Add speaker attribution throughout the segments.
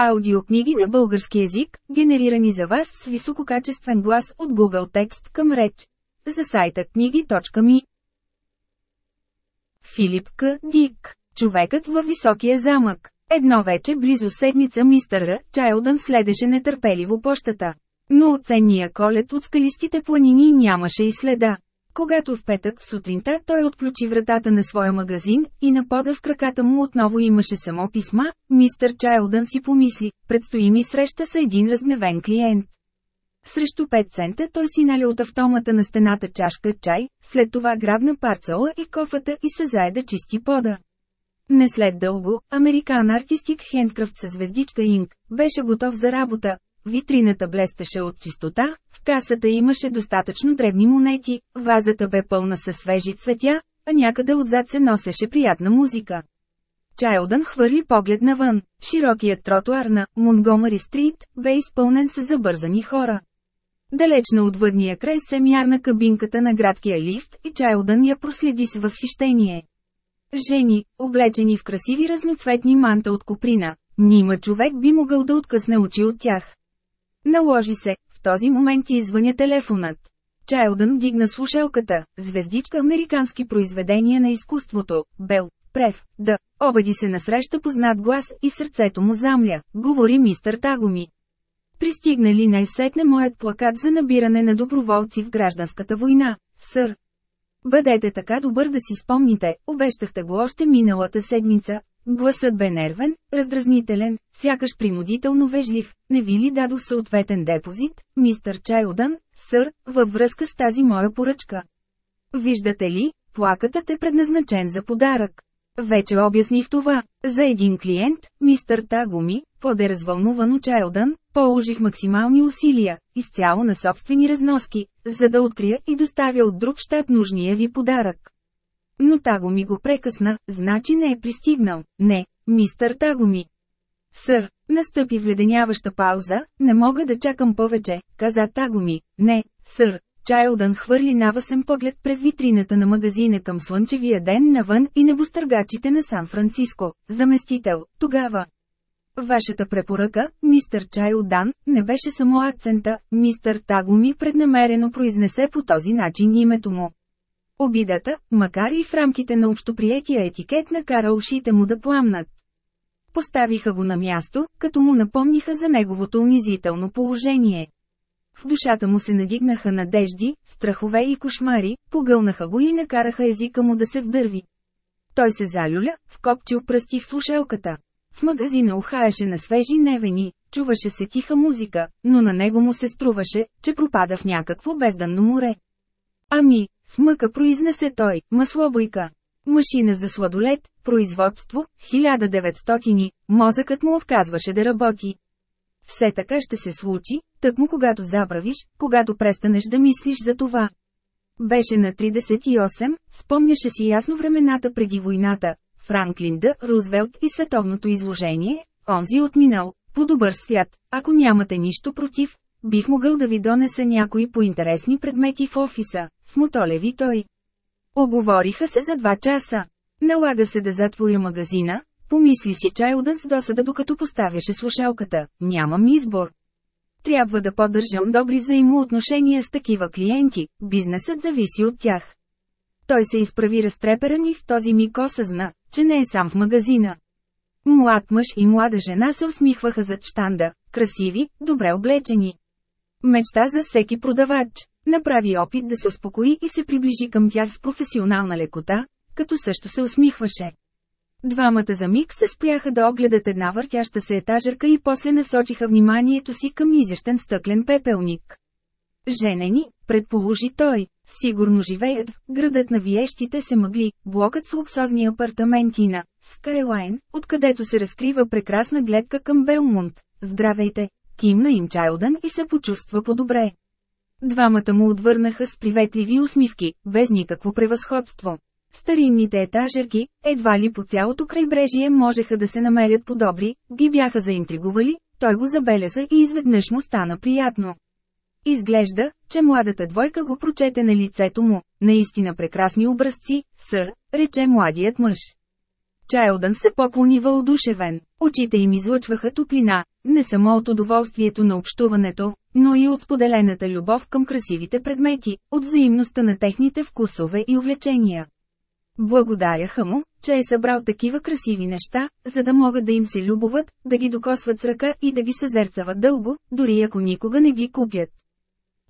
Speaker 1: Аудиокниги на български език, генерирани за вас с висококачествен глас от Google Текст към реч. За сайта книги.ми Филип К. Дик Човекът във високия замък Едно вече близо седмица мистера Чайлдън следеше нетърпеливо пощата. Но от ценния колет от скалистите планини нямаше и следа. Когато в петък сутринта той отключи вратата на своя магазин и на пода в краката му отново имаше само писма, мистър Чайлдън си помисли, предстои ми среща с един разгневен клиент. Срещу 5 цента той си наля от автомата на стената чашка чай, след това грабна парцела и кофата и се зае да чисти пода. Не след дълго, американ артистик Хендкрафт със звездичка Инк беше готов за работа, Витрината блестеше от чистота, в касата имаше достатъчно дребни монети, вазата бе пълна със свежи цветя, а някъде отзад се носеше приятна музика. Чайлдън хвърли поглед навън. Широкият тротуар на Монгомери Стрит бе изпълнен с забързани хора. Далечно от въдния край се мярна кабинката на градския лифт и Чайлдън я проследи с възхищение. Жени, облечени в красиви разноцветни манта от коприна, нима човек би могъл да откъсне очи от тях. Наложи се, в този момент и извъня телефонът. Чайлдън дигна слушалката, звездичка американски произведения на изкуството, Бел, Прев, да, обади се насреща познат глас и сърцето му замля, говори мистър Тагоми. Пристигнали най-сетне моят плакат за набиране на доброволци в гражданската война, сър. Бъдете така добър да си спомните, обещахте го още миналата седмица, Гласът бе нервен, раздразнителен, сякаш принудително вежлив. Не ви ли дадох съответен депозит, мистър Чайлдън, сър, във връзка с тази моя поръчка? Виждате ли, плакатът е предназначен за подарък. Вече обясних това. За един клиент, мистър Тагуми, поде развълнувано Чайлдън, положих максимални усилия, изцяло на собствени разноски, за да открия и доставя от друг щат нужния ви подарък. Но Таго ми го прекъсна, значи не е пристигнал. Не, мистър Тагоми. Сър, настъпи вледеняваща пауза, не мога да чакам повече, каза Таго ми. Не, сър. Чайлдън хвърли навасен поглед през витрината на магазина към слънчевия ден навън и небостъргачите на Сан-Франциско. Заместител, тогава. Вашата препоръка, мистър Чайлдан, не беше само акцента, мистър Тагоми, преднамерено произнесе по този начин името му. Обидата, макар и в рамките на общоприетия етикет, накара ушите му да пламнат. Поставиха го на място, като му напомниха за неговото унизително положение. В душата му се надигнаха надежди, страхове и кошмари, погълнаха го и накараха езика му да се вдърви. Той се залюля, вкопчил пръсти в слушалката. В магазина ухаеше на свежи невени, чуваше се тиха музика, но на него му се струваше, че пропада в някакво безданно море. Ами, с мъка произнесе той, маслобойка. Машина за сладолет, производство, 1900, мозъкът му отказваше да работи. Все така ще се случи, тъкмо когато забравиш, когато престанеш да мислиш за това. Беше на 38, спомняше си ясно времената преди войната, Франклин Д. Рузвелт и световното изложение, онзи отминал, по добър свят, ако нямате нищо против, Бих могъл да ви донеса някои поинтересни предмети в офиса, смотоле ви той. Оговориха се за два часа. Налага се да затворя магазина, помисли си Чайлдън с досада докато поставяше слушалката, нямам избор. Трябва да поддържам добри взаимоотношения с такива клиенти, бизнесът зависи от тях. Той се изправи разтреперан и в този миг осъзна, че не е сам в магазина. Млад мъж и млада жена се усмихваха зад штанда, красиви, добре облечени. Мечта за всеки продавач. Направи опит да се успокои и се приближи към тях с професионална лекота, като също се усмихваше. Двамата за миг се спряха да огледат една въртяща се етажерка и после насочиха вниманието си към изящен стъклен пепелник. Женени, предположи той, сигурно живеят в градът на виещите се мъгли, блокът с луксозни апартаменти на Skyline, откъдето се разкрива прекрасна гледка към Белмунд. Здравейте, кимна им Чайлдън и се почувства по-добре. Двамата му отвърнаха с приветливи усмивки, без никакво превъзходство. Старинните етажерки, едва ли по цялото крайбрежие можеха да се намерят по-добри, ги бяха заинтригували, той го забеляза и изведнъж му стана приятно. Изглежда, че младата двойка го прочете на лицето му, наистина прекрасни образци, сър, рече младият мъж. Чайлдън се поклонива одушевен, очите им излъчваха топлина, не само от удоволствието на общуването, но и от споделената любов към красивите предмети, от взаимността на техните вкусове и увлечения. Благодаряха му, че е събрал такива красиви неща, за да могат да им се любоват, да ги докосват с ръка и да ги съзерцават дълго, дори ако никога не ги купят.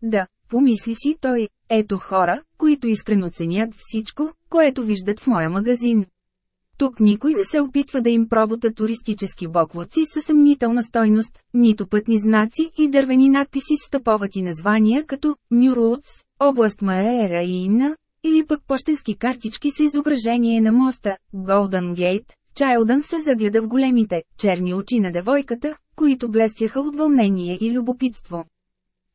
Speaker 1: Да, помисли си той, ето хора, които искрено ценят всичко, което виждат в моя магазин. Тук никой не се опитва да им пробута туристически боклоци със съмнителна стойност, нито пътни знаци и дървени надписи с тъповати названия като Нюрулц, област Маера и Инна, или пък почтенски картички с изображение на моста, Голден Гейт. Чайлдън се загледа в големите, черни очи на девойката, които блестяха от вълнение и любопитство.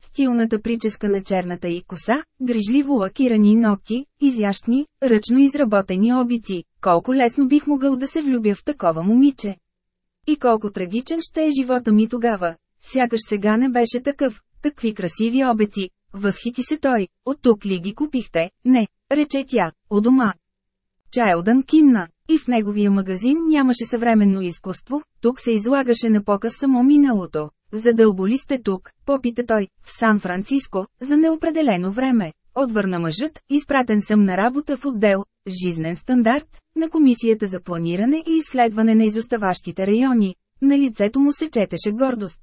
Speaker 1: Стилната прическа на черната и коса, грижливо лакирани ногти, изящни, ръчно изработени обици, колко лесно бих могъл да се влюбя в такова момиче. И колко трагичен ще е живота ми тогава, сякаш сега не беше такъв, какви красиви обеци, възхити се той, от тук ли ги купихте, не, рече тя, у дома. Чайлдън кимна, и в неговия магазин нямаше съвременно изкуство, тук се излагаше на показ само миналото. Задълболи сте тук, попита той, в Сан-Франциско, за неопределено време. Отвърна мъжът, изпратен съм на работа в отдел «Жизнен стандарт» на Комисията за планиране и изследване на изоставащите райони. На лицето му се четеше гордост.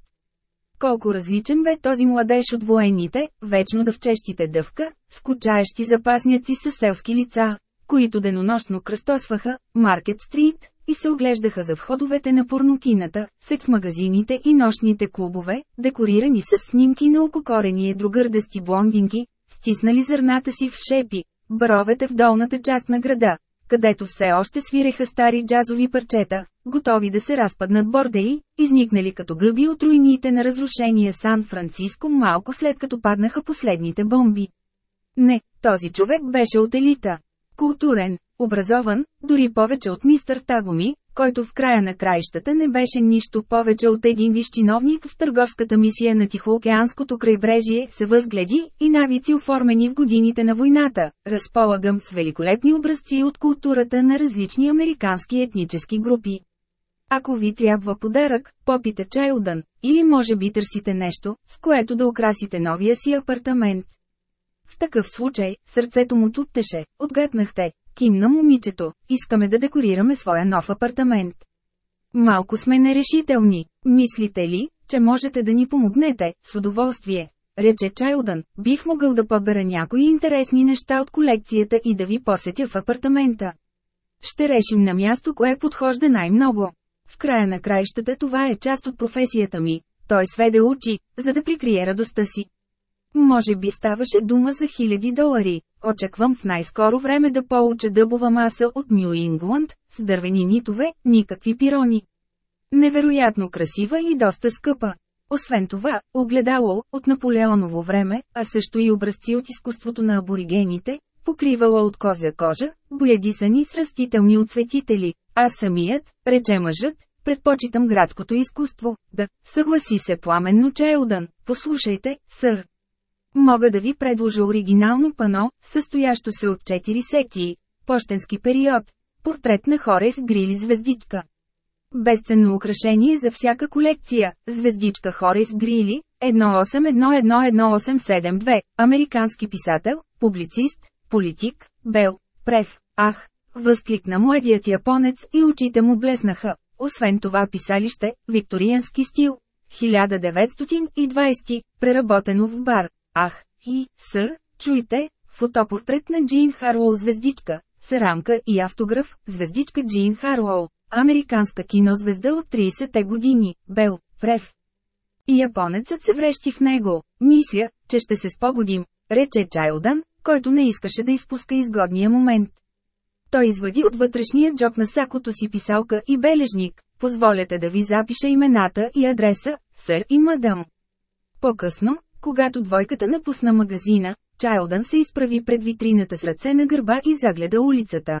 Speaker 1: Колко различен бе този младеж от военните, вечно дъвчещите дъвка, скучаещи запасняци със селски лица, които денонощно кръстосваха Маркет Стрит и се оглеждаха за входовете на порнокината, секс-магазините и нощните клубове, декорирани с снимки на ококорени другърдести блондинки, Стиснали зърната си в шепи, баровете в долната част на града, където все още свиреха стари джазови парчета, готови да се разпаднат бордеи, изникнали като гъби от руините на разрушение Сан-Франциско малко след като паднаха последните бомби. Не, този човек беше от елита. Културен, образован, дори повече от мистър Тагоми, който в края на краищата не беше нищо повече от един вищиновник в търговската мисия на Тихоокеанското крайбрежие, се възгледи и навици оформени в годините на войната, разполагам с великолепни образци от културата на различни американски етнически групи. Ако ви трябва подарък, попита Чайлдън, или може би търсите нещо, с което да украсите новия си апартамент. В такъв случай, сърцето му туптеше, отгатнахте, Кимна момичето, искаме да декорираме своя нов апартамент. Малко сме нерешителни. Мислите ли, че можете да ни помогнете, с удоволствие? Рече Чайлдън, бих могъл да подбера някои интересни неща от колекцията и да ви посетя в апартамента. Ще решим на място кое подхожда най-много. В края на краищата това е част от професията ми. Той сведе очи, за да прикрие радостта си. Може би ставаше дума за хиляди долари, Очаквам в най-скоро време да получа дъбова маса от Нью Ингланд, с дървени нитове, никакви пирони. Невероятно красива и доста скъпа. Освен това, огледало от Наполеоново време, а също и образци от изкуството на аборигените, покривала от козя кожа, боядисани с растителни оцветители, а самият, рече мъжът, предпочитам градското изкуство, да, съгласи се пламенно Челдън, е послушайте, сър, Мога да ви предложа оригинално пано, състоящо се от четири секции – пощенски период, портрет на хора с грили звездичка. Безценно украшение за всяка колекция – звездичка Хорис грили, 18111872, американски писател, публицист, политик, бел, прев, ах, възкликна младият японец и очите му блеснаха. Освен това писалище, викториански стил, 1920, преработено в бар, Ах, и, сър, чуйте, фотопортрет на Джин Харлоу звездичка, серамка и автограф, звездичка Джин Харлоу, американска кинозвезда от 30-те години, Бел, Прев. И японецът се врещи в него, мисля, че ще се спогодим, рече Чайлдън, който не искаше да изпуска изгодния момент. Той извади от вътрешния джоб на сакото си писалка и бележник, позволете да ви запиша имената и адреса, сър и мадам. По-късно, когато двойката напусна магазина, Чайлдън се изправи пред витрината с ръце на гърба и загледа улицата.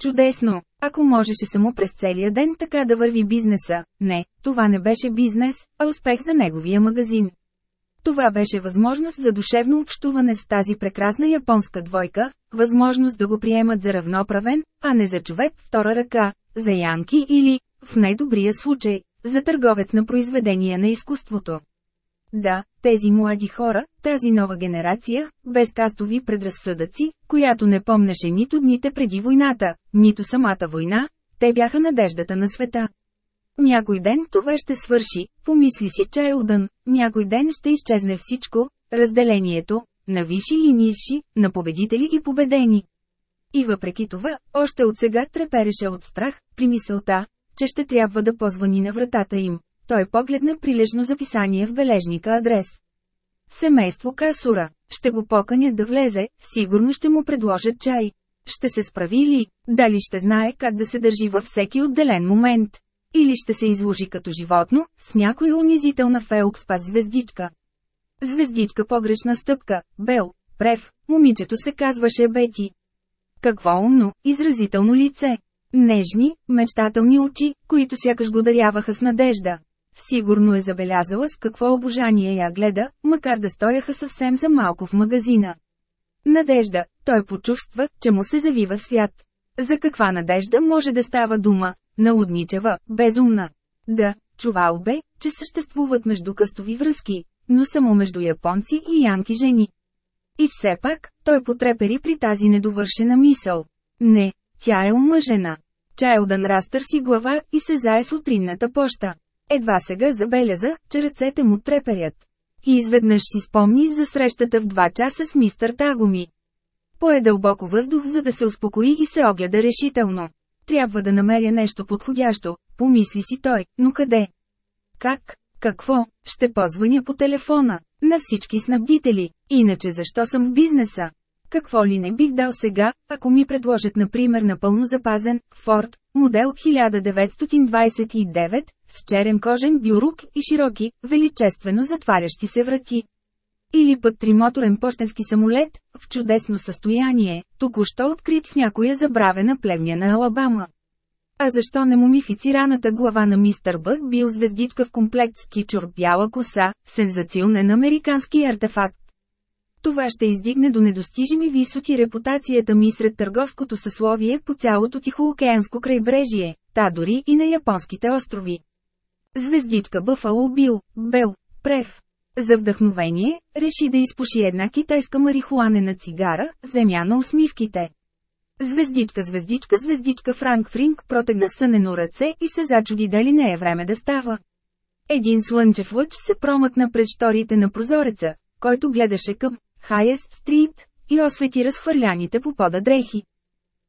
Speaker 1: Чудесно! Ако можеше само през целия ден така да върви бизнеса, не, това не беше бизнес, а успех за неговия магазин. Това беше възможност за душевно общуване с тази прекрасна японска двойка, възможност да го приемат за равноправен, а не за човек втора ръка, за янки или, в най-добрия случай, за търговец на произведения на изкуството. Да, тези млади хора, тази нова генерация, без кастови предразсъдъци, която не помнеше нито дните преди войната, нито самата война, те бяха надеждата на света. Някой ден това ще свърши, помисли си Чайлдън, някой ден ще изчезне всичко, разделението, на виши и ниши, на победители и победени. И въпреки това, още от сега трепереше от страх, при мисълта, че ще трябва да позвани на вратата им. Той е погледна прилежно записание в бележника адрес. Семейство Касура. Ще го поканя да влезе, сигурно ще му предложат чай. Ще се справи ли? Дали ще знае как да се държи във всеки отделен момент? Или ще се изложи като животно, с унизител унизителна феокспа звездичка? Звездичка погрешна стъпка, Бел, Прев, момичето се казваше Бети. Какво умно, изразително лице. Нежни, мечтателни очи, които сякаш го даряваха с надежда. Сигурно е забелязала с какво обожание я гледа, макар да стояха съвсем за малко в магазина. Надежда, той почувства, че му се завива свят. За каква надежда може да става дума? Наудничева, безумна. Да, чувал бе, че съществуват междукъстови връзки, но само между японци и янки жени. И все пак, той потрепери при тази недовършена мисъл. Не, тя е омъжена. Чайлдън разтърси глава и се зае с утринната поща. Едва сега забеляза, че ръцете му треперят. И изведнъж си спомни за срещата в два часа с мистър Тагоми. Пое дълбоко въздух, за да се успокои и се огледа решително. Трябва да намеря нещо подходящо, помисли си той, но къде? Как? Какво? Ще позвъня по телефона. На всички снабдители. Иначе защо съм в бизнеса? Какво ли не бих дал сега, ако ми предложат например напълно запазен Форд, модел 1929, с черен кожен бюрук и широки, величествено затварящи се врати. Или пък тримоторен пощенски самолет, в чудесно състояние, току-що открит в някоя забравена племня на Алабама. А защо не мумифицираната глава на мистър Бък бил звездичка в комплект с кичур бяла коса, сензационен американски артефакт това ще издигне до недостижими висоти репутацията ми сред търговското съсловие по цялото Тихоокеанско крайбрежие, та дори и на японските острови. Звездичка Бъфало Бил, Бел, Прев. За вдъхновение, реши да изпуши една китайска марихуанена цигара, земя на усмивките. Звездичка, звездичка, звездичка Франк Фринг протегна сънено ръце и се зачуди дали не е време да става. Един слънчев лъч се промъкна пред шторите на прозореца, който гледаше към Хайест стрит, и освети разхвърляните по пода дрехи.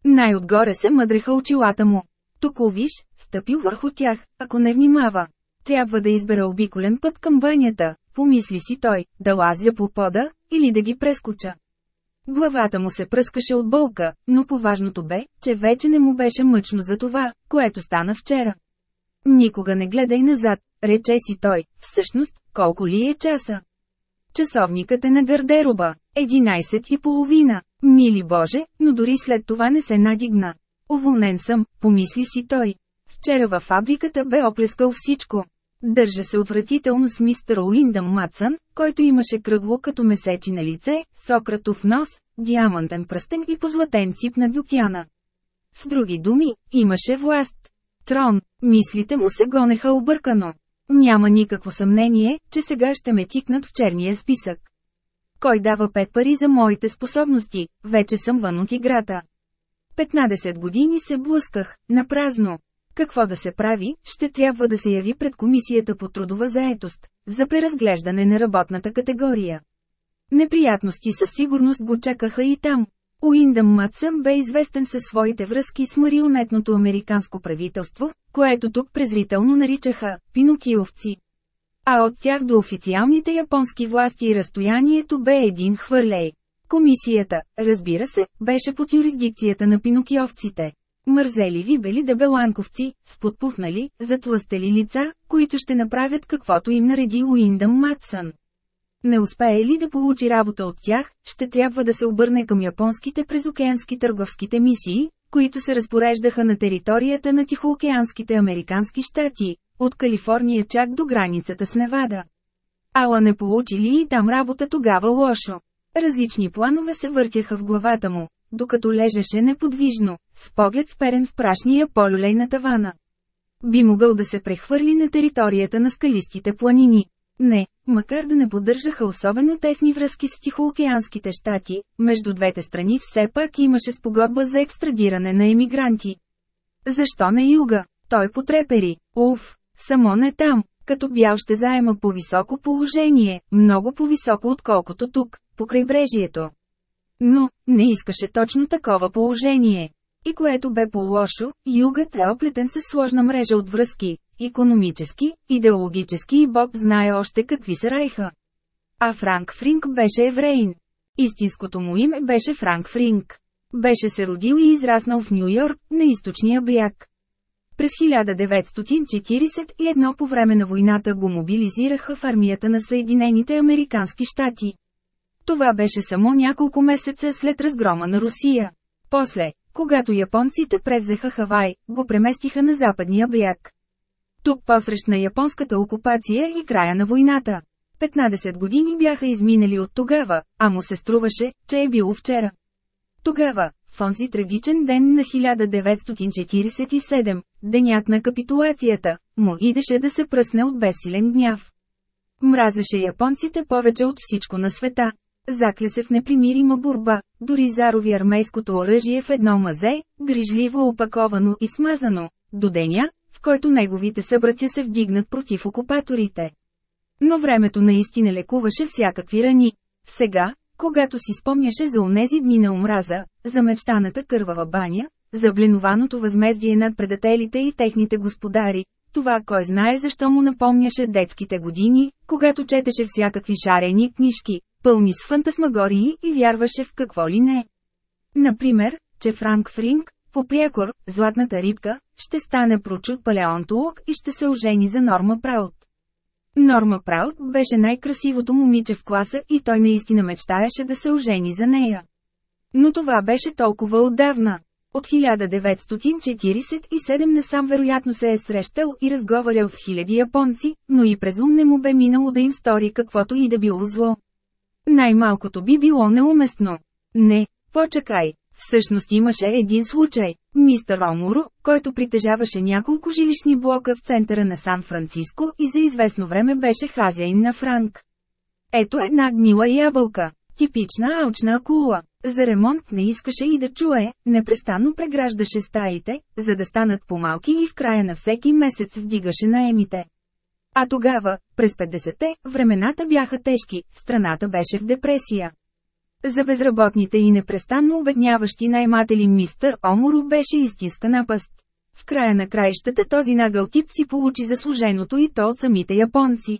Speaker 1: Най-отгоре се мъдреха очилата му. Токовиш, стъпил върху тях, ако не внимава. Трябва да избера обиколен път към бънята, помисли си той, да лазя по пода, или да ги прескоча. Главата му се пръскаше от болка, но поважното бе, че вече не му беше мъчно за това, което стана вчера. Никога не гледай назад, рече си той, всъщност, колко ли е часа. Часовникът е на гардероба. 11 и половина. Мили Боже, но дори след това не се надигна. Уволнен съм, помисли си той. Вчера във фабриката бе оплескал всичко. Държа се отвратително с мистер Уиндъм Матсън, който имаше кръгло като месечи на лице, сократов нос, диамантен пръстен и позлатен цип на бюкяна. С други думи, имаше власт. Трон, мислите му се гонеха объркано. Няма никакво съмнение, че сега ще ме тикнат в черния списък. Кой дава пет пари за моите способности, вече съм вън от играта. 15 години се блъсках, на празно. Какво да се прави, ще трябва да се яви пред комисията по трудова заетост, за преразглеждане на работната категория. Неприятности със сигурност го чакаха и там, Уиндъм Матсън бе известен със своите връзки с марионетното американско правителство, което тук презрително наричаха «пинокиловци». А от тях до официалните японски власти разстоянието бе един хвърлей. Комисията, разбира се, беше под юрисдикцията на пинокиовците. Мързеливи бели дебеланковци, сподпухнали, затластели лица, които ще направят каквото им нареди Уиндъм Матсън. Не успее ли да получи работа от тях, ще трябва да се обърне към японските през океански търговските мисии, които се разпореждаха на територията на Тихоокеанските американски щати, от Калифорния чак до границата с Невада. Ала не получи ли и там работа тогава лошо? Различни планове се въртяха в главата му, докато лежеше неподвижно, с поглед вперен в прашния полюлей на тавана. Би могъл да се прехвърли на територията на скалистите планини. Не, макар да не поддържаха особено тесни връзки с Тихоокеанските щати, между двете страни все пак имаше спогодба за екстрадиране на емигранти. Защо на юга? Той потрепери. Уф, само не там. Като бял ще заема по-високо положение, много по-високо отколкото тук, по крайбрежието. Но, не искаше точно такова положение. И което бе по-лошо, югът е оплетен със сложна мрежа от връзки, економически, идеологически и Бог знае още какви са райха. А Франк Фринк беше евреин. Истинското му име беше Франк Фринк. Беше се родил и израснал в Нью-Йорк, на източния бряг. През 1941 по време на войната го мобилизираха в армията на Съединените Американски щати. Това беше само няколко месеца след разгрома на Русия. После, когато японците превзеха Хавай, го преместиха на западния бряг. Тук посрещна японската окупация и края на войната. 15 години бяха изминали от тогава, а му се струваше, че е било вчера. Тогава, в онзи трагичен ден на 1947, денят на капитулацията, му идеше да се пръсне от бесилен гняв. Мразеше японците повече от всичко на света. Закля се в непримирима борба, дори зарови армейското оръжие в едно мазе, грижливо опаковано и смазано, до деня, в който неговите събратя се вдигнат против окупаторите. Но времето наистина лекуваше всякакви рани. Сега, когато си спомняше за онези дни на омраза, за мечтаната кървава баня, за бленованото възмездие над предателите и техните господари, това кой знае защо му напомняше детските години, когато четеше всякакви шарени книжки, пълни с фантасмагории и вярваше в какво ли не. Например, че Франк Фринг, по приекор, златната рибка, ще стане прочут палеонтолог и ще се ожени за Норма Праут. Норма Праут беше най-красивото момиче в класа и той наистина мечтаеше да се ожени за нея. Но това беше толкова отдавна. От 1947 насам вероятно се е срещал и разговарял с хиляди японци, но и през ум не му бе минало да им стори каквото и да било зло. Най-малкото би било неуместно. Не, почакай. Всъщност имаше един случай. Мистер Омуро, който притежаваше няколко жилищни блока в центъра на Сан-Франциско и за известно време беше хазяин на Франк. Ето една гнила ябълка. Типична алчна акула. За ремонт не искаше и да чуе, непрестанно преграждаше стаите, за да станат по-малки и в края на всеки месец вдигаше наемите. А тогава, през 50-те, времената бяха тежки, страната беше в депресия. За безработните и непрестанно обедняващи найматели мистър Оморо беше истинска напаст. В края на краищата този нагъл тип си получи заслуженото и то от самите японци.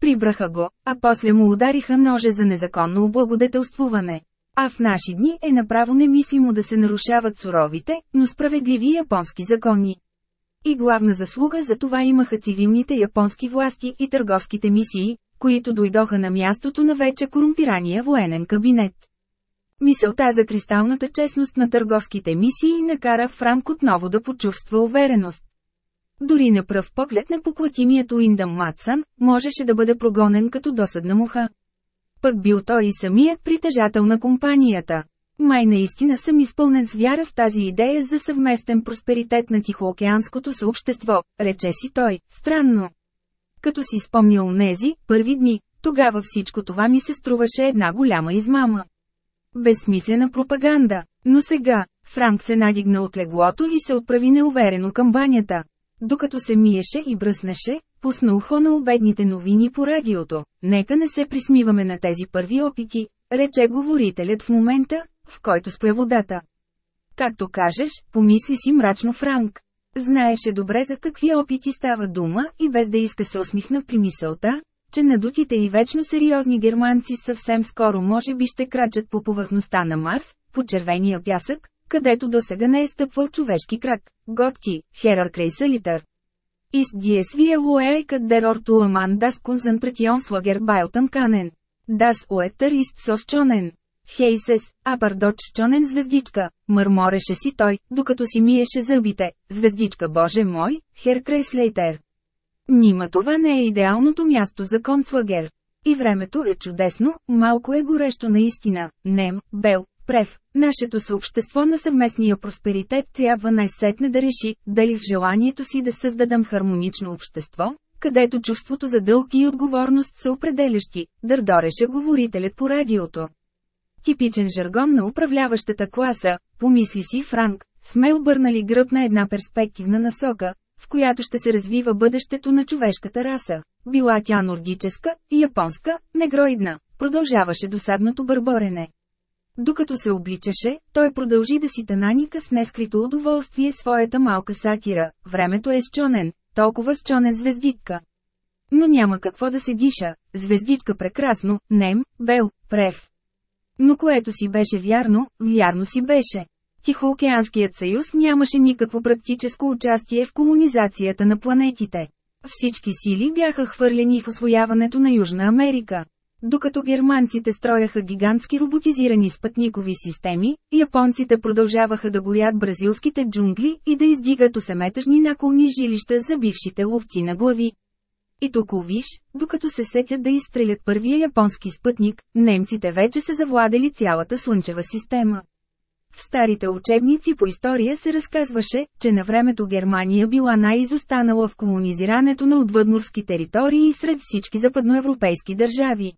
Speaker 1: Прибраха го, а после му удариха ноже за незаконно облагодетелствуване. А в наши дни е направо немислимо да се нарушават суровите, но справедливи японски закони. И главна заслуга за това имаха цивилните японски власти и търговските мисии, които дойдоха на мястото на вече корумпирания военен кабинет. Мисълта за кристалната честност на търговските мисии накара Франк отново да почувства увереност. Дори на пръв поглед на поклатимият Уиндъм Матсън, можеше да бъде прогонен като досадна муха. Пък бил той и самият притежател на компанията. Май наистина съм изпълнен с вяра в тази идея за съвместен просперитет на Тихоокеанското съобщество, рече си той, странно. Като си спомнял нези, първи дни, тогава всичко това ми се струваше една голяма измама. Безсмислена пропаганда, но сега, Франк се надигна от леглото и се отправи неуверено към банята. Докато се миеше и бръснеше, пусна ухо на обедните новини по радиото. Нека не се присмиваме на тези първи опити, рече говорителят в момента, в който спря водата. Както кажеш, помисли си мрачно Франк. Знаеше добре за какви опити става дума и без да иска се усмихна при мисълта, че надутите и вечно сериозни германци съвсем скоро може би ще крачат по повърхността на Марс, по червения пясък, където до сега не е стъпвал човешки крак – херар Херър Крейсълитър. Ist dies wie е дерор der Дас концентратион слагер Байлтън Канен. Дас уетър ист сос чонен. Хейсес, чонен звездичка, мърмореше си той, докато си миеше зъбите, звездичка Боже мой, Хер Крейслейтер. Нима това не е идеалното място за концлагер. И времето е чудесно, малко е горещо наистина, нем, бел, Прев, нашето съобщество на съвместния просперитет трябва най-сетне да реши, дали в желанието си да създадам хармонично общество, където чувството за дълг и отговорност са определящи, дърдореше говорителят по радиото. Типичен жаргон на управляващата класа, помисли си Франк, сме обърнали гръб на една перспективна насока, в която ще се развива бъдещето на човешката раса. Била тя нордическа, японска, негроидна, продължаваше досадното бърборене. Докато се обличаше, той продължи да си тананика с нескрито удоволствие своята малка сатира. Времето е счонен, толкова счонен звездитка. Но няма какво да се диша, звездичка прекрасно, нем, бел, прев. Но което си беше вярно, вярно си беше. Тихоокеанският съюз нямаше никакво практическо участие в колонизацията на планетите. Всички сили бяха хвърлени в освояването на Южна Америка. Докато германците строяха гигантски роботизирани спътникови системи, японците продължаваха да горят бразилските джунгли и да издигат осеметъжни наколни жилища за бившите ловци на глави. И тук виж, докато се сетят да изстрелят първия японски спътник, немците вече са завладели цялата слънчева система. В старите учебници по история се разказваше, че на времето Германия била най-изостанала в колонизирането на отвъдморски територии сред всички западноевропейски държави.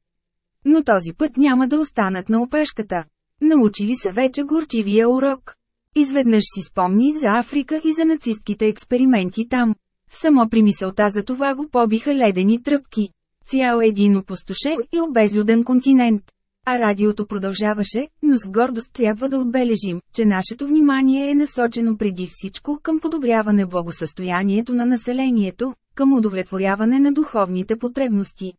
Speaker 1: Но този път няма да останат на опашката. Научили са вече горчивия урок. Изведнъж си спомни за Африка и за нацистките експерименти там. Само при мисълта за това го побиха ледени тръпки. Цял един опустошен и обезлюден континент. А радиото продължаваше, но с гордост трябва да отбележим, че нашето внимание е насочено преди всичко към подобряване благосъстоянието на населението, към удовлетворяване на духовните потребности.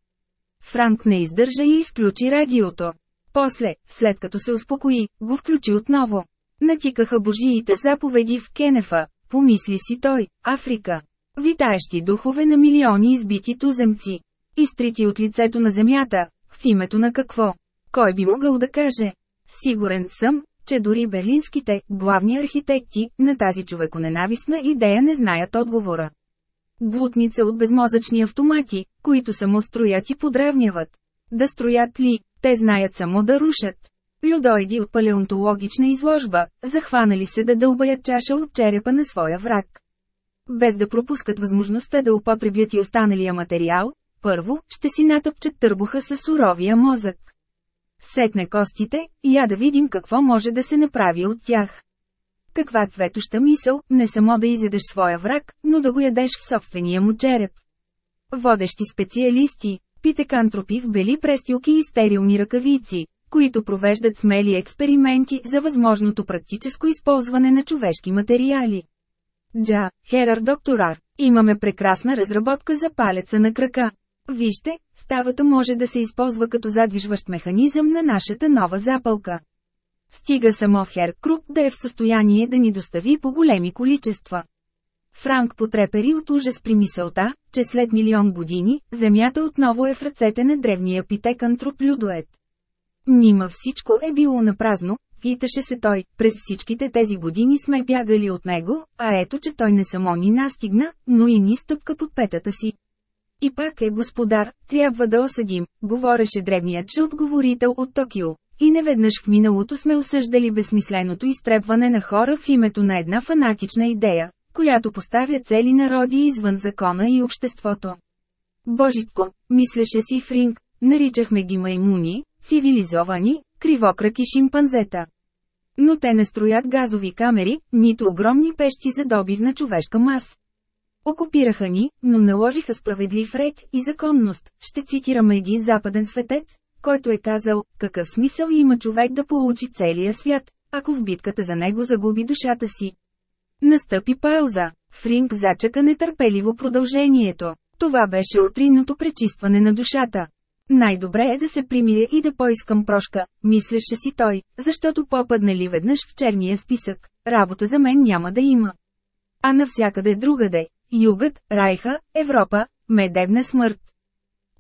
Speaker 1: Франк не издържа и изключи радиото. После, след като се успокои, го включи отново. Натикаха божиите заповеди в Кенефа, помисли си той, Африка. Витаещи духове на милиони избити туземци. Изтрити от лицето на земята, в името на какво? Кой би могъл да каже? Сигурен съм, че дори берлинските, главни архитекти, на тази човеконенавистна идея не знаят отговора. Блутница от безмозъчни автомати, които само строят и подравняват. Да строят ли, те знаят само да рушат. Людоиди от палеонтологична изложба, захванали се да дълбаят чаша от черепа на своя враг. Без да пропускат възможността да употребят и останалия материал, първо, ще си натъпчат търбуха с суровия мозък. Сетне костите, и я да видим какво може да се направи от тях. Каква цветоща мисъл, не само да изядеш своя враг, но да го ядеш в собствения му череп. Водещи специалисти, питекантропи в бели престилки и стерилни ръкавици, които провеждат смели експерименти за възможното практическо използване на човешки материали. Джа, Херар докторар, имаме прекрасна разработка за палеца на крака. Вижте, ставата може да се използва като задвижващ механизъм на нашата нова запалка. Стига само Хер Круп да е в състояние да ни достави по големи количества. Франк потрепери от ужас при мисълта, че след милион години, Земята отново е в ръцете на древния питек антроп Людоед. Нима всичко е било напразно, питаше се той, през всичките тези години сме бягали от него, а ето че той не само ни настигна, но и ни стъпка под петата си. И пак е господар, трябва да осъдим, говореше древният отговорител от Токио. И неведнъж в миналото сме осъждали безсмисленото изтребване на хора в името на една фанатична идея, която поставя цели народи извън закона и обществото. Божитко, мислеше си Фринг, наричахме ги маймуни, цивилизовани, кривокраки шимпанзета. Но те не строят газови камери, нито огромни пещи за добив на човешка маса. Окупираха ни, но наложиха справедлив ред и законност. Ще цитирам един западен светец, който е казал, какъв смисъл има човек да получи целия свят, ако в битката за него загуби душата си. Настъпи пауза. Фринг зачака нетърпеливо продължението. Това беше утринното пречистване на душата. Най-добре е да се примиря и да поискам прошка, мислеше си той, защото попадна ли веднъж в черния списък, работа за мен няма да има. А навсякъде другаде – югът, райха, Европа, медевна смърт.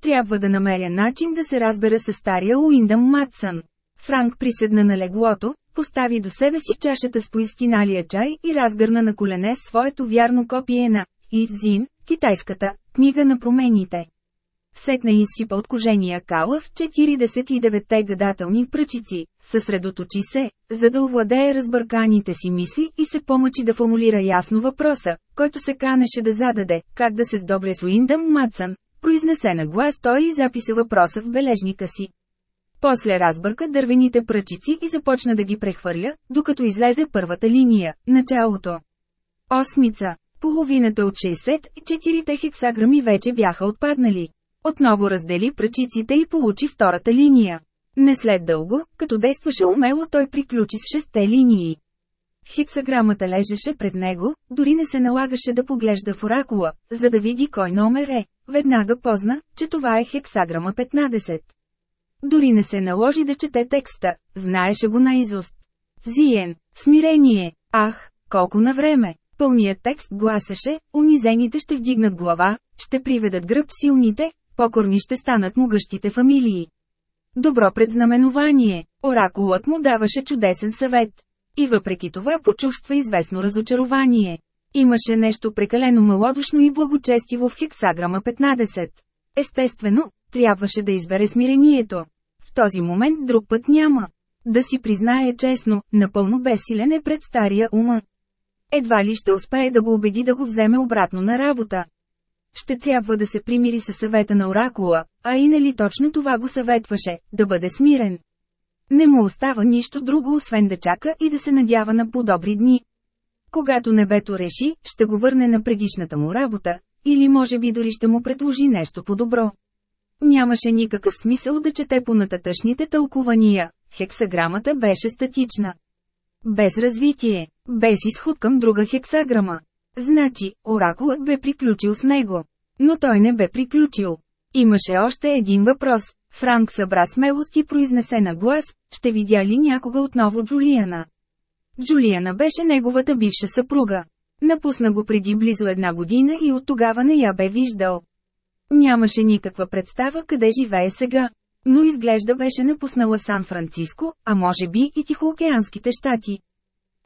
Speaker 1: Трябва да намеря начин да се разбера с стария Уиндъм Матсън. Франк приседна на леглото, постави до себе си чашата с поистиналия чай и разгърна на колене своето вярно копие на «Иззин», китайската «Книга на промените». Сетна изсипа от кожения в 49-те гадателни пръчици, съсредоточи се, за да овладее разбърканите си мисли и се помъчи да формулира ясно въпроса, който се канеше да зададе, как да се сдобре с Уиндъм Матсън, Произнесе на глас той и записа въпроса в бележника си. После разбърка дървените пръчици и започна да ги прехвърля, докато излезе първата линия, началото. Осмица. Половината от 64-те хексаграми вече бяха отпаднали. Отново раздели пръчиците и получи втората линия. Не след дълго, като действаше умело той приключи с шесте линии. Хексаграмата лежеше пред него, дори не се налагаше да поглежда в оракула, за да види кой номер е. Веднага позна, че това е хексаграма 15. Дори не се наложи да чете текста, знаеше го наизуст. Зиен, смирение, ах, колко на време. Пълният текст гласеше, унизените ще вдигнат глава, ще приведат гръб силните, покорни ще станат могъщите фамилии. Добро предзнаменование, оракулът му даваше чудесен съвет. И въпреки това почувства известно разочарование. Имаше нещо прекалено малодушно и благочестиво в хексаграма 15. Естествено, трябваше да избере смирението. В този момент друг път няма. Да си признае честно, напълно безсилен е пред стария ума. Едва ли ще успее да го убеди да го вземе обратно на работа. Ще трябва да се примири със съвета на оракула, а и нали точно това го съветваше, да бъде смирен. Не му остава нищо друго освен да чака и да се надява на по-добри дни. Когато небето реши, ще го върне на предишната му работа, или може би дори ще му предложи нещо по-добро. Нямаше никакъв смисъл да чете по нататъчните тълкувания, хексаграмата беше статична. Без развитие, без изход към друга хексаграма. Значи, оракулът бе приключил с него. Но той не бе приключил. Имаше още един въпрос. Франк събра смелост и произнесе на глас, ще видя ли някога отново Джулиана. Джулиана беше неговата бивша съпруга. Напусна го преди близо една година и от тогава не я бе виждал. Нямаше никаква представа къде живее сега. Но изглежда беше напуснала Сан-Франциско, а може би и Тихоокеанските щати.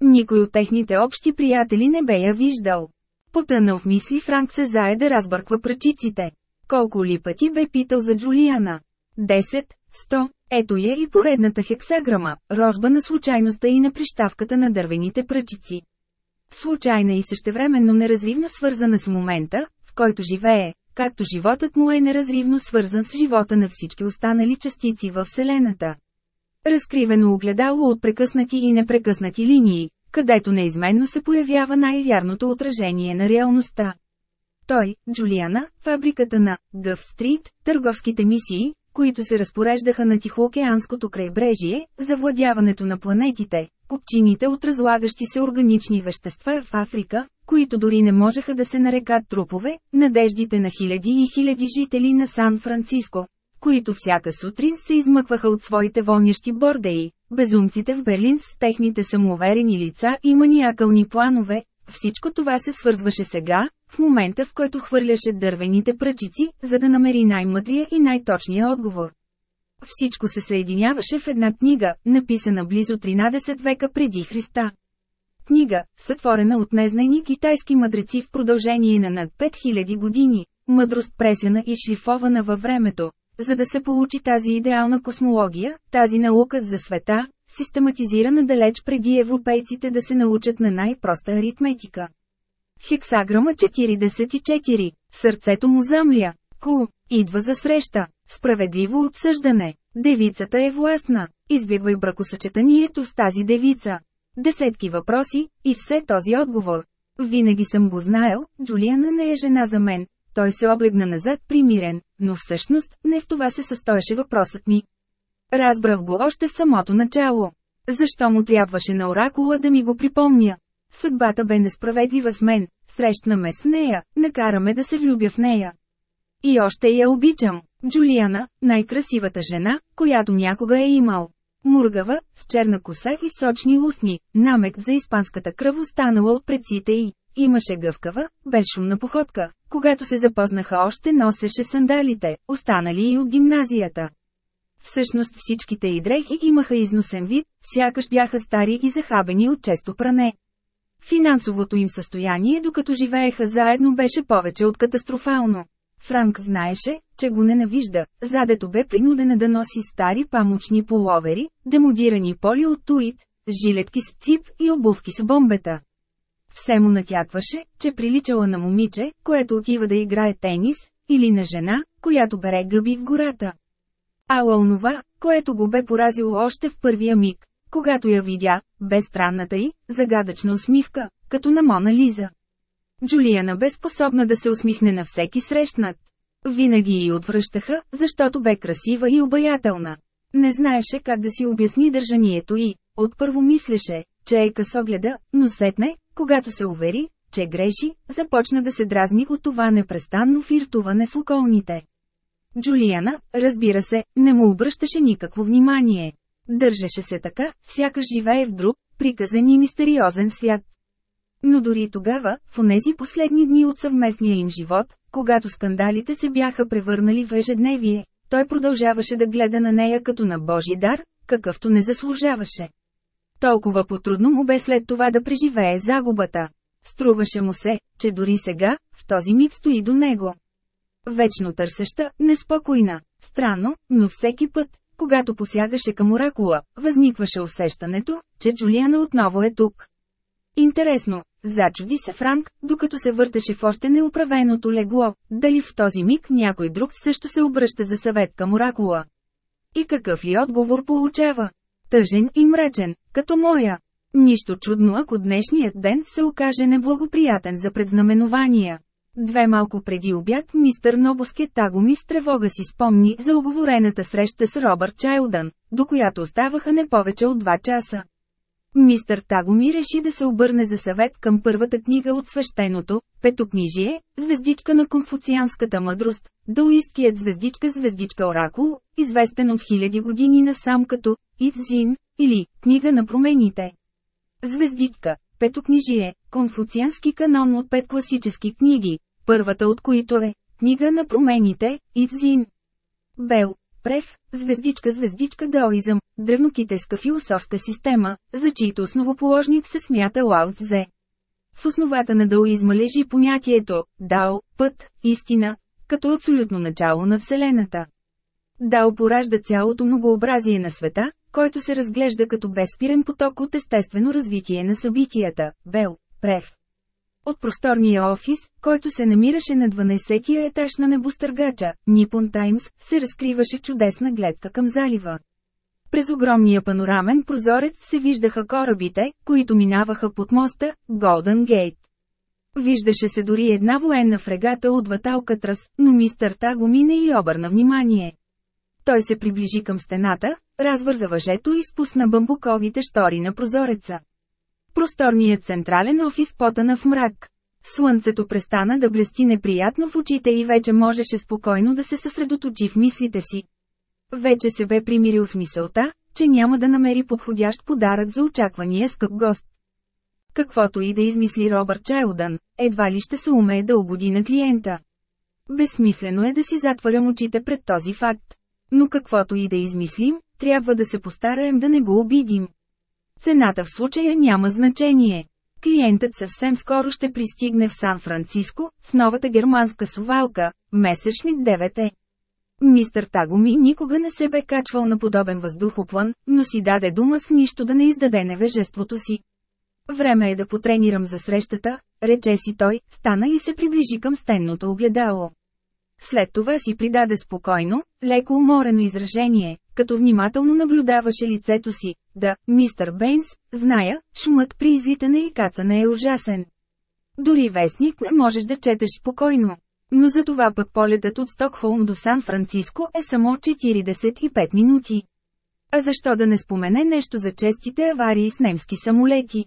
Speaker 1: Никой от техните общи приятели не бе я виждал. Потънал в мисли Франк се зае да разбърква пръчиците. Колко ли пъти бе питал за Джулиана? 10, 100, ето я и поредната хексаграма, рожба на случайността и на прищавката на дървените пръчици. Случайна и същевременно неразривно свързана с момента, в който живее, както животът му е неразривно свързан с живота на всички останали частици във Вселената. Разкривено огледало от прекъснати и непрекъснати линии, където неизменно се появява най-вярното отражение на реалността. Той, Джулиана, фабриката на Гъв Стрит, търговските мисии, които се разпореждаха на Тихоокеанското крайбрежие, завладяването на планетите, купчините от разлагащи се органични вещества в Африка, които дори не можеха да се нарекат трупове, надеждите на хиляди и хиляди жители на Сан-Франциско, които всяка сутрин се измъкваха от своите вонящи бордеи, безумците в Берлин с техните самоуверени лица и маниакални планове, всичко това се свързваше сега, в момента в който хвърляше дървените пръчици, за да намери най-мъдрия и най-точния отговор. Всичко се съединяваше в една книга, написана близо 13 века преди Христа. Книга, сътворена от незнайни китайски мъдреци в продължение на над 5000 години, мъдрост пресена и шлифована във времето, за да се получи тази идеална космология, тази наука за света, систематизирана далеч преди европейците да се научат на най-проста аритметика. Хексаграма 44. Сърцето му замля. Ку. Идва за среща. Справедливо отсъждане. Девицата е властна. Избягвай бракосъчетанието с тази девица. Десетки въпроси, и все този отговор. Винаги съм го знаел, Джулиана не е жена за мен. Той се облегна назад примирен, но всъщност не в това се състоеше въпросът ми. Разбрах го още в самото начало. Защо му трябваше на оракула да ми го припомня? Съдбата бе несправедлива с мен, срещнаме с нея, накараме да се влюбя в нея. И още я обичам. Джулиана, най-красивата жена, която някога е имал. Мургава, с черна коса и сочни устни, намек за испанската кръв останала от предците й. Имаше гъвкава, безшумна походка. Когато се запознаха още носеше сандалите, останали и от гимназията. Всъщност всичките й дрехи имаха износен вид, сякаш бяха стари и захабени от често пране. Финансовото им състояние докато живееха заедно беше повече от катастрофално. Франк знаеше, че го ненавижда, задето бе принудена да носи стари памучни половери, демодирани поли от туит, жилетки с цип и обувки с бомбета. Все му натякваше, че приличала на момиче, което отива да играе тенис, или на жена, която бере гъби в гората. Ала онова, което го бе поразило още в първия миг, когато я видя, бе странната й, загадъчна усмивка, като на Мона Лиза. Джулиана бе способна да се усмихне на всеки срещнат. Винаги й отвръщаха, защото бе красива и обаятелна. Не знаеше как да си обясни държанието й. Отпърво мислеше, че е късогледа, но сетне, когато се увери, че греши, започна да се дразни от това непрестанно фиртуване с околните. Джулиана, разбира се, не му обръщаше никакво внимание. Държеше се така, сякаш живее в друг, приказен и мистериозен свят. Но дори тогава, в онези последни дни от съвместния им живот, когато скандалите се бяха превърнали в ежедневие, той продължаваше да гледа на нея като на Божи дар, какъвто не заслужаваше. Толкова потрудно му бе след това да преживее загубата. Струваше му се, че дори сега, в този миг стои до него. Вечно търсеща, неспокойна, странно, но всеки път, когато посягаше към оракула, възникваше усещането, че Джулиана отново е тук. Интересно, зачуди се Франк, докато се въртеше в още неуправеното легло, дали в този миг някой друг също се обръща за съвет към оракула. И какъв ли отговор получава? Тъжен и мрачен, като моя. Нищо чудно ако днешният ден се окаже неблагоприятен за предзнаменования. Две малко преди обяд мистър Нобоске Тагоми с тревога си спомни за оговорената среща с Робърт Чайлдън, до която оставаха не повече от 2 часа. Мистър Тагоми реши да се обърне за съвет към първата книга от свещеното, петокнижие, звездичка на конфуцианската мъдрост, даоисткият звездичка звездичка Оракул, известен от хиляди години насам като Ицзин, или Книга на промените. Звездичка, Петокнижие – конфуциански канон от пет класически книги, първата от които е «Книга на промените» Идзин. Бел, Прев, звездичка звездичка даоизъм, древнокитайска философска система, за чието основоположник се смята Лао Цзе. В основата на даоизма лежи понятието «дао», «път», «истина», като абсолютно начало на Вселената. Дао поражда цялото многообразие на света, който се разглежда като безпирен поток от естествено развитие на събитията, Бел, Прев. От просторния офис, който се намираше на 12-тия етаж на небостъргача, Nippon Times, се разкриваше чудесна гледка към залива. През огромния панорамен прозорец се виждаха корабите, които минаваха под моста, Голден Гейт. Виждаше се дори една военна фрегата от Ваталкатрас, но мистър Та го мина и обърна внимание. Той се приближи към стената, Развърза въжето и спусна бамбуковите штори на прозореца. Просторният централен офис потана в мрак. Слънцето престана да блести неприятно в очите и вече можеше спокойно да се съсредоточи в мислите си. Вече се бе примирил с мисълта, че няма да намери подходящ подарък за очаквания скъп гост. Каквото и да измисли Робърт Чайлдън, едва ли ще се умее да угоди на клиента. Безсмислено е да си затварям очите пред този факт. Но каквото и да измислим, трябва да се постараем да не го обидим. Цената в случая няма значение. Клиентът съвсем скоро ще пристигне в Сан-Франциско, с новата германска сувалка, месечник 9 е. Мистър Тагоми никога не се бе качвал на подобен въздухоплан, но си даде дума с нищо да не издаде невежеството си. Време е да потренирам за срещата, рече си той, стана и се приближи към стенното огледало. След това си придаде спокойно, леко уморено изражение, като внимателно наблюдаваше лицето си. Да, мистър Бейнс, зная, шумът при излитане и кацане е ужасен. Дори вестник не можеш да четеш спокойно. Но за това пък полетът от Стокхолм до Сан-Франциско е само 45 минути. А защо да не спомене нещо за честите аварии с немски самолети?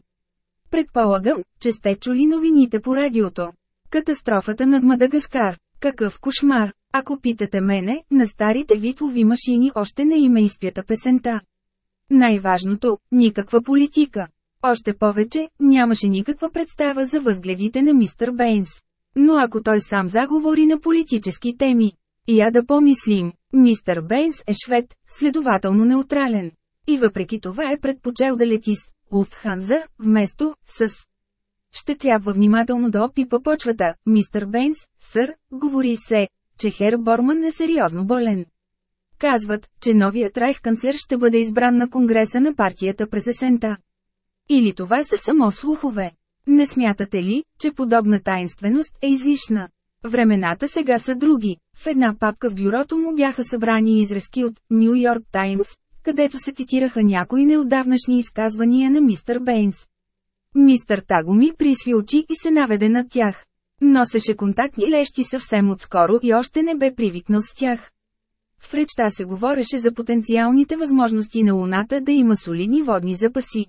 Speaker 1: Предполагам, че сте чули новините по радиото. Катастрофата над Мадагаскар. Какъв кошмар! Ако питате мене, на старите витлови машини още не има е изпята песента. Най-важното – никаква политика. Още повече, нямаше никаква представа за възгледите на мистър Бейнс. Но ако той сам заговори на политически теми, я да помислим, мистър Бейнс е швед, следователно неутрален. И въпреки това е предпочел да лети с Уфханза, вместо с ще трябва внимателно да опипа почвата, мистър Бейнс, сър, говори се, че Хер Борман е сериозно болен. Казват, че новият канцлер ще бъде избран на конгреса на партията през есента. Или това са само слухове. Не смятате ли, че подобна таинственост е излишна? Времената сега са други. В една папка в бюрото му бяха събрани изрезки от Нью Йорк Таймс, където се цитираха някои неодавнашни изказвания на мистър Бейнс. Мистър Тагоми присви очи и се наведе на тях. Носеше контактни лещи съвсем отскоро и още не бе привикнал с тях. В речта се говореше за потенциалните възможности на Луната да има солидни водни запаси.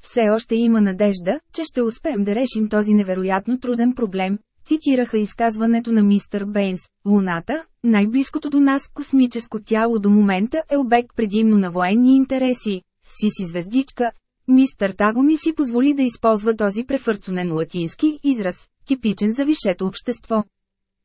Speaker 1: Все още има надежда, че ще успеем да решим този невероятно труден проблем, цитираха изказването на мистър Бейнс. Луната, най-близкото до нас космическо тяло до момента е обект предимно на военни интереси. си звездичка, Мистър Тагоми си позволи да използва този префърцунен латински израз, типичен за висшето общество.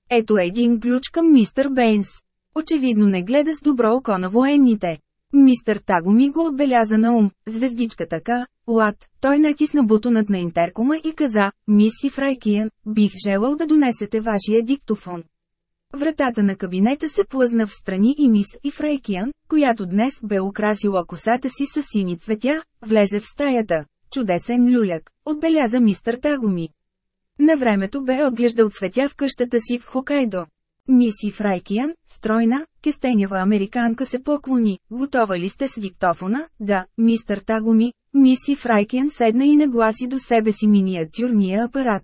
Speaker 1: Ето един ключ към мистър Бейнс. Очевидно не гледа с добро око на военните. Мистър Тагоми го отбеляза на ум, звездичката така, Лад, той натисна бутонът на интеркома и каза, миси Фрайкиен, бих желал да донесете вашия диктофон. Вратата на кабинета се плъзна в страни и мис и Фрейкиан, която днес бе украсила косата си с сини цветя, влезе в стаята. Чудесен люляк, отбеляза мистър Тагоми. На времето бе отглеждал цветя в къщата си в Хокайдо. Миси Фрайкиян, стройна, кестенява американка се поклони. Готова ли сте с диктофона? Да, мистър Тагоми. Миси Фрайкиян седна и нагласи до себе си миниатюрния апарат.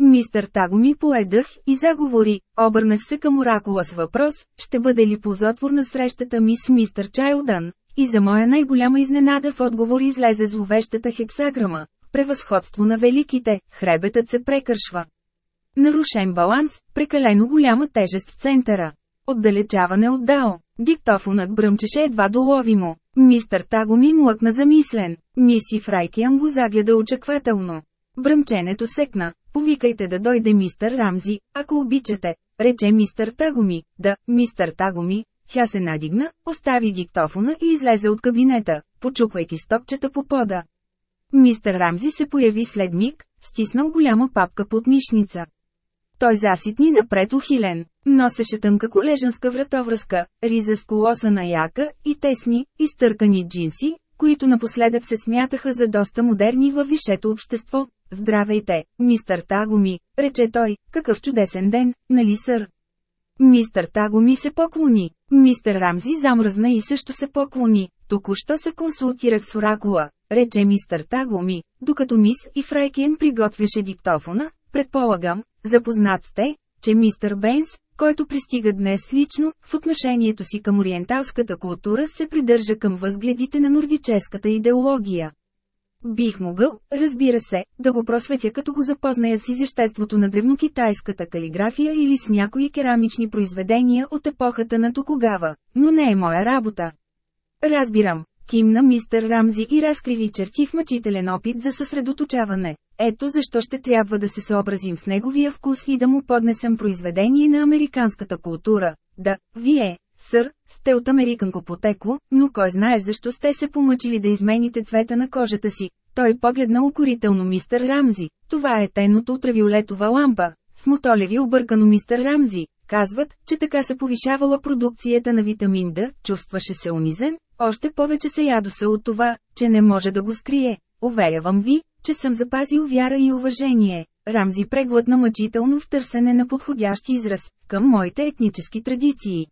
Speaker 1: Мистър Таго ми поедах и заговори, обърнах се към оракула с въпрос, ще бъде ли на срещата ми с мистър Чайлдън, и за моя най-голяма изненада в отговор излезе зловещата хексаграма, превъзходство на великите, хребетът се прекършва. Нарушен баланс, прекалено голяма тежест в центъра. Отдалечаване от Дао. Диктофонът бръмчеше едва доловимо. Мистър Таго ми млъкна замислен. Миси Фрайкиан го загледа очаквателно. Бръмченето секна. Повикайте да дойде мистър Рамзи, ако обичате, рече мистър Тагоми. Да, мистър Тагоми. Тя се надигна, остави диктофона и излезе от кабинета, почуквайки стопчета по пода. Мистър Рамзи се появи след миг, стиснал голяма папка под мишница. Той заситни напред ухилен, носеше тънка колежанска вратовръзка, риза с колоса на яка и тесни, изтъркани джинси, които напоследък се смятаха за доста модерни във висшето общество. Здравейте, мистър Тагоми, рече той, какъв чудесен ден, нали сър? Мистър Тагоми се поклони. Мистер Рамзи замръзна и също се поклони. Току-що се консултирах с оракула, рече мистър Тагоми, докато мис и Фрайкен приготвяше диктофона, предполагам, запознат сте, че мистър Бенс, който пристига днес лично, в отношението си към ориенталската култура се придържа към възгледите на нордическата идеология. Бих могъл, разбира се, да го просветя като го запозная с изяществото на древнокитайската калиграфия или с някои керамични произведения от епохата на Токогава, но не е моя работа. Разбирам, кимна мистер Рамзи и разкриви черти в мъчителен опит за съсредоточаване. Ето защо ще трябва да се съобразим с неговия вкус и да му поднесем произведение на американската култура. Да, вие, Сър, сте от Американко потекло, но кой знае защо сте се помъчили да измените цвета на кожата си. Той погледна укорително мистер Рамзи. Това е тайното ултравиолетова лампа. Смотолеви объркано мистер Рамзи. Казват, че така се повишавала продукцията на витамин Д, чувстваше се унизен, още повече се ядоса от това, че не може да го скрие. Уверявам ви, че съм запазил вяра и уважение. Рамзи преглътна мъчително в търсене на подходящ израз към моите етнически традиции.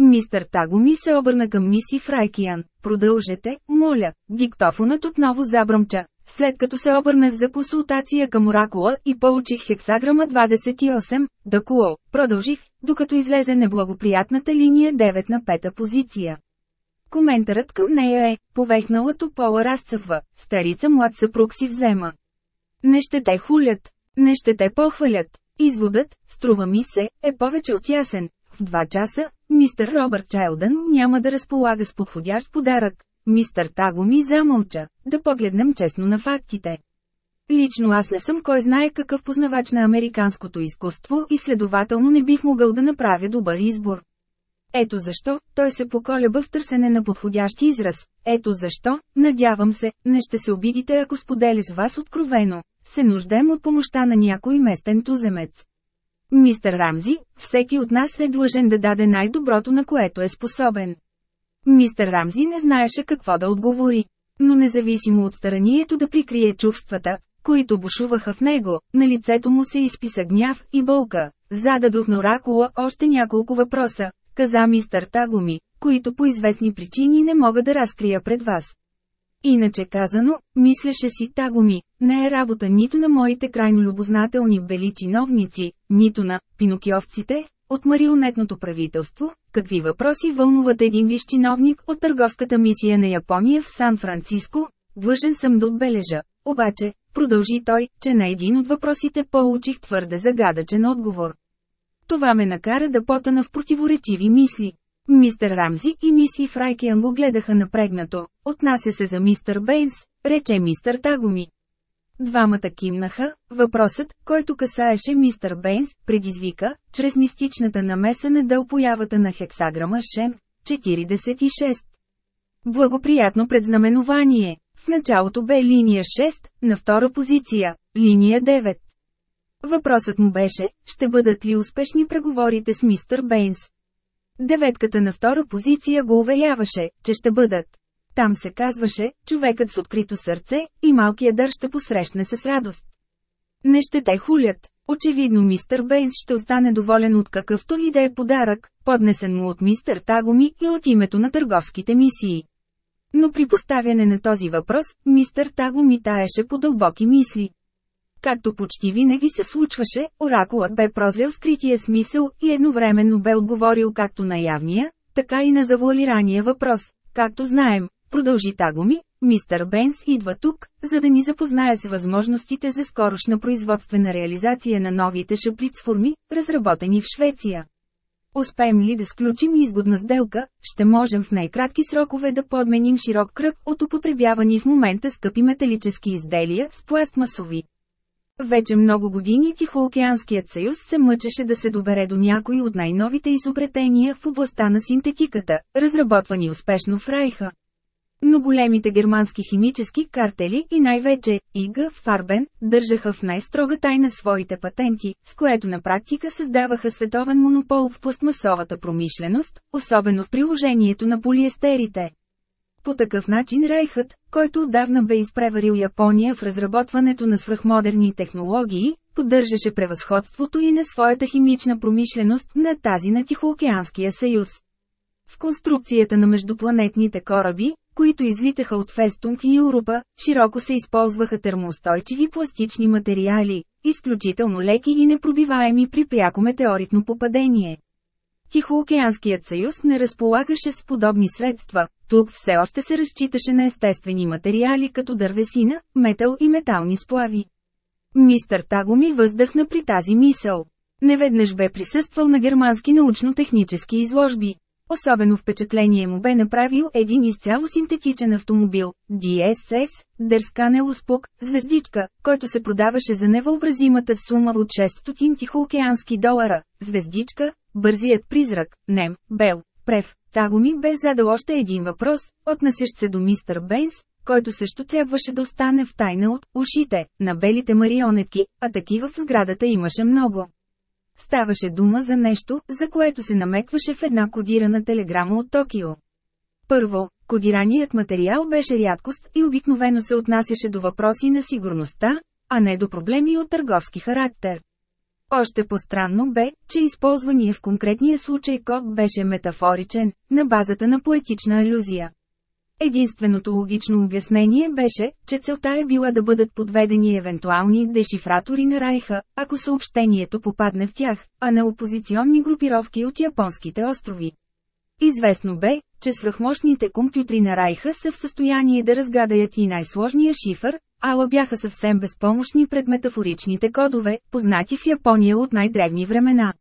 Speaker 1: Мистър Тагоми се обърна към миси Фрайкиан. Продължете, моля. Диктофонът отново забръмча. След като се обърнах за консултация към оракула и получих хексаграма 28, да куло, продължих, докато излезе неблагоприятната линия 9 на пета позиция. Коментарът към нея е, повехналото пола разцъфва, старица млад съпруг си взема. Не ще те хулят, не ще те похвалят. Изводът, струва ми се, е повече от ясен. В 2 часа, Мистер Робърт Чайлдън няма да разполага с подходящ подарък. Мистер Таго ми замълча, да погледнем честно на фактите. Лично аз не съм кой знае какъв познавач на американското изкуство и следователно не бих могъл да направя добър избор. Ето защо, той се поколеба в търсене на подходящ израз. Ето защо, надявам се, не ще се обидите ако споделя с вас откровено. Се нуждаем от помощта на някой местен туземец. Мистер Рамзи, всеки от нас е длъжен да даде най-доброто на което е способен. Мистер Рамзи не знаеше какво да отговори. Но независимо от старанието да прикрие чувствата, които бушуваха в него, на лицето му се изписа гняв и болка. Зададох на Оракула още няколко въпроса, каза мистър Тагоми, които по известни причини не мога да разкрия пред вас. Иначе казано, мислеше си Тагоми, не е работа нито на моите крайно любознателни бели чиновници, нито на пинокиовците от марионетното правителство, какви въпроси вълнуват един виш чиновник от търговската мисия на Япония в Сан-Франциско, длъжен съм да отбележа. Обаче, продължи той, че на един от въпросите получих твърде загадъчен отговор. Това ме накара да потана в противоречиви мисли. Мистер Рамзи и мисли Фрайкиан го гледаха напрегнато. Отнася се за мистер Бейнс, рече мистер Тагоми. Двамата кимнаха, въпросът, който касаеше мистър Бейнс, предизвика, чрез мистичната намеса на дъл появата на хексаграма Шем, 46. Благоприятно предзнаменование. В началото бе линия 6, на втора позиция, линия 9. Въпросът му беше, ще бъдат ли успешни преговорите с мистър Бейнс. Деветката на втора позиция го уверяваше, че ще бъдат. Там се казваше, човекът с открито сърце и малкия дър ще посрещне се с радост. Не ще те хулят. Очевидно мистър Бейнс ще остане доволен от какъвто и да е подарък, поднесен му от мистър Тагоми и от името на търговските мисии. Но при поставяне на този въпрос, мистър Тагоми таеше по дълбоки мисли. Както почти винаги се случваше, оракулът бе прозлял скрития смисъл и едновременно бе отговорил както на явния, така и на завуалирания въпрос. Както знаем, Продължи Тагоми, мистър Бенс идва тук, за да ни запознае с възможностите за скорошна производствена реализация на новите шаплицформи, разработени в Швеция. Успеем ли да сключим изгодна сделка, ще можем в най-кратки срокове да подменим широк кръг от употребявани в момента скъпи металически изделия с пластмасови. Вече много години Тихоокеанският съюз се мъчеше да се добере до някои от най-новите изобретения в областта на синтетиката, разработвани успешно в Райха но големите германски химически картели и най-вече ИГ Фарбен държаха в най-строга тайна своите патенти, с което на практика създаваха световен монопол в пластмасовата промишленост, особено в приложението на полиестерите. По такъв начин Рейхът, който отдавна бе изпреварил Япония в разработването на свръхмодерни технологии, поддържаше превъзходството и на своята химична промишленост на тази на Тихоокеанския съюз. В конструкцията на междупланетните кораби, които излитаха от Фестунг и Европа, широко се използваха термоустойчиви пластични материали, изключително леки и непробиваеми при пряко метеоритно попадение. Тихоокеанският съюз не разполагаше с подобни средства, тук все още се разчиташе на естествени материали като дървесина, метал и метални сплави. Мистър Тагоми въздъхна при тази мисъл. Неведнъж бе присъствал на германски научно-технически изложби. Особено впечатление му бе направил един изцяло синтетичен автомобил – DSS, Дърскане Успук, звездичка, който се продаваше за невъобразимата сума от 600 тихоокеански долара, звездичка, бързият призрак, Нем, Бел, Прев. Таго ми бе задал още един въпрос, отнасящ се до мистър Бейнс, който също трябваше да остане в тайна от ушите на белите марионетки, а такива в сградата имаше много. Ставаше дума за нещо, за което се намекваше в една кодирана телеграма от Токио. Първо, кодираният материал беше рядкост и обикновено се отнасяше до въпроси на сигурността, а не до проблеми от търговски характер. Още по-странно бе, че използвания в конкретния случай код беше метафоричен, на базата на поетична алюзия. Единственото логично обяснение беше, че целта е била да бъдат подведени евентуални дешифратори на Райха, ако съобщението попадне в тях, а на опозиционни групировки от японските острови. Известно бе, че свръхмощните компютри на Райха са в състояние да разгадаят и най-сложния шифър, ала бяха съвсем безпомощни пред метафоричните кодове, познати в Япония от най-древни времена.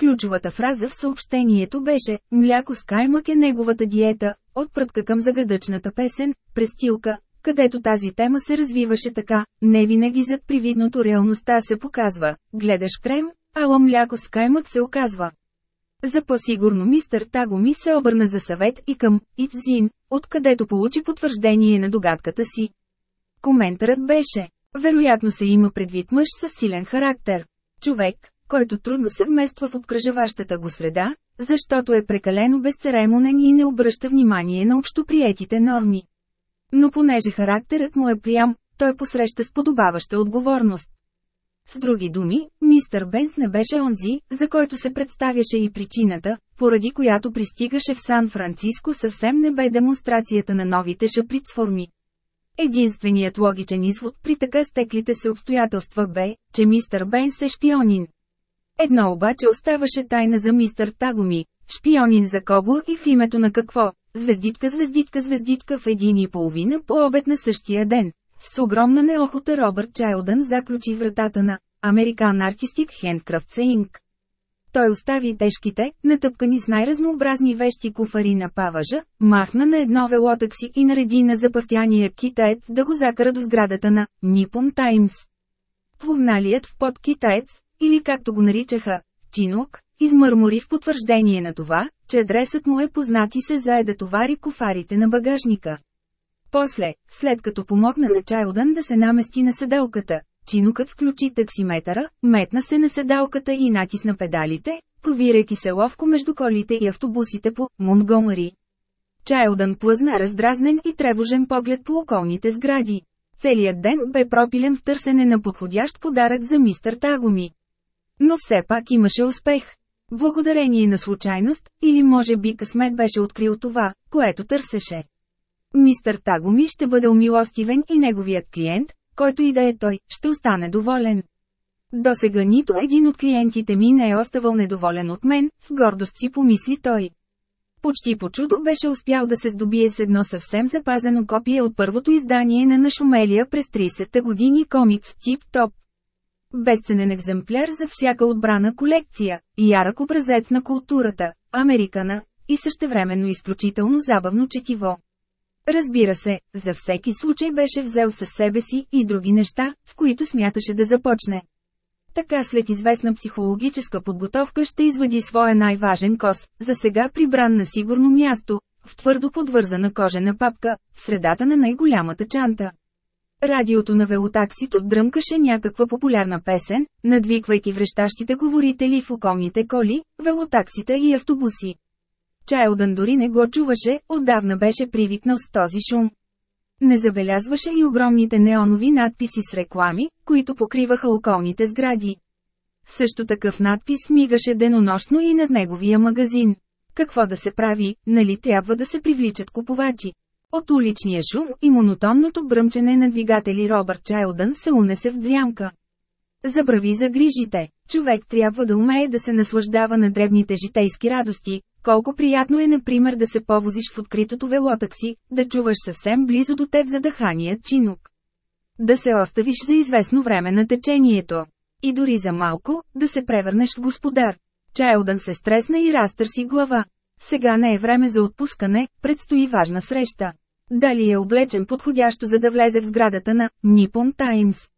Speaker 1: Ключовата фраза в съобщението беше «Мляко с каймък е неговата диета», Отпратка към загадъчната песен, престилка, където тази тема се развиваше така, не винаги зад привидното реалността се показва, гледаш крем, ала мляко с каймък се оказва. За по-сигурно мистър Таго ми се обърна за съвет и към Итзин, откъдето получи потвърждение на догадката си. Коментарът беше, вероятно се има предвид мъж с силен характер. Човек, който трудно се вмества в обкръжаващата го среда, защото е прекалено безцеремонен и не обръща внимание на общоприетите норми. Но понеже характерът му е прям, той посреща с подобаваща отговорност. С други думи, мистър Бенс не беше онзи, за който се представяше и причината, поради която пристигаше в Сан-Франциско съвсем не бе демонстрацията на новите шаприцформи. Единственият логичен извод при така стеклите се обстоятелства бе, че мистър Бенс е шпионин. Едно обаче оставаше тайна за мистър Тагоми, шпионин за кого и в името на какво, звездичка звездичка звездичка в един и половина по обед на същия ден. С огромна неохота Робърт Чайлдън заключи вратата на американ Артистик Handcrafts Inc. Той остави тежките, натъпкани с най-разнообразни вещи куфари на паважа, махна на едно велотакси и нареди на запъхтяния китаец да го закара до сградата на Нипон Таймс. Плувналият в под китаец, или както го наричаха, чинок, измърмори в потвърждение на това, че адресът му е познат и се заеда товари кофарите на багажника. После, след като помогна на Чайлдън да се намести на седалката, чинукът включи таксиметъра, метна се на седалката и натисна педалите, провирайки се ловко между колите и автобусите по Монгомери. Чайлдън плъзна раздразнен и тревожен поглед по околните сгради. Целият ден бе пропилен в търсене на подходящ подарък за мистър Тагоми. Но все пак имаше успех. Благодарение на случайност, или може би късмет беше открил това, което търсеше. Мистър Тагоми ще бъде умилостивен и неговият клиент, който и да е той, ще остане доволен. До сега нито един от клиентите ми не е оставал недоволен от мен, с гордост си помисли той. Почти по чудо беше успял да се здобие с едно съвсем запазено копие от първото издание на нашумелия през 30-та години комикс Тип Топ. Безценен екземпляр за всяка отбрана колекция, ярък образец на културата, американа, и същевременно изключително забавно четиво. Разбира се, за всеки случай беше взел със себе си и други неща, с които смяташе да започне. Така след известна психологическа подготовка ще извади своя най-важен кос, за сега прибран на сигурно място, в твърдо подвързана кожена папка, в средата на най-голямата чанта. Радиото на велотаксито дръмкаше някаква популярна песен, надвиквайки врещащите говорители в околните коли, велотаксита и автобуси. Чайлдън дори не го чуваше, отдавна беше привикнал с този шум. Не забелязваше и огромните неонови надписи с реклами, които покриваха околните сгради. Също такъв надпис мигаше денонощно и над неговия магазин. Какво да се прави, нали трябва да се привличат купувачи? От уличния шум и монотонното бръмчене на двигатели Робърт Чайлдън се унесе в дзямка. Забрави за грижите. Човек трябва да умее да се наслаждава на дребните житейски радости. Колко приятно е, например, да се повозиш в откритото велотакси, да чуваш съвсем близо до теб задъханият чинок. Да се оставиш за известно време на течението. И дори за малко, да се превърнеш в господар. Чайлдън се стресна и разтърси глава. Сега не е време за отпускане, предстои важна среща. Дали е облечен подходящо за да влезе в сградата на Nippon Times?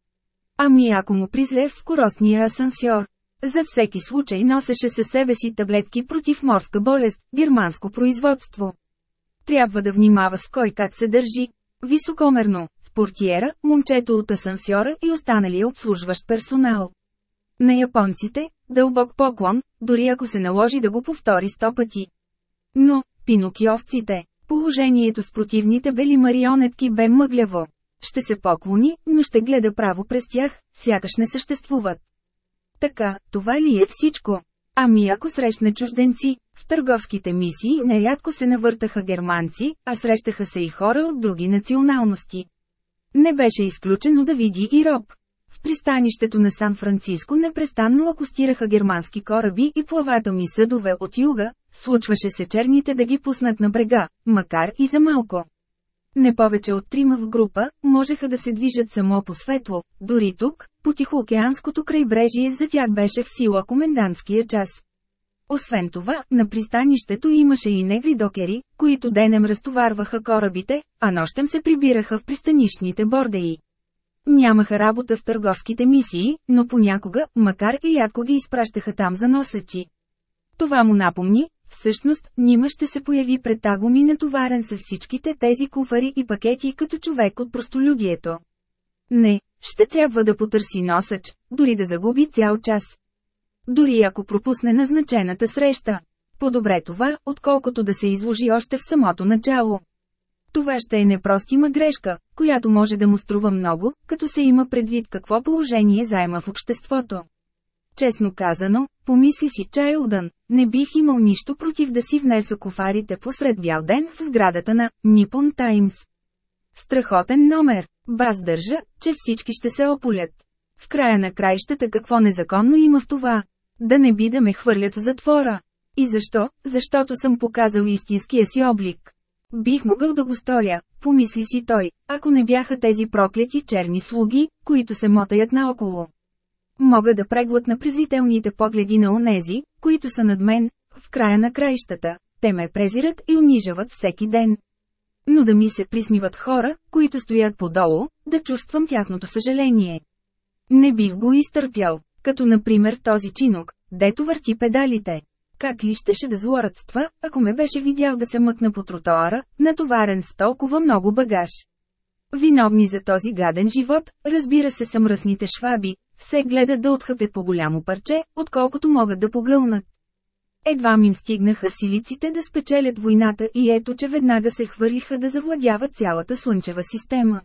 Speaker 1: Ами ако му призле в скоростния асансьор. За всеки случай носеше със себе си таблетки против морска болест, германско производство. Трябва да внимава с кой как се държи. Високомерно, в портиера, момчето от асансьора и останалия обслужващ персонал. На японците, дълбок поклон, дори ако се наложи да го повтори сто пъти. Но, пинокиовците, Положението с противните бели марионетки бе мъгляво. Ще се поклони, но ще гледа право през тях, сякаш не съществуват. Така, това ли е всичко? Ами ако срещна чужденци, в търговските мисии нерядко се навъртаха германци, а срещаха се и хора от други националности. Не беше изключено да види и роб. В пристанището на Сан-Франциско непрестанно акустираха германски кораби и плавателни съдове от юга, случваше се черните да ги пуснат на брега, макар и за малко. Не повече от трима в група, можеха да се движат само по светло, дори тук, по Тихоокеанското крайбрежие за тях беше в сила комендантския час. Освен това, на пристанището имаше и негри докери, които денем разтоварваха корабите, а нощем се прибираха в пристанищните бордеи. Нямаха работа в търговските мисии, но понякога, макар и ако ги изпращаха там за носачи. Това му напомни, всъщност, Нима ще се появи пред Тагуми натоварен с всичките тези куфари и пакети като човек от простолюдието. Не, ще трябва да потърси носач, дори да загуби цял час. Дори ако пропусне назначената среща. По-добре това, отколкото да се изложи още в самото начало. Това ще е непростима грешка, която може да му струва много, като се има предвид какво положение заема в обществото. Честно казано, помисли си Чайлдън, не бих имал нищо против да си внеса кофарите посред бял ден в сградата на Nippon Times. Страхотен номер. Баз държа, че всички ще се ополят. В края на краищата какво незаконно има в това? Да не би да ме хвърлят в затвора. И защо? Защото съм показал истинския си облик. Бих могъл да го сторя, помисли си той, ако не бяха тези проклети черни слуги, които се мотаят наоколо. Мога да преглътна презрителните погледи на онези, които са над мен, в края на краищата, те ме презират и унижават всеки ден. Но да ми се присниват хора, които стоят подолу, да чувствам тяхното съжаление. Не бих го изтърпял, като например този чинок, дето върти педалите как ли щеше да злорадства, ако ме беше видял да се мъкна по тротоара, натоварен с толкова много багаж. Виновни за този гаден живот, разбира се са мръсните шваби, все гледат да отхъпят по голямо парче, отколкото могат да погълнат. Едва ми им стигнаха силиците да спечелят войната и ето че веднага се хвърлиха да завладяват цялата слънчева система.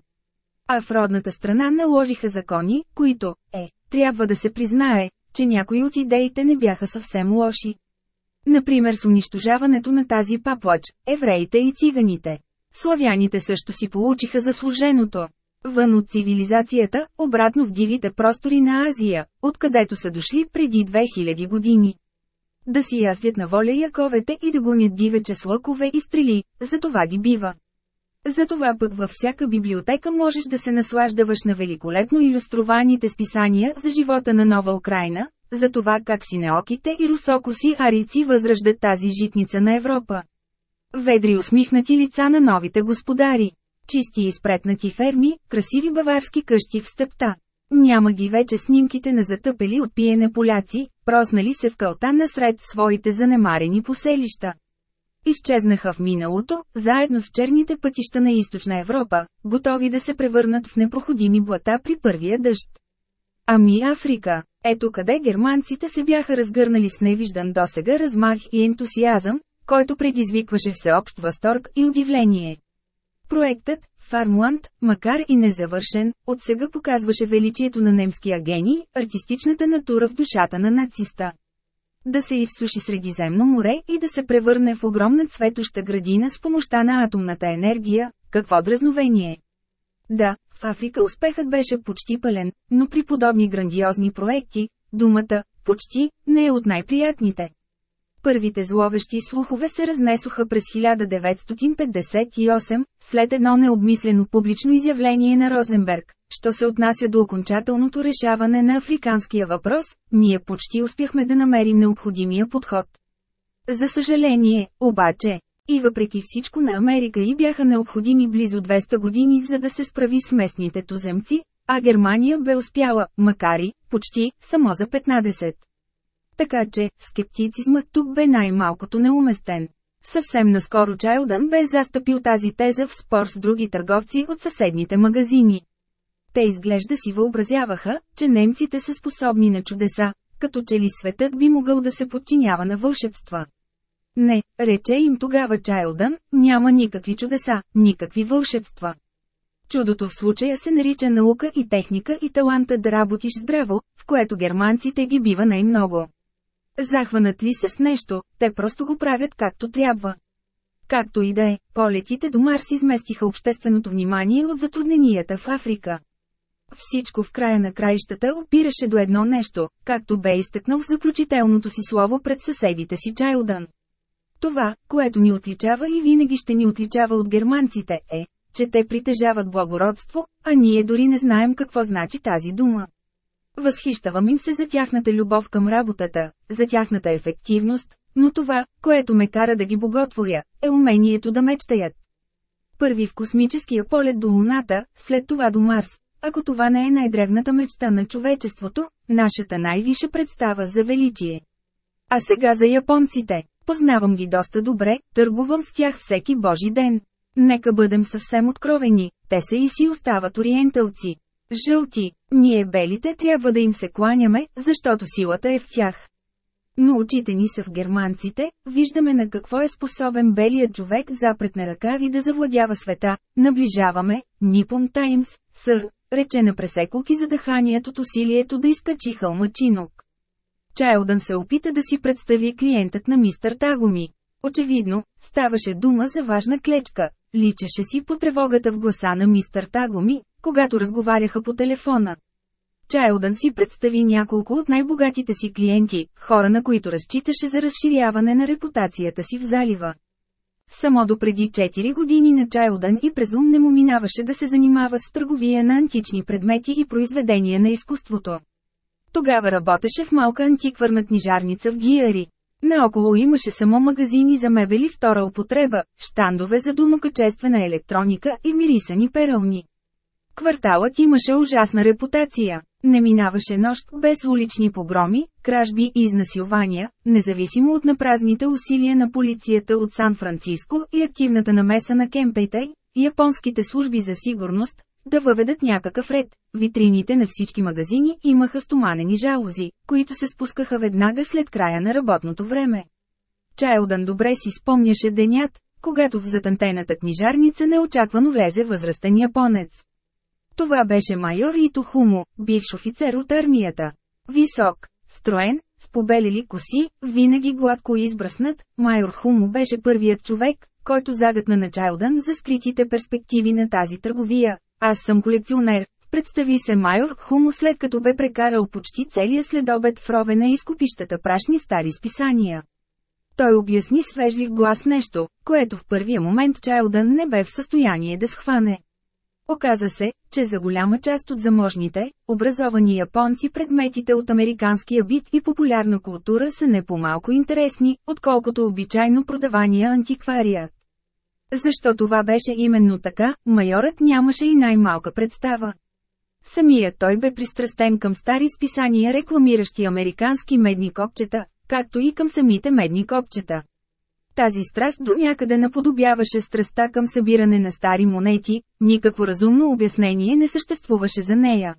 Speaker 1: А в родната страна наложиха закони, които, е, трябва да се признае, че някои от идеите не бяха съвсем лоши. Например с унищожаването на тази паплач, евреите и циганите. Славяните също си получиха заслуженото. Вън от цивилизацията, обратно в дивите простори на Азия, откъдето са дошли преди 2000 години. Да си яслят на воля яковете и да гонят дивече с лъкове и стрели, затова ги бива. Затова пък във всяка библиотека можеш да се наслаждаваш на великолепно иллюстрованите списания за живота на Нова Украина, за това как синеоките и русокоси арици възраждат тази житница на Европа. Ведри усмихнати лица на новите господари. Чисти и спретнати ферми, красиви баварски къщи в стъпта. Няма ги вече снимките на затъпели от пиене поляци, проснали се в кълта насред своите занемарени поселища. Изчезнаха в миналото, заедно с черните пътища на източна Европа, готови да се превърнат в непроходими блата при първия дъжд. Ами Африка, ето къде германците се бяха разгърнали с невиждан досега размах и ентусиазъм, който предизвикваше всеобщ възторг и удивление. Проектът, Фармланд, макар и незавършен, от сега показваше величието на немския гений, артистичната натура в душата на нациста. Да се изсуши Средиземно море и да се превърне в огромна цветоща градина с помощта на атомната енергия, какво дразновение! Да, в Африка успехът беше почти пълен, но при подобни грандиозни проекти, думата «почти» не е от най-приятните. Първите зловещи слухове се разнесоха през 1958, след едно необмислено публично изявление на Розенберг. Що се отнася до окончателното решаване на африканския въпрос, ние почти успяхме да намерим необходимия подход. За съжаление, обаче, и въпреки всичко на Америка и бяха необходими близо 200 години за да се справи с местните туземци, а Германия бе успяла, макар и, почти, само за 15. Така че, скептицизмът тук бе най-малкото неуместен. Съвсем наскоро Чайлдън бе застъпил тази теза в спор с други търговци от съседните магазини. Те изглежда си въобразяваха, че немците са способни на чудеса, като че ли светът би могъл да се подчинява на вълшебства. Не, рече им тогава Чайлдън, няма никакви чудеса, никакви вълшебства. Чудото в случая се нарича наука и техника и таланта да работиш здраво, в което германците ги бива най-много. Захванат ли се с нещо, те просто го правят както трябва. Както и да е, полетите до Марс изместиха общественото внимание от затрудненията в Африка. Всичко в края на краищата опираше до едно нещо, както бе изтъкнал в заключителното си слово пред съседите си Чайлдън. Това, което ни отличава и винаги ще ни отличава от германците е, че те притежават благородство, а ние дори не знаем какво значи тази дума. Възхищавам им се за тяхната любов към работата, за тяхната ефективност, но това, което ме кара да ги боготворя, е умението да мечтаят. Първи в космическия полет до Луната, след това до Марс. Ако това не е най-древната мечта на човечеството, нашата най-виша представа за величие. А сега за японците. Познавам ги доста добре, търгувам с тях всеки божи ден. Нека бъдем съвсем откровени, те са и си остават ориенталци. Жълти, ние белите трябва да им се кланяме, защото силата е в тях. Но очите ни са в германците, виждаме на какво е способен белият човек запред на ръкави да завладява света, наближаваме, Нипон Таймс, сър, рече на пресеколки дъханието от усилието да изкачи хълмачинок. Чайлдън се опита да си представи клиентът на мистър Тагоми. Очевидно, ставаше дума за важна клечка. Личеше си по тревогата в гласа на мистър Тагоми, когато разговаряха по телефона. Чайлдън си представи няколко от най-богатите си клиенти, хора на които разчиташе за разширяване на репутацията си в залива. Само до преди 4 години на Чайлдън и презум не му минаваше да се занимава с търговия на антични предмети и произведения на изкуството. Тогава работеше в малка антикварна книжарница в Гиари. Наоколо имаше само магазини за мебели втора употреба, щандове за домокачествена електроника и мирисани перални. Кварталът имаше ужасна репутация. Не минаваше нощ без улични погроми, кражби и изнасилвания, независимо от напразните усилия на полицията от Сан-Франциско и активната намеса на кемпейте, японските служби за сигурност, да въведат някакъв ред. Витрините на всички магазини имаха стоманени жалози, които се спускаха веднага след края на работното време. Чайлдън добре си спомняше денят, когато в затантената книжарница неочаквано влезе възрастен японец. Това беше майор Ито Хумо, бивш офицер от армията. Висок, строен, с побелили коси, винаги гладко избраснат, майор Хумо беше първият човек, който загадна на Чайлдън за скритите перспективи на тази търговия, аз съм колекционер. Представи се майор Хумо след като бе прекарал почти целия следобед в рове на изкупищата прашни стари списания. Той обясни с вежлив глас нещо, което в първия момент Чайлдън не бе в състояние да схване. Оказа се, че за голяма част от заможните, образовани японци предметите от американския бит и популярна култура са не по-малко интересни, отколкото обичайно продавания антиквариат. Защо това беше именно така, майорът нямаше и най-малка представа. Самия той бе пристрастен към стари списания, рекламиращи американски медни копчета, както и към самите медни копчета. Тази страст до някъде наподобяваше страстта към събиране на стари монети, никакво разумно обяснение не съществуваше за нея.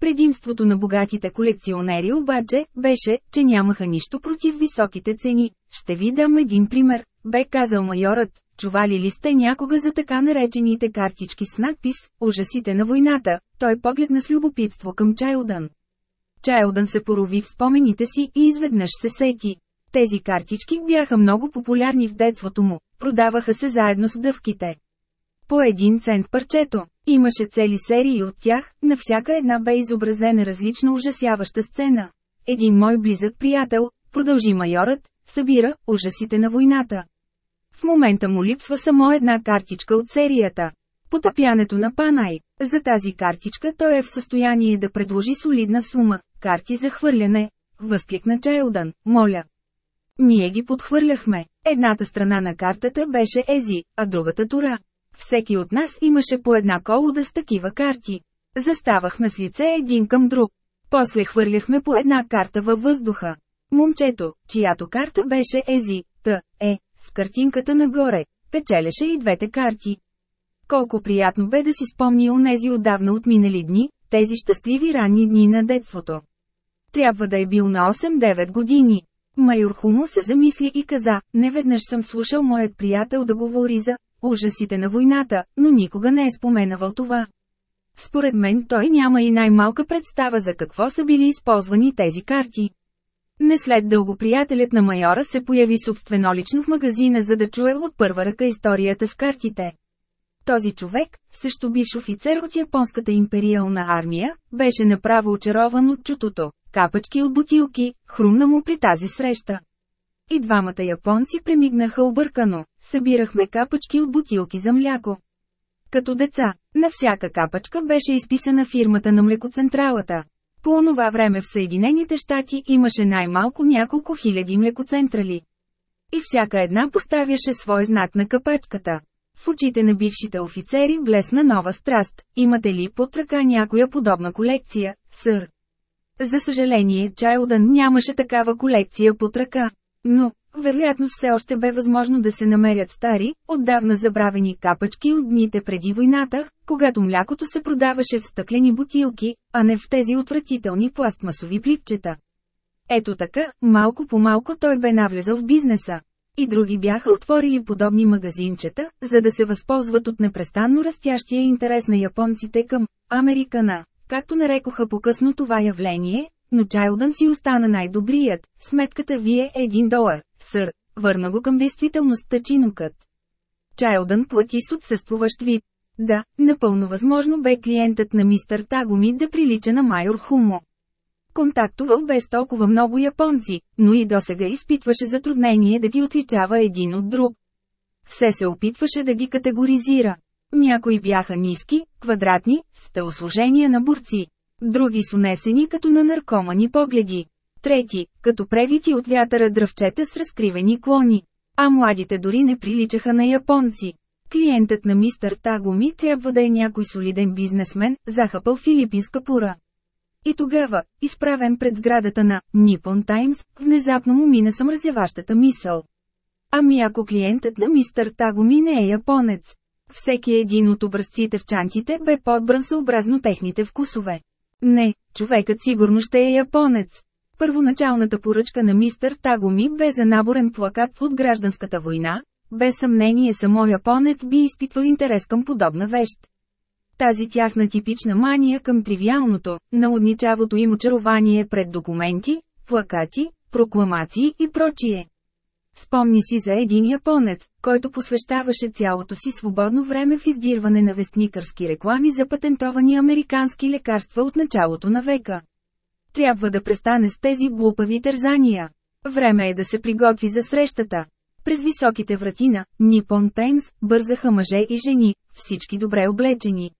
Speaker 1: Предимството на богатите колекционери обаче беше, че нямаха нищо против високите цени. Ще ви дам един пример, бе казал майорът, Чували ли сте някога за така наречените картички с надпис «Ужасите на войната», той погледна с любопитство към Чайлдън. Чайлдън се порови в спомените си и изведнъж се сети. Тези картички бяха много популярни в детството му, продаваха се заедно с дъвките. По един цент парчето, имаше цели серии от тях, на всяка една бе изобразена различна ужасяваща сцена. Един мой близък приятел, продължи майорът, събира ужасите на войната. В момента му липсва само една картичка от серията. Потъпянето на Панай. За тази картичка той е в състояние да предложи солидна сума, карти за хвърляне. възклик на Чайлдън, моля. Ние ги подхвърляхме. Едната страна на картата беше Ези, а другата Тора. Всеки от нас имаше по една колода с такива карти. Заставахме с лице един към друг. После хвърляхме по една карта във въздуха. Момчето, чиято карта беше Ези, Т, Е, в картинката нагоре, печелеше и двете карти. Колко приятно бе да си спомни онези отдавна отминали дни, тези щастливи ранни дни на детството. Трябва да е бил на 8-9 години. Майор Хуно се замисли и каза, неведнъж съм слушал моят приятел да говори за ужасите на войната, но никога не е споменавал това. Според мен той няма и най-малка представа за какво са били използвани тези карти. Не след дълго приятелят на майора се появи собственолично в магазина за да чуе от първа ръка историята с картите. Този човек, също биш офицер от японската империална армия, беше направо очарован от чутото, капачки от бутилки, хрумна му при тази среща. И двамата японци премигнаха объркано, събирахме капачки от бутилки за мляко. Като деца, на всяка капачка беше изписана фирмата на млекоцентралата, по онова време в Съединените щати имаше най-малко няколко хиляди млекоцентрали. И всяка една поставяше свой знак на капачката. В очите на бившите офицери блесна нова страст. Имате ли под ръка някоя подобна колекция, сър? За съжаление, Чайлдън нямаше такава колекция под ръка. Но, вероятно все още бе възможно да се намерят стари, отдавна забравени капачки от дните преди войната, когато млякото се продаваше в стъклени бутилки, а не в тези отвратителни пластмасови пликчета. Ето така, малко по малко той бе навлезал в бизнеса. И други бяха отворили подобни магазинчета, за да се възползват от непрестанно растящия интерес на японците към «Американа», както нарекоха по-късно това явление, но Чайлдън си остана най-добрият, сметката ви е 1 долар, сър, върна го към действителността чинокът. Чайлдън плати с отсъствуващ вид. Да, напълно възможно бе клиентът на мистър Тагоми да прилича на майор Хумо. Контактувал без толкова много японци, но и досега изпитваше затруднение да ги отличава един от друг. Все се опитваше да ги категоризира. Някои бяха ниски, квадратни, с телосложения на борци. Други с унесени като на наркомани погледи трети, като превити от вятъра дръвчета с разкривени клони. А младите дори не приличаха на японци. Клиентът на мистър Тагоми трябва да е някой солиден бизнесмен, захапал филипинска пура. И тогава, изправен пред сградата на Nippon Times, внезапно му мина съмразяващата мисъл. Ами ако клиентът на мистър Тагоми не е японец? Всеки един от образците в чантите бе подбран съобразно техните вкусове. Не, човекът сигурно ще е японец. Първоначалната поръчка на мистър Тагоми бе за наборен плакат от гражданската война, без съмнение само японец би изпитвал интерес към подобна вещ. Тази тяхна типична мания към тривиалното, наудничавото им очарование пред документи, плакати, прокламации и прочие. Спомни си за един японец, който посвещаваше цялото си свободно време в издирване на вестникърски реклами за патентовани американски лекарства от началото на века. Трябва да престане с тези глупави тързания. Време е да се приготви за срещата. През високите врати на Нипон Таймс бързаха мъже и жени, всички добре облечени.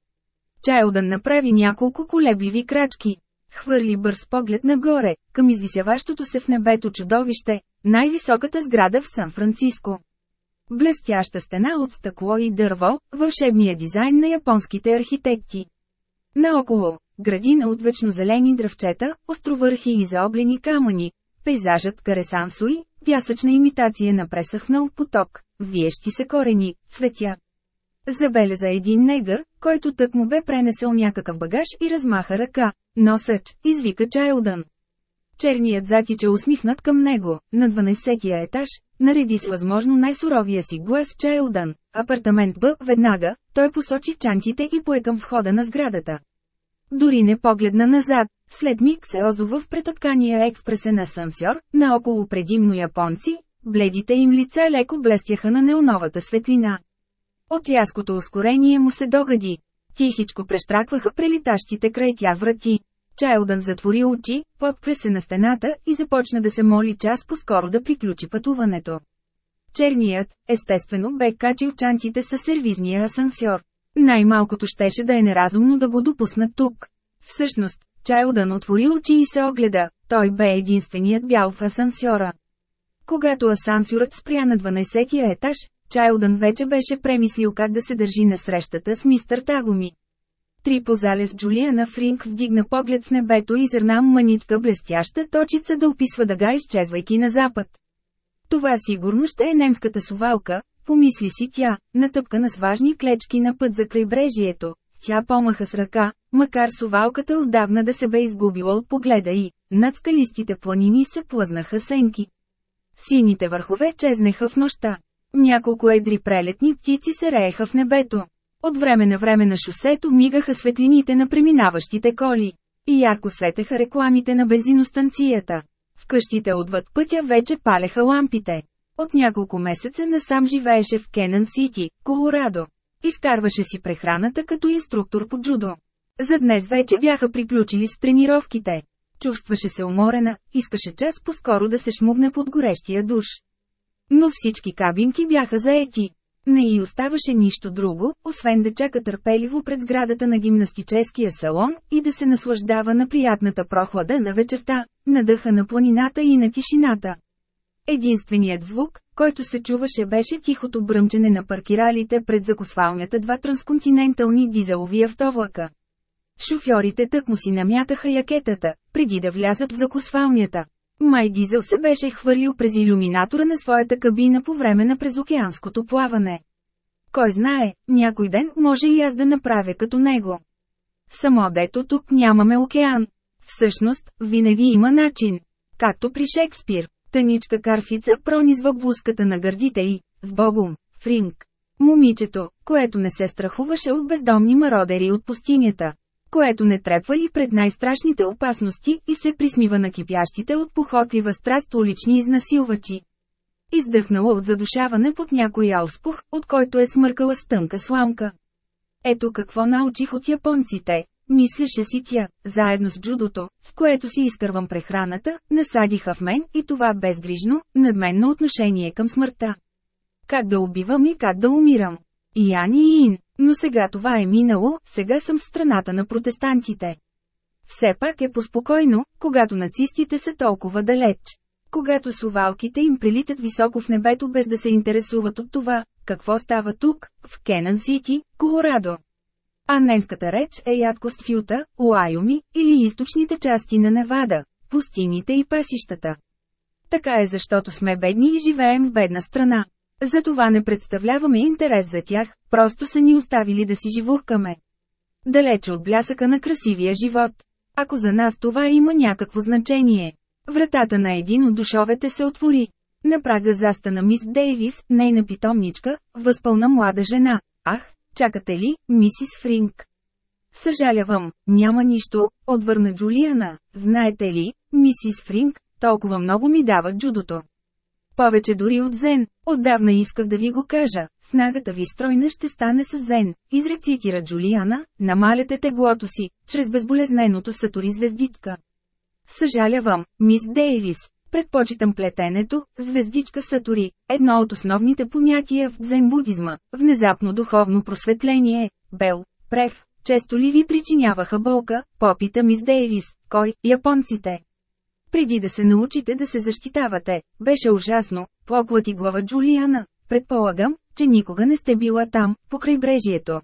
Speaker 1: Чайлдън направи няколко колебливи крачки. Хвърли бърз поглед нагоре, към извисяващото се в небето чудовище, най-високата сграда в Сан-Франциско. Блестяща стена от стъкло и дърво, вълшебния дизайн на японските архитекти. Наоколо, градина от вечно зелени дръвчета, островърхи и заоблени камъни. Пейзажът Каресансуи, пясъчна имитация на пресъхнал поток, виещи се корени, цветя. Забеляза един негър, който тък му бе пренесъл някакъв багаж и размаха ръка. Носъч, извика Чайлдън. Черният затича усмихнат към него, на 12-тия етаж, нареди с възможно най-суровия си глас Чайлдън. Апартамент Б, веднага, той посочи чантите и пое към входа на сградата. Дори не погледна назад, след миг се озова в претъпкания експресен асансьор, наоколо предимно японци, бледите им лица леко блестяха на неоновата светлина. От яското ускорение му се догади. Тихичко прещракваха прелитащите край тя врати. Чайлдън затвори очи, подпре се на стената и започна да се моли час по-скоро да приключи пътуването. Черният, естествено, бе качил чантите със сервизния асансьор. Най-малкото щеше да е неразумно да го допуснат тук. Всъщност, Чайлдън отвори очи и се огледа, той бе единственият бял в асансьора. Когато асансьорът спря на 12-тия етаж, Чайлдън вече беше премислил как да се държи на срещата с мистър Тагоми. Три по залез Джулиана Фринк вдигна поглед в небето и зърна мъничка блестяща точица да описва дъга изчезвайки на запад. Това сигурно ще е немската сувалка, Помисли си тя, натъпкана с важни клечки на път за крайбрежието. Тя помаха с ръка, макар сувалката отдавна да се бе изгубила от погледа и, над скалистите планини се плъзнаха сенки. Сините върхове чезнеха в нощта. Няколко едри прелетни птици се рееха в небето. От време на време на шосето мигаха светлините на преминаващите коли. И ярко светеха рекламите на бензиностанцията. В къщите отвъд пътя вече палеха лампите. От няколко месеца насам живееше в Кенън Сити, Колорадо. Изкарваше си прехраната като инструктор по джудо. За днес вече бяха приключили с тренировките. Чувстваше се уморена, искаше час по-скоро да се шмугне под горещия душ. Но всички кабинки бяха заети. Не й оставаше нищо друго, освен да чака търпеливо пред сградата на гимнастическия салон и да се наслаждава на приятната прохлада на вечерта, на дъха на планината и на тишината. Единственият звук, който се чуваше беше тихото бръмчене на паркиралите пред закосвалнята два трансконтинентални дизелови автовлака. Шофьорите тък му си намятаха якетата, преди да влязат в закосвалнята. Май Дизел се беше хвърлил през иллюминатора на своята кабина по време на презокеанското плаване. Кой знае, някой ден може и аз да направя като него. Само дето тук нямаме океан. Всъщност, винаги има начин. Както при Шекспир, Тъничка карфица пронизва блузката на гърдите й, с богом, Фринг. Момичето, което не се страхуваше от бездомни мародери от пустинята, което не трепва и пред най-страшните опасности и се присмива на кипящите от похотлива страст улични изнасилвачи. Издъхнала от задушаване под някой алспух, от който е смъркала с тънка сламка. Ето какво научих от японците. Мислеше си тя, заедно с джудото, с което си изкървам прехраната, насадиха в мен и това безгрижно, надменно отношение към смъртта. Как да убивам и как да умирам. И Ани и Ин, но сега това е минало, сега съм в страната на протестантите. Все пак е поспокойно, когато нацистите са толкова далеч. Когато сувалките им прилитат високо в небето без да се интересуват от това, какво става тук, в Кенън Сити, Колорадо. А немската реч е ядкост в Юта, Уайоми или източните части на Невада, пустините и пасищата. Така е защото сме бедни и живеем в бедна страна. Затова не представляваме интерес за тях, просто са ни оставили да си живуркаме. Далече от блясъка на красивия живот. Ако за нас това има някакво значение. Вратата на един от душовете се отвори. На прага застана мис Дейвис, нейна питомничка, възпълна млада жена. Ах, Чакате ли, мисис Фринг? Съжалявам, няма нищо, отвърна Джулиана. Знаете ли, мисис Фринг, толкова много ми дава джудото. Повече дори от Зен, отдавна исках да ви го кажа, снагата ви стройна ще стане с Зен, изрецитира Джулиана, намаляте теглото си, чрез безболезненото сатори звездитка. Съжалявам, мис Дейвис, Предпочитам плетенето, звездичка Сатори, едно от основните понятия в дзенбудизма, внезапно духовно просветление, бел, прев, често ли ви причиняваха болка, попита мис Дейвис, кой, японците. Преди да се научите да се защитавате, беше ужасно, поклати глава Джулиана, предполагам, че никога не сте била там, по крайбрежието.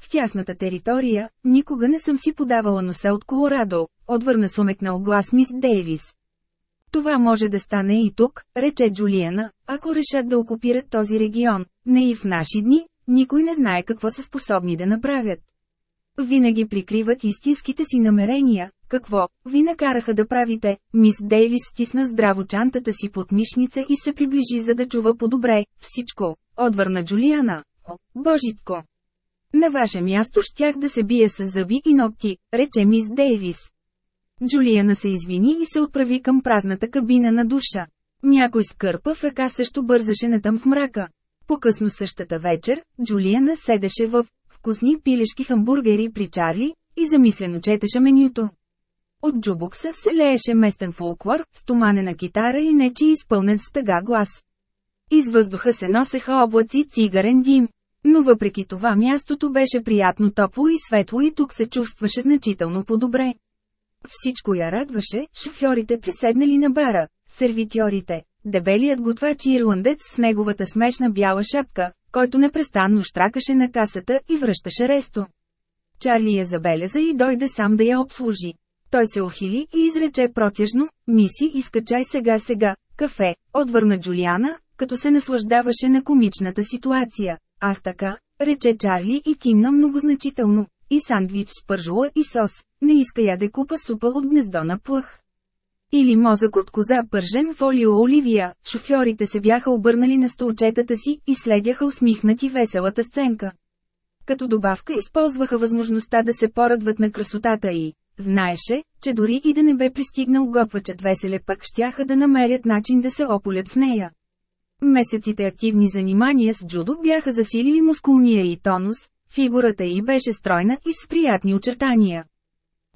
Speaker 1: В тяхната територия, никога не съм си подавала носа от Колорадо, отвърна сумек на глас мис Дейвис. Това може да стане и тук, рече Джулиана, ако решат да окупират този регион, не и в наши дни, никой не знае какво са способни да направят. Винаги прикриват истинските си намерения, какво, ви накараха да правите, мис Дейвис стисна здраво чантата си под мишница и се приближи за да чува по-добре, всичко, отвърна Джулиана. О, божитко! На ваше място щях да се бие с зъби и ногти, рече мис Дейвис. Джулиана се извини и се отправи към празната кабина на душа. Някой с кърпа в ръка също бързаше натъм в мрака. По-късно същата вечер, Джулиана седеше в вкусни пилешки хамбургери при Чарли и замислено четеше менюто. От джубокса се лееше местен фолклор, стоманена китара и нечи изпълнен с тъга глас. Из въздуха се носеха облаци цигарен дим. Но въпреки това мястото беше приятно топло и светло и тук се чувстваше значително по-добре. Всичко я радваше, шофьорите приседнали на бара, сервитьорите, дебелият готвач ирландец с неговата смешна бяла шапка, който непрестанно штракаше на касата и връщаше ресто. Чарли я забеляза и дойде сам да я обслужи. Той се охили и изрече протяжно, «Миси, изкачай сега-сега, кафе», отвърна Джулиана, като се наслаждаваше на комичната ситуация. «Ах така», рече Чарли и кимна многозначително и сандвич с пържола и сос, не иска яде купа супа от гнездо на плъх. Или мозък от коза пържен в олио оливия, шофьорите се бяха обърнали на столчетата си и следяха усмихнати веселата сценка. Като добавка използваха възможността да се порадват на красотата й. Знаеше, че дори и да не бе пристигнал готвачът веселе пък щяха да намерят начин да се ополят в нея. Месеците активни занимания с джудо бяха засилили мускулния и тонус, Фигурата й беше стройна и с приятни очертания.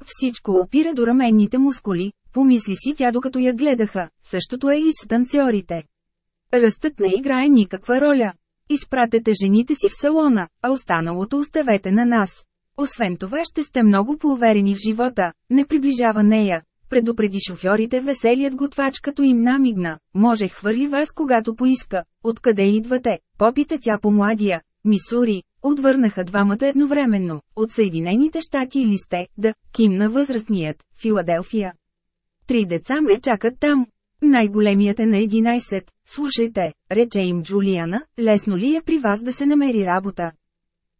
Speaker 1: Всичко опира до раменните мускули, помисли си тя докато я гледаха, същото е и с танцорите. Ръстът не играе никаква роля. Изпратете жените си в салона, а останалото оставете на нас. Освен това ще сте много поуверени в живота, не приближава нея. Предупреди шофьорите веселият готвач като им намигна, може хвърли вас когато поиска, откъде идвате, попита тя по младия. Мисури, Отвърнаха двамата едновременно, от Съединените щати или сте, да, на възрастният, Филаделфия. Три деца ме чакат там. Най-големият е на 11. Слушайте, рече им Джулиана, лесно ли е при вас да се намери работа?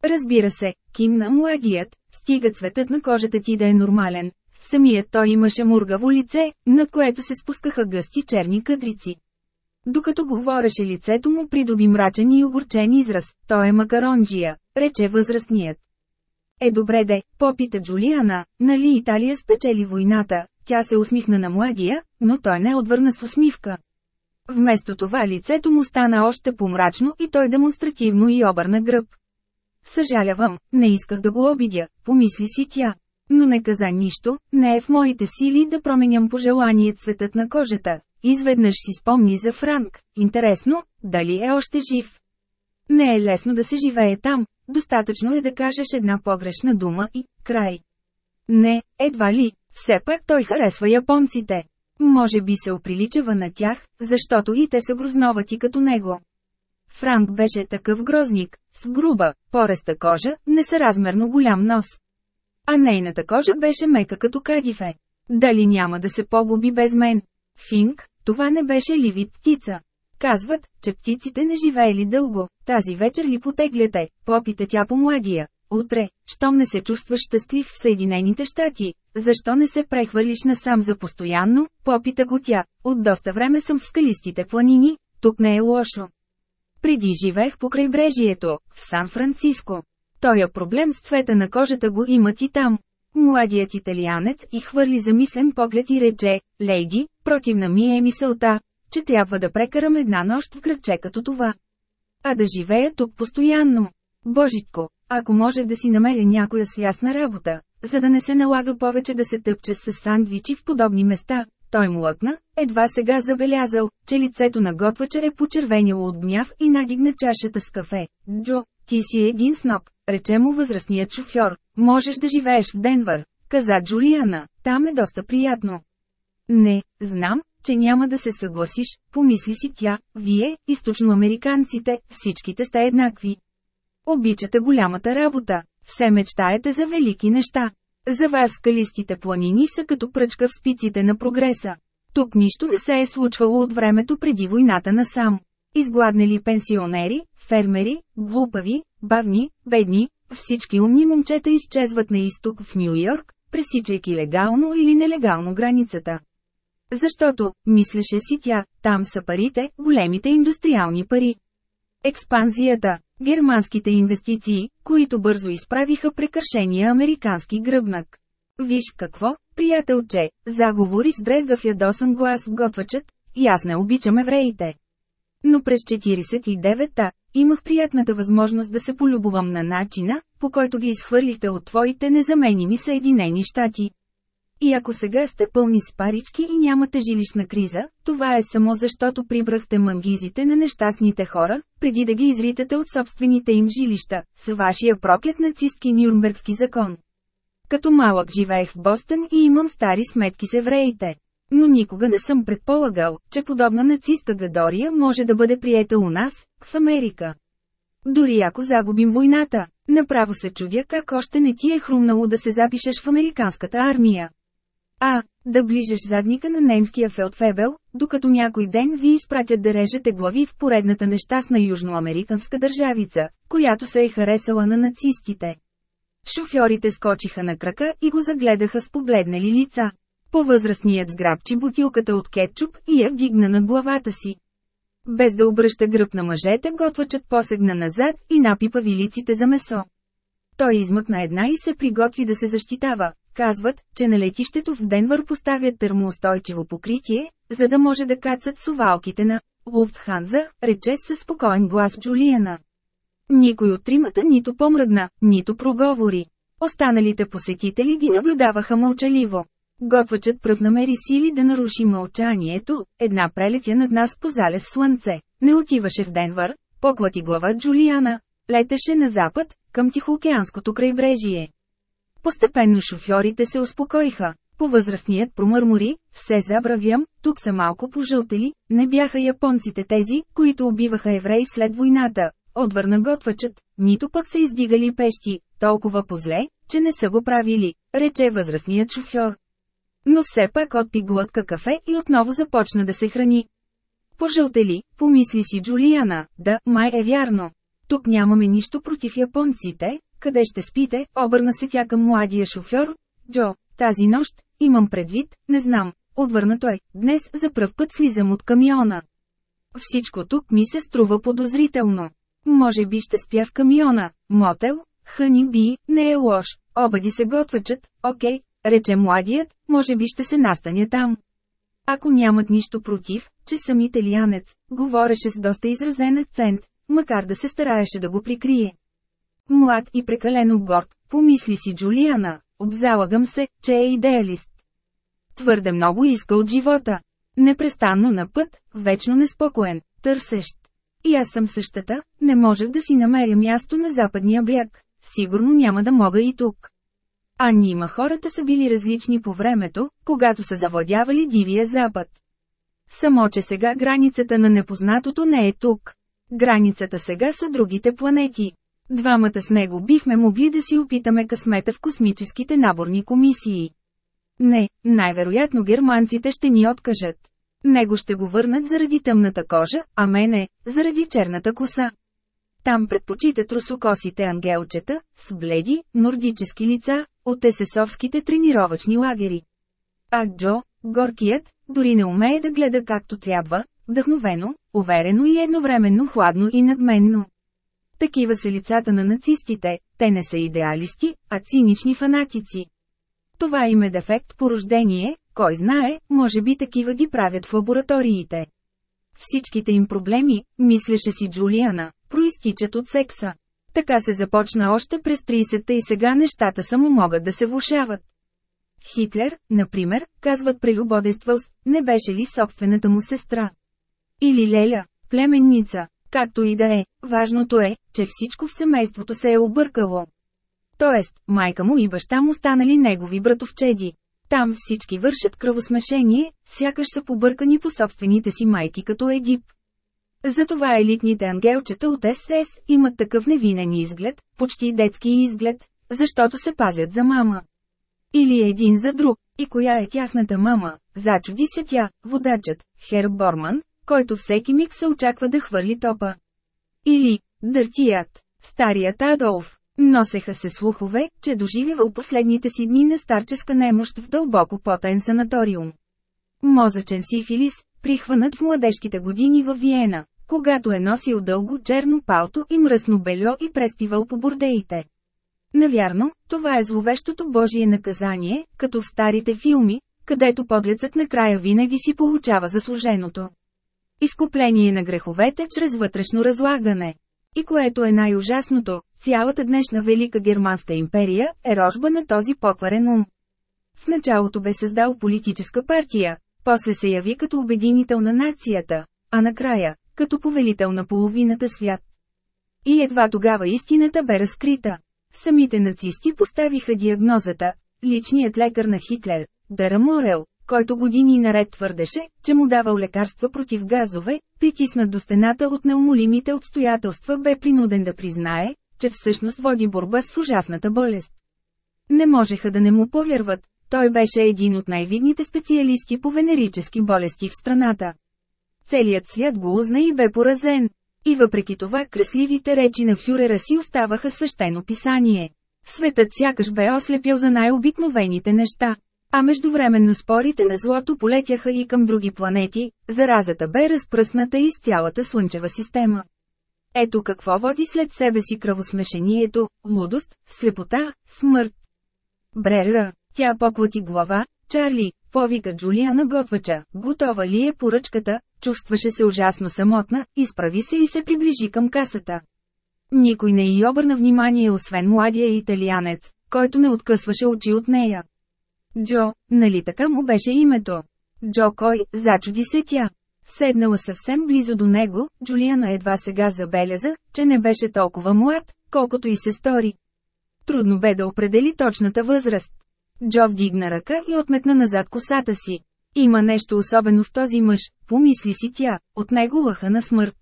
Speaker 1: Разбира се, кимна младият, стига цветът на кожата ти да е нормален. Самият той имаше мургаво лице, на което се спускаха гъсти черни кадрици. Докато говореше лицето му придоби мрачен и огорчен израз, той е макаронджия, рече възрастният. Е добре де, попита Джулиана, нали Италия спечели войната, тя се усмихна на младия, но той не отвърна с усмивка. Вместо това лицето му стана още помрачно и той демонстративно и обърна гръб. Съжалявам, не исках да го обидя, помисли си тя. Но не каза нищо, не е в моите сили да променям пожелание цветът на кожата, Изведнъж си спомни за Франк, интересно, дали е още жив. Не е лесно да се живее там, достатъчно е да кажеш една погрешна дума и край. Не, едва ли, все пак той харесва японците. Може би се оприличава на тях, защото и те са грозновати като него. Франк беше такъв грозник, с груба, пореста кожа, несъразмерно голям нос. А нейната кожа беше мека като кадифе. Дали няма да се погуби без мен? Финк, това не беше ли вид птица? Казват, че птиците не живеели дълго, тази вечер ли потегляте, попите тя по младия. Утре, щом не се чувстваш щастлив в Съединените щати, защо не се прехвърлиш насам за постоянно, попита го тя, от доста време съм в скалистите планини, тук не е лошо. Преди живеех по крайбрежието, в Сан-Франциско. Тоя проблем с цвета на кожата го имат и там, Младият италианец и хвърли замислен поглед и рече, лейди, противна ми е мисълта, че трябва да прекарам една нощ в градче като това. А да живея тук постоянно. Божитко, ако може да си намеря някоя свясна работа, за да не се налага повече да се тъпче с сандвичи в подобни места, той му лъкна, едва сега забелязал, че лицето на готвача е почервенило от гняв и надигна чашата с кафе. Джо, ти си един сноп, рече му възрастният шофьор, Можеш да живееш в Денвър, каза Джулиана, там е доста приятно. Не, знам, че няма да се съгласиш, помисли си тя, вие, източноамериканците, всичките сте еднакви. Обичате голямата работа, все мечтаете за велики неща. За вас скалистите планини са като пръчка в спиците на прогреса. Тук нищо не се е случвало от времето преди войната насам. Изгладнели пенсионери, фермери, глупави, бавни, бедни, всички умни момчета изчезват на изток в Нью Йорк, пресичайки легално или нелегално границата. Защото, мислеше си тя, там са парите, големите индустриални пари. Експанзията, германските инвестиции, които бързо изправиха прекършения американски гръбнак. Виж какво, приятелче, заговори с дрезгав ядосан глас готвачът, и аз не обичам евреите. Но през 49-та, Имах приятната възможност да се полюбувам на начина, по който ги изхвърлихте от твоите незаменими Съединени щати. И ако сега сте пълни с парички и нямате жилищна криза, това е само защото прибрахте мангизите на нещастните хора, преди да ги изритате от собствените им жилища, с вашия проклят нацистки Нюрнбергски закон. Като малък живеех в Бостън и имам стари сметки с евреите но никога не съм предполагал, че подобна нацистка гадория може да бъде приета у нас, в Америка. Дори ако загубим войната, направо се чудя как още не ти е хрумнало да се запишеш в американската армия. А, да ближеш задника на немския фелдфебел, докато някой ден ви изпратят да режете глави в поредната нещастна южноамериканска държавица, която се е харесала на нацистите. Шофьорите скочиха на крака и го загледаха с погледнали лица. Повъзрастният сграбчи бутилката от кетчуп и я вдигна над главата си. Без да обръща гръб на мъжете, готвачът посегна назад и напипа вилиците за месо. Той измъкна една и се приготви да се защитава. Казват, че на летището в Денвър поставят термоустойчиво покритие, за да може да кацат сувалките на Луфтханза, рече със спокоен глас Джулиана. Никой от тримата нито помръдна, нито проговори. Останалите посетители ги наблюдаваха мълчаливо. Готвачът пръв намери сили да наруши мълчанието, една прелетя над нас по залез слънце. Не отиваше в Денвър, поклати глава Джулиана, летеше на запад, към Тихоокеанското крайбрежие. Постепенно шофьорите се успокоиха. Повъзрастният промърмори, все забравям, тук са малко пожълтели, не бяха японците тези, които убиваха евреи след войната, отвърна готвачът, нито пък са издигали пещи, толкова позле, че не са го правили, рече възрастният шофьор. Но все пак отпи глътка кафе и отново започна да се храни. Пожълтели, помисли си Джулиана, да, май е вярно. Тук нямаме нищо против японците, къде ще спите, обърна се тя към младия шофьор. Джо, тази нощ, имам предвид, не знам, отвърна той, днес за пръв път слизам от камиона. Всичко тук ми се струва подозрително. Може би ще спя в камиона, мотел, хъни би, не е лош, обади се готвачът, окей, рече младият, може би ще се настаня там. Ако нямат нищо против, че съм италианец, говореше с доста изразен акцент, макар да се стараеше да го прикрие. Млад и прекалено горд, помисли си Джулиана, обзалагам се, че е идеалист. Твърде много иска от живота. Непрестанно на път, вечно неспокоен, търсещ. И аз съм същата, не можех да си намеря място на западния бряг. Сигурно няма да мога и тук. А нима хората са били различни по времето, когато са завладявали Дивия Запад. Само че сега границата на непознатото не е тук. Границата сега са другите планети. Двамата с него бихме могли да си опитаме късмета в космическите наборни комисии. Не, най-вероятно германците ще ни откажат. Него ще го върнат заради тъмната кожа, а мене – заради черната коса. Там предпочитат русокосите ангелчета, с бледи, нордически лица, от есесовските тренировъчни лагери. А Джо, горкият, дори не умее да гледа както трябва, вдъхновено, уверено и едновременно хладно и надменно. Такива са лицата на нацистите, те не са идеалисти, а цинични фанатици. Това им е дефект по рождение, кой знае, може би такива ги правят в лабораториите. Всичките им проблеми, мислеше си Джулиана, проистичат от секса. Така се започна още през 30-та и сега нещата само могат да се влушават. Хитлер, например, казват прелюбодействал не беше ли собствената му сестра. Или Леля, племенница, както и да е, важното е, че всичко в семейството се е объркало. Тоест, майка му и баща му станали негови братовчеди. Там всички вършат кръвосмешение, сякаш са побъркани по собствените си майки като Едип. Затова елитните ангелчета от СС имат такъв невинен изглед, почти детски изглед, защото се пазят за мама. Или един за друг, и коя е тяхната мама, зачуди се тя, водачът, Хер Борман, който всеки миг се очаква да хвърли топа. Или, дъртият, старият Адолф. Носеха се слухове, че доживявал последните си дни на старческа немощ в дълбоко потен санаториум. Мозъчен сифилис, прихванат в младежките години във Виена, когато е носил дълго черно палто и мръсно бельо и преспивал по бордеите. Навярно, това е зловещото Божие наказание, като в старите филми, където подлецът накрая винаги си получава заслуженото. Изкупление на греховете чрез вътрешно разлагане. И което е най-ужасното, цялата днешна Велика Германска империя е рожба на този покварен ум. В началото бе създал политическа партия, после се яви като обединител на нацията, а накрая – като повелител на половината свят. И едва тогава истината бе разкрита. Самите нацисти поставиха диагнозата – личният лекар на Хитлер, Дара Морел, който години наред твърдеше, че му давал лекарства против газове, притиснат до стената от неумолимите обстоятелства бе принуден да признае, че всъщност води борба с ужасната болест. Не можеха да не му повярват, той беше един от най-видните специалисти по венерически болести в страната. Целият свят го узна и бе поразен. И въпреки това красивите речи на фюрера си оставаха свещено писание. Светът сякаш бе ослепял за най-обикновените неща. А междувременно спорите на злото полетяха и към други планети, заразата бе разпръсната из цялата Слънчева система. Ето какво води след себе си кръвосмешението – лудост, слепота, смърт. Брера тя поклати глава, Чарли, повика Джулиана готвача, готова ли е поръчката, чувстваше се ужасно самотна, изправи се и се приближи към касата. Никой не й обърна внимание освен младия италианец, който не откъсваше очи от нея. Джо, нали така му беше името? Джо кой, зачуди се тя. Седнала съвсем близо до него, Джулиана едва сега забеляза, че не беше толкова млад, колкото и се стори. Трудно бе да определи точната възраст. Джо вдигна ръка и отметна назад косата си. Има нещо особено в този мъж, помисли си тя, от него лъха на смърт.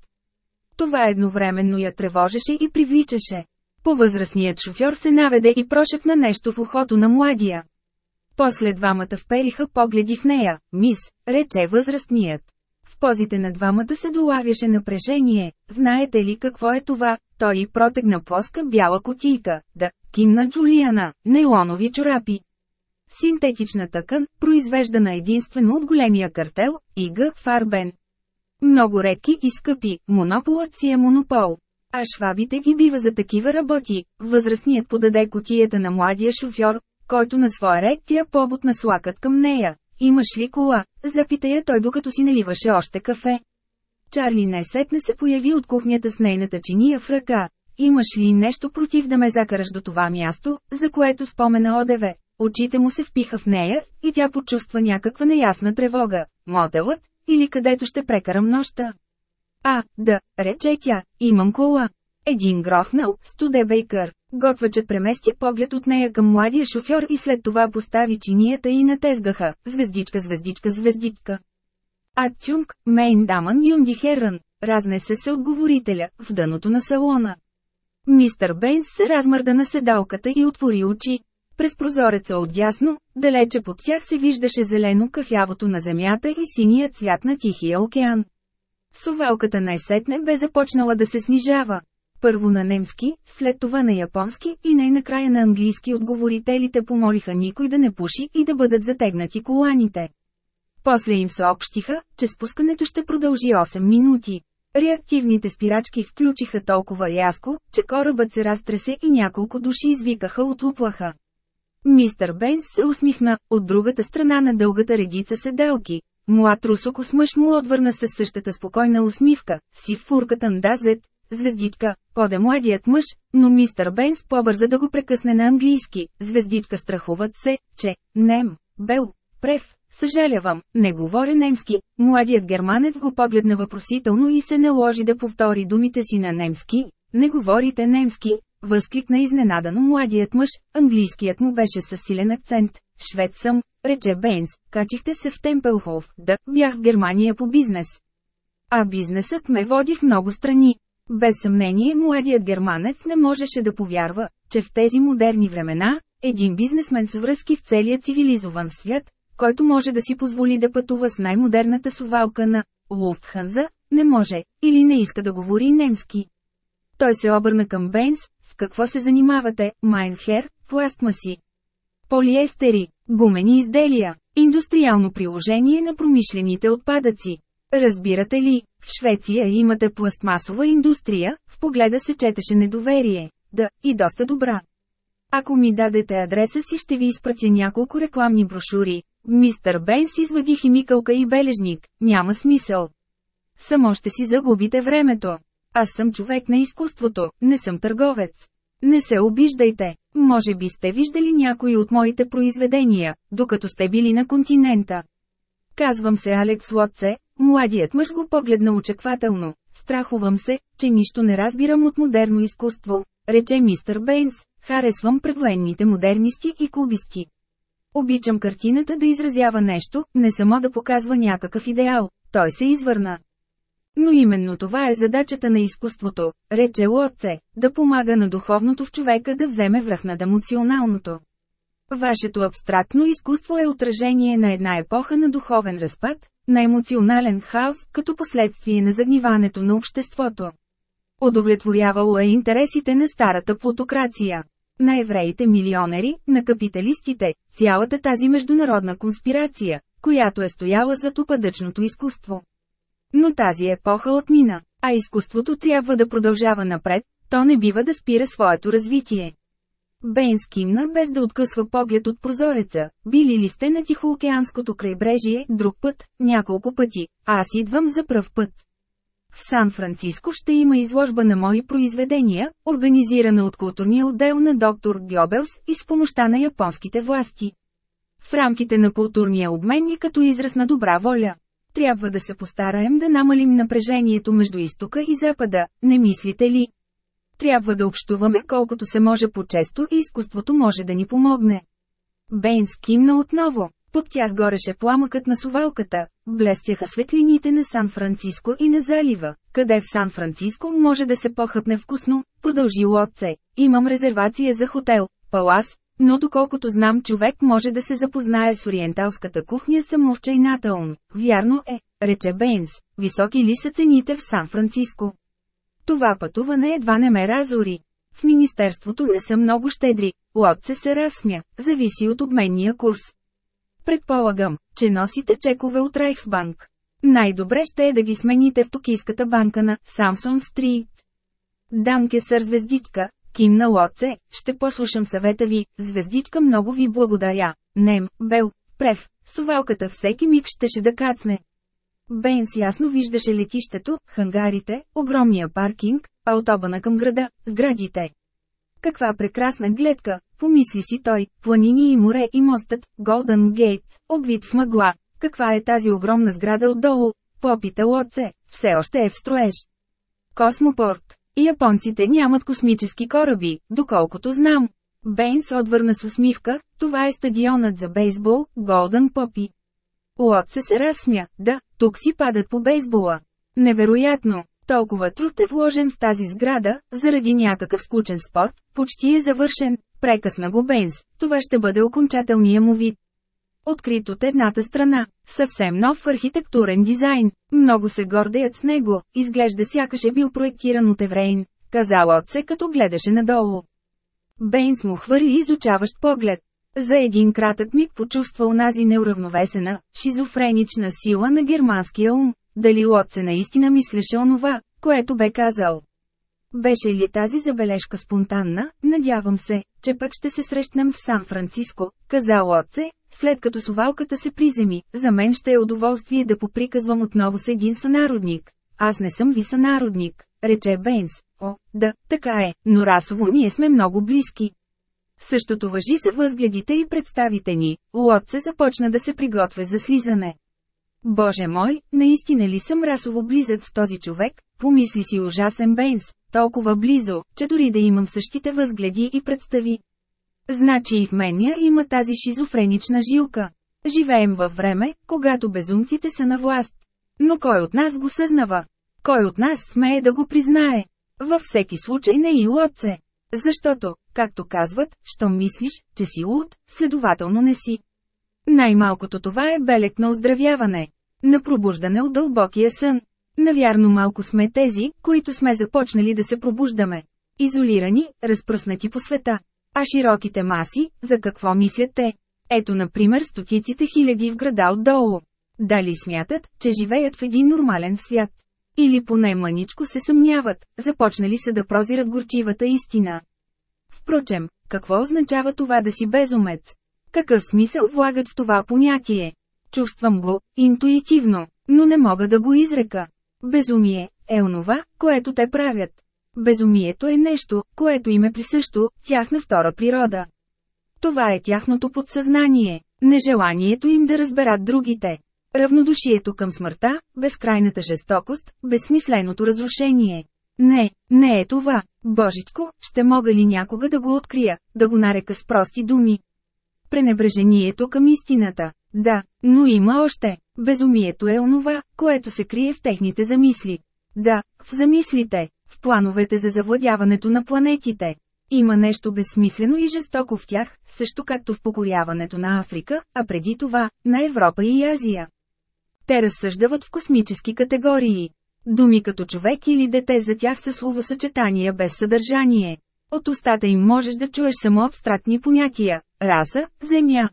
Speaker 1: Това едновременно я тревожеше и привличаше. Повъзрастният шофьор се наведе и прошепна нещо в ухото на младия. После двамата впериха погледи в нея, мис, рече възрастният. В позите на двамата се долавяше напрежение, знаете ли какво е това, той и протегна плоска бяла котийка, да, кимна Джулиана, нейлонови чорапи синтетична тъкан, произвеждана единствено от големия картел, ИГ, Фарбен. Много редки и скъпи, монополът си е монопол. А швабите ги бива за такива работи. Възрастният подаде котията на младия шофьор, който на своя ред тя побот слакът към нея. Имаш ли кола? Запита я той докато си наливаше още кафе. Чарли най-сетне се появи от кухнята с нейната чиния в ръка. Имаш ли нещо против да ме закараш до това място, за което спомена ОДВ? Очите му се впиха в нея, и тя почувства някаква неясна тревога. Моделът или където ще прекарам нощта. А, да, рече тя, имам кола. Един грохнал, студе Бейкър. Готвачът премести поглед от нея към младия шофьор и след това постави чинията и натезгаха, звездичка, звездичка, звездичка. А Тюнг, Мейн Даман Юнди Херън, разнесе се отговорителя, в дъното на салона. Мистер Бейнс се размърда на седалката и отвори очи. През прозореца отясно, далече под тях се виждаше зелено кафявото на земята и синия цвят на Тихия океан. Сувалката най-сетне бе започнала да се снижава. Първо на немски, след това на японски и най-накрая на английски отговорителите помолиха никой да не пуши и да бъдат затегнати коланите. После им съобщиха, че спускането ще продължи 8 минути. Реактивните спирачки включиха толкова яско, че корабът се разтресе и няколко души извикаха от уплаха. Мистър Бенс се усмихна, от другата страна на дългата редица седелки. Млад русоко осмъж му отвърна със същата спокойна усмивка, си в фурката Ндазет, звездичка, поде младият мъж, но мистър Бенс побърза да го прекъсне на английски, звездичка страхуват се, че, нем, бел, прев, съжалявам, не говоря немски, младият германец го погледна въпросително и се наложи да повтори думите си на немски, не говорите немски, Възкликна изненадано младият мъж, английският му беше със силен акцент. Швед съм, рече Бейнс, качихте се в Темпелхов да, бях в Германия по бизнес. А бизнесът ме води в много страни. Без съмнение, младият германец не можеше да повярва, че в тези модерни времена, един бизнесмен с връзки в целия цивилизован свят, който може да си позволи да пътува с най-модерната сувалка на Луфтханза, не може, или не иска да говори немски. Той се обърна към Бейнс, с какво се занимавате, Майнхер, пластмаси. Полиестери, гумени изделия, индустриално приложение на промишлените отпадъци. Разбирате ли, в Швеция имате пластмасова индустрия, в погледа се четеше недоверие. Да, и доста добра. Ако ми дадете адреса си ще ви изпратя няколко рекламни брошури. Мистър Бенс извади химикалка и бележник, няма смисъл. Само ще си загубите времето. Аз съм човек на изкуството, не съм търговец. Не се обиждайте. Може би сте виждали някои от моите произведения, докато сте били на континента. Казвам се Алекс Лотце, младият мъж го погледна очаквателно. Страхувам се, че нищо не разбирам от модерно изкуство, рече мистър Бейнс, харесвам предвоенните модернисти и кубисти. Обичам картината да изразява нещо, не само да показва някакъв идеал. Той се извърна. Но именно това е задачата на изкуството, рече Лорце, да помага на духовното в човека да вземе връх над емоционалното. Вашето абстрактно изкуство е отражение на една епоха на духовен разпад, на емоционален хаос, като последствие на загниването на обществото. Удовлетворявало е интересите на старата плутокрация. На евреите милионери, на капиталистите, цялата тази международна конспирация, която е стояла зад опадъчното изкуство. Но тази епоха отмина, а изкуството трябва да продължава напред, то не бива да спира своето развитие. Бейн скимна без да откъсва поглед от прозореца. Били ли сте на Тихоокеанското крайбрежие, друг път, няколко пъти, а аз идвам за пръв път. В Сан-Франциско ще има изложба на мои произведения, организирана от културния отдел на доктор Гьобелс и с помощта на японските власти. В рамките на културния обмен и като израз на добра воля трябва да се постараем да намалим напрежението между изтока и запада, не мислите ли? Трябва да общуваме колкото се може по-често и изкуството може да ни помогне. Бейн кимна отново. Под тях гореше пламъкът на сувалката, блестяха светлините на Сан-Франциско и на залива, къде в Сан-Франциско може да се похъпне вкусно, продължи Лодце. Имам резервация за хотел, палас, но доколкото знам човек може да се запознае с ориенталската кухня само в Чайнатълн, Вярно е, рече Бейнс, високи ли са цените в Сан-Франциско? Това пътуване едва не ме разори. В Министерството не са много щедри, лодце се разсмя, зависи от обменния курс. Предполагам, че носите чекове от Райхсбанк. Най-добре ще е да ги смените в Токийската банка на Самсон Стрит. Данкесър звездичка, Кимна лодце, ще послушам съвета ви, звездичка много ви благодаря. Нем, Бел, Прев, сувалката всеки миг щеше да кацне. Бейнс ясно виждаше летището, хангарите, огромния паркинг, а към града, сградите. Каква прекрасна гледка, помисли си той, планини и море и мостът, Голден Гейт, обвит в мъгла. Каква е тази огромна сграда отдолу? Попита лодце, все още е в строеж. Космопорт, Японците нямат космически кораби, доколкото знам. Бейнс отвърна с усмивка, това е стадионът за бейсбол, Голден Попи. Лот се се разсмя, да, тук си падат по бейсбола. Невероятно, толкова труд е вложен в тази сграда, заради някакъв скучен спорт, почти е завършен. Прекъсна го Бейнс, това ще бъде окончателния му вид. Открит от едната страна, съвсем нов архитектурен дизайн. Много се гордеят с него, изглежда сякаш е бил проектиран от еврейн, казала отце като гледаше надолу. Бейнс му хвърли изучаващ поглед. За един кратък миг почувства унази неуравновесена, шизофренична сила на германския ум. Дали Лотце наистина мислеше онова, което бе казал? Беше ли тази забележка спонтанна, надявам се, че пък ще се срещнем в Сан-Франциско, каза Лотце, след като сувалката се приземи, за мен ще е удоволствие да поприказвам отново с един сънародник. Аз не съм ви сънародник, рече Бейнс. О, да, така е, но расово ние сме много близки. Същото въжи за възгледите и представите ни, Лотце започна да се приготвя за слизане. Боже мой, наистина ли съм расово близък с този човек, помисли си ужасен Бейнс, толкова близо, че дори да имам същите възгледи и представи. Значи и в меня има тази шизофренична жилка. Живеем във време, когато безумците са на власт. Но кой от нас го съзнава? Кой от нас смее да го признае? Във всеки случай не и лодце. Защото, както казват, що мислиш, че си луд, следователно не си. Най-малкото това е белек на оздравяване. На пробуждане от дълбокия сън. Навярно малко сме тези, които сме започнали да се пробуждаме. Изолирани, разпръснати по света. А широките маси, за какво мислят те? Ето например стотиците хиляди в града отдолу. Дали смятат, че живеят в един нормален свят? Или поне мъничко се съмняват, започнали са да прозират горчивата истина. Впрочем, какво означава това да си безумец? Какъв смисъл влагат в това понятие? Чувствам го, интуитивно, но не мога да го изрека. Безумие е онова, което те правят. Безумието е нещо, което им е присъщо, тяхна втора природа. Това е тяхното подсъзнание, нежеланието им да разберат другите. Равнодушието към смъртта, безкрайната жестокост, безсмисленото разрушение. Не, не е това. Божичко, ще мога ли някога да го открия, да го нарека с прости думи? Пренебрежението към истината, да, но има още. Безумието е онова, което се крие в техните замисли. Да, в замислите, в плановете за завладяването на планетите. Има нещо безсмислено и жестоко в тях, също както в покоряването на Африка, а преди това – на Европа и Азия. Те разсъждават в космически категории. Думи като човек или дете за тях са словосъчетания без съдържание. От устата им можеш да чуеш само абстрактни понятия – раса, земя.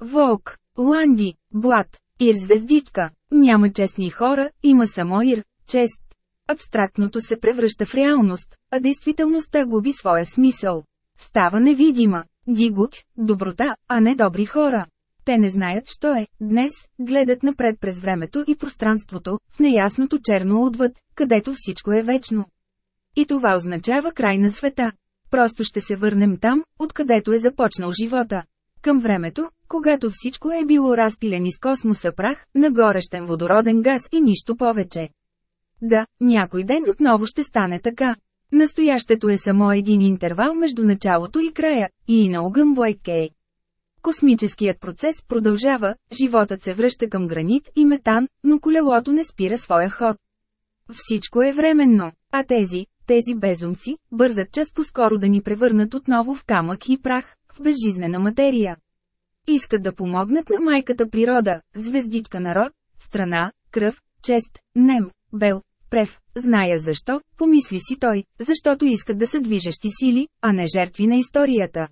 Speaker 1: Волк, Ланди, Блад, Ир звездичка, няма честни хора, има само Ир, чест. Абстрактното се превръща в реалност, а действителността губи своя смисъл. Става невидима. дигут, доброта, а не добри хора. Те не знаят, що е. Днес, гледат напред през времето и пространството, в неясното черно отвъд, където всичко е вечно. И това означава край на света. Просто ще се върнем там, откъдето е започнал живота. Към времето, когато всичко е било разпилен из космоса прах, нагорещен е водороден газ и нищо повече. Да, някой ден отново ще стане така. Настоящето е само един интервал между началото и края, и на огън Блайкей. Космическият процес продължава, животът се връща към гранит и метан, но колелото не спира своя ход. Всичко е временно, а тези, тези безумци, бързат час по-скоро да ни превърнат отново в камък и прах безжизнена материя. Искат да помогнат на майката природа, звездичка народ, страна, кръв, чест, нем, бел, прев, зная защо, помисли си той, защото искат да са движещи сили, а не жертви на историята.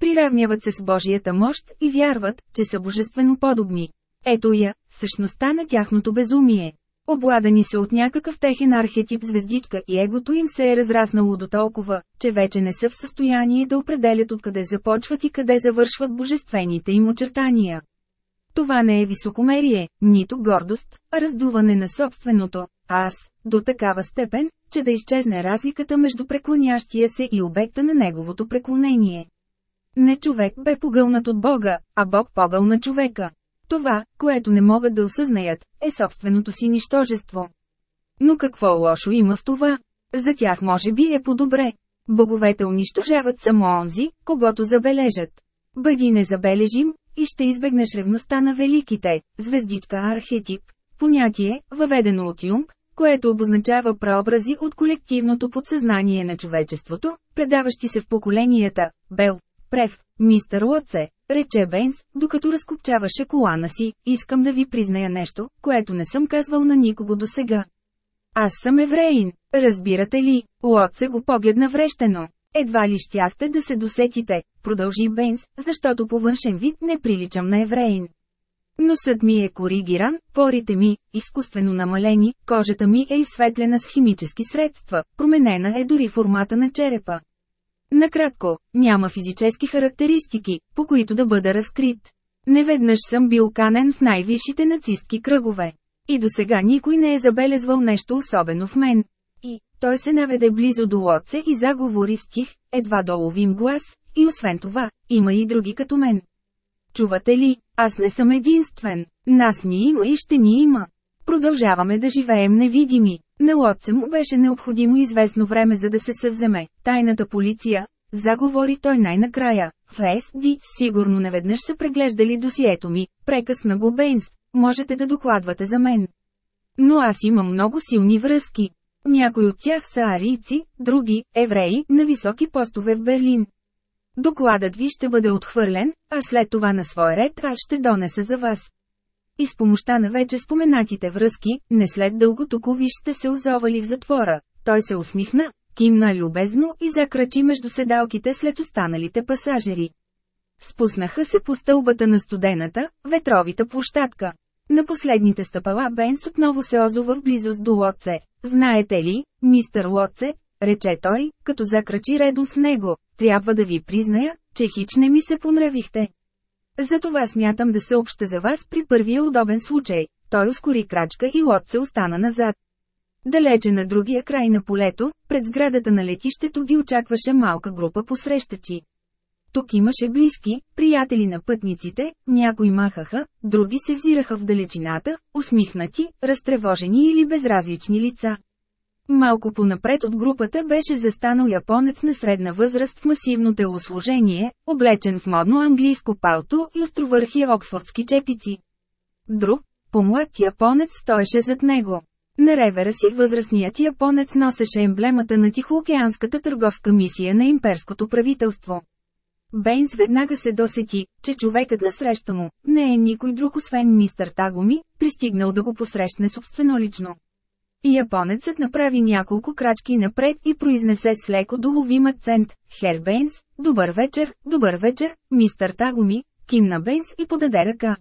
Speaker 1: Приравняват се с Божията мощ и вярват, че са божествено подобни. Ето я, същността на тяхното безумие. Обладани са от някакъв техен архетип звездичка и егото им се е разраснало до толкова, че вече не са в състояние да определят откъде започват и къде завършват божествените им очертания. Това не е високомерие, нито гордост, а раздуване на собственото «аз», до такава степен, че да изчезне разликата между преклонящия се и обекта на неговото преклонение. Не човек бе погълнат от Бога, а Бог погълна човека. Това, което не могат да осъзнаят, е собственото си нищожество. Но какво лошо има в това? За тях може би е по-добре. Боговете унищожават само онзи, когато забележат. Бъди незабележим, и ще избегнеш ревността на великите, звездичка архетип, понятие, въведено от Юнг, което обозначава прообрази от колективното подсъзнание на човечеството, предаващи се в поколенията, Бел, Прев, Мистер Лоце, рече Бенс, докато разкопчаваше колана си, искам да ви призная нещо, което не съм казвал на никого досега. Аз съм евреин, разбирате ли, Лот се го погледна врещено. Едва ли щяхте да се досетите, продължи Бенс, защото по външен вид не приличам на евреин. Носът ми е коригиран, порите ми, изкуствено намалени, кожата ми е изсветлена с химически средства, променена е дори формата на черепа. Накратко, няма физически характеристики, по които да бъда разкрит. Неведнъж съм бил канен в най-висшите нацистки кръгове. И до сега никой не е забелезвал нещо особено в мен. И, той се наведе близо до лодце и заговори с тих, едва доловим глас, и освен това, има и други като мен. Чувате ли, аз не съм единствен, нас ни има и ще ни има. Продължаваме да живеем невидими. На лодца му беше необходимо известно време за да се съвземе. Тайната полиция, заговори той най-накрая. В СД сигурно наведнъж са преглеждали досието ми, прекъсна го Бейнс, можете да докладвате за мен. Но аз имам много силни връзки. Някои от тях са арийци, други – евреи, на високи постове в Берлин. Докладът ви ще бъде отхвърлен, а след това на свой ред аз ще донеса за вас. И с помощта на вече споменатите връзки, не след дълго токовиш сте се озовали в затвора. Той се усмихна, кимна любезно и закрачи между седалките след останалите пасажери. Спуснаха се по стълбата на студената, ветровита площадка. На последните стъпала Бенс отново се озова в близост до Лоце. Знаете ли, мистер Лотце, рече той, като закрачи редом с него, трябва да ви призная, че хич не ми се понравихте. Затова смятам да съобща за вас при първия удобен случай. Той ускори крачка и лод се остана назад. Далече на другия край на полето, пред сградата на летището ги очакваше малка група посрещачи. Тук имаше близки, приятели на пътниците, някои махаха, други се взираха в далечината, усмихнати, разтревожени или безразлични лица. Малко понапред от групата беше застанал японец на средна възраст в масивно телосложение, облечен в модно английско палто и островърхи оксфордски чепици. Друг, по-млад японец стоеше зад него. На ревера си възрастният японец носеше емблемата на Тихоокеанската търговска мисия на имперското правителство. Бейнс веднага се досети, че човекът насреща му не е никой друг освен мистър Тагоми, пристигнал да го посрещне собствено лично. И японецът направи няколко крачки напред и произнесе с леко доловим акцент – Хер Бейнс, добър вечер, добър вечер, мистър Тагоми, кимна Бейнс и подаде ръка.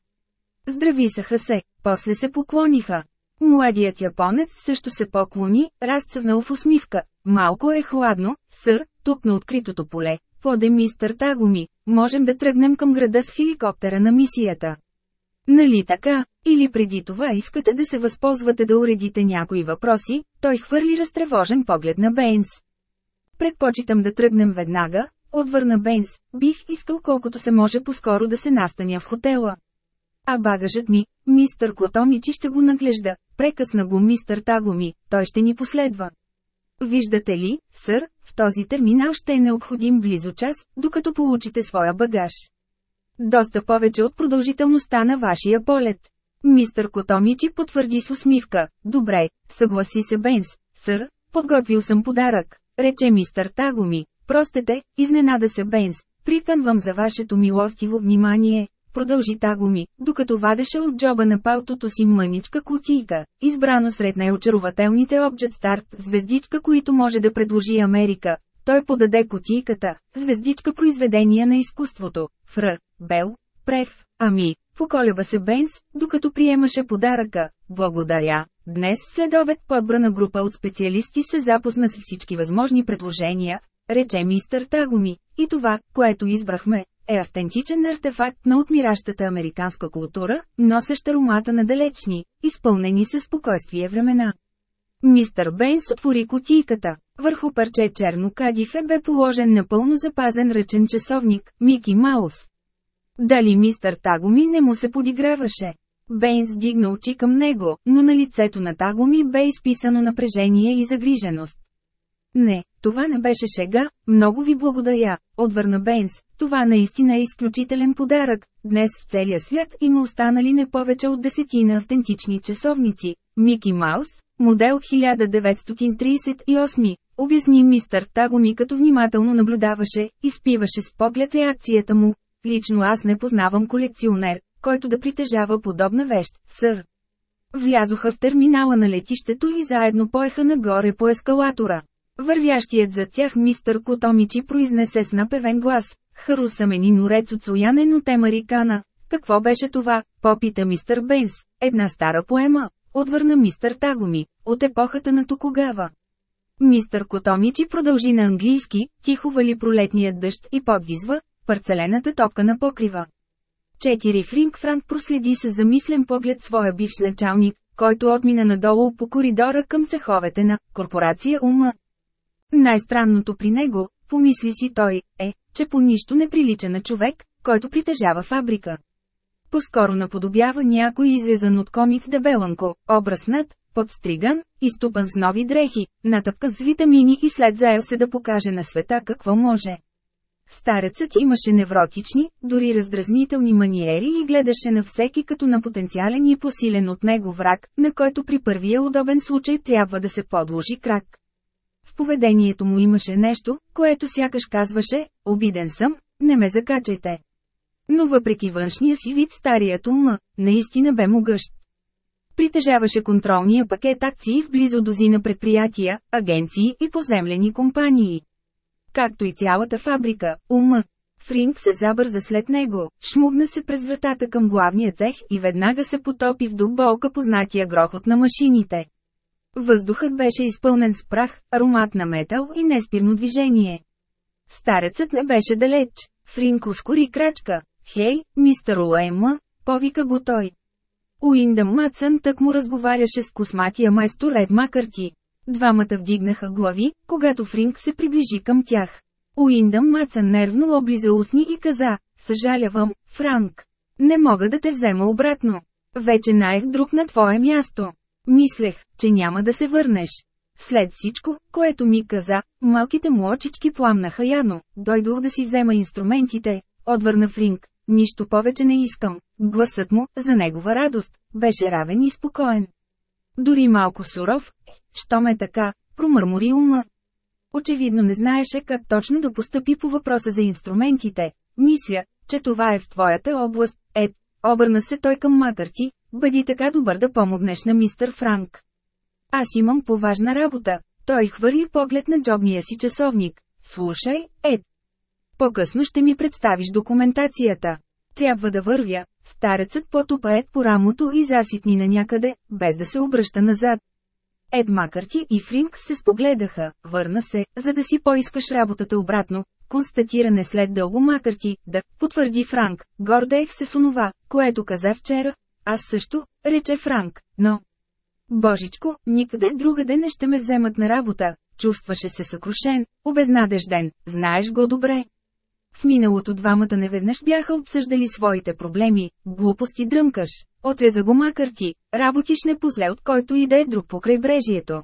Speaker 1: Здрависаха се, после се поклониха. Младият японец също се поклони, разцъвнал в усмивка. Малко е хладно, сър, тук на откритото поле. Поде мистър Тагоми, можем да тръгнем към града с хеликоптера на мисията. Нали така? Или преди това искате да се възползвате да уредите някои въпроси, той хвърли разтревожен поглед на Бейнс. Предпочитам да тръгнем веднага, отвърна Бейнс, бих искал колкото се може по-скоро да се настаня в хотела. А багажът ми, мистър Котомичи ще го наглежда, прекъсна го мистър Тагоми, той ще ни последва. Виждате ли, сър, в този терминал ще е необходим близо час, докато получите своя багаж. Доста повече от продължителността на вашия полет. Мистър Котомичи потвърди с усмивка. Добре, съгласи се Бенс. Сър, подготвил съм подарък, рече мистър Тагоми. Простете, изненада се Бенс. Приканвам за вашето милостиво внимание, продължи Тагоми, докато вадеше от джоба на палтото си мъничка кутийка, избрано сред най-очарователните обджет старт, звездичка, които може да предложи Америка. Той подаде кутийката, звездичка произведения на изкуството, Фр. Бел, Прев, ами, поколеба се Бенс, докато приемаше подаръка. Благодаря. Днес след обед подбрана група от специалисти се запозна с всички възможни предложения, рече мистър Тагоми, и това, което избрахме, е автентичен артефакт на отмиращата американска култура, носещ аромата на далечни, изпълнени със спокойствие времена. Мистър Бейнс отвори кутийката, върху парче черно кадифе бе положен напълно запазен ръчен часовник, Мики Маус. Дали мистър Тагоми не му се подиграваше? Бейнс дигна очи към него, но на лицето на Тагоми бе изписано напрежение и загриженост. Не, това не беше шега, много ви благодаря, отвърна Бейнс, това наистина е изключителен подарък, днес в целия свят има останали не повече от десетина автентични часовници. Мики Маус, модел 1938, Обясни мистър Тагоми като внимателно наблюдаваше, изпиваше с поглед реакцията му. Лично аз не познавам колекционер, който да притежава подобна вещ, сър. Влязоха в терминала на летището и заедно поеха нагоре по ескалатора. Вървящият за тях мистър Котомичи произнесе с напевен глас. Харуса мени норец от Соянен от Емарикана. Какво беше това? Попита мистър Бенс. Една стара поема. Отвърна мистър Тагоми. От епохата на Токогава. Мистър Котомичи продължи на английски, тихо вали пролетният дъжд и подвизва парцелената топка на покрива. Четири Фринк Франк проследи с замислен поглед своя бивш началник, който отмина надолу по коридора към цеховете на «Корпорация Ума». Най-странното при него, помисли си той, е, че по нищо не прилича на човек, който притежава фабрика. По-скоро наподобява някой излезан от комикс дебеланко, образ над, подстриган, изтупан с нови дрехи, натъпкан с витамини и след заел се да покаже на света какво може. Старецът имаше невротични, дори раздразнителни маниери и гледаше на всеки като на потенциален и посилен от него враг, на който при първия удобен случай трябва да се подложи крак. В поведението му имаше нещо, което сякаш казваше «Обиден съм, не ме закачайте». Но въпреки външния си вид старият ума, наистина бе могъщ. Притежаваше контролния пакет акции в близо дозина предприятия, агенции и поземлени компании. Както и цялата фабрика, ума. Фринг се забърза след него, шмугна се през вратата към главния цех и веднага се потопи в дуболка познатия грохот на машините. Въздухът беше изпълнен с прах, аромат на метал и неспирно движение. Старецът не беше далеч. Фринк ускори крачка. «Хей, мистер Уэйма», повика го той. Уиндъм Матсън тък му разговаряше с косматия майстор Ред Макърти. Двамата вдигнаха глави, когато Фринг се приближи към тях. Уиндъм Матсън нервно облиза устни и каза, съжалявам, Франк. Не мога да те взема обратно. Вече наех друг на твое място. Мислех, че няма да се върнеш. След всичко, което ми каза, малките му очички пламнаха яно. Дойдох да си взема инструментите, отвърна Фринг. Нищо повече не искам. Гласът му, за негова радост, беше равен и спокоен. Дори малко суров, що ме така, промърмори ума. Очевидно не знаеше как точно да постъпи по въпроса за инструментите. Мисля, че това е в твоята област, Ед. Обърна се той към макарти, бъди така добър да помогнеш на мистър Франк. Аз имам поважна работа. Той хвърли поглед на джобния си часовник. Слушай, Ед. По-късно ще ми представиш документацията. Трябва да вървя, Старецът потопа Ед по рамото и заситни на някъде, без да се обръща назад. Ед Макарти и Фринг се спогледаха, върна се, за да си поискаш работата обратно, констатиране след дълго Макарти, да, потвърди Франк, гордеех се с онова, което каза вчера, аз също, рече Франк, но... Божичко, никъде другаде не ще ме вземат на работа, чувстваше се съкрушен, обезнадежден, знаеш го добре. В миналото двамата неведнъж бяха обсъждали своите проблеми, глупости дръмкаш, отреза го макар ти, работиш не после от който и да е друг покрай брежието.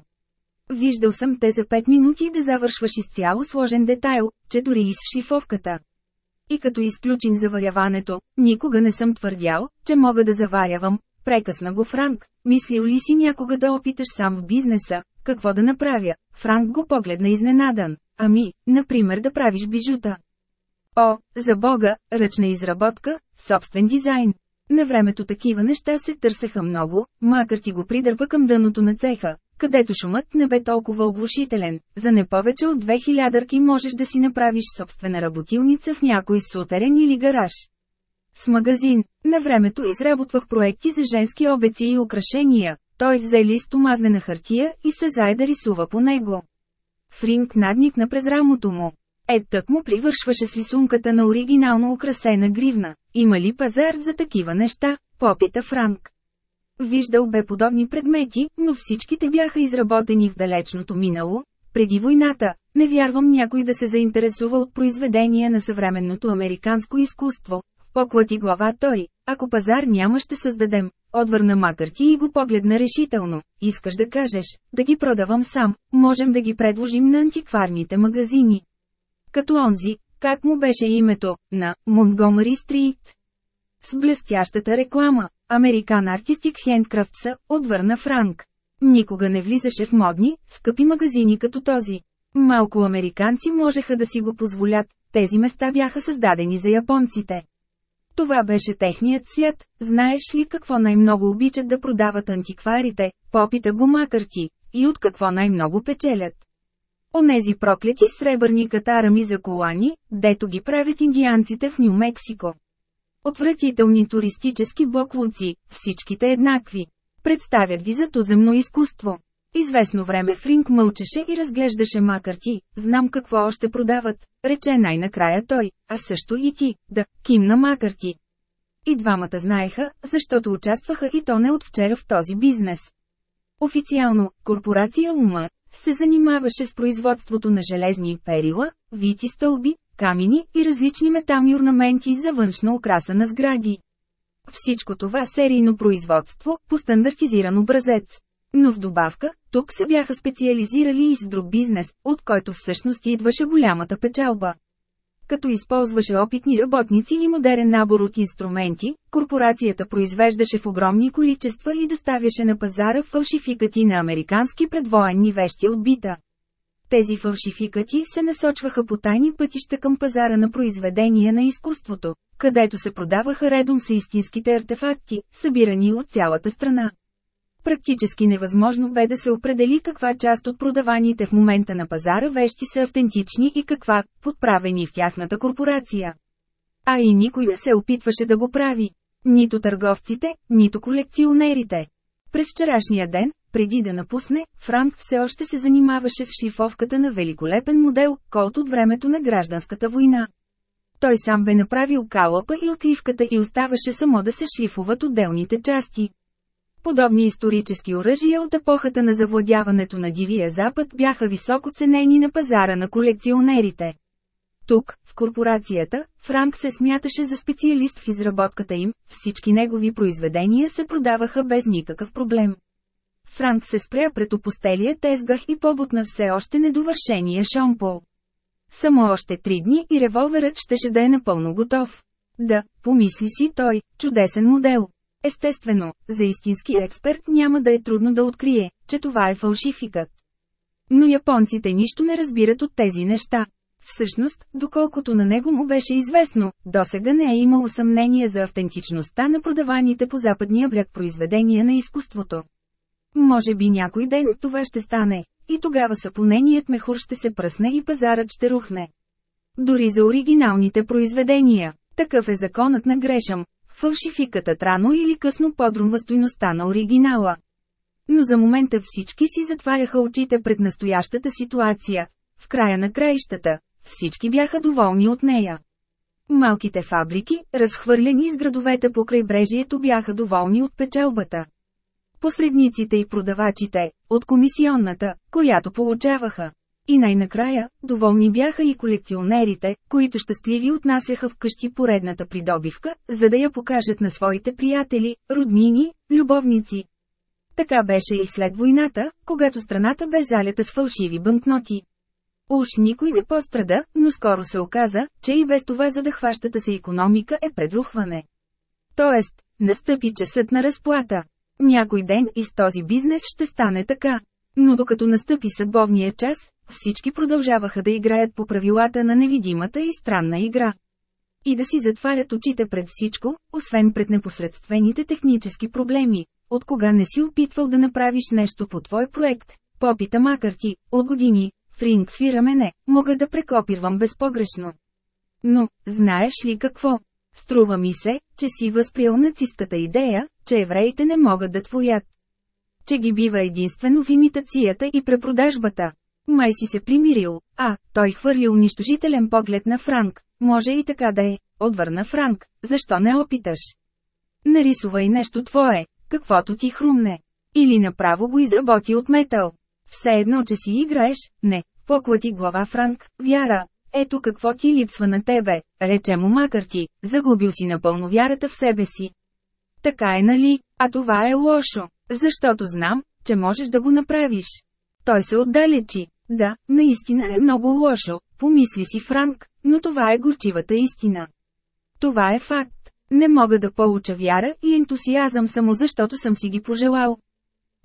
Speaker 1: Виждал съм те за пет минути да завършваш изцяло сложен детайл, че дори и с шифовката. И като изключим заваряването, никога не съм твърдял, че мога да заварявам, прекъсна го Франк, мислил ли си някога да опиташ сам в бизнеса, какво да направя, Франк го погледна изненадан, ами, например да правиш бижута. О, за Бога, ръчна изработка, собствен дизайн. На времето такива неща се търсеха много, макар ти го придърпа към дъното на цеха, където шумът не бе толкова оглушителен. За не повече от 2000 ръки можеш да си направиш собствена работилница в някой сутерен или гараж. С магазин, на времето изработвах проекти за женски обеци и украшения, той взе лист омазнена хартия и се зае да рисува по него. Фринк надникна през рамото му. Ед так му привършваше с рисунката на оригинално украсена гривна. Има ли пазар за такива неща? Попита Франк. Виждал бе подобни предмети, но всичките бяха изработени в далечното минало, преди войната. Не вярвам някой да се заинтересува от произведения на съвременното американско изкуство. Поклати глава той, ако пазар няма ще създадем, отвърна Макърти и го погледна решително. Искаш да кажеш, да ги продавам сам, можем да ги предложим на антикварните магазини като онзи, как му беше името, на Монтгомери Стрит. С блестящата реклама, Американ артистик Хендкрафтса, отвърна Франк. Никога не влизаше в модни, скъпи магазини като този. Малко американци можеха да си го позволят, тези места бяха създадени за японците. Това беше техният свят, знаеш ли какво най-много обичат да продават антикварите, попита го макарти, и от какво най-много печелят. Онези проклети сребърни катарами за колани, дето ги правят индианците в Нью-Мексико. Отвратителни туристически боклуци, всичките еднакви. Представят ги за туземно изкуство. Известно време Фринк мълчеше и разглеждаше макарти, знам какво още продават, рече най-накрая той, а също и ти, да, кимна макарти. И двамата знаеха, защото участваха и то не от вчера в този бизнес. Официално, корпорация УМА, се занимаваше с производството на железни перила, вити стълби, камени и различни метални орнаменти за външна украса на сгради. Всичко това серийно производство, по стандартизиран образец. Но в добавка, тук се бяха специализирали и с друг бизнес, от който всъщност идваше голямата печалба. Като използваше опитни работници и модерен набор от инструменти, корпорацията произвеждаше в огромни количества и доставяше на пазара фалшификати на американски предвоенни вещи от бита. Тези фалшификати се насочваха по тайни пътища към пазара на произведения на изкуството, където се продаваха редом с истинските артефакти, събирани от цялата страна. Практически невъзможно бе да се определи каква част от продаваните в момента на пазара вещи са автентични и каква, подправени в тяхната корпорация. А и никой не се опитваше да го прави. Нито търговците, нито колекционерите. През вчерашния ден, преди да напусне, Франк все още се занимаваше с шлифовката на великолепен модел, код от времето на гражданската война. Той сам бе направил калъпа и отливката и оставаше само да се шлифуват отделните части. Подобни исторически оръжия от епохата на завладяването на Дивия Запад бяха високо ценени на пазара на колекционерите. Тук, в корпорацията, Франк се смяташе за специалист в изработката им, всички негови произведения се продаваха без никакъв проблем. Франк се спря пред опостелия тезгах и побот на все още недовършения шомпол. Само още три дни и револверът щеше да е напълно готов. Да, помисли си той, чудесен модел. Естествено, за истински експерт няма да е трудно да открие, че това е фалшификът. Но японците нищо не разбират от тези неща. Всъщност, доколкото на него му беше известно, досега не е имало съмнение за автентичността на продаваните по западния бряг произведения на изкуството. Може би някой ден това ще стане, и тогава съпоненият мехур ще се пръсне и пазарът ще рухне. Дори за оригиналните произведения, такъв е законът на Грешам, фалшификатът рано или късно подрумва стойността на оригинала. Но за момента всички си затваряха очите пред настоящата ситуация. В края на краищата, всички бяха доволни от нея. Малките фабрики, разхвърлени с градовете по крайбрежието бяха доволни от печелбата. Посредниците и продавачите, от комисионната, която получаваха. И най-накрая, доволни бяха и колекционерите, които щастливи отнасяха вкъщи поредната придобивка, за да я покажат на своите приятели, роднини, любовници. Така беше и след войната, когато страната бе залята с фалшиви банкноти. Уж никой не пострада, но скоро се оказа, че и без това хващата се економика е предрухване. Тоест, настъпи часът на разплата. Някой ден и с този бизнес ще стане така. Но докато настъпи съдбовния час, всички продължаваха да играят по правилата на невидимата и странна игра. И да си затварят очите пред всичко, освен пред непосредствените технически проблеми. От кога не си опитвал да направиш нещо по твой проект? Попита Макарти, от години, в ринг свира мене, мога да прекопирвам безпогрешно. Но, знаеш ли какво? Струва ми се, че си възприел нацистката идея, че евреите не могат да творят. Че ги бива единствено в имитацията и препродажбата. Май си се примирил, а, той хвърли унищожителен поглед на Франк. Може и така да е, отвърна Франк, защо не опиташ? Нарисувай нещо твое, каквото ти хрумне. Или направо го изработи от метал. Все едно, че си играеш, не, поклати глава Франк, вяра. Ето какво ти липсва на тебе, рече му макар ти, загубил си напълно вярата в себе си. Така е нали, а това е лошо, защото знам, че можеш да го направиш. Той се отдалечи, да, наистина е много лошо, помисли си Франк, но това е горчивата истина. Това е факт. Не мога да получа вяра и ентусиазъм само защото съм си ги пожелал.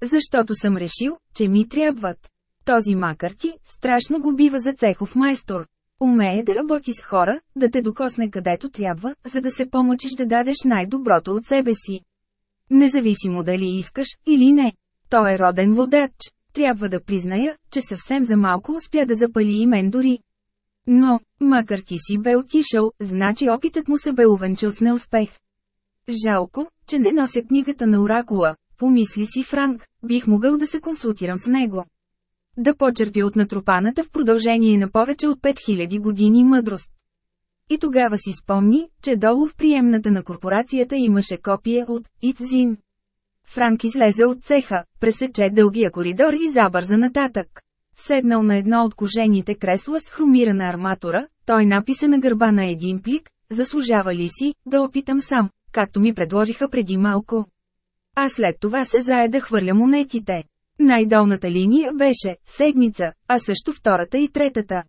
Speaker 1: Защото съм решил, че ми трябват. Този Макарти, страшно го бива за цехов майстор. Умее да работи с хора, да те докосне където трябва, за да се помочиш да дадеш най-доброто от себе си. Независимо дали искаш или не. Той е роден водач трябва да призная, че съвсем за малко успя да запали и мен дори. Но, макар ти си бе отишъл, значи опитът му се бе увенчал с неуспех. Жалко, че не нося книгата на оракула, помисли си Франк, бих могъл да се консултирам с него. Да почерпя от натрупаната в продължение на повече от 5000 години мъдрост. И тогава си спомни, че долу в приемната на корпорацията имаше копия от «Ицзин». Франк излезе от цеха, пресече дългия коридор и забърза нататък. Седнал на едно от кожените кресла с хромирана арматура, той написа на гърба на един плик, заслужава ли си, да опитам сам, както ми предложиха преди малко. А след това се зае да хвърля монетите. Най-долната линия беше седмица, а също втората и третата.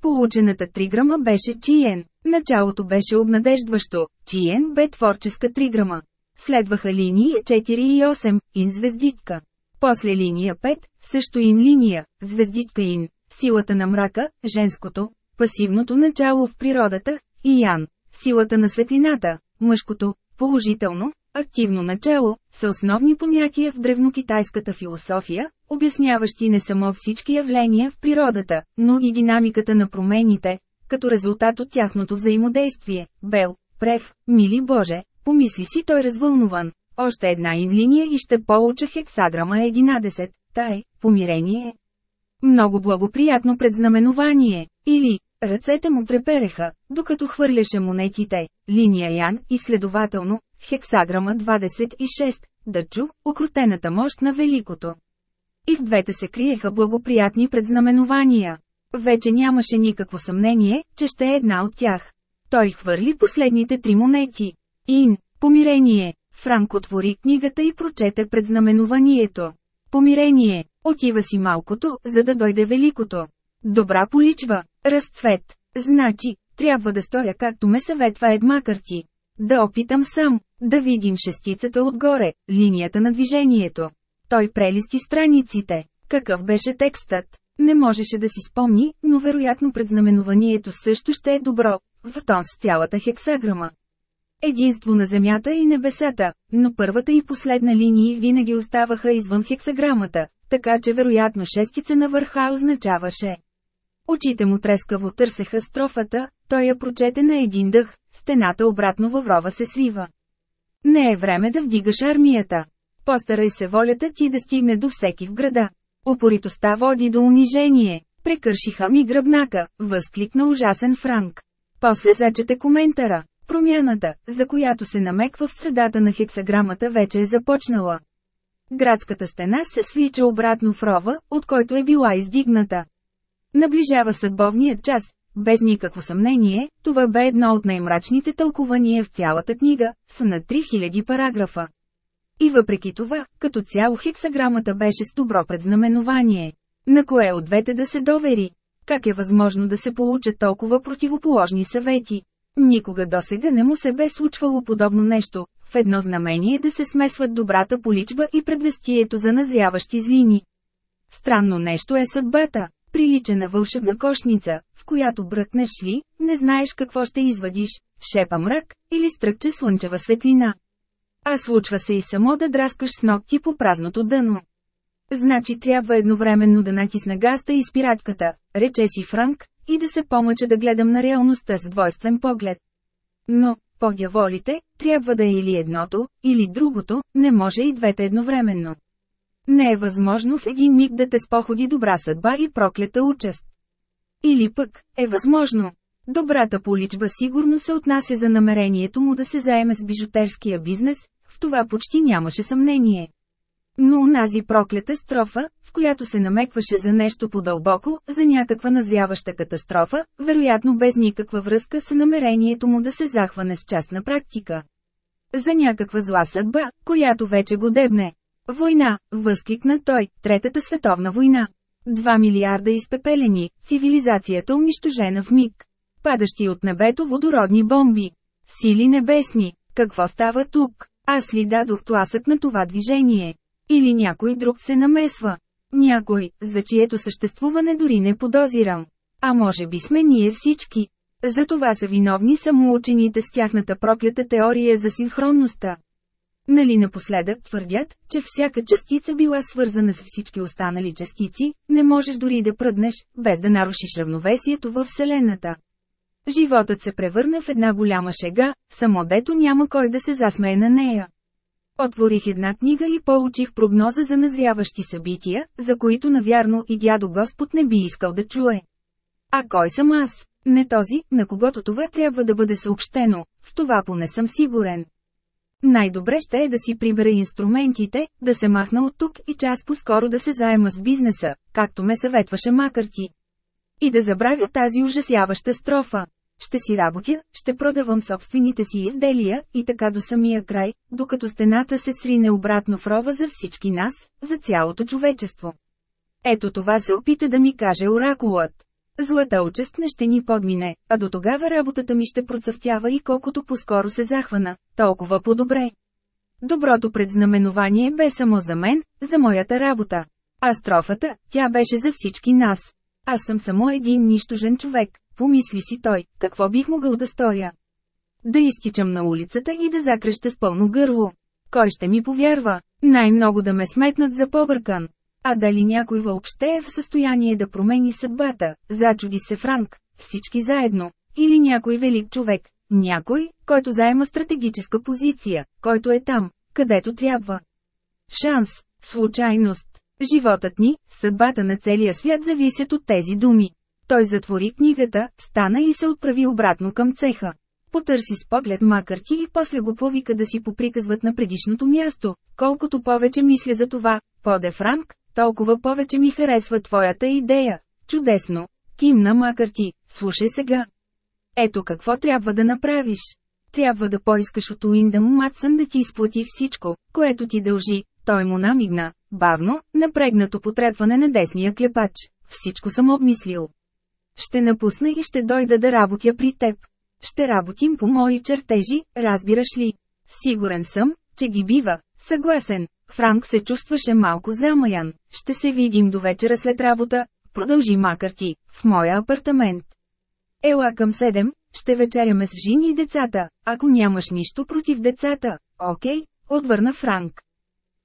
Speaker 1: Получената триграма беше Чиен. Началото беше обнадеждващо. Чиен бе творческа триграма. Следваха линии 4 и 8, ин звездитка. После линия 5, също ин линия, звездитка ин, силата на мрака, женското, пасивното начало в природата, и ян, силата на светлината, мъжкото, положително, активно начало, са основни понятия в древнокитайската философия, обясняващи не само всички явления в природата, но и динамиката на промените, като резултат от тяхното взаимодействие. Бел, Прев, мили Боже, Помисли си той е развълнуван. Още една им линия и ще получа хексаграма 11. Тай, помирение. Много благоприятно предзнаменование. Или, ръцете му трепереха, докато хвърляше монетите. Линия Ян и следователно, хексаграма 26. Дъчо, окрутената мощ на Великото. И в двете се криеха благоприятни предзнаменования. Вече нямаше никакво съмнение, че ще е една от тях. Той хвърли последните три монети. Ин, помирение. Франк отвори книгата и прочете пред Помирение. Отива си малкото, за да дойде великото. Добра поличва. Разцвет. Значи, трябва да сторя както ме съветва Едмакърти. Да опитам сам, да видим шестицата отгоре, линията на движението. Той прелисти страниците. Какъв беше текстът? Не можеше да си спомни, но вероятно предзнаменованието също ще е добро, в тон с цялата хексаграма единство на Земята и небесата, но първата и последна линии винаги оставаха извън хексаграмата, така че вероятно шестица на върха означаваше. Очите му трескаво търсеха строфата, той я прочете на един дъх, стената обратно във рова се срива. Не е време да вдигаш армията. Постарай се волята ти да стигне до всеки в града. Опоритостта води до унижение. Прекършиха ми гръбнака, възкликна ужасен Франк. После зачете коментара. Промяната, за която се намеква в средата на хексаграмата вече е започнала. Градската стена се свича обратно в рова, от който е била издигната. Наближава съдбовният час. Без никакво съмнение, това бе едно от най-мрачните тълкования в цялата книга, са на 3000 параграфа. И въпреки това, като цяло хексаграмата беше с добро предзнаменование. На кое от двете да се довери? Как е възможно да се получат толкова противоположни съвети? Никога досега не му се бе случвало подобно нещо, в едно знамение да се смесват добрата поличба и предвестието за назяващи злини. Странно нещо е съдбата, прилича на вълшебна кошница, в която бръкнеш ли, не знаеш какво ще извадиш, шепа мрак или стръкче слънчева светлина. А случва се и само да драскаш с ногти по празното дъно. Значи трябва едновременно да натисна гаста и спиратката, рече си Франк, и да се помъча да гледам на реалността с двойствен поглед. Но, по-дяволите, трябва да е или едното, или другото, не може и двете едновременно. Не е възможно в един миг да те споходи добра съдба и проклета участ. Или пък, е възможно. Добрата поличба сигурно се отнася за намерението му да се заеме с бижутерския бизнес, в това почти нямаше съмнение. Но унази проклята строфа, в която се намекваше за нещо по-дълбоко, за някаква назяваща катастрофа, вероятно без никаква връзка с намерението му да се захване с частна практика. За някаква зла съдба, която вече го дебне. Война, възкликна той, Третата световна война. Два милиарда изпепелени, цивилизацията унищожена в миг. Падащи от небето водородни бомби. Сили небесни, какво става тук? Аз ли дадох тласък на това движение? Или някой друг се намесва. Някой, за чието съществуване дори не подозирам. А може би сме ние всички. За това са виновни само учените с тяхната проклята теория за синхронността. Нали напоследък твърдят, че всяка частица била свързана с всички останали частици, не можеш дори да пръднеш, без да нарушиш равновесието във Вселената. Животът се превърна в една голяма шега, само дето няма кой да се засмее на нея. Отворих една книга и получих прогноза за назряващи събития, за които навярно и дядо Господ не би искал да чуе. А кой съм аз? Не този, на когото това трябва да бъде съобщено, в това поне съм сигурен. Най-добре ще е да си прибера инструментите, да се махна от тук и час по-скоро да се заема с бизнеса, както ме съветваше Макарти. И да забравя тази ужасяваща строфа ще си работя, ще продавам собствените си изделия, и така до самия край, докато стената се срине обратно в рова за всички нас, за цялото човечество. Ето това се опита да ми каже оракулът. Злата участ не ще ни подмине, а до тогава работата ми ще процъфтява и колкото по-скоро се захвана, толкова по-добре. Доброто предзнаменование бе само за мен, за моята работа. А строфата, тя беше за всички нас. Аз съм само един нищожен човек, помисли си той, какво бих могъл да стоя. Да изтичам на улицата и да закръща с пълно гърло. Кой ще ми повярва? Най-много да ме сметнат за побъркан. А дали някой въобще е в състояние да промени съдбата, зачуди се Франк, всички заедно, или някой велик човек, някой, който заема стратегическа позиция, който е там, където трябва. Шанс, случайност, Животът ни, съдбата на целия свят зависят от тези думи. Той затвори книгата, стана и се отправи обратно към цеха. Потърси с поглед Макарти и после го повика да си поприказват на предишното място. Колкото повече мисля за това, поде Франк, толкова повече ми харесва твоята идея. Чудесно! Кимна Макарти, слушай сега. Ето какво трябва да направиш. Трябва да поискаш от Уиндъм Матсън да ти изплати всичко, което ти дължи, той му намигна, бавно, напрегнато потрепване на десния клепач. Всичко съм обмислил. Ще напусна и ще дойда да работя при теб. Ще работим по мои чертежи, разбираш ли? Сигурен съм, че ги бива. Съгласен. Франк се чувстваше малко замаян. Ще се видим до вечера след работа. Продължи макар ти, в моя апартамент. Ела към седем, ще вечеряме с жени и децата, ако нямаш нищо против децата, окей, отвърна Франк.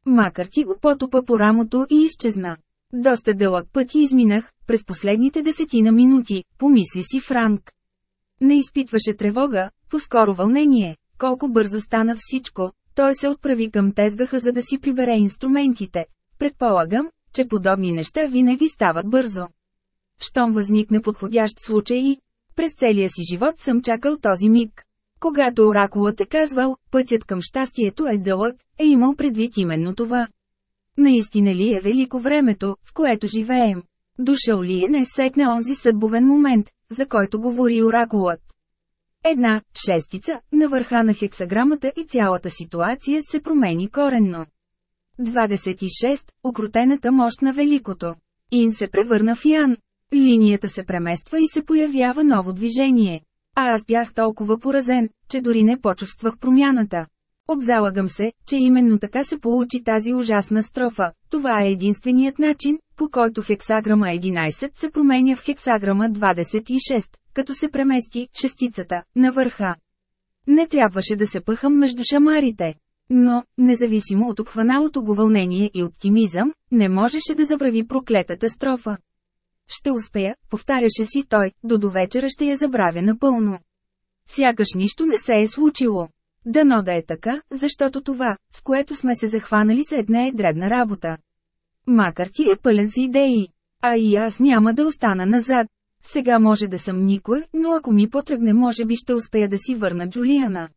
Speaker 1: Макар ти го потопа по рамото и изчезна. Доста дълъг път изминах, през последните десетина минути, помисли си Франк. Не изпитваше тревога, по-скоро вълнение, колко бързо стана всичко, той се отправи към тезгаха за да си прибере инструментите. Предполагам, че подобни неща винаги стават бързо. Щом възникне подходящ случай и през целия си живот съм чакал този миг. Когато оракулът е казвал, пътят към щастието е дълъг, е имал предвид именно това. Наистина ли е велико времето, в което живеем? Дошъл ли е не сетне онзи съдбовен момент, за който говори оракулът? Една шестица на върха на хексаграмата и цялата ситуация се промени коренно. 26. Окрутената мощ на Великото. Ин се превърна в Ян. Линията се премества и се появява ново движение а аз бях толкова поразен, че дори не почувствах промяната. Обзалагам се, че именно така се получи тази ужасна строфа. Това е единственият начин, по който хексаграма 11 се променя в хексаграма 26, като се премести шестицата на върха. Не трябваше да се пъхам между шамарите. Но, независимо от обхваналото го вълнение и оптимизъм, не можеше да забрави проклетата строфа. Ще успея, повтаряше си той, до довечера ще я забравя напълно. Сякаш нищо не се е случило. Дано да е така, защото това, с което сме се захванали се една е дредна работа. Макар ти е пълен с идеи. А и аз няма да остана назад. Сега може да съм никой, но ако ми потръгне може би ще успея да си върна Джулиана.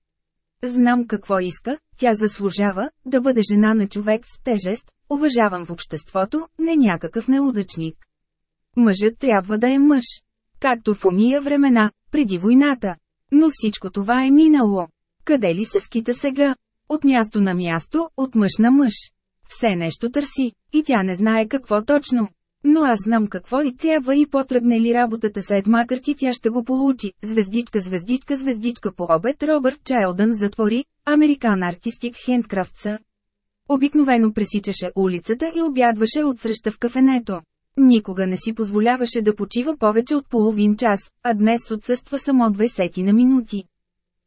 Speaker 1: Знам какво иска, тя заслужава, да бъде жена на човек с тежест, уважаван в обществото, не някакъв неудачник. Мъжът трябва да е мъж. Както в уния времена, преди войната. Но всичко това е минало. Къде ли се скита сега? От място на място, от мъж на мъж. Все нещо търси, и тя не знае какво точно. Но аз знам какво и трябва и потръгне ли работата след макар ти тя ще го получи. Звездичка, звездичка, звездичка по обед Робърт Чайлдън затвори, американ артистик Хендкрафтса. Обикновено пресичаше улицата и обядваше отсреща в кафенето. Никога не си позволяваше да почива повече от половин час, а днес отсъства само 20 на минути.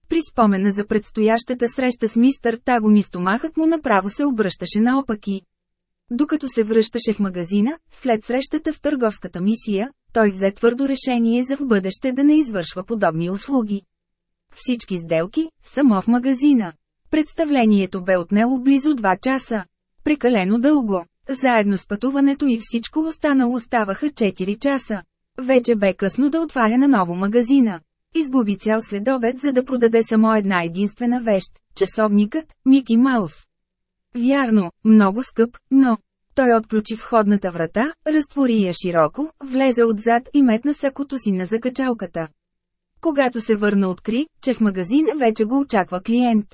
Speaker 1: При спомена за предстоящата среща с мистър Тагони стомахът му направо се обръщаше наопаки. Докато се връщаше в магазина, след срещата в търговската мисия, той взе твърдо решение за в бъдеще да не извършва подобни услуги. Всички сделки, само в магазина. Представлението бе отнело близо 2 часа. Прекалено дълго. Заедно с пътуването и всичко останало оставаха 4 часа. Вече бе късно да отваря на ново магазина. Изгуби цял следобед, за да продаде само една единствена вещ – часовникът Мики Маус. Вярно, много скъп, но... Той отключи входната врата, разтвори я широко, влезе отзад и метна сакото си на закачалката. Когато се върна откри, че в магазина вече го очаква клиент.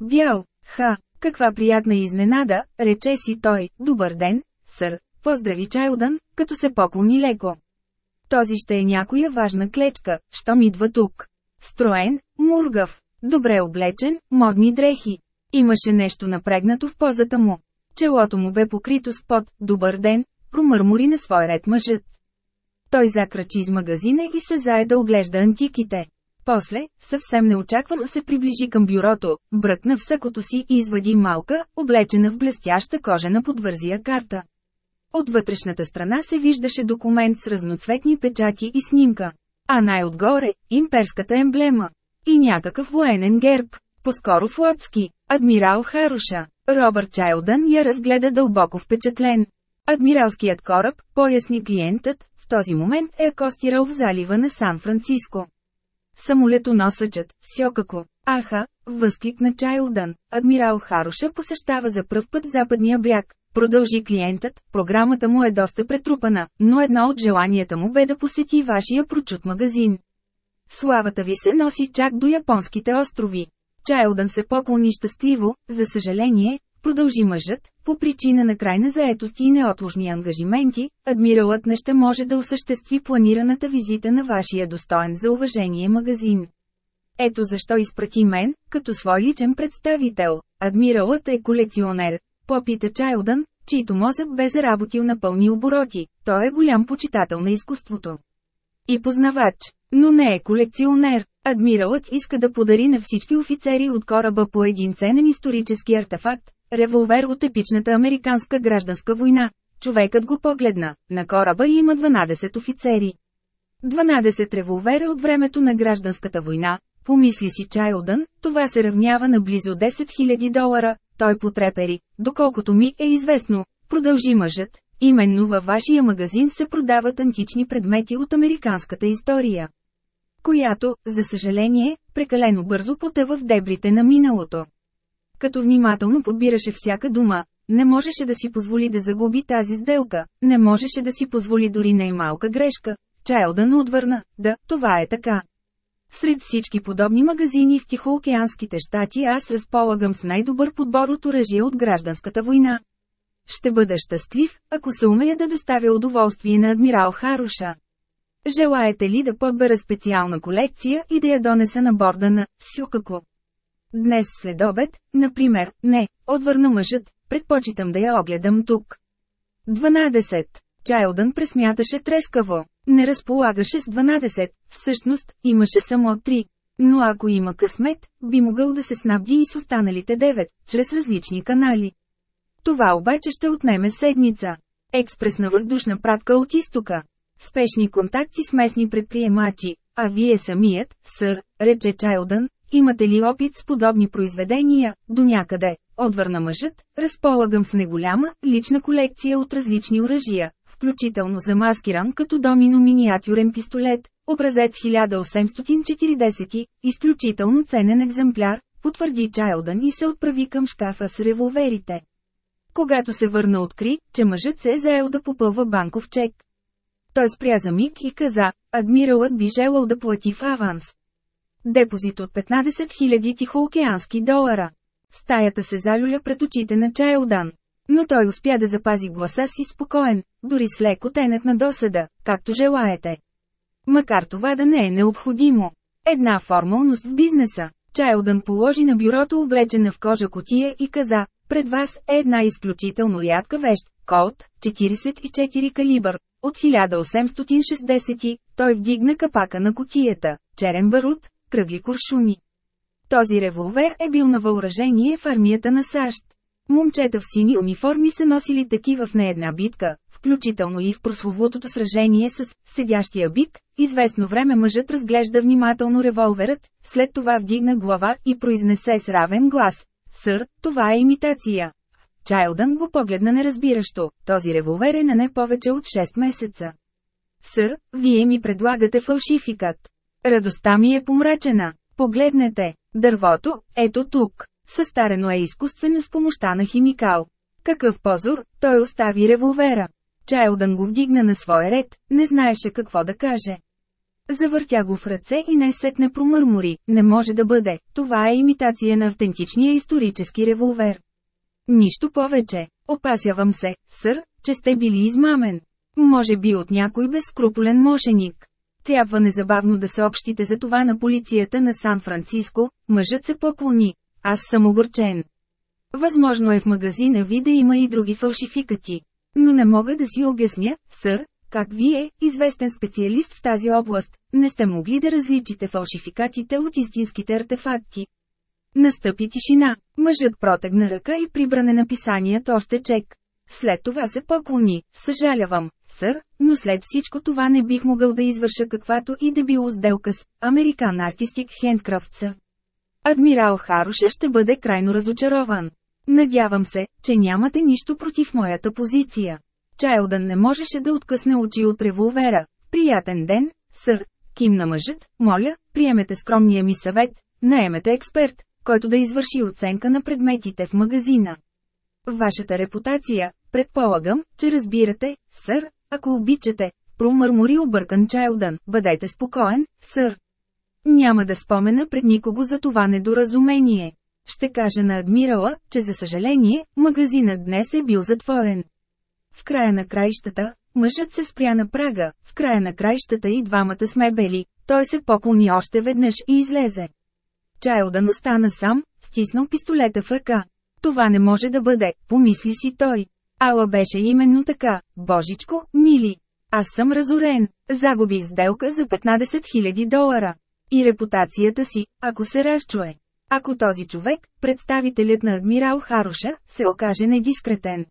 Speaker 1: Бял, ха, каква приятна изненада, рече си той, добър ден, сър, поздрави Чайлдън, като се поклони леко. Този ще е някоя важна клечка, щом идва тук. Строен, мургав, добре облечен, модни дрехи. Имаше нещо напрегнато в позата му. Челото му бе покрито с пот, добър ден, промърмори на свой ред мъжът. Той закрачи из магазина и се заеда, оглежда антиките. После, съвсем неочаквано се приближи към бюрото, бръкна в сакото си и извади малка, облечена в блестяща кожена подвързия карта. От вътрешната страна се виждаше документ с разноцветни печати и снимка. А най-отгоре – имперската емблема. И някакъв военен герб, по-скоро флотски, адмирал Харуша. Робърт Чайлдън я разгледа дълбоко впечатлен. Адмиралският кораб, поясни клиентът, в този момент е акостирал в залива на Сан-Франциско. Самолетоносъчът, Сьокако, аха, възклик на Чайлдън, адмирал Харуша посещава за пръв път западния бряг. Продължи клиентът, програмата му е доста претрупана, но едно от желанията му бе да посети вашия прочут магазин. Славата ви се носи чак до японските острови. Чайлдън се поклони щастливо, за съжаление, Продължи мъжът, по причина на крайна заетост и неотложни ангажименти, адмиралът не ще може да осъществи планираната визита на вашия достоен за уважение магазин. Ето защо изпрати мен, като свой личен представител. Адмиралът е колекционер. Попита Чайлдън, чийто мозък бе заработил на пълни обороти. Той е голям почитател на изкуството. И познавач, но не е колекционер. Адмиралът иска да подари на всички офицери от кораба по един ценен исторически артефакт, Револвер от епичната американска гражданска война. Човекът го погледна. На кораба има 12 офицери. 12 револвера от времето на гражданската война. Помисли си Чайлдън, това се равнява на близо 10 000 долара. Той потрепери, доколкото ми е известно. Продължи мъжът. Именно във вашия магазин се продават антични предмети от американската история. Която, за съжаление, прекалено бързо потъва в дебрите на миналото като внимателно подбираше всяка дума, не можеше да си позволи да загуби тази сделка, не можеше да си позволи дори най-малка грешка. Чайлдън отвърна, да, това е така. Сред всички подобни магазини в Тихоокеанските щати аз разполагам с най-добър подбор от оръжие от гражданската война. Ще бъда щастлив, ако се умея да доставя удоволствие на адмирал Харуша. Желаете ли да подбера специална колекция и да я донеса на борда на Сюкако? Днес след обед, например, не, отвърна мъжът, предпочитам да я огледам тук. 12. Чайлдън пресмяташе трескаво. Не разполагаше с 12, всъщност, имаше само 3. Но ако има късмет, би могъл да се снабди и с останалите 9, чрез различни канали. Това обаче ще отнеме седмица. Експресна въздушна пратка от изтока. Спешни контакти с местни предприемачи, а вие самият, сър, рече Чайлдън, Имате ли опит с подобни произведения, до някъде? Отвърна мъжът, разполагам с неголяма, лична колекция от различни оръжия, включително замаскиран като домино миниатюрен пистолет, образец 1840, изключително ценен екземпляр, потвърди Чайлдън и се отправи към шкафа с револверите. Когато се върна откри, че мъжът се е заел да попълва банков чек. Той спря за миг и каза, адмиралът би желал да плати в аванс депозит от 15 000 тихоокеански долара. Стаята се залюля пред очите на Чайлдан. Но той успя да запази гласа си спокоен, дори с леко тенък на досада, както желаете. Макар това да не е необходимо. Една формалност в бизнеса. Чайлдън положи на бюрото облечена в кожа котия и каза, пред вас е една изключително рядка вещ, Код 44 калибър. От 1860 той вдигна капака на котията, черен барут, кръгли куршуми. Този револвер е бил на въоръжение в армията на САЩ. Момчета в сини униформи са носили такива в не една битка, включително и в прословутото сражение с седящия бик. Известно време мъжът разглежда внимателно револверът, след това вдигна глава и произнесе с равен глас. Сър, това е имитация. Чайлдън го погледна неразбиращо, този револвер е на не повече от 6 месеца. Сър, вие ми предлагате фалшификат. Радостта ми е помрачена. Погледнете, дървото, ето тук. Състарено е изкуствено с помощта на химикал. Какъв позор, той остави револвера. Чайлдън го вдигна на своя ред, не знаеше какво да каже. Завъртя го в ръце и най-сетне промърмори, не може да бъде, това е имитация на автентичния исторически револвер. Нищо повече, опасявам се, сър, че сте били измамен. Може би от някой безкруполен мошеник трябва незабавно да съобщите за това на полицията на Сан-Франциско, мъжът се поклони. Аз съм огорчен. Възможно е в магазина ви да има и други фалшификати. Но не мога да си обясня, сър, как вие, известен специалист в тази област, не сте могли да различите фалшификатите от истинските артефакти. Настъпи тишина, мъжът протегна ръка и прибране написаният още чек. След това се поклони, съжалявам, сър, но след всичко това не бих могъл да извърша каквато и да било сделка с американ артистик Хендкрафтса. Адмирал Харуша ще бъде крайно разочарован. Надявам се, че нямате нищо против моята позиция. Чайлдън не можеше да откъсне очи от револвера. Приятен ден, сър, Ким на мъжът, моля, приемете скромния ми съвет, наемете експерт, който да извърши оценка на предметите в магазина. Вашата репутация, предполагам, че разбирате, сър, ако обичате, промърмори объркан Чайлдън, бъдете спокоен, сър. Няма да спомена пред никого за това недоразумение. Ще кажа на адмирала, че за съжаление, магазинът днес е бил затворен. В края на краищата, мъжът се спря на прага, в края на краищата и двамата сме бели, той се поклони още веднъж и излезе. Чайлдън остана сам, стиснал пистолета в ръка. Това не може да бъде, помисли си той. Ала беше именно така, божичко, мили. Аз съм разорен. Загубих сделка за 15 000 долара. И репутацията си, ако се разчуе. Ако този човек, представителят на адмирал Харуша, се окаже недискретен.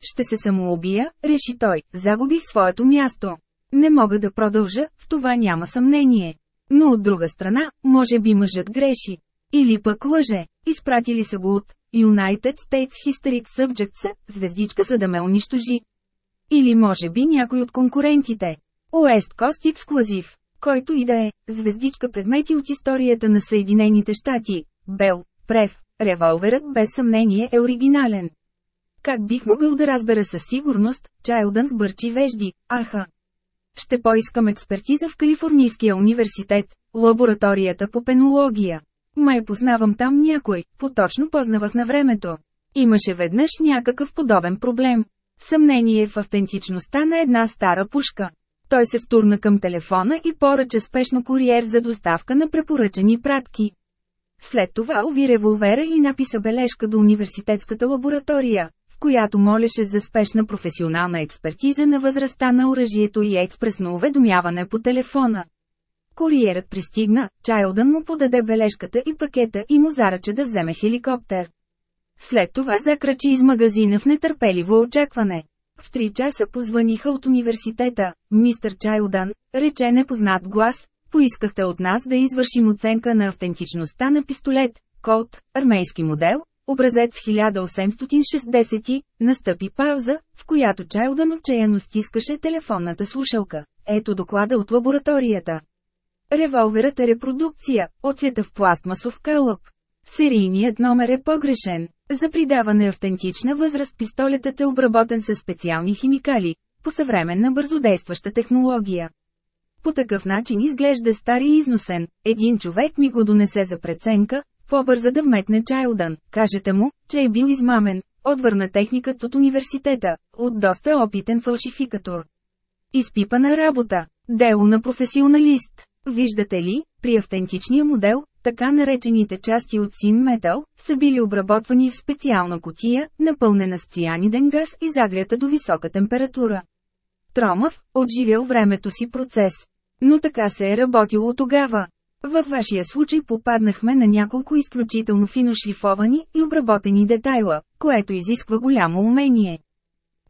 Speaker 1: Ще се самоубия, реши той, загубих своето място. Не мога да продължа, в това няма съмнение. Но от друга страна, може би мъжът греши. Или пък лъже, изпратили са го от United States History Subjects, звездичка за да ме унищожи. Или може би някой от конкурентите. Уест Кост Ексклазив, който и да е, звездичка предмети от историята на Съединените щати. Бел, Прев, револверът без съмнение е оригинален. Как бих могъл да разбера със сигурност, Чайлдън сбърчи вежди, аха. Ще поискам експертиза в Калифорнийския университет, лабораторията по пенология. Май познавам там някой, поточно познавах на времето. Имаше веднъж някакъв подобен проблем. Съмнение в автентичността на една стара пушка. Той се втурна към телефона и поръча спешно куриер за доставка на препоръчани пратки. След това уви револвера и написа бележка до университетската лаборатория, в която молеше за спешна професионална експертиза на възрастта на оръжието и експресно уведомяване по телефона. Куриерът пристигна, Чайлдън му подаде бележката и пакета и му заръча да вземе хеликоптер. След това закрачи из магазина в нетърпеливо очакване. В три часа позваниха от университета, мистър Чайлдън, рече непознат глас, поискахте от нас да извършим оценка на автентичността на пистолет, Код, армейски модел, образец 1860, настъпи пауза, в която чайлдън отчаяно стискаше телефонната слушалка. Ето доклада от лабораторията. Револверът е репродукция, отлета в пластмасов кълъп. Серийният номер е погрешен. За придаване автентична възраст пистолетът е обработен със специални химикали, по съвременна бързодействаща технология. По такъв начин изглежда стар и износен, един човек ми го донесе за преценка, по-бърза да вметне Чайлдън, кажете му, че е бил измамен, отвърна техникът от университета, от доста опитен фалшификатор. Изпипана работа, дело на професионалист, Виждате ли, при автентичния модел, така наречените части от син метал са били обработвани в специална котия, напълнена с цианиден газ и загрята до висока температура. Тромав, отживял времето си процес. Но така се е работило тогава. Във вашия случай попаднахме на няколко изключително фино шлифовани и обработени детайла, което изисква голямо умение.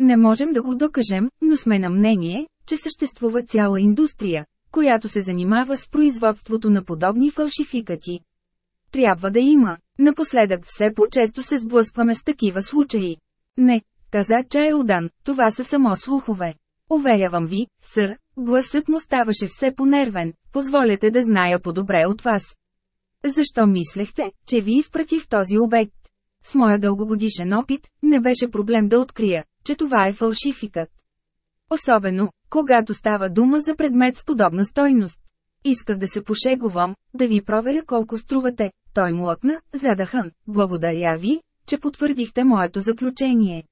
Speaker 1: Не можем да го докажем, но сме на мнение, че съществува цяла индустрия, която се занимава с производството на подобни фалшификати. Трябва да има. Напоследък все по-често се сблъскваме с такива случаи. Не, каза Чайлдан, това са само слухове. Уверявам ви, сър, гласът му ставаше все по-нервен, позволете да зная по-добре от вас. Защо мислехте, че ви изпратих този обект? С моя дългогодишен опит, не беше проблем да открия, че това е фалшификът. Особено, когато става дума за предмет с подобна стойност. Исках да се пошегувам, да ви проверя колко струвате. Той млъкна, задахън, Благодаря ви, че потвърдихте моето заключение.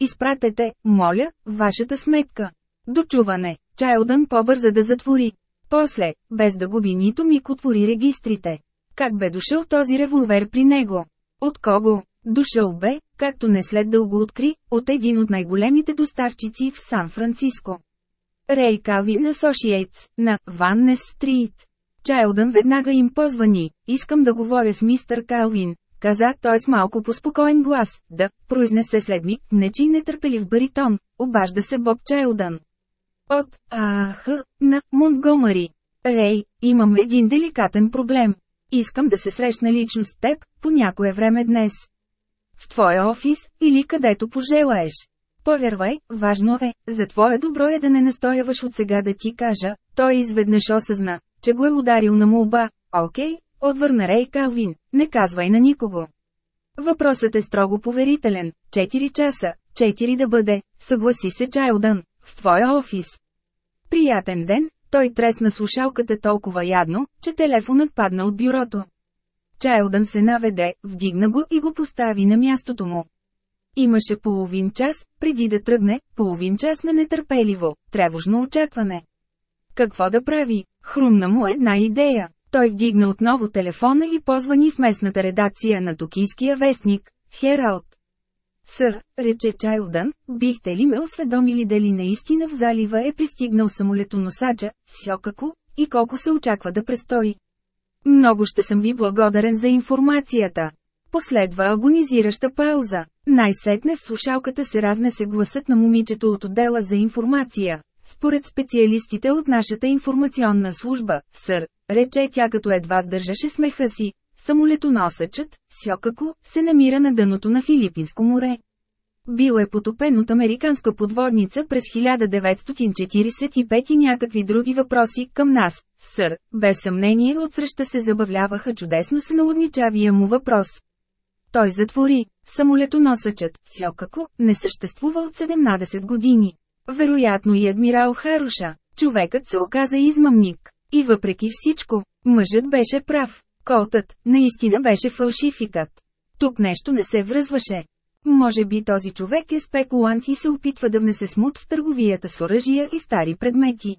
Speaker 1: Изпратете, моля, вашата сметка. Дочуване, Чайлдън побърза да затвори. После, без да губи нито миг отвори регистрите. Как бе дошъл този револвер при него? От кого? Дошъл бе, както не след дълго откри, от един от най-големите доставчици в Сан-Франциско. Рей Калвин Associates, на Ваннес Стрит. Чайлдън веднага им позвани. Искам да говоря с мистър Калвин, каза той с малко поспокоен глас, да, произнесе след миг, нечи нетърпелив баритон, обажда се Боб Чайлдън. От АХ на Монтгомери. Рей, имам един деликатен проблем. Искам да се срещна лично с теб, по някое време днес. В твоя офис, или където пожелаеш. Повярвай, важно е, за твое добро е да не настояваш от сега да ти кажа, той изведнъж осъзна, че го е ударил на молба. Окей, отвърна Рей Калвин, не казвай на никого. Въпросът е строго поверителен, 4 часа, 4 да бъде, съгласи се Чайлдън. в твоя офис. Приятен ден, той тресна слушалката толкова ядно, че телефонът падна от бюрото. Чайлдън се наведе, вдигна го и го постави на мястото му. Имаше половин час, преди да тръгне, половин час на нетърпеливо, тревожно очакване. Какво да прави? Хрумна му една идея. Той вдигна отново телефона и позвани в местната редакция на токийския вестник, Хералд. Сър, рече Чайлдън, бихте ли ме осведомили дали наистина в залива е пристигнал самолетоносача, Сьокако, и колко се очаква да престои? Много ще съм ви благодарен за информацията. Последва агонизираща пауза. Най-сетне в слушалката се разнесе гласът на момичето от отдела за информация. Според специалистите от нашата информационна служба, сър, рече тя като едва сдържаше смеха си, самолетоносъчът, Сьокако, се намира на дъното на Филипинско море. Бил е потопен от американска подводница през 1945 и някакви други въпроси към нас, сър. Без съмнение отсреща се забавляваха чудесно с налудничавия му въпрос. Той затвори. Самолетоносъчът, Фьокако, не съществува от 17 години. Вероятно и адмирал Харуша, човекът се оказа измъмник. И въпреки всичко, мъжът беше прав. Колтът, наистина беше фалшификът. Тук нещо не се връзваше. Може би този човек е спекулант и се опитва да внесе смут в търговията с оръжия и стари предмети.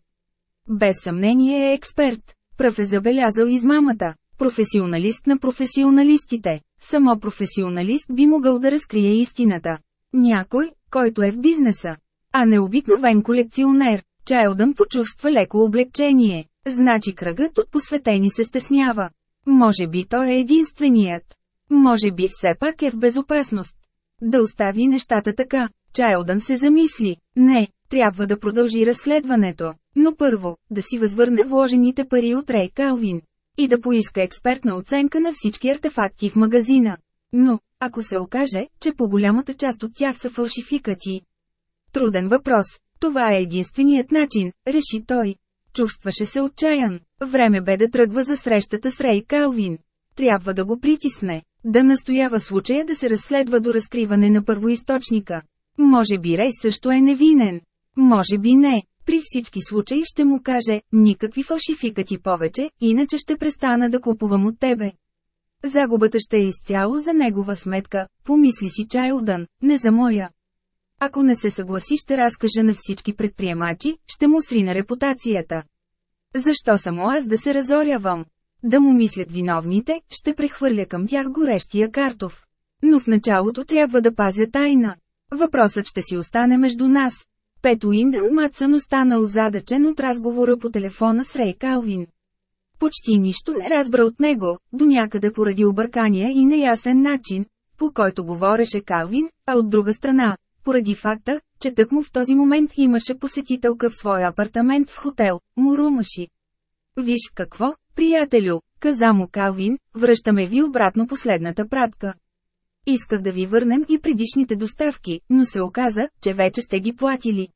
Speaker 1: Без съмнение е експерт. Прав е забелязал измамата. Професионалист на професионалистите. Само професионалист би могъл да разкрие истината. Някой, който е в бизнеса, а не обикновен колекционер. Чайлдън почувства леко облегчение, значи кръгът от посветени се стеснява. Може би той е единственият. Може би все пак е в безопасност. Да остави нещата така, Чайлдън се замисли. Не, трябва да продължи разследването, но първо, да си възвърне вложените пари от Рей Калвин и да поиска експертна оценка на всички артефакти в магазина. Но, ако се окаже, че по голямата част от тях са фалшификати. Труден въпрос. Това е единственият начин, реши той. Чувстваше се отчаян. Време бе да тръгва за срещата с Рей Калвин. Трябва да го притисне. Да настоява случая да се разследва до разкриване на първоисточника. Може би Рей също е невинен. Може би не. При всички случаи ще му каже, никакви фалшификати повече, иначе ще престана да купувам от тебе. Загубата ще е изцяло за негова сметка, помисли си Чайлдън, не за моя. Ако не се съгласи ще разкажа на всички предприемачи, ще му срина репутацията. Защо само аз да се разорявам? Да му мислят виновните, ще прехвърля към тях горещия картоф. Но в началото трябва да пазя тайна. Въпросът ще си остане между нас. Пето Матсън останал задъчен от разговора по телефона с Рей Калвин. Почти нищо не разбра от него, до някъде поради объркания и неясен начин, по който говореше Калвин, а от друга страна, поради факта, че тък му в този момент имаше посетителка в своя апартамент в хотел, Мурумаши. Виж какво, приятелю, каза му Калвин, връщаме ви обратно последната пратка. Исках да ви върнем и предишните доставки, но се оказа, че вече сте ги платили.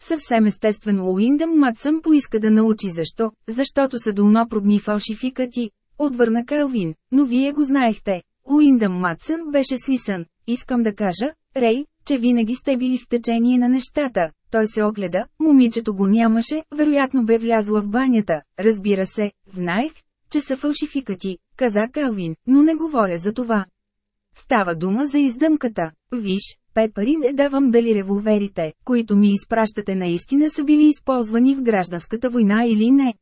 Speaker 1: Съвсем естествено Уиндъм Матсън поиска да научи защо, защото са долнопробни фалшификати, отвърна Калвин, но вие го знаехте. Уиндъм Матсън беше слисан. Искам да кажа, Рей, че винаги сте били в течение на нещата. Той се огледа, момичето го нямаше, вероятно бе влязла в банята, разбира се, знаех, че са фалшификати, каза Калвин, но не говоря за това. Става дума за издъмката. Виж, пепари не давам дали револверите, които ми изпращате наистина са били използвани в гражданската война или не.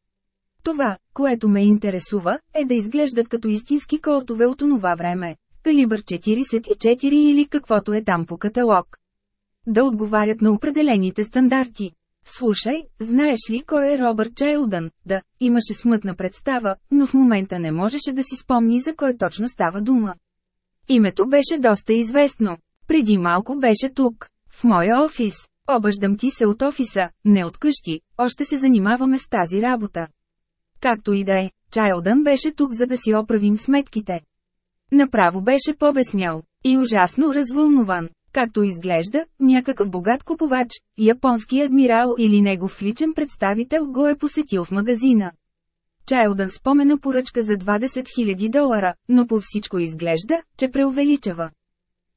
Speaker 1: Това, което ме интересува, е да изглеждат като истински колтове от онова време. Калибър 44 или каквото е там по каталог. Да отговарят на определените стандарти. Слушай, знаеш ли кой е Робърт Чайлдън? Да, имаше смътна представа, но в момента не можеше да си спомни за кой точно става дума. Името беше доста известно. Преди малко беше тук, в моя офис. Обаждам ти се от офиса, не от къщи, още се занимаваме с тази работа. Както и да е, Чайлдън беше тук за да си оправим сметките. Направо беше побеснял и ужасно развълнуван, както изглежда, някакъв богат купувач, японски адмирал или негов личен представител го е посетил в магазина. Чайлдън спомена поръчка за 20 000 долара, но по всичко изглежда, че преувеличава.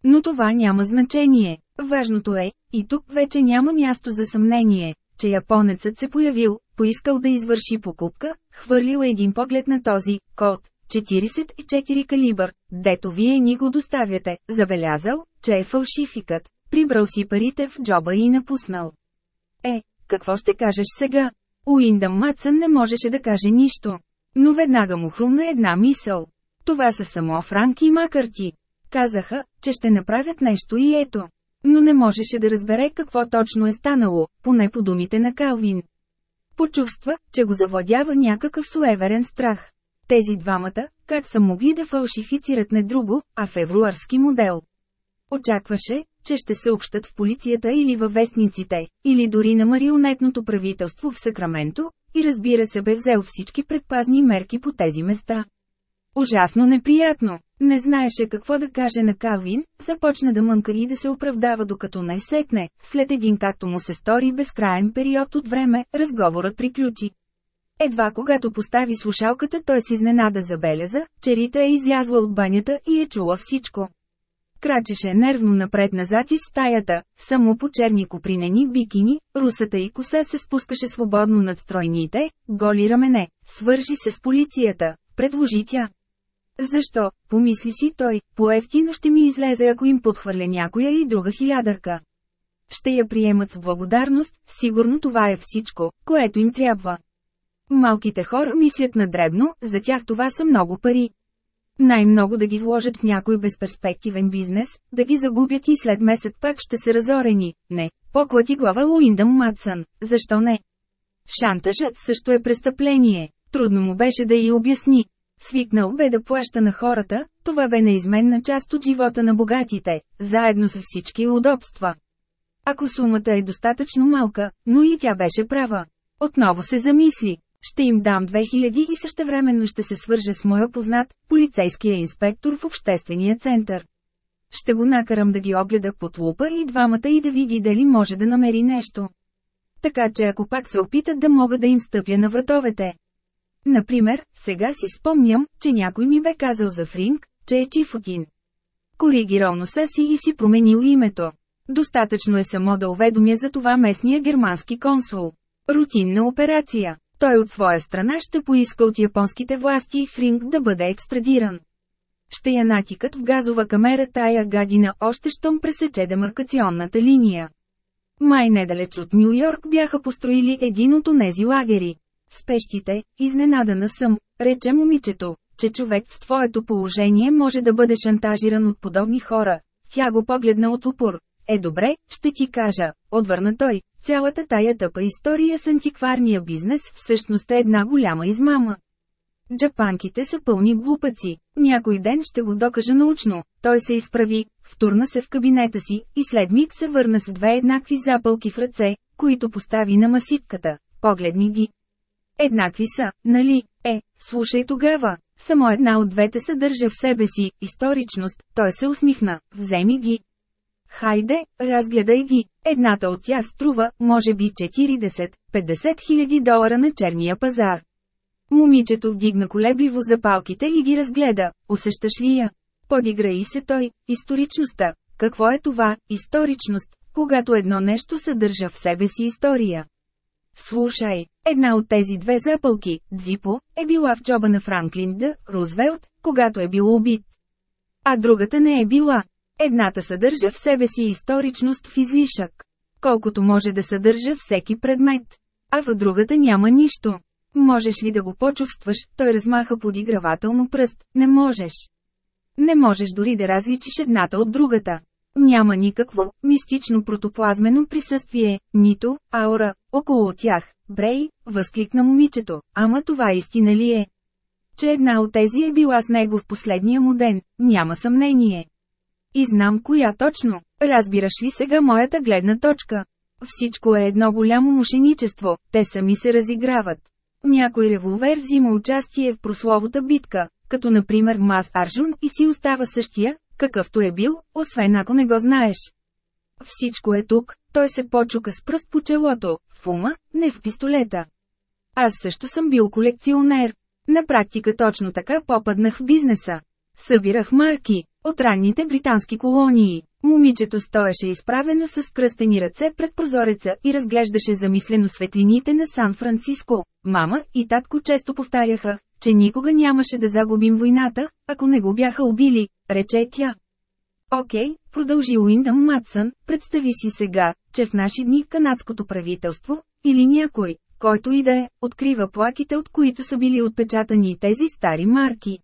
Speaker 1: Но това няма значение. Важното е, и тук вече няма място за съмнение, че японецът се появил, поискал да извърши покупка, хвърлил един поглед на този код 44 калибър, дето вие ни го доставяте, забелязал, че е фалшификът, прибрал си парите в джоба и напуснал. Е, какво ще кажеш сега? Уиндам Матсън не можеше да каже нищо. Но веднага му хрумна една мисъл. Това са само Франк и Макърти. Казаха, че ще направят нещо и ето. Но не можеше да разбере какво точно е станало, поне по думите на Калвин. Почувства, че го завладява някакъв суеверен страх. Тези двамата, как са могли да фалшифицират не друго, а февруарски модел. Очакваше, че ще съобщат в полицията или във вестниците, или дори на марионетното правителство в Сакраменто, и разбира се бе взел всички предпазни мерки по тези места. Ужасно неприятно. Не знаеше какво да каже на Калвин, започна да мънка и да се оправдава докато не сетне. След един както му се стори безкраен период от време, разговорът приключи. Едва когато постави слушалката, той с изненада забеляза, че Рита е излязла от банята и е чула всичко. Крачеше нервно напред-назад из стаята, само по черни копринени бикини, русата и коса се спускаше свободно над стройните, голи рамене, свържи се с полицията, предложи тя. Защо, помисли си той, по ще ми излезе ако им подхвърля някоя и друга хилядърка. Ще я приемат с благодарност, сигурно това е всичко, което им трябва. Малките хора мислят на дребно, за тях това са много пари. Най-много да ги вложат в някой безперспективен бизнес, да ги загубят и след месец пак ще се разорени. Не, поклати глава Луиндъм Матсън, защо не? Шантажът също е престъпление. Трудно му беше да й обясни. Свикнал бе да плаща на хората, това бе неизменна част от живота на богатите, заедно с всички удобства. Ако сумата е достатъчно малка, но и тя беше права. Отново се замисли. Ще им дам 2000 и същевременно ще се свържа с моя познат, полицейския инспектор в обществения център. Ще го накарам да ги огледа под лупа и двамата и да види дали може да намери нещо. Така че ако пак се опитат да мога да им стъпя на вратовете. Например, сега си спомням, че някой ми бе казал за Фринг, че е Чифотин. Коригирал носа си и си променил името. Достатъчно е само да уведомя за това местния германски консул. Рутинна операция. Той от своя страна ще поиска от японските власти Фринг да бъде екстрадиран. Ще я натикат в газова камера тая гадина още щом пресече демаркационната линия. Май недалеч от Нью Йорк бяха построили един от онези лагери. Спещите, изненадана съм, рече момичето, че човек с твоето положение може да бъде шантажиран от подобни хора. Тя го погледна от упор. Е добре, ще ти кажа, отвърна той, цялата тая тъпа история с антикварния бизнес всъщност е една голяма измама. Джапанките са пълни глупаци. Някой ден ще го докажа научно. Той се изправи, втурна се в кабинета си и след миг се върна с две еднакви запълки в ръце, които постави на маситката. Погледни ги. Еднакви са, нали? Е, слушай тогава. Само една от двете съдържа в себе си историчност. Той се усмихна. Вземи ги. Хайде, разгледай ги. Едната от тях струва, може би 40-50 хиляди долара на черния пазар. Момичето вдигна колебливо запалките и ги разгледа. Усещаш ли я? Подигра и се той. Историчността. Какво е това? Историчност, когато едно нещо съдържа в себе си история. Слушай, една от тези две запълки, Дзипо, е била в джоба на Франклин Д. Рузвелт, когато е бил убит. А другата не е била. Едната съдържа в себе си историчност в излишък, колкото може да съдържа всеки предмет, а в другата няма нищо. Можеш ли да го почувстваш, той размаха подигравателно пръст, не можеш. Не можеш дори да различиш едната от другата. Няма никакво мистично протоплазмено присъствие, нито аура около тях. Брей, възкликна момичето, ама това истина ли е? Че една от тези е била с него в последния му ден, няма съмнение. И знам коя точно. Разбираш ли сега моята гледна точка? Всичко е едно голямо мошеничество, те сами се разиграват. Някой револвер взима участие в прословута битка, като например Мас Аржун и си остава същия, какъвто е бил, освен ако не го знаеш. Всичко е тук, той се почука с пръст по челото, в ума, не в пистолета. Аз също съм бил колекционер. На практика точно така попаднах в бизнеса. Събирах марки от ранните британски колонии. Момичето стоеше изправено с кръстени ръце пред прозореца и разглеждаше замислено светлините на Сан-Франциско. Мама и татко често повтаряха, че никога нямаше да загубим войната, ако не го бяха убили, рече тя. Окей, продължи Уиндъм Матсън, представи си сега, че в наши дни канадското правителство, или някой, който и да е, открива плаките от които са били отпечатани тези стари марки.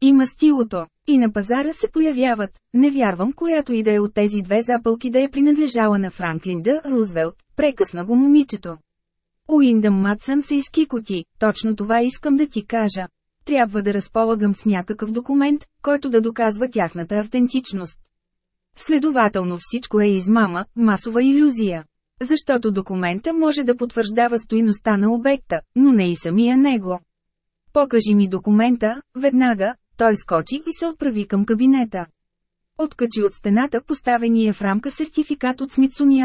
Speaker 1: И мастилото. И на пазара се появяват, не вярвам която и да е от тези две запълки да е принадлежала на Франклин Д. Рузвелт, прекъсна го момичето. Уиндъм Матсън се изкикоти, точно това искам да ти кажа. Трябва да разполагам с някакъв документ, който да доказва тяхната автентичност. Следователно всичко е измама, масова иллюзия. Защото документа може да потвърждава стоиността на обекта, но не и самия него. Покажи ми документа, веднага, той скочи и се отправи към кабинета. Откачи от стената поставения в рамка сертификат от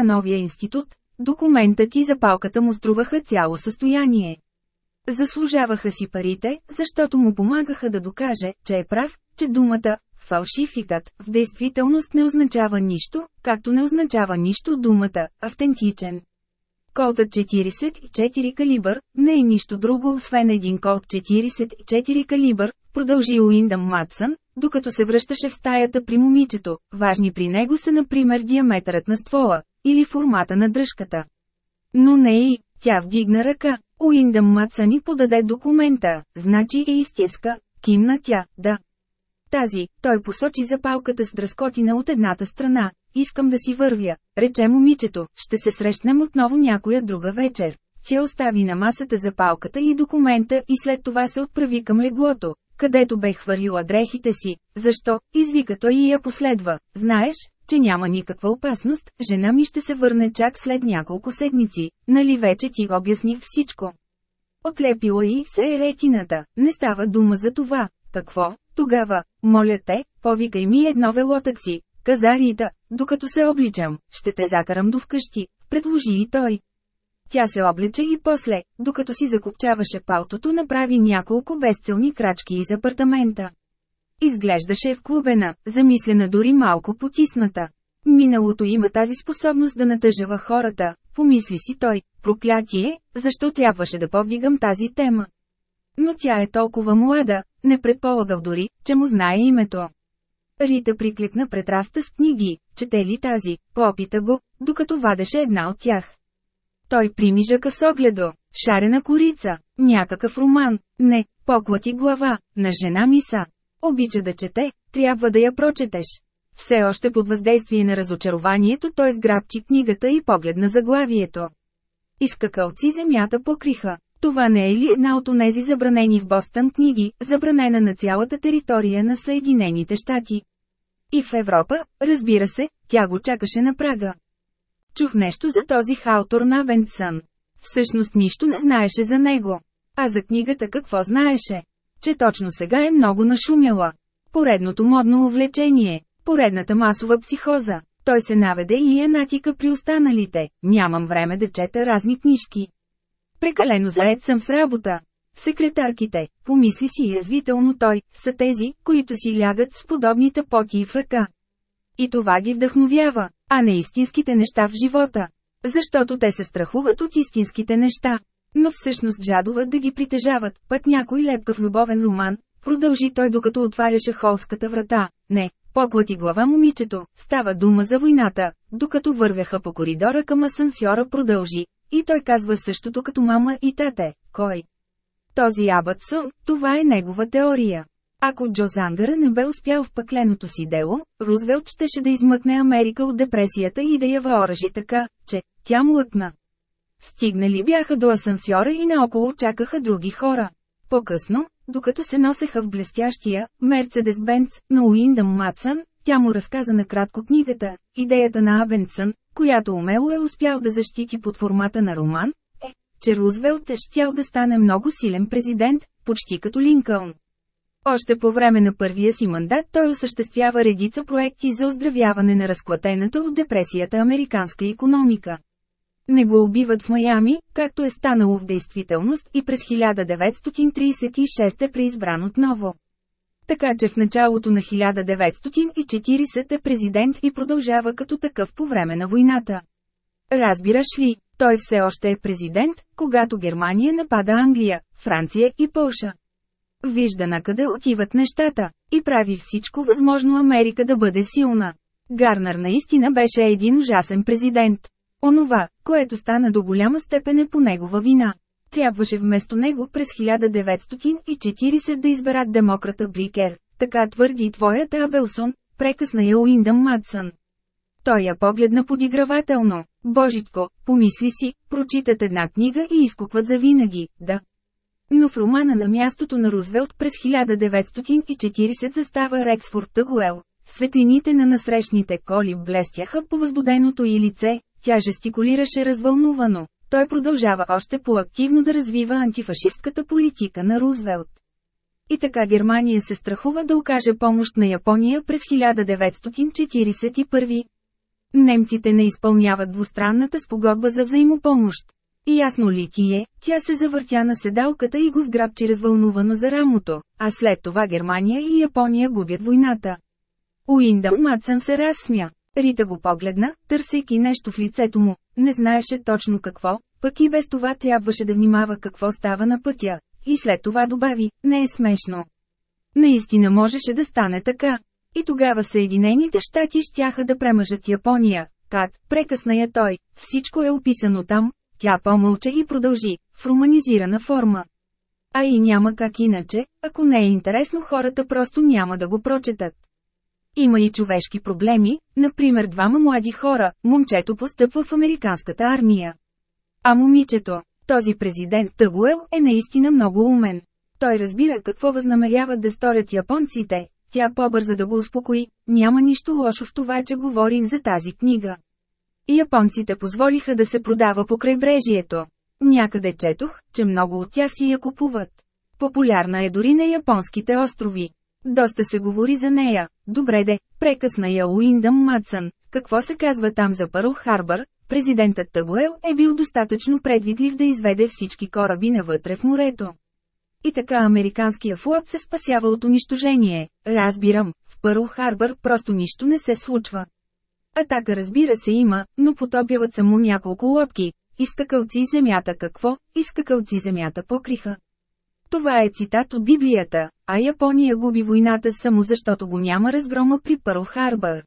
Speaker 1: новия институт, документът и запалката му струваха цяло състояние. Заслужаваха си парите, защото му помагаха да докаже, че е прав, че думата «фалшификат» в действителност не означава нищо, както не означава нищо думата «автентичен». Колта 44 калибър не е нищо друго освен един колт 44 калибър, продължи Уиндъм Матсън, докато се връщаше в стаята при момичето, важни при него са например диаметърът на ствола, или формата на дръжката. Но не и, тя вдигна ръка, Уиндъм Матсън и подаде документа, значи е изтиска, кимна тя, да. Тази, той посочи запалката с дръскотина от едната страна, искам да си вървя, рече момичето, ще се срещнем отново някоя друга вечер. Тя остави на масата запалката и документа и след това се отправи към леглото, където бе хвърлила дрехите си. Защо? Извика той и я последва. Знаеш, че няма никаква опасност, жена ми ще се върне чак след няколко седмици, нали вече ти обясних всичко. Отлепила и се е ретината, не става дума за това. Какво? Тогава, моля те, повикай ми едно велотакси. Казарита, каза Рита, докато се обличам, ще те закарам до вкъщи, предложи и той. Тя се облече и после, докато си закопчаваше палтото направи няколко безцелни крачки из апартамента. Изглеждаше в клубена, замислена дори малко потисната. Миналото има тази способност да натъжава хората, помисли си той, проклятие, защо трябваше да повдигам тази тема. Но тя е толкова млада, не предполагал дори, че му знае името. Рита прикликна пред рафта с книги, чете ли тази, попита го, докато вадеше една от тях. Той примижа късогледо, шарена корица, някакъв роман, не, поклати глава, на жена миса. Обича да чете, трябва да я прочетеш. Все още под въздействие на разочарованието той сграбчи книгата и погледна заглавието. Изкакалци земята покриха. Това не е ли една от онези забранени в Бостън книги, забранена на цялата територия на Съединените щати? И в Европа, разбира се, тя го чакаше на прага. Чух нещо за този на Навенсън. Всъщност нищо не знаеше за него. А за книгата какво знаеше? Че точно сега е много нашумяла. Поредното модно увлечение. Поредната масова психоза. Той се наведе и я натика при останалите. Нямам време да чета разни книжки. Прекалено заед съм с работа. Секретарките, помисли си язвително той, са тези, които си лягат с подобните тъпоти в ръка. И това ги вдъхновява а не истинските неща в живота. Защото те се страхуват от истинските неща. Но всъщност жадуват да ги притежават, пък някой лепкав любовен роман, продължи той докато отваряше холската врата. Не, поклати глава момичето, става дума за войната, докато вървяха по коридора към асансьора продължи. И той казва същото като мама и тате, кой? Този Абът Сун, това е негова теория. Ако Джо Зангара не бе успял в пъкленото си дело, Рузвелт щеше да измъкне Америка от депресията и да я въоръжи така, че тя млъкна. Стигнали бяха до асансьора и наоколо чакаха други хора. По-късно, докато се носеха в блестящия Мерцедес Бенц на Уиндъм Матсън, тя му разказа накратко книгата, идеята на Абенсън, която умело е успял да защити под формата на роман, е, че Рузвелт е щял да стане много силен президент, почти като Линкълн. Още по време на първия си мандат той осъществява редица проекти за оздравяване на разклатената от депресията американска економика. Не го убиват в Майами, както е станало в действителност и през 1936 е преизбран отново. Така че в началото на 1940 е президент и продължава като такъв по време на войната. Разбираш ли, той все още е президент, когато Германия напада Англия, Франция и Пълша. Вижда на къде отиват нещата, и прави всичко възможно Америка да бъде силна. Гарнер наистина беше един ужасен президент. Онова, което стана до голяма степен е по негова вина. Трябваше вместо него през 1940 да изберат демократа Брикер, така твърди и твоята Абелсон, прекъсна я Уиндъм Мадсън. Той я погледна подигравателно. Божитко, помисли си, прочитат една книга и изкупват завинаги, да но в романа на мястото на Рузвелт през 1940 застава Рексфорд Тъгуел. Светлините на насрещните коли блестяха по възбуденото й лице, тя жестикулираше развълнувано. Той продължава още по-активно да развива антифашистката политика на Рузвелт. И така Германия се страхува да окаже помощ на Япония през 1941. Немците не изпълняват двустранната спогодба за взаимопомощ. Ясно ли ти е, тя се завъртя на седалката и го сграбчи развълнувано за рамото, а след това Германия и Япония губят войната. Уиндъм Мацън се разсмя. Рита го погледна, търсейки нещо в лицето му, не знаеше точно какво, пък и без това трябваше да внимава какво става на пътя. И след това добави, не е смешно. Наистина можеше да стане така. И тогава Съединените щати щяха да премъжат Япония. Как, прекъсна я той, всичко е описано там, тя помълча и продължи, в руманизирана форма. А и няма как иначе, ако не е интересно хората просто няма да го прочетат. Има и човешки проблеми, например двама млади хора, момчето постъпва в американската армия. А момичето, този президент Тъгуел е наистина много умен. Той разбира какво възнамеряват да сторят японците, тя побърза да го успокои, няма нищо лошо в това, че говорим за тази книга. Японците позволиха да се продава по крайбрежието. Някъде четох, че много от тях си я купуват. Популярна е дори на японските острови. Доста се говори за нея. Добре де, прекъсна я Уиндъм Мадсън. Какво се казва там за Пърл Харбър? Президентът Тагуел е бил достатъчно предвидлив да изведе всички кораби навътре в морето. И така американския флот се спасява от унищожение. Разбирам, в Пърл Харбър просто нищо не се случва. Атака разбира се има, но потопяват само няколко лодки. Изкакалци земята какво, изкакалци земята покриха. Това е цитат от Библията, а Япония губи войната само защото го няма разгрома при Пърл Харбър.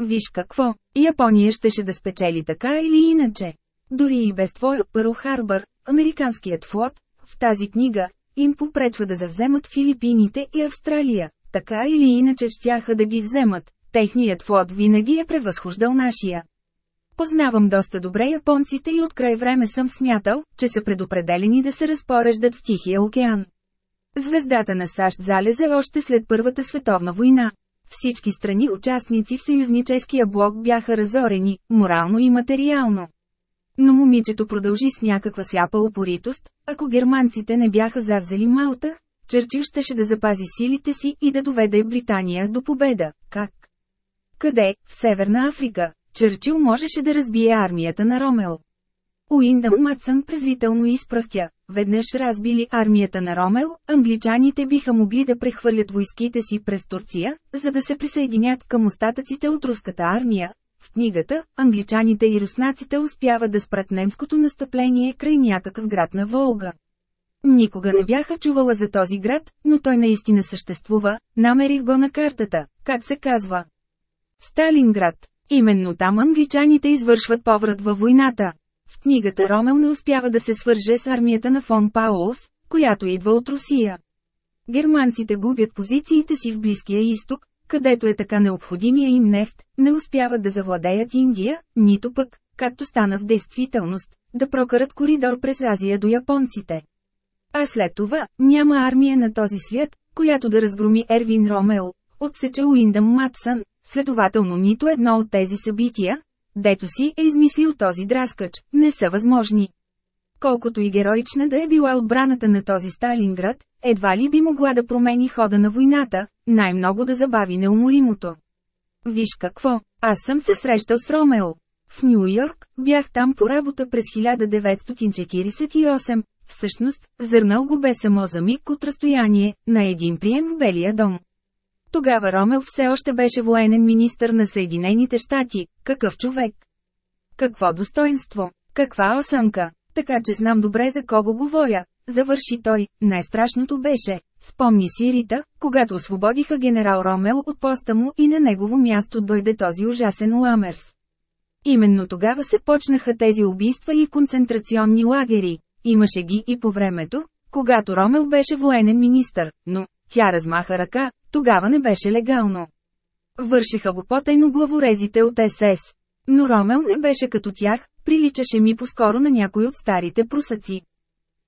Speaker 1: Виж какво, Япония щеше да спечели така или иначе. Дори и без твоя Пърл Харбър, американският флот, в тази книга, им попречва да завземат Филипините и Австралия, така или иначе щяха да ги вземат, техният флот винаги е превъзхождал нашия. Познавам доста добре японците и от край време съм смятал, че са предопределени да се разпореждат в Тихия океан. Звездата на САЩ залезе още след Първата световна война. Всички страни участници в съюзническия блок бяха разорени, морално и материално. Но момичето продължи с някаква сяпа упоритост, ако германците не бяха завзели Малта, черчил щеше да запази силите си и да доведе Британия до победа. Как? Къде? В Северна Африка. Чърчил можеше да разбие армията на Ромел. Уиндъм Матсън презрително изпръхтя. Веднъж разбили армията на Ромел, англичаните биха могли да прехвърлят войските си през Турция, за да се присъединят към остатъците от руската армия. В книгата, англичаните и руснаците успяват да спрат немското настъпление край някакъв град на Волга. Никога не бяха чувала за този град, но той наистина съществува, намерих го на картата, как се казва. Сталинград. Именно там англичаните извършват поврат във войната. В книгата Ромел не успява да се свърже с армията на фон Паулос, която идва от Русия. Германците губят позициите си в Близкия изток, където е така необходимия им нефт, не успяват да завладеят Индия, нито пък, както стана в действителност, да прокарат коридор през Азия до японците. А след това, няма армия на този свят, която да разгроми Ервин Ромел, отсече Уиндъм Матсън, Следователно нито едно от тези събития, дето си е измислил този драскач, не са възможни. Колкото и героична да е била отбраната на този Сталинград, едва ли би могла да промени хода на войната, най-много да забави неумолимото. Виж какво, аз съм се срещал с Ромео. В Нью Йорк, бях там по работа през 1948, всъщност, зърнал го бе само за миг от разстояние, на един прием в Белия дом. Тогава Ромел все още беше военен министр на Съединените щати, какъв човек. Какво достоинство, каква осънка, така че знам добре за кого говоря, завърши той, най-страшното беше, спомни си Рита, когато освободиха генерал Ромел от поста му и на негово място дойде този ужасен Ламерс. Именно тогава се почнаха тези убийства и концентрационни лагери. Имаше ги и по времето, когато Ромел беше военен министр, но тя размаха ръка, тогава не беше легално. Вършеха го потайно главорезите от СС. Но Ромел не беше като тях, приличаше ми по-скоро на някой от старите прусаци.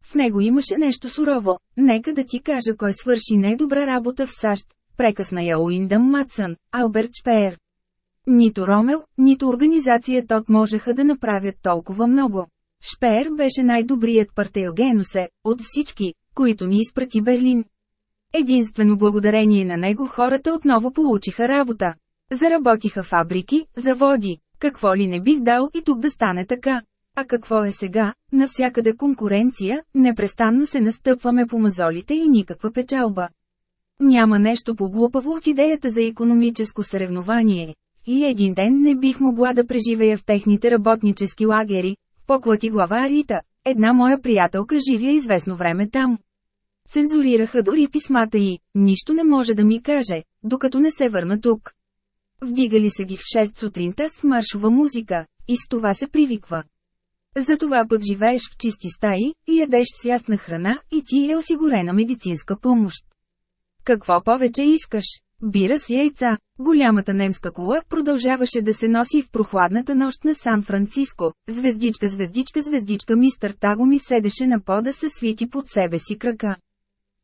Speaker 1: В него имаше нещо сурово. Нека да ти кажа кой свърши най-добра работа в САЩ. Прекъсна я Уиндъм Матсън, Алберт Шпеер. Нито Ромел, нито организацията от можеха да направят толкова много. Шпеер беше най-добрият партеогеносе от всички, които ни изпрати Берлин. Единствено благодарение на него хората отново получиха работа. Заработиха фабрики, заводи, какво ли не бих дал и тук да стане така. А какво е сега, навсякъде конкуренция, непрестанно се настъпваме по мазолите и никаква печалба. Няма нещо по-глупаво от идеята за економическо съревнование. И един ден не бих могла да преживея в техните работнически лагери, поклати глава Арита. една моя приятелка живя известно време там. Цензурираха дори писмата й, нищо не може да ми каже, докато не се върна тук. Вдигали се ги в 6 сутринта с маршова музика, и с това се привиква. Затова пък живееш в чисти стаи, ядеш с ясна храна и ти е осигурена медицинска помощ. Какво повече искаш? Бира с яйца. Голямата немска кола продължаваше да се носи в прохладната нощ на Сан-Франциско. Звездичка, звездичка, звездичка, мистър Таго ми седеше на пода със свити под себе си крака.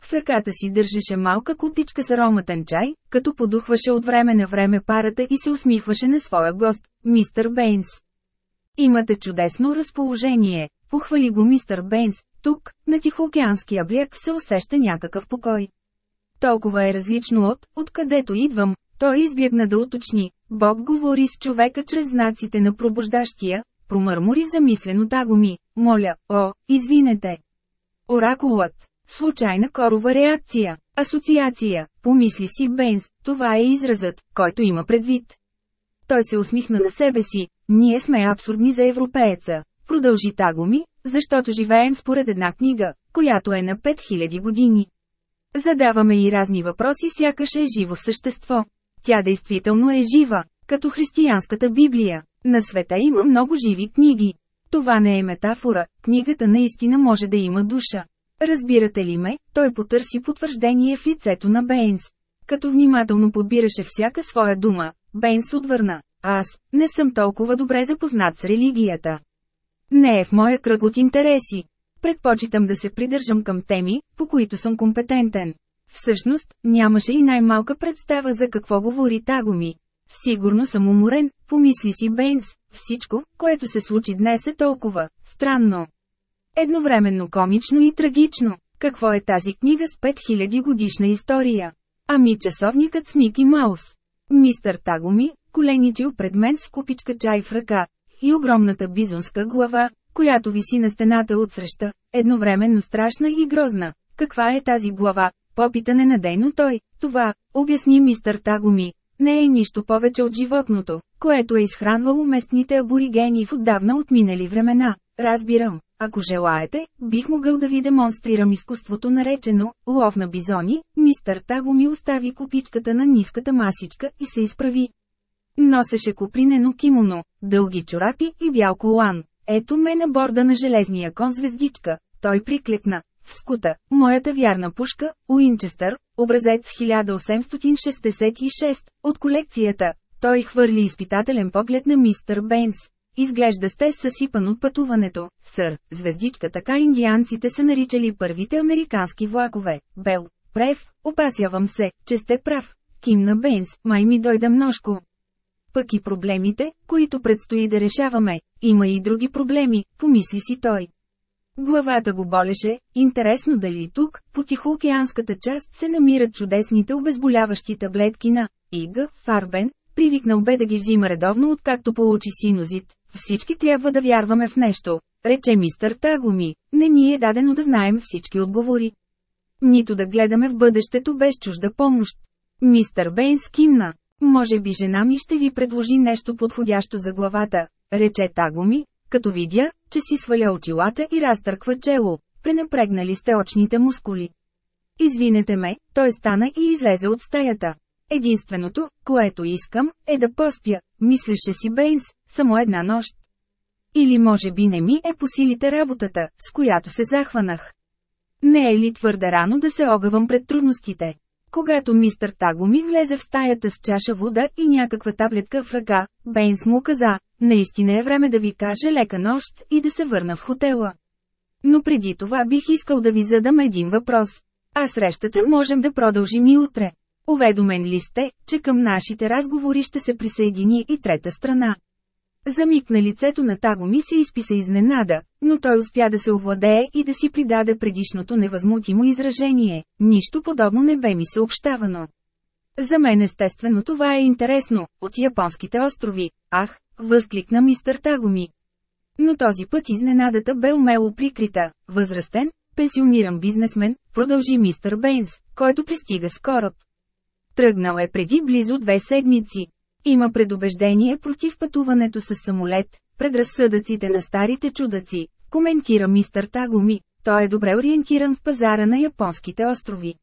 Speaker 1: В ръката си държеше малка купичка с ароматен чай, като подухваше от време на време парата и се усмихваше на своя гост, мистър Бейнс. Имате чудесно разположение, похвали го мистър Бейнс, тук, на Тихоокеанския бряг се усеща някакъв покой. Толкова е различно от, откъдето идвам, той избягна да уточни. Бог говори с човека чрез знаците на пробуждащия, промърмори замислено ми, моля, о, извинете. Оракулът, Случайна корова реакция. Асоциация. Помисли си Бенс, това е изразът, който има предвид. Той се усмихна на себе си. Ние сме абсурдни за европееца. Продължи Тагоми, ми, защото живеем според една книга, която е на 5000 години. Задаваме и разни въпроси, сякаш е живо същество. Тя действително е жива, като християнската Библия. На света има много живи книги. Това не е метафора, книгата наистина може да има душа. Разбирате ли ме, той потърси потвърждение в лицето на Бейнс. Като внимателно подбираше всяка своя дума, Бейнс отвърна. Аз не съм толкова добре запознат с религията. Не е в моя кръг от интереси. Предпочитам да се придържам към теми, по които съм компетентен. Всъщност, нямаше и най-малка представа за какво говори Тагоми. Сигурно съм уморен, помисли си Бейнс, всичко, което се случи днес е толкова странно. Едновременно комично и трагично. Какво е тази книга с 5000 годишна история? Ами часовникът с Мики Маус. Мистър Тагоми, коленичил пред мен с купичка чай в ръка и огромната бизонска глава, която виси на стената отсреща, едновременно страшна и грозна. Каква е тази глава? Попита ненадейно той. Това, обясни мистър Тагоми, не е нищо повече от животното, което е изхранвало местните аборигени в отдавна отминали времена. Разбирам, ако желаете, бих могъл да ви демонстрирам изкуството наречено «лов на бизони», мистър Таго ми остави купичката на ниската масичка и се изправи. Носеше купринено кимоно, дълги чорапи и бял колан. Ето ме на борда на железния кон звездичка, той приклекна. В скута, моята вярна пушка, Уинчестър, образец 1866, от колекцията, той хвърли изпитателен поглед на мистър Бенс. Изглежда сте съсипан от пътуването, сър, звездичка така индианците са наричали първите американски влакове, Бел, Прев, опасявам се, че сте прав, кимна Бейнс, май ми дойда множко. Пък и проблемите, които предстои да решаваме, има и други проблеми, помисли си той. Главата го болеше, интересно дали тук, по Тихоокеанската част се намират чудесните обезболяващи таблетки на Ига, Фарбен, привикнал бе да ги взима редовно откакто получи синозит, всички трябва да вярваме в нещо, рече мистър Тагоми, не ни е дадено да знаем всички отговори. Нито да гледаме в бъдещето без чужда помощ. Мистър Бейн скимна. Може би жена ми ще ви предложи нещо подходящо за главата, рече Тагоми, като видя, че си сваля очилата и разтърква чело. Пренапрегнали сте очните мускули. Извинете ме, той стана и излезе от стаята. Единственото, което искам, е да поспя, мислеше си Бейнс, само една нощ. Или може би не ми е по силите работата, с която се захванах. Не е ли твърде рано да се огъвам пред трудностите? Когато мистър Таго ми влезе в стаята с чаша вода и някаква таблетка в ръка, Бейнс му каза, наистина е време да ви каже лека нощ и да се върна в хотела. Но преди това бих искал да ви задам един въпрос. А срещата можем да продължим и утре. Уведомен ли сте, че към нашите разговори ще се присъедини и трета страна? Замикна лицето на Таго ми се изписа изненада, но той успя да се овладее и да си придаде предишното невъзмутимо изражение. Нищо подобно не бе ми съобщавано. За мен естествено това е интересно, от японските острови, ах, възкликна мистър Тагоми. Но този път изненадата бе умело прикрита, възрастен, пенсиониран бизнесмен, продължи мистър Бейнс, който пристига с кораб. Тръгнал е преди близо две седмици. Има предубеждение против пътуването с самолет, предразсъдъците на старите чудаци, коментира мистър Тагоми. Той е добре ориентиран в пазара на японските острови.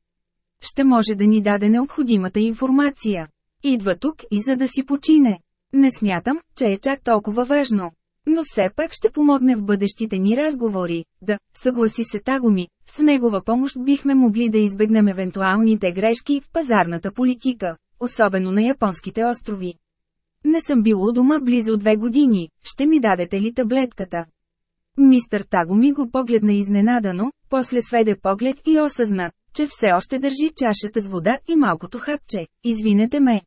Speaker 1: Ще може да ни даде необходимата информация. Идва тук и за да си почине. Не смятам, че е чак толкова важно. Но все пак ще помогне в бъдещите ни разговори, да, съгласи се Тагоми, с негова помощ бихме могли да избегнем евентуалните грешки в пазарната политика, особено на японските острови. Не съм бил у дома близо две години, ще ми дадете ли таблетката? Мистър Тагоми го погледна изненадано, после сведе поглед и осъзна, че все още държи чашата с вода и малкото хапче. Извинете ме.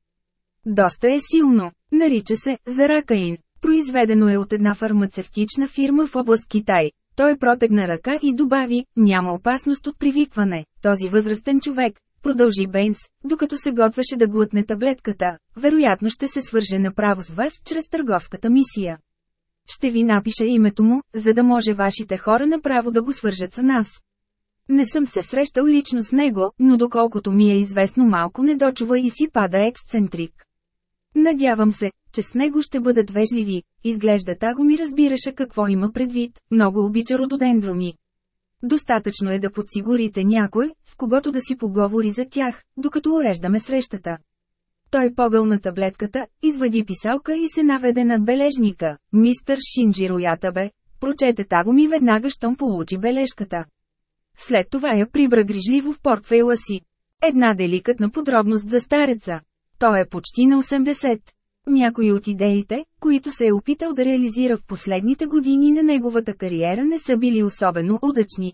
Speaker 1: Доста е силно. Нарича се «Заракаин». Произведено е от една фармацевтична фирма в област Китай. Той протегна ръка и добави, няма опасност от привикване. Този възрастен човек, продължи Бейнс, докато се готвеше да глътне таблетката, вероятно ще се свърже направо с вас чрез търговската мисия. Ще ви напиша името му, за да може вашите хора направо да го свържат с нас. Не съм се срещал лично с него, но доколкото ми е известно малко недочува и си пада ексцентрик. Надявам се, че с него ще бъдат вежливи. Изглежда Таго ми разбираше какво има предвид, много обича рододендрони. Достатъчно е да подсигурите някой, с когото да си поговори за тях, докато уреждаме срещата. Той погълна таблетката, извади писалка и се наведе над бележника. Мистър Шинджиро Ятабе, прочете таго ми веднага, щом получи бележката. След това я прибра грижливо в портфейла си. Една деликатна подробност за стареца. Той е почти на 80. Някои от идеите, които се е опитал да реализира в последните години на неговата кариера не са били особено удачни.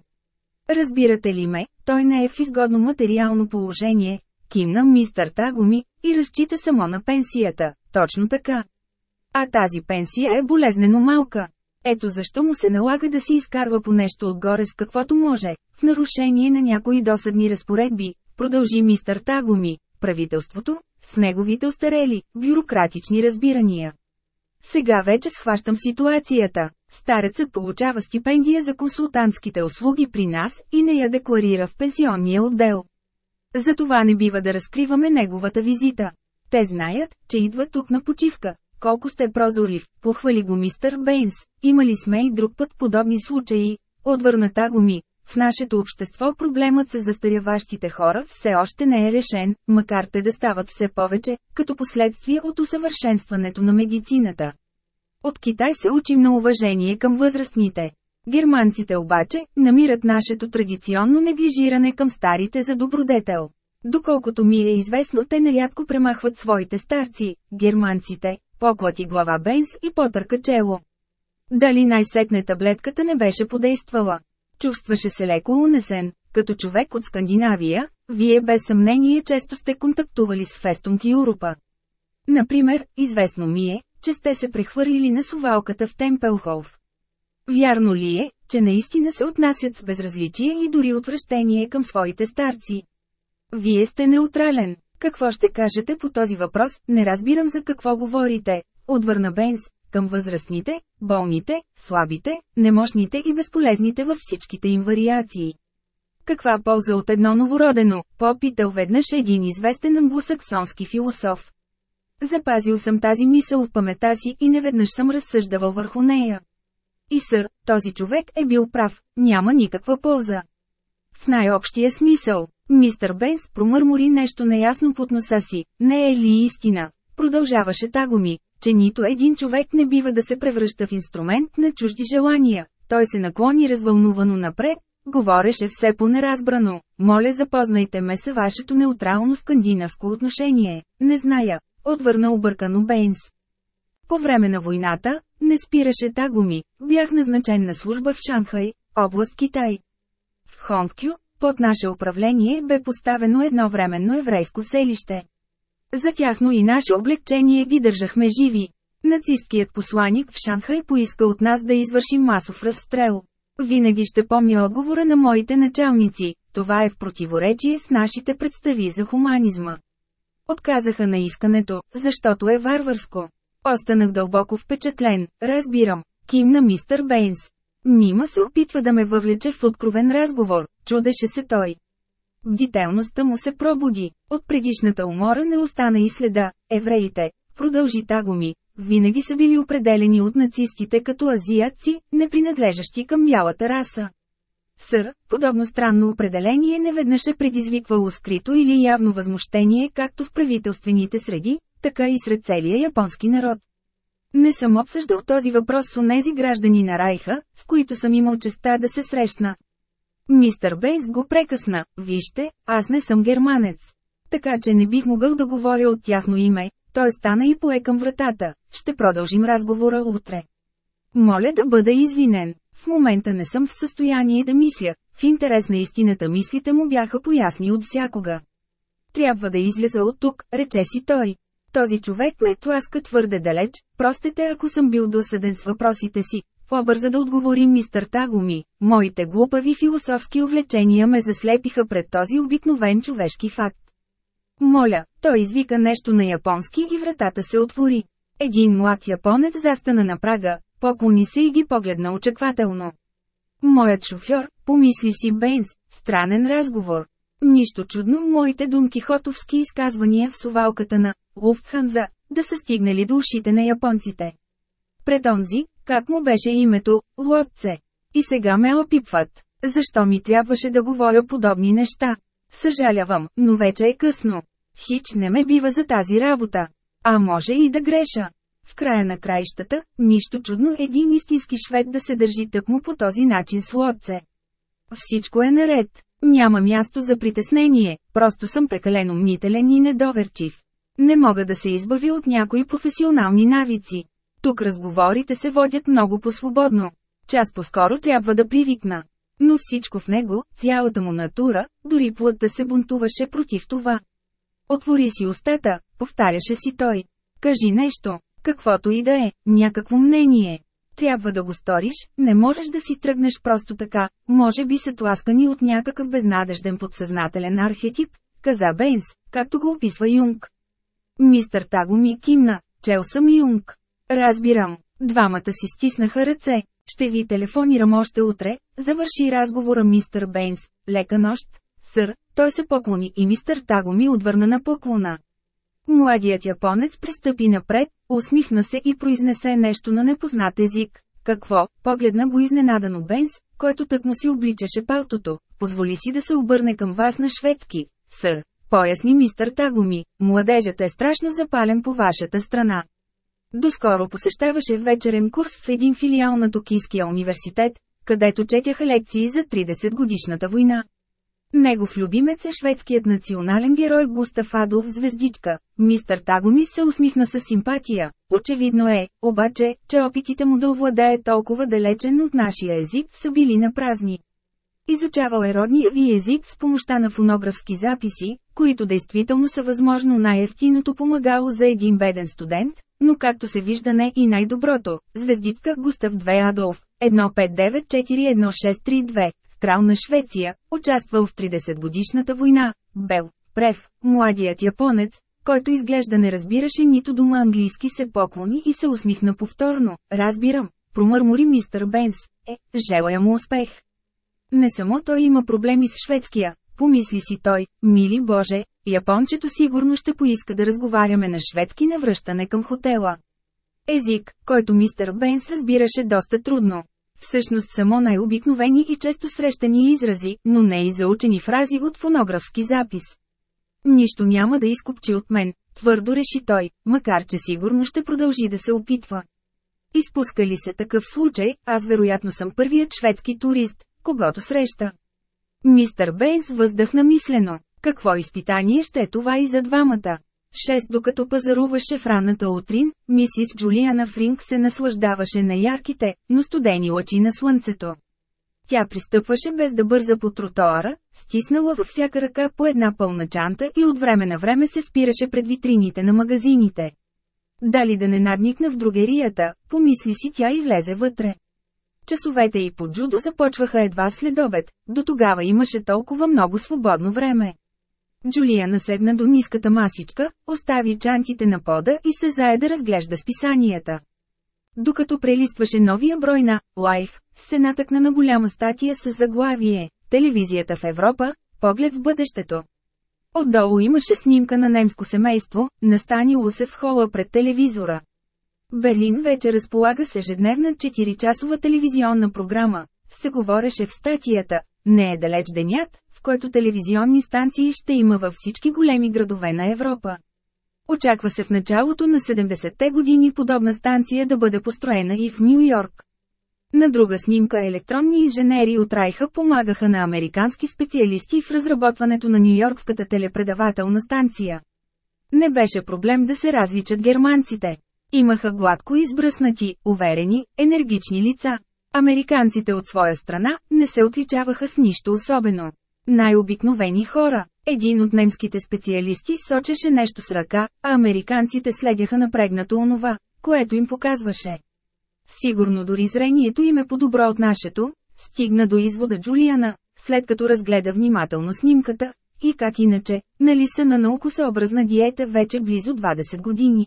Speaker 1: Разбирате ли ме, той не е в изгодно материално положение, кимна мистър Тагоми, и разчита само на пенсията, точно така. А тази пенсия е болезнено малка. Ето защо му се налага да си изкарва по нещо отгоре с каквото може, в нарушение на някои досадни разпоредби, продължи мистър Тагоми, правителството, с неговите остарели, бюрократични разбирания. Сега вече схващам ситуацията. Старецът получава стипендия за консултантските услуги при нас и не я декларира в пенсионния отдел. Затова не бива да разкриваме неговата визита. Те знаят, че идва тук на почивка. Колко сте прозорив, похвали го мистър Бейнс. Имали сме и друг път подобни случаи. Отвърната го ми, в нашето общество проблемът с застаряващите хора все още не е решен, макар те да стават все повече, като последствие от усъвършенстването на медицината. От Китай се учим на уважение към възрастните. Германците обаче намират нашето традиционно неглижиране към старите за добродетел. Доколкото ми е известно, те нарядко премахват своите старци, германците, поклати глава Бенс и потърка чело. Дали най-сетне таблетката не беше подействала? Чувстваше се леко унесен, като човек от Скандинавия, вие без съмнение често сте контактували с Фестунг Юрупа. Например, известно ми е, че сте се прехвърлили на сувалката в Темпелхов. Вярно ли е, че наистина се отнасят с безразличие и дори отвращение към своите старци? Вие сте неутрален. Какво ще кажете по този въпрос, не разбирам за какво говорите, отвърна Бенс, към възрастните, болните, слабите, немощните и безполезните във всичките им вариации. Каква полза от едно новородено, попитал веднъж един известен англосаксонски философ. Запазил съм тази мисъл в памета си и неведнъж съм разсъждавал върху нея. И сър, този човек е бил прав, няма никаква полза. В най-общия смисъл, мистър Бенс промърмори нещо неясно под носа си, не е ли истина, продължаваше Тагоми, че нито един човек не бива да се превръща в инструмент на чужди желания. Той се наклони развълнувано напред, говореше все по-неразбрано. Моля запознайте ме с вашето неутрално скандинавско отношение. Не зная, отвърна объркано Бейнс. По време на войната, не спираше тагоми, бях назначен на служба в Шанхай, област Китай. В Хонкю, под наше управление бе поставено едновременно еврейско селище. За тяхно и наше облегчение ги държахме живи. Нацисткият посланик в Шанхай поиска от нас да извършим масов разстрел. Винаги ще помня отговора на моите началници, това е в противоречие с нашите представи за хуманизма. Отказаха на искането, защото е варварско. Останах дълбоко впечатлен, разбирам, Ким на мистър Бейнс. Нима се опитва да ме въвлече в откровен разговор, чудеше се той. Бдителността му се пробуди, от предишната умора не остана и следа, евреите, продължи Тагоми, винаги са били определени от нацистите като азиатци, не принадлежащи към бялата раса. Сър, подобно странно определение неведнъж е предизвиквало скрито или явно възмущение както в правителствените среди, така и сред целия японски народ. Не съм обсъждал този въпрос с онези граждани на Райха, с които съм имал честа да се срещна, Мистър Бейс го прекъсна, вижте, аз не съм германец. Така че не бих могъл да говоря от тяхно име, той стана и пое към вратата, ще продължим разговора утре. Моля да бъда извинен, в момента не съм в състояние да мисля, в интерес на истината мислите му бяха поясни от всякога. Трябва да изляза от тук, рече си той. Този човек ме тласка твърде далеч, простете ако съм бил досъден с въпросите си, Побърза да отговори мистър Тагоми, моите глупави философски увлечения ме заслепиха пред този обикновен човешки факт. Моля, той извика нещо на японски и вратата се отвори. Един млад японец застана на прага, поклони се и ги погледна очаквателно. Моят шофьор, помисли си Бейнс, странен разговор. Нищо чудно моите донкихотовски изказвания в совалката на Луфтханза да са стигнали до ушите на японците. Пред онзи, как му беше името, лодце? И сега ме опипват. Защо ми трябваше да говоря подобни неща? Съжалявам, но вече е късно. Хич не ме бива за тази работа. А може и да греша. В края на краищата, нищо чудно един истински швед да се държи тъкмо по този начин с лодце. Всичко е наред. Няма място за притеснение, просто съм прекалено мнителен и недоверчив. Не мога да се избави от някои професионални навици. Тук разговорите се водят много по-свободно. Час по-скоро трябва да привикна. Но всичко в него, цялата му натура, дори плътта се бунтуваше против това. Отвори си устата, повтаряше си той. Кажи нещо, каквото и да е, някакво мнение. Трябва да го сториш, не можеш да си тръгнеш просто така, може би се тласкани от някакъв безнадежден подсъзнателен архетип, каза Бейнс, както го описва Юнг. Мистър Таго ми кимна, чел съм Юнг. Разбирам. Двамата си стиснаха ръце. Ще ви телефонирам още утре, завърши разговора мистър Бейнс. Лека нощ, сър, той се поклони и мистър Таго ми отвърна на поклона. Младият японец пристъпи напред, усмихна се и произнесе нещо на непознат език. Какво? Погледна го изненадано Бенс, който тък му си обличаше палтото. Позволи си да се обърне към вас на шведски. Сър, поясни мистър Тагоми, младежът е страшно запален по вашата страна. Доскоро посещаваше вечерен курс в един филиал на Токийския университет, където четяха лекции за 30-годишната война. Негов любимец е шведският национален герой Густав Адов Звездичка. Мистър Тагоми се усмихна с симпатия. Очевидно е, обаче, че опитите му да овладее толкова далечен от нашия език са били на празни. Изучавал е родния ви език с помощта на фонографски записи, които действително са възможно най-ефтиното помагало за един беден студент, но както се вижда не и най-доброто, звездитка Густав 2 Адолф, 15941632, крал на Швеция, участвал в 30-годишната война, Бел, Прев, младият японец, който изглежда не разбираше нито дума английски се поклони и се усмихна повторно, разбирам, промърмори мистър Бенс, е, желая му успех. Не само той има проблеми с шведския, Помисли си той, мили Боже, япончето сигурно ще поиска да разговаряме на шведски навръщане към хотела. Език, който мистер Бенс разбираше доста трудно. Всъщност само най-обикновени и често срещани изрази, но не и заучени фрази от фонографски запис. Нищо няма да изкупчи от мен, твърдо реши той, макар че сигурно ще продължи да се опитва. Изпускали се такъв случай, аз вероятно съм първият шведски турист, когато среща. Мистър Бейнс въздъхна мислено. Какво изпитание ще е това и за двамата? Шест докато пазаруваше в ранната утрин, мисис Джулиана Фринг се наслаждаваше на ярките, но студени лъчи на слънцето. Тя пристъпваше без да бърза по тротоара, стиснала във всяка ръка по една пълна чанта и от време на време се спираше пред витрините на магазините. Дали да не надникна в другерията, помисли си тя и влезе вътре. Часовете и по джудо започваха едва след обед, до тогава имаше толкова много свободно време. Джулия наседна до ниската масичка, остави чантите на пода и се зае да разглежда списанията. Докато прелистваше новия брой на «Лайф», се натъкна на голяма статия с заглавие «Телевизията в Европа – поглед в бъдещето». Отдолу имаше снимка на немско семейство, настанило се в хола пред телевизора. Берлин вече разполага с ежедневна 4-часова телевизионна програма. Се говореше в статията. Не е далеч денят, в който телевизионни станции ще има във всички големи градове на Европа. Очаква се в началото на 70-те години подобна станция да бъде построена и в Нью Йорк. На друга снимка електронни инженери от Райха помагаха на американски специалисти в разработването на Нью-Йоркската телепредавателна станция. Не беше проблем да се различат германците. Имаха гладко избръснати, уверени, енергични лица. Американците от своя страна не се отличаваха с нищо особено. Най-обикновени хора. Един от немските специалисти сочеше нещо с ръка, а американците следяха напрегнато онова, което им показваше. Сигурно дори зрението им е по-добро от нашето, стигна до извода Джулиана, след като разгледа внимателно снимката, и как иначе, нали са на наукосъобразна диета вече близо 20 години.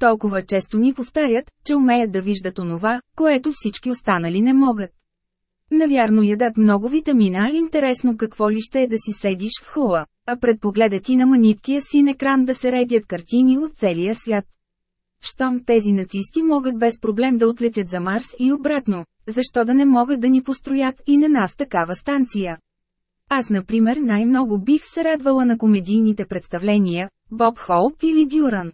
Speaker 1: Толкова често ни повтарят, че умеят да виждат онова, което всички останали не могат. Навярно ядат много витамина, интересно какво ли ще е да си седиш в хула, а предпогледат и на маниткия син екран да се редят картини от целия свят. Щом тези нацисти могат без проблем да отлетят за Марс и обратно, защо да не могат да ни построят и на нас такава станция? Аз, например, най-много бих се радвала на комедийните представления, Боб Холп или Дюран.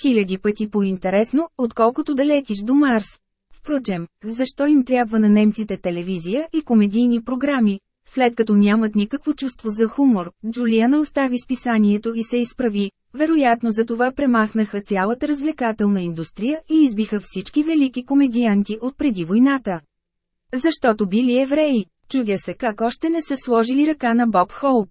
Speaker 1: Хиляди пъти по-интересно, отколкото да летиш до Марс. Впрочем, защо им трябва на немците телевизия и комедийни програми? След като нямат никакво чувство за хумор, Джулиана остави списанието и се изправи. Вероятно за това премахнаха цялата развлекателна индустрия и избиха всички велики комедианти от преди войната. Защото били евреи, чудя се как още не са сложили ръка на Боб Хоуп.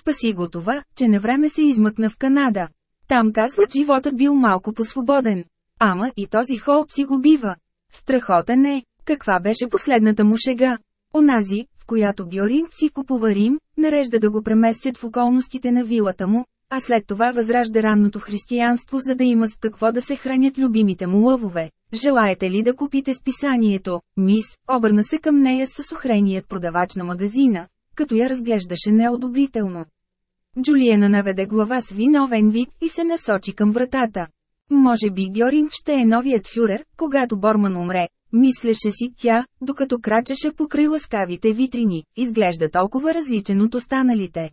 Speaker 1: Спаси го това, че на време се измъкна в Канада. Там казват животът бил малко по-свободен. Ама и този холп си го бива. Страхотен е. Каква беше последната му шега? Онази, в която Георин си купува Рим, нарежда да го преместят в околностите на вилата му, а след това възражда ранното християнство, за да има с какво да се хранят любимите му лъвове. Желаете ли да купите списанието? Мис, обърна се към нея с охреният продавач на магазина, като я разглеждаше неодобрително. Джулиена наведе глава с виновен вид и се насочи към вратата. Може би Гьоринг ще е новият фюрер, когато Борман умре. Мислеше си тя, докато крачеше покрай лъскавите витрини, изглежда толкова различен от останалите.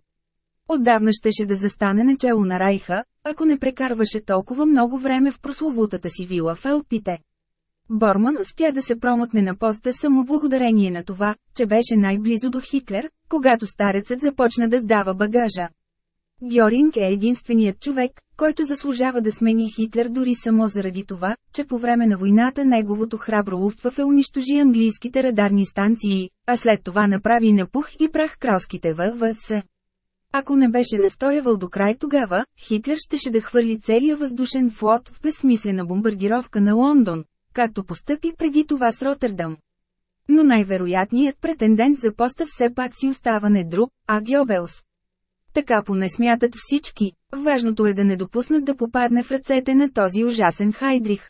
Speaker 1: Отдавна щеше да застане начало на Райха, ако не прекарваше толкова много време в прословутата си вила в Елпите. Борман успя да се промъкне на поста само благодарение на това, че беше най-близо до Хитлер, когато старецът започна да сдава багажа. Бьоринг е единственият човек, който заслужава да смени Хитлер дори само заради това, че по време на войната неговото храбро улфвафе унищожи английските радарни станции, а след това направи напух и прах кралските ВВС. Ако не беше настоявал до край тогава, Хитлер щеше да хвърли целия въздушен флот в безсмислена бомбардировка на Лондон, както постъпи преди това с Роттердам. Но най-вероятният претендент за поста все пак си остава не друг, а Геобелс. Така поне смятат всички. Важното е да не допуснат да попадне в ръцете на този ужасен Хайдрих.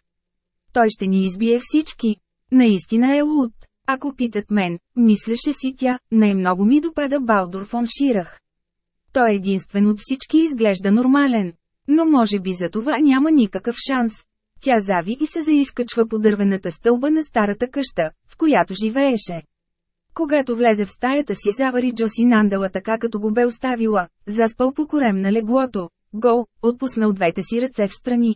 Speaker 1: Той ще ни избие всички. Наистина е луд. Ако питат мен, мислеше си тя, най-много ми допада Балдур фон Ширах. Той е единствен от всички изглежда нормален. Но може би за това няма никакъв шанс. Тя зави и се заискачва по дървената стълба на старата къща, в която живееше. Когато влезе в стаята си завари Джоси Нандала така като го бе оставила, заспал по корем на леглото, гол, отпуснал двете си ръце в страни.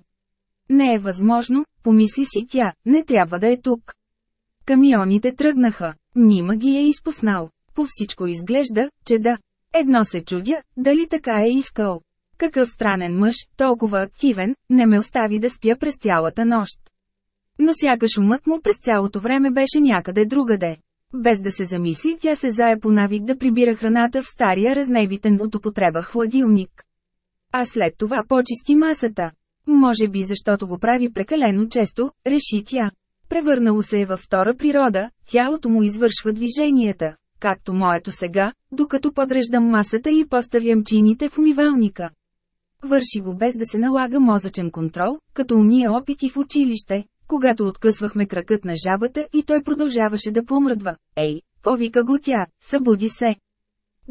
Speaker 1: Не е възможно, помисли си тя, не трябва да е тук. Камионите тръгнаха, Нима ги е изпуснал. По всичко изглежда, че да. Едно се чудя, дали така е искал. Какъв странен мъж, толкова активен, не ме остави да спя през цялата нощ. Но сякаш умът му през цялото време беше някъде другаде. Без да се замисли, тя се зае по навик да прибира храната в стария разневитен от употреба хладилник. А след това почисти масата. Може би защото го прави прекалено често, реши тя. Превърнало се е във втора природа, тялото му извършва движенията, както моето сега, докато подреждам масата и поставям чините в умивалника. Върши го без да се налага мозъчен контрол, като уния опити в училище, когато откъсвахме кракът на жабата и той продължаваше да помръдва, ей, повика го тя, събуди се.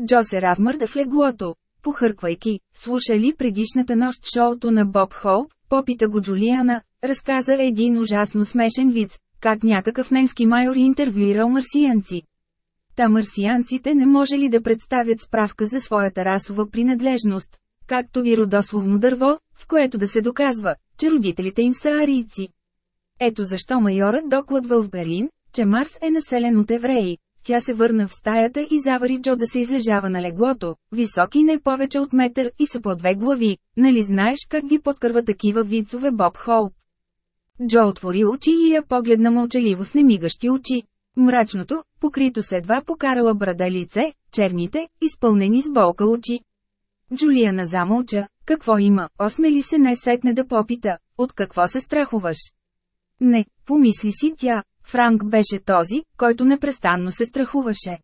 Speaker 1: Джо се размърда в леглото, похърквайки, слуша ли предишната нощ шоуто на Боб Хол, попита го Джулиана, разказа един ужасно смешен виц, как някакъв немски майор интервюирал марсианци. Та марсианците не може ли да представят справка за своята расова принадлежност, както и родословно дърво, в което да се доказва, че родителите им са арийци. Ето защо майорът докладвал в Берлин, че Марс е населен от евреи. Тя се върна в стаята и завари Джо да се излежава на леглото, високи не повече от метър и са по две глави, нали знаеш как ги подкърва такива вицове Боб Холп. Джо отвори очи и я погледна мълчаливо с немигащи очи. Мрачното, покрито с едва покарала брада лице, черните, изпълнени с болка очи. Джулия замълча, какво има, осмели се най-сетне да попита, от какво се страхуваш. Не, помисли си тя, Франк беше този, който непрестанно се страхуваше.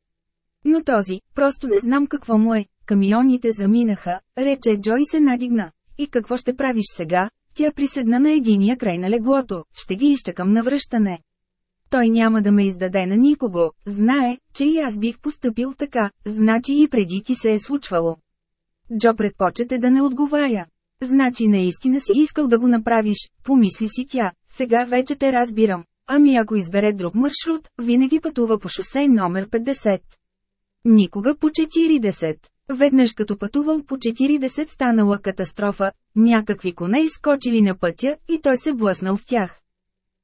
Speaker 1: Но този, просто не знам какво му е, камионите заминаха, рече Джо и се надигна. И какво ще правиш сега? Тя приседна на единия край на леглото, ще ги изчакам на връщане. Той няма да ме издаде на никого, знае, че и аз бих поступил така, значи и преди ти се е случвало. Джо предпочете да не отговаря. Значи наистина си искал да го направиш, помисли си тя, сега вече те разбирам. Ами ако избере друг маршрут, винаги пътува по шосе номер 50. Никога по 40. Веднъж като пътувал по 40 станала катастрофа, някакви коне изкочили на пътя и той се блъснал в тях.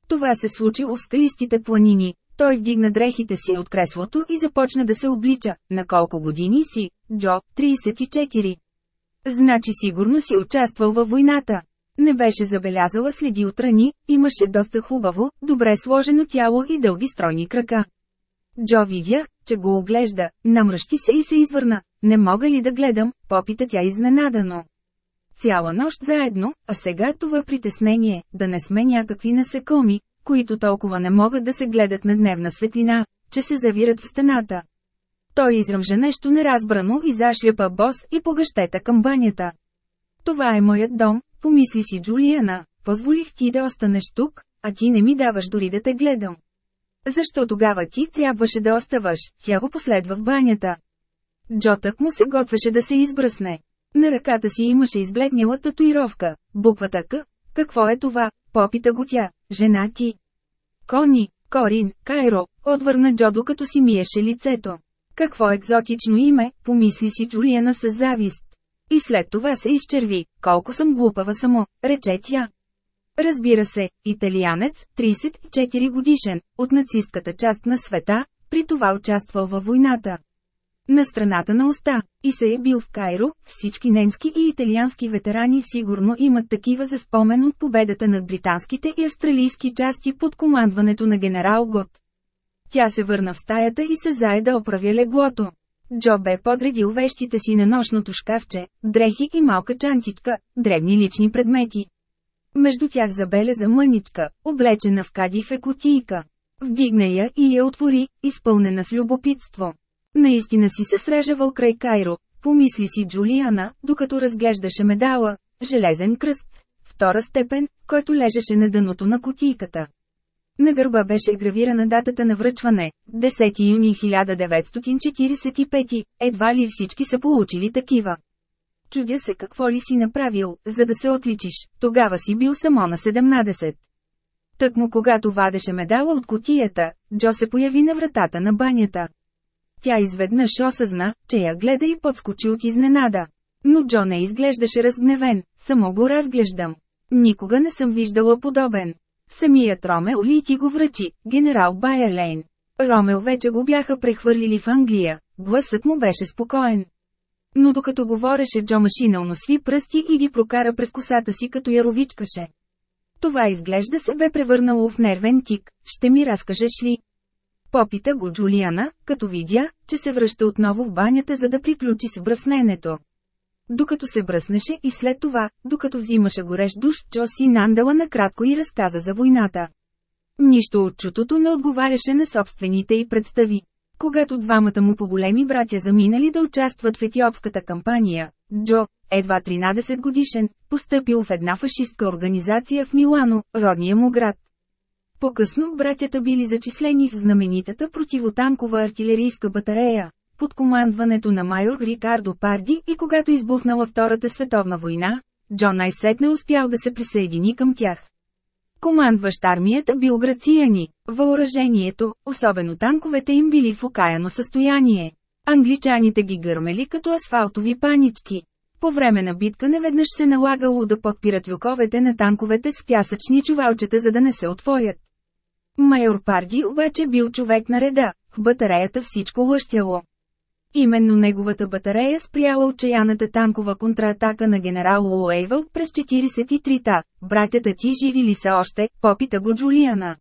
Speaker 1: Това се случи в скалистите планини. Той вдигна дрехите си от креслото и започна да се облича. На колко години си, Джо, 34. Значи сигурно си участвал във войната. Не беше забелязала следи от рани, имаше доста хубаво, добре сложено тяло и дълги стройни крака. Джо видя, че го оглежда, намръщи се и се извърна. Не мога ли да гледам, попита тя изненадано. Цяла нощ заедно, а сега това притеснение, да не сме някакви насекоми, които толкова не могат да се гледат на дневна светлина, че се завират в стената. Той изръмжа нещо неразбрано и зашляпа бос и погъщета към банята. Това е моят дом, помисли си Джулиана, позволих ти да останеш тук, а ти не ми даваш дори да те гледам. Защо тогава ти трябваше да оставаш, тя го последва в банята. Джотък му се готвеше да се избръсне. На ръката си имаше избледняла татуировка, буквата К. Какво е това? Попита го тя, жена ти. Кони, Корин, Кайро, отвърна Джодо като си миеше лицето. Какво екзотично име, помисли си Джулиана с завист. И след това се изчерви, колко съм глупава само, рече тя. Разбира се, италианец, 34 годишен, от нацистката част на света, при това участвал във войната. На страната на уста, и се е бил в Кайро, всички немски и италиански ветерани сигурно имат такива за спомен от победата над британските и австралийски части под командването на генерал Гот. Тя се върна в стаята и се зае да оправя леглото. Джо бе подредил вещите си на нощното шкафче, дрехи и малка чантичка, древни лични предмети. Между тях забеляза мъничка, облечена в кадифе кутийка. Вдигна я и я отвори, изпълнена с любопитство. Наистина си се срежавал край Кайро, помисли си Джулиана, докато разглеждаше медала, железен кръст, втора степен, който лежеше на дъното на кутийката. На гърба беше гравирана датата на връчване – 10 юни 1945, едва ли всички са получили такива. Чудя се какво ли си направил, за да се отличиш, тогава си бил само на 17. Тък му когато вадеше медала от котията, Джо се появи на вратата на банята. Тя изведнъж осъзна, че я гледа и подскочи от изненада. Но Джо не изглеждаше разгневен, само го разглеждам. Никога не съм виждала подобен. Самият Ромел Ли ти го връчи, генерал Байерлейн. Ромел вече го бяха прехвърлили в Англия, гласът му беше спокоен. Но докато говореше Джо машинално сви пръсти и ги прокара през косата си като яровичкаше. Това изглежда се бе превърнало в нервен тик, ще ми разкажеш ли? Попита го Джулиана, като видя, че се връща отново в банята за да приключи с бръсненето. Докато се бръснеше и след това, докато взимаше горещ душ, Джо си нандала накратко и разказа за войната. Нищо от чутото не отговаряше на собствените й представи. Когато двамата му по-големи братя заминали да участват в етиопската кампания, Джо, едва 13 годишен, постъпил в една фашистка организация в Милано, родния му град. По-късно братята били зачислени в знаменитата противотанкова артилерийска батарея, под командването на майор Рикардо Парди и когато избухнала Втората световна война, Джон Айсет не успял да се присъедини към тях. Командващ армията бил грациани, въоръжението, особено танковете им били в окаяно състояние. Англичаните ги гърмели като асфалтови панички. По време на битка неведнъж се налагало да подпират люковете на танковете с пясъчни чувалчета за да не се отворят. Майор Парди обаче бил човек на реда, в батареята всичко лъщяло. Именно неговата батарея спряла отчаяната танкова контратака на генерал Луейвъл през 43-та. Братята ти живи ли са още, попита го Джулиана.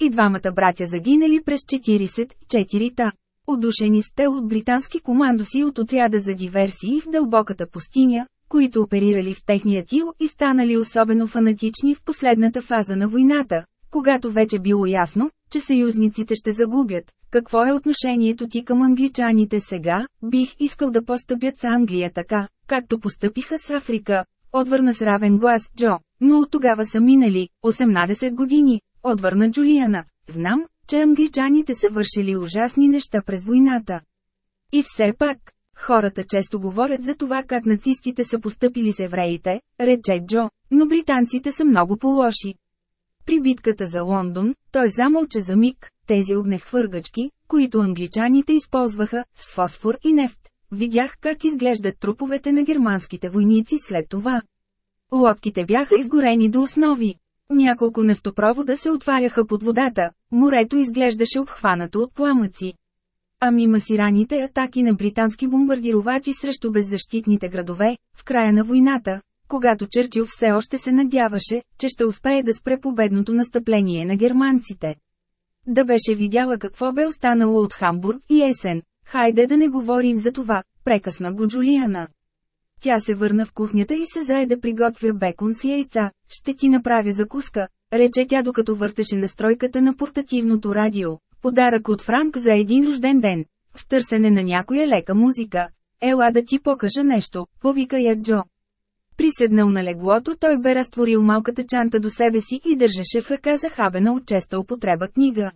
Speaker 1: И двамата братя загинали през 44-та. Одушени сте от британски командоси от отряда за диверсии в дълбоката пустиня, които оперирали в техния тил и станали особено фанатични в последната фаза на войната, когато вече било ясно, че съюзниците ще загубят. Какво е отношението ти към англичаните сега? Бих искал да постъпят с Англия така, както постъпиха с Африка. Отвърна с равен глас Джо, но от тогава са минали 18 години. Отвърна Джулиана. Знам, че англичаните са вършили ужасни неща през войната. И все пак, хората често говорят за това как нацистите са постъпили с евреите, рече Джо, но британците са много по-лоши. При битката за Лондон, той замълча за миг, тези огнехвъргачки, които англичаните използваха, с фосфор и нефт. Видях как изглеждат труповете на германските войници след това. Лодките бяха изгорени до основи. Няколко нефтопровода се отваряха под водата, морето изглеждаше обхванато от пламъци. Ами масираните атаки на британски бомбардировачи срещу беззащитните градове, в края на войната, когато Черчил все още се надяваше, че ще успее да спре победното настъпление на германците. Да беше видяла какво бе останало от Хамбург и Есен. Хайде да не говорим за това, прекъсна го Джулиана. Тя се върна в кухнята и се зае да приготвя бекон с яйца. Ще ти направя закуска, рече тя докато въртеше настройката на портативното радио. Подарък от Франк за един рожден ден. В търсене на някоя лека музика. Ела да ти покажа нещо, повика я Джо. Приседнал на леглото, той бе разтворил малката чанта до себе си и държеше в ръка захабена от честа употреба книга.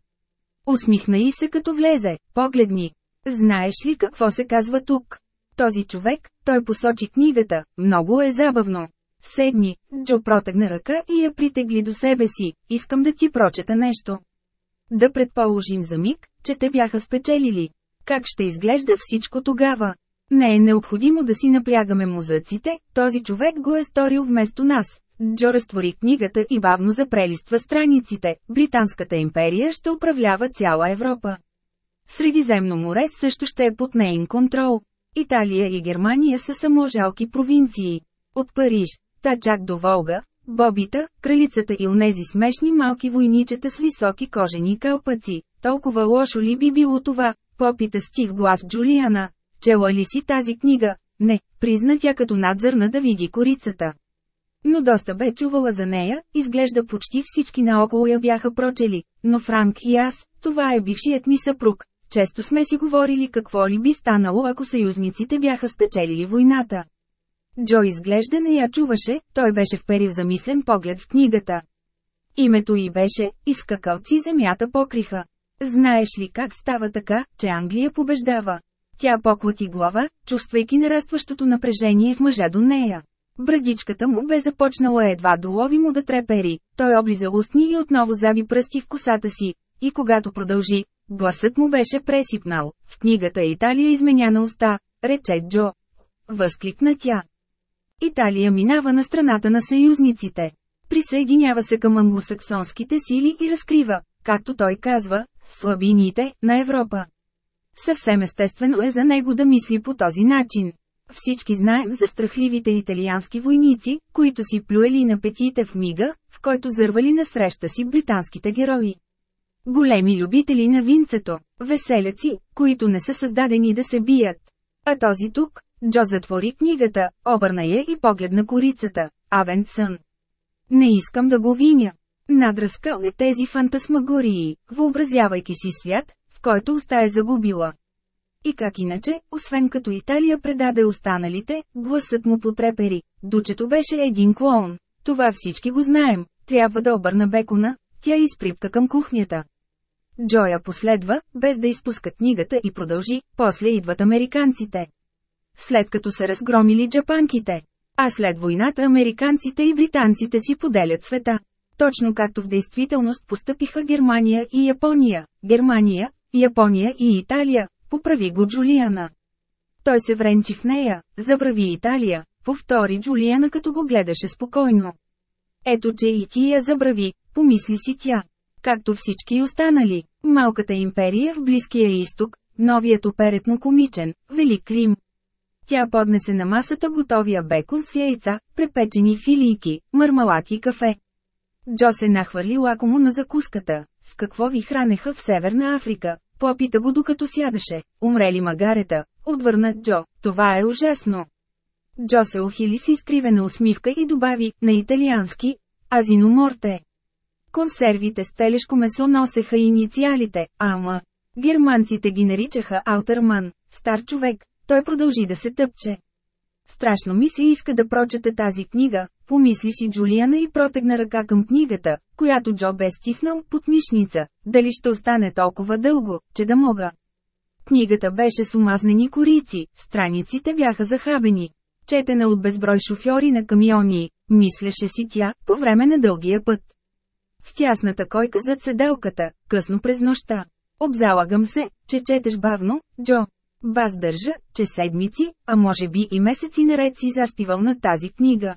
Speaker 1: Усмихна и се като влезе, погледни. Знаеш ли какво се казва тук? Този човек, той посочи книгата, много е забавно. Седни, Джо протегна ръка и я притегли до себе си, искам да ти прочета нещо. Да предположим за миг, че те бяха спечелили. Как ще изглежда всичко тогава? Не е необходимо да си напрягаме мозъците, този човек го е сторил вместо нас. Джо разтвори книгата и бавно запрелиства страниците. Британската империя ще управлява цяла Европа. Средиземно море също ще е под нейн контрол. Италия и Германия са само жалки провинции. От Париж, Таджак до Волга, Бобита, кралицата и онези смешни малки войничета с високи кожени кълпаци. Толкова лошо ли би било това? Попита стих глас Джулиана чела ли си тази книга? Не, призна тя като надзърна да види корицата. Но доста бе чувала за нея, изглежда почти всички наоколо я бяха прочели, но Франк и аз, това е бившият ми съпруг. Често сме си говорили какво ли би станало ако съюзниците бяха спечелили войната. Джо изглежда не я чуваше, той беше вперил замислен поглед в книгата. Името й беше «Изкакалци земята покриха». Знаеш ли как става така, че Англия побеждава? Тя поклати глава, чувствайки нарастващото напрежение в мъжа до нея. Брадичката му бе започнала едва долови му да трепери, той облиза устни и отново заби пръсти в косата си, и когато продължи, гласът му беше пресипнал, в книгата Италия изменяна уста, рече Джо. Възкликна тя. Италия минава на страната на съюзниците. Присъединява се към англосаксонските сили и разкрива, както той казва, слабините на Европа. Съвсем естествено е за него да мисли по този начин. Всички знаем за страхливите италиански войници, които си плюели на петиите в мига, в който зървали на среща си британските герои. Големи любители на винцето, веселяци, които не са създадени да се бият. А този тук, Джо затвори книгата, обърна я и поглед на корицата, авен сън. Не искам да го виня. Надръскал е тези фантасмагории, въобразявайки си свят, който уста е загубила. И как иначе, освен като Италия предаде останалите, гласът му потрепери. Дучето беше един клоун. Това всички го знаем. Трябва да обърна бекона, тя изприпка към кухнята. Джоя последва, без да изпуска книгата и продължи, после идват американците. След като са разгромили джапанките. А след войната американците и британците си поделят света. Точно както в действителност постъпиха Германия и Япония. Германия, Япония и Италия, поправи го Джулиана. Той се вренчи в нея, забрави Италия, повтори Джулиана като го гледаше спокойно. Ето че и ти я забрави, помисли си тя. Както всички останали, малката империя в Близкия изток, новият оперетно комичен, Велик Клим. Тя поднесе на масата готовия бекон с яйца, препечени филийки, мармалат и кафе. Джо се нахвърли лакомо на закуската, с какво ви хранеха в Северна Африка. Попита го докато сядаше, умрели магарета, отвърна Джо, това е ужасно. Джо се ухили с изкривена усмивка и добави, на италиански, азиноморте. Консервите с телешко месо носеха инициалите, ама. Германците ги наричаха Аутерман, стар човек, той продължи да се тъпче. Страшно ми се иска да прочета тази книга, помисли си Джулиана и протегна ръка към книгата, която Джо бе стиснал под мишница, дали ще остане толкова дълго, че да мога. Книгата беше с умазнени корици, страниците бяха захабени. Четена от безброй шофьори на камиони, мислеше си тя, по време на дългия път. В тясната койка зад седелката, късно през нощта. Обзалагам се, че четеш бавно, Джо. Баз държа, че седмици, а може би и месеци наред си заспивал на тази книга.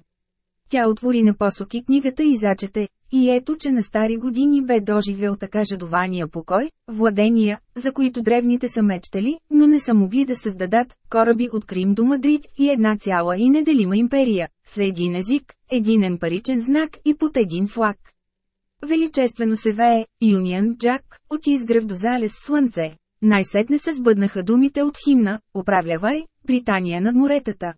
Speaker 1: Тя отвори на посоки книгата и зачете, и ето че на стари години бе доживел така жадования покой, владения, за които древните са мечтали, но не са могли да създадат, кораби от Крим до Мадрид и една цяла и неделима империя, с един език, единен паричен знак и под един флаг. Величествено се вее, Юниан Джак, от изгрев до залез слънце, най-сетне се сбъднаха думите от химна «Управлявай, Британия над моретата».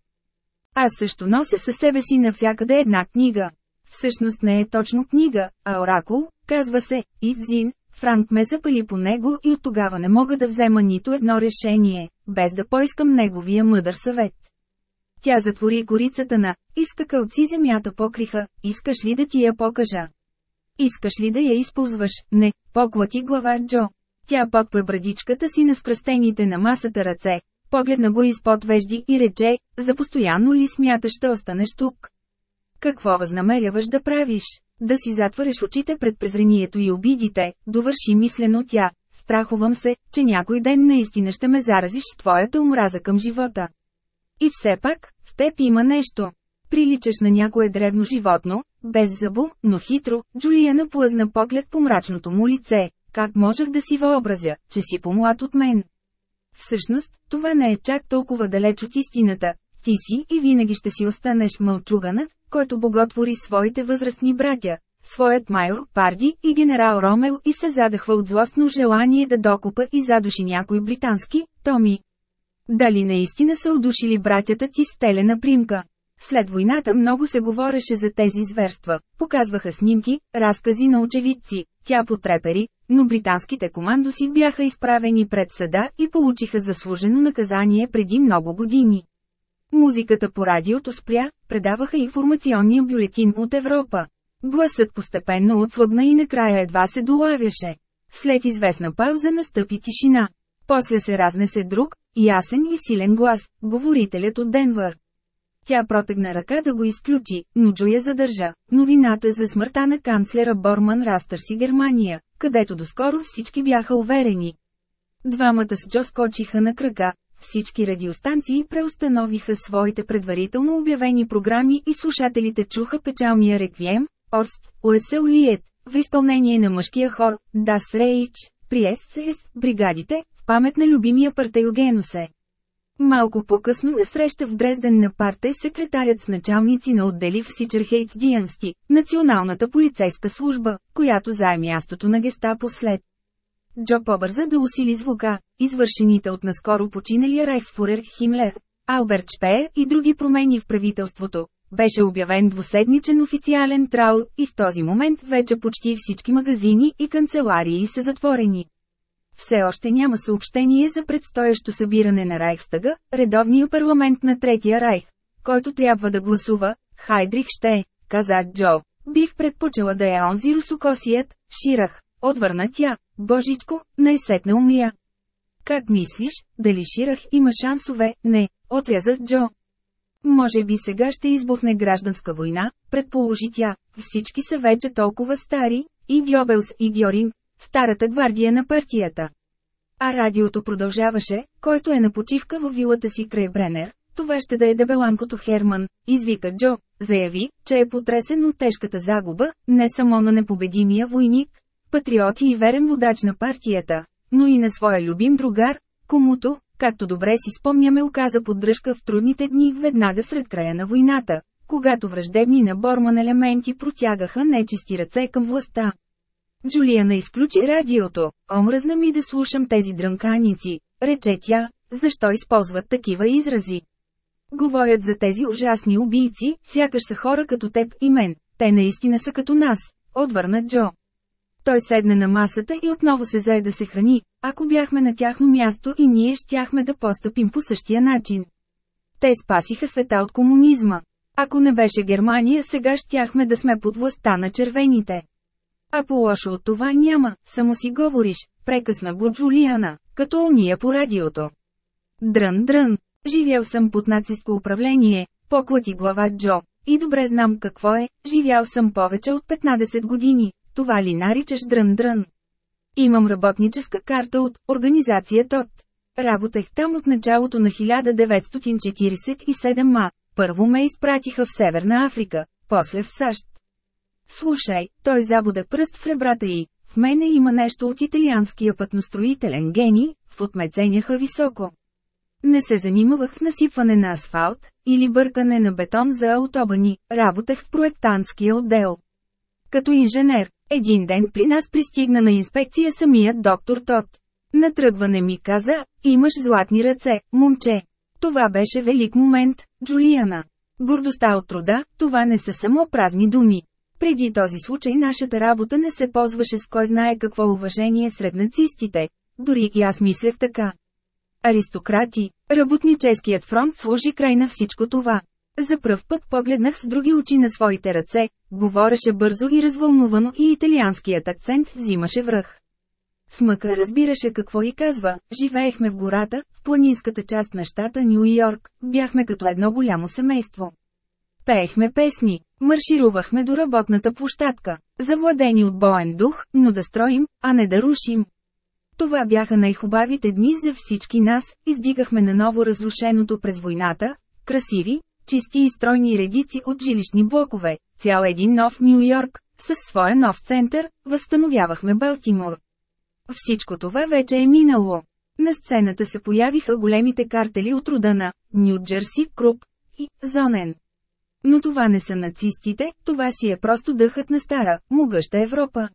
Speaker 1: Аз също нося със себе си навсякъде една книга. Всъщност не е точно книга, а оракул, казва се, Идзин, Франк ме запали по него и от тогава не мога да взема нито едно решение, без да поискам неговия мъдър съвет. Тя затвори корицата на Иска кълци земята покриха, искаш ли да ти я покажа?» Искаш ли да я използваш? Не, поклати глава Джо. Тя подпре брадичката си на скръстените на масата ръце, погледна го изпод вежди и рече, за постоянно ли смяташ да останеш тук? Какво възнамеряваш да правиш? Да си затваряш очите пред презрението и обидите, довърши мислено тя. Страхувам се, че някой ден наистина ще ме заразиш с твоята омраза към живота. И все пак, в теб има нещо. Приличаш на някое древно животно, без зъбо, но хитро, Джулия наплъзна поглед по мрачното му лице. Как можех да си въобразя, че си по млад от мен? Всъщност, това не е чак толкова далеч от истината. Ти си и винаги ще си останеш мълчуганът, който боготвори своите възрастни братя, своят майор Парди и генерал Ромел и се задъхва от злостно желание да докопа и задуши някой британски, Томи. Дали наистина са удушили братята ти с телена примка? След войната много се говореше за тези зверства, показваха снимки, разкази на очевидци, тя потрепери, но британските командоси бяха изправени пред съда и получиха заслужено наказание преди много години. Музиката по радиото спря, предаваха информационния бюлетин от Европа. Гласът постепенно отслабна и накрая едва се долавяше. След известна пауза настъпи тишина. После се разнесе друг, ясен и силен глас, говорителят от Денвър. Тя протегна ръка да го изключи, но Джо я задържа. Новината за смъртта на канцлера Борман растърси Германия, където доскоро всички бяха уверени. Двамата с Джо скочиха на крака, всички радиостанции преустановиха своите предварително обявени програми и слушателите чуха печалния реквием, Орст, Уесел Лиет, в изпълнение на мъжкия хор, Дас Рейч, при СС, бригадите, в памет на любимия Геносе. Малко по-късно на среща в Дрезден на парте секретарят с началници на отдели в Сичерхейтс Диансти, националната полицейска служба, която зае мястото на гестапо след. Джо побърза да усили звука, извършените от наскоро починали Рейхсфурер Химлер, Алберт Шпеер и други промени в правителството. Беше обявен двуседмичен официален траур и в този момент вече почти всички магазини и канцеларии са затворени. Все още няма съобщение за предстоящо събиране на Райхстага, редовния парламент на Третия Райх, който трябва да гласува, Хайдрих ще, каза Джо. Бих предпочела да е онзи русокосият, Ширах, отвърна тя, Божичко, най-сетне умия. Как мислиш, дали Ширах има шансове? Не, отряза Джо. Може би сега ще избухне гражданска война, предположи тя, всички са вече толкова стари, и Гьобелс и Гьорин старата гвардия на партията. А радиото продължаваше, който е на почивка във вилата си край Бренер, това ще да е дебеланкото Херман, извика Джо, заяви, че е потресен от тежката загуба, не само на непобедимия войник, патриот и верен водач на партията, но и на своя любим другар, комуто, както добре си спомняме оказа поддръжка в трудните дни веднага сред края на войната, когато враждебни на Борман елементи протягаха нечисти ръце към властта. Джулиана изключи радиото. Омръзна ми да слушам тези дрънканици, рече тя. Защо използват такива изрази? Говорят за тези ужасни убийци, сякаш са хора като теб и мен. Те наистина са като нас, отвърна Джо. Той седне на масата и отново се зае да се храни, ако бяхме на тяхно място и ние щяхме да постъпим по същия начин. Те спасиха света от комунизма. Ако не беше Германия, сега щяхме да сме под властта на червените. А по-лошо от това няма, само си говориш, прекъсна го Джулиана, като уния по радиото. Дрън-дрън, живял съм под нацистко управление, поклати глава Джо, и добре знам какво е, живял съм повече от 15 години, това ли наричаш дрън-дрън? Имам работническа карта от организация ТОТ. Работех там от началото на 1947 ма. Първо ме изпратиха в Северна Африка, после в САЩ. Слушай, той забуда пръст в ребрата й. В мене има нещо от италианския пътностроителен гений, в отмеценяха високо. Не се занимавах в насипване на асфалт, или бъркане на бетон за аутобани, работех в проектантския отдел. Като инженер, един ден при нас пристигна на инспекция самият доктор Тот. На тръгване ми каза, имаш златни ръце, момче. Това беше велик момент, Джулиана. Гордостта от труда, това не са само празни думи. Преди този случай нашата работа не се ползваше с кой знае какво уважение сред нацистите, дори и аз мислех така. Аристократи, работническият фронт служи край на всичко това. За пръв път погледнах с други очи на своите ръце, говореше бързо и развълнувано и италианският акцент взимаше връх. Смъка разбираше какво и казва, живеехме в гората, в планинската част на щата Нью-Йорк, бяхме като едно голямо семейство. Пеехме песни, марширувахме до работната площадка, завладени от боен дух, но да строим, а не да рушим. Това бяха най-хубавите дни за всички нас, издигахме на ново разрушеното през войната, красиви, чисти и стройни редици от жилищни блокове, цял един нов Нью-Йорк, със своя нов център, възстановявахме Балтимор. Всичко това вече е минало. На сцената се появиха големите картели от рода на Нью-Джерси, Круп и Зонен. Но това не са нацистите, това си е просто дъхът на стара, могъща Европа.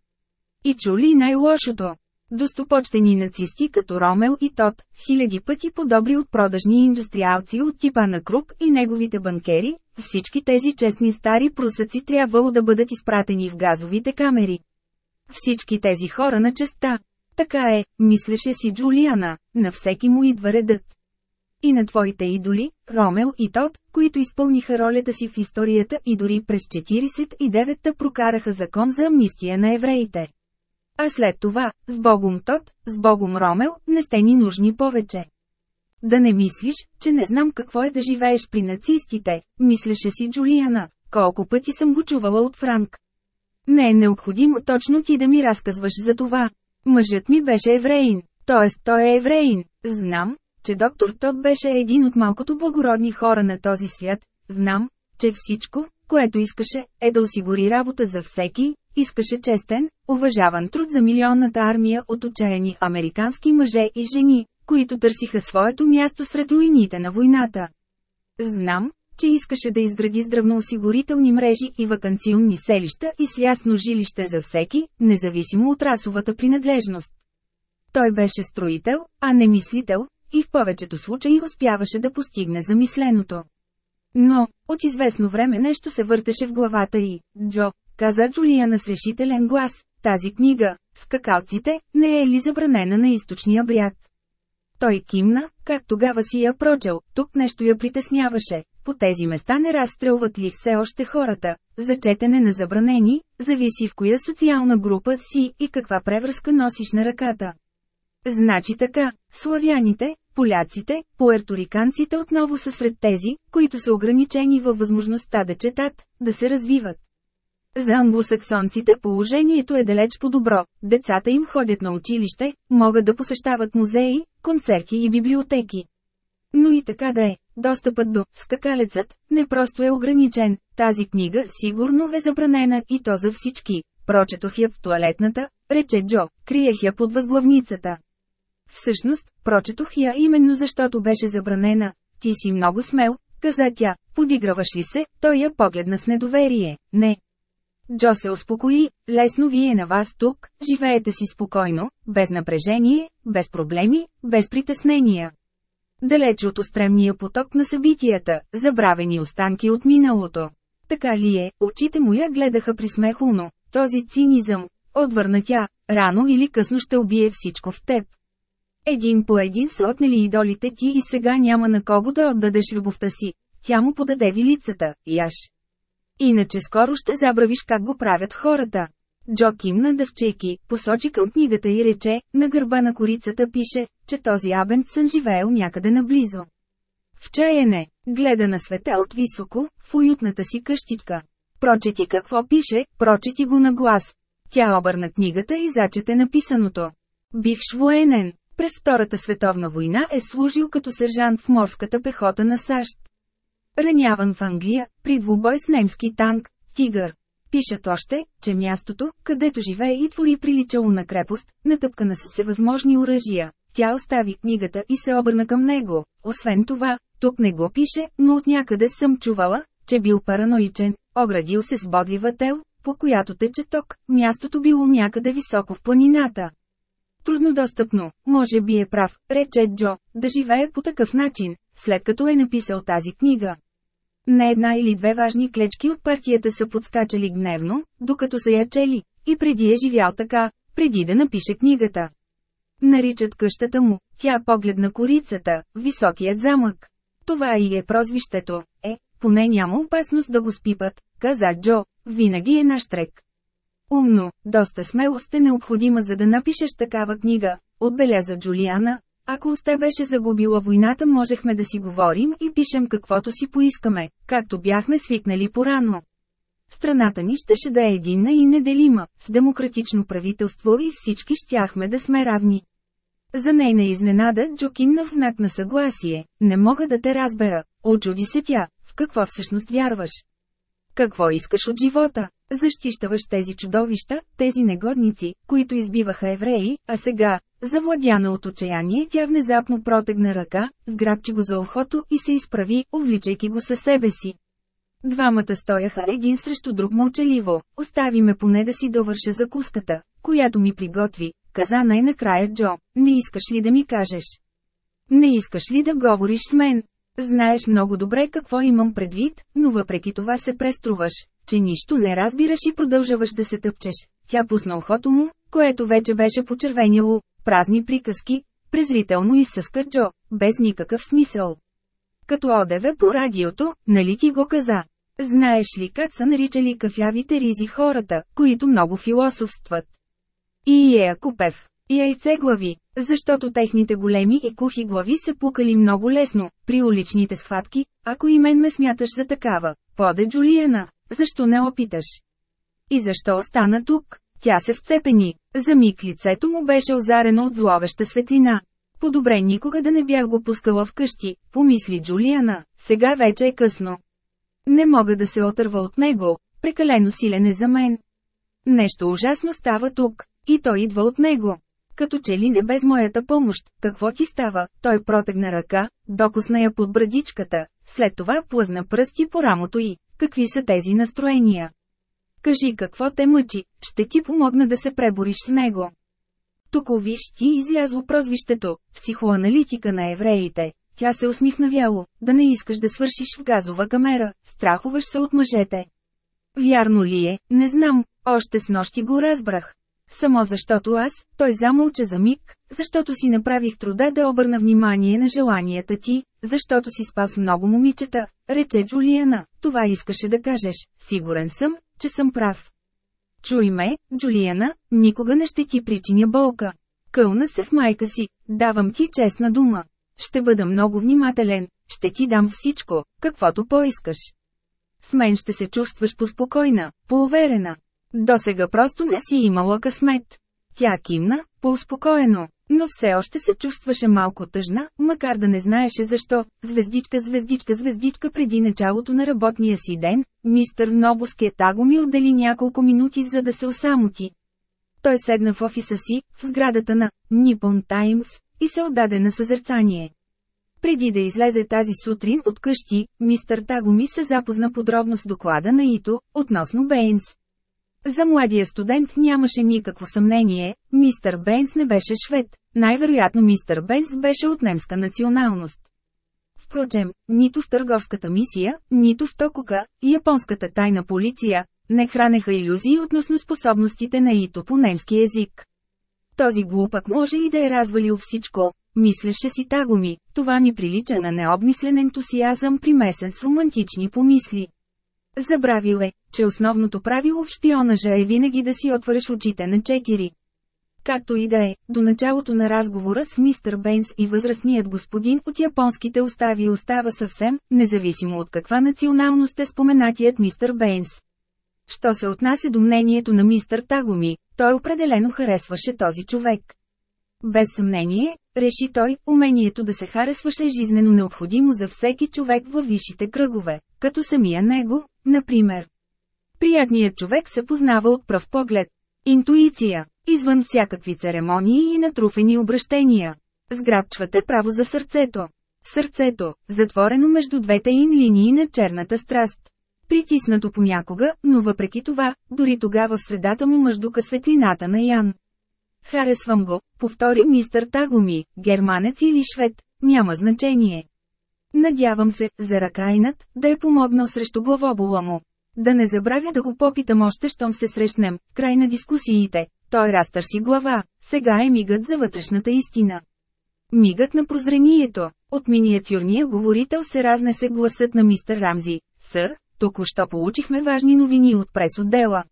Speaker 1: И чули най-лошото. Достопочтени нацисти като Ромел и Тот, хиляди пъти подобри от продажни индустриалци от типа на Круп и неговите банкери, всички тези честни стари прусъци трябвало да бъдат изпратени в газовите камери. Всички тези хора на честа. Така е, мислеше си Джулиана, на всеки му идва редът и на твоите идоли, Ромел и Тот, които изпълниха ролята си в историята и дори през 49-та прокараха закон за амнистия на евреите. А след това, с Богом Тот, с Богом Ромел, не сте ни нужни повече. Да не мислиш, че не знам какво е да живееш при нацистите, мислеше си Джулиана, колко пъти съм го чувала от Франк. Не е необходимо точно ти да ми разказваш за това. Мъжът ми беше евреин, т.е. той е евреин. Знам, че доктор Тод беше един от малкото благородни хора на този свят, знам, че всичко, което искаше, е да осигури работа за всеки, искаше честен, уважаван труд за милионната армия от отчаяни американски мъже и жени, които търсиха своето място сред руините на войната. Знам, че искаше да изгради здравноосигурителни мрежи и вакансионни селища и свясно жилище за всеки, независимо от расовата принадлежност. Той беше строител, а не мислител, и в повечето случаи успяваше да постигне замисленото. Но, от известно време нещо се въртеше в главата й. Джо, каза Джулиана с решителен глас, тази книга, скакалците, не е ли забранена на източния бряг? Той кимна, как тогава си я прочел, тук нещо я притесняваше. По тези места не разстрелват ли все още хората, за четене на забранени, зависи в коя социална група си и каква превръзка носиш на ръката. Значи така, славяните, Поляците, пуерториканците отново са сред тези, които са ограничени във възможността да четат, да се развиват. За англосаксонците положението е далеч по-добро, децата им ходят на училище, могат да посещават музеи, концерти и библиотеки. Но и така да е, достъпът до «Скакалецът» не просто е ограничен, тази книга сигурно е забранена и то за всички. Прочетох я в туалетната, рече Джо, криех я под възглавницата. Всъщност, прочетох я именно защото беше забранена. Ти си много смел, каза тя. Подиграваш ли се? Той я погледна с недоверие. Не. Джо се успокои, лесно ви е на вас тук, живеете си спокойно, без напрежение, без проблеми, без притеснения. Далеч от устремния поток на събитията, забравени останки от миналото. Така ли е, очите му я гледаха присмехулно, този цинизъм, отвърна тя, рано или късно ще убие всичко в теб. Един по един са отнели идолите ти и сега няма на кого да отдадеш любовта си. Тя му подаде вилицата, яш. Иначе скоро ще забравиш как го правят хората. Джо кимна дъвчейки, посочи към книгата и рече, на гърба на корицата пише, че този абент сън живеел някъде наблизо. В чаяне, гледа на света от високо, в уютната си къщичка. Прочети какво пише, прочети го на глас. Тя обърна книгата и зачете написаното. Бивш военен. През Втората световна война е служил като сержант в морската пехота на САЩ. Раняван в Англия, при двубой с немски танк, Тигър. Пишат още, че мястото, където живее и твори приличало на крепост, натъпкана с всевъзможни оръжия. Тя остави книгата и се обърна към него. Освен това, тук не го пише, но от някъде съм чувала, че бил параноичен, оградил се с бодлива тел, по която тече ток, мястото било някъде високо в планината. Труднодостъпно, може би е прав, рече Джо, да живее по такъв начин, след като е написал тази книга. Не една или две важни клечки от партията са подскачали гневно, докато са я чели, и преди е живял така, преди да напише книгата. Наричат къщата му, тя е поглед на корицата, високият замък. Това и е прозвището, е, поне няма опасност да го спипат, каза Джо, винаги е наш трек. Умно, доста смело сте необходима за да напишеш такава книга, отбеляза Джулиана. Ако сте беше загубила войната можехме да си говорим и пишем каквото си поискаме, както бяхме свикнали порано. Страната ни щеше да е единна и неделима, с демократично правителство и всички щяхме да сме равни. За нейна изненада Джокинна в знак на съгласие, не мога да те разбера, очуди се тя, в какво всъщност вярваш. Какво искаш от живота? Защищаваш тези чудовища, тези негодници, които избиваха евреи, а сега, завладяна от отчаяние, тя внезапно протегна ръка, сграбчи го за ухото и се изправи, увличайки го със себе си. Двамата стояха един срещу друг мълчаливо, остави ме поне да си довърша закуската, която ми приготви, каза най-накрая Джо, не искаш ли да ми кажеш? Не искаш ли да говориш с мен? Знаеш много добре какво имам предвид, но въпреки това се преструваш, че нищо не разбираш и продължаваш да се тъпчеш. Тя пусна ухото му, което вече беше почервенило, празни приказки, презрително и с Джо, без никакъв смисъл. Като одеве по радиото, нали ти го каза? Знаеш ли как са наричали кафявите ризи хората, които много философстват? И е Акупев. И глави, защото техните големи и кухи глави се пукали много лесно, при уличните схватки, ако и мен ме смяташ за такава, поде Джулиена, защо не опиташ? И защо остана тук? Тя се вцепени, за миг лицето му беше озарено от зловеща светлина. Подобре никога да не бях го пускала вкъщи, помисли Джулиана, сега вече е късно. Не мога да се отърва от него, прекалено силен е за мен. Нещо ужасно става тук, и той идва от него като че ли не без моята помощ, какво ти става, той протегна ръка, докосна я под брадичката, след това плъзна пръсти по рамото й, какви са тези настроения. Кажи какво те мъчи, ще ти помогна да се пребориш с него. Тук виж ти излязло прозвището, психоаналитика на евреите. Тя се усмихна вяло, да не искаш да свършиш в газова камера, страхуваш се от мъжете. Вярно ли е, не знам, още с нощи го разбрах. Само защото аз, той замълча за миг, защото си направих труда да обърна внимание на желанията ти, защото си спас много момичета, рече Джулиана, това искаше да кажеш, сигурен съм, че съм прав. Чуй ме, Джулиана, никога не ще ти причиня болка. Кълна се в майка си, давам ти честна дума. Ще бъда много внимателен, ще ти дам всичко, каквото поискаш. С мен ще се чувстваш поспокойна, поуверена. До сега просто не си имала късмет. Тя кимна, по-успокоено, но все още се чувстваше малко тъжна, макар да не знаеше защо. Звездичка, звездичка, звездичка преди началото на работния си ден, мистър Нобоския таго ми отдели няколко минути за да се осамоти. Той седна в офиса си, в сградата на Nippon Times, и се отдаде на съзерцание. Преди да излезе тази сутрин от къщи, мистър Тагоми се запозна подробно с доклада на Ито, относно Бейнс. За младия студент нямаше никакво съмнение, мистър Бенс не беше швед, най-вероятно мистър Бенс беше от немска националност. Впрочем, нито в търговската мисия, нито в Токока, японската тайна полиция, не хранеха иллюзии относно способностите на Ито по немски език. Този глупак може и да е развалил всичко, мислеше си Тагоми, това ми прилича на необмислен ентусиазъм примесен с романтични помисли. Забравил е, че основното правило в шпионажа е винаги да си отвориш очите на четири. Както и да е, до началото на разговора с мистър Бейнс и възрастният господин от японските остави остава съвсем, независимо от каква националност е споменатият мистър Бейнс. Що се отнася до мнението на мистър Тагоми, той определено харесваше този човек. Без съмнение, реши той, умението да се харесваш е жизнено необходимо за всеки човек във висшите кръгове, като самия него, например. Приятният човек се познава от пръв поглед. Интуиция, извън всякакви церемонии и натруфени обращения. Сграбчвате право за сърцето. Сърцето, затворено между двете ин линии на черната страст. Притиснато понякога, но въпреки това, дори тогава в средата му мъждука светлината на Ян. Харесвам го, повтори мистър Тагоми, германец или швед, няма значение. Надявам се, за ракайнат, да е помогнал срещу главобола му. Да не забравя да го попитам още, щом се срещнем, край на дискусиите. Той разтърси глава, сега е мигът за вътрешната истина. Мигът на прозрението. От миниатюрния говорител се разнесе гласът на мистер Рамзи. Сър, току-що получихме важни новини от прес-отдела.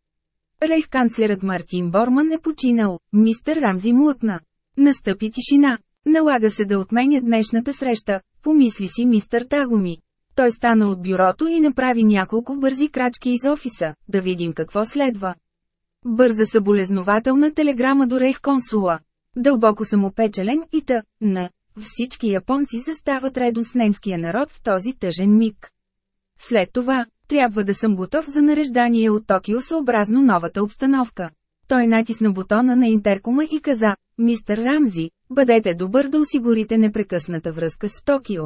Speaker 1: Рейхканцлерът Мартин Борман е починал, мистер Рамзи млъкна. Настъпи тишина. Налага се да отменя днешната среща, помисли си мистер Тагоми. Той стана от бюрото и направи няколко бързи крачки из офиса, да видим какво следва. Бърза съболезнователна телеграма до Рейх консула. Дълбоко съм опечелен и та, на, всички японци застават редом с немския народ в този тъжен миг. След това, трябва да съм готов за нареждание от Токио съобразно новата обстановка. Той натисна бутона на интеркома и каза, «Мистер Рамзи, бъдете добър да осигурите непрекъсната връзка с Токио.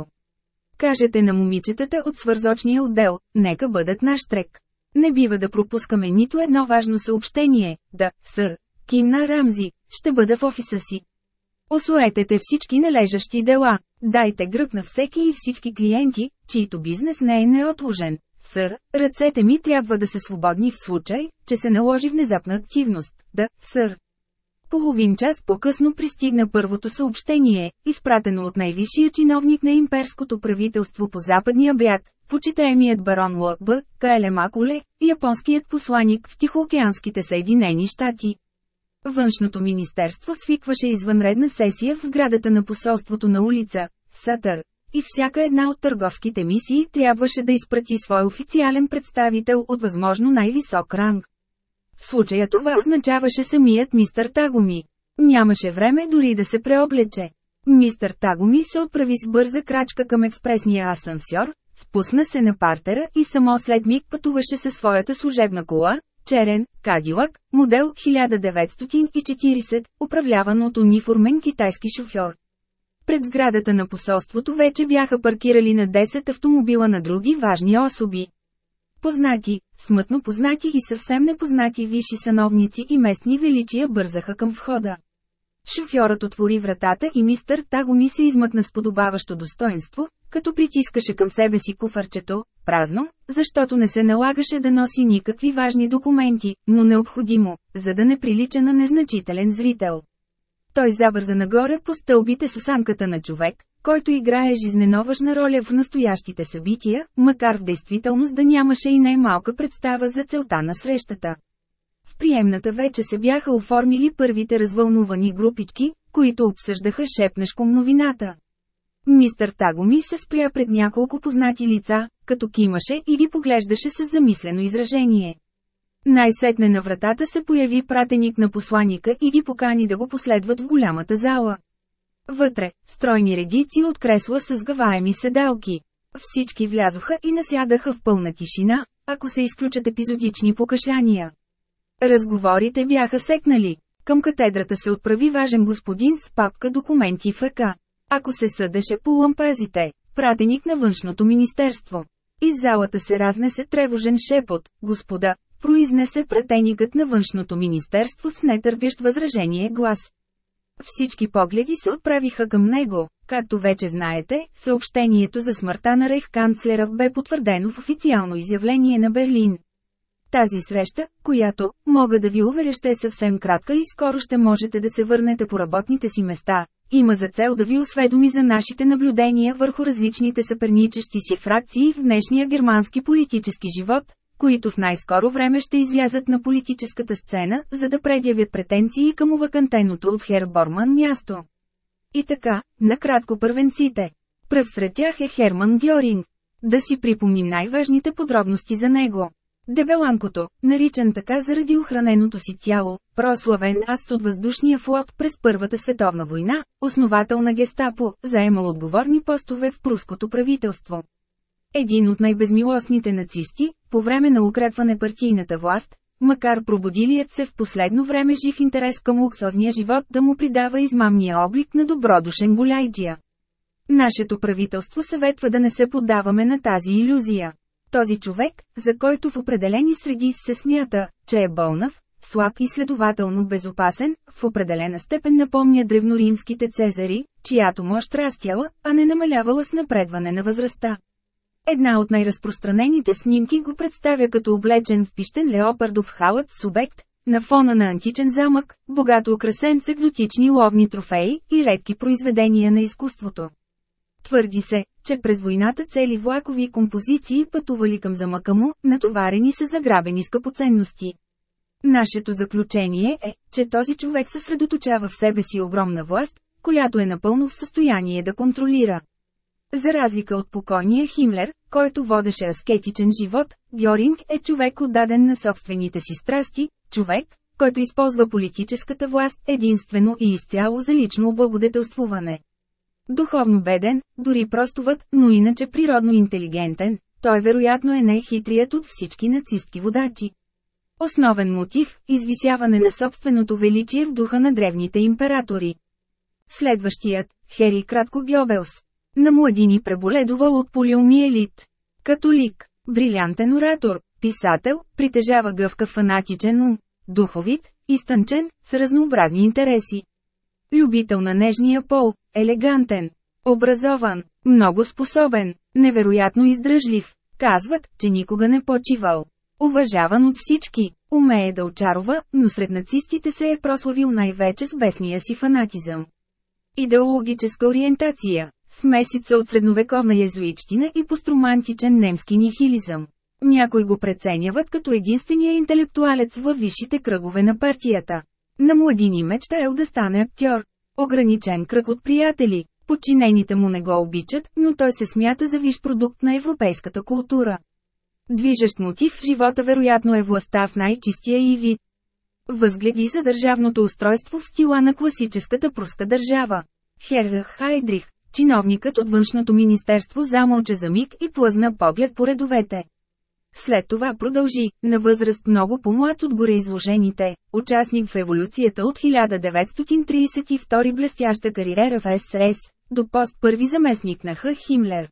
Speaker 1: Кажете на момичетата от свързочния отдел, нека бъдат наш трек. Не бива да пропускаме нито едно важно съобщение, да, сър, кимна Рамзи, ще бъда в офиса си. Осуетете всички належащи дела, дайте гръб на всеки и всички клиенти, чието бизнес не е неотложен. Сър, ръцете ми трябва да се свободни в случай, че се наложи внезапна активност. Да, сър. Половин час по-късно пристигна първото съобщение, изпратено от най-висшия чиновник на имперското правителство по западния бряг, почитаемият барон Лъкб, Кайле Маколе, японският посланик в Тихоокеанските Съединени щати. Външното министерство свикваше извънредна сесия в сградата на посолството на улица Сатър, и всяка една от търговските мисии трябваше да изпрати свой официален представител от възможно най-висок ранг. В случая това означаваше самият мистър Тагоми. Нямаше време дори да се преоблече. Мистър Тагоми се отправи с бърза крачка към експресния асансьор, спусна се на партера и само след миг пътуваше със своята служебна кола, черен, кадилак, модел 1940, управляван от униформен китайски шофьор. Пред сградата на посолството вече бяха паркирали на 10 автомобила на други важни особи. Познати, смътно познати и съвсем непознати висши сановници и местни величия бързаха към входа. Шофьорът отвори вратата и мистър Тагоми се измъкна с подобаващо достоинство, като притискаше към себе си куфарчето, празно, защото не се налагаше да носи никакви важни документи, но необходимо, за да не прилича на незначителен зрител. Той забърза нагоре по стълбите с осанката на човек, който играе жизненоважна роля в настоящите събития, макар в действителност да нямаше и най-малка представа за целта на срещата. В приемната вече се бяха оформили първите развълнувани групички, които обсъждаха шепнешком новината. Мистър Тагоми се спря пред няколко познати лица, като кимаше и ги поглеждаше с замислено изражение. Най-сетне на вратата се появи пратеник на посланика и ги покани да го последват в голямата зала. Вътре, стройни редици от кресла с гаваеми седалки. Всички влязоха и насядаха в пълна тишина, ако се изключат епизодични покашляния. Разговорите бяха секнали. Към катедрата се отправи важен господин с папка документи в ръка. Ако се съдеше по лампазите, пратеник на външното министерство. Из залата се разнесе тревожен шепот, господа, произнесе пратеникът на външното министерство с нетърпящ възражение глас. Всички погледи се отправиха към него. Както вече знаете, съобщението за смъртта на канцлера бе потвърдено в официално изявление на Берлин. Тази среща, която, мога да ви уверя, ще е съвсем кратка и скоро ще можете да се върнете по работните си места, има за цел да ви осведоми за нашите наблюдения върху различните съперничещи си фракции в днешния германски политически живот, които в най-скоро време ще излязат на политическата сцена, за да предявят претенции към увакантеното от Борман място. И така, накратко първенците. Пръв сред тях е Херман Гьоринг. Да си припомним най-важните подробности за него. Дебеланкото, наричан така заради охраненото си тяло, прославен аст от въздушния флот през Първата световна война, основател на гестапо, заемал отговорни постове в пруското правителство един от най-безмилостните нацисти, по време на укрепване партийната власт, макар пробудилият се в последно време жив интерес към луксозния живот да му придава измамния облик на добродушен голяйджия. Нашето правителство съветва да не се поддаваме на тази иллюзия. Този човек, за който в определени среди се смята, че е болнав, слаб и следователно безопасен, в определена степен напомня древноримските цезари, чиято мощ растяла, а не намалявала с напредване на възрастта. Една от най-разпространените снимки го представя като облечен в пищен леопардов халат субект, на фона на античен замък, богато украсен с екзотични ловни трофеи и редки произведения на изкуството. Твърди се, че през войната цели влакови композиции пътували към замъка му, натоварени са заграбени скъпоценности. Нашето заключение е, че този човек съсредоточава в себе си огромна власт, която е напълно в състояние да контролира. За разлика от покойния Химлер, който водеше аскетичен живот, Бьоринг е човек отдаден на собствените си страсти, човек, който използва политическата власт единствено и изцяло за лично облагодетелствуване. Духовно беден, дори простовът, но иначе природно интелигентен, той вероятно е най-хитрият от всички нацистки водачи. Основен мотив – извисяване на собственото величие в духа на древните императори. Следващият – Хери Кратко Гьобелс на младини преболедувал от полиомиелит. Католик, брилянтен оратор, писател, притежава гъвка фанатичен ум, духовит, изтънчен, с разнообразни интереси. Любител на нежния пол, елегантен, образован, много способен, невероятно издръжлив. Казват, че никога не почивал. Уважаван от всички, умее да очарова, но сред нацистите се е прославил най-вече с бесния си фанатизъм. Идеологическа ориентация Смесица от средновековна езуичтина и постромантичен немски нихилизъм. Някои го преценяват като единствения интелектуалец във висшите кръгове на партията. На младини мечта е да стане актьор. Ограничен кръг от приятели. Подчинените му не го обичат, но той се смята за виш продукт на европейската култура. Движещ мотив в живота вероятно е властта в най-чистия и вид. Възгледи за държавното устройство в стила на класическата пруска държава. Херрах Хайдрих, Чиновникът от външното министерство замълча за миг и плъзна поглед по редовете. След това продължи, на възраст много по-млад от гореизложените, участник в еволюцията от 1932 блестяща кариера в СС, до пост първи заместник на Х. Химлер.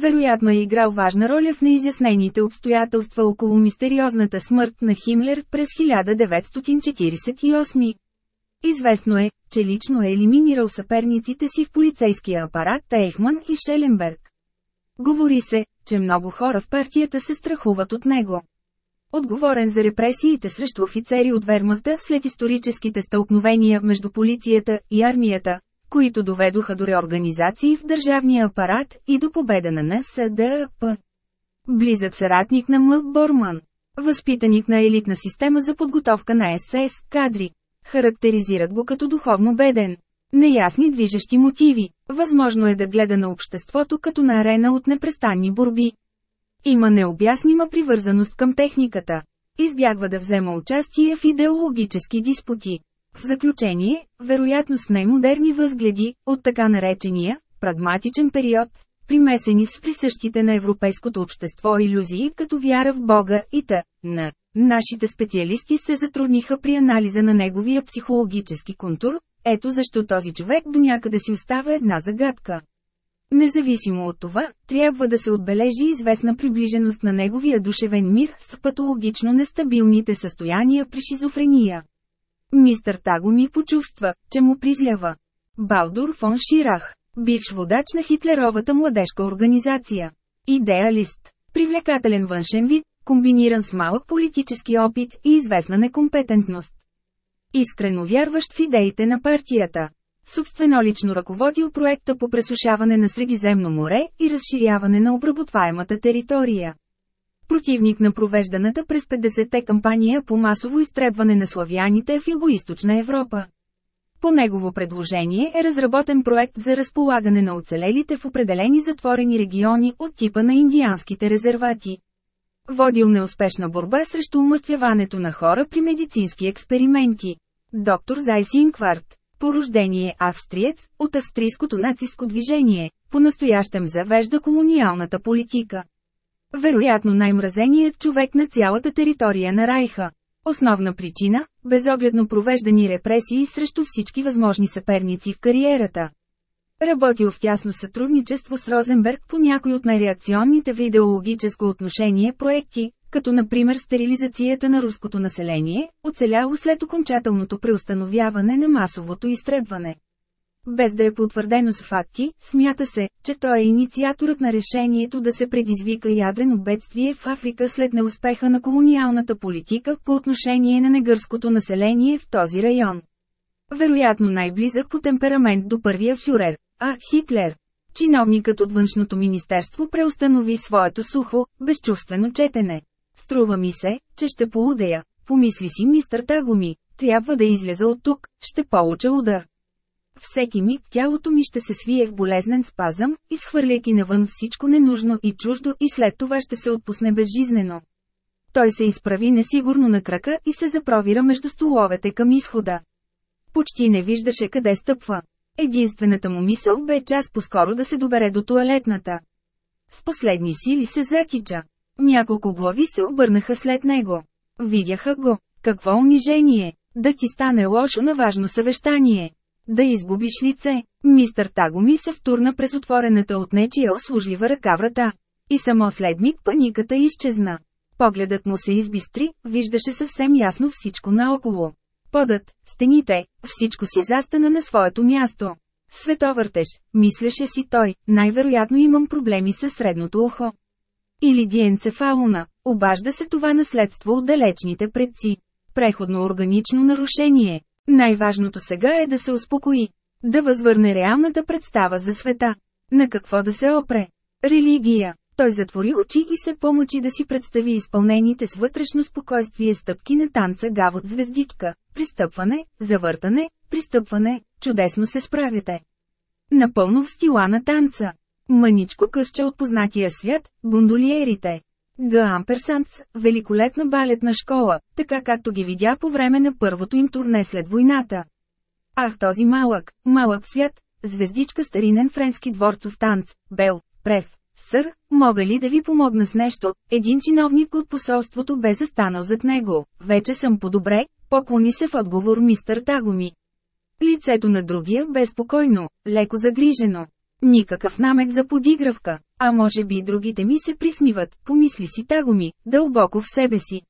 Speaker 1: Вероятно е играл важна роля в неизяснените обстоятелства около мистериозната смърт на Химлер през 1948. Известно е, че лично е елиминирал съперниците си в полицейския апарат Тейхман и Шеленберг. Говори се, че много хора в партията се страхуват от него. Отговорен за репресиите срещу офицери от Вермахта след историческите стълкновения между полицията и армията, които доведоха до реорганизации в държавния апарат и до победа на НСДАП. Близък съратник на Мък Борман. Възпитаник на елитна система за подготовка на СС кадри. Характеризират го като духовно беден. Неясни движещи мотиви. Възможно е да гледа на обществото като на арена от непрестанни борби. Има необяснима привързаност към техниката. Избягва да взема участие в идеологически диспути. В заключение, вероятно с най-модерни възгледи, от така наречения прагматичен период, примесени с присъщите на европейското общество иллюзии като вяра в Бога и т. на. Нашите специалисти се затрудниха при анализа на неговия психологически контур, ето защо този човек до някъде си остава една загадка. Независимо от това, трябва да се отбележи известна приближеност на неговия душевен мир с патологично нестабилните състояния при шизофрения. Мистър Таго ми почувства, че му призлява. Балдур фон Ширах бивш водач на хитлеровата младежка организация. Идеалист. Привлекателен външен вид, комбиниран с малък политически опит и известна некомпетентност. Искрено вярващ в идеите на партията. Собствено лично ръководил проекта по пресушаване на Средиземно море и разширяване на обработваемата територия. Противник на провежданата през 50-те кампания по масово изтребване на славяните в югоизточна Европа. По негово предложение е разработен проект за разполагане на оцелелите в определени затворени региони от типа на индианските резервати. Водил неуспешна борба срещу умъртвяването на хора при медицински експерименти. Доктор Зайсин Кварт, по рождение австриец, от австрийското нацистско движение, по-настоящем завежда колониалната политика. Вероятно най-мразеният човек на цялата територия на Райха. Основна причина безогледно провеждани репресии срещу всички възможни съперници в кариерата. Работил в тясно сътрудничество с Розенберг по някои от най-реакционните в идеологическо отношение проекти, като например стерилизацията на руското население, оцеляло след окончателното преустановяване на масовото изтребване. Без да е потвърдено с факти, смята се, че той е инициаторът на решението да се предизвика ядрено бедствие в Африка след неуспеха на колониалната политика по отношение на негърското население в този район. Вероятно най-близък по темперамент до първия фюрер, а Хитлер. Чиновникът от външното министерство преустанови своето сухо, безчувствено четене. Струва ми се, че ще полудея, помисли си мистър Тагоми. Трябва да изляза от тук, ще получа удар. Всеки миг тялото ми ще се свие в болезнен спазъм, изхвърляйки навън всичко ненужно и чуждо и след това ще се отпусне безжизнено. Той се изправи несигурно на крака и се запровира между столовете към изхода. Почти не виждаше къде стъпва. Единствената му мисъл бе час по-скоро да се добере до туалетната. С последни сили се закича. Няколко глави се обърнаха след него. Видяха го. Какво унижение! Да ти стане лошо на важно съвещание. Да изгубиш лице. Мистър Тагоми се втурна през отворената от нечия услужлива ръка врата. И само след миг паниката изчезна. Погледът му се избистри, виждаше съвсем ясно всичко наоколо. Подът, стените, всичко си застана на своето място. Световъртеж, мислеше си той, най-вероятно имам проблеми със средното ухо. Или диенцефауна, обажда се това наследство от далечните предци. Преходно органично нарушение, най-важното сега е да се успокои. Да възвърне реалната представа за света. На какво да се опре? Религия. Той затвори очи и се помочи да си представи изпълнените с вътрешно спокойствие стъпки на танца гавот звездичка. Пристъпване, завъртане, пристъпване, чудесно се справяте. Напълно в стила на танца. Мъничко късче от познатия свят, бундолиерите. Га Амперсанц, великолепна балетна школа, така както ги видя по време на първото им турне след войната. Ах този малък, малък свят, звездичка старинен френски дворцов танц, Бел, Прев, Сър, мога ли да ви помогна с нещо? Един чиновник от посолството бе застанал зад него. Вече съм по-добре, поклони се в отговор мистър Тагоми. Лицето на другия бе спокойно, леко загрижено. Никакъв намек за подигравка, а може би другите ми се присниват, помисли си таго ми, дълбоко в себе си.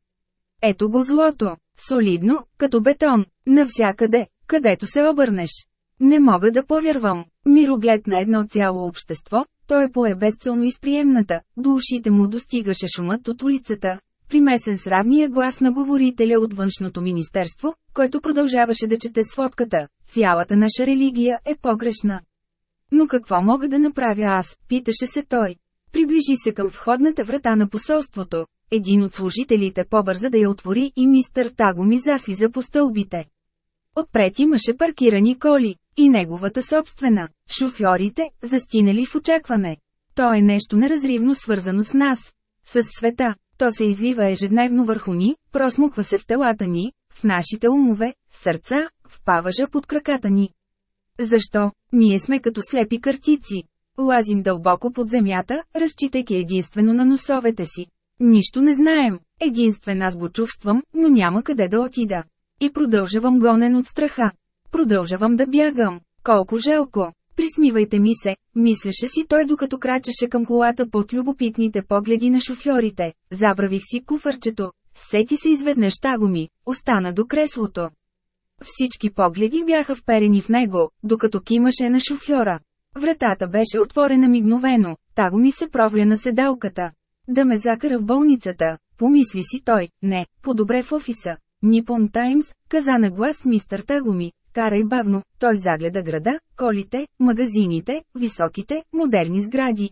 Speaker 1: Ето го злото, солидно, като бетон, навсякъде, където се обърнеш. Не мога да повярвам. Мироглед на едно цяло общество, той е поебесцелно изприемната, до ушите му достигаше шумът от улицата, примесен с равния глас на говорителя от външното министерство, който продължаваше да чете сводката. Цялата наша религия е погрешна. Но какво мога да направя аз, питаше се той. Приближи се към входната врата на посолството. Един от служителите побърза да я отвори и мистър Таго ми заслиза по стълбите. Отпред имаше паркирани коли, и неговата собствена, шофьорите, застинали в очакване. То е нещо неразривно свързано с нас, с света, то се излива ежедневно върху ни, просмуква се в телата ни, в нашите умове, сърца, в паважа под краката ни. Защо? Ние сме като слепи картици. Лазим дълбоко под земята, разчитайки единствено на носовете си. Нищо не знаем. Единствен аз го чувствам, но няма къде да отида. И продължавам гонен от страха. Продължавам да бягам. Колко жалко! Присмивайте ми се, мислеше си той докато крачеше към колата под любопитните погледи на шофьорите. Забравих си куфърчето. Сети се изведнъж го ми, остана до креслото. Всички погледи бяха вперени в него, докато кимаше на шофьора. Вратата беше отворена мигновено, таго ми се провля на седалката. Да ме закара в болницата, помисли си той, не, по-добре в офиса. Нипон Таймс, каза на глас мистър Тагоми, карай бавно, той загледа града, колите, магазините, високите, модерни сгради.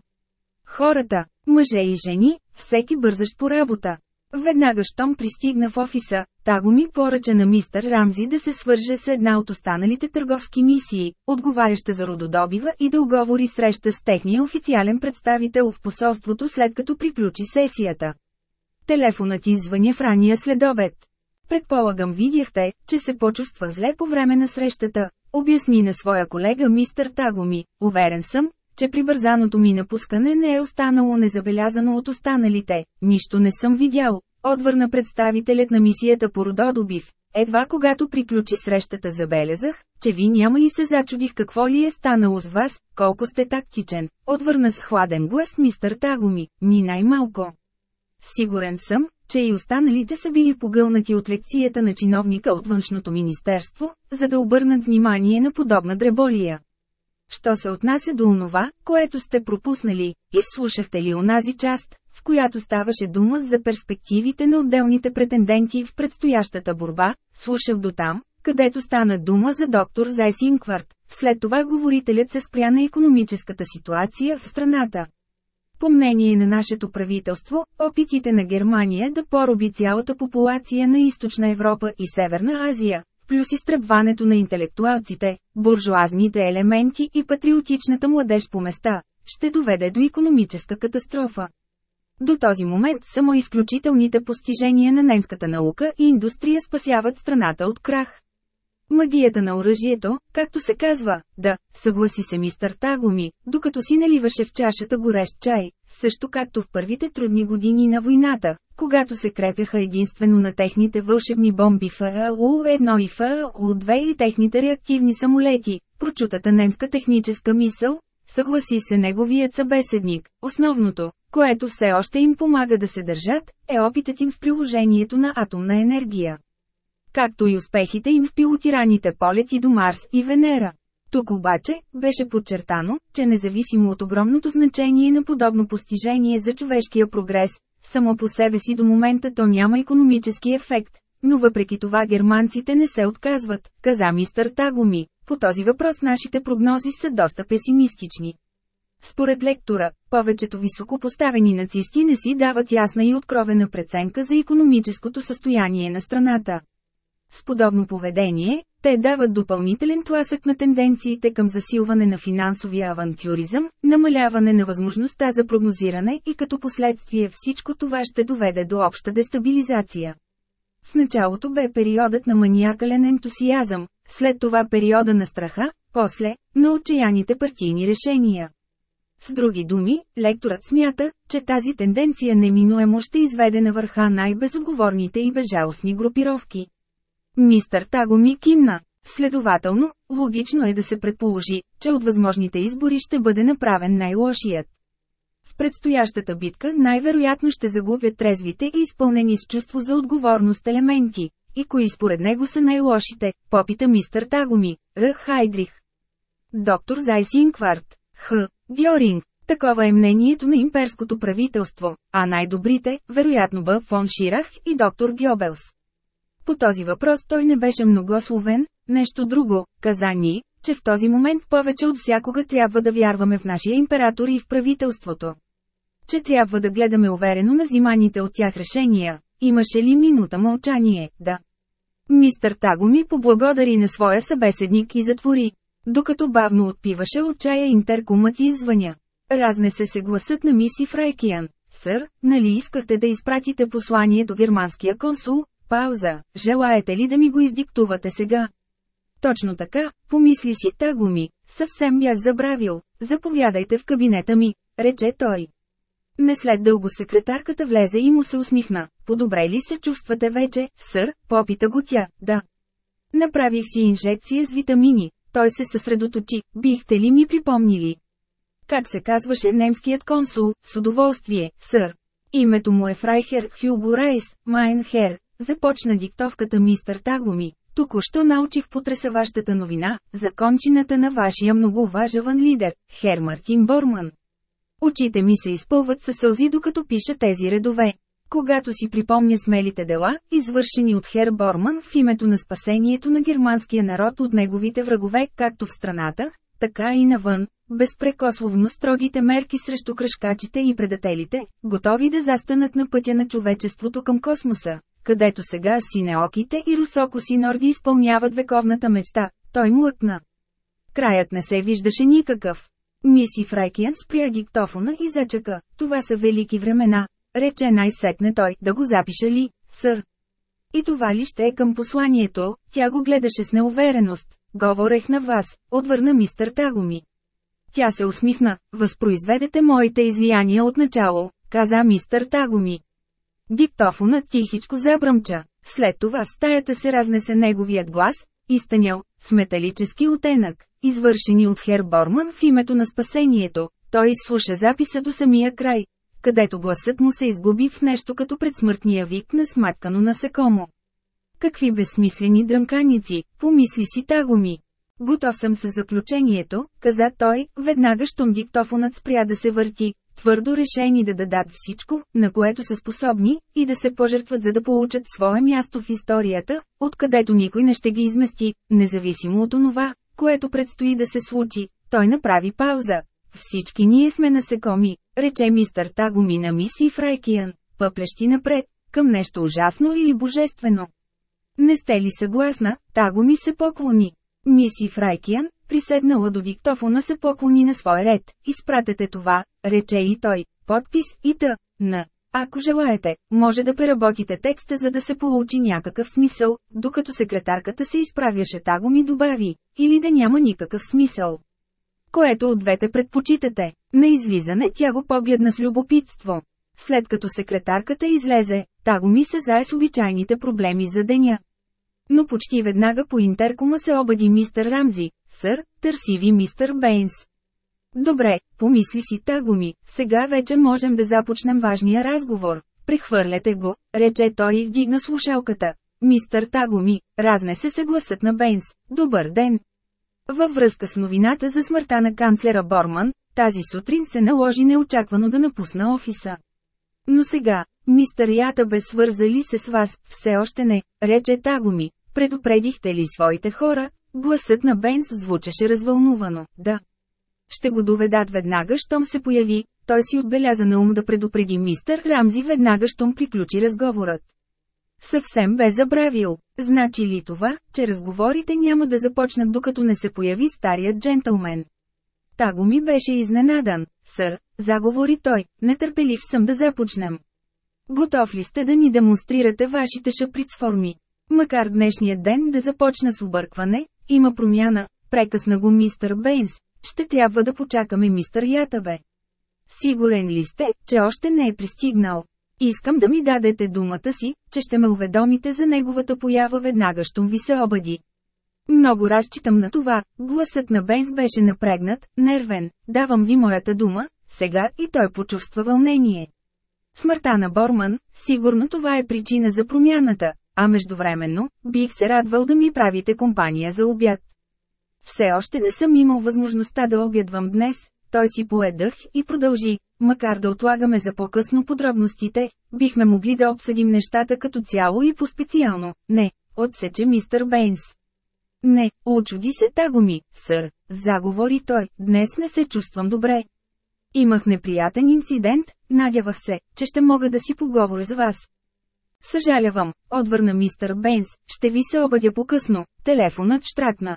Speaker 1: Хората, мъже и жени, всеки бързащ по работа. Веднага щом пристигна в офиса, Таго ми поръча на мистър Рамзи да се свърже с една от останалите търговски мисии, отговаряща за рододобива и да оговори среща с техния официален представител в посолството след като приключи сесията. Телефонът извъня в рания следобед. Предполагам видяхте, че се почувства зле по време на срещата, обясни на своя колега мистър Тагоми, уверен съм, че прибързаното ми напускане не е останало незабелязано от останалите, нищо не съм видял, отвърна представителят на мисията по рододобив. Едва когато приключи срещата забелязах, че ви няма и се зачудих какво ли е станало с вас, колко сте тактичен, отвърна с хладен глас мистър Тагоми, ни най-малко. Сигурен съм, че и останалите са били погълнати от лекцията на чиновника от външното министерство, за да обърнат внимание на подобна дреболия. Що се отнася до онова, което сте пропуснали, изслушахте ли онази част, в която ставаше дума за перспективите на отделните претенденти в предстоящата борба, слушах до там, където стана дума за доктор Зайс Инкварт. След това говорителят се спря на економическата ситуация в страната. По мнение на нашето правителство, опитите на Германия да пороби цялата популация на Източна Европа и Северна Азия, плюс изтръбването на интелектуалците, буржуазните елементи и патриотичната младеж по места, ще доведе до економическа катастрофа. До този момент само изключителните постижения на немската наука и индустрия спасяват страната от крах. Магията на оръжието, както се казва, да, съгласи се мистър Тагоми, докато си наливаше в чашата горещ чай, също както в първите трудни години на войната, когато се крепяха единствено на техните вълшебни бомби ФАУ-1 и ФАУ-2 и техните реактивни самолети, прочутата немска техническа мисъл, съгласи се неговият събеседник, основното, което все още им помага да се държат, е опитът им в приложението на атомна енергия както и успехите им в пилотираните полети до Марс и Венера. Тук обаче, беше подчертано, че независимо от огромното значение на подобно постижение за човешкия прогрес, само по себе си до момента то няма економически ефект, но въпреки това германците не се отказват, каза мистър Тагоми. По този въпрос нашите прогнози са доста песимистични. Според лектора, повечето високопоставени нацисти не си дават ясна и откровена преценка за економическото състояние на страната. С подобно поведение, те дават допълнителен тласък на тенденциите към засилване на финансовия авантюризъм, намаляване на възможността за прогнозиране и като последствие всичко това ще доведе до обща дестабилизация. В началото бе периодът на маниакален ентусиазъм, след това периода на страха, после – на отчаяните партийни решения. С други думи, лекторът смята, че тази тенденция неминуемо ще изведе на върха най-безоговорните и безжалостни групировки. Мистър Таго ми кимна. Следователно, логично е да се предположи, че от възможните избори ще бъде направен най-лошият. В предстоящата битка най-вероятно ще загубят трезвите и изпълнени с чувство за отговорност елементи, и кои според него са най-лошите, попита мистър Тагоми, Р. Хайдрих. Доктор Зайсинкварт, Х. Бьоринг, такова е мнението на имперското правителство, а най-добрите, вероятно Б. фон Ширах и доктор Гьобелс. По този въпрос той не беше многословен, нещо друго, каза ни, че в този момент повече от всякога трябва да вярваме в нашия император и в правителството. Че трябва да гледаме уверено на взиманите от тях решения. Имаше ли минута мълчание? Да. Мистър Таго ми поблагодари на своя събеседник и затвори. Докато бавно отпиваше от чая интеркумът и звъня. Разнесе се гласът на миси Фрайкиан. Сър, нали искахте да изпратите послание до германския консул, пауза, желаете ли да ми го издиктувате сега? Точно така, помисли си ми. съвсем бях забравил, заповядайте в кабинета ми, рече той. Не след дълго секретарката влезе и му се усмихна. Подобре ли се чувствате вече, сър? Попита го тя, да. Направих си инжекция с витамини. Той се съсредоточи. Бихте ли ми припомнили? Как се казваше немският консул? С удоволствие, сър. Името му е Фрайхер Хюго Майнхер, Започна диктовката мистър Тагоми. Току-що научих потрясаващата новина за кончината на вашия многоважаван лидер, Хер Мартин Борман. Очите ми се изпълват със сълзи докато пиша тези редове. Когато си припомня смелите дела, извършени от Хер Борман в името на спасението на германския народ от неговите врагове, както в страната, така и навън, безпрекословно строгите мерки срещу кръшкачите и предателите, готови да застанат на пътя на човечеството към космоса, където сега синеоките и русоко синорди изпълняват вековната мечта, той млъкна. Краят не се виждаше никакъв. Миси Фрайкиен спря диктофона и зачака, това са велики времена, рече най-сетне той, да го запиша ли, сър. И това ли ще е към посланието, тя го гледаше с неувереност. Говорех на вас, отвърна мистър Тагоми. Тя се усмихна, възпроизведете моите излияния от начало, каза мистър Тагоми. Диктофонът тихичко забръмча. След това в стаята се разнесе неговият глас, изтънял, с металически отенък, извършени от Хер Борман в името на спасението. Той изслуша записа до самия край, където гласът му се изгуби в нещо като предсмъртния вик на сматкано насекомо. Какви безсмислени дръмканици, помисли си тагоми. Готов съм със заключението, каза той, веднага щом диктофонът спря да се върти, твърдо решени да дадат всичко, на което са способни, и да се пожертват за да получат свое място в историята, откъдето никой не ще ги измести, независимо от онова, което предстои да се случи. Той направи пауза. Всички ние сме насекоми, рече мистър Тагуми на миси Фрайкиян, пъплещи напред, към нещо ужасно или божествено. Не сте ли съгласна, Тагуми се поклони. Миси Фрайкиан, приседнала до диктофона се поклони на свой ред. Изпратете това, рече и той, подпис и да, на. Ако желаете, може да преработите текста за да се получи някакъв смисъл, докато секретарката се изправяше таго ми добави, или да няма никакъв смисъл. Което от двете предпочитате, на излизане тя го погледна с любопитство. След като секретарката излезе, таго ми се зае с обичайните проблеми за деня. Но почти веднага по интеркома се обади мистер Рамзи, сър, търси ви мистер Бейнс. Добре, помисли си Тагуми, сега вече можем да започнем важния разговор. Прехвърляте го, рече той и вдигна слушалката. Мистър Тагоми, разнесе се гласът на Бейнс. Добър ден! Във връзка с новината за смъртта на канцлера Борман, тази сутрин се наложи неочаквано да напусна офиса. Но сега, Мистър бе, свързали се с вас, все още не, рече Тагоми. Предупредихте ли своите хора? Гласът на Бенс звучеше развълнувано, да. Ще го доведат веднага, щом се появи, той си отбеляза на ум да предупреди мистър Рамзи веднага, щом приключи разговорът. Съвсем бе забравил. Значи ли това, че разговорите няма да започнат докато не се появи старият джентълмен? Таго ми беше изненадан, сър, заговори той, нетърпелив съм да започнем. Готов ли сте да ни демонстрирате вашите шаприцформи? Макар днешният ден да започна с объркване, има промяна, прекъсна го мистър Бейнс, ще трябва да почакаме мистър Ятабе. Сигурен ли сте, че още не е пристигнал? Искам да ми дадете думата си, че ще ме уведомите за неговата поява веднага, щом ви се обади. Много разчитам на това, гласът на Бенс беше напрегнат, нервен, давам ви моята дума, сега и той почувства вълнение. Смъртта на Борман, сигурно това е причина за промяната, а междувременно, бих се радвал да ми правите компания за обяд. Все още не съм имал възможността да обядвам днес, той си поедах и продължи, макар да отлагаме за по-късно подробностите, бихме могли да обсъдим нещата като цяло и по-специално, не, отсече мистър Бейнс. Не, очуди се таго ми, сър, заговори той, днес не се чувствам добре. Имах неприятен инцидент, надявах се, че ще мога да си поговоря с вас. Съжалявам, отвърна мистър Бенс, ще ви се обадя по-късно, телефонът штракна.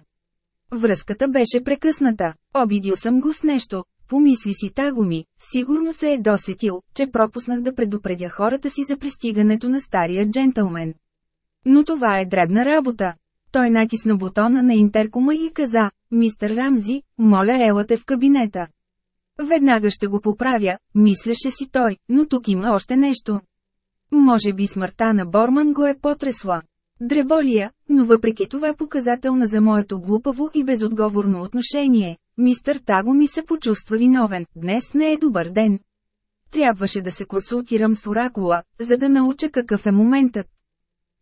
Speaker 1: Връзката беше прекъсната, обидил съм го с нещо, помисли си Тагоми, сигурно се е досетил, че пропуснах да предупредя хората си за пристигането на стария джентълмен. Но това е дребна работа. Той натисна бутона на интеркома и каза, мистър Рамзи, моля елате в кабинета. Веднага ще го поправя, мислеше си той, но тук има още нещо. Може би смъртта на Борман го е потресла. Дреболия, но въпреки това показателна за моето глупаво и безотговорно отношение, мистър Таго ми се почувства виновен, днес не е добър ден. Трябваше да се консултирам с оракула, за да науча какъв е моментът.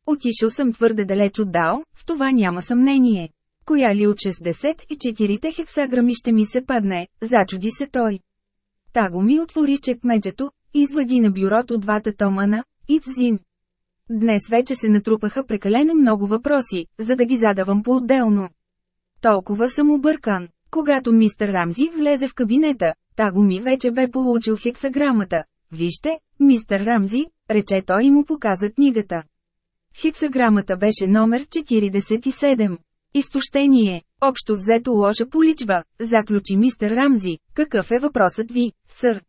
Speaker 1: Отишъл съм твърде далеч от Дао, в това няма съмнение коя ли от 64 хексаграми ще ми се падне, зачуди се той. Таго ми отвори чекмеджето, извади на бюрото двата тома на Ицзин. Днес вече се натрупаха прекалено много въпроси, за да ги задавам по-отделно. Толкова съм объркан. Когато мистер Рамзи влезе в кабинета, Таго ми вече бе получил хексаграмата. Вижте, мистер Рамзи, рече той и му показа книгата. Хексаграмата беше номер 47. Изтощение, общо взето лоша поличба, заключи мистер Рамзи, какъв е въпросът ви, сър?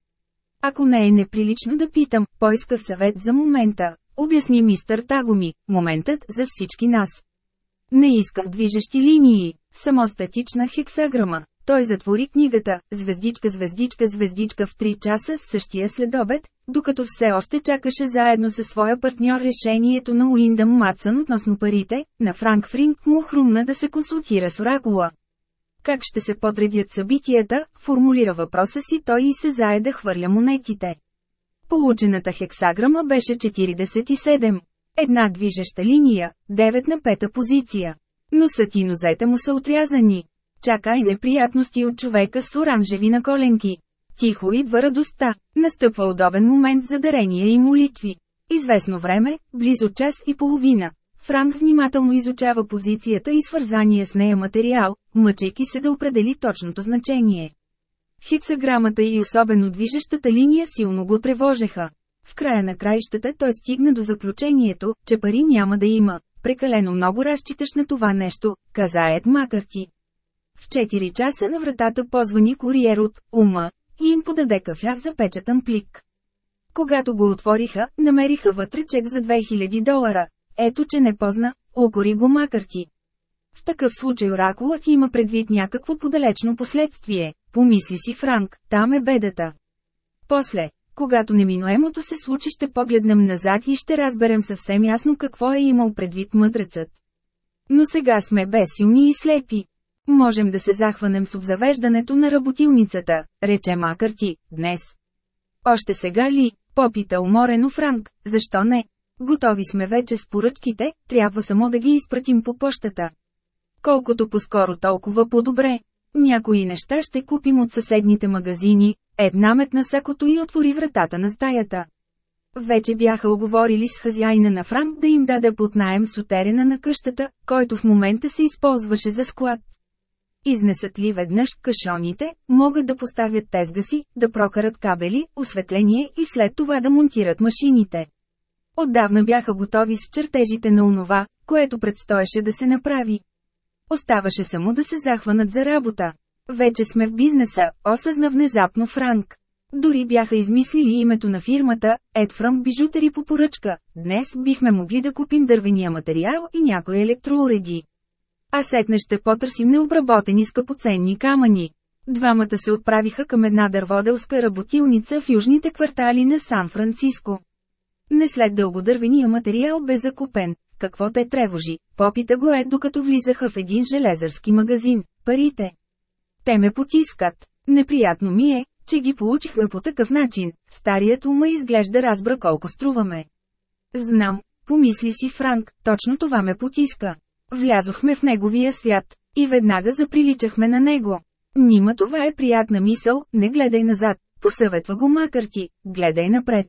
Speaker 1: Ако не е неприлично да питам, поиска съвет за момента, обясни мистър Тагоми, моментът за всички нас. Не исках движещи линии, само статична хексаграма, той затвори книгата «Звездичка, звездичка, звездичка» в 3 часа с същия следобед, докато все още чакаше заедно със своя партньор решението на Уиндъм Матсън относно парите, на Франк Фринг му хрумна да се консултира с Оракула. Как ще се подредят събитията, формулира въпроса си той и се зае да хвърля монетите. Получената хексаграма беше 47. Една движеща линия, 9 на пета позиция. Носът и нозете му са отрязани чака и неприятности от човека с оранжеви на коленки. Тихо идва радостта, настъпва удобен момент за дарения и молитви. Известно време, близо час и половина, Франк внимателно изучава позицията и свързания с нея материал, мъчейки се да определи точното значение. Хексаграмата и особено движещата линия силно го тревожеха. В края на краищата той стигна до заключението, че пари няма да има. Прекалено много разчиташ на това нещо, каза Ед Макарти. В 4 часа на вратата позвани куриер от ума и им подаде кафя в запечатан плик. Когато го отвориха, намериха вътре чек за 2000 долара. Ето че не позна, окори го макарки. В такъв случай оракулът има предвид някакво подалечно последствие, помисли си Франк, там е бедата. После, когато неминуемото се случи ще погледнем назад и ще разберем съвсем ясно какво е имал предвид мъдрецът. Но сега сме безсилни и слепи. Можем да се захванем с обзавеждането на работилницата, рече макърти днес. Още сега ли? Попита уморено Франк, защо не? Готови сме вече с поръчките, трябва само да ги изпратим по почтата. Колкото по-скоро толкова по-добре. Някои неща ще купим от съседните магазини, една метна сакото и отвори вратата на стаята. Вече бяха оговорили с хазяина на Франк да им даде под найем сутерена на къщата, който в момента се използваше за склад. Изнесат ли веднъж кашоните, могат да поставят тезга си, да прокарат кабели, осветление и след това да монтират машините. Отдавна бяха готови с чертежите на онова, което предстоеше да се направи. Оставаше само да се захванат за работа. Вече сме в бизнеса, осъзна внезапно Франк. Дори бяха измислили името на фирмата, Frank Бижутери по поръчка. Днес бихме могли да купим дървения материал и някои електроуреди. А сетне ще потърсим необработени скъпоценни камъни. Двамата се отправиха към една дърводелска работилница в южните квартали на Сан-Франциско. Не след дълго дървения материал бе закупен. Какво те тревожи? Попита го е докато влизаха в един железърски магазин. Парите. Те ме потискат. Неприятно ми е, че ги получихме по такъв начин. Старият ума изглежда разбра колко струваме. Знам, помисли си Франк, точно това ме потиска. Влязохме в неговия свят, и веднага заприличахме на него. Нима това е приятна мисъл, не гледай назад, посъветва го макарти, гледай напред.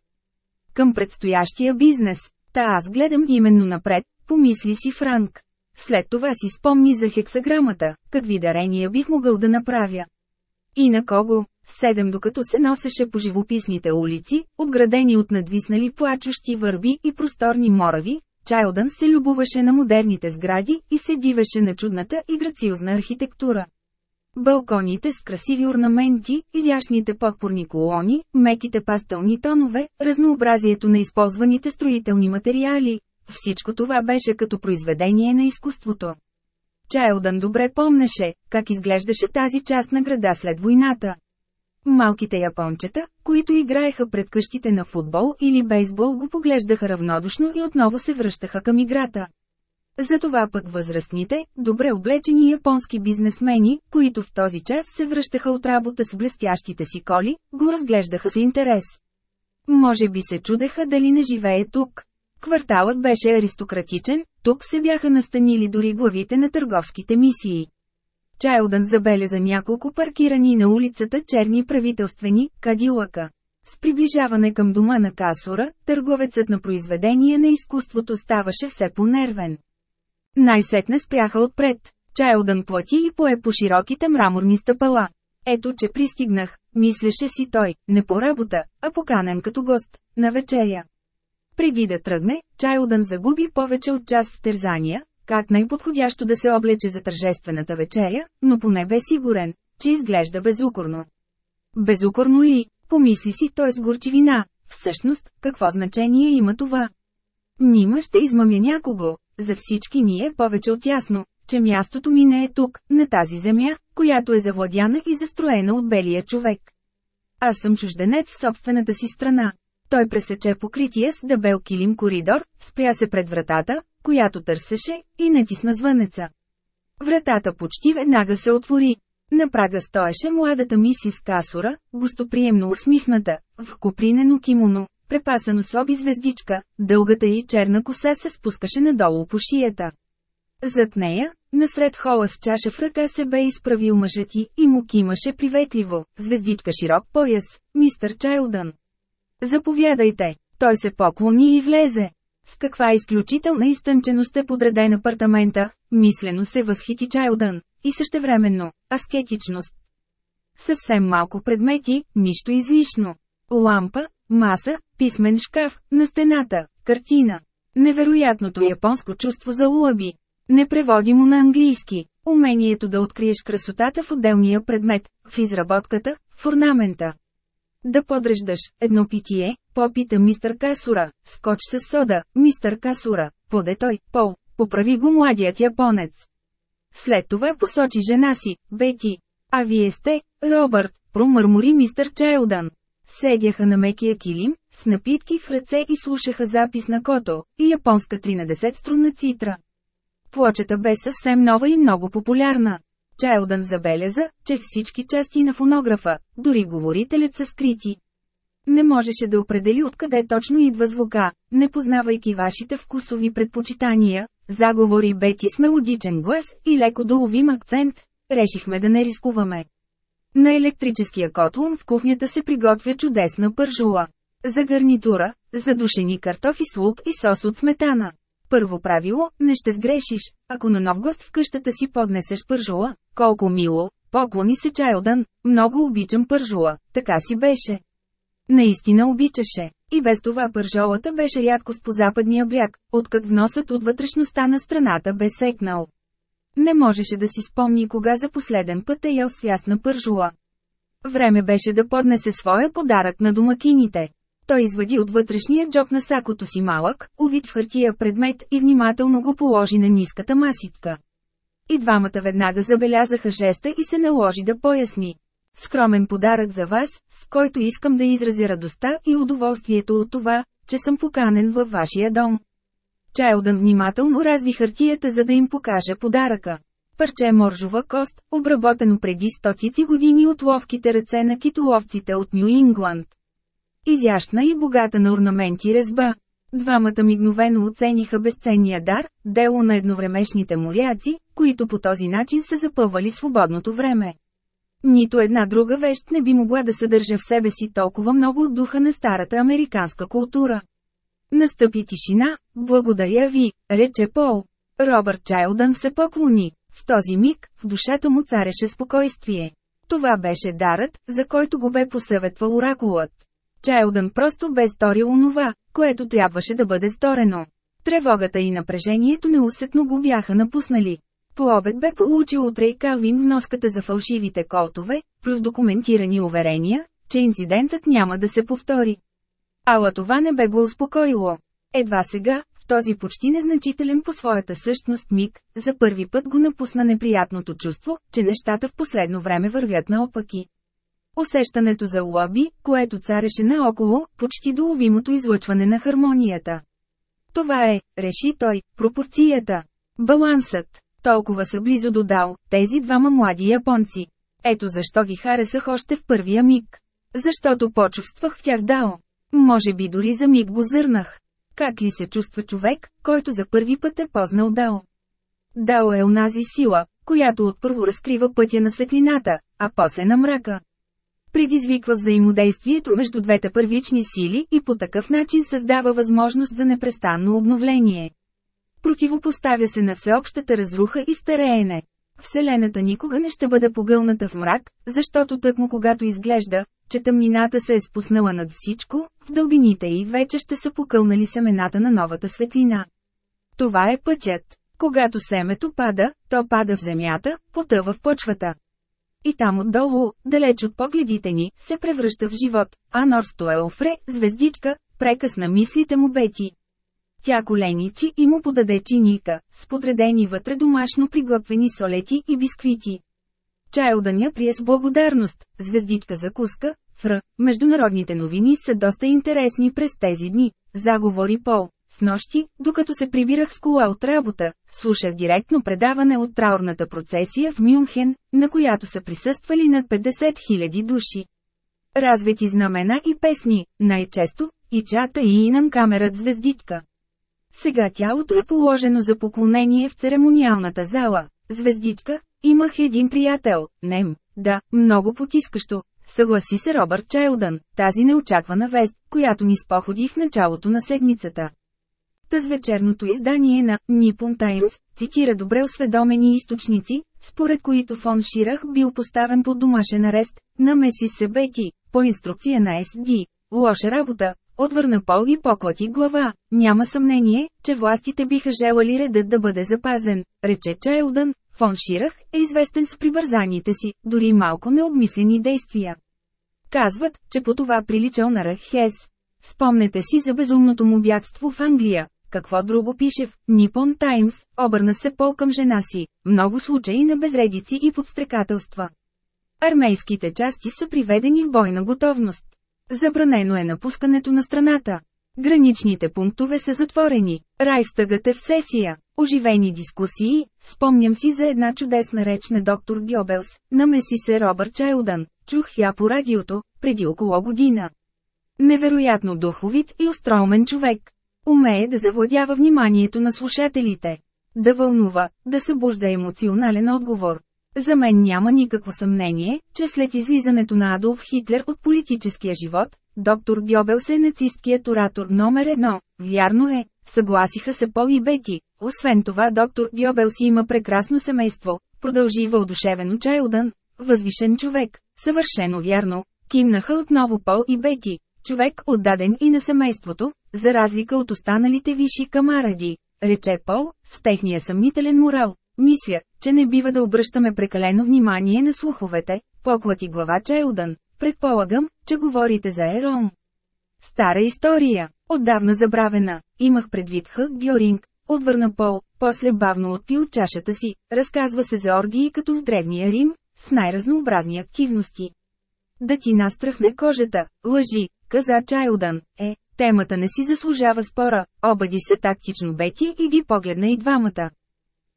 Speaker 1: Към предстоящия бизнес, та аз гледам именно напред, помисли си Франк. След това си спомни за хексаграмата, какви дарения бих могъл да направя. И на кого? Седем докато се носеше по живописните улици, обградени от надвиснали плачущи върби и просторни морави, Чайлдън се любоваше на модерните сгради и се дивеше на чудната и грациозна архитектура. Балконите с красиви орнаменти, изящните подпорни колони, меките пастелни тонове, разнообразието на използваните строителни материали – всичко това беше като произведение на изкуството. Чайлдън добре помнеше, как изглеждаше тази част на града след войната. Малките япончета, които играеха пред къщите на футбол или бейсбол го поглеждаха равнодушно и отново се връщаха към играта. Затова пък възрастните, добре облечени японски бизнесмени, които в този час се връщаха от работа с блестящите си коли, го разглеждаха с интерес. Може би се чудеха дали не живее тук. Кварталът беше аристократичен, тук се бяха настанили дори главите на търговските мисии. Чайлдън забеляза няколко паркирани на улицата черни правителствени кадилъка. С приближаване към дома на Касура, търговецът на произведение на изкуството ставаше все по-нервен. Най-сетне спряха отпред. Чайлдън плати и пое по широките мраморни стъпала. Ето че пристигнах, мислеше си той, не по работа, а поканен като гост, на вечеря. Преди да тръгне, Чайлдън загуби повече от час в тързания, как най-подходящо да се облече за тържествената вечеря, но поне бе сигурен, че изглежда безукорно. Безукорно ли? Помисли си той с горчивина. Всъщност, какво значение има това? Нима ще измамя някого. За всички ни е повече от ясно, че мястото ми не е тук, на тази земя, която е завладяна и застроена от белия човек. Аз съм чужденец в собствената си страна. Той пресече покрития с дебел килим коридор, спря се пред вратата, която търсеше, и натисна звънеца. Вратата почти веднага се отвори. На прага стоеше младата мисис Касура, гостоприемно усмихната, в купринено кимоно, препасано с оби звездичка, дългата и черна коса се спускаше надолу по шията. Зад нея, насред хола с чаша в ръка се бе изправил мъжът и, и му кимаше приветливо, звездичка широк пояс, мистър Чайлдън. Заповядайте, той се поклони и влезе. С каква изключителна изтънченост е подреден апартамента, мислено се възхити Чайлдън, и същевременно – аскетичност. Съвсем малко предмети, нищо излишно. Лампа, маса, писмен шкаф, на стената, картина. Невероятното японско чувство за лъби, Непреводимо на английски. Умението да откриеш красотата в отделния предмет, в изработката, в орнамента. Да подреждаш едно питие, попита мистър Касура, скоч с сода, мистър Касура, поде той, пол, поправи го младият японец. След това посочи жена си, Бети. А вие сте, Робърт, промърмори мистър Чайлдън. Седяха на мекия килим, с напитки в ръце и слушаха запис на кото, и японска 13 струна цитра. Плочета бе съвсем нова и много популярна. Чайлдън забеляза, че всички части на фонографа, дори говорителят са скрити. Не можеше да определи откъде точно идва звука, не познавайки вашите вкусови предпочитания, заговори Бети с мелодичен глас и леко доловим акцент, решихме да не рискуваме. На електрическия котлон в кухнята се приготвя чудесна пържула. За гарнитура, задушени картофи с лук и сос от сметана. Първо правило – не ще сгрешиш, ако на нов гост в къщата си поднесеш пържола, колко мило, поклони се Чайлдън, много обичам пържола, така си беше. Наистина обичаше. И без това пържолата беше рядкост по западния бряг, откак вносът от вътрешността на страната бе секнал. Не можеше да си спомни кога за последен път е ял свясна пържола. Време беше да поднесе своя подарък на домакините. Той извади от вътрешния джоб на сакото си малък, увид в хартия предмет и внимателно го положи на ниската масичка. И двамата веднага забелязаха жеста и се наложи да поясни. Скромен подарък за вас, с който искам да изразя радостта и удоволствието от това, че съм поканен във вашия дом. Чайлдън внимателно разви хартията за да им покаже подаръка. Парче моржова кост, обработено преди стотици години от ловките ръце на китоловците от Нью Ингланд. Изящна и богата на орнаменти резба. Двамата мигновено оцениха безценния дар, дело на едновремешните моряци, които по този начин са запъвали свободното време. Нито една друга вещ не би могла да съдържа в себе си толкова много от духа на старата американска култура. Настъпи тишина, благодаря ви, рече Пол. Робърт Чайлдън се поклони. В този миг, в душата му цареше спокойствие. Това беше дарът, за който го бе посъветвал оракулът. Чайлдън просто бе сторил онова, което трябваше да бъде сторено. Тревогата и напрежението неусетно го бяха напуснали. По обед бе получил от Рей Калвин вноската за фалшивите колтове, плюс документирани уверения, че инцидентът няма да се повтори. Ала това не бе го успокоило. Едва сега, в този почти незначителен по своята същност миг, за първи път го напусна неприятното чувство, че нещата в последно време вървят наопаки. Усещането за лоби, което цареше наоколо, почти до излъчване на хармонията. Това е, реши той, пропорцията. Балансът. Толкова са близо до Дао, тези двама млади японци. Ето защо ги харесах още в първия миг. Защото почувствах в тях Дао. Може би дори за миг го зърнах. Как ли се чувства човек, който за първи път е познал Дао? Дао е унази сила, която отпърво разкрива пътя на светлината, а после на мрака. Предизвиква взаимодействието между двете първични сили и по такъв начин създава възможност за непрестанно обновление. Противопоставя се на всеобщата разруха и стареене. Вселената никога не ще бъде погълната в мрак, защото тъкмо когато изглежда, че тъмнината се е спуснала над всичко, в дълбините й вече ще са покълнали семената на новата светлина. Това е пътят. Когато семето пада, то пада в земята, потъва в почвата. И там отдолу, далеч от погледите ни, се превръща в живот. А Норсто е офре, звездичка, прекъсна мислите му Бети. Тя коленичи и му подаде чиника, с подредени вътре домашно приготвени солети и бисквити. Чай даня прие с благодарност, звездичка закуска, фр. Международните новини са доста интересни през тези дни, заговори Пол. С нощи, докато се прибирах с кола от работа, слушах директно предаване от траурната процесия в Мюнхен, на която са присъствали над 50 000 души. Развети знамена и песни, най-често, и чата и инам камерат звездичка. Сега тялото е положено за поклонение в церемониалната зала. Звездичка, имах един приятел, Нем, да, много потискащо, съгласи се Робърт Чайлдън, тази неочаквана вест, която ни споходи в началото на седмицата. Таз вечерното издание на Nippon Times цитира добре осведомени източници, според които фон Ширах бил поставен под домашен арест, намеси се Бети, по инструкция на СД. Лоша работа, отвърна Пол и поклати глава. Няма съмнение, че властите биха желали редът да бъде запазен, рече Чайлдън. Фон Ширах е известен с прибързаните си, дори малко необмислени действия. Казват, че по това приличал на Рахес. Спомнете си за безумното му бягство в Англия, какво друго пише в Nippon Times, обърна се Пол към жена си, много случаи на безредици и подстрекателства. Армейските части са приведени в бойна готовност. Забранено е напускането на страната. Граничните пунктове са затворени. райфстъгът е в сесия. Оживени дискусии, спомням си за една чудесна реч на доктор Гьобелс, намеси се Робърт Чайлдън, чух я по радиото, преди около година. Невероятно духовит и остроумен човек. Умее да завладява вниманието на слушателите. Да вълнува, да събужда емоционален отговор. За мен няма никакво съмнение, че след излизането на Адолф Хитлер от политическия живот, доктор Гьобелс е нацисткият оратор номер едно. Вярно е, съгласиха се Пол и Бети. Освен това доктор Гьобелс има прекрасно семейство, продължи Вълдушевен Чайлдън, възвишен човек, съвършено вярно. Кимнаха отново Пол и Бети, човек отдаден и на семейството, за разлика от останалите висши камаради, рече Пол, с техния съмнителен морал. Мисля, че не бива да обръщаме прекалено внимание на слуховете, поклати глава Челдън. Предполагам, че говорите за Ерон. Стара история, отдавна забравена, имах предвид Хък Бьоринг, отвърна Пол, после бавно отпил чашата си, разказва се за оргии като в Древния Рим, с най-разнообразни активности. Да ти настръхне кожата, лъжи, каза Чайлдън, е, Темата не си заслужава спора, обади се тактично Бети и ги погледна и двамата.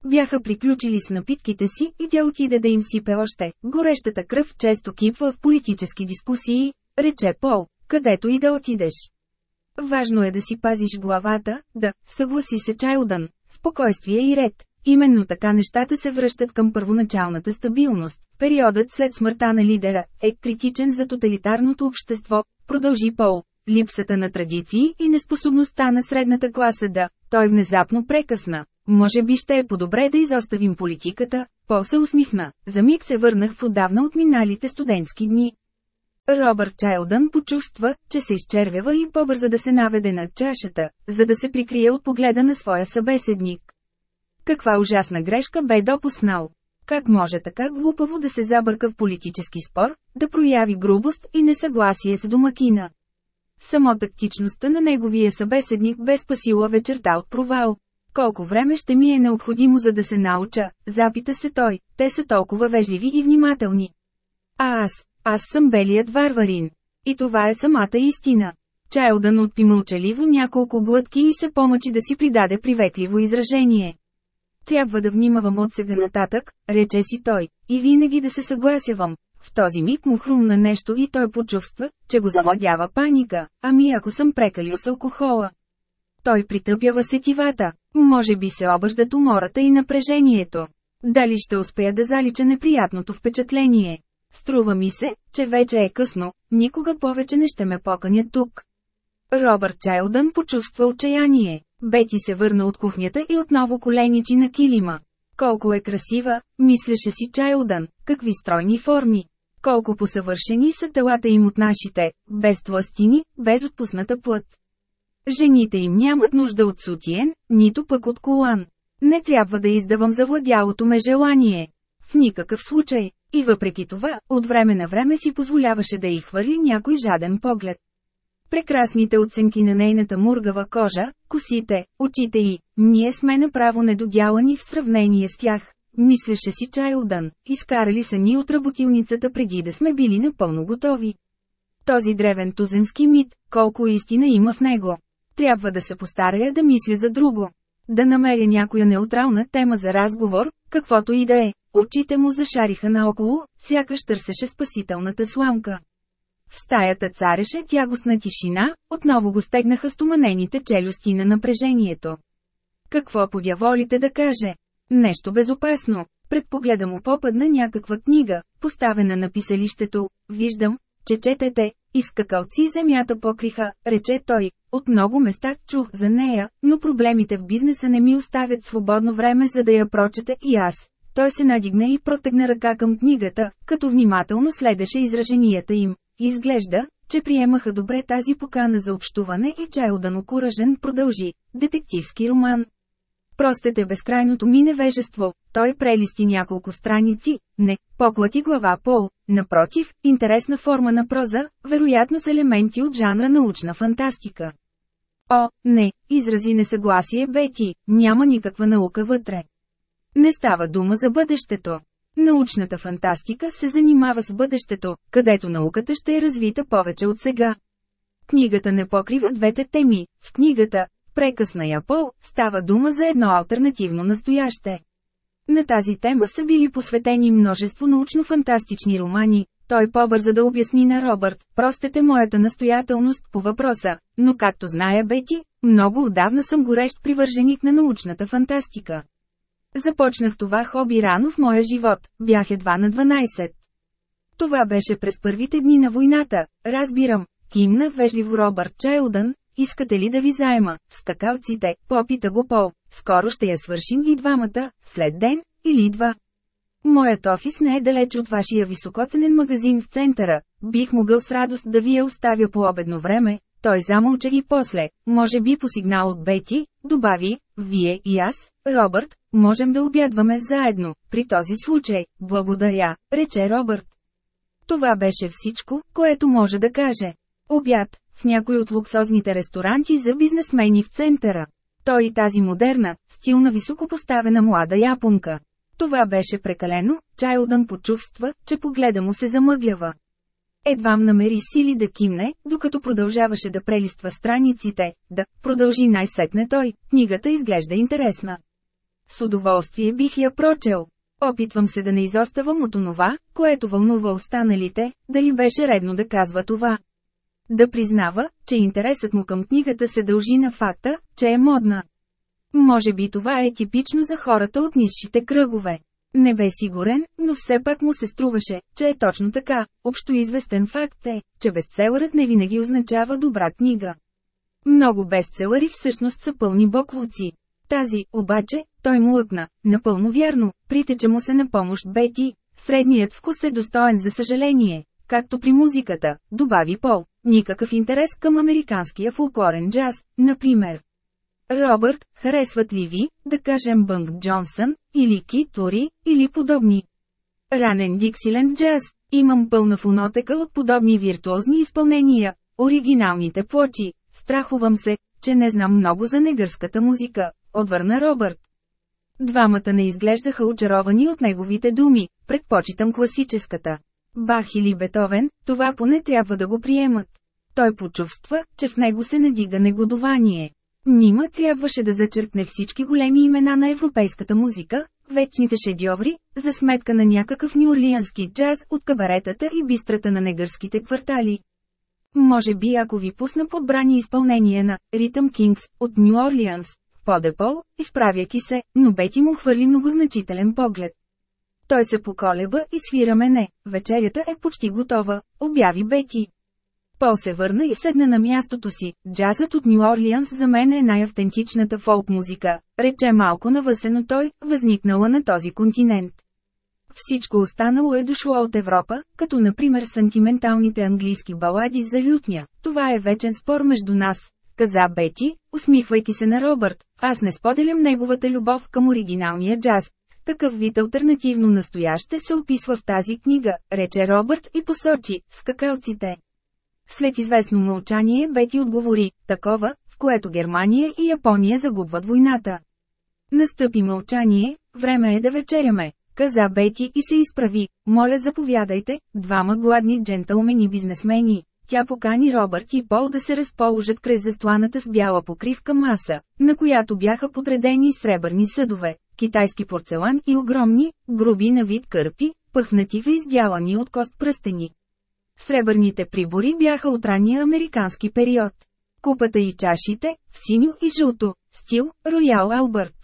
Speaker 1: Бяха приключили с напитките си и тя отиде да им сипе още. Горещата кръв често кипва в политически дискусии, рече Пол, където и да отидеш. Важно е да си пазиш главата, да, съгласи се Чайлдън, спокойствие и ред. Именно така нещата се връщат към първоначалната стабилност. Периодът след смъртта на лидера е критичен за тоталитарното общество, продължи Пол липсата на традиции и неспособността на средната класа да, той внезапно прекъсна. Може би ще е по-добре да изоставим политиката, По се усмихна, за миг се върнах в отдавна от миналите студентски дни. Робърт Чайлдън почувства, че се изчервява и по-бърза да се наведе над чашата, за да се прикрие от погледа на своя събеседник. Каква ужасна грешка бе допуснал. Как може така глупаво да се забърка в политически спор, да прояви грубост и несъгласие с домакина? Само тактичността на неговия събеседник бе спасила вечерта от провал. Колко време ще ми е необходимо за да се науча, запита се той, те са толкова вежливи и внимателни. А аз, аз съм белият варварин. И това е самата истина. Чайлдън отпи мълчаливо няколко глътки и се помъчи да си придаде приветливо изражение. Трябва да внимавам от сега нататък, рече си той, и винаги да се съгласявам, в този миг му хрумна нещо и той почувства, че го завладява паника, ами ако съм прекалил с алкохола. Той притъпява сетивата, може би се обаждат умората и напрежението. Дали ще успея да залича неприятното впечатление? Струва ми се, че вече е късно, никога повече не ще ме поканя тук. Робърт Чайлдън почувства отчаяние. Бети се върна от кухнята и отново коленичи на килима. Колко е красива, мислеше си Чайлдън, какви стройни форми. Колко посъвършени са телата им от нашите, без тластини, без отпусната плът. Жените им нямат нужда от сутиен, нито пък от колан. Не трябва да издавам завладялото ме желание. В никакъв случай. И въпреки това, от време на време си позволяваше да й хвърли някой жаден поглед. Прекрасните оценки на нейната мургава кожа, косите, очите и ние сме направо недодялани в сравнение с тях. Мислеше си Чайлдън, изкарали са ни от работилницата преди да сме били напълно готови. Този древен туземски мит, колко истина има в него. Трябва да се постарая да мисля за друго. Да намеря някоя неутрална тема за разговор, каквото и да е. Очите му зашариха наоколо, сякаш търсеше спасителната сламка. В стаята цареше тягостна тишина, отново го стегнаха стоманените челюсти на напрежението. Какво подяволите да каже? Нещо безопасно. Предпогледа му попадна някаква книга, поставена на писалището, Виждам, че четете, изкакалци земята покриха, рече той. От много места чух за нея, но проблемите в бизнеса не ми оставят свободно време за да я прочета и аз. Той се надигна и протегна ръка към книгата, като внимателно следеше израженията им. Изглежда, че приемаха добре тази покана за общуване и Чайлдън окуражен продължи – детективски роман. Простът е безкрайното ми невежество, той прелисти няколко страници, не, поклати глава пол, напротив, интересна форма на проза, вероятно с елементи от жанра научна фантастика. О, не, изрази несъгласие Бети, няма никаква наука вътре. Не става дума за бъдещето. Научната фантастика се занимава с бъдещето, където науката ще е развита повече от сега. Книгата не покрива двете теми. В книгата «Прекъсна я пъл» става дума за едно альтернативно настояще. На тази тема са били посветени множество научно-фантастични романи. Той по-бърза да обясни на Робърт, простете моята настоятелност по въпроса, но както зная Бети, много отдавна съм горещ привърженик на научната фантастика. Започнах това хоби рано в моя живот, бях едва на 12. Това беше през първите дни на войната, разбирам, кимна вежливо Робърт Чайлдън, искате ли да ви заема, скакалците, попита го Пол, скоро ще я свършим и двамата, след ден, или два. Моят офис не е далеч от вашия високоценен магазин в центъра, бих могъл с радост да ви я оставя по обедно време, той замълча и после, може би по сигнал от Бети, добави, вие и аз, Робърт, можем да обядваме заедно, при този случай, благодаря, рече Робърт. Това беше всичко, което може да каже. Обяд, в някой от луксозните ресторанти за бизнесмени в центъра. Той и тази модерна, стилна високопоставена млада японка. Това беше прекалено, Чайлдън почувства, че погледа му се замъглява. Едвам намери сили да кимне, докато продължаваше да прелиства страниците, да продължи най-сетне той, книгата изглежда интересна. С удоволствие бих я прочел. Опитвам се да не изоставам от онова, което вълнува останалите, дали беше редно да казва това. Да признава, че интересът му към книгата се дължи на факта, че е модна. Може би това е типично за хората от низшите кръгове. Не бе сигурен, но все пак му се струваше, че е точно така. Общо известен факт е, че бестселърът не винаги означава добра книга. Много бестселъри всъщност са пълни боклуци. Тази, обаче, той му лъкна, напълно вярно, притеча му се на помощ Бети. Средният вкус е достоен за съжаление, както при музиката, добави Пол, никакъв интерес към американския фулклорен джаз, например. Робърт, харесват ли ви, да кажем Бънк Джонсън, или Ки Тури, или подобни? Ранен Диксиленд джаз, имам пълна фонотека от подобни виртуозни изпълнения, оригиналните плочи, страхувам се, че не знам много за негърската музика, отвърна Робърт. Двамата не изглеждаха очаровани от неговите думи, предпочитам класическата. Бах или Бетовен, това поне трябва да го приемат. Той почувства, че в него се надига негодование. Нима трябваше да зачерпне всички големи имена на европейската музика, вечните шедьоври, за сметка на някакъв нюрлиански джаз от кабаретата и бистрата на негърските квартали. Може би ако ви пусна подбрани изпълнение на «Ритъм Kings от Нью Орлианс, подепол, изправяки се, но Бети му хвърли многозначителен поглед. Той се поколеба и свира мене, вечерята е почти готова, обяви Бети. Пол се върна и седна на мястото си. Джазът от Нью Орлианс за мен е най-автентичната фолк музика, рече малко навъсено той, възникнала на този континент. Всичко останало е дошло от Европа, като например сантименталните английски балади за лютня. Това е вечен спор между нас, каза Бети, усмихвайки се на Робърт. Аз не споделям неговата любов към оригиналния джаз. Такъв вид альтернативно настояще се описва в тази книга, рече Робърт и посочи, скакалците. След известно мълчание Бети отговори, такова, в което Германия и Япония загубват войната. Настъпи мълчание, време е да вечеряме, каза Бети и се изправи, моля заповядайте, двама гладни джентълмени бизнесмени. Тя покани Робърт и Пол да се разположат край застланата с бяла покривка маса, на която бяха подредени сребърни съдове, китайски порцелан и огромни, груби на вид кърпи, пъхнати в издялани от кост пръстени. Сребърните прибори бяха от ранния американски период. Купата и чашите, в синьо и жълто, стил Роял Албърт.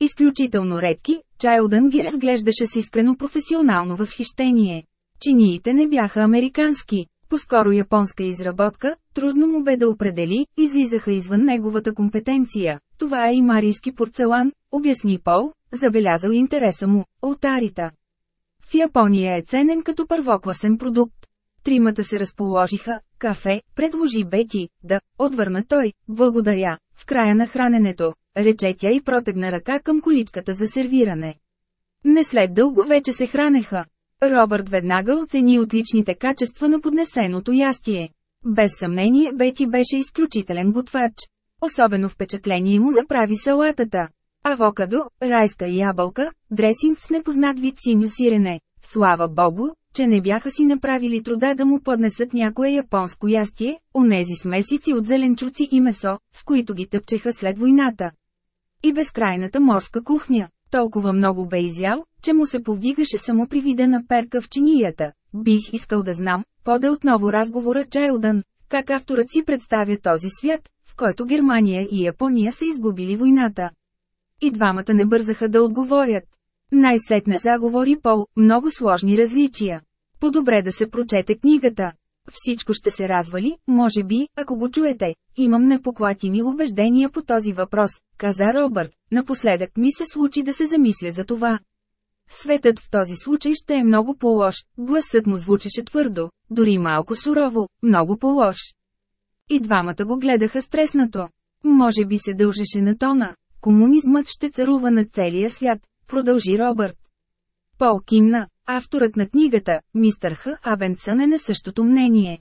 Speaker 1: Изключително редки, Чайлдън ги разглеждаше с искрено професионално възхищение. Чиниите не бяха американски, по-скоро японска изработка, трудно му бе да определи, излизаха извън неговата компетенция. Това е и марийски порцелан, обясни Пол, забелязал интереса му, алтарите. В Япония е ценен като първокласен продукт. Тримата се разположиха, кафе, предложи Бети, да, отвърна той, благодаря, в края на храненето, рече тя и протегна ръка към количката за сервиране. Не след дълго вече се хранеха. Робърт веднага оцени отличните качества на поднесеното ястие. Без съмнение Бети беше изключителен готвач. Особено впечатление му направи салатата. Авокадо, райска ябълка, дресинг с непознат вид синьо сирене. Слава богу, че не бяха си направили труда да му поднесат някое японско ястие, онези смесици от зеленчуци и месо, с които ги тъпчеха след войната. И безкрайната морска кухня. Толкова много бе изял, че му се повдигаше само при вида на перка в чинията. Бих искал да знам, поде отново разговора Чайлдън, как авторът си представя този свят, в който Германия и Япония са изгубили войната. И двамата не бързаха да отговорят. Най-сетне заговори Пол, много сложни различия. По-добре да се прочете книгата. Всичко ще се развали, може би, ако го чуете. Имам непоклатими убеждения по този въпрос, каза Робърт. Напоследък ми се случи да се замисля за това. Светът в този случай ще е много по-лош, гласът му звучеше твърдо, дори малко сурово, много по-лош. И двамата го гледаха стреснато. Може би се дължеше на тона. Комунизмът ще царува на целия свят, продължи Робърт. Пол кимна, авторът на книгата, мистър Х. Абенсън е на същото мнение.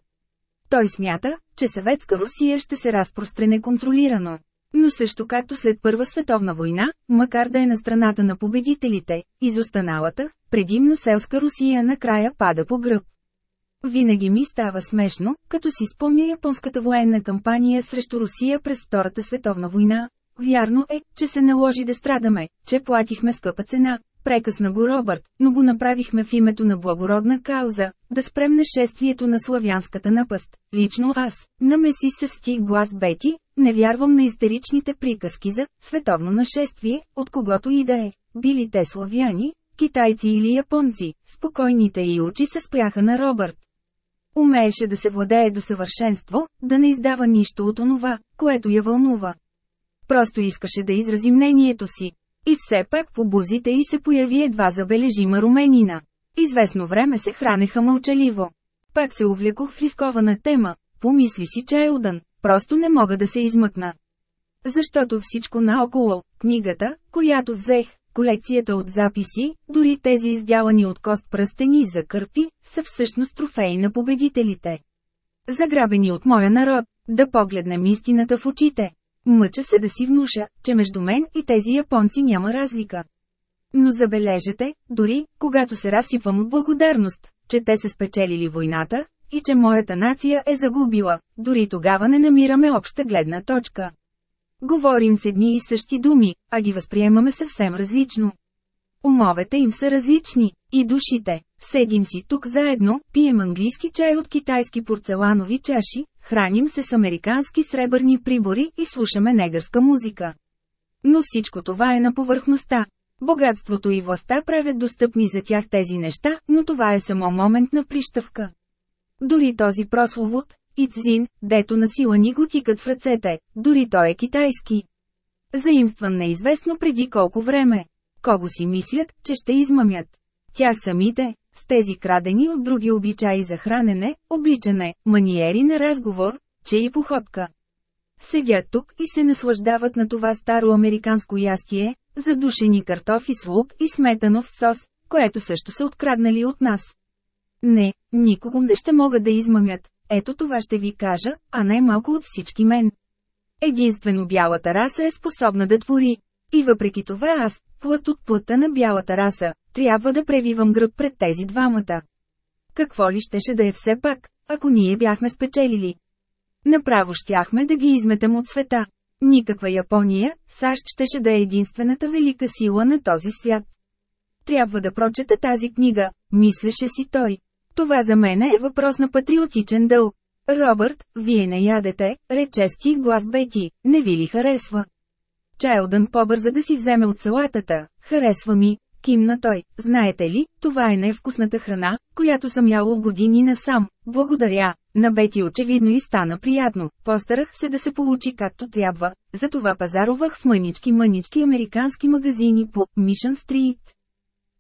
Speaker 1: Той смята, че съветска Русия ще се разпростране контролирано, Но също както след Първа световна война, макар да е на страната на победителите, изостаналата, предимно селска Русия накрая пада по гръб. Винаги ми става смешно, като си спомня японската военна кампания срещу Русия през Втората световна война, Вярно е, че се наложи да страдаме, че платихме скъпа цена. Прекъсна го Робърт, но го направихме в името на благородна кауза, да спрем нашествието на славянската напъст. Лично аз, намеси се стих глас Бети, не вярвам на истеричните приказки за световно нашествие, от когото и да е. Били те славяни, китайци или японци, спокойните и очи се спряха на Робърт. Умееше да се владее до съвършенство, да не издава нищо от онова, което я вълнува. Просто искаше да изрази мнението си. И все пак по бузите й се появи едва забележима руменина. Известно време се хранеха мълчаливо. Пак се увлекох в рискована тема, помисли си Чайлдън, е просто не мога да се измъкна. Защото всичко наоколо, книгата, която взех, колекцията от записи, дори тези издявани от кост пръстени за кърпи, са всъщност трофеи на победителите. Заграбени от моя народ, да погледнем истината в очите. Мъча се да си внуша, че между мен и тези японци няма разлика. Но забележете, дори, когато се разсипвам от благодарност, че те са спечелили войната, и че моята нация е загубила, дори тогава не намираме обща гледна точка. Говорим с едни и същи думи, а ги възприемаме съвсем различно. Умовете им са различни, и душите, Седим си тук заедно, пием английски чай от китайски порцеланови чаши, храним се с американски сребърни прибори и слушаме негърска музика. Но всичко това е на повърхността. Богатството и властта правят достъпни за тях тези неща, но това е само момент на прищавка. Дори този прословод, Ицзин, дето насила ни го тикат в ръцете, дори той е китайски. Заимстван неизвестно преди колко време. Кого си мислят, че ще измамят? Тях самите, с тези крадени от други обичаи за хранене, обличане, маниери на разговор, че и походка. Седят тук и се наслаждават на това старо американско ястие, задушени картофи с лук и сметанов сос, което също са откраднали от нас. Не, никого не ще мога да измамят, ето това ще ви кажа, а най-малко от всички мен. Единствено бялата раса е способна да твори. И въпреки това аз, плът от плътта на бялата раса, трябва да превивам гръб пред тези двамата. Какво ли щеше да е все пак, ако ние бяхме спечелили? Направо щяхме да ги изметем от света. Никаква Япония, САЩ щеше да е единствената велика сила на този свят. Трябва да прочета тази книга, мислеше си той. Това за мен е въпрос на патриотичен дълг. Робърт, вие не ядете, рече стих глас Бети, не ви ли харесва? Чайлдън побърза да си вземе от салатата, харесва ми, кимна той, знаете ли, това е невкусната храна, която съм ял години насам, благодаря, на Бети очевидно и стана приятно, постарах се да се получи както трябва, затова пазарувах в мънички-мънички американски магазини по Мишън Стрит.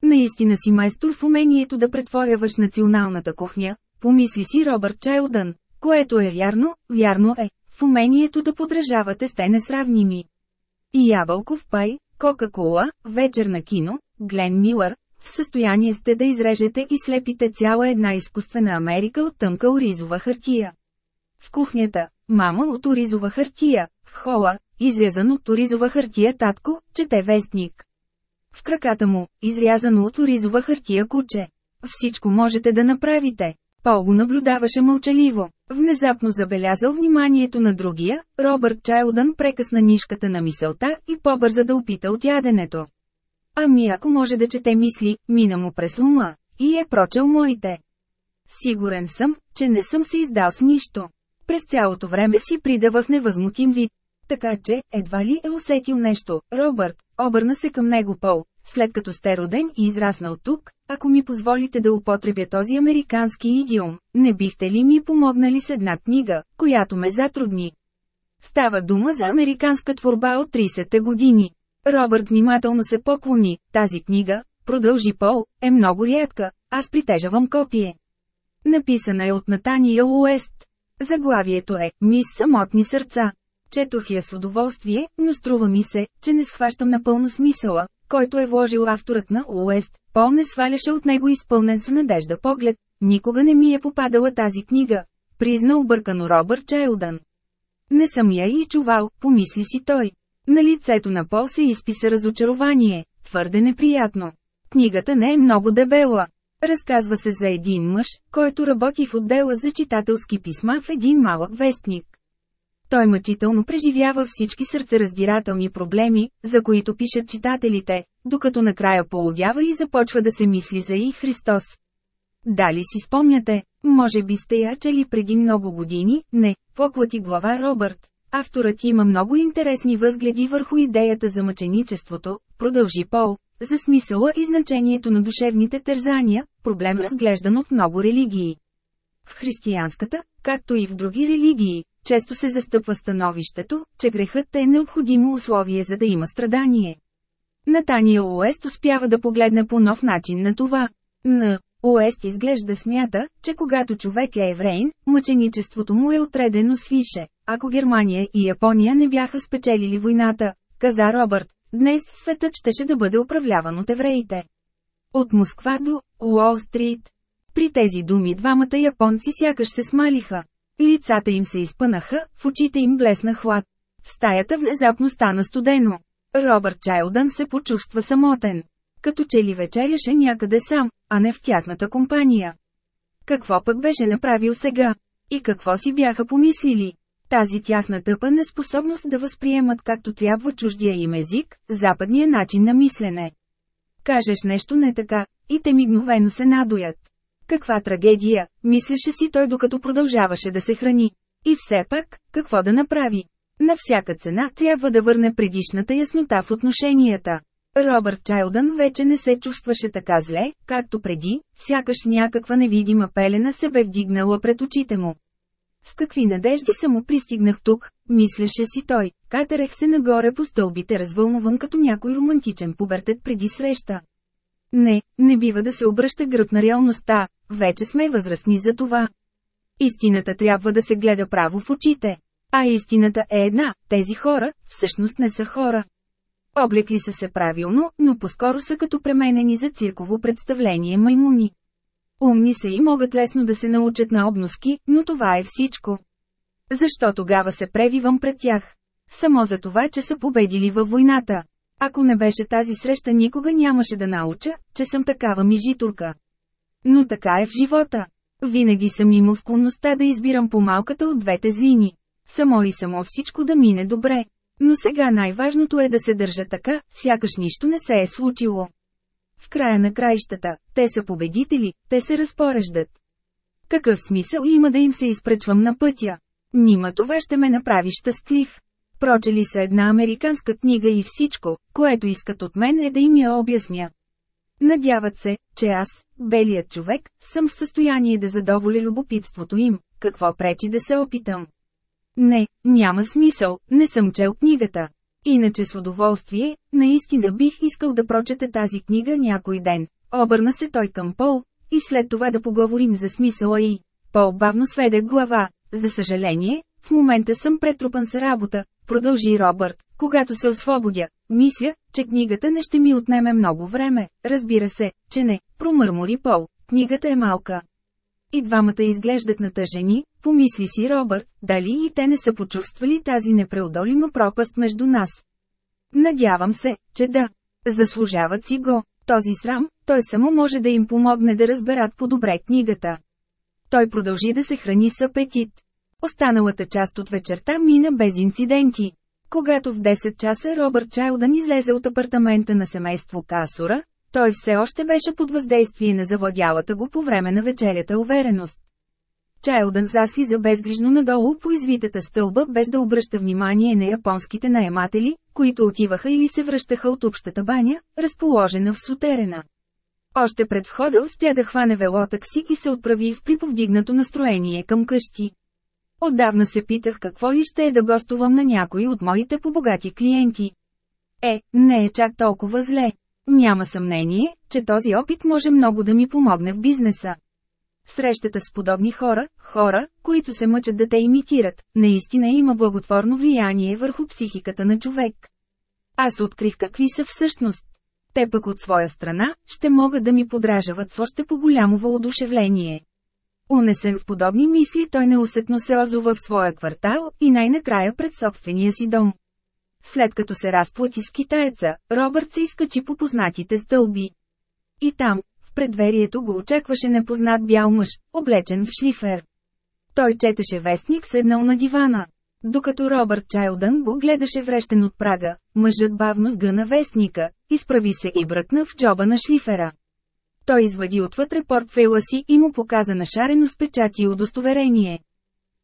Speaker 1: Наистина си майстор в умението да претворяваш националната кухня, помисли си Робърт Чайлдън, което е вярно, вярно е, в умението да подражавате сте несравними. И ябълков пай, Кока-кола, вечер на кино, Глен Милър, в състояние сте да изрежете и слепите цяла една изкуствена Америка от тънка оризова хартия. В кухнята, мама от оризова хартия, в хола, изрязан от оризова хартия татко, чете вестник. В краката му, изрязано от оризова хартия куче. Всичко можете да направите, Пол го наблюдаваше мълчаливо. Внезапно забелязал вниманието на другия, Робърт Чайлдън прекъсна нишката на мисълта и побърза да опита от яденето. Ами ако може да чете мисли, мина му през ума, и е прочел моите. Сигурен съм, че не съм се издал с нищо. През цялото време си придавах невъзмутим вид. Така че, едва ли е усетил нещо, Робърт, обърна се към него Пол, след като сте роден и израснал тук, ако ми позволите да употребя този американски идиом, не бихте ли ми помогнали с една книга, която ме затрудни? Става дума за американска творба от 30-те години. Робърт внимателно се поклони, тази книга, продължи Пол, е много рядка, аз притежавам копие. Написана е от Натания Уест. Заглавието е «Мис самотни сърца». Четох я с удоволствие, но струва ми се, че не схващам напълно смисъла, който е вложил авторът на Уест, Пол не сваляше от него изпълнен с надежда поглед, никога не ми е попадала тази книга, призна объркано Робърт Чайлдън. Не съм я и чувал, помисли си той. На лицето на Пол се изписа разочарование, твърде неприятно. Книгата не е много дебела. Разказва се за един мъж, който работи в отдела за читателски писма в един малък вестник. Той мъчително преживява всички сърцераздирателни проблеми, за които пишат читателите, докато накрая полудява и започва да се мисли за и Христос. Дали си спомняте, може би сте я чели преди много години, не, поклати глава Робърт. Авторът има много интересни възгледи върху идеята за мъченичеството, продължи Пол, за смисъла и значението на душевните тързания, проблем разглеждан от много религии. В християнската, както и в други религии, често се застъпва становището, че грехът е необходимо условие за да има страдание. Натаниел Уест успява да погледне по нов начин на това. Н. Уест изглежда смята, че когато човек е еврейн, мъченичеството му е отредено свише. Ако Германия и Япония не бяха спечелили войната, каза Робърт, днес светът щеше да бъде управляван от евреите. От Москва до Уолл-стрит. При тези думи двамата японци сякаш се смалиха. Лицата им се изпънаха, в очите им блесна хлад. В стаята внезапно стана студено. Робърт Чайлдън се почувства самотен. Като че ли вечеряше някъде сам, а не в тяхната компания. Какво пък беше направил сега? И какво си бяха помислили? Тази тяхна тъпа неспособност да възприемат както трябва чуждия им език, западния начин на мислене. Кажеш нещо не така, и те мигновено се надоят. Каква трагедия, мислеше си той докато продължаваше да се храни. И все пак, какво да направи? На всяка цена трябва да върне предишната яснота в отношенията. Робърт Чайлдън вече не се чувстваше така зле, както преди, сякаш някаква невидима пелена се бе вдигнала пред очите му. С какви надежди само пристигнах тук, мислеше си той, катерех се нагоре по стълбите развълнуван като някой романтичен пубертет преди среща. Не, не бива да се обръща гръб на реалността, вече сме възрастни за това. Истината трябва да се гледа право в очите. А истината е една, тези хора, всъщност не са хора. Облекли са се правилно, но по-скоро са като пременени за цирково представление маймуни. Умни са и могат лесно да се научат на обноски, но това е всичко. Защо тогава се превивам пред тях? Само за това, че са победили във войната. Ако не беше тази среща никога нямаше да науча, че съм такава мижитурка. Но така е в живота. Винаги съм имал склонността да избирам по-малката от двете злини. Само и само всичко да мине добре. Но сега най-важното е да се държа така, сякаш нищо не се е случило. В края на краищата, те са победители, те се разпореждат. Какъв смисъл има да им се изпречвам на пътя? Нима това ще ме направи щастлив. Прочели са една американска книга и всичко, което искат от мен е да им я обясня. Надяват се, че аз, белият човек, съм в състояние да задоволя любопитството им, какво пречи да се опитам. Не, няма смисъл, не съм чел книгата. Иначе с удоволствие, наистина бих искал да прочета тази книга някой ден. Обърна се той към Пол, и след това да поговорим за смисъла и. Пол бавно сведе глава. За съжаление, в момента съм претрупан с работа, продължи Робърт. Когато се освободя, мисля, че книгата не ще ми отнеме много време. Разбира се, че не, промърмори Пол. Книгата е малка. И двамата изглеждат натъжени, помисли си Робърт, дали и те не са почувствали тази непреодолима пропаст между нас. Надявам се, че да. Заслужават си го. Този срам, той само може да им помогне да разберат по-добре книгата. Той продължи да се храни с апетит. Останалата част от вечерта мина без инциденти. Когато в 10 часа Робърт Чайлдън излезе от апартамента на семейство Касура, той все още беше под въздействие на завладялата го по време на вечерята увереност. Чайлдън заслиза безгрижно надолу по извитата стълба без да обръща внимание на японските наематели, които отиваха или се връщаха от общата баня, разположена в сутерена. Още пред входа успя да хване велотакси и се отправи в приповдигнато настроение към къщи. Отдавна се питах какво ли ще е да гостувам на някой от моите побогати клиенти. Е, не е чак толкова зле. Няма съмнение, че този опит може много да ми помогне в бизнеса. Срещата с подобни хора, хора, които се мъчат да те имитират, наистина има благотворно влияние върху психиката на човек. Аз открих какви са всъщност. Те пък от своя страна, ще могат да ми подражават с още по-голямо въодушевление. Унесен в подобни мисли той неусетно се озова в своя квартал и най-накрая пред собствения си дом. След като се разплати с китаеца, Робърт се изкачи по познатите стълби. И там, в предверието го очакваше непознат бял мъж, облечен в шлифер. Той четеше вестник седнал на дивана. Докато Робърт Чайлдън го гледаше врещен от прага, мъжът бавно сгъна вестника, изправи се и бръкна в джоба на шлифера. Той извади отвътре портфейла си и му показа нашарено с печати и удостоверение.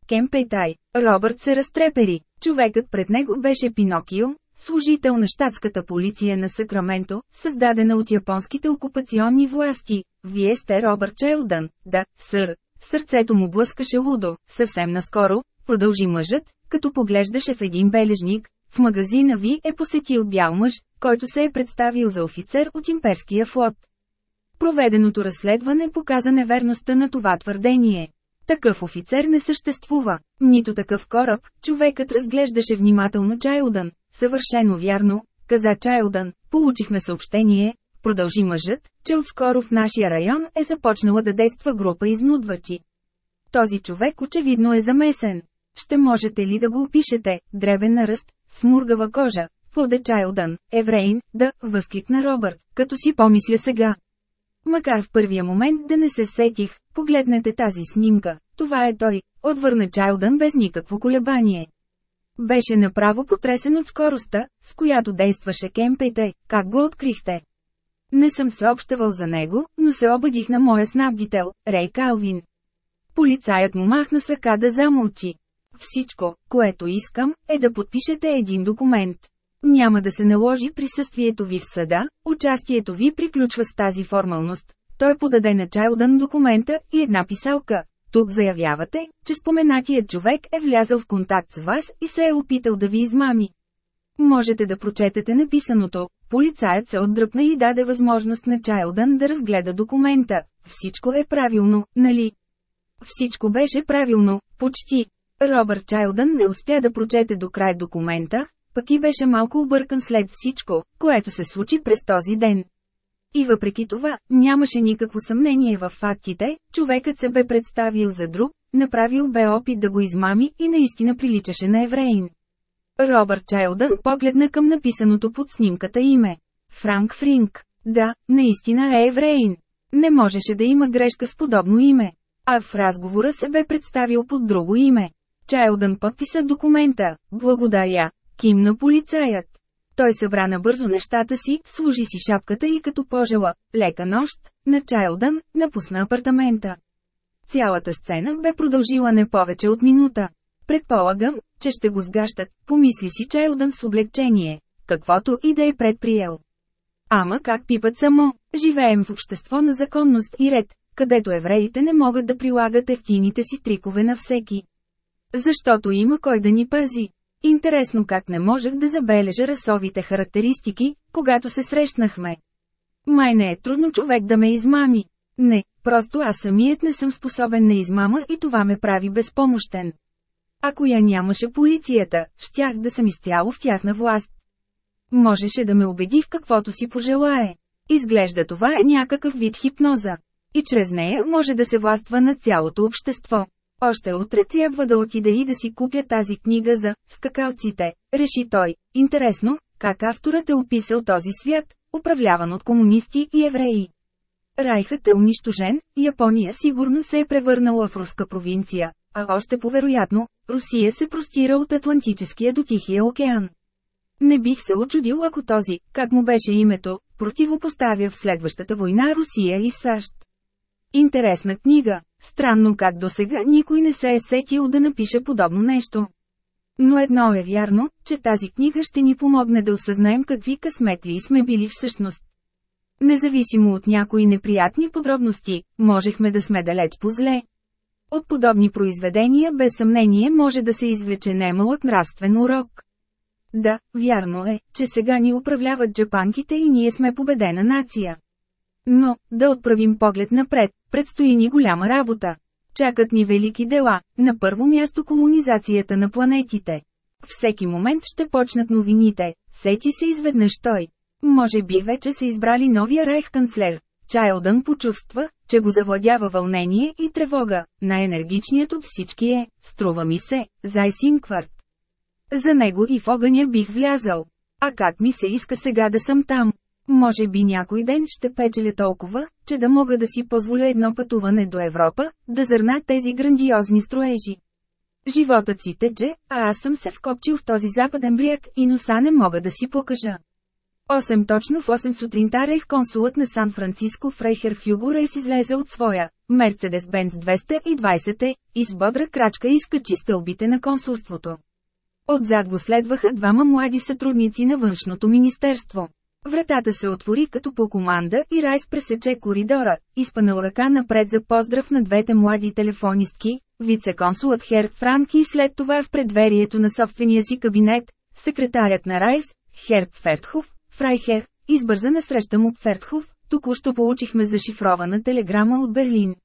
Speaker 1: Кемпейтай, Робърт се разтрепери. Човекът пред него беше Пинокио, служител на щатската полиция на Сакраменто, създадена от японските окупационни власти. Вие сте Робърт Челдън, да, сър. Сърцето му блъскаше лудо, съвсем наскоро, продължи мъжът, като поглеждаше в един бележник, в магазина ви е посетил бял мъж, който се е представил за офицер от имперския флот. Проведеното разследване показа неверността на това твърдение. Такъв офицер не съществува, нито такъв кораб, човекът разглеждаше внимателно Чайлдън. Съвършено вярно, каза Чайлдън, получихме съобщение, продължи мъжът, че отскоро в нашия район е започнала да действа група изнудвачи. Този човек очевидно е замесен. Ще можете ли да го опишете, дребен ръст, смургава кожа, Фоде Чайлдън, еврейн, да, възкликна Робърт, като си помисля сега, Макар в първия момент да не се сетих, погледнете тази снимка, това е той, отвърна Чайлдън без никакво колебание. Беше направо потресен от скоростта, с която действаше Кемпейте, как го открихте. Не съм съобщавал за него, но се обадих на моя снабдител, Рей Калвин. Полицаят му махна с ръка да замълчи. Всичко, което искам, е да подпишете един документ. Няма да се наложи присъствието ви в съда, участието ви приключва с тази формалност. Той подаде на Чайлдън документа и една писалка. Тук заявявате, че споменатият човек е влязъл в контакт с вас и се е опитал да ви измами. Можете да прочетете написаното. Полицаят се отдръпна и даде възможност на Чайлдън да разгледа документа. Всичко е правилно, нали? Всичко беше правилно, почти. Робърт Чайлдън не успя да прочете до край документа, и беше малко объркан след всичко, което се случи през този ден. И въпреки това, нямаше никакво съмнение в фактите, човекът се бе представил за друг, направил бе опит да го измами и наистина приличаше на евреин. Робърт Чайлдън погледна към написаното под снимката име. Франк Фринк. Да, наистина е евреин. Не можеше да има грешка с подобно име. А в разговора се бе представил под друго име. Чайлдън подписа документа, благодаря, Кимна полицаят. Той събра набързо нещата си, служи си шапката и като пожела, лека нощ, на Чайлдън, напусна апартамента. Цялата сцена бе продължила не повече от минута. Предполагам, че ще го сгащат, помисли си Чайлдън с облегчение, каквото и да е предприел. Ама как пипат само, живеем в общество на законност и ред, където евреите не могат да прилагат ефтините си трикове на всеки. Защото има кой да ни пази. Интересно как не можех да забележа расовите характеристики, когато се срещнахме. Май не е трудно човек да ме измами. Не, просто аз самият не съм способен на измама и това ме прави безпомощен. Ако я нямаше полицията, щях да съм изцяло в тяхна власт. Можеше да ме убеди в каквото си пожелае. Изглежда това е някакъв вид хипноза. И чрез нея може да се властва на цялото общество. Още утре трябва да отида и да си купя тази книга за «Скакалците», реши той. Интересно, как авторът е описал този свят, управляван от комунисти и евреи. Райхът е унищожен, Япония сигурно се е превърнала в руска провинция, а още повероятно, Русия се простира от Атлантическия до Тихия океан. Не бих се очудил ако този, как му беше името, противопоставя в следващата война Русия и САЩ. Интересна книга. Странно как до сега никой не се е сетил да напише подобно нещо. Но едно е вярно, че тази книга ще ни помогне да осъзнаем какви късмети сме били всъщност. Независимо от някои неприятни подробности, можехме да сме далеч по зле. От подобни произведения без съмнение може да се извлече немалък нравствен урок. Да, вярно е, че сега ни управляват джапанките и ние сме победена нация. Но, да отправим поглед напред, предстои ни голяма работа. Чакат ни велики дела, на първо място колонизацията на планетите. Всеки момент ще почнат новините, сети се изведнъж той. Може би вече са избрали новия рейхканцлер. Чайлдън почувства, че го завладява вълнение и тревога, най-енергичният от всички е, струва ми се, Зайсинкварт. За него и в огъня бих влязал. А как ми се иска сега да съм там? Може би някой ден ще печеля толкова, че да мога да си позволя едно пътуване до Европа, да зърна тези грандиозни строежи. Животът си тече, а аз съм се вкопчил в този западен бряг и носа не мога да си покажа. 8 точно в 8 сутринта Рейх консулът на Сан-Франциско Фрейхер Фюгурейс излезе от своя Мерцедес-Бенц 220 е, и с бодра крачка изкачи стълбите на консулството. Отзад го следваха двама млади сътрудници на външното министерство. Вратата се отвори като по команда и Райс пресече коридора, изпънал ръка напред за поздрав на двете млади телефонистки, вице-консулът Хер Франки и след това в предверието на собствения си кабинет, секретарят на Райс, Хер Фертхов, Фрайхер, избърза на среща му Фертхов, току-що получихме зашифрована телеграма от Берлин.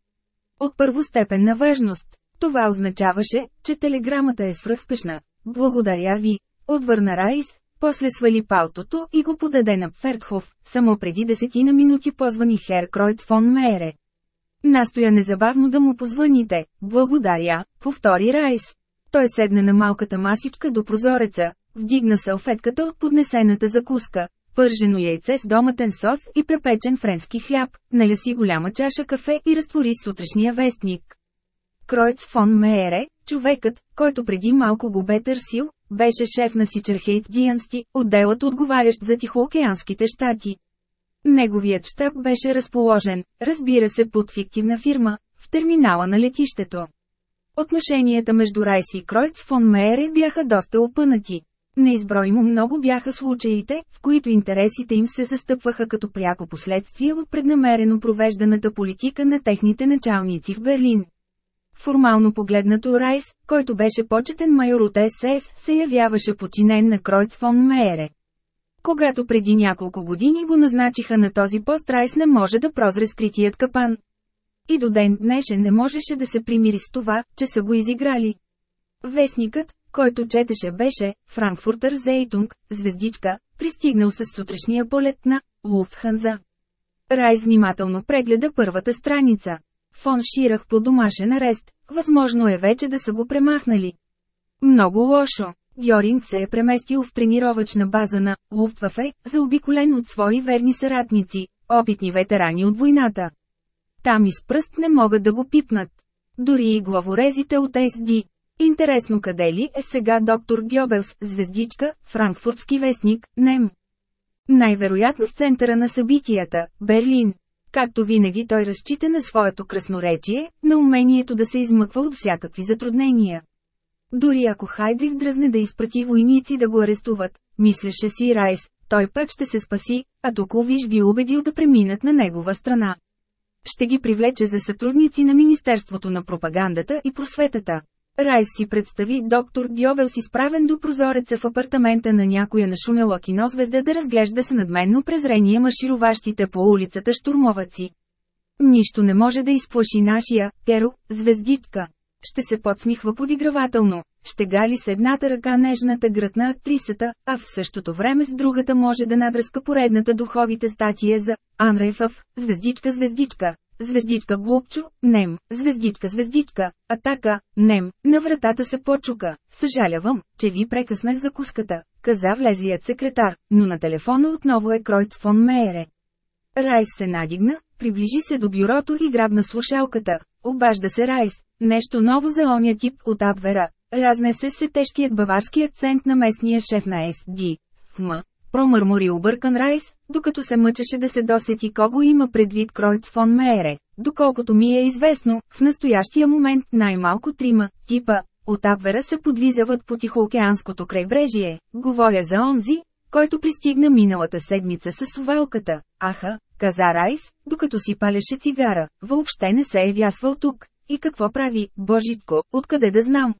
Speaker 1: От първостепенна важност. Това означаваше, че телеграмата е свръхспешна. Благодаря ви. Отвърна Райс, после свали палтото и го подаде на Пфертхов, само преди десетина минути позвани Хер Кройт фон Мейре. Настоя незабавно да му позвъните, благодаря, повтори Райс. Той седна на малката масичка до прозореца, вдигна салфетката от поднесената закуска, пържено яйце с доматен сос и препечен френски хляб, наляси голяма чаша кафе и разтвори сутрешния вестник. Кройц фон Мейре, човекът, който преди малко го бе търсил, беше шеф на Сичерхейт Диансти, отделът отговарящ за Тихоокеанските щати. Неговият щаб беше разположен, разбира се под фиктивна фирма, в терминала на летището. Отношенията между Райс и Кройц фон Мейере бяха доста опънати. Неизброимо много бяха случаите, в които интересите им се състъпваха като пряко последствие от преднамерено провежданата политика на техните началници в Берлин. Формално погледнато Райс, който беше почетен майор от СС, се явяваше починен на Кройц фон Мейере. Когато преди няколко години го назначиха на този пост Райс не може да прозре скритият капан. И до ден днешен не можеше да се примири с това, че са го изиграли. Вестникът, който четеше беше, Франкфуртер Зейтунг, звездичка, пристигнал с сутрешния полет на Луфтханза. Райс внимателно прегледа първата страница. Фон Ширах по домашен арест, възможно е вече да са го премахнали. Много лошо. Гьоринг се е преместил в тренировъчна база на Луфтвафе, заобиколен от свои верни съратници, опитни ветерани от войната. Там и с пръст не могат да го пипнат. Дори и главорезите от СД. Интересно къде ли е сега доктор Гьобелс, звездичка, франкфуртски вестник, НЕМ. Най-вероятно в центъра на събитията, Берлин. Както винаги той разчита на своето красноречие, на умението да се измъква от всякакви затруднения. Дори ако Хайдрих дръзне да изпрати войници да го арестуват, мислеше си Райс, той пък ще се спаси, а Доковиш ги убедил да преминат на негова страна. Ще ги привлече за сътрудници на Министерството на пропагандата и просветата. Райс си представи доктор Гьовелс изправен до прозореца в апартамента на някоя нашумела кинозвезда да разглежда с надменно презрение маршироващите по улицата штурмоваци. Нищо не може да изплаши нашия, Керо, звездичка. Ще се подсмихва подигравателно, ще гали с едната ръка нежната град на актрисата, а в същото време с другата може да надръска поредната духовите статия за Анрефъв, звездичка-звездичка, Звездичка глупчо, нем, звездичка звездичка, атака, нем, на вратата се почука. Съжалявам, че ви прекъснах закуската, каза влезлият секретар, но на телефона отново е Кройц фон Мейере. Райс се надигна, приближи се до бюрото и грабна слушалката. Обажда се Райс, нещо ново за оня тип от Абвера. Разнесе се тежкият баварски акцент на местния шеф на СД. ФМ, промърмори объркан Райс, докато се мъчеше да се досети кого има предвид Кройц фон Мейре. Доколкото ми е известно, в настоящия момент най-малко трима, типа, от Абвера се подвизават по Тихоокеанското крайбрежие. Говоря за онзи, който пристигна миналата седмица с сувалката. Аха, каза Райс, докато си палеше цигара, въобще не се е вясвал тук. И какво прави, божитко, откъде да знам,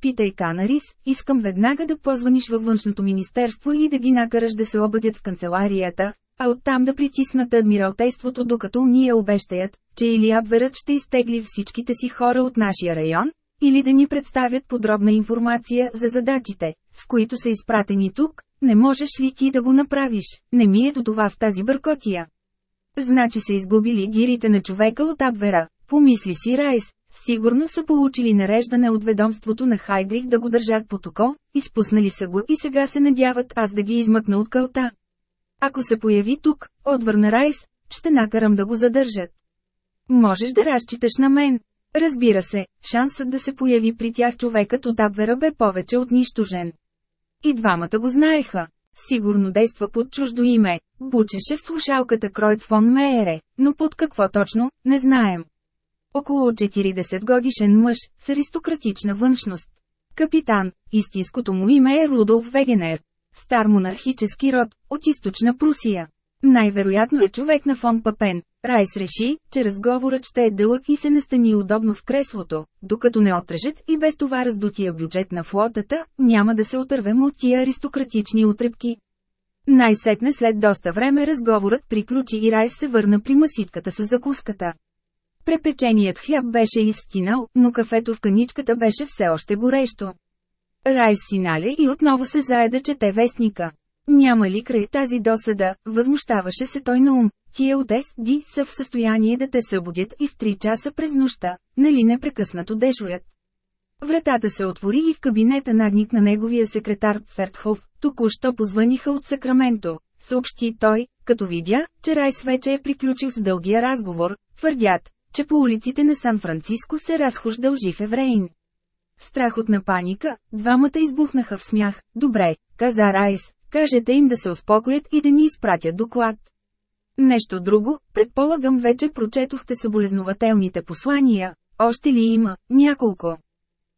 Speaker 1: Питай Канарис, искам веднага да позваниш във външното министерство и да ги накараш да се обадят в канцеларията, а оттам да притиснат адмиралтейството докато ние обещаят, че или Абверът ще изтегли всичките си хора от нашия район, или да ни представят подробна информация за задачите, с които са изпратени тук, не можеш ли ти да го направиш, не ми е до това в тази бъркотия. Значи са изгубили гирите на човека от Абвера, помисли си Райс, Сигурно са получили нареждане от ведомството на Хайдрих да го държат под око, изпуснали са го и сега се надяват аз да ги измъкна от кълта. Ако се появи тук, отвърна Райс, ще накарам да го задържат. Можеш да разчиташ на мен. Разбира се, шансът да се появи при тях човекът от Абвера бе повече от нищожен. И двамата го знаеха. Сигурно действа под чуждо име, бучеше в слушалката Кройц фон Мейере, но под какво точно, не знаем. Около 40 годишен мъж, с аристократична външност. Капитан, истинското му име е Рудолф Вегенер. Стар монархически род, от източна Прусия. Най-вероятно е човек на фон Папен. Райс реши, че разговорът ще е дълъг и се настани удобно в креслото, докато не отрежат и без това раздутия бюджет на флотата, няма да се отървем от тия аристократични утрепки. Най-сетне след доста време разговорът приключи и Райс се върна при маситката с закуската. Препеченият хляб беше изстинал, но кафето в каничката беше все още горещо. Райс си наля и отново се заеда, чете вестника. Няма ли край тази досада, възмущаваше се той на ум. Тия от СД са в състояние да те събудят и в 3 часа през нощта, нали непрекъснато дежурят. Вратата се отвори и в кабинета надник на неговия секретар Фертхов, току-що позваниха от Сакраменто, съобщи той, като видя, че Райс вече е приключил с дългия разговор, твърдят, че по улиците на Сан-Франциско се разхождал жив евреин. Страх от паника, двамата избухнаха в смях. Добре, каза Райс, кажете им да се успокоят и да ни изпратят доклад. Нещо друго, предполагам вече прочетохте съболезнователните послания, още ли има, няколко.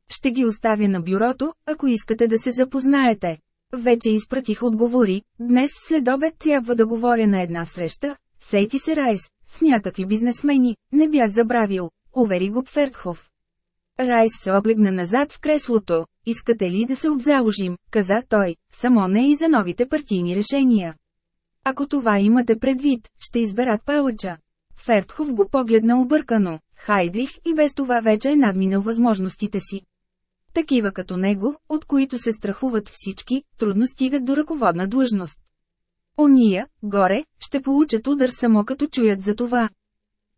Speaker 1: Ще ги оставя на бюрото, ако искате да се запознаете. Вече изпратих отговори, днес след обед трябва да говоря на една среща, Сейти се Райс, с някакви бизнесмени, не бях забравил, увери го Пфертхов. Райс се облегна назад в креслото. Искате ли да се обзаложим, каза той, само не и за новите партийни решения. Ако това имате предвид, ще изберат Палача. Фертхов го погледна объркано, Хайдрих и без това вече е надминал възможностите си. Такива като него, от които се страхуват всички, трудно стигат до ръководна длъжност. Ония, горе, ще получат удар само като чуят за това.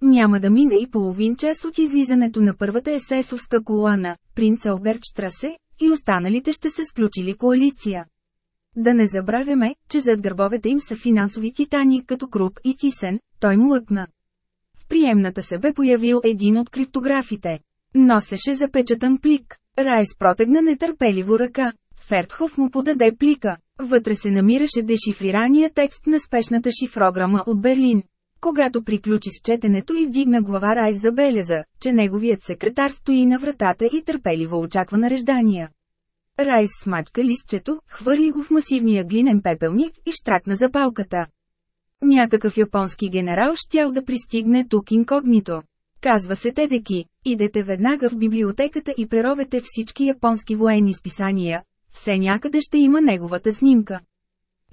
Speaker 1: Няма да мине и половин час от излизането на първата есесовска колана, принц Алберт Штрасе, и останалите ще се сключили коалиция. Да не забравяме, че зад гърбовете им са финансови титани като Круп и Тисен, той му лъкна. В приемната се бе появил един от криптографите. Носеше запечатан плик. Райс протегна нетърпеливо ръка. Фертхов му подаде плика. Вътре се намираше дешифрирания текст на спешната шифрограма от Берлин. Когато приключи с четенето и вдигна глава Райс забеляза, че неговият секретар стои на вратата и търпеливо очаква нареждания. Райс смачка листчето, хвърли го в масивния глинен пепелник и штракна запалката. Някакъв японски генерал щял да пристигне тук инкогнито. Казва се Тедеки, идете веднага в библиотеката и преровете всички японски военни списания, все някъде ще има неговата снимка.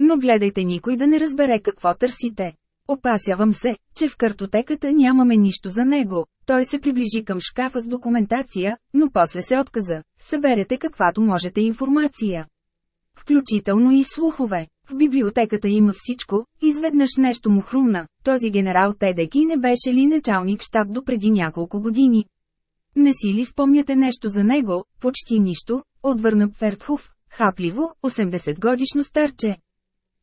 Speaker 1: Но гледайте никой да не разбере какво търсите. Опасявам се, че в картотеката нямаме нищо за него. Той се приближи към шкафа с документация, но после се отказа. Съберете каквато можете информация. Включително и слухове. В библиотеката има всичко, изведнъж нещо му хрумна. Този генерал Тедеки не беше ли началник щаб до преди няколко години? Не си ли спомняте нещо за него, почти нищо, отвърна Пфертхов, хапливо, 80 годишно старче.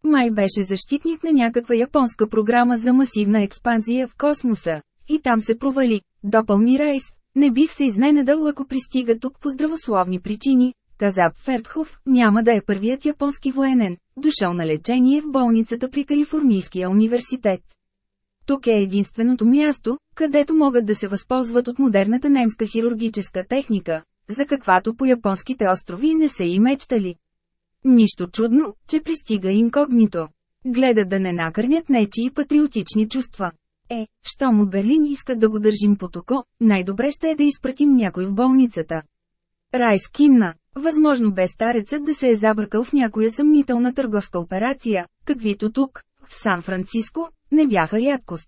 Speaker 1: Май беше защитник на някаква японска програма за масивна експанзия в космоса. И там се провали, допълни Рейс. Не бих се изненадал ако пристига тук по здравословни причини, каза Пфертхов, няма да е първият японски военен, дошъл на лечение в болницата при Калифорнийския университет. Тук е единственото място, където могат да се възползват от модерната немска хирургическа техника, за каквато по японските острови не са и мечтали. Нищо чудно, че пристига инкогнито. Гледа да не накърнят нечии патриотични чувства. Е, щом от Берлин искат да го държим по око, най-добре ще е да изпратим някой в болницата. Рай скимна. Възможно бе старецът да се е забъркал в някоя съмнителна търговска операция, каквито тук, в Сан-Франциско, не бяха рядкост.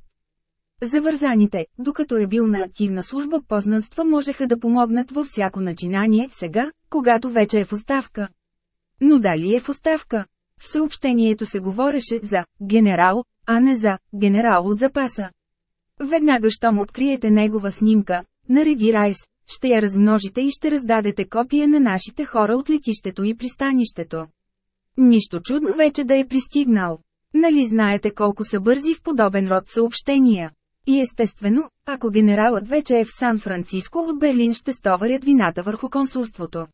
Speaker 1: Завързаните, докато е бил на активна служба познанства можеха да помогнат във всяко начинание сега, когато вече е в оставка. Но дали е в оставка? В съобщението се говореше за «генерал», а не за «генерал от запаса». Веднага щом откриете негова снимка, нареди Райс, ще я размножите и ще раздадете копия на нашите хора от летището и пристанището. Нищо чудно вече да е пристигнал. Нали знаете колко са бързи в подобен род съобщения? И естествено, ако генералът вече е в Сан-Франциско от Берлин ще стоварят вината върху консулството.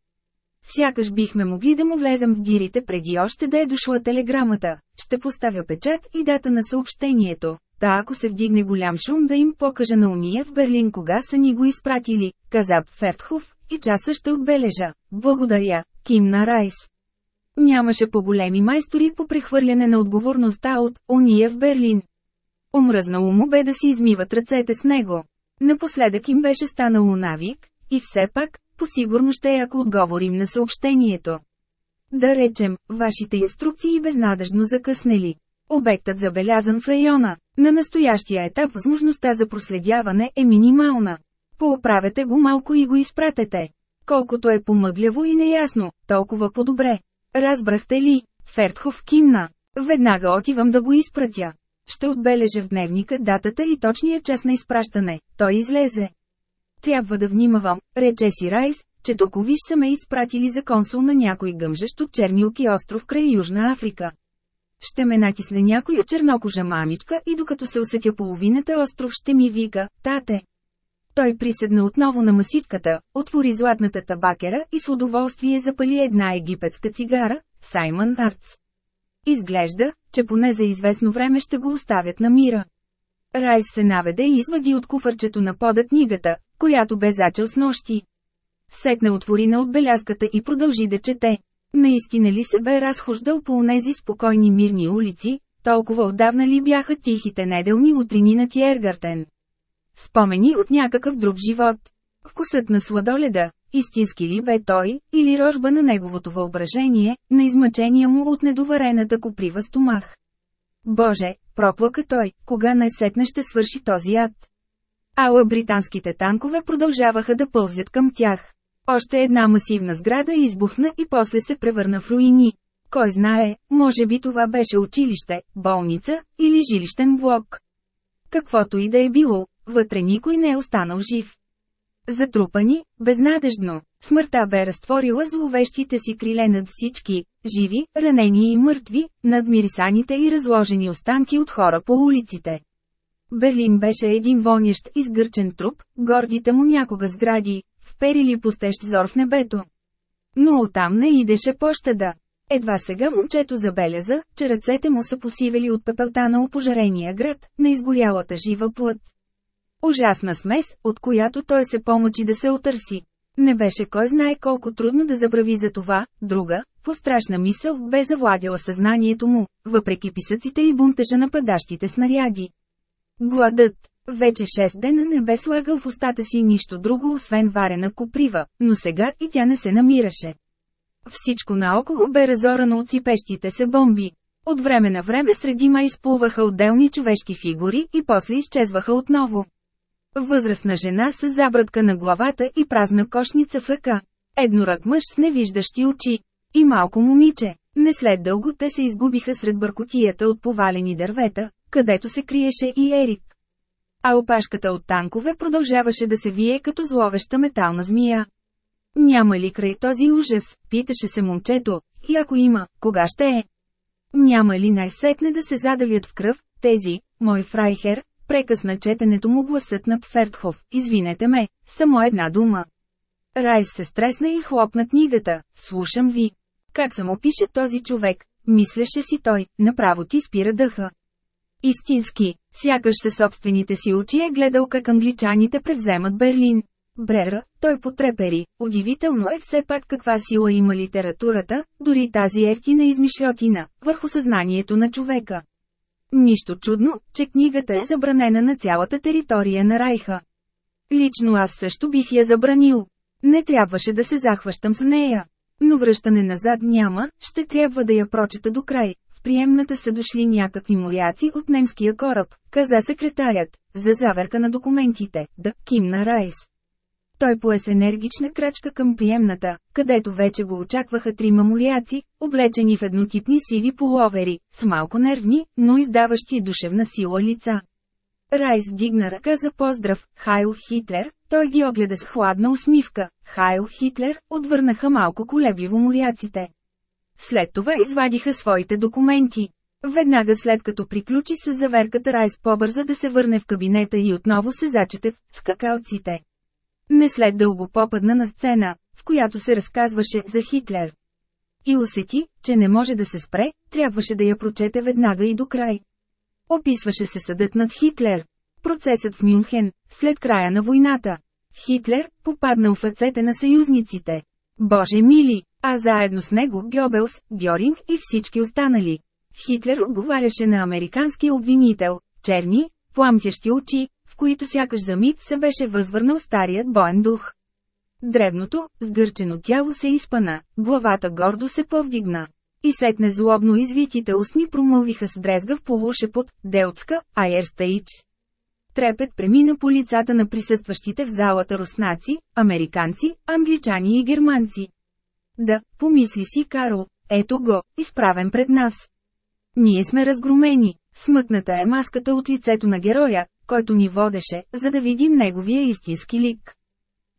Speaker 1: Сякаш бихме могли да му влезем в дирите преди още да е дошла телеграмата, ще поставя печат и дата на съобщението, та ако се вдигне голям шум да им покажа на уния в Берлин кога са ни го изпратили, каза Фертхов, и часа ще отбележа. Благодаря, кимна Райс. Нямаше по-големи майстори по прехвърляне на отговорността от «Уния в Берлин», Омръзнало му бе да си измиват ръцете с него. Напоследък им беше станало навик, и все пак, посигурно ще е ако отговорим на съобщението. Да речем, вашите инструкции безнадъжно закъснели. Обектът забелязан в района. На настоящия етап възможността за проследяване е минимална. Поправете го малко и го изпратете. Колкото е помъгляво и неясно, толкова по-добре. Разбрахте ли? Фертхов кимна. Веднага отивам да го изпратя. Ще отбележа в дневника датата и точния час на изпращане. Той излезе. Трябва да внимавам, рече си Райс, че токовиш са ме изпратили за консул на някой гъмжещ от Чернилки остров край Южна Африка. Ще ме натисне някоя чернокожа мамичка и докато се усетя половината остров ще ми вика, тате. Той приседна отново на масичката, отвори златната табакера и с удоволствие запали една египетска цигара, Саймън Артс. Изглежда, че поне за известно време ще го оставят на мира. Райс се наведе и извади от куфърчето на пода книгата, която бе зачел с нощи. Сетна, отвори на отбелязката и продължи да чете. Наистина ли се бе разхождал по онези спокойни мирни улици, толкова отдавна ли бяха тихите неделни утрини на Тиергартен? Спомени от някакъв друг живот. Вкусът на сладоледа, Истински ли бе той, или рожба на неговото въображение, на измъчения му от недоварената коприва стомах? Боже, проплака той, кога най-сетне ще свърши този ад? Ала британските танкове продължаваха да пълзят към тях. Още една масивна сграда избухна и после се превърна в руини. Кой знае, може би това беше училище, болница или жилищен блок. Каквото и да е било, вътре никой не е останал жив. Затрупани, безнадежно, смъртта бе разтворила зловещите си криле над всички, живи, ранени и мъртви, над мирисаните и разложени останки от хора по улиците. Берлин беше един вонящ изгърчен труп, гордите му някога сгради, вперили пустещ зор в небето. Но оттам не идеше пощада. Едва сега момчето забеляза, че ръцете му са посивели от пепелта на опожарения град, на изгорялата жива плът. Ужасна смес, от която той се помочи да се отърси. Не беше кой знае колко трудно да забрави за това, друга, пострашна мисъл бе завладяла съзнанието му, въпреки писъците и бунтежа на падащите снаряди. Гладът. Вече 6 дена не бе слагал в устата си нищо друго освен варена коприва, но сега и тя не се намираше. Всичко наоколо бе разорано от сипещите се бомби. От време на време среди май изплуваха отделни човешки фигури и после изчезваха отново. Възрастна жена с забрадка на главата и празна кошница в ръка. Еднорък мъж с невиждащи очи. И малко момиче. Не след дълго те се изгубиха сред бъркотията от повалени дървета, където се криеше и Ерик. А опашката от танкове продължаваше да се вие като зловеща метална змия. Няма ли край този ужас, питаше се момчето, и ако има, кога ще е? Няма ли най-сетне да се задавят в кръв, тези, мой фрайхер, Прекъсна четенето му гласът на Пфертхов, извинете ме, само една дума. Райс се стресна и хлопна книгата, слушам ви. Как само пише този човек, мислеше си той, направо ти спира дъха. Истински, сякаш със собствените си очи е гледал как англичаните превземат Берлин. Брера, той потрепери, удивително е все пак каква сила има литературата, дори тази ефтина измишлетина, върху съзнанието на човека. Нищо чудно, че книгата е забранена на цялата територия на Райха. Лично аз също бих я забранил. Не трябваше да се захващам с нея. Но връщане назад няма, ще трябва да я прочета до край. В приемната са дошли някакви моряци от немския кораб, каза секретарят, за заверка на документите, да, кимна Райс. Той пое с енергична крачка към приемната, където вече го очакваха трима моляци, облечени в еднотипни сиви половери, с малко нервни, но издаващи душевна сила лица. Райс вдигна ръка за поздрав, Хайл Хитлер, той ги огледа с хладна усмивка, Хайл Хитлер, отвърнаха малко колебливо моряците. След това извадиха своите документи. Веднага след като приключи с заверката Райс побърза да се върне в кабинета и отново се зачете в скакалците. Не след дълго попадна на сцена, в която се разказваше за Хитлер. И усети, че не може да се спре, трябваше да я прочете веднага и до край. Описваше се съдът над Хитлер. Процесът в Мюнхен, след края на войната. Хитлер, попаднал в ръцете на съюзниците. Боже мили, а заедно с него Гьобелс, Гьоринг и всички останали. Хитлер отговаряше на американски обвинител, черни, пламтящи очи, в които сякаш за миг се беше възвърнал старият боен дух. Древното, сгърчено тяло се изпъна, главата гордо се повдигна. И сетне злобно извитите устни промълвиха с дрезга в полушепот, Айер Айерстаич. Трепет премина по лицата на присъстващите в залата руснаци, американци, англичани и германци. Да, помисли си Карл, ето го, изправен пред нас. Ние сме разгромени, смъкната е маската от лицето на героя, който ни водеше, за да видим неговия истински лик.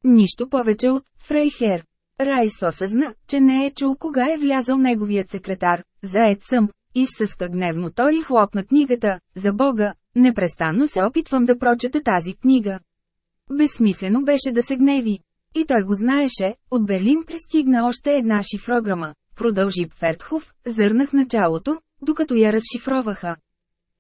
Speaker 1: Нищо повече от Фрейхер. Райс осъзна, че не е чул кога е влязал неговият секретар. Заед съм, и съска гневно той и хлопна книгата. За Бога, непрестанно се опитвам да прочета тази книга. Безсмислено беше да се гневи. И той го знаеше, от Берлин пристигна още една шифрограма. Продължи Пфертхов, зърнах началото, докато я разшифроваха.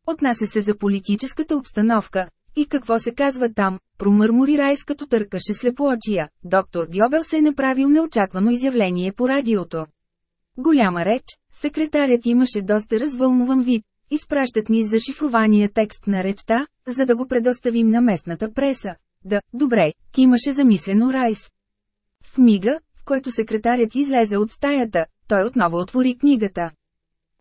Speaker 1: Отнася се за политическата обстановка. И какво се казва там, промърмори Райс като търкаше слепоочия, доктор Гьобел се е направил неочаквано изявление по радиото. Голяма реч, секретарят имаше доста развълнуван вид, изпращат ни зашифрования текст на речта, за да го предоставим на местната преса. Да, добре, кимаше замислено Райс. В мига, в който секретарят излезе от стаята, той отново отвори книгата.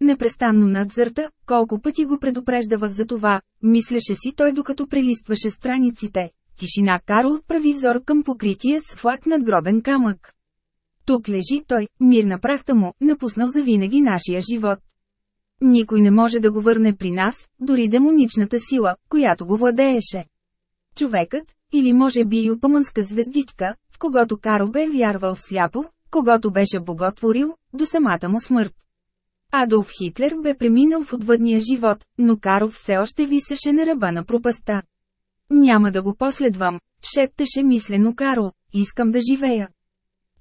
Speaker 1: Непрестанно надзърта, колко пъти го предупреждавах за това, мислеше си той докато прелистваше страниците. Тишина Карл прави взор към покритие с флаг над гробен камък. Тук лежи той, мир на прахта му, напуснал завинаги нашия живот. Никой не може да го върне при нас, дори демоничната сила, която го владееше. Човекът, или може би и упъманска звездичка, в когото Карл бе вярвал сляпо, когато беше боготворил, до самата му смърт. Адолф Хитлер бе преминал в отвъдния живот, но Каров все още висеше на ръба на пропаста. Няма да го последвам, шептеше мислено Каро: искам да живея.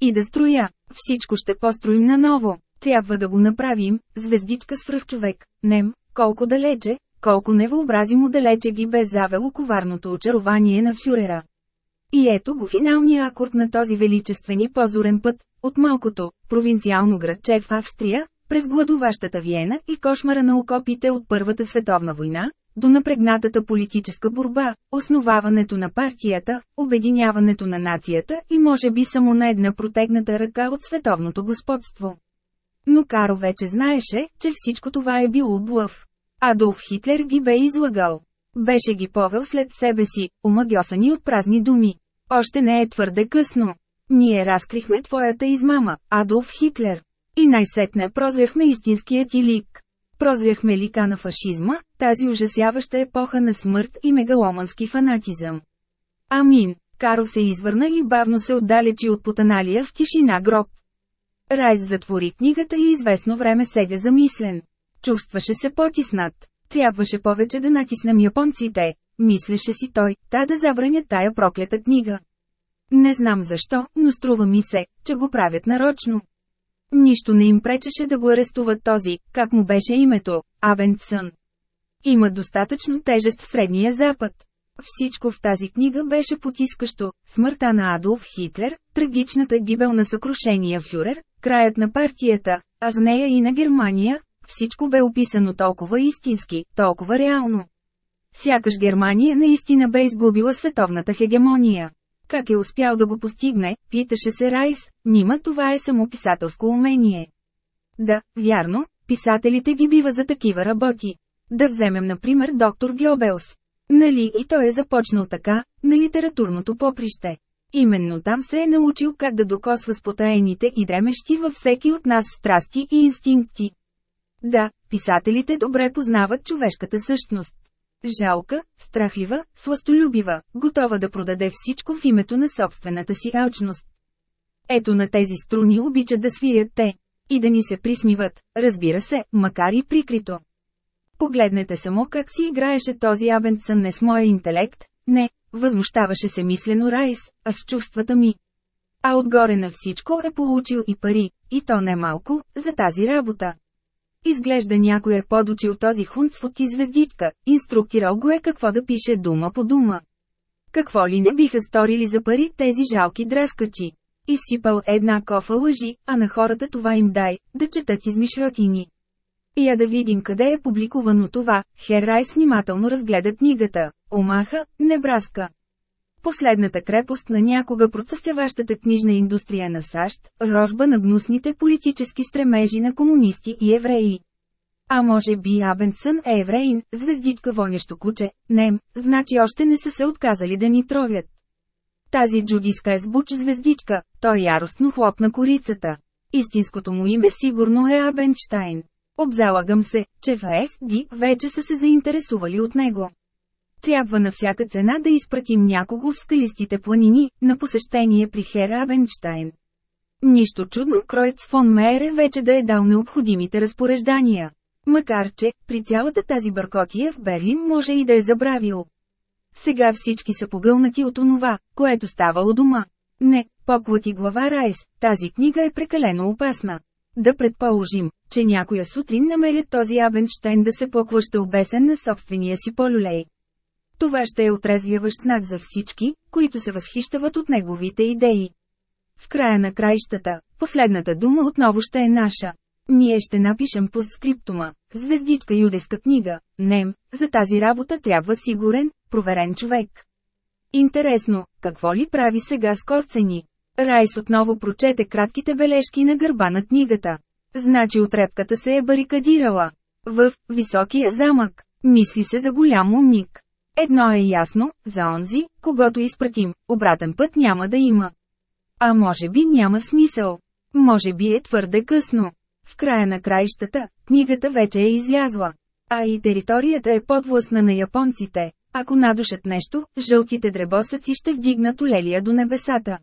Speaker 1: И да строя, всичко ще построим наново, трябва да го направим, звездичка свръхчовек, нем, колко далече, колко невъобразимо далече ги бе завело коварното очарование на фюрера. И ето го финалния акорд на този величествени позорен път, от малкото, провинциално градче в Австрия, през гладуващата Виена и кошмара на окопите от Първата световна война, до напрегнатата политическа борба, основаването на партията, обединяването на нацията и може би само на една протегната ръка от световното господство. Но Каро вече знаеше, че всичко това е било блъв. Адолф Хитлер ги бе излагал. Беше ги повел след себе си, омагьосани от празни думи. Още не е твърде късно. Ние разкрихме твоята измама, Адолф Хитлер. И най-сетне прозряхме истинският и лик. Прозряхме лика на фашизма, тази ужасяваща епоха на смърт и мегаломански фанатизъм. Амин, Каро се извърна и бавно се отдалечи от потаналия в тишина гроб. Райс затвори книгата и известно време седя замислен. Чувстваше се потиснат. Трябваше повече да натиснем японците, мислеше си той, та да забраня тая проклята книга. Не знам защо, но струва ми се, че го правят нарочно. Нищо не им пречеше да го арестуват този, как му беше името, Авенсън. Има достатъчно тежест в Средния Запад. Всичко в тази книга беше потискащо – смъртта на Адолф Хитлер, трагичната гибел на съкрушения фюрер, краят на партията, а с нея и на Германия, всичко бе описано толкова истински, толкова реално. Сякаш Германия наистина бе изгубила световната хегемония. Как е успял да го постигне, питаше се Райс, нима това е само писателско умение. Да, вярно, писателите ги бива за такива работи. Да вземем например доктор Геобелс. Нали и той е започнал така, на литературното поприще. Именно там се е научил как да докосва спотаените и дремещи във всеки от нас страсти и инстинкти. Да, писателите добре познават човешката същност. Жалка, страхлива, сластолюбива, готова да продаде всичко в името на собствената си алчност. Ето на тези струни обичат да свият те. И да ни се присмиват, разбира се, макар и прикрито. Погледнете само как си играеше този сън не с моя интелект, не, възмущаваше се мислено Райс, а с чувствата ми. А отгоре на всичко е получил и пари, и то не малко, за тази работа. Изглежда някой е подучил този хунцфот и звездичка, инструктирал го е какво да пише дума по дума. Какво ли не биха сторили за пари тези жалки дрескачи? Изсипал една кофа лъжи, а на хората това им дай, да четат И Я да видим къде е публикувано това, Херай внимателно разгледа книгата, Омаха, Небраска. Последната крепост на някога процъфтяващата книжна индустрия на САЩ, рожба на гнусните политически стремежи на комунисти и евреи. А може би Абенсън е евреин, звездичка вонящо куче, нем, значи още не са се отказали да ни тровят. Тази джудиска е сбуч звездичка, той яростно хлопна корицата. Истинското му име сигурно е Абенштайн. Обзалагам се, че в ЕСД вече са се заинтересували от него. Трябва на всяка цена да изпратим някого в скалистите планини, на посещение при Хера Абенштайн. Нищо чудно Кроец фон Мейре вече да е дал необходимите разпореждания. Макар че, при цялата тази бъркотия в Берлин може и да е забравил. Сега всички са погълнати от онова, което ставало дома. Не, поклати глава Райс, тази книга е прекалено опасна. Да предположим, че някоя сутрин намерят този Абенштайн да се поклаща обесен на собствения си полюлей. Това ще е отрезвяващ знак за всички, които се възхищават от неговите идеи. В края на краищата, последната дума отново ще е наша. Ние ще напишем по скриптума, звездичка юдеска книга, нем, за тази работа трябва сигурен, проверен човек. Интересно, какво ли прави сега Скорцени? Райс отново прочете кратките бележки на гърба на книгата. Значи отрепката се е барикадирала. В високия замък, мисли се за голям умник. Едно е ясно, за онзи, когато изпратим, обратен път няма да има. А може би няма смисъл. Може би е твърде късно. В края на краищата, книгата вече е излязла. А и територията е подвластна на японците. Ако надушат нещо, жълтите дребосъци ще вдигнат олелия до небесата.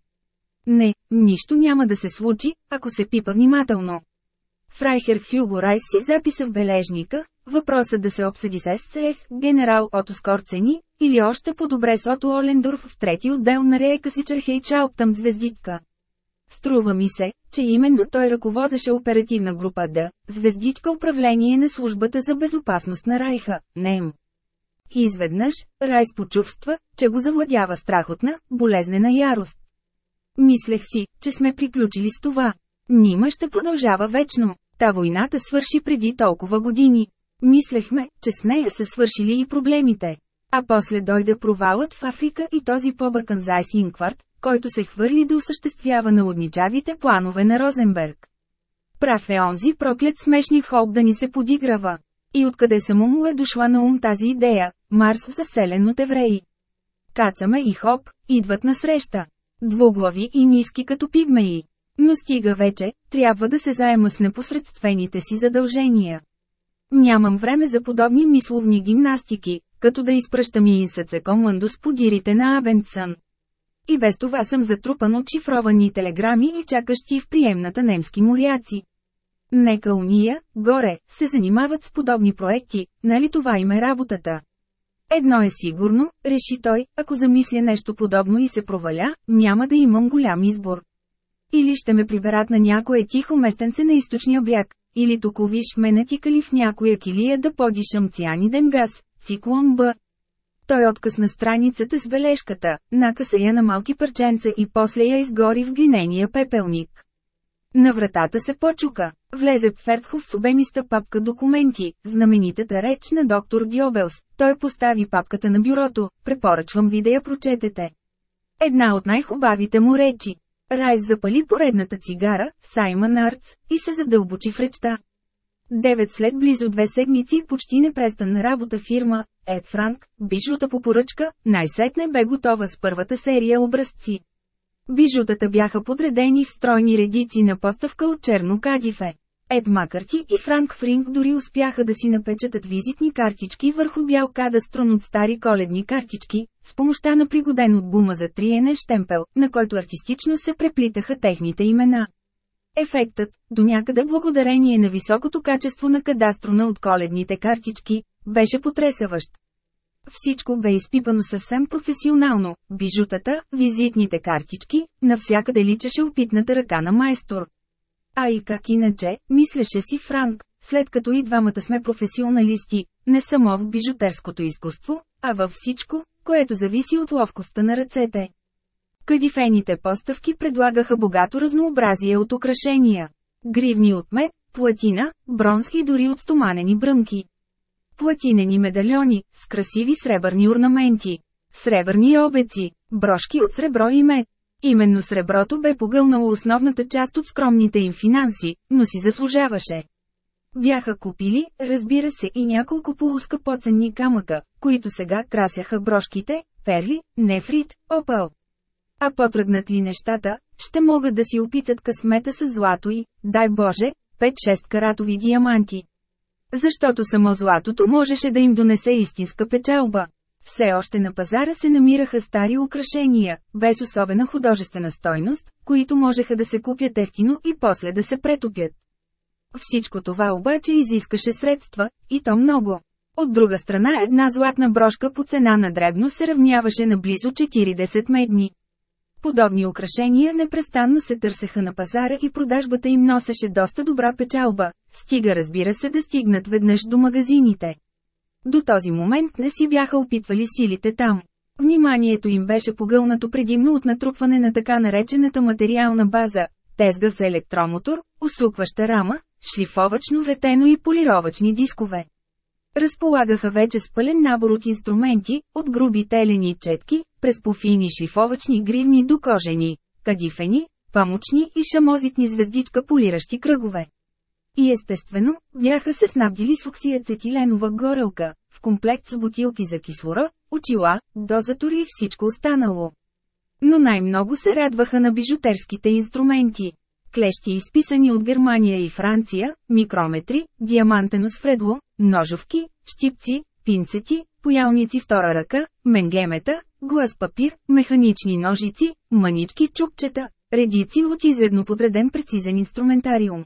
Speaker 1: Не, нищо няма да се случи, ако се пипа внимателно. Фрайхер Фюго Райс си записа в бележника, Въпросът да се обсъди с СС, генерал Ото Скорцени, или още по-добре с Ото Олендорф в трети отдел на Рейка си Чархейчалптъм звездичка. Струва ми се, че именно той ръководеше оперативна група Д, звездичка управление на службата за безопасност на Райха, НЕМ. И изведнъж, Райс почувства, че го завладява страхотна, болезнена ярост. Мислех си, че сме приключили с това. Нима ще продължава вечно. Та войната свърши преди толкова години. Мислехме, че с нея са свършили и проблемите. А после дойде провалът в Африка и този побъркан Зайс Инкварт, който се хвърли да осъществява налудничавите планове на Розенберг. Прав е онзи проклет смешни Холб да ни се подиграва. И откъде само му е дошла на ум тази идея, Марс заселен от евреи. Кацаме и Хоп, идват на среща. Двуглави и ниски като пигмеи. Но стига вече, трябва да се заема с непосредствените си задължения. Нямам време за подобни мисловни гимнастики, като да изпръщам и инсацекомандо с подирите на Авенсън. И без това съм затрупан от шифровани телеграми и чакащи в приемната немски моряци. Нека уния, горе, се занимават с подобни проекти, нали това им е работата. Едно е сигурно, реши той, ако замисля нещо подобно и се проваля, няма да имам голям избор. Или ще ме приберат на някое тихо местенце на източния бряг, или токовиш ме натикали в някоя килия да подишам цианиден газ, циклон Б. Той откъсна страницата с бележката, накъса я на малки парченца и после я изгори в глинения пепелник. На вратата се почука. Влезе Пфертхов с обемиста папка документи, знаменитата реч на доктор Гьобелс. Той постави папката на бюрото, препоръчвам ви да я прочетете. Една от най-хубавите му речи. Райс запали поредната цигара, Саймън Артс, и се задълбочи в речта. Девет след близо две седмици почти непрестанна работа фирма, Ед Франк, бижута по поръчка, най-сетне бе готова с първата серия образци. Бижутата бяха подредени в стройни редици на поставка от черно кадифе. Ед Макарти и Франк Фринг дори успяха да си напечатат визитни картички върху бял кадастрон от стари коледни картички, с помощта на пригоден от бума за триене штемпел, на който артистично се преплитаха техните имена. Ефектът, до някъде благодарение на високото качество на кадастрона от коледните картички, беше потресаващ. Всичко бе изпипано съвсем професионално, бижутата, визитните картички, навсякъде личеше опитната ръка на майстор. А и как иначе, мислеше си Франк, след като и двамата сме професионалисти, не само в бижутерското изкуство, а във всичко, което зависи от ловкостта на ръцете. Кадифените поставки предлагаха богато разнообразие от украшения. Гривни от мед, платина, бронз и дори от стоманени бръмки. Платинени медальони, с красиви сребърни орнаменти. Сребърни обеци, брошки от сребро и мед. Именно среброто бе погълнало основната част от скромните им финанси, но си заслужаваше. Бяха купили, разбира се, и няколко полуска поценни камъка, които сега красяха брошките, перли, нефрит, опал. А потръгнат ли нещата, ще могат да си опитат късмета с злато и, дай Боже, 5-6 каратови диаманти. Защото само златото можеше да им донесе истинска печалба. Все още на пазара се намираха стари украшения, без особена художествена стойност, които можеха да се купят ефтино и после да се претопят. Всичко това обаче изискаше средства, и то много. От друга страна една златна брошка по цена на дребно се равняваше на близо 40 медни. Подобни украшения непрестанно се търсеха на пазара и продажбата им носеше доста добра печалба, стига разбира се да стигнат веднъж до магазините. До този момент не си бяха опитвали силите там. Вниманието им беше погълнато предимно от натрупване на така наречената материална база, тезга с електромотор, усукваща рама, шлифовачно ретено и полировачни дискове. Разполагаха вече с пълен набор от инструменти, от груби телени четки, през пофини шлифовачни гривни до кожени, кадифени, памучни и шамозитни звездичка полиращи кръгове. И естествено, бяха се снабдили с оксиацетиленова горелка, в комплект с бутилки за кислора, очила, дозатори и всичко останало. Но най-много се радваха на бижутерските инструменти клещи изписани от Германия и Франция, микрометри, диамантено сфредло, ножовки, щипци, пинцети, поялници втора ръка, менгемета, глас папир, механични ножици, мънички чупчета, редици от изредно подреден прецизен инструментариум.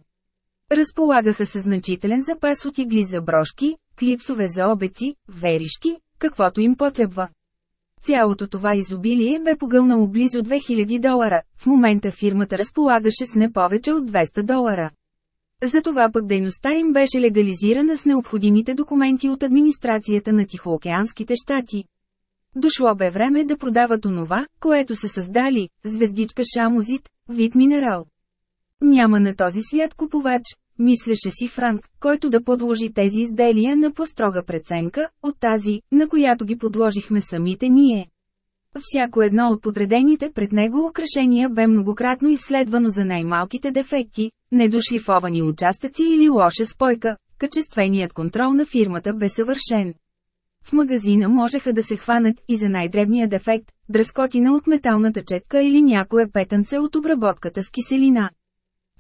Speaker 1: Разполагаха се значителен запас от игли за брошки, клипсове за обеци, веришки, каквото им потребва. Цялото това изобилие бе погълнало близо 2000 долара, в момента фирмата разполагаше с не повече от 200 долара. Затова пък дейността им беше легализирана с необходимите документи от администрацията на Тихоокеанските щати. Дошло бе време да продават онова, което са създали – звездичка шамозит, вид минерал. Няма на този свят купувач, Мислеше си Франк, който да подложи тези изделия на по-строга преценка, от тази, на която ги подложихме самите ние. Всяко едно от подредените пред него украшения бе многократно изследвано за най-малките дефекти, недошлифовани участъци или лоша спойка, качественият контрол на фирмата бе съвършен. В магазина можеха да се хванат и за най-дребния дефект, дръскотина от металната четка или някое петънце от обработката с киселина.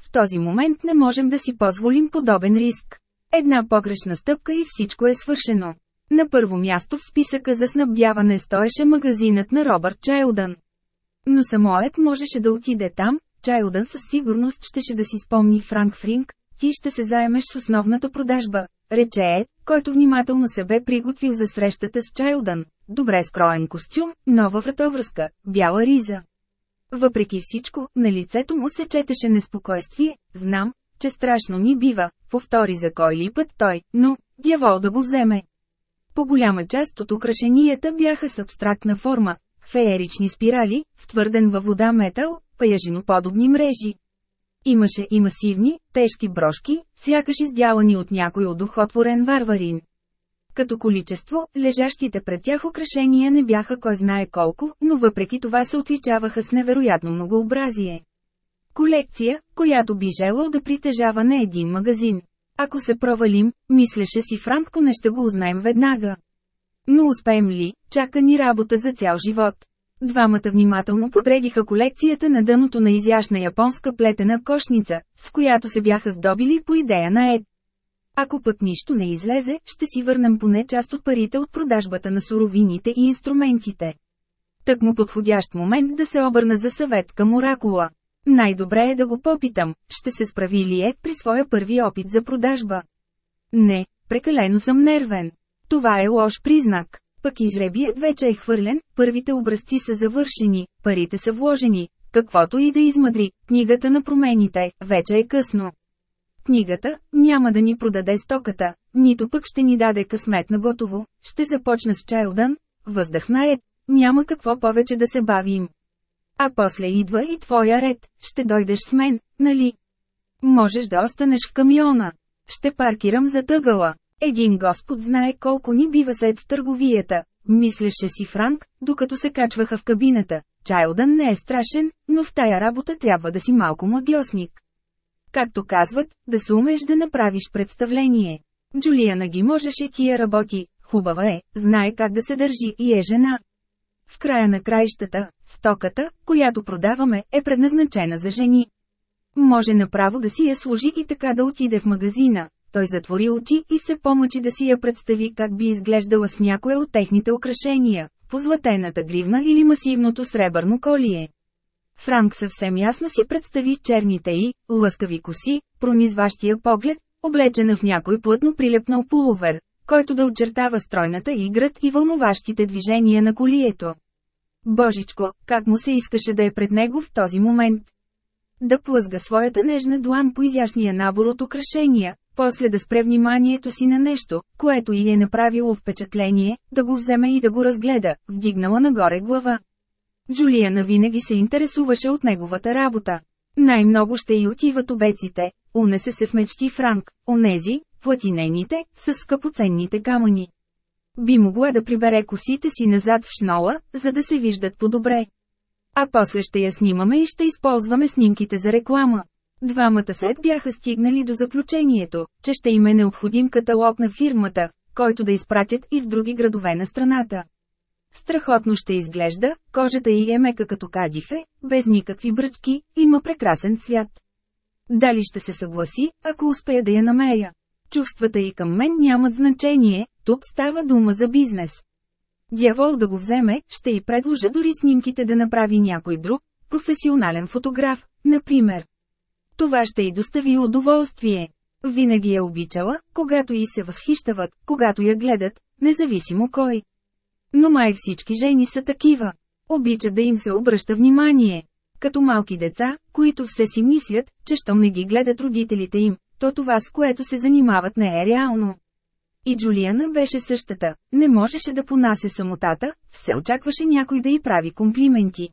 Speaker 1: В този момент не можем да си позволим подобен риск. Една погрешна стъпка и всичко е свършено. На първо място в списъка за снабдяване стоеше магазинът на Робърт Чайлдън. Но самоят можеше да отиде там, Чайлдън със сигурност щеше да си спомни Франк Фринг ти ще се заемеш с основната продажба, рече е, който внимателно се бе приготвил за срещата с Чайлдън. Добре скроен костюм, нова вратовръзка, бяла риза. Въпреки всичко, на лицето му се четеше неспокойствие, знам, че страшно ни бива, повтори за кой ли път той, но, дявол да го вземе. По голяма част от украшенията бяха с абстрактна форма, феерични спирали, втвърден във вода метал, паяжиноподобни мрежи. Имаше и масивни, тежки брошки, сякаш издялани от някой духотворен варварин. Като количество, лежащите пред тях украшения не бяха кой знае колко, но въпреки това се отличаваха с невероятно многообразие. Колекция, която би желал да притежава не един магазин. Ако се провалим, мислеше си Франко не ще го узнаем веднага. Но успеем ли, чака ни работа за цял живот. Двамата внимателно подредиха колекцията на дъното на изящна японска плетена кошница, с която се бяха здобили по идея на Ед. Ако пък нищо не излезе, ще си върнем поне част от парите от продажбата на суровините и инструментите. Тък му подходящ момент да се обърна за съвет към оракула. Най-добре е да го попитам, ще се справи ли Ед при своя първи опит за продажба. Не, прекалено съм нервен. Това е лош признак. Пък и жребият вече е хвърлен, първите образци са завършени, парите са вложени, каквото и да измъдри, книгата на промените, вече е късно. Книгата няма да ни продаде стоката, нито пък ще ни даде късмет на готово, ще започна с Чайлдън, въздъхна е, няма какво повече да се бавим. А после идва и твоя ред, ще дойдеш с мен, нали? Можеш да останеш в камиона. Ще паркирам за тъгъла. Един господ знае колко ни бива след в търговията, мислеше си Франк, докато се качваха в кабината. Чайлдън не е страшен, но в тая работа трябва да си малко магиосник както казват, да се умеш да направиш представление. Джулиана ги можеше тия работи, хубава е, знае как да се държи и е жена. В края на краищата, стоката, която продаваме, е предназначена за жени. Може направо да си я служи и така да отиде в магазина. Той затвори очи и се помъчи да си я представи как би изглеждала с някое от техните украшения, позлатената гривна или масивното сребърно колие. Франк съвсем ясно си представи черните и, лъскави коси, пронизващия поглед, облечена в някой плътно прилепнал полувер, който да очертава стройната град и вълнуващите движения на колието. Божичко, как му се искаше да е пред него в този момент. Да плъзга своята нежна длан по изящния набор от украшения, после да спре вниманието си на нещо, което и е направило впечатление, да го вземе и да го разгледа, вдигнала нагоре глава. Джулиана винаги се интересуваше от неговата работа. Най-много ще и отиват обеците, унесе се в мечти Франк, онези, платинените, с скъпоценните камъни. Би могла да прибере косите си назад в шнола, за да се виждат по-добре. А после ще я снимаме и ще използваме снимките за реклама. Двамата след бяха стигнали до заключението, че ще им е необходим каталог на фирмата, който да изпратят и в други градове на страната. Страхотно ще изглежда, кожата й е мека като кадифе, без никакви бръчки, има прекрасен цвят. Дали ще се съгласи, ако успея да я намеря? Чувствата й към мен нямат значение, тук става дума за бизнес. Дявол да го вземе, ще й предложа дори снимките да направи някой друг, професионален фотограф, например. Това ще й достави удоволствие. Винаги я е обичала, когато й се възхищават, когато я гледат, независимо кой. Но май всички жени са такива. Обича да им се обръща внимание. Като малки деца, които все си мислят, че щом не ги гледат родителите им, то това с което се занимават не е реално. И Джулиана беше същата, не можеше да понася самотата, все очакваше някой да й прави комплименти.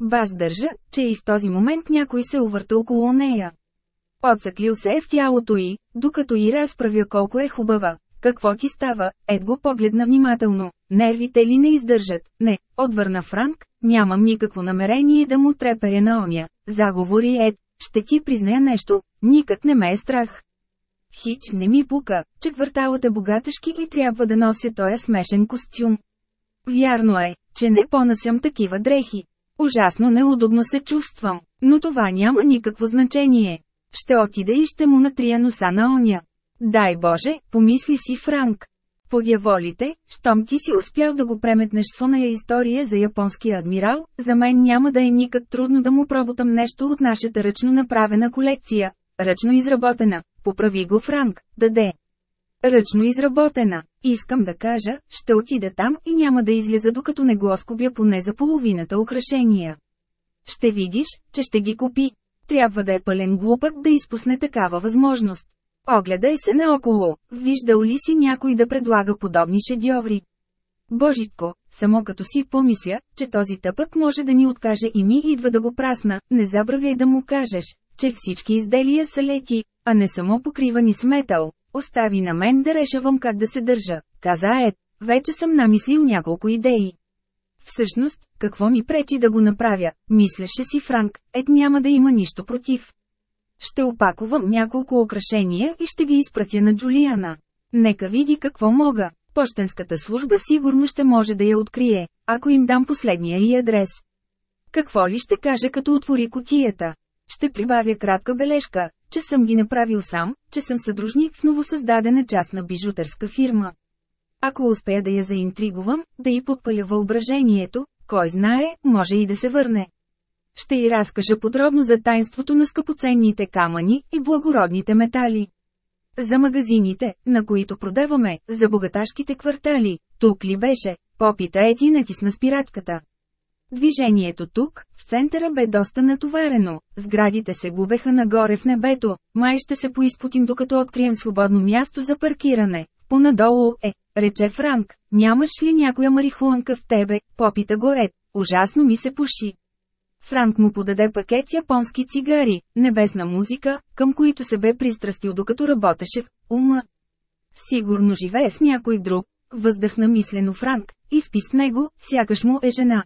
Speaker 1: Баз държа, че и в този момент някой се увърта около нея. Отсъклил се е в тялото й, докато и разправя колко е хубава. Какво ти става, Ед го погледна внимателно. Нервите ли не издържат? Не, отвърна Франк, нямам никакво намерение да му треперя на оня. Заговори Ед, ще ти призная нещо, никак не ме е страх. Хич не ми пука, че кварталът е богаташки и трябва да нося този смешен костюм. Вярно е, че не понасям такива дрехи. Ужасно неудобно се чувствам, но това няма никакво значение. Ще отида и ще му натрия носа на оня. Дай Боже, помисли си Франк, Подяволите, щом ти си успял да го преметнеш в оная история за японския адмирал, за мен няма да е никак трудно да му пробутам нещо от нашата ръчно направена колекция. Ръчно изработена, поправи го Франк, даде. Ръчно изработена, искам да кажа, ще отида там и няма да излиза докато не го оскобя поне за половината украшения. Ще видиш, че ще ги купи. Трябва да е пълен глупък да изпусне такава възможност. Огледай се наоколо, виждал ли си някой да предлага подобни шедьоври? Божитко, само като си помисля, че този тъпък може да ни откаже и ми идва да го прасна, не забравяй да му кажеш, че всички изделия са лети, а не само покривани с метал. Остави на мен да решавам как да се държа, каза Ед. Вече съм намислил няколко идеи. Всъщност, какво ми пречи да го направя, мислеше си Франк, Ед няма да има нищо против. Ще опаковам няколко украшения и ще ги изпратя на Джулиана. Нека види какво мога. Пощенската служба сигурно ще може да я открие, ако им дам последния и адрес. Какво ли ще каже като отвори котията? Ще прибавя кратка бележка, че съм ги направил сам, че съм съдружник в новосъздадена частна бижутерска фирма. Ако успея да я заинтригувам, да й подпаля въображението, кой знае, може и да се върне. Ще й разкажа подробно за тайнството на скъпоценните камъни и благородните метали. За магазините, на които продаваме, за богаташките квартали, тук ли беше, попита Ети натисна спиратката. Движението тук, в центъра бе доста натоварено, сградите се губеха нагоре в небето, май ще се поизпотим докато открием свободно място за паркиране. Понадолу е, рече Франк, нямаш ли някоя марихуанка в тебе, попита го Ед, ужасно ми се пуши. Франк му подаде пакет японски цигари, небесна музика, към които се бе пристрастил докато работеше в ума. Сигурно живее с някой друг, въздъхна мислено Франк, изпи с него, сякаш му е жена.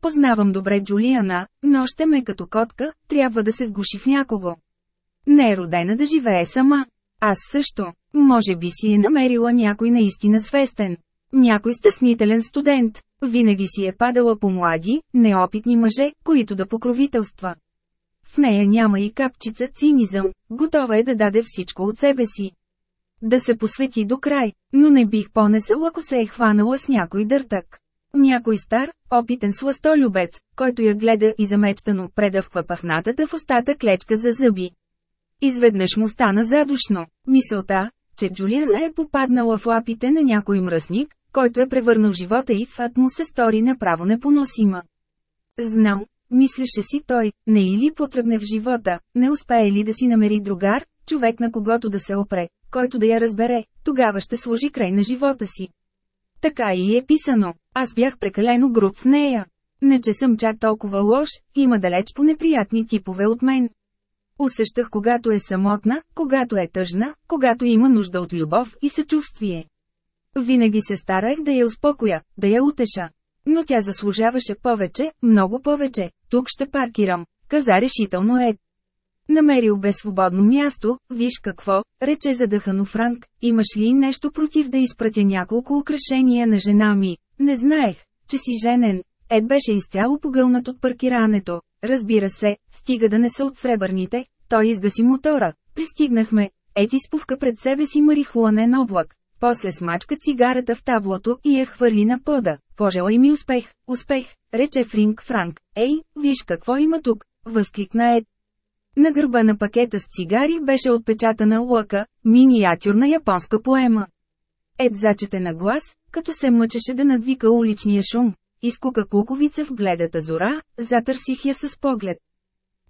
Speaker 1: Познавам добре Джулиана, но още ме като котка, трябва да се сгуши в някого. Не е родена да живее сама. Аз също. Може би си е намерила някой наистина свестен. Някой стеснителен студент, винаги си е падала по млади, неопитни мъже, които да покровителства. В нея няма и капчица цинизъм, готова е да даде всичко от себе си. Да се посвети до край, но не бих понесъл ако се е хванала с някой дъртък. Някой стар, опитен сластолюбец, който я гледа и замечтано предъвква пахнатата в устата клечка за зъби. Изведнъж му стана задушно. Мисълта, че Джулиана е попаднала в лапите на някой мръсник, който е превърнал живота и в ад му се стори направо непоносима. Знам, мислеше си той, не или е потръгне в живота, не успее ли да си намери другар, човек на когото да се опре, който да я разбере, тогава ще сложи край на живота си. Така и е писано, аз бях прекалено груб в нея. Не че съм чак толкова лош, има далеч по неприятни типове от мен. Усещах когато е самотна, когато е тъжна, когато има нужда от любов и съчувствие. Винаги се старах да я успокоя, да я утеша. Но тя заслужаваше повече, много повече. Тук ще паркирам, каза решително Ед. Намерил бе свободно място, виж какво, рече задъхано Франк, имаш ли нещо против да изпратя няколко украшения на жена ми? Не знаех, че си женен. Ед беше изцяло погълнат от паркирането. Разбира се, стига да не са от сребърните, той изгаси мотора. Пристигнахме. Ед изпувка пред себе си марихуанен облак. После смачка цигарата в таблото и я хвърли на пода. Пожелай ми успех, успех, рече Фринг Франк. Ей, виж какво има тук, възкликна Ед. На гърба на пакета с цигари беше отпечатана лъка, миниатюрна японска поема. Ед зачете на глас, като се мъчеше да надвика уличния шум. Изкука куковица в гледата зора, затърсих я с поглед.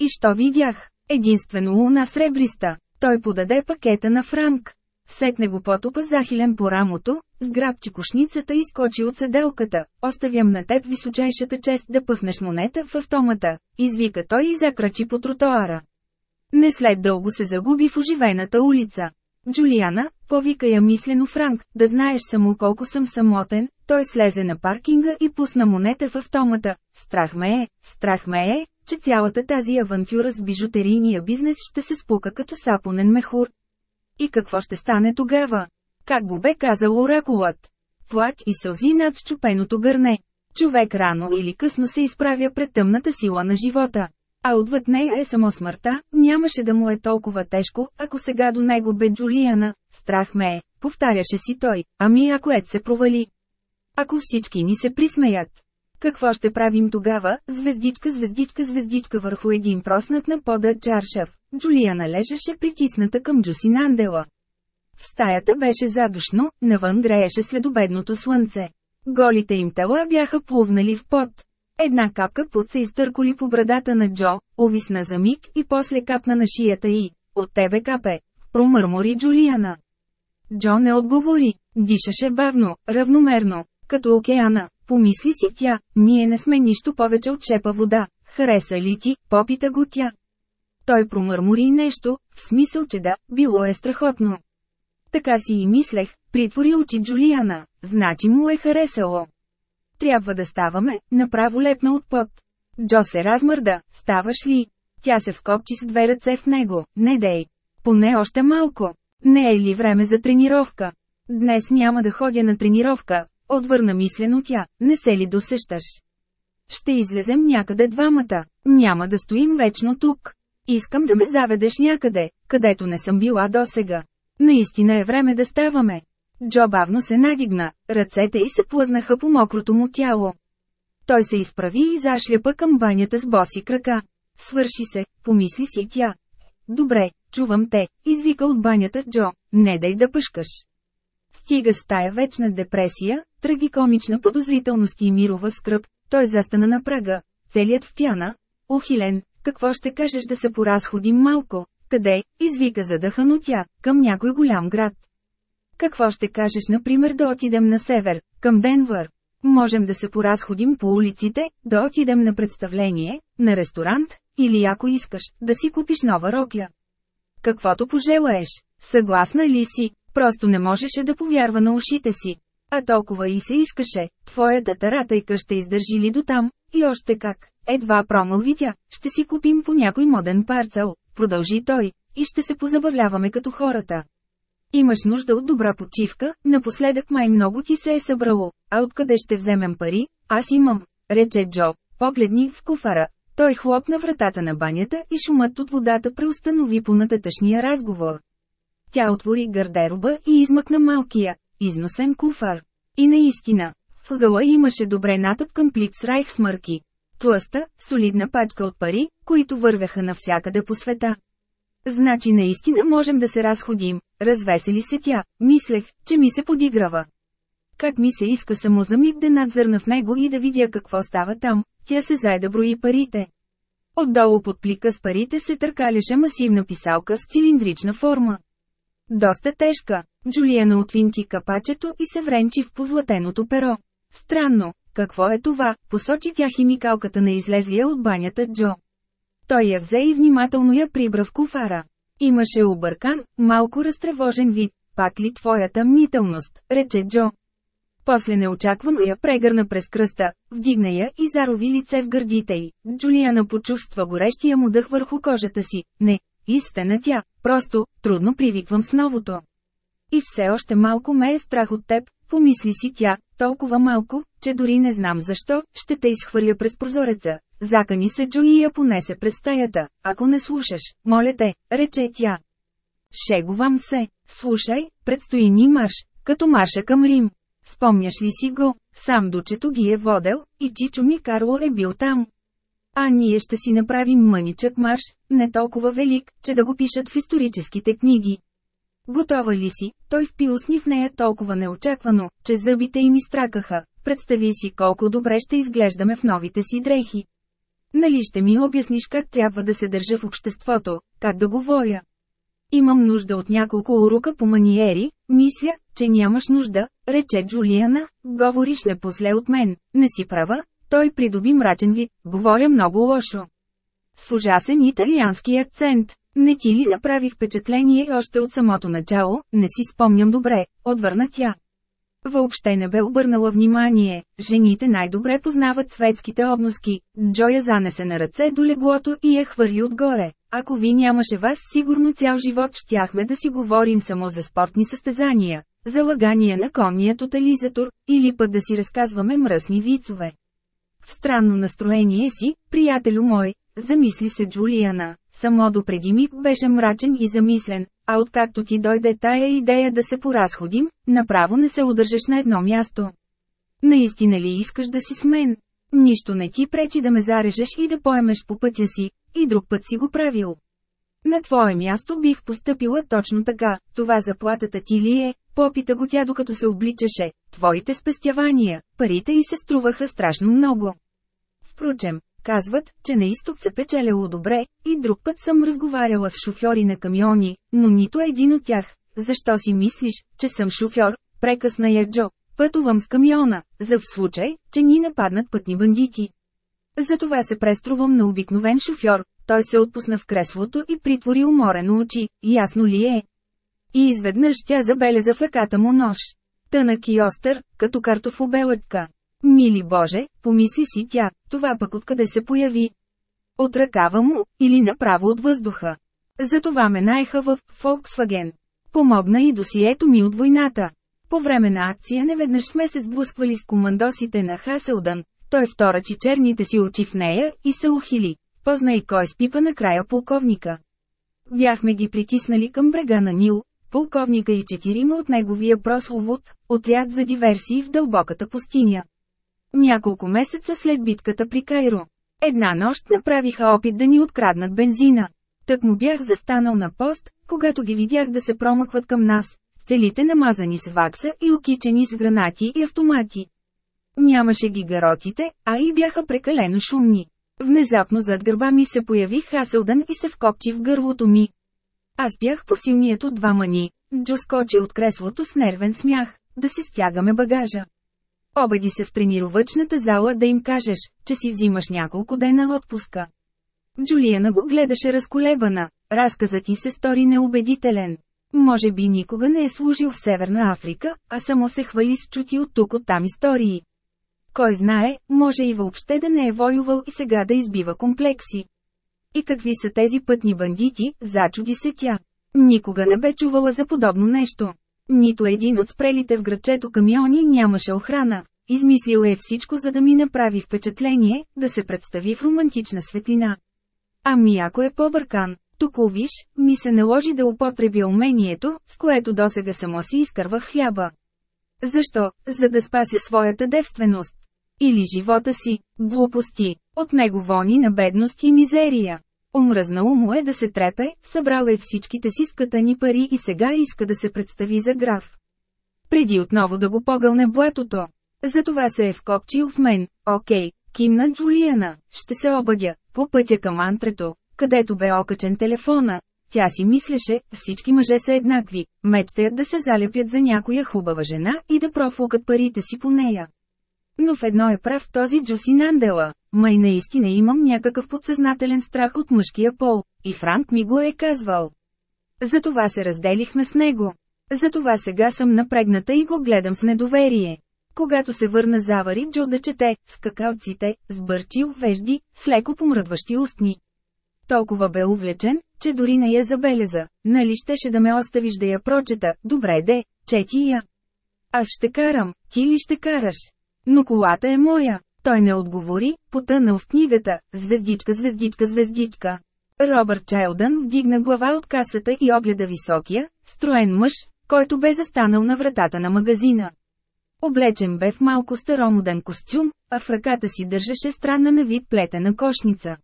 Speaker 1: И що видях? Единствено луна сребриста. Той подаде пакета на Франк. Сетне го потопа захилен по рамото, сграбчи кошницата и скочи от седелката. Оставям на теб височайшата чест да пъхнеш монета в автомата, извика той и закрачи по тротоара. Не след дълго се загуби в оживената улица. Джулиана, повика я мислено Франк, да знаеш само колко съм самотен, той слезе на паркинга и пусна монета в автомата. Страх ме е, страх ме е, че цялата тази авантюра с бижутерийния бизнес ще се спука като сапонен мехур. И какво ще стане тогава? Как го бе казал оракулът? Плач и сълзи над чупеното гърне. Човек рано или късно се изправя пред тъмната сила на живота. А отвъд нея е само смъртта, нямаше да му е толкова тежко, ако сега до него бе Джулиана, страх ме е, повтаряше си той, ами ако Ед се провали. Ако всички ни се присмеят, какво ще правим тогава, звездичка, звездичка, звездичка върху един проснат на пода чаршав? Джулиана лежеше притисната към Джусин Андела. В стаята беше задушно, навън грееше следобедното слънце. Голите им тела бяха плувнали в пот. Една капка пот се изтърколи по брадата на Джо, увисна за миг и после капна на шията й. От тебе капе, промърмори Джулиана. Джо не отговори, дишаше бавно, равномерно, като океана, Помисли си тя, ние не сме нищо повече от чепа вода, хареса ли ти, попита го тя. Той промърмори нещо, в смисъл, че да, било е страхотно. Така си и мислех, притвори очи Джулиана, значи му е харесало. Трябва да ставаме, направо лепна от пот. Джо се размърда, ставаш ли? Тя се вкопчи с две ръце в него, не дей. Поне още малко. Не е ли време за тренировка? Днес няма да ходя на тренировка, Отвърна мислено тя, не се ли досещаш? Ще излезем някъде двамата. Няма да стоим вечно тук. Искам да ме заведеш някъде, където не съм била досега. Наистина е време да ставаме. Джо бавно се надигна, ръцете й се плъзнаха по мокрото му тяло. Той се изправи и зашляпа към банята с боси крака. Свърши се, помисли си тя. Добре, чувам те, извика от банята Джо, не дай да пъшкаш. Стига с тая вечна депресия, трагикомична подозрителност и мирова скръп, той застана на прага, целият в пяна. Охилен, какво ще кажеш да се поразходим малко? Къде? Извика но тя, към някой голям град. Какво ще кажеш например да отидем на север, към Денвър? Можем да се поразходим по улиците, да отидем на представление, на ресторант, или ако искаш, да си купиш нова рокля. Каквото пожелаеш, съгласна ли си? Просто не можеше да повярва на ушите си. А толкова и се искаше, твоята таратайка ще издържи ли до там, и още как. Едва промъл видя, ще си купим по някой моден парцел, продължи той, и ще се позабавляваме като хората. Имаш нужда от добра почивка, напоследък май много ти се е събрало, а откъде ще вземем пари, аз имам, рече Джо, погледни в куфара. Той хлопна вратата на банята и шумът от водата преустанови по разговор. Тя отвори гардероба и измъкна малкия, износен куфар. И наистина, в въгъла имаше добре натъпкан плит с райхсмърки. Тлъста, солидна пачка от пари, които вървяха навсякъде по света. Значи наистина можем да се разходим, развесели се тя, мислех, че ми се подиграва. Как ми се иска само за миг да надзърна в него и да видя какво става там, тя се зае да брои парите. Отдолу под плика с парите се търкаляше масивна писалка с цилиндрична форма. Доста тежка. Джулиана отвинти капачето и се вренчи в позлатеното перо. Странно, какво е това, посочи тя химикалката на излезлия от банята Джо. Той я взе и внимателно я прибра в куфара. Имаше объркан, малко разтревожен вид. Пак ли твоята мнителност, рече Джо. После неочаквано я прегърна през кръста, вдигна я и зарови лице в гърдите й. Джулиана почувства горещия му дъх върху кожата си. Не, истина тя, Просто, трудно привиквам с новото. И все още малко ме е страх от теб, помисли си тя, толкова малко, че дори не знам защо, ще те изхвърля през прозореца. Закани се Джо и я понесе през стаята. Ако не слушаш, моля те, рече тя. Шегувам се, слушай, предстои ни марш, като марша към Рим. Спомняш ли си го, сам дочето ги е водел, и Чичо Ми Карло е бил там. А ние ще си направим мъничък марш, не толкова велик, че да го пишат в историческите книги. Готова ли си? Той впи усни в нея толкова неочаквано, че зъбите им изтракаха. Представи си колко добре ще изглеждаме в новите си дрехи. Нали ще ми обясниш как трябва да се държа в обществото, как да говоря? Имам нужда от няколко урока по маниери, мисля, че нямаш нужда, рече Джулиана, говориш ли после от мен, не си права, той придоби мрачен вид, говоря много лошо. С ужасен италиански акцент. Не ти ли направи впечатление още от самото начало, не си спомням добре, отвърна тя. Въобще не бе обърнала внимание, жените най-добре познават светските обноски. Джоя занесе на ръце до леглото и я хвърли отгоре. Ако ви нямаше вас, сигурно цял живот щяхме да си говорим само за спортни състезания, за лагания на конния тотализатор, или пък да си разказваме мръсни вицове. В странно настроение си, приятелю мой, замисли се Джулиана. Само преди миг беше мрачен и замислен, а откакто ти дойде тая идея да се поразходим, направо не се удържаш на едно място. Наистина ли искаш да си с мен? Нищо не ти пречи да ме зарежеш и да поемеш по пътя си, и друг път си го правил. На твое място бих поступила точно така, това заплатата ти ли е, попита го тя докато се обличаше, твоите спестявания, парите й се струваха страшно много. Впрочем, казват, че на изток се печеляло добре, и друг път съм разговаряла с шофьори на камиони, но нито един от тях. Защо си мислиш, че съм шофьор? Прекъсна я Джо. Пътувам с камиона, за в случай, че ни нападнат пътни бандити. Затова се преструвам на обикновен шофьор, той се отпусна в креслото и притвори уморено очи, ясно ли е? И изведнъж тя забеляза в ръката му нож. Тънък и остър, като картоф обелътка. Мили Боже, помисли си тя, това пък откъде се появи? От ръкава му, или направо от въздуха. Затова ме наеха в Volkswagen. Помогна и досието ми от войната. По време на акция неведнъж сме се сблъсквали с командосите на Хаселдън, той вторачи черните си очи в нея и се ухили. Позна и кой спипа на края полковника. Бяхме ги притиснали към брега на Нил, полковника и четирима от неговия прословут, отряд за диверсии в дълбоката пустиня. Няколко месеца след битката при Кайро. Една нощ направиха опит да ни откраднат бензина. Так му бях застанал на пост, когато ги видях да се промъкват към нас, целите намазани с вакса и окичени с гранати и автомати. Нямаше ги гаротите, а и бяха прекалено шумни. Внезапно зад гърба ми се появи Хаселдън и се вкопчи в гърлото ми. Аз бях по силният от два мани. Джо скочи от креслото с нервен смях, да си стягаме багажа. Обади се в тренировъчната зала да им кажеш, че си взимаш няколко дена отпуска. Джулиана го гледаше разколебана, разказът ти се стори неубедителен. Може би никога не е служил в Северна Африка, а само се хвали с чути от тук от там истории. Кой знае, може и въобще да не е воювал и сега да избива комплекси. И какви са тези пътни бандити, зачуди се тя. Никога не бе чувала за подобно нещо. Нито един от спрелите в грачето камиони нямаше охрана. Измислил е всичко за да ми направи впечатление, да се представи в романтична светлина. Ами ако е по-бъркан, токовиш, ми се наложи да употребя умението, с което досега само си изкървах хляба. Защо? За да спася своята девственост, или живота си, глупости, от него вони на бедност и мизерия. Умръзнало му е да се трепе, събрал е всичките си скътани пари и сега иска да се представи за граф. Преди отново да го погълне блатото. Затова се е вкопчил в мен, окей, кимна Джулиана, ще се обадя, по пътя към антрето, където бе окачен телефона. Тя си мислеше, всички мъже са еднакви, мечтаят да се залепят за някоя хубава жена и да профукат парите си по нея. Но в едно е прав този Джоси нандела. Май наистина имам някакъв подсъзнателен страх от мъжкия пол, и Франк ми го е казвал. Затова се разделихме с него. Затова сега съм напрегната и го гледам с недоверие. Когато се върна завари Джо да чете, с какалците, с бърчи вежди, с леко помръдващи устни. Толкова бе увлечен, че дори не я забеляза, нали щеше да ме оставиш да я прочета, добре де, чети я. Аз ще карам, ти ли ще караш? Но колата е моя. Той не отговори, потънал в книгата, звездичка, звездичка, звездичка. Робърт Чайлдън вдигна глава от касата и огледа високия, строен мъж, който бе застанал на вратата на магазина. Облечен бе в малко старомоден костюм, а в ръката си държаше странна на вид плетена кошница.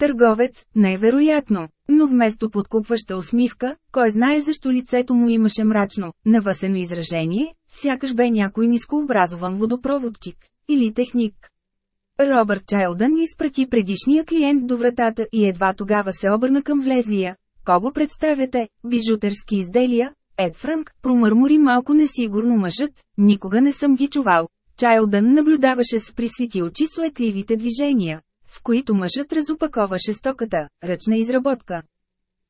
Speaker 1: Търговец, невероятно, но вместо подкупваща усмивка, кой знае защо лицето му имаше мрачно, навъсено изражение, сякаш бе някой нискообразован водопроводчик или техник. Робърт Чайлдън изпрати предишния клиент до вратата и едва тогава се обърна към влезлия. Кого представяте? Бижутерски изделия? Ед Франк, промърмори малко несигурно мъжът, никога не съм ги чувал. Чайлдън наблюдаваше с присвети очи суетливите движения, в които мъжът разопаковаше стоката, ръчна изработка.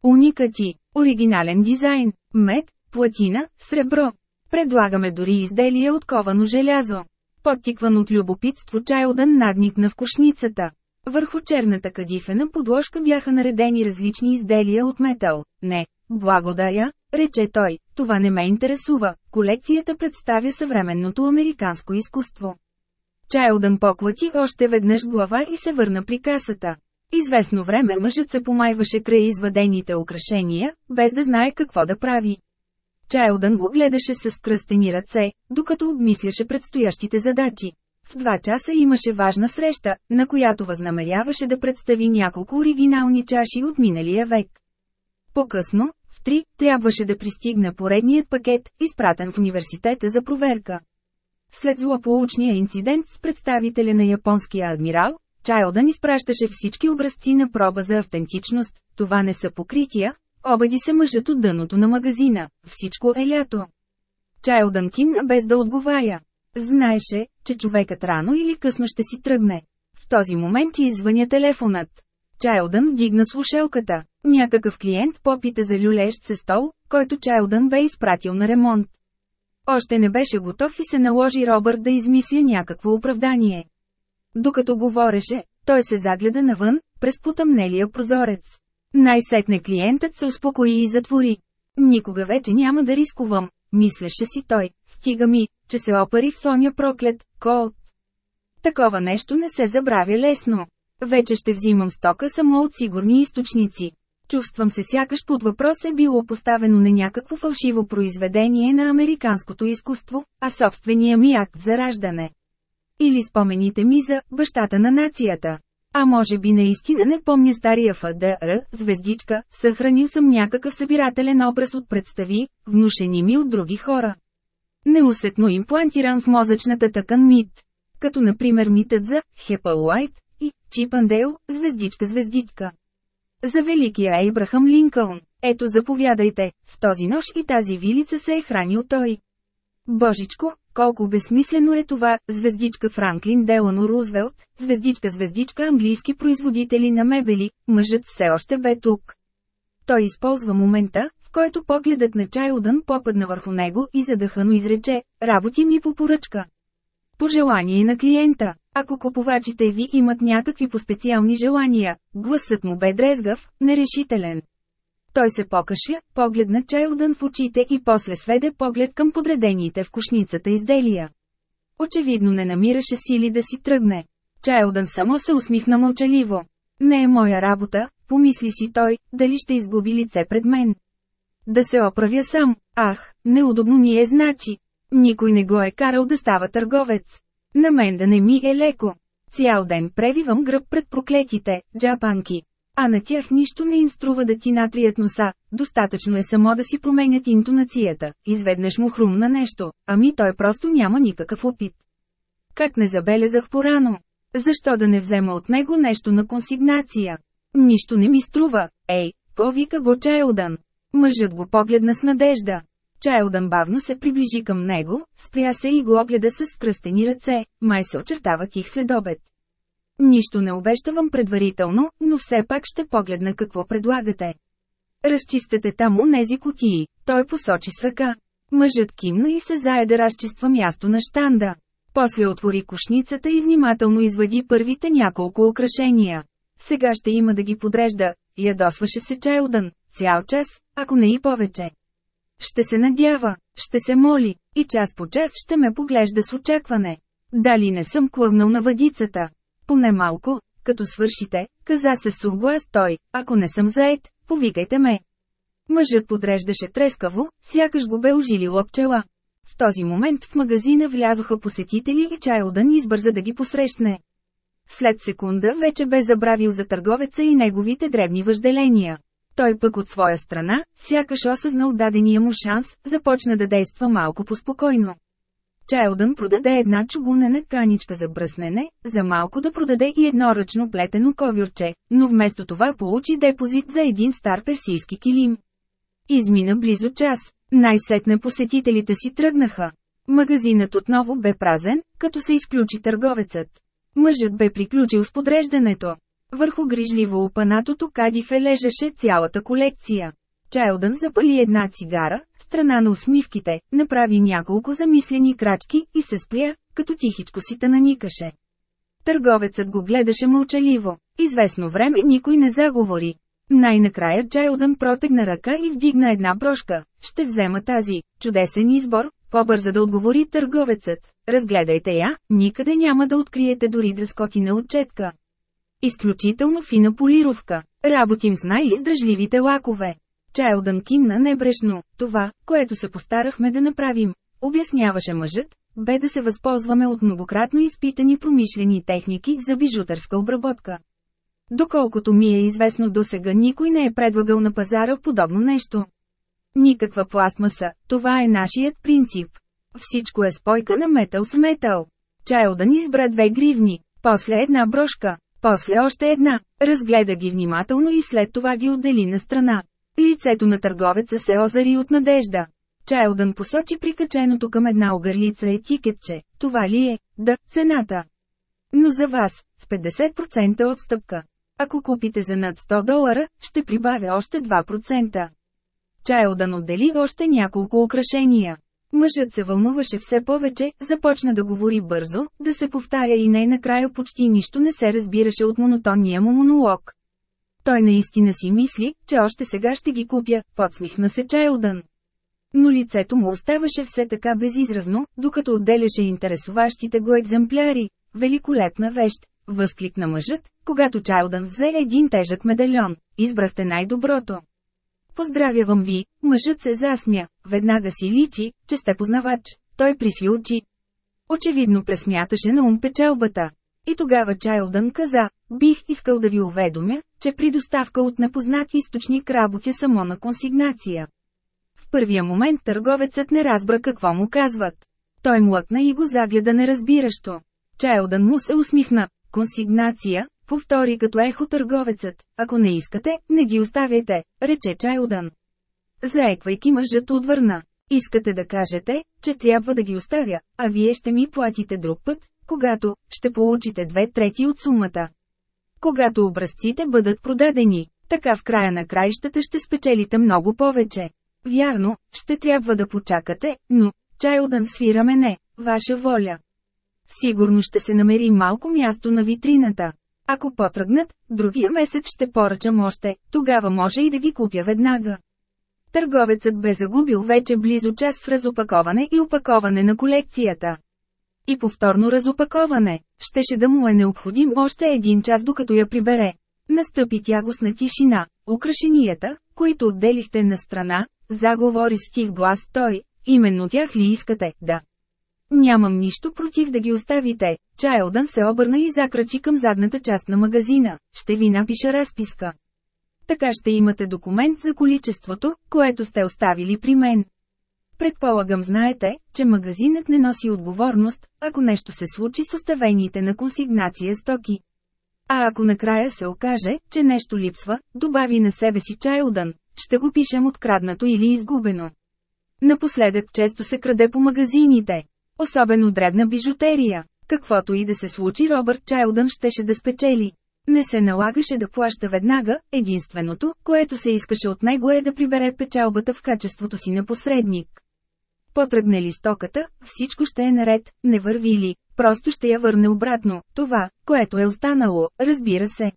Speaker 1: Уникати, оригинален дизайн, мед, платина, сребро. Предлагаме дори изделия от ковано желязо. Подтикван от любопитство Чайлдън надникна в кошницата. Върху черната кадифена подложка бяха наредени различни изделия от метал. Не, благодаря, рече той, това не ме интересува, колекцията представя съвременното американско изкуство. Чайлдън поклати още веднъж глава и се върна при касата. Известно време мъжът се помайваше край извадените украшения, без да знае какво да прави. Чайлдън го гледаше с кръстени ръце, докато обмисляше предстоящите задачи. В два часа имаше важна среща, на която възнамеряваше да представи няколко оригинални чаши от миналия век. По-късно, в три, трябваше да пристигна поредният пакет, изпратен в университета за проверка. След злополучния инцидент с представителя на японския адмирал, Чайлдън изпращаше всички образци на проба за автентичност, това не са покрития, обади се мъжът от дъното на магазина, всичко е лято. Чайлдън кимна без да отговаря. Знаеше, че човекът рано или късно ще си тръгне. В този момент извъня телефонът. Чайлдън вдигна слушалката. Някакъв клиент попита за люлещ се стол, който Чайлдън бе изпратил на ремонт. Още не беше готов и се наложи Робърт да измисля някакво оправдание. Докато говореше, той се загледа навън, през потъмнелия прозорец. Най-сетне клиентът се успокои и затвори. Никога вече няма да рискувам, мислеше си той, стига ми, че се опари в соня проклет, колт. Такова нещо не се забравя лесно. Вече ще взимам стока само от сигурни източници. Чувствам се сякаш под въпрос е било поставено на някакво фалшиво произведение на американското изкуство, а собствения ми акт за раждане. Или спомените ми за «бащата на нацията». А може би наистина не помня стария ФДР, звездичка, съхранил съм някакъв събирателен образ от представи, внушени ми от други хора. Неусетно имплантиран в мозъчната тъкан мит. Като например митът за Хепалуайт и Чипандейл, звездичка-звездичка. За великия Ейбрахам Линкълн. Ето заповядайте, с този нож и тази вилица се е хранил той. Божичко, колко безсмислено е това, звездичка Франклин Делано Рузвелт, звездичка звездичка английски производители на мебели, мъжът все още бе тук. Той използва момента, в който погледът на Чайлдън попадна върху него и задъхано изрече, работи ми по поръчка по желание на клиента. Ако купувачите ви имат някакви по специални желания, гласът му бе дрезгав, нерешителен. Той се покаша, погледна Чайлдън в очите и после сведе поглед към подредените в кошницата изделия. Очевидно не намираше сили да си тръгне. Чайлдън само се усмихна мълчаливо. Не е моя работа, помисли си той, дали ще изгуби лице пред мен. Да се оправя сам, ах, неудобно ми е значи, никой не го е карал да става търговец. На мен да не ми е леко. Цял ден превивам гръб пред проклетите, джапанки. А на тях нищо не им струва да ти натрият носа, достатъчно е само да си променят интонацията, изведнъж му на нещо, ами той просто няма никакъв опит. Как не забелязах порано? Защо да не взема от него нещо на консигнация? Нищо не ми струва, ей, повика го Чайлдън. Мъжът го погледна с надежда. Чайлдън бавно се приближи към него, спря се и го огледа с кръстени ръце, май се очертава тих следобед. Нищо не обещавам предварително, но все пак ще погледна какво предлагате. Разчистете там унези кутии, той посочи с ръка. Мъжът кимна и се зае да разчиства място на штанда. После отвори кошницата и внимателно извади първите няколко украшения. Сега ще има да ги подрежда, ядосваше се Чайлдън, цял час, ако не и повече. Ще се надява, ще се моли, и час по час ще ме поглежда с очакване. Дали не съм клъвнал на въдицата? Поне малко, като свършите, каза се сух глас той, ако не съм заед, повикайте ме. Мъжът подреждаше трескаво, сякаш го бе ожили лопчела. В този момент в магазина влязоха посетители и Чайлдън избърза да ги посрещне. След секунда вече бе забравил за търговеца и неговите древни въжделения. Той пък от своя страна, сякаш осъзнал дадения му шанс, започна да действа малко поспокойно. Чайлдън продаде една чугунена каничка за бръснене, за малко да продаде и едно ръчно плетено ковюрче, но вместо това получи депозит за един стар персийски килим. Измина близо час. Най-сетне посетителите си тръгнаха. Магазинът отново бе празен, като се изключи търговецът. Мъжът бе приключил с подреждането. Върху грижливо опанатото кадифе лежеше цялата колекция. Чайлдън запали една цигара, страна на усмивките, направи няколко замислени крачки и се спря, като тихичко си наникаше. Търговецът го гледаше мълчаливо. Известно време никой не заговори. Най-накрая Джайлдън протегна ръка и вдигна една брошка. Ще взема тази. Чудесен избор. По-бърза да отговори търговецът. Разгледайте я, никъде няма да откриете дори дръскотина отчетка. четка. Изключително фина полировка. Работим с най-издръжливите лакове. Чайлдън кимна небрежно. Това, което се постарахме да направим, обясняваше мъжът, бе да се възползваме от многократно изпитани промишлени техники за бижутърска обработка. Доколкото ми е известно до сега никой не е предлагал на пазара подобно нещо. Никаква пластмаса, това е нашият принцип. Всичко е спойка на метал с метал. Чайлдън избра две гривни, после една брошка, после още една, разгледа ги внимателно и след това ги отдели на страна. Лицето на търговеца се озари от надежда. Чайлдън посочи прикаченото към една огърлица етикетче, това ли е, да, цената. Но за вас, с 50% отстъпка. Ако купите за над 100 долара, ще прибавя още 2%. Чайлдън отдели още няколко украшения. Мъжът се вълнуваше все повече, започна да говори бързо, да се повтаря и най-накрая почти нищо не се разбираше от монотонния му монолог. Той наистина си мисли, че още сега ще ги купя, подсмихна се Чайлдън. Но лицето му оставаше все така безизразно, докато отделяше интересуващите го екземпляри. Великолепна вещ, възкликна мъжът, когато Чайлдън взе един тежък медальон. Избрахте най-доброто. Поздравявам ви, мъжът се засмя, веднага си личи, че сте познавач. Той присви очи. Очевидно пресмяташе на ум печалбата. И тогава Чайлдън каза, бих искал да ви уведомя, че при доставка от непознат източник работя само на консигнация. В първия момент търговецът не разбра какво му казват. Той млъкна и го загледа неразбиращо. Чайлдън му се усмихна. Консигнация, повтори като ехо търговецът, ако не искате, не ги оставяйте, рече Чайлдън. Заеквайки мъжът отвърна. Искате да кажете, че трябва да ги оставя, а вие ще ми платите друг път, когато ще получите две трети от сумата. Когато образците бъдат продадени, така в края на краищата ще спечелите много повече. Вярно, ще трябва да почакате, но, Чайлдън свираме не, ваша воля. Сигурно ще се намери малко място на витрината. Ако потръгнат, другия месец ще поръчам още, тогава може и да ги купя веднага. Търговецът бе загубил вече близо час в разопаковане и опаковане на колекцията. И повторно разопаковане, щеше да му е необходим още един час докато я прибере. Настъпи тягостна тишина, украшенията, които отделихте на страна, заговори с тих глас той, именно тях ли искате, да. Нямам нищо против да ги оставите. Чайлдън се обърна и закрачи към задната част на магазина. Ще ви напиша разписка. Така ще имате документ за количеството, което сте оставили при мен. Предполагам знаете, че магазинът не носи отговорност, ако нещо се случи с оставените на консигнация стоки. А ако накрая се окаже, че нещо липсва, добави на себе си Чайлдън, ще го пишем откраднато или изгубено. Напоследък често се краде по магазините, Особено дребна бижутерия. Каквото и да се случи Робърт Чайлдън щеше да спечели. Не се налагаше да плаща веднага, единственото, което се искаше от него е да прибере печалбата в качеството си на посредник. Потръгне ли стоката, всичко ще е наред, не върви ли, просто ще я върне обратно, това, което е останало, разбира се.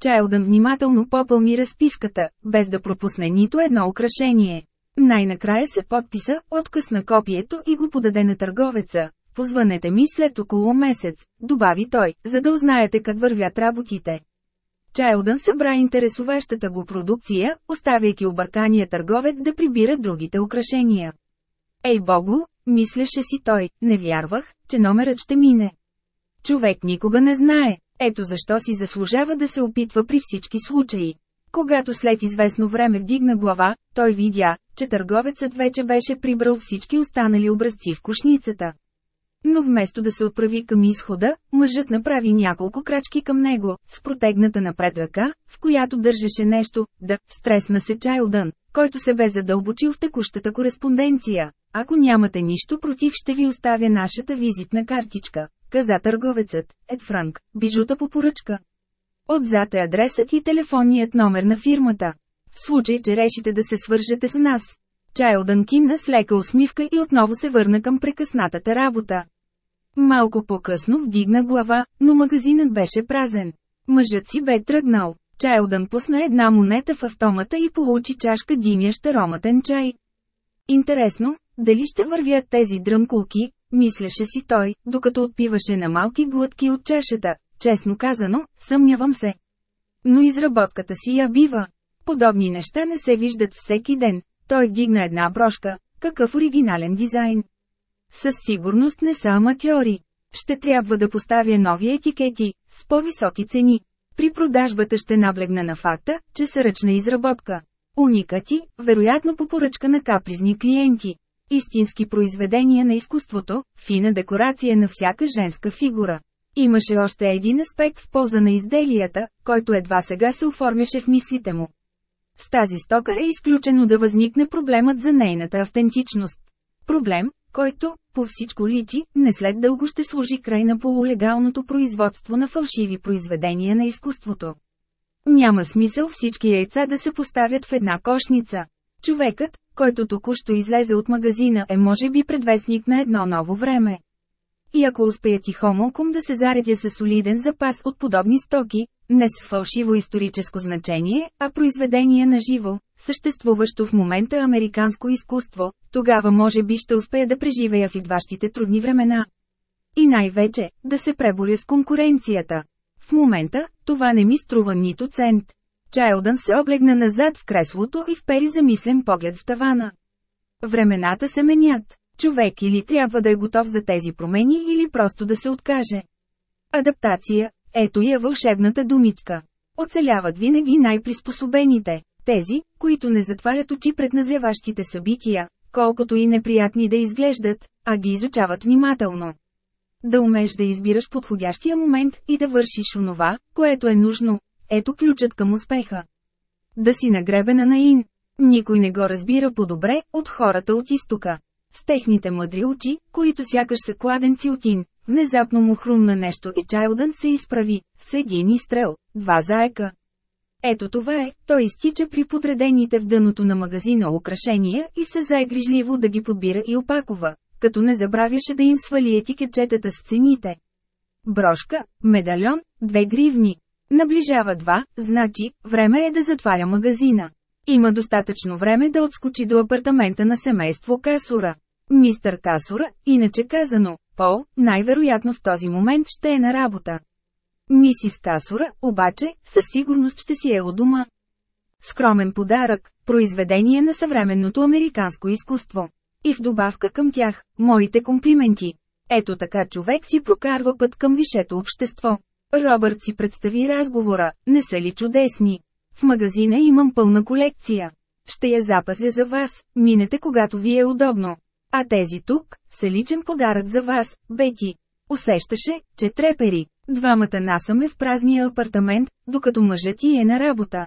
Speaker 1: Чайлдън внимателно попълни разписката, без да пропусне нито едно украшение. Най-накрая се подписа, откъсна копието и го подаде на търговеца. Позванете ми след около месец, добави той, за да узнаете как вървят работите. Чайлдън събра интересуващата го продукция, оставяйки объркания търговец да прибира другите украшения. Ей богу, мислеше си той, не вярвах, че номерът ще мине. Човек никога не знае, ето защо си заслужава да се опитва при всички случаи. Когато след известно време вдигна глава, той видя, че търговецът вече беше прибрал всички останали образци в кошницата. Но вместо да се отправи към изхода, мъжът направи няколко крачки към него, с протегната напред ръка, в която държеше нещо, да, стресна се Чайлдън, който се бе задълбочил в текущата кореспонденция. Ако нямате нищо против, ще ви оставя нашата визитна картичка, каза търговецът, Ед Франк, бижута по поръчка. Отзад е адресът и телефонният номер на фирмата в случай, че решите да се свържете с нас. Чайлдън кимна с лека усмивка и отново се върна към прекъснатата работа. Малко по-късно вдигна глава, но магазинът беше празен. Мъжът си бе тръгнал. Чайлдън пусна една монета в автомата и получи чашка димящ ароматен чай. Интересно, дали ще вървят тези дръмкулки, мислеше си той, докато отпиваше на малки глътки от чашата. Честно казано, съмнявам се. Но изработката си я бива. Подобни неща не се виждат всеки ден. Той вдигна една брошка. Какъв оригинален дизайн! Със сигурност не са аматьори. Ще трябва да поставя нови етикети, с по-високи цени. При продажбата ще наблегна на факта, че са ръчна изработка. Уникати, вероятно по поръчка на капризни клиенти. Истински произведения на изкуството, фина декорация на всяка женска фигура. Имаше още един аспект в полза на изделията, който едва сега се оформяше в мислите му. С тази стока е изключено да възникне проблемът за нейната автентичност. Проблем, който, по всичко личи, не след дълго ще служи край на полулегалното производство на фалшиви произведения на изкуството. Няма смисъл всички яйца да се поставят в една кошница. Човекът, който току-що излезе от магазина е може би предвестник на едно ново време. И ако успеят и хомолком да се заредя със солиден запас от подобни стоки, не с фалшиво историческо значение, а произведение на живо, съществуващо в момента американско изкуство, тогава може би ще успея да преживея в идващите трудни времена. И най-вече, да се преборя с конкуренцията. В момента, това не ми струва нито цент. Чайлдън се облегна назад в креслото и впери замислен поглед в тавана. Времената се менят. Човек или трябва да е готов за тези промени или просто да се откаже. Адаптация ето я вълшебната думичка. Оцеляват винаги най-приспособените, тези, които не затварят очи пред назяващите събития, колкото и неприятни да изглеждат, а ги изучават внимателно. Да умеш да избираш подходящия момент и да вършиш онова, което е нужно. Ето ключът към успеха. Да си нагребена на ин. Никой не го разбира по-добре от хората от изтока. С техните мъдри очи, които сякаш са кладенци от ин, Внезапно му хрумна нещо и Чайлдън се изправи, с един изстрел, два заека. Ето това е, той изтича при подредените в дъното на магазина украшения и се заегрижливо да ги подбира и опакова, като не забравяше да им свали етикетчетата с цените. Брошка, медальон, две гривни. Наближава два, значи, време е да затваря магазина. Има достатъчно време да отскочи до апартамента на семейство Касура. Мистър Касура, иначе казано, Пол, най-вероятно в този момент ще е на работа. Мисис Тасура, обаче, със сигурност ще си е у дома. Скромен подарък, произведение на съвременното американско изкуство. И в добавка към тях, моите комплименти. Ето така човек си прокарва път към висшето общество. Робърт си представи разговора, не са ли чудесни? В магазина имам пълна колекция. Ще я запазя за вас, минете когато ви е удобно. А тези тук, са личен подарък за вас, Бети. Усещаше, че трепери. Двамата насаме в празния апартамент, докато мъжът ти е на работа.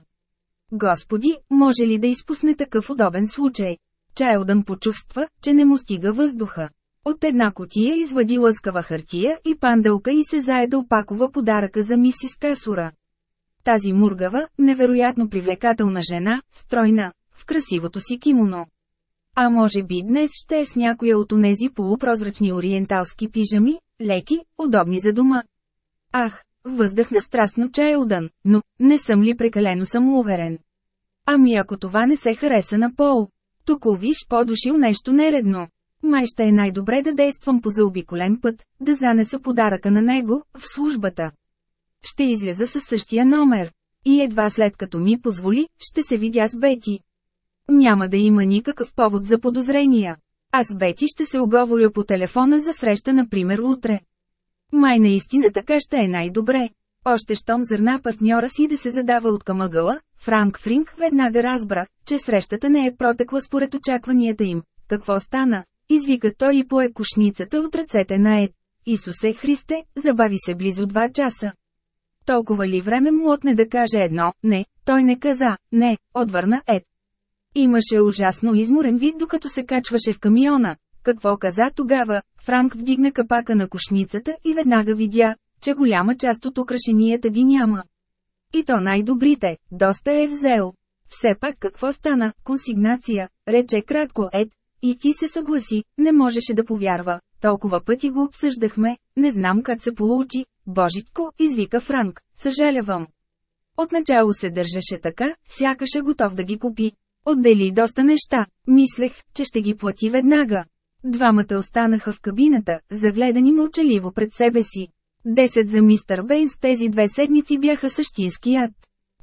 Speaker 1: Господи, може ли да изпусне такъв удобен случай? Чайлдън почувства, че не му стига въздуха. От една котия извади лъскава хартия и панделка и се заеда да опакова подаръка за мисис Касура. Тази мургава, невероятно привлекателна жена, стройна, в красивото си кимоно. А може би днес ще е с някоя от онези полупрозрачни ориенталски пижами, леки, удобни за дома. Ах, въздъхна страстно Чайлдън, но не съм ли прекалено самоуверен? Ами ако това не се хареса на Пол, тук виж подушил нещо нередно. Май ще е най-добре да действам по заобиколен път, да занеса подаръка на него, в службата. Ще изляза със същия номер. И едва след като ми позволи, ще се видя с Бети. Няма да има никакъв повод за подозрения. Аз Бети ще се оговоря по телефона за среща, например, утре. Май наистина така ще е най-добре. Още щом зърна партньора си да се задава от къмъгъла, Франк Фринг веднага разбра, че срещата не е протекла според очакванията им. Какво стана? Извика той и пое кошницата от ръцете на Ед. Исусе Христе, забави се близо два часа. Толкова ли време му отне да каже едно, не, той не каза, не, отвърна Ед, Имаше ужасно изморен вид докато се качваше в камиона. Какво каза тогава? Франк вдигна капака на кошницата и веднага видя, че голяма част от украшенията ги няма. И то най-добрите, доста е взел. Все пак какво стана, консигнация, рече кратко Ед, и ти се съгласи, не можеше да повярва. Толкова пъти го обсъждахме, не знам как се получи. Божитко, извика Франк, съжалявам. Отначало се държаше така, сякаше готов да ги купи, Отдели доста неща, мислех, че ще ги плати веднага. Двамата останаха в кабината, загледани мълчаливо пред себе си. Десет за мистър Бейнс тези две седмици бяха същински яд.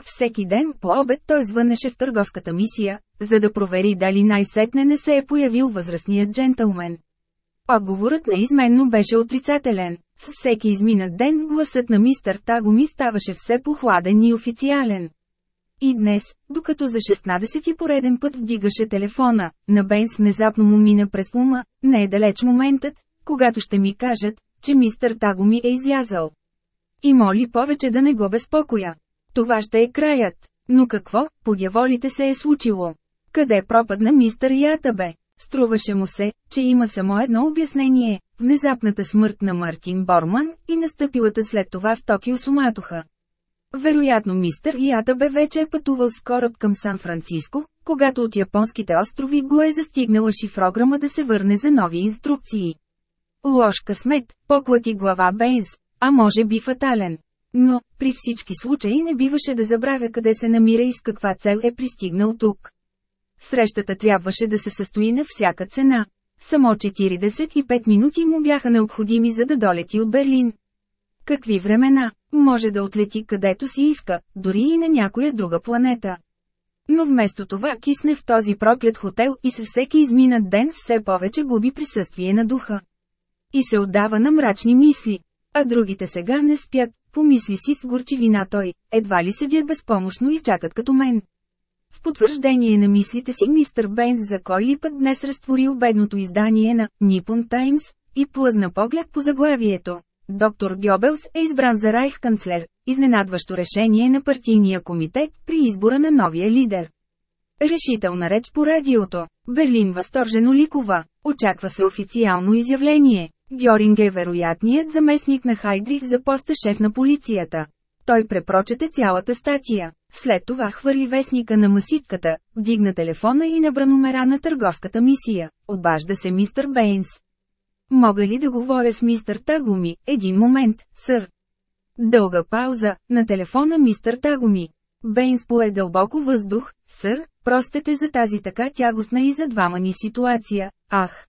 Speaker 1: Всеки ден по обед той звънеше в търговската мисия, за да провери дали най-сетне не се е появил възрастният джентълмен. Отговорът неизменно беше отрицателен. С всеки изминат ден гласът на мистър Тагоми ставаше все похладен и официален. И днес, докато за 16-ти пореден път вдигаше телефона, на Бенс внезапно му мина през ума, не е далеч моментът, когато ще ми кажат, че мистър Таго ми е излязал. И моли повече да не го безпокоя. Това ще е краят. Но какво, подяволите се е случило? Къде пропадна мистър Ятабе? Струваше му се, че има само едно обяснение – внезапната смърт на Мартин Борман и настъпилата след това в Токио суматоха. Вероятно мистър бе вече е пътувал с кораб към Сан-Франциско, когато от японските острови го е застигнала шифрограма да се върне за нови инструкции. Лош късмет, поклати глава Бейнс, а може би фатален. Но, при всички случаи не биваше да забравя къде се намира и с каква цел е пристигнал тук. Срещата трябваше да се състои на всяка цена. Само 45 минути му бяха необходими за да долети от Берлин. Какви времена? Може да отлети където си иска, дори и на някоя друга планета. Но вместо това кисне в този проклят хотел и с всеки изминат ден все повече губи присъствие на духа. И се отдава на мрачни мисли. А другите сега не спят, помисли си с горчивина той, едва ли седят безпомощно и чакат като мен. В потвърждение на мислите си мистър Бейнс за кой ли пък днес разтворил бедното издание на Nippon Times и плъзна поглед по заглавието. Доктор Гьобелс е избран за райхканцлер, изненадващо решение на партийния комитет при избора на новия лидер. Решителна реч по радиото. Берлин възторжено ликова. Очаква се официално изявление. Гьоринг е вероятният заместник на Хайдрих за поста шеф на полицията. Той препрочете цялата статия. След това хвърли вестника на маситката, вдигна телефона и набра номера на търговската мисия. Обажда се мистър Бейнс. Мога ли да говоря с мистър Тагоми? Един момент, сър. Дълга пауза, на телефона мистър Тагоми. Бейнс пое дълбоко въздух, сър, простете за тази така тягостна и за двама ни ситуация, ах.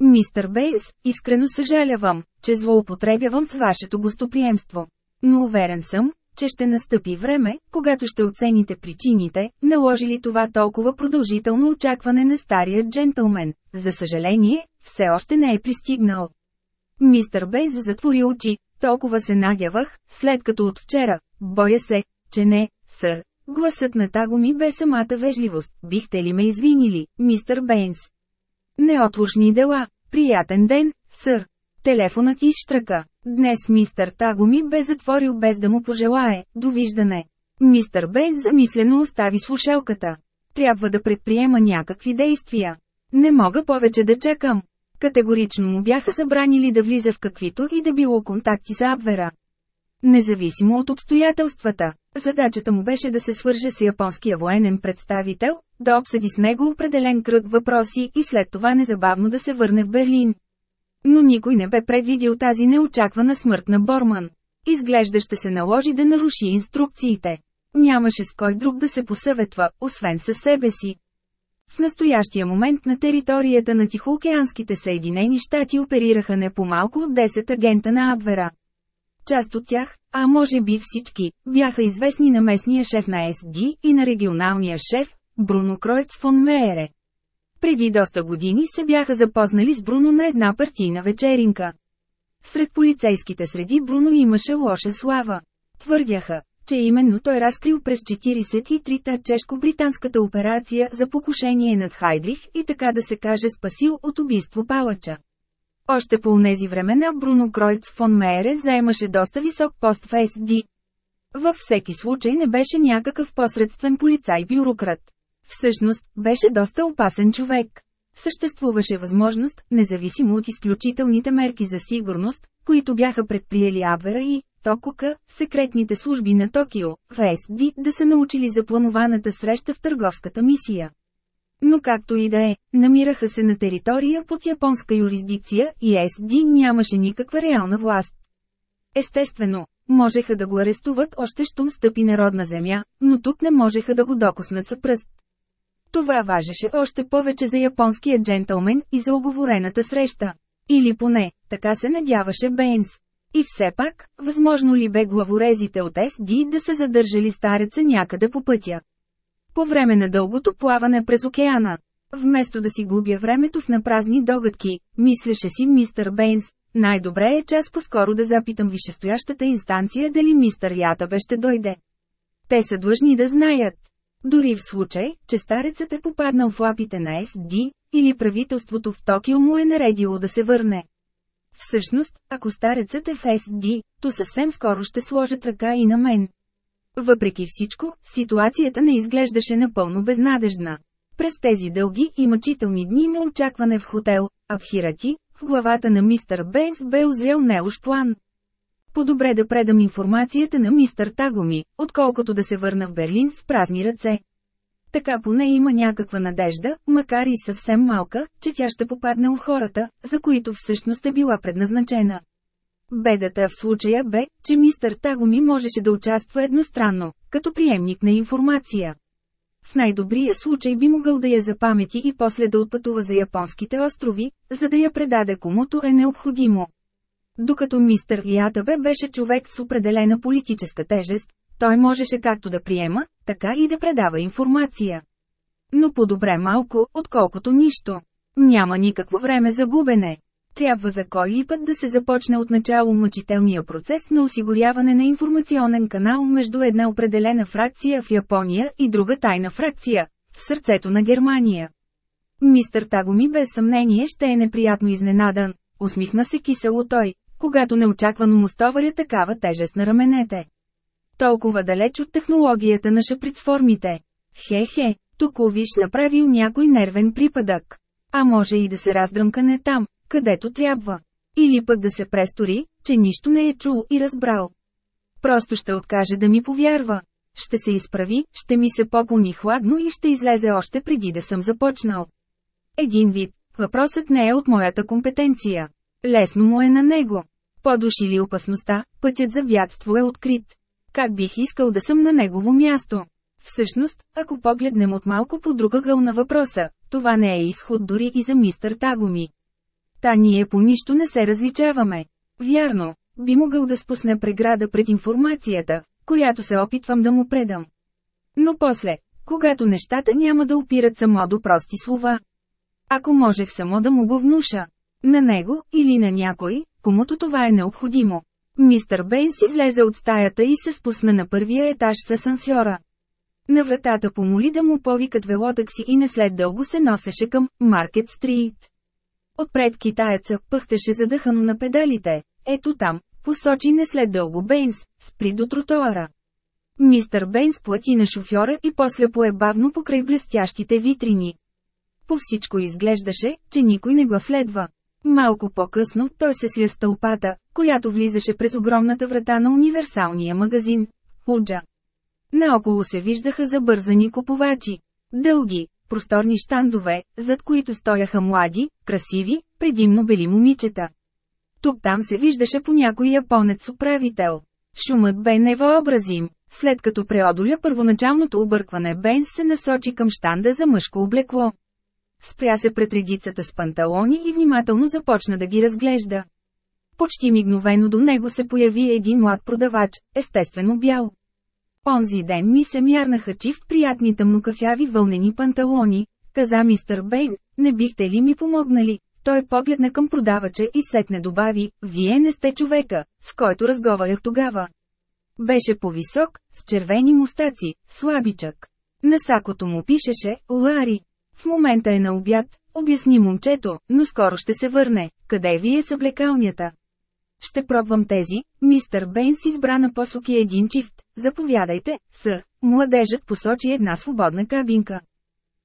Speaker 1: Мистър Бейнс, искрено съжалявам, че злоупотребявам с вашето гостоприемство. Но уверен съм, че ще настъпи време, когато ще оцените причините, наложили това толкова продължително очакване на стария джентълмен. За съжаление, все още не е пристигнал. Мистър Бейз затвори очи, толкова се надявах, след като от вчера, боя се, че не, сър. Гласът на Таго ми бе самата вежливост, бихте ли ме извинили, мистър Бейнс? Неотложни дела, приятен ден, сър, Телефонът изштръка. Днес мистър Таго ми бе затворил без да му пожелае. Довиждане. Мистър Бе замислено остави слушалката. Трябва да предприема някакви действия. Не мога повече да чакам. Категорично му бяха забранили да влиза в каквито и да било контакти с Абвера. Независимо от обстоятелствата, задачата му беше да се свърже с японския военен представител, да обсъди с него определен кръг въпроси и след това незабавно да се върне в Берлин. Но никой не бе предвидил тази неочаквана смърт на Борман. Изглежда ще се наложи да наруши инструкциите. Нямаше с кой друг да се посъветва, освен със себе си. В настоящия момент на територията на Тихоокеанските Съединени щати оперираха не по-малко от 10 агента на Абвера. Част от тях, а може би всички, бяха известни на местния шеф на СД и на регионалния шеф, Бруно Кройц фон Меере. Преди доста години се бяха запознали с Бруно на една партийна вечеринка. Сред полицейските среди Бруно имаше лоша слава. Твърдяха, че именно той разкрил през 43-та чешко-британската операция за покушение над Хайдрих и така да се каже спасил от убийство Палача. Още по тези времена Бруно Кройц фон Мейре заемаше доста висок пост в СД. Във всеки случай не беше някакъв посредствен полицай-бюрократ. Всъщност, беше доста опасен човек. Съществуваше възможност, независимо от изключителните мерки за сигурност, които бяха предприели Абвера и Токука секретните служби на Токио, СД да са научили за планованата среща в търговската мисия. Но както и да е, намираха се на територия под японска юрисдикция и СД нямаше никаква реална власт. Естествено, можеха да го арестуват още щом стъпи народна земя, но тук не можеха да го докоснат с пръст. Това важеше още повече за японския джентълмен и за оговорената среща. Или поне, така се надяваше Бейнс. И все пак, възможно ли бе главорезите от СД да се задържали стареца някъде по пътя? По време на дългото плаване през океана, вместо да си губя времето в напразни догадки, мислеше си мистър Бейнс, най-добре е час по-скоро да запитам висшестоящата инстанция дали мистър Ятабе ще дойде. Те са длъжни да знаят. Дори в случай, че старецът е попаднал в лапите на СД, или правителството в Токио му е наредило да се върне. Всъщност, ако старецът е в СД, то съвсем скоро ще сложат ръка и на мен. Въпреки всичко, ситуацията не изглеждаше напълно безнадежна. През тези дълги и мъчителни дни на очакване в хотел, Абхирати, в главата на мистър Бенс бе озрел неуж план. По-добре да предам информацията на мистър Тагоми, отколкото да се върна в Берлин с празни ръце. Така поне има някаква надежда, макар и съвсем малка, че тя ще попадне у хората, за които всъщност е била предназначена. Бедата в случая бе, че мистър Тагоми можеше да участва едностранно, като приемник на информация. В най-добрия случай би могъл да я запамети и после да отпътува за японските острови, за да я предаде комуто е необходимо. Докато мистър Ятабе беше човек с определена политическа тежест, той можеше както да приема, така и да предава информация. Но по-добре малко, отколкото нищо. Няма никакво време за губене. Трябва за кой и път да се започне от начало мъчителния процес на осигуряване на информационен канал между една определена фракция в Япония и друга тайна фракция – в сърцето на Германия. Мистър Тагоми без съмнение ще е неприятно изненадан, усмихна се кисело той когато неочаквано му стоваря такава тежест на раменете. Толкова далеч от технологията на шаприцформите. Хе-хе, виж направил някой нервен припадък. А може и да се раздръмка не там, където трябва. Или пък да се престори, че нищо не е чул и разбрал. Просто ще откаже да ми повярва. Ще се изправи, ще ми се поклони хладно и ще излезе още преди да съм започнал. Един вид, въпросът не е от моята компетенция. Лесно му е на него. Подушили опасността, пътят за вятство е открит. Как бих искал да съм на негово място? Всъщност, ако погледнем от малко по друга гълна въпроса, това не е изход дори и за мистър Тагоми. Та ние по нищо не се различаваме. Вярно, би могъл да спусне преграда пред информацията, която се опитвам да му предам. Но после, когато нещата няма да опират само до прости слова. Ако можех само да му го внуша. На него, или на някой, комуто това е необходимо. Мистър Бейнс излезе от стаята и се спусна на първия етаж с асансьора. На вратата помоли да му повикат велотакси и не след дълго се носеше към Маркет Стрит. Отпред китаеца пъхтеше задъхано на педалите. Ето там, посочи не след дълго Бейнс, спри до тротоара. Мистър Бейнс плати на шофьора и после пое бавно покрай блестящите витрини. По всичко изглеждаше, че никой не го следва. Малко по-късно той се сля стълпата, която влизаше през огромната врата на универсалния магазин – Худжа. Наоколо се виждаха забързани купувачи. Дълги, просторни щандове, зад които стояха млади, красиви, предимно бели момичета. Тук-там се виждаше по някой японец-управител. Шумът бе невообразим. След като преодоля първоначалното объркване, Бенс се насочи към щанда за мъжко облекло. Спря се пред редицата с панталони и внимателно започна да ги разглежда. Почти мигновено до него се появи един млад продавач, естествено бял. Онзи ден ми се мярнаха приятните му кафяви вълнени панталони, каза мистър Бейн, не бихте ли ми помогнали? Той погледна към продавача и сетне добави, вие не сте човека, с който разговарях тогава. Беше повисок, с червени мустаци, слабичък. На сакото му пишеше «Лари». В момента е на обяд, обясни момчето, но скоро ще се върне. Къде ви е съблекалнята? Ще пробвам тези, мистър Бейнс избра на посоки един чифт. Заповядайте, сър. Младежът посочи една свободна кабинка.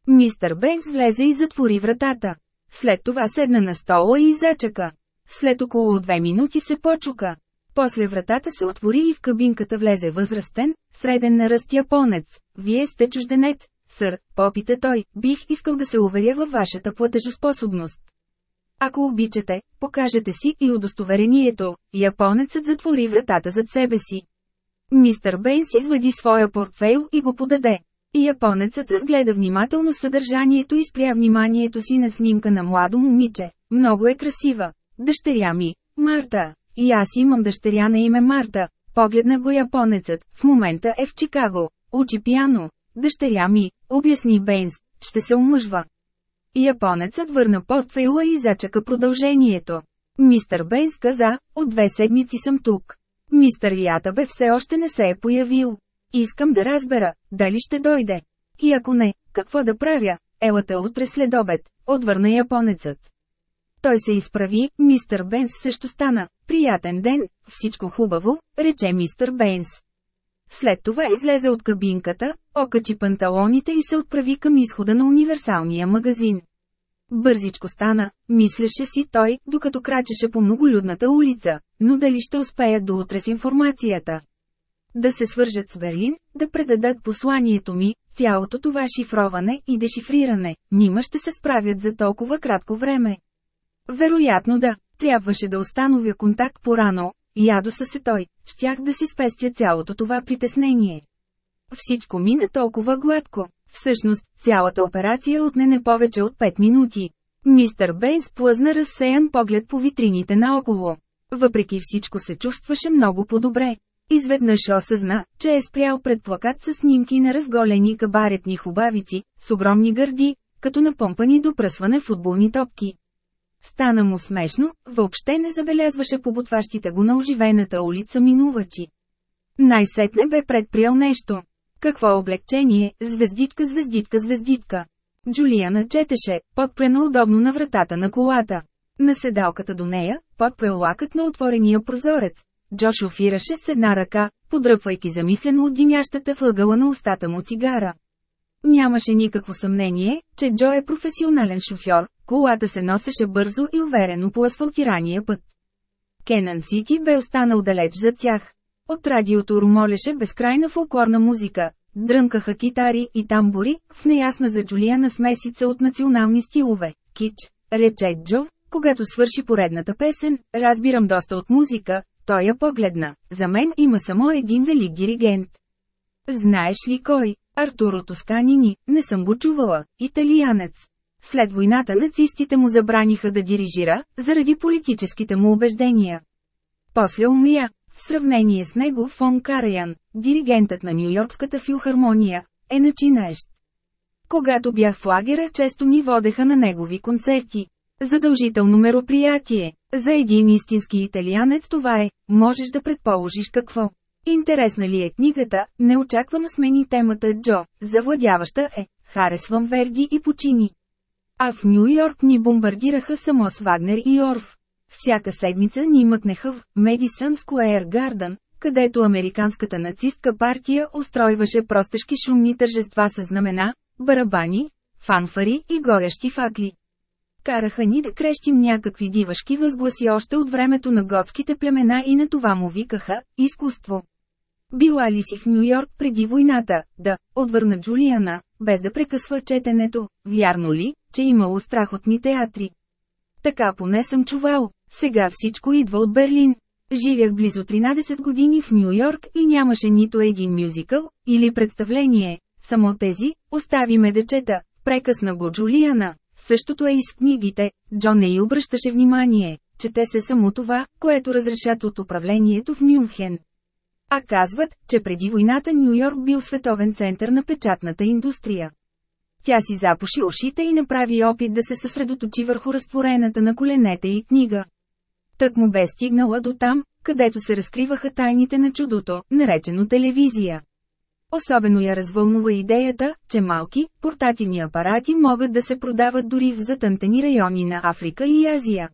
Speaker 1: Мистър Бейнс влезе и затвори вратата. След това седна на стола и зачака. След около две минути се почука. После вратата се отвори и в кабинката влезе възрастен, среден на ръст японец. Вие сте чужденец, Сър, попита той, бих искал да се уверя във вашата платежоспособност. Ако обичате, покажете си и удостоверението. Японецът затвори вратата зад себе си. Мистър Бейнс извади своя портфейл и го подаде. Японецът разгледа внимателно съдържанието и спря вниманието си на снимка на младо момиче. Много е красива. Дъщеря ми, Марта. И аз имам дъщеря на име Марта. Погледна го японецът, в момента е в Чикаго. Учи пиано. Дъщеря ми, обясни Бейнс, ще се омъжва. Японецът върна портфейла и зачака продължението. Мистър Бейнс каза, от две седмици съм тук. Мистър Ятабе все още не се е появил. Искам да разбера, дали ще дойде. И ако не, какво да правя? Елата утре след обед, отвърна японецът. Той се изправи, мистър Бенс също стана. Приятен ден, всичко хубаво, рече мистър Бенс. След това излезе от кабинката, окачи панталоните и се отправи към изхода на универсалния магазин. Бързичко стана, мислеше си той, докато крачеше по многолюдната улица, но дали ще успеят до утре с информацията. Да се свържат с Берлин, да предадат посланието ми, цялото това шифроване и дешифриране, нима ще се справят за толкова кратко време. Вероятно да, трябваше да установя контакт по-рано, Ядоса се той, щях да си спестя цялото това притеснение. Всичко мина толкова гладко. Всъщност, цялата операция отне не повече от 5 минути. Мистър Бейнс плъзна разсеян поглед по витрините наоколо. Въпреки всичко се чувстваше много по-добре. Изведнъж осъзна, че е спрял пред плакат с снимки на разголени кабаретни хубавици, с огромни гърди, като напомпани до пръсване футболни топки. Стана му смешно, въобще не забелязваше побутващите го на оживената улица минувачи. Най-сетне бе предприел нещо. Какво облегчение, звездичка, звездичка, звездичка. Джулиана четеше, подпрена удобно на вратата на колата. На седалката до нея, подпрел лакът на отворения прозорец. Джо шофираше с една ръка, подръпвайки замислено от димящата въгъла на устата му цигара. Нямаше никакво съмнение, че Джо е професионален шофьор, колата се носеше бързо и уверено по асфалтирания път. Кенан Сити бе останал далеч за тях. От радиото румолеше безкрайна фолклорна музика, дрънкаха китари и тамбури, в неясна за Джулиана смесица от национални стилове – кич, рече Джо, когато свърши поредната песен, разбирам доста от музика, той я погледна, за мен има само един велик диригент. Знаеш ли кой? Артуро Тосканини, не съм го чувала, италианец. След войната нацистите му забраниха да дирижира, заради политическите му убеждения. После умря. В сравнение с него Фон Караян, диригентът на Нью-Йоркската филхармония, е начинаещ. Когато бях в лагера, често ни водеха на негови концерти. Задължително мероприятие. За един истински италианец това е, можеш да предположиш какво. Интересна ли е книгата, неочаквано смени темата Джо, завладяваща е, харесвам Верди и почини. А в Нью Йорк ни бомбардираха само с Вагнер и Орф. Всяка седмица ни мъкнеха в Медисън Square Garden, където американската нацистка партия устройваше простешки шумни тържества с знамена, барабани, фанфари и горещи факли. Караха ни да крещим някакви дивашки възгласи още от времето на готските племена и на това му викаха – изкуство. Била ли си в Нью-Йорк преди войната? Да, отвърна Джулиана, без да прекъсва четенето. Вярно ли, че имало страхотни театри? Така поне съм чувал. Сега всичко идва от Берлин. Живях близо 13 години в Нью-Йорк и нямаше нито един мюзикъл, или представление. Само тези, остави ме дечета, прекъсна го Джулиана. Същото е и с книгите, Джон не й обръщаше внимание, че те се само това, което разрешат от управлението в Нюнхен. А казват, че преди войната Нью Йорк бил световен център на печатната индустрия. Тя си запуши ушите и направи опит да се съсредоточи върху разтворената на коленете и книга. Тък му бе стигнала до там, където се разкриваха тайните на чудото, наречено телевизия. Особено я развълнува идеята, че малки, портативни апарати могат да се продават дори в затънтени райони на Африка и Азия.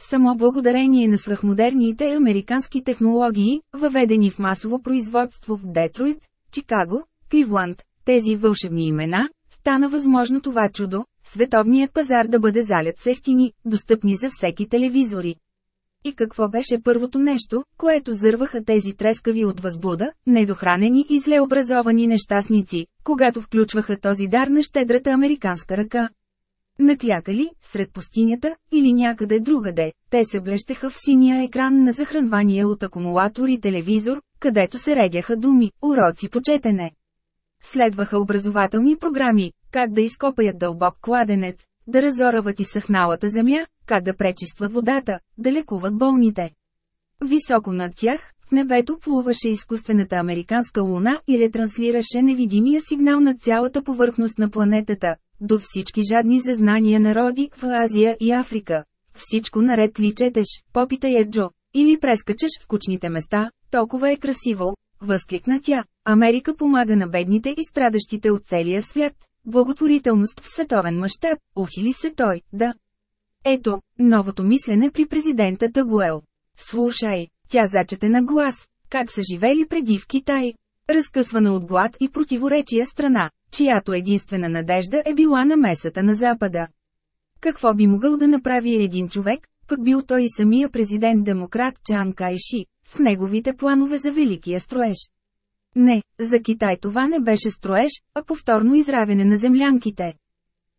Speaker 1: Само благодарение на свръхмодерните американски технологии, въведени в масово производство в Детройт, Чикаго, Кливланд, тези вълшебни имена, стана възможно това чудо, световният пазар да бъде залят с ефтини, достъпни за всеки телевизори. И какво беше първото нещо, което зърваха тези трескави от възбуда, недохранени и злеобразовани нещастници, когато включваха този дар на щедрата американска ръка? Наклякали, сред пустинята, или някъде другаде, те се блещеха в синия екран на захранвание от акумулатор и телевизор, където се редяха думи, уроци по четене. Следваха образователни програми, как да изкопаят дълбок кладенец, да разорават изсъхналата земя, как да пречистват водата, да лекуват болните. Високо над тях, в небето плуваше изкуствената американска луна и ретранслираше невидимия сигнал на цялата повърхност на планетата, до всички жадни за знания народи в Азия и Африка. Всичко наред ли четеш, попита я Джо, или прескачаш в кучните места, толкова е красиво, възкликна тя. Америка помага на бедните и страдащите от целия свят. Благотворителност в световен мащаб, ухили се той, да. Ето, новото мислене при президента Тагуел. Слушай, тя зачете на глас, как са живели преди в Китай. Разкъсвана от глад и противоречия страна, чиято единствена надежда е била на месата на Запада. Какво би могъл да направи един човек, пък бил той и самия президент-демократ Чан Кайши, с неговите планове за великия строеж? Не, за Китай това не беше строеж, а повторно изравяне на землянките.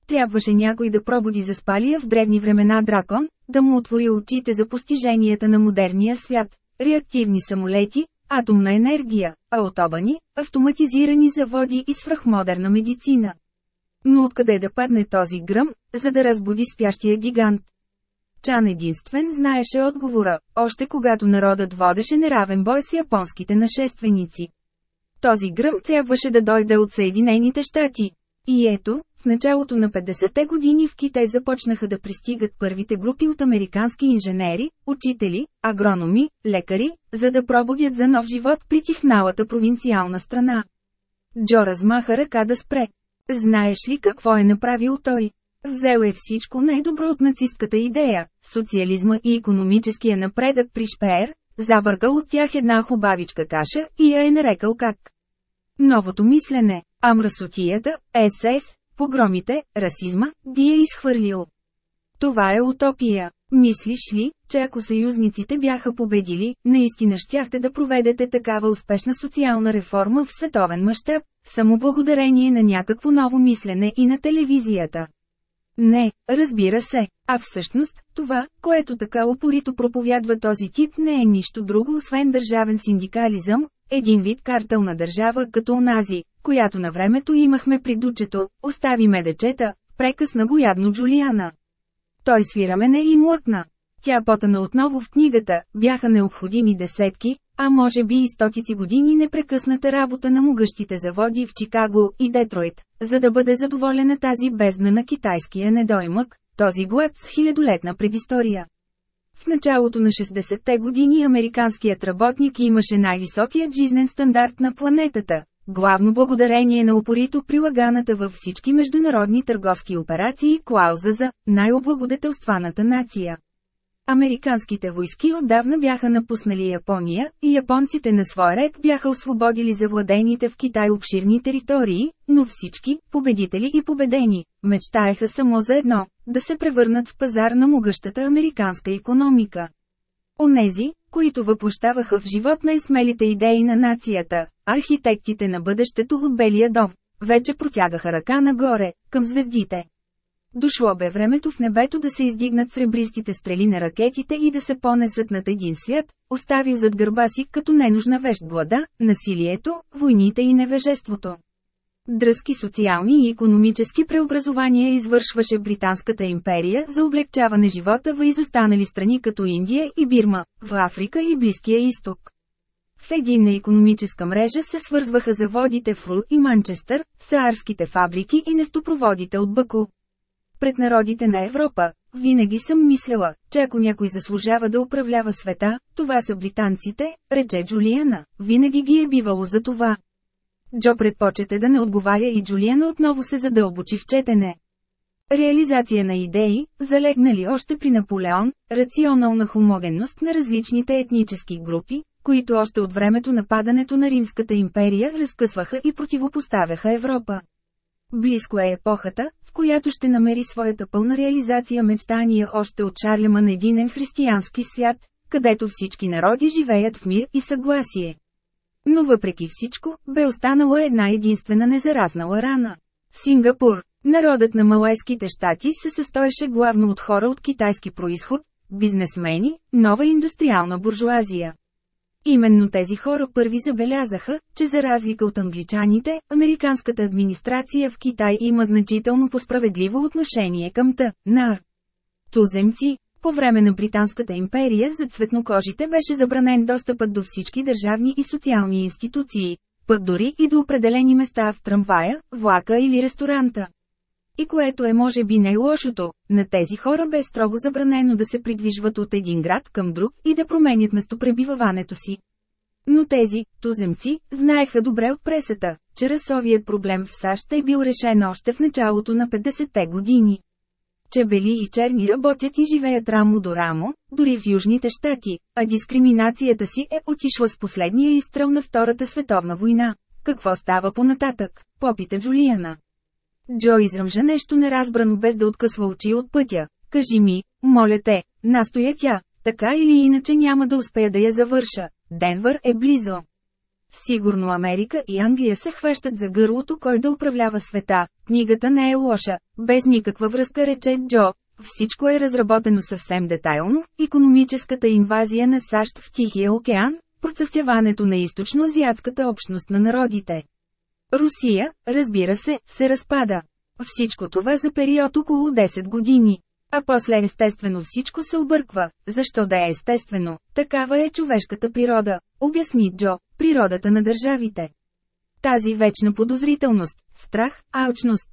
Speaker 1: Трябваше някой да пробуди заспалия в древни времена дракон, да му отвори очите за постиженията на модерния свят. Реактивни самолети, атомна енергия, а обани, автоматизирани заводи и свръхмодерна медицина. Но откъде да падне този гръм, за да разбуди спящия гигант? Чан единствен знаеше отговора, още когато народът водеше неравен бой с японските нашественици. Този гръм трябваше да дойде от Съединените щати. И ето, в началото на 50-те години в Китай започнаха да пристигат първите групи от американски инженери, учители, агрономи, лекари, за да пробудят за нов живот при тихналата провинциална страна. Джо размаха ръка да спре. Знаеш ли какво е направил той? Взел е всичко най-добро от нацистката идея, социализма и економическия напредък при Шпеер, забъргал от тях една хубавичка каша и я е нарекал как. Новото мислене, а мръсотията, СС, погромите, расизма, ги е изхвърлил. Това е утопия. Мислиш ли, че ако съюзниците бяха победили, наистина щяхте да проведете такава успешна социална реформа в световен мащаб, само благодарение на някакво ново мислене и на телевизията? Не, разбира се, а всъщност, това, което така опорито проповядва този тип не е нищо друго освен държавен синдикализъм, един вид на държава като онази, която на времето имахме при дучето, остави ме дечета, прекъсна го ядно Джулиана. Той свира мене и млъкна. Тя потана отново в книгата, бяха необходими десетки, а може би и стотици години непрекъсната работа на могъщите заводи в Чикаго и Детройт, за да бъде задоволена тази бездна на китайския недоймък, този глад с хилядолетна предистория. В началото на 60-те години американският работник имаше най-високият жизнен стандарт на планетата, главно благодарение на упорито прилаганата във всички международни търговски операции клауза за най-облагодетелстваната нация. Американските войски отдавна бяха напуснали Япония, и японците на свой ред бяха освободили завладените в Китай обширни територии, но всички, победители и победени, мечтаеха само за едно – да се превърнат в пазар на могъщата американска економика. Онези, които въпущаваха в живот най-смелите идеи на нацията, архитектите на бъдещето от Белия дом, вече протягаха ръка нагоре, към звездите. Дошло бе времето в небето да се издигнат сребристите стрели на ракетите и да се понесат над един свят, оставил зад гърба си като ненужна вещ глада, насилието, войните и невежеството дръзки социални и економически преобразования извършваше Британската империя за облегчаване живота в изостанали страни като Индия и Бирма, в Африка и Близкия изток. В единна економическа мрежа се свързваха заводите в Ру и Манчестър, саарските фабрики и нестопроводите от Баку. Пред народите на Европа, винаги съм мислела, че ако някой заслужава да управлява света, това са британците, рече Джулиана, винаги ги е бивало за това. Джо предпочете да не отговаря и Джулиан отново се задълбочи в четене. Реализация на идеи, залегнали още при Наполеон, рационална хомогенност на различните етнически групи, които още от времето на падането на Римската империя разкъсваха и противопоставяха Европа. Близко е епохата, в която ще намери своята пълна реализация мечтания още от на единен християнски свят, където всички народи живеят в мир и съгласие. Но въпреки всичко, бе останала една единствена незаразнала рана. Сингапур. Народът на Малайските щати се състоеше главно от хора от китайски происход, бизнесмени, нова индустриална буржуазия. Именно тези хора първи забелязаха, че за разлика от англичаните, американската администрация в Китай има значително по справедливо отношение към тъ, на туземци, по време на Британската империя за цветнокожите беше забранен достъпът до всички държавни и социални институции, пък дори и до определени места в трамвая, влака или ресторанта. И което е може би най-лошото, на тези хора бе строго забранено да се придвижват от един град към друг и да променят местопребиваването си. Но тези, туземци, знаеха добре от пресата, че расовият проблем в САЩ е бил решен още в началото на 50-те години че бели и черни работят и живеят рамо до рамо, дори в Южните щати, а дискриминацията си е отишла с последния изстрел на Втората световна война. Какво става понататък? Попита Джулиана. Джо изръмжа нещо неразбрано без да откъсва очи от пътя. Кажи ми, моля те, настоя тя, така или иначе няма да успея да я завърша. Денвър е близо. Сигурно Америка и Англия се хващат за гърлото кой да управлява света. Книгата не е лоша, без никаква връзка рече Джо. Всичко е разработено съвсем детайлно, економическата инвазия на САЩ в Тихия океан, процъфтяването на източно-азиатската общност на народите. Русия, разбира се, се разпада. Всичко това за период около 10 години. А после естествено всичко се обърква, защо да е естествено, такава е човешката природа, обясни Джо природата на държавите. Тази вечна подозрителност, страх, алчност.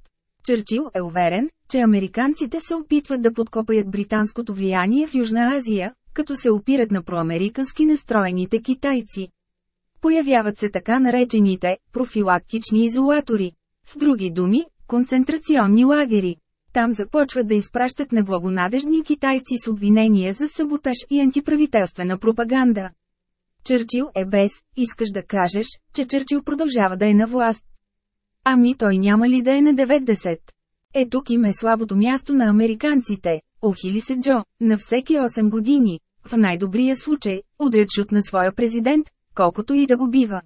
Speaker 1: Чърчил е уверен, че американците се опитват да подкопаят британското влияние в Южна Азия, като се опират на проамерикански настроените китайци. Появяват се така наречените профилактични изолатори. С други думи, концентрационни лагери. Там започват да изпращат неблагонадежни китайци с обвинения за саботаж и антиправителствена пропаганда. Чърчил е без, искаш да кажеш, че Чърчил продължава да е на власт. Ами той няма ли да е на 90? Е тук им е слабото място на американците, охили се Джо, на всеки 8 години, в най-добрия случай, удрят шут на своя президент, колкото и да го бива.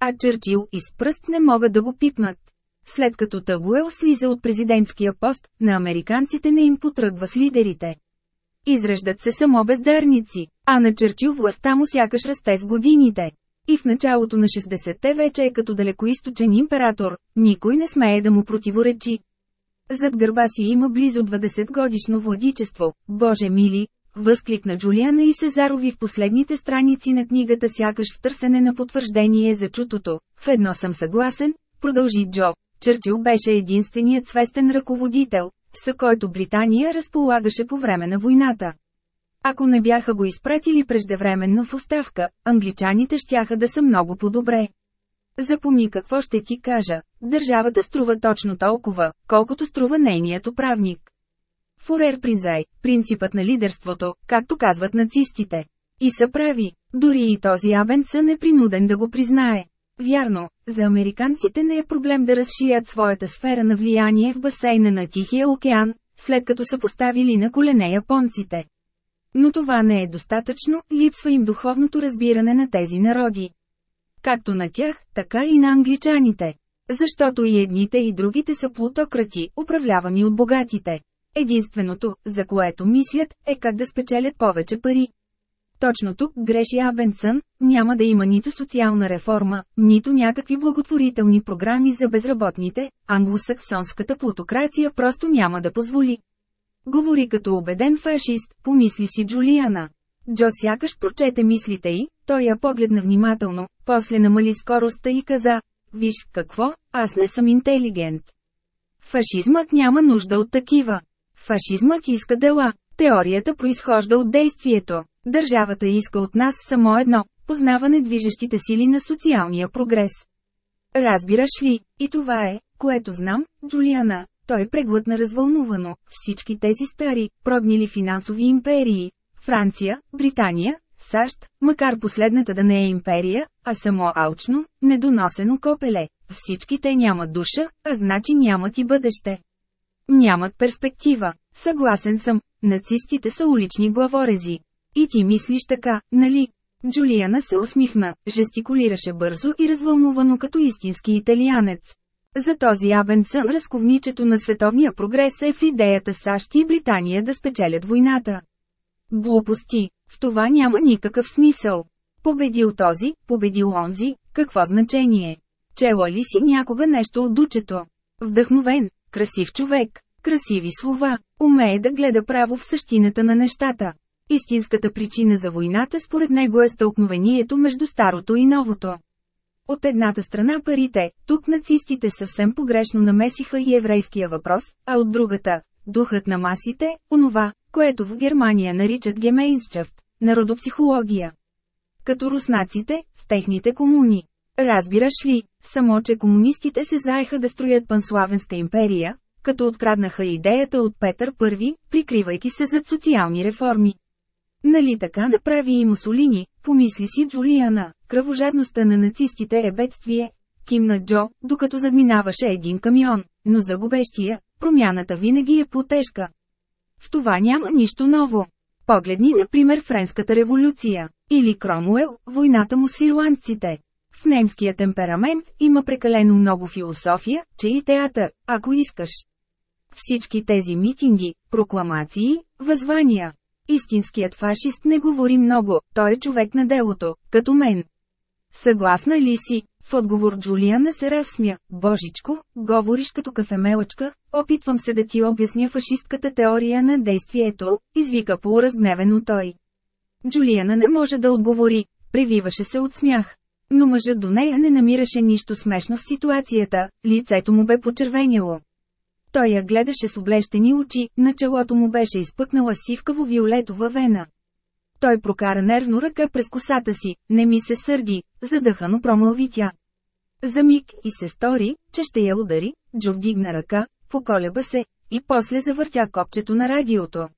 Speaker 1: А Чърчил и с пръст не могат да го пипнат. След като Тагуел слиза от президентския пост, на американците не им потръгва с лидерите. Изреждат се само бездарници, а на Черчил властта му сякаш расте с годините. И в началото на 60-те вече е като далекоисточен император, никой не смее да му противоречи. Зад гърба си има близо 20 годишно владичество, Боже мили, възкликна Джулиана и Сезарови в последните страници на книгата сякаш в търсене на потвърждение за чутото. В едно съм съгласен, продължи Джо. Черчил беше единственият свестен ръководител, с който Британия разполагаше по време на войната. Ако не бяха го изпратили преждевременно в оставка, англичаните щяха да са много по-добре. Запомни какво ще ти кажа, държавата струва точно толкова, колкото струва нейният управник. Фурер Принзай, принципът на лидерството, както казват нацистите. И са прави, дори и този Абенца непринуден да го признае. Вярно, за американците не е проблем да разширят своята сфера на влияние в басейна на Тихия океан, след като са поставили на колене японците. Но това не е достатъчно, липсва им духовното разбиране на тези народи. Както на тях, така и на англичаните. Защото и едните и другите са плутократи, управлявани от богатите. Единственото, за което мислят, е как да спечелят повече пари. Точно тук греши Абенсън, няма да има нито социална реформа, нито някакви благотворителни програми за безработните, англосаксонската плутокрация просто няма да позволи. Говори като убеден фашист, помисли си Джулиана. Джо сякаш прочете мислите й, той я погледна внимателно, после намали скоростта и каза, «Виж, какво, аз не съм интелигент». Фашизмът няма нужда от такива. Фашизмът иска дела. Теорията произхожда от действието. Държавата иска от нас само едно – познаване движещите сили на социалния прогрес. Разбираш ли, и това е, което знам, Джулиана. Той преглътна развълнувано всички тези стари, прогнили финансови империи. Франция, Британия, САЩ, макар последната да не е империя, а само алчно, недоносено копеле. Всички те нямат душа, а значи нямат и бъдеще. Нямат перспектива. Съгласен съм, Нацистите са улични главорези. И ти мислиш така, нали? Джулиана се усмихна, жестикулираше бързо и развълнувано като истински италианец. За този сън, разковничето на световния прогрес е в идеята САЩ и Британия да спечелят войната. Глупости, в това няма никакъв смисъл. Победил този, победил онзи, какво значение? Чела ли си някога нещо от дучето? Вдъхновен, красив човек, красиви слова, умее да гледа право в същината на нещата. Истинската причина за войната според него е стълкновението между старото и новото. От едната страна парите, тук нацистите съвсем погрешно намесиха и еврейския въпрос, а от другата – духът на масите, онова, което в Германия наричат гемейнсчъфт – народопсихология. Като руснаците, с техните комуни. Разбираш ли, само че комунистите се заеха да строят панславенска империя, като откраднаха идеята от Петър I, прикривайки се зад социални реформи. Нали така направи и Мусолини, помисли си Джулиана, кръвожадността на нацистите е бедствие. Кимна Джо, докато задминаваше един камион, но загубещия, промяната винаги е потежка. В това няма нищо ново. Погледни, например, Френската революция. Или Кромуел, войната му с ирландците. В немския темперамент има прекалено много философия, че и театър, ако искаш. Всички тези митинги, прокламации, възвания. Истинският фашист не говори много, той е човек на делото, като мен. Съгласна ли си? В отговор Джулиана се разсмя. Божичко, говориш като кафемелъчка, опитвам се да ти обясня фашистката теория на действието, извика по по-разгневено той. Джулиана не може да отговори, превиваше се от смях. Но мъжът до нея не намираше нищо смешно в ситуацията, лицето му бе почервенило. Той я гледаше с облещени очи, на челото му беше изпъкнала сивкаво виолетова вена. Той прокара нервно ръка през косата си, не ми се сърди, задъхано промълви тя. За миг и се стори, че ще я удари, Джо вдигна ръка, поколеба се, и после завъртя копчето на радиото.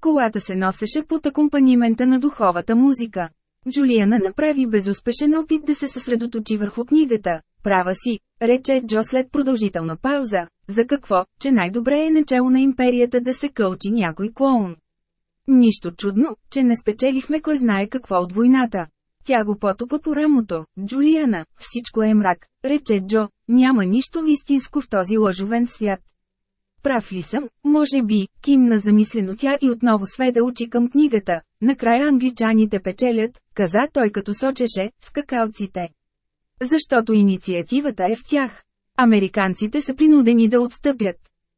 Speaker 1: Колата се носеше под акомпанимента на духовата музика. Джулиана направи безуспешен опит да се съсредоточи върху книгата, Права си, рече Джо след продължителна пауза, за какво, че най-добре е начало на империята да се кълчи някой клоун. Нищо чудно, че не спечелихме кой знае какво от войната. Тя го потопа по рамото, Джулиана, всичко е мрак, рече Джо, няма нищо истинско в този лъжовен свят. Прав ли съм, може би, кимна замислено тя и отново сведа очи към книгата, накрая англичаните печелят, каза той като сочеше, скакалците. Защото инициативата е в тях. Американците са принудени да отстъпят.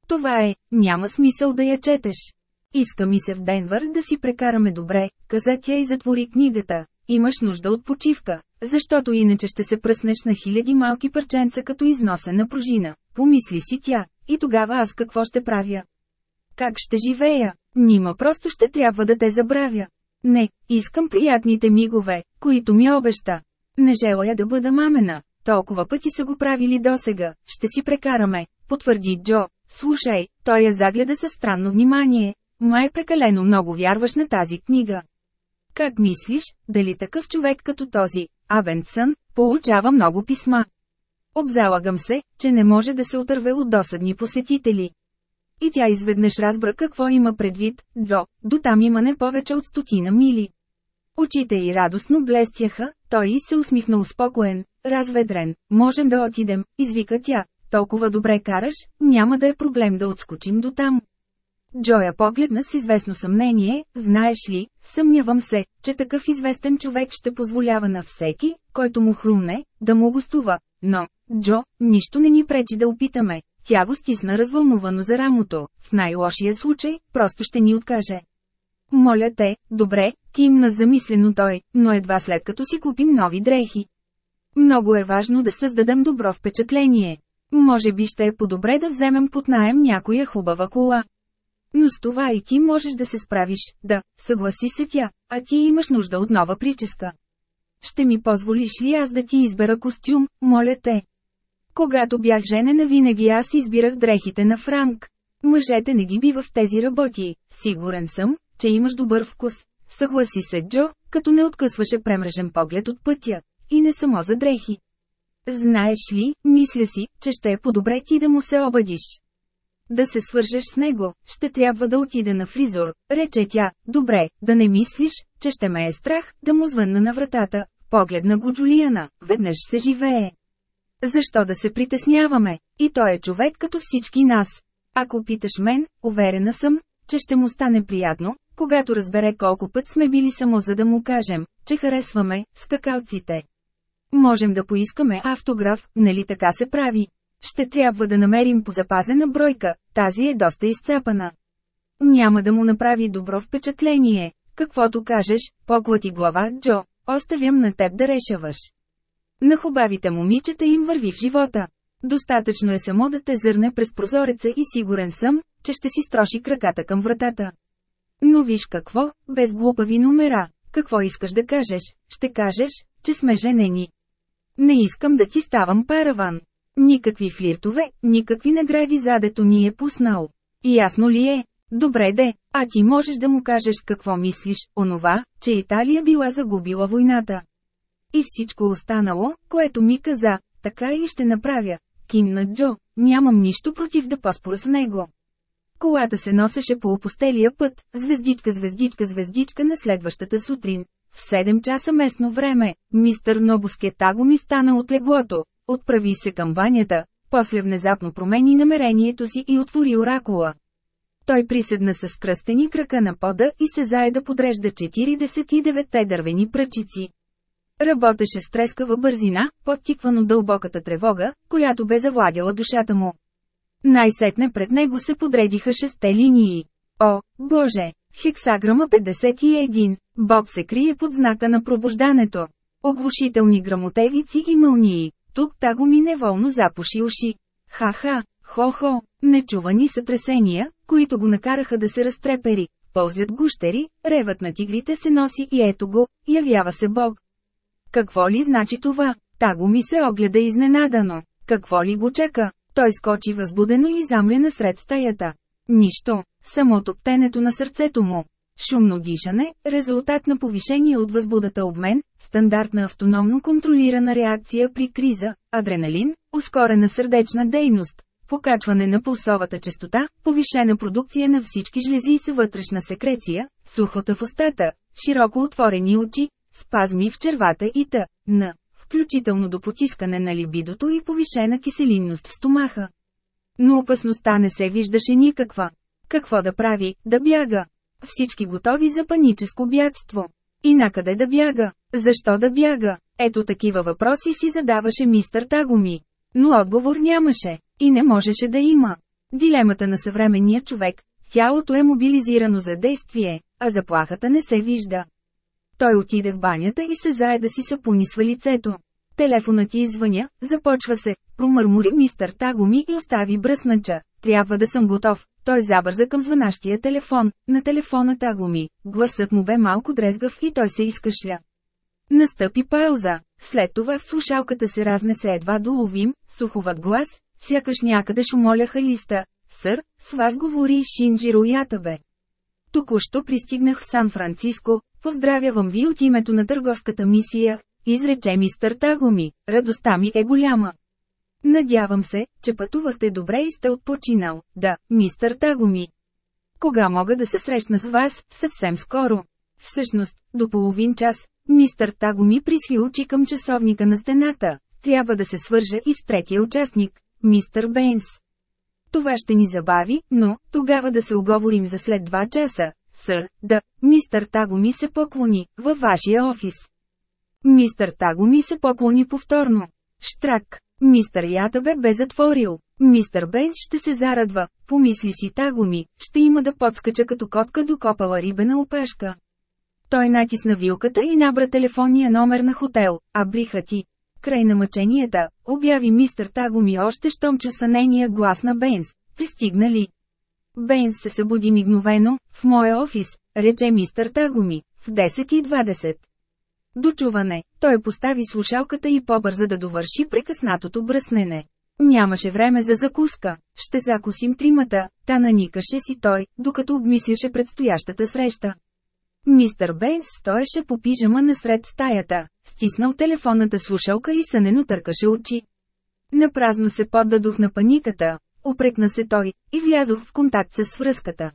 Speaker 1: Това е, няма смисъл да я четеш. Иска ми се в Денвър да си прекараме добре, каза тя и затвори книгата. Имаш нужда от почивка, защото иначе ще се пръснеш на хиляди малки парченца като износена пружина, помисли си тя, и тогава аз какво ще правя? Как ще живея? Нима просто ще трябва да те забравя. Не, искам приятните мигове, които ми обеща. Не желая да бъда мамена, толкова пъти са го правили досега, ще си прекараме, потвърди Джо. Слушай, той я загледа със странно внимание. Май е прекалено много вярваш на тази книга. Как мислиш, дали такъв човек като този, Авенсън, получава много писма? Обзалагам се, че не може да се отърве от досадни посетители. И тя изведнъж разбра какво има предвид, Джо, до там има не повече от стотина мили. Очите й радостно блестяха, той и се усмихна успокоен, разведрен, можем да отидем, извика тя, толкова добре караш, няма да е проблем да отскочим до там. Джоя погледна с известно съмнение, знаеш ли, съмнявам се, че такъв известен човек ще позволява на всеки, който му хрумне, да му гостува, но, Джо, нищо не ни пречи да опитаме. Тя го стисна развълнувано за рамото, в най-лошия случай, просто ще ни откаже. Моля те, добре, кимна замислено той, но едва след като си купим нови дрехи. Много е важно да създадем добро впечатление. Може би ще е по-добре да вземем под найем някоя хубава кола. Но с това и ти можеш да се справиш, да, съгласи се тя, а ти имаш нужда от нова прическа. Ще ми позволиш ли аз да ти избера костюм, моля те? Когато бях женена винаги аз избирах дрехите на Франк. Мъжете не ги бива в тези работи, сигурен съм, че имаш добър вкус. Съгласи се Джо, като не откъсваше премрежен поглед от пътя. И не само за дрехи. Знаеш ли, мисля си, че ще е по-добре ти да му се обадиш. Да се свържеш с него, ще трябва да отида на фризор, рече тя, добре, да не мислиш, че ще ме е страх, да му звънна на вратата. Погледна го Джулиана, веднъж се живее. Защо да се притесняваме? И той е човек като всички нас. Ако питаш мен, уверена съм, че ще му стане приятно, когато разбере колко път сме били само за да му кажем, че харесваме скакалците. Можем да поискаме автограф, нали така се прави. Ще трябва да намерим позапазена бройка, тази е доста изцапана. Няма да му направи добро впечатление. Каквото кажеш, поклати глава, Джо, оставям на теб да решаваш. На хубавите момичета им върви в живота. Достатъчно е само да те зърне през прозореца и сигурен съм, че ще си строши краката към вратата. Но виж какво, без глупави номера, какво искаш да кажеш, ще кажеш, че сме женени. Не искам да ти ставам параван. Никакви флиртове, никакви награди задето ни е пуснал. Ясно ли е? Добре де, а ти можеш да му кажеш какво мислиш, онова, че Италия била загубила войната. И всичко останало, което ми каза, така и ще направя. Ким на Джо, нямам нищо против да поспоря с него. Колата се носеше по опостелия път, звездичка, звездичка, звездичка на следващата сутрин. В 7 часа местно време, мистър Нобоскетаго ми стана от леглото, отправи се към банята, после внезапно промени намерението си и отвори оракула. Той приседна с кръстени крака на пода и се зае да подрежда 49-те дървени пръчици. Работеше с трескава бързина, подтиквано дълбоката тревога, която бе завладяла душата му. Най-сетне пред него се подредиха шесте линии. О, Боже! Хексаграма 51. Бог се крие под знака на пробуждането. Оглушителни грамотевици и мълнии. Тук таго ми неволно запуши уши. Ха-ха, хо-хо, нечувани сътресения, които го накараха да се разтрепери. Ползят гущери, ревът на тигрите се носи и ето го, явява се Бог. Какво ли значи това? Таго ми се огледа изненадано. Какво ли го чека? Той скочи възбудено и замля насред стаята. Нищо, само топтенето на сърцето му. Шумно дишане, резултат на повишение от възбудата обмен, стандартна автономно контролирана реакция при криза, адреналин, ускорена сърдечна дейност, покачване на пулсовата частота, повишена продукция на всички жлези с вътрешна секреция, сухота в устата, широко отворени очи, спазми в червата и т.н включително до потискане на либидото и повишена киселинност в стомаха. Но опасността не се виждаше никаква. Какво да прави, да бяга? Всички готови за паническо бядство. И накъде да бяга? Защо да бяга? Ето такива въпроси си задаваше мистър Тагоми. Но отговор нямаше. И не можеше да има. Дилемата на съвременния човек – тялото е мобилизирано за действие, а заплахата не се вижда. Той отиде в банята и се зае да си сапуни лицето. Телефонът ти извъня, започва се, промърмори мистър Тагоми и остави бръснача. Трябва да съм готов. Той забърза към звънащия телефон, на телефона Тагоми. Гласът му бе малко дрезгав и той се изкашля. Настъпи пауза. След това в слушалката се разнесе едва доловим, суховат глас, сякаш някъде шумоляха листа. Сър, с вас говори Шинджиро Ятабе. Току-що пристигнах в Сан-Франциско, Поздравявам ви от името на търговската мисия, изрече мистър Тагоми, радостта ми е голяма. Надявам се, че пътувахте добре и сте отпочинал, да, мистър Тагоми. Кога мога да се срещна с вас, съвсем скоро. Всъщност, до половин час, мистър Тагоми присви очи към часовника на стената. Трябва да се свържа и с третия участник, мистър Бейнс. Това ще ни забави, но, тогава да се оговорим за след два часа, сър, да, мистър Таго ми се поклони, във вашия офис. Мистър Таго ми се поклони повторно. Штрак, мистър Ятабе бе затворил. Мистър Бен ще се зарадва, помисли си тагоми, ще има да подскача като котка до копала рибена опешка. Той натисна вилката и набра телефонния номер на хотел, а бриха ти. Край на мъченията, обяви мистър Тагоми още щом чу нейния глас на Бенс. Пристигнали. Бейнс се събуди мигновено, в моя офис, рече мистър Тагоми, в 10.20. Дочуване, той постави слушалката и побърза да довърши прекъснатото бръснене. Нямаше време за закуска. Ще закусим тримата, та наникаше си той, докато обмисляше предстоящата среща. Мистър Бейнс стоеше по пижама насред стаята, стиснал телефонната слушалка и сънено търкаше очи. Напразно се поддадох на паниката, Опрекна се той, и влязох в контакт с връзката.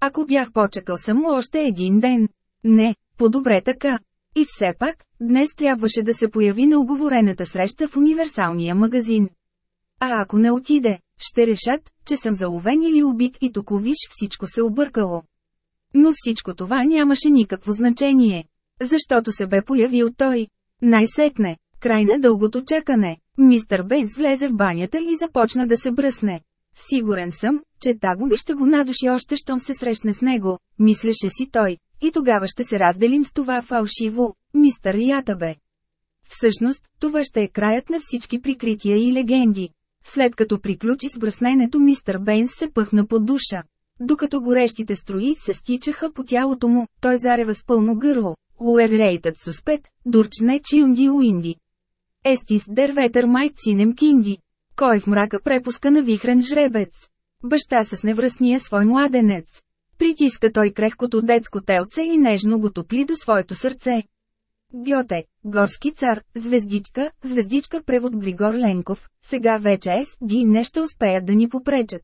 Speaker 1: Ако бях почекал само още един ден. Не, по-добре така. И все пак, днес трябваше да се появи на оговорената среща в универсалния магазин. А ако не отиде, ще решат, че съм заловен или убит и токовиш всичко се объркало. Но всичко това нямаше никакво значение. Защото се бе появил той. Най-сетне, Край на дългото чакане. Мистър Бейнс влезе в банята и започна да се бръсне. Сигурен съм, че Тагоби ще го надуши още, щом се срещне с него, мислеше си той. И тогава ще се разделим с това фалшиво, мистър Ятабе. Всъщност, това ще е краят на всички прикрития и легенди. След като приключи с бръсненето, мистър Бейнс се пъхна под душа. Докато горещите строи се стичаха по тялото му, той зарева с пълно гърло. Уер рейтът суспет, дурчне чиунди уинди. Естис дерветър майт синем кинди. Кой в мрака препуска на вихрен жребец? Баща с невръстния свой младенец. Притиска той крехкото детско телце и нежно го топли до своето сърце. Гьоте, горски цар, звездичка, звездичка превод Григор Ленков, сега вече ес Ди не ще успеят да ни попречат.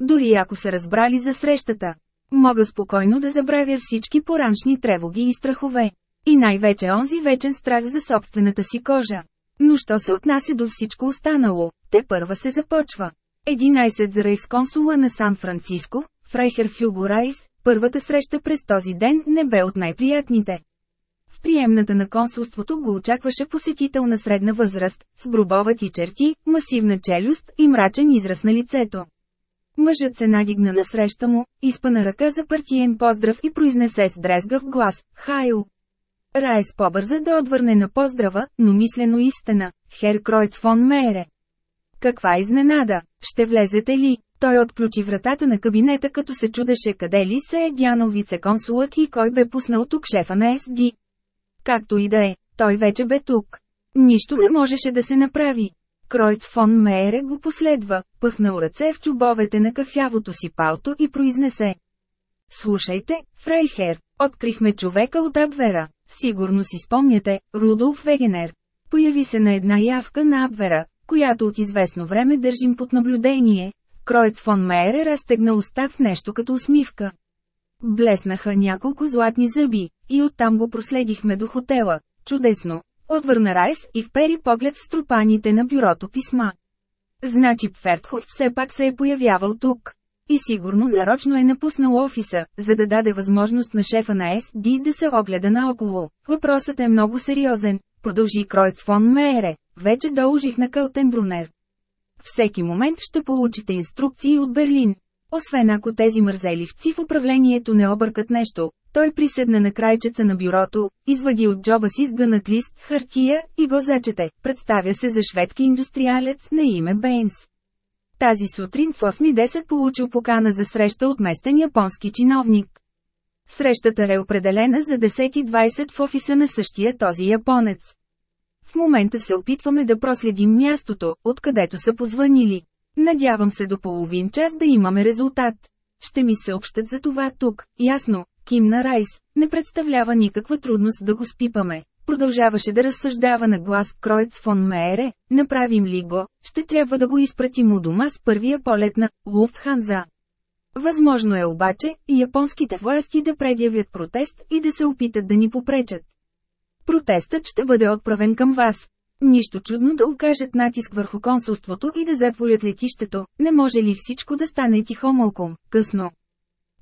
Speaker 1: Дори ако са разбрали за срещата, мога спокойно да забравя всички поранчни тревоги и страхове. И най-вече онзи вечен страх за собствената си кожа. Но що се отнася до всичко останало, те първа се започва. 11 за рейхсконсула на Сан-Франциско, Фрайхер Хюго Райс, първата среща през този ден не бе от най-приятните. В приемната на консулството го очакваше посетител на средна възраст, с грубовати черти, масивна челюст и мрачен израз на лицето. Мъжът се надигна на среща му, изпана ръка за партиен поздрав и произнесе с дрезгав глас – Хайл. Райс побърза да отвърне на поздрава, но мислено истина, Хер Кройц фон Мейре. Каква изненада, ще влезете ли? Той отключи вратата на кабинета като се чудеше къде ли се е дянал вицеконсулът и кой бе пуснал тук шефа на СД. Както и да е, той вече бе тук. Нищо не можеше да се направи. Кройц фон Мейре го последва, пъхнал ръце в чубовете на кафявото си палто и произнесе. Слушайте, Фрейхер, открихме човека от Абвера. Сигурно си спомняте, Рудолф Вегенер. Появи се на една явка на Абвера, която от известно време държим под наблюдение. Кроец фон Мейер е разтегнал уста в нещо като усмивка. Блеснаха няколко златни зъби, и оттам го проследихме до хотела. Чудесно! Отвърна Райс и впери поглед в струпаните на бюрото писма. Значи Пфертхов все пак се е появявал тук. И сигурно нарочно е напуснал офиса, за да даде възможност на шефа на СД да се огледа наоколо. Въпросът е много сериозен, продължи Кройц фон Меере. Вече доложих на Калтенбрунер. Всеки момент ще получите инструкции от Берлин. Освен ако тези мързеливци в управлението не объркат нещо, той приседна на крайчеца на бюрото, извади от джоба си сгънат лист хартия и го зачете. Представя се за шведски индустриалец на име Бейнс. Тази сутрин в 8.10 получил покана за среща от местен японски чиновник. Срещата е определена за 10.20 в офиса на същия този японец. В момента се опитваме да проследим мястото, откъдето са позванили. Надявам се до половин час да имаме резултат. Ще ми съобщат за това тук, ясно, Ким на Райс, не представлява никаква трудност да го спипаме. Продължаваше да разсъждава на глас Кройц фон Меере, направим ли го, ще трябва да го изпратим у дома с първия полет на Луфтханза. Възможно е обаче и японските власти да предявят протест и да се опитат да ни попречат. Протестът ще бъде отправен към вас. Нищо чудно да окажат натиск върху консулството и да затворят летището, не може ли всичко да стане тихомълком, късно.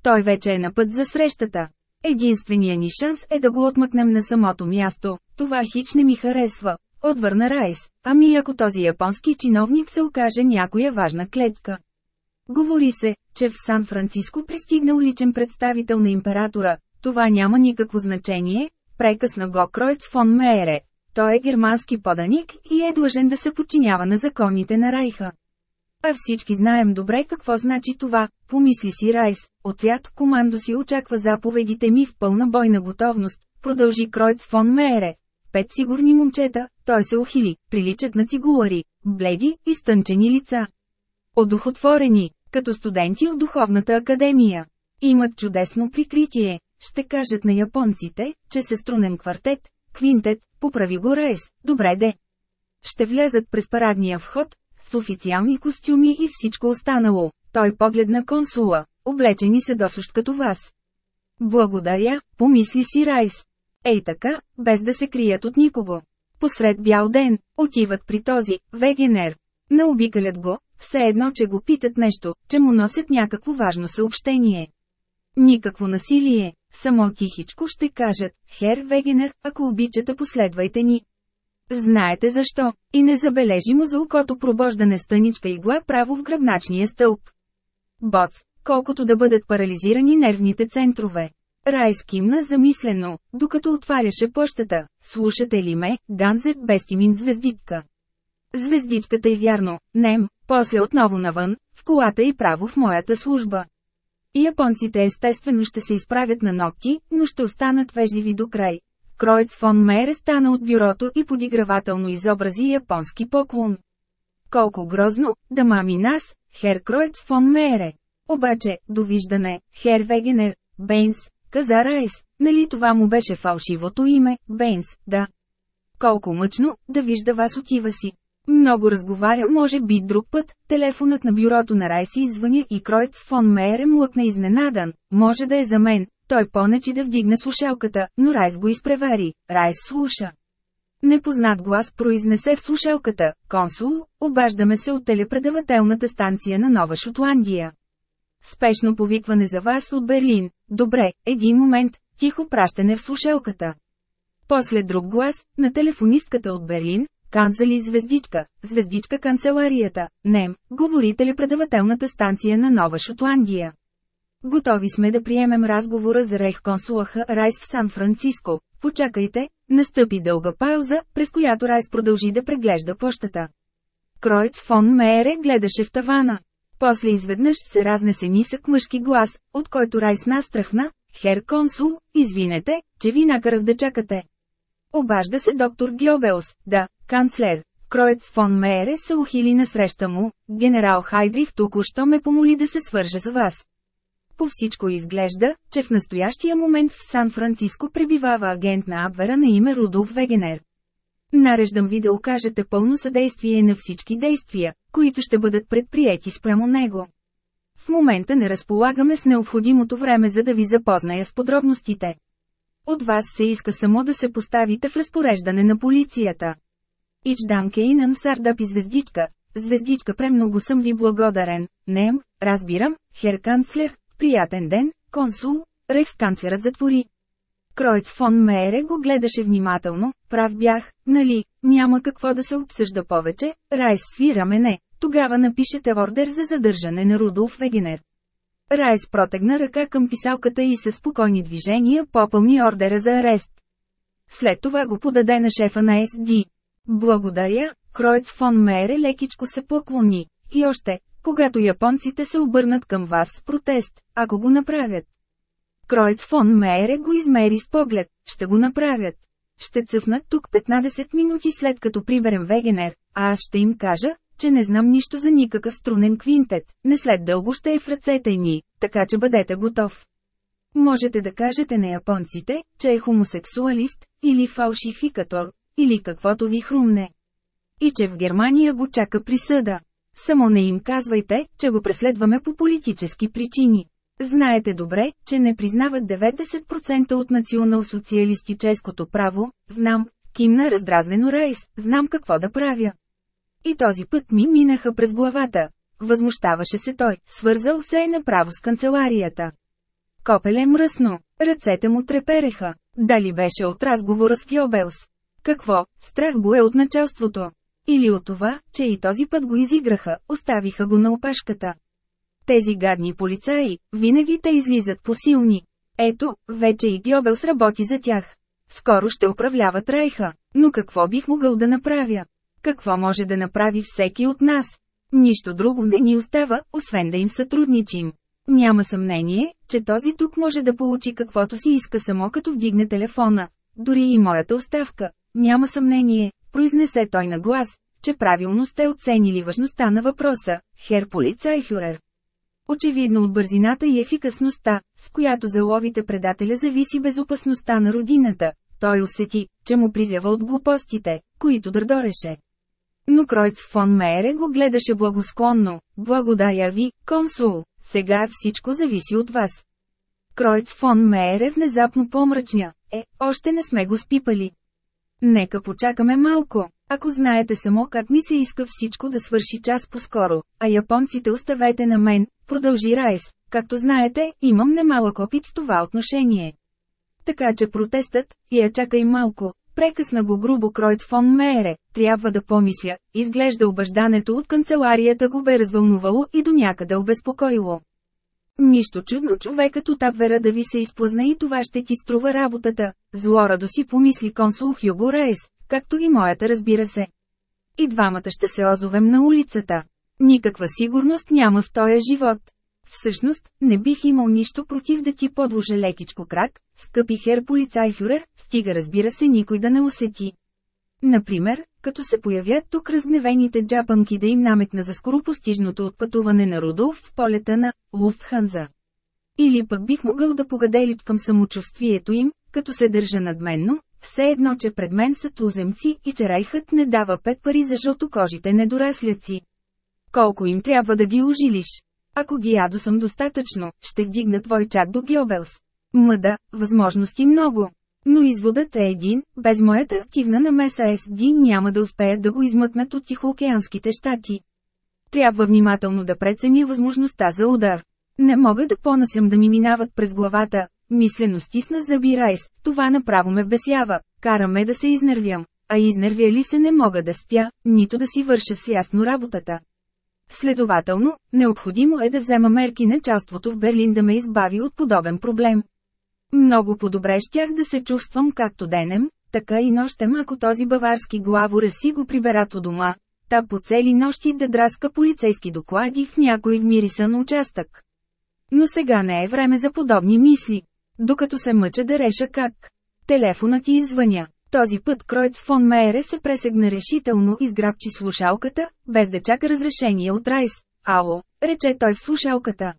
Speaker 1: Той вече е на път за срещата. Единствения ни шанс е да го отмъкнем на самото място. Това хич не ми харесва. Отвърна Райс. Ами ако този японски чиновник се окаже някоя важна клетка. Говори се, че в Сан-Франциско пристигнал личен представител на императора. Това няма никакво значение, прекъсна го Кройц фон Мейре. Той е германски поданик и е длъжен да се подчинява на законите на Райха. А всички знаем добре какво значи това, помисли си Райс, отряд командо си очаква заповедите ми в пълна бойна готовност, продължи Кройц фон Мере. Пет сигурни момчета, той се ухили, приличат на цигулари, бледи, и стънчени лица. Одухотворени, като студенти от Духовната академия. Имат чудесно прикритие, ще кажат на японците, че се струнен квартет, квинтет, поправи го Райс, добре де. Ще влязат през парадния вход, с официални костюми и всичко останало. Той погледна консула, облечени се досущ като вас. Благодаря, помисли си Райс. Ей така, без да се крият от никого. Посред бял ден, отиват при този, Вегенер. Наобикалят го, все едно, че го питат нещо, че му носят някакво важно съобщение. Никакво насилие, само тихичко ще кажат, Хер Вегенер, ако обичате последвайте ни, Знаете защо. И незабележимо за окото пробождане стъничка игла право в гръбначния стълб. Боц, колкото да бъдат парализирани нервните центрове. Рай скимна замислено, докато отваряше пощата. Слушате ли ме, Ганзет Бестимин звездичка? Звездичката е вярно, нем, после отново навън, в колата и право в моята служба. Японците естествено ще се изправят на ногти, но ще останат вежливи до край, Кроец фон Мейер е стана от бюрото и подигравателно изобрази японски поклон. Колко грозно, да мами нас, Хер Кроец фон Мейере. Обаче, довиждане, Хер Вегенер, Бейнс, каза Райс, нали това му беше фалшивото име, Бейнс, да. Колко мъчно, да вижда вас отива си. Много разговаря, може би друг път, телефонът на бюрото на Райси извъня и Кроец фон Мейер е млъкна изненадан, може да е за мен, той понечи да вдигне слушалката, но Райс го изпревари. Райс слуша. Непознат глас произнесе в слушалката, консул, обаждаме се от телепредавателната станция на Нова Шотландия. Спешно повикване за вас от Берлин. Добре, един момент, тихо пращане в слушалката. После друг глас, на телефонистката от Берлин, канцели звездичка, звездичка канцеларията, НЕМ, говори телепредавателната станция на Нова Шотландия. Готови сме да приемем разговора за рейх консулаха Райс в Сан-Франциско. Почакайте, настъпи дълга пауза, през която Райс продължи да преглежда пощата. Кройц фон Мейере гледаше в тавана. После изведнъж се разнесе нисък мъжки глас, от който Райс настрахна, «Хер консул, извинете, че ви накарах да чакате». Обажда се доктор Гьобелс, да, канцлер. Кроец фон Мейере се ухили насреща му, генерал Хайдрих току-що ме помоли да се свържа с вас. По всичко изглежда, че в настоящия момент в Сан-Франциско пребивава агент на Абвера на име Рудолф Вегенер. Нареждам ви да окажете пълно съдействие на всички действия, които ще бъдат предприяти спрямо него. В момента не разполагаме с необходимото време за да ви запозная с подробностите. От вас се иска само да се поставите в разпореждане на полицията. Ичдан Кейнан Сардап и звездичка. Звездичка премного съм ви благодарен. Нем, разбирам, Херканцлер, Приятен ден, консул, рейхсканцлерът затвори. Кройц фон Мейре го гледаше внимателно, прав бях, нали, няма какво да се обсъжда повече, Райс свира мене, тогава напишете ордер за задържане на Рудолф Вегенер. Райс протегна ръка към писалката и със спокойни движения попълни ордера за арест. След това го подаде на шефа на СД. Благодаря, Кройц фон Мейре лекичко се поклони. И още, когато японците се обърнат към вас с протест, ако го направят. Кройц фон Мейре го измери с поглед, ще го направят. Ще цъфнат тук 15 минути след като приберем Вегенер, а аз ще им кажа, че не знам нищо за никакъв струнен квинтет, не след дълго ще е в ръцете ни, така че бъдете готов. Можете да кажете на японците, че е хомосексуалист, или фалшификатор, или каквото ви хрумне. И че в Германия го чака присъда. Само не им казвайте, че го преследваме по политически причини. Знаете добре, че не признават 90% от национал-социалистическото право, знам, кимна раздразнено Рейс, знам какво да правя. И този път ми минаха през главата. Възмущаваше се той, свързал се е направо с канцеларията. Копеле мръсно, ръцете му трепереха. Дали беше от разговора с Фьобелс? Какво, страх го е от началството. Или от това, че и този път го изиграха, оставиха го на опашката. Тези гадни полицаи, винаги те излизат посилни. Ето, вече и Гьобел сработи за тях. Скоро ще управляват Райха, но какво бих могъл да направя? Какво може да направи всеки от нас? Нищо друго не ни остава, освен да им сътрудничим. Няма съмнение, че този тук може да получи каквото си иска само като вдигне телефона. Дори и моята оставка. Няма съмнение, произнесе той на глас, че правилно сте оценили важността на въпроса, Хер Полицайфюрер. Очевидно от бързината и ефикасността, с която заловите предателя зависи безопасността на родината, той усети, че му призява от глупостите, които дърдореше. Но Кройц фон Мейере го гледаше благосклонно, благодаря ви, консул, сега всичко зависи от вас. Кройц фон Мейере внезапно помрачня, е, още не сме го спипали. Нека почакаме малко. Ако знаете само как ми се иска всичко да свърши час по-скоро, а японците оставете на мен, продължи Райс. Както знаете, имам немалък опит в това отношение. Така че протестът, я чакай малко, прекъсна го грубо Кройт фон Мейре, трябва да помисля, изглежда обаждането от канцеларията го бе развълнувало и до някъде обезпокоило. Нищо чудно човекът от Абвера да ви се изплъзна и това ще ти струва работата, злорадо си помисли консул Хюго Рейс, както и моята разбира се. И двамата ще се озовем на улицата. Никаква сигурност няма в този живот. Всъщност, не бих имал нищо против да ти подложа лекичко крак, скъпи хер фюрер, стига разбира се никой да не усети. Например, като се появят тук разгневените джапанки да им намекна за скоропостижното отпътуване на Рудолф в полета на Луфтханза. Или пък бих могъл да към самочувствието им, като се държа надменно, все едно, че пред мен са туземци и че райхът не дава пет пари за жълтокожите недорасляци. Колко им трябва да ги ожилиш? Ако ги ядосам достатъчно, ще вдигна твой чак до Гьобелс. Мъда, възможности много. Но изводът е един, без моята активна намеса SD няма да успеят да го измъкнат от Тихоокеанските щати. Трябва внимателно да преценя възможността за удар. Не мога да понасям да ми минават през главата, мислено стисна зъби Райс, това направо ме вбесява. Караме да се изнервям, а изнервя ли се не мога да спя, нито да си върша с ясно работата. Следователно, необходимо е да взема мерки началството в Берлин да ме избави от подобен проблем. Много по-добре щях да се чувствам както денем, така и нощем ако този баварски главора си го приберат у дома, та по цели нощи да драска полицейски доклади в някой вмирисан участък. Но сега не е време за подобни мисли. Докато се мъча да реша как. Телефонът ти извъня. Този път Кройц фон Мейре се пресегна решително и сграбчи слушалката, без да чака разрешение от Райс. Ало, рече той в слушалката.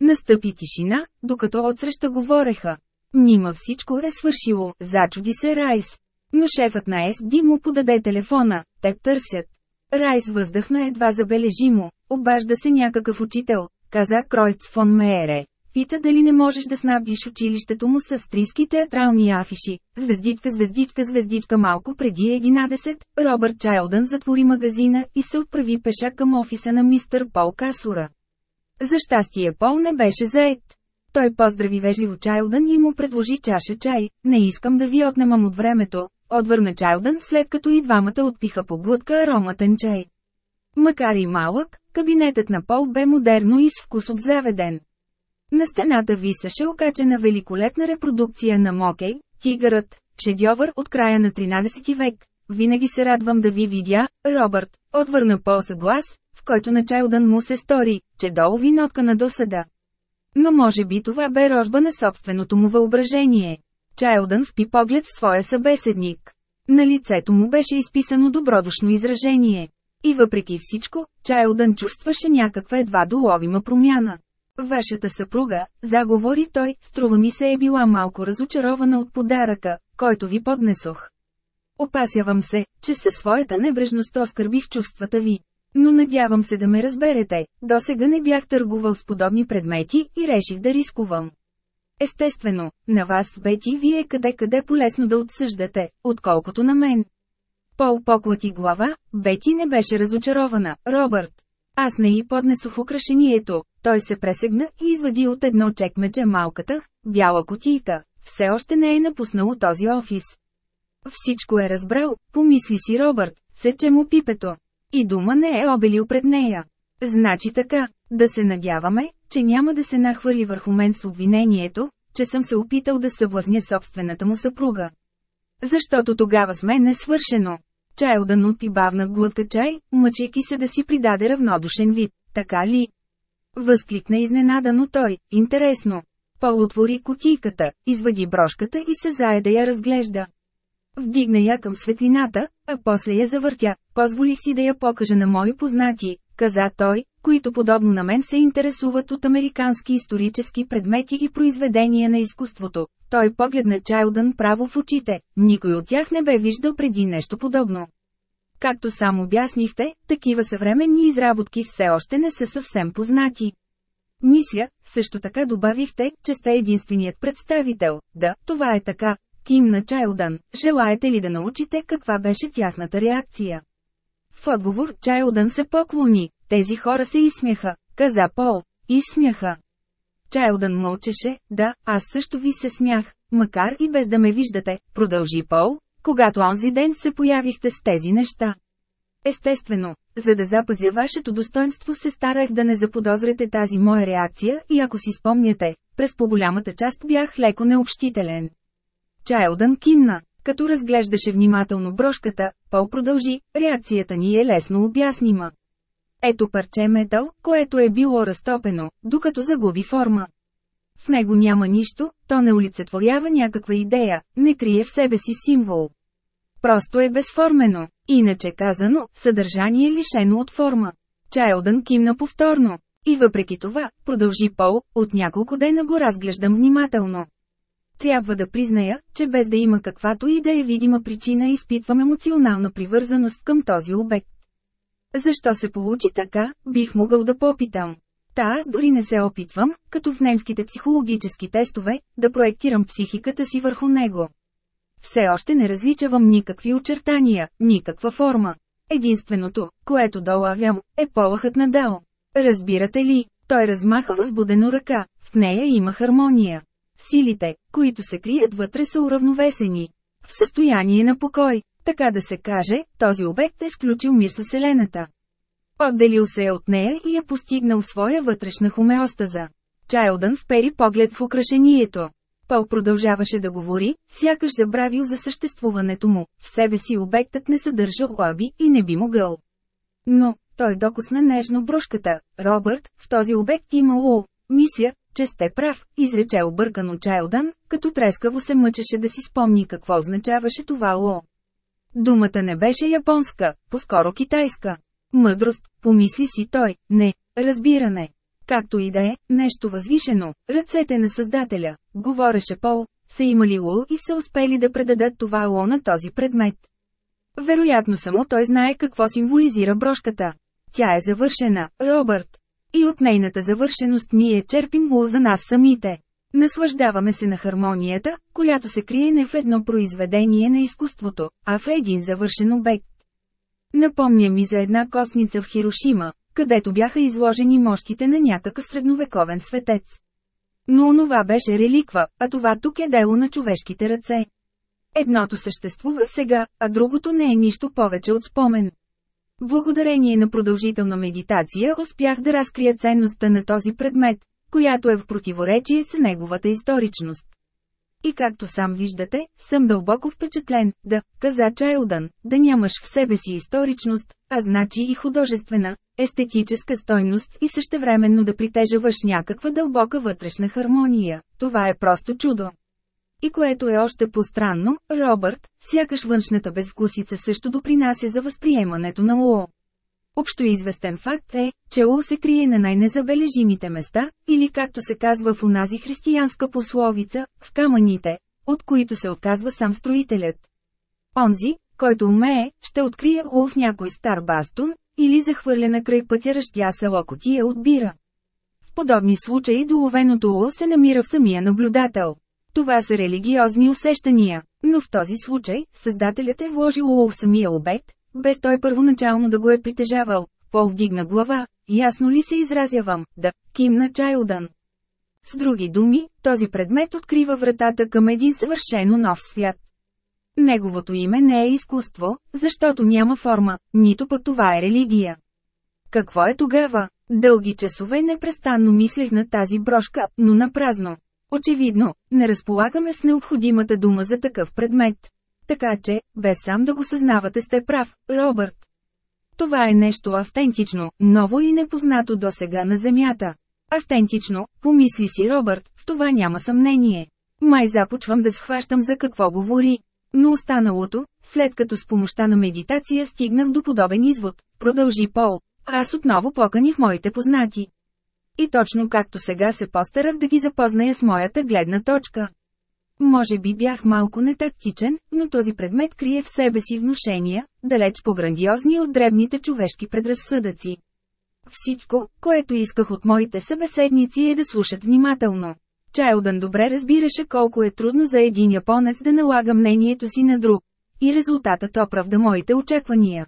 Speaker 1: Настъпи тишина, докато отсреща говореха. Нима всичко е свършило, зачуди се Райс. Но шефът на SD му подаде телефона, те търсят. Райс въздъхна едва забележимо, обажда се някакъв учител, каза Кройц фон Меере. Пита дали не можеш да снабдиш училището му с австрийски театрални афиши. Звездичка, звездичка, звездичка малко преди 11, Робърт Чайлдън затвори магазина и се отправи пеша към офиса на мистър Пол Касура. За щастие Пол не беше заед. Той поздрави вежливо Чайлдън и му предложи чаша чай, не искам да ви отнемам от времето, отвърна Чайлдън след като и двамата отпиха по глътка ароматен чай. Макар и малък, кабинетът на Пол бе модерно и с вкус обзаведен. На стената висеше окачена великолепна репродукция на Мокей, тигърът, шедьовър от края на 13 век. Винаги се радвам да ви видя, Робърт, отвърна Пол съглас, в който на Чайлдън му се стори, че долови нотка на досада. Но може би това бе рожба на собственото му въображение. Чайлдън впи поглед в своя събеседник. На лицето му беше изписано добродушно изражение. И въпреки всичко, Чайлдън чувстваше някаква едва доловима промяна. Вашата съпруга, заговори той, струва ми се е била малко разочарована от подаръка, който ви поднесох. Опасявам се, че със своята небрежност оскърбих чувствата ви. Но надявам се да ме разберете, досега не бях търгувал с подобни предмети и реших да рискувам. Естествено, на вас бети вие къде-къде полезно да отсъждате, отколкото на мен. Пол поклати глава, Бети не беше разочарована, Робърт. Аз не й поднесох украшението, той се пресегна и извади от едно чекмедже малката, бяла котийка. Все още не е напуснало този офис. Всичко е разбрал, помисли си Робърт, сече му пипето. И дума не е обелил пред нея. Значи така, да се надяваме, че няма да се нахвърли върху мен с обвинението, че съм се опитал да съвлъзня собствената му съпруга. Защото тогава с мен е свършено. Чайлдън отпи бавна глътка чай, мъчейки се да си придаде равнодушен вид, така ли? Възкликна изненадано той, интересно. Пол отвори котийката, извади брошката и се заеда, я разглежда. Вдигна я към светлината, а после я завъртя, Позволи си да я покажа на мои познати, каза той, които подобно на мен се интересуват от американски исторически предмети и произведения на изкуството. Той погледна Чайлдън право в очите, никой от тях не бе виждал преди нещо подобно. Както сам обяснихте, такива съвременни изработки все още не са съвсем познати. Мисля, също така добавихте, че сте единственият представител. Да, това е така, Тим на Чайлдън, желаете ли да научите каква беше тяхната реакция? В отговор Чайлдън се поклони, тези хора се изсмяха, каза Пол, изсмяха. Чайлдън мълчеше, да, аз също ви се смях, макар и без да ме виждате, продължи Пол, когато онзи ден се появихте с тези неща. Естествено, за да запазя вашето достоинство се старах да не заподозрете тази моя реакция и ако си спомняте, през по-голямата част бях леко необщителен. Чайлдън кимна. Като разглеждаше внимателно брошката, Пол продължи, реакцията ни е лесно обяснима. Ето парче метал, което е било разтопено, докато загуби форма. В него няма нищо, то не олицетворява някаква идея, не крие в себе си символ. Просто е безформено, иначе казано, съдържание лишено от форма. Чайлдън кимна повторно. И въпреки това, продължи Пол, от няколко дена го разглеждам внимателно. Трябва да призная, че без да има каквато и да е видима причина изпитвам емоционална привързаност към този обект. Защо се получи така, бих могъл да попитам. Та аз дори не се опитвам, като в немските психологически тестове, да проектирам психиката си върху него. Все още не различавам никакви очертания, никаква форма. Единственото, което долавям, е полахът на Дао. Разбирате ли, той размаха възбудено ръка, в нея има хармония. Силите, които се крият вътре са уравновесени. В състояние на покой, така да се каже, този обект е сключил мир със Вселената. Отделил се е от нея и е постигнал своя вътрешна хомеостаза. Чайлдън впери поглед в украшението. Пол продължаваше да говори, сякаш забравил за съществуването му, в себе си обектът не съдържа лаби и не би могъл. Но, той докосна нежно брошката, Робърт, в този обект има лу, мисия, че сте прав, изрече объркано Чайлдан, като трескаво се мъчеше да си спомни какво означаваше това ло. Думата не беше японска, по-скоро китайска. Мъдрост, помисли си той, не, разбиране. Както и да е, нещо възвишено, ръцете на Създателя, говореше Пол, са имали ло и са успели да предадат това ло на този предмет. Вероятно само той знае какво символизира брошката. Тя е завършена, Робърт. И от нейната завършеност ние черпим ло за нас самите. Наслаждаваме се на хармонията, която се крие не в едно произведение на изкуството, а в един завършен обект. Напомня ми за една костница в Хирошима, където бяха изложени мощите на някакъв средновековен светец. Но онова беше реликва, а това тук е дело на човешките ръце. Едното съществува сега, а другото не е нищо повече от спомен. Благодарение на продължителна медитация успях да разкрия ценността на този предмет, която е в противоречие с неговата историчност. И както сам виждате, съм дълбоко впечатлен, да, каза Чайлдън, да нямаш в себе си историчност, а значи и художествена, естетическа стойност и същевременно да притежаваш някаква дълбока вътрешна хармония. Това е просто чудо. И което е още по-странно, Робърт, сякаш външната безвкусица също допринася за възприемането на Ло. известен факт е, че Ло се крие на най-незабележимите места, или както се казва в унази християнска пословица, в камъните, от които се отказва сам строителят. Онзи, който умее, ще открие Ло в някой стар бастун, или захвърля на край пътя ръщяса локотия от бира. В подобни случаи доловеното Ло се намира в самия наблюдател. Това са религиозни усещания, но в този случай, създателят е вложил улов самия обект, без той първоначално да го е притежавал. Пол вдигна глава, ясно ли се изразявам, да, кимна Чайлдън. С други думи, този предмет открива вратата към един съвършено нов свят. Неговото име не е изкуство, защото няма форма, нито пък това е религия. Какво е тогава? Дълги часове непрестанно мислех на тази брошка, но на празно. Очевидно, не разполагаме с необходимата дума за такъв предмет. Така че, без сам да го съзнавате сте прав, Робърт. Това е нещо автентично, ново и непознато до сега на Земята. Автентично, помисли си Робърт, в това няма съмнение. Май започвам да схващам за какво говори. Но останалото, след като с помощта на медитация стигнах до подобен извод, продължи Пол. Аз отново поканих моите познати. И точно както сега се постарах да ги запозная с моята гледна точка. Може би бях малко нетактичен, но този предмет крие в себе си внушения, далеч по-грандиозни от древните човешки предразсъдъци. Всичко, което исках от моите събеседници е да слушат внимателно. Чайлдън добре разбираше колко е трудно за един японец да налага мнението си на друг. И резултатът оправда моите очаквания.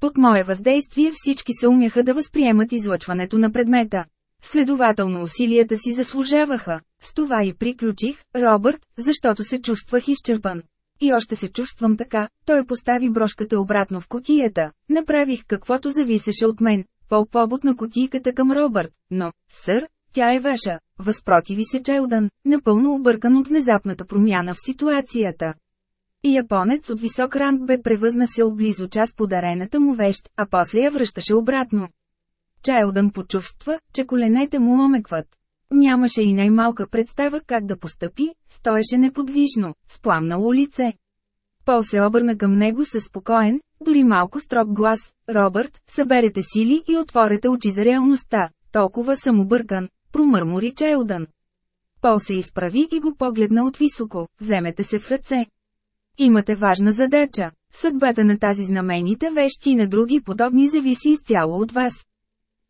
Speaker 1: Под мое въздействие всички се умяха да възприемат излъчването на предмета. Следователно усилията си заслужаваха. С това и приключих, Робърт, защото се чувствах изчерпан. И още се чувствам така, той постави брошката обратно в котията. Направих каквото зависеше от мен, по побот на котийката към Робърт, но, сър, тя е ваша. Възпротиви се Челдън, напълно объркан от внезапната промяна в ситуацията. И японец от висок ранг бе превъзна близо част подарената му вещ, а после я връщаше обратно. Чайлдън е почувства, че коленете му омекват. Нямаше и най-малка представа как да постъпи, стоеше неподвижно, с пламнало лице. Пол се обърна към него със спокоен, дори малко строг глас. Робърт, съберете сили и отворете очи за реалността. Толкова съм объркан, промърмори Чайлдън. Е Пол се изправи и го погледна от високо. Вземете се в ръце. Имате важна задача. Съдбата на тази знамените вещи и на други подобни зависи изцяло от вас.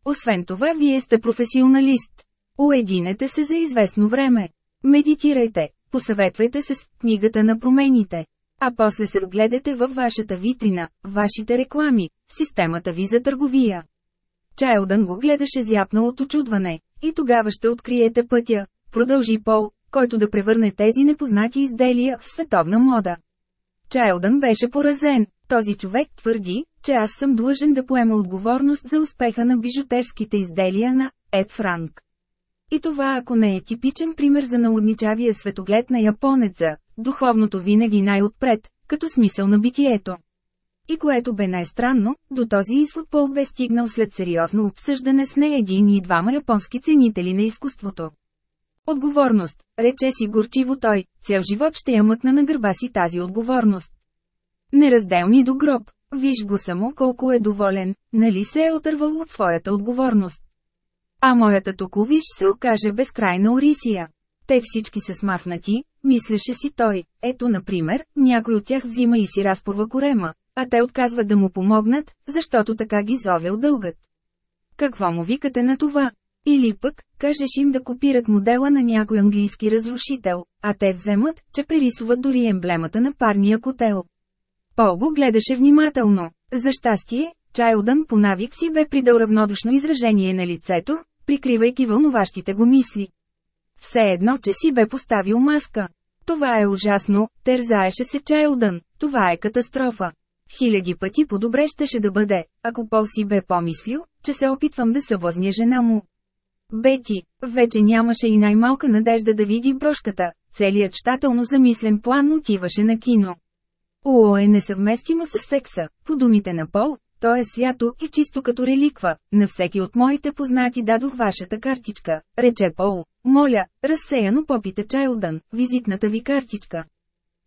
Speaker 1: Освен това вие сте професионалист. Уединете се за известно време. Медитирайте, посъветвайте се с книгата на промените. А после се вгледате във вашата витрина, вашите реклами, системата ви за търговия. Чайлдън го гледаше зяпнал от очудване, и тогава ще откриете пътя, продължи Пол, който да превърне тези непознати изделия в световна мода. Чайлдън беше поразен, този човек твърди, че аз съм длъжен да поема отговорност за успеха на бижутерските изделия на Ед Франк. И това ако не е типичен пример за налудничавия светоглед на японеца, духовното винаги най-отпред, като смисъл на битието. И което бе най-странно, до този изход Пол бе стигнал след сериозно обсъждане с не един и двама японски ценители на изкуството. Отговорност, рече си горчиво той, цял живот ще я мъкна на гърба си тази отговорност. Неразделни до гроб, Виж го само колко е доволен, нали се е отървал от своята отговорност. А моята токовиш се окаже безкрайна орисия. Те всички са смахнати, мислеше си той. Ето, например, някой от тях взима и си разпорва корема, а те отказват да му помогнат, защото така ги зовел дългът. Какво му викате на това? Или пък, кажеш им да копират модела на някой английски разрушител, а те вземат, че прерисуват дори емблемата на парния котел. Пол го гледаше внимателно. За щастие, Чайлдън по навик си бе придал равнодушно изражение на лицето, прикривайки вълнуващите го мисли. Все едно, че си бе поставил маска. Това е ужасно, тързаеше се Чайлдън, това е катастрофа. Хиляди пъти по-добре щеше да бъде, ако Пол си бе помислил, че се опитвам да съблазня жена му. Бети, вече нямаше и най-малка надежда да види брошката, целият щателно замислен план отиваше на кино. Уо е несъвместимо с секса, по думите на Пол, то е свято и чисто като реликва. На всеки от моите познати дадох вашата картичка, рече Пол. Моля, разсеяно попита Чайлдън, визитната ви картичка.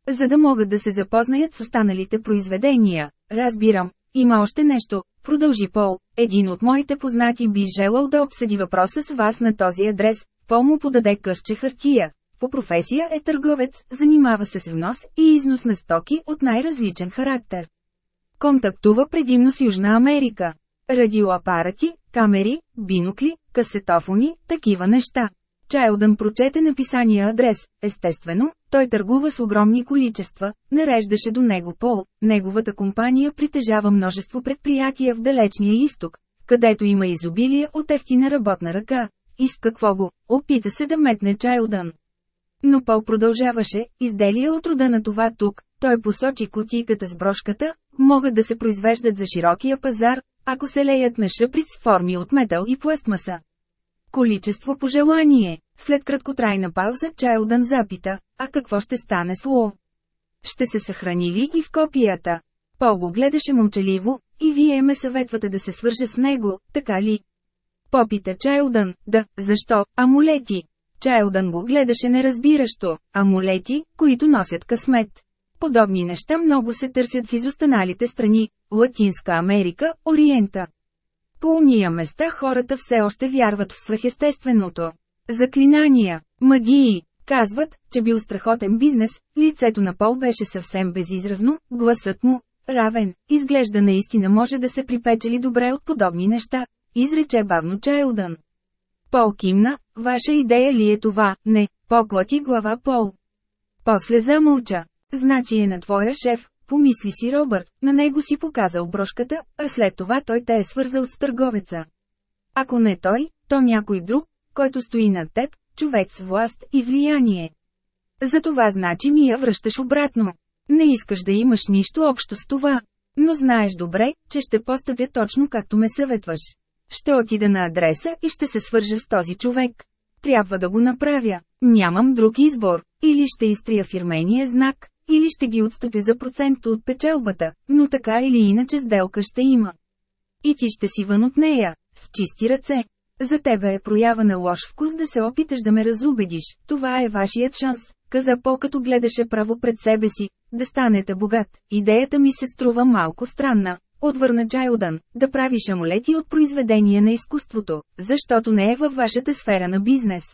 Speaker 1: За да могат да се запознаят с останалите произведения, разбирам, има още нещо, продължи Пол. Един от моите познати би желал да обсъди въпроса с вас на този адрес. Пол му подаде късче хартия, по професия е търговец, занимава се с внос и износ на стоки от най-различен характер. Контактува предимно с Южна Америка. Радиоапарати, камери, бинокли, касетофони, такива неща. Чайлдън прочете написания адрес, естествено, той търгува с огромни количества, нареждаше до него пол, неговата компания притежава множество предприятия в далечния изток, където има изобилие от ефтина работна ръка. И с какво го, опита се да метне Чайлдън. Но Пол продължаваше, изделия от рода на това тук, той посочи кутийката с брошката, могат да се произвеждат за широкия пазар, ако се леят на шъприц с форми от метал и пластмаса. Количество по желание. След краткотрайна пауза Чайлдън запита, а какво ще стане с Ло? Ще се съхрани ли и в копията? Пол го гледаше мълчаливо, и вие ме съветвате да се свържа с него, така ли? Попита Чайлдън, да, защо, амулети? Челдън го гледаше неразбиращо, амулети, които носят късмет. Подобни неща много се търсят в изостаналите страни – Латинска Америка, Ориента. По уния места хората все още вярват в свръхестественото. Заклинания, магии, казват, че бил страхотен бизнес, лицето на Пол беше съвсем безизразно, гласът му – равен, изглежда наистина може да се припечели добре от подобни неща, изрече бавно Чайлдън. Пол кимна, ваша идея ли е това, не, поклати глава Пол. После замълча. Значи е на твоя шеф, помисли си Робърт, на него си показал брошката, а след това той те е свързал с търговеца. Ако не той, то някой друг, който стои над теб, човек с власт и влияние. За това значи ми я връщаш обратно. Не искаш да имаш нищо общо с това. Но знаеш добре, че ще постъпя точно както ме съветваш. Ще отида на адреса и ще се свържа с този човек. Трябва да го направя. Нямам друг избор. Или ще изтрия фирмения знак, или ще ги отстъпя за процент от печелбата, но така или иначе сделка ще има. И ти ще си вън от нея, с чисти ръце. За тебе е проява на лош вкус да се опиташ да ме разубедиш, това е вашият шанс, каза по като гледаше право пред себе си, да станете богат. Идеята ми се струва малко странна, Отвърна Джайлдън, да правиш амулети от произведения на изкуството, защото не е във вашата сфера на бизнес.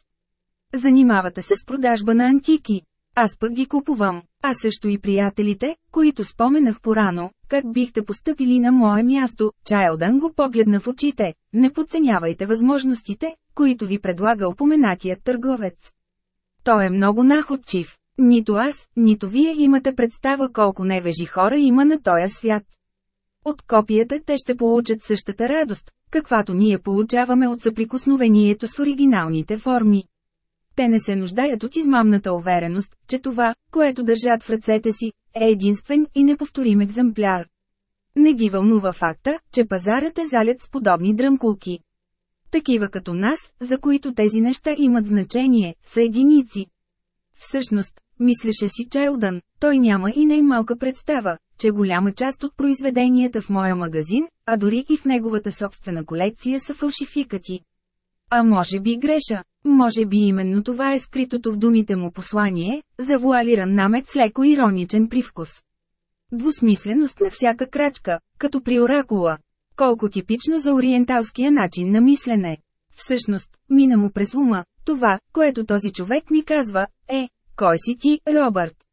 Speaker 1: Занимавате се с продажба на антики. Аз пък ги купувам, а също и приятелите, които споменах порано, как бихте постъпили на мое място, Чайлдън го погледна в очите, не подценявайте възможностите, които ви предлага упоменатият търговец. Той е много находчив. Нито аз, нито вие имате представа колко невежи хора има на този свят. От копията те ще получат същата радост, каквато ние получаваме от съприкосновението с оригиналните форми. Те не се нуждаят от измамната увереност, че това, което държат в ръцете си, е единствен и неповторим екземпляр. Не ги вълнува факта, че пазарът е залят с подобни дръмкулки. Такива като нас, за които тези неща имат значение, са единици. Всъщност, Мислеше си Челдън, той няма и най-малка представа, че голяма част от произведенията в моя магазин, а дори и в неговата собствена колекция са фалшификати. А може би греша, може би именно това е скритото в думите му послание, завуалиран намет с леко ироничен привкус. Двусмисленост на всяка крачка, като при оракула. Колко типично за ориенталския начин на мислене. Всъщност, мина му през ума, това, което този човек ми казва, е, кой си ти, Робърт?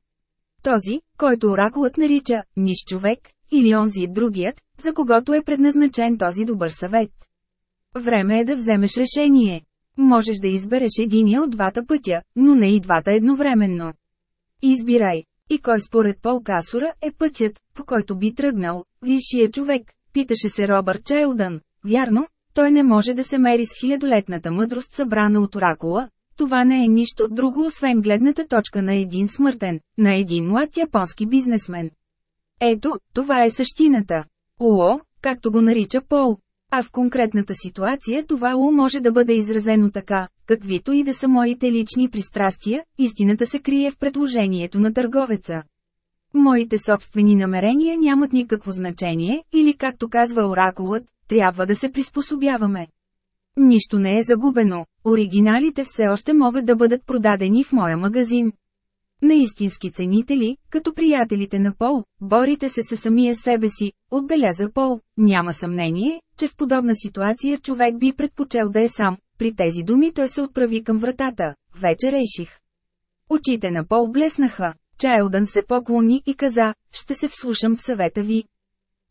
Speaker 1: Този, който оракулът нарича «ниш човек», или онзи другият, за когото е предназначен този добър съвет. Време е да вземеш решение. Можеш да избереш единия от двата пътя, но не и двата едновременно. Избирай. И кой според Пол Касура е пътят, по който би тръгнал, висшия човек, питаше се Робърт Чайлдън. Вярно, той не може да се мери с хилядолетната мъдрост събрана от оракула, това не е нищо друго освен гледната точка на един смъртен, на един млад японски бизнесмен. Ето, това е същината. УО, както го нарича Пол. А в конкретната ситуация това УО може да бъде изразено така, каквито и да са моите лични пристрастия, истината се крие в предложението на търговеца. Моите собствени намерения нямат никакво значение, или както казва оракулът, трябва да се приспособяваме. Нищо не е загубено, оригиналите все още могат да бъдат продадени в моя магазин. На истински ценители, като приятелите на Пол, борите се със самия себе си, отбеляза Пол. Няма съмнение, че в подобна ситуация човек би предпочел да е сам. При тези думи той се отправи към вратата. Вече реших. Очите на Пол блеснаха. Чайлдън се поклони и каза, ще се вслушам в съвета ви.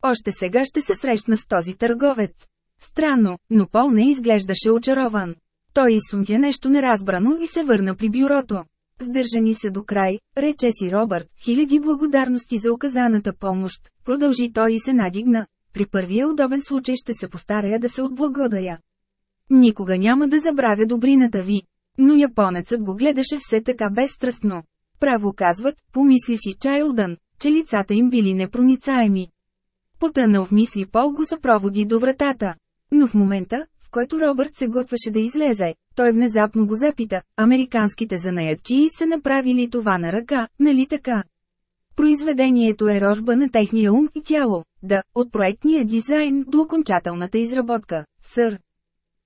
Speaker 1: Още сега ще се срещна с този търговец. Странно, но Пол не изглеждаше очарован. Той изсунтя нещо неразбрано и се върна при бюрото. Сдържани се до край, рече си Робърт, хиляди благодарности за оказаната помощ, продължи той и се надигна. При първия удобен случай ще се постарая да се отблагодаря. Никога няма да забравя добрината ви. Но японецът го гледаше все така безстрастно. Право казват, помисли си Чайлдън, че лицата им били непроницаеми. Потънал в мисли Пол го съпроводи до вратата. Но в момента, в който Робърт се готвеше да излезе, той внезапно го запита, американските занаятчии са направили това на ръка, нали така? Произведението е рожба на техния ум и тяло, да, от проектния дизайн до окончателната изработка, сър.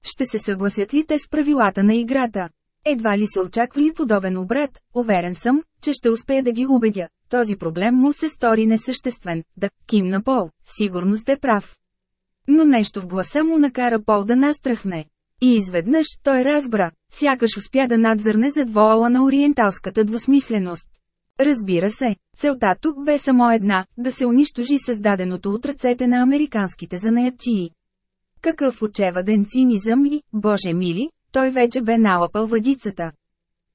Speaker 1: Ще се съгласят ли те с правилата на играта? Едва ли се очаквали подобен обрат, уверен съм, че ще успея да ги убедя. Този проблем му се стори несъществен, да, кимна Пол, сигурно сте прав. Но нещо в гласа му накара Пол да настрахне. И изведнъж той разбра, сякаш успя да надзърне зад воала на ориенталската двусмисленост. Разбира се, целта тук бе само една – да се унищожи създаденото от ръцете на американските занаятчии. Какъв ден цинизъм и, боже мили, той вече бе налапал въдицата.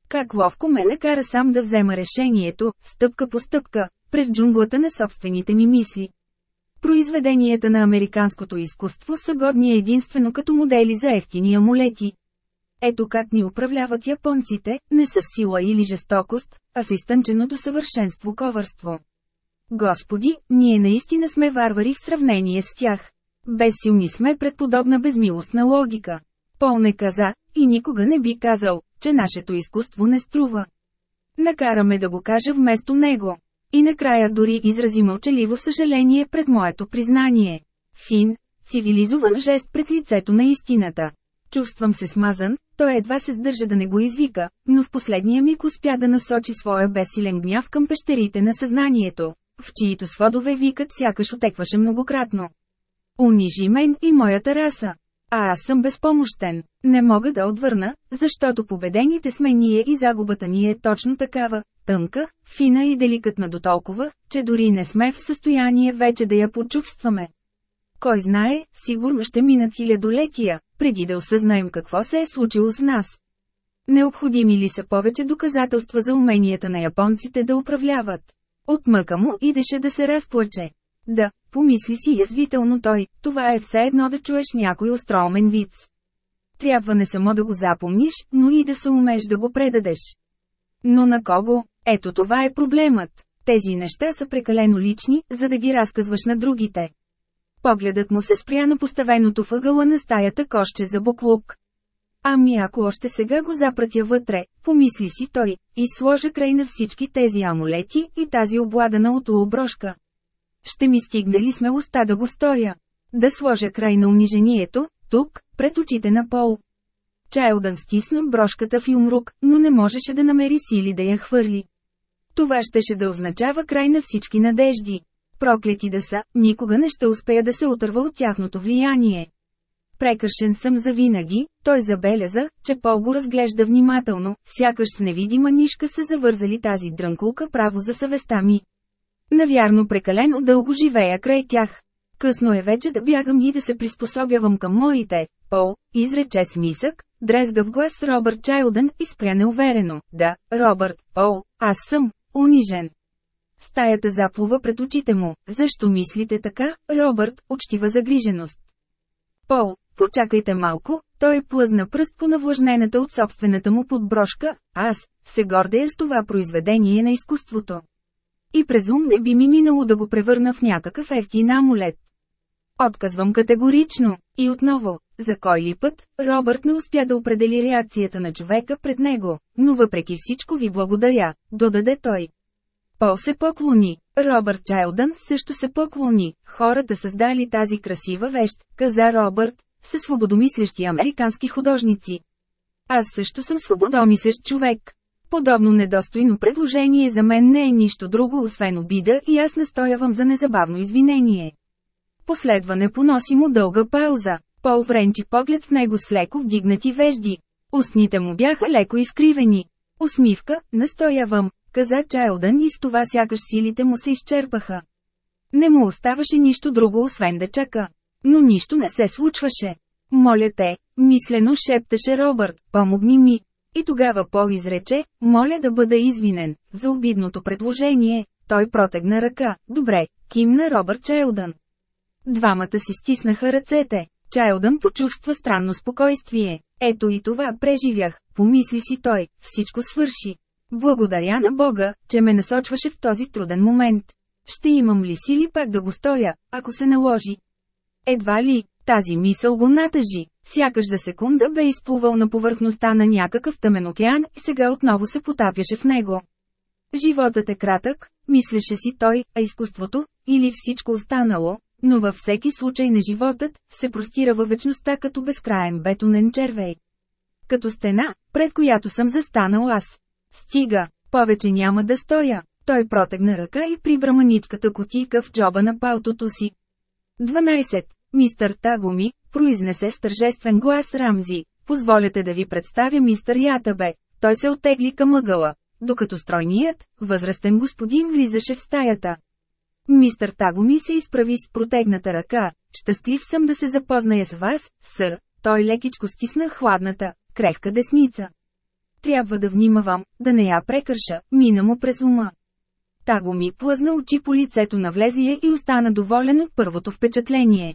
Speaker 1: Как ловко ме накара сам да взема решението, стъпка по стъпка, през джунглата на собствените ми мисли. Произведенията на американското изкуство са годни единствено като модели за ефтини амулети. Ето как ни управляват японците, не с сила или жестокост, а с изтънченото съвършенство ковърство. Господи, ние наистина сме варвари в сравнение с тях. Безсилни сме пред подобна безмилостна логика. Пол не каза, и никога не би казал, че нашето изкуство не струва. Накараме да го каже вместо него. И накрая дори изрази мълчаливо съжаление пред моето признание. Фин, цивилизован жест пред лицето на истината. Чувствам се смазан, той едва се сдържа да не го извика, но в последния миг успя да насочи своя бесилен гняв към пещерите на съзнанието, в чието сводове викът сякаш отекваше многократно. Унижи мен и моята раса. А аз съм безпомощен. Не мога да отвърна, защото победените сме ние и загубата ни е точно такава, тънка, фина и деликатна до толкова, че дори не сме в състояние вече да я почувстваме. Кой знае, сигурно ще минат хилядолетия, преди да осъзнаем какво се е случило с нас. Необходими ли са повече доказателства за уменията на японците да управляват? От мъка му идеше да се разплаче. Да, помисли си язвително той, това е все едно да чуеш някой остроумен виц. Трябва не само да го запомниш, но и да се умеш да го предадеш. Но на кого? Ето това е проблемът. Тези неща са прекалено лични, за да ги разказваш на другите. Погледът му се спря на поставеното въгъла на стаята кошче за буклук. Ами ако още сега го запратя вътре, помисли си той, и сложа край на всички тези амулети и тази обладана от оброшка. Ще ми стигне ли смелостта да го сторя? Да сложа край на унижението, тук, пред очите на пол. Чайлдън стисна брошката в юмрук, но не можеше да намери сили да я хвърли. Това щеше да означава край на всички надежди. Проклети да са, никога не ще успея да се отърва от тяхното влияние. Прекършен съм за винаги, той забеляза, че Пол го разглежда внимателно, сякаш с невидима нишка са завързали тази дрънкулка право за съвестта ми. Навярно прекалено дълго живея край тях. Късно е вече да бягам и да се приспособявам към моите. Пол, изрече смисък, дрезга в глас Робърт Чайлдън и спря неуверено. Да, Робърт, Пол, аз съм, унижен. Стаята заплува пред очите му. Защо мислите така, Робърт, учтива загриженост? Пол, почакайте малко, той е плъзна пръст по навлажнената от собствената му подброшка, аз, се гордея с това произведение на изкуството. И през ум не би ми минало да го превърна в някакъв ефтин амулет. Отказвам категорично, и отново, за кой ли път, Робърт не успя да определи реакцията на човека пред него, но въпреки всичко ви благодаря, додаде той. Пол се поклони. Робърт Чайлдън също се поклони. Хората създали тази красива вещ, каза Робърт, са свободомислещи американски художници. Аз също съм свободомислещ човек. Подобно недостойно предложение за мен не е нищо друго освен обида и аз настоявам за незабавно извинение. Последва непоносимо дълга пауза. Пол вренчи поглед в него с леко вдигнати вежди. Устните му бяха леко изкривени. Усмивка, настоявам, каза Чайлдън и с това сякаш силите му се изчерпаха. Не му оставаше нищо друго освен да чака. Но нищо не се случваше. Моля те, мислено шепташе Робърт, помогни ми. И тогава Пол изрече, моля да бъда извинен, за обидното предложение. Той протегна ръка, добре, кимна Робърт Чайлдън. Двамата си стиснаха ръцете. Чайлдън почувства странно спокойствие. Ето и това преживях, помисли си той, всичко свърши. Благодаря на Бога, че ме насочваше в този труден момент. Ще имам ли сили пак да го стоя, ако се наложи? Едва ли, тази мисъл го натъжи, сякаш за секунда бе изплувал на повърхността на някакъв тъмен океан и сега отново се потапяше в него. Животът е кратък, мислеше си той, а изкуството, или всичко останало, но във всеки случай на животът, се простира във вечността като безкраен бетонен червей. Като стена, пред която съм застанал аз. Стига, повече няма да стоя. Той протегна ръка и прибра маничката котика в джоба на палтото си. 12. Мистър Тагоми, произнесе с тържествен глас Рамзи, позволете да ви представя мистър Ятабе. Той се отегли към ъгъла, докато стройният, възрастен господин влизаше в стаята. Мистър Тагоми се изправи с протегната ръка. Щастлив съм да се запозная с вас, сър. Той лекичко стисна хладната, крехка десница. Трябва да внимавам, да не я прекърша, мина му през ума. Таго ми плъзна очи по лицето на влезлия и остана доволен от първото впечатление.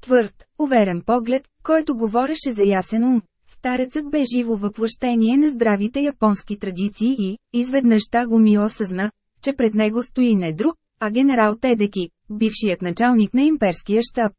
Speaker 1: Твърд, уверен поглед, който говореше за ясен ум. Старецът бе живо въплъщение на здравите японски традиции и, изведнъж Тагуми ми осъзна, че пред него стои не друг, а генерал Тедеки, бившият началник на имперския щаб.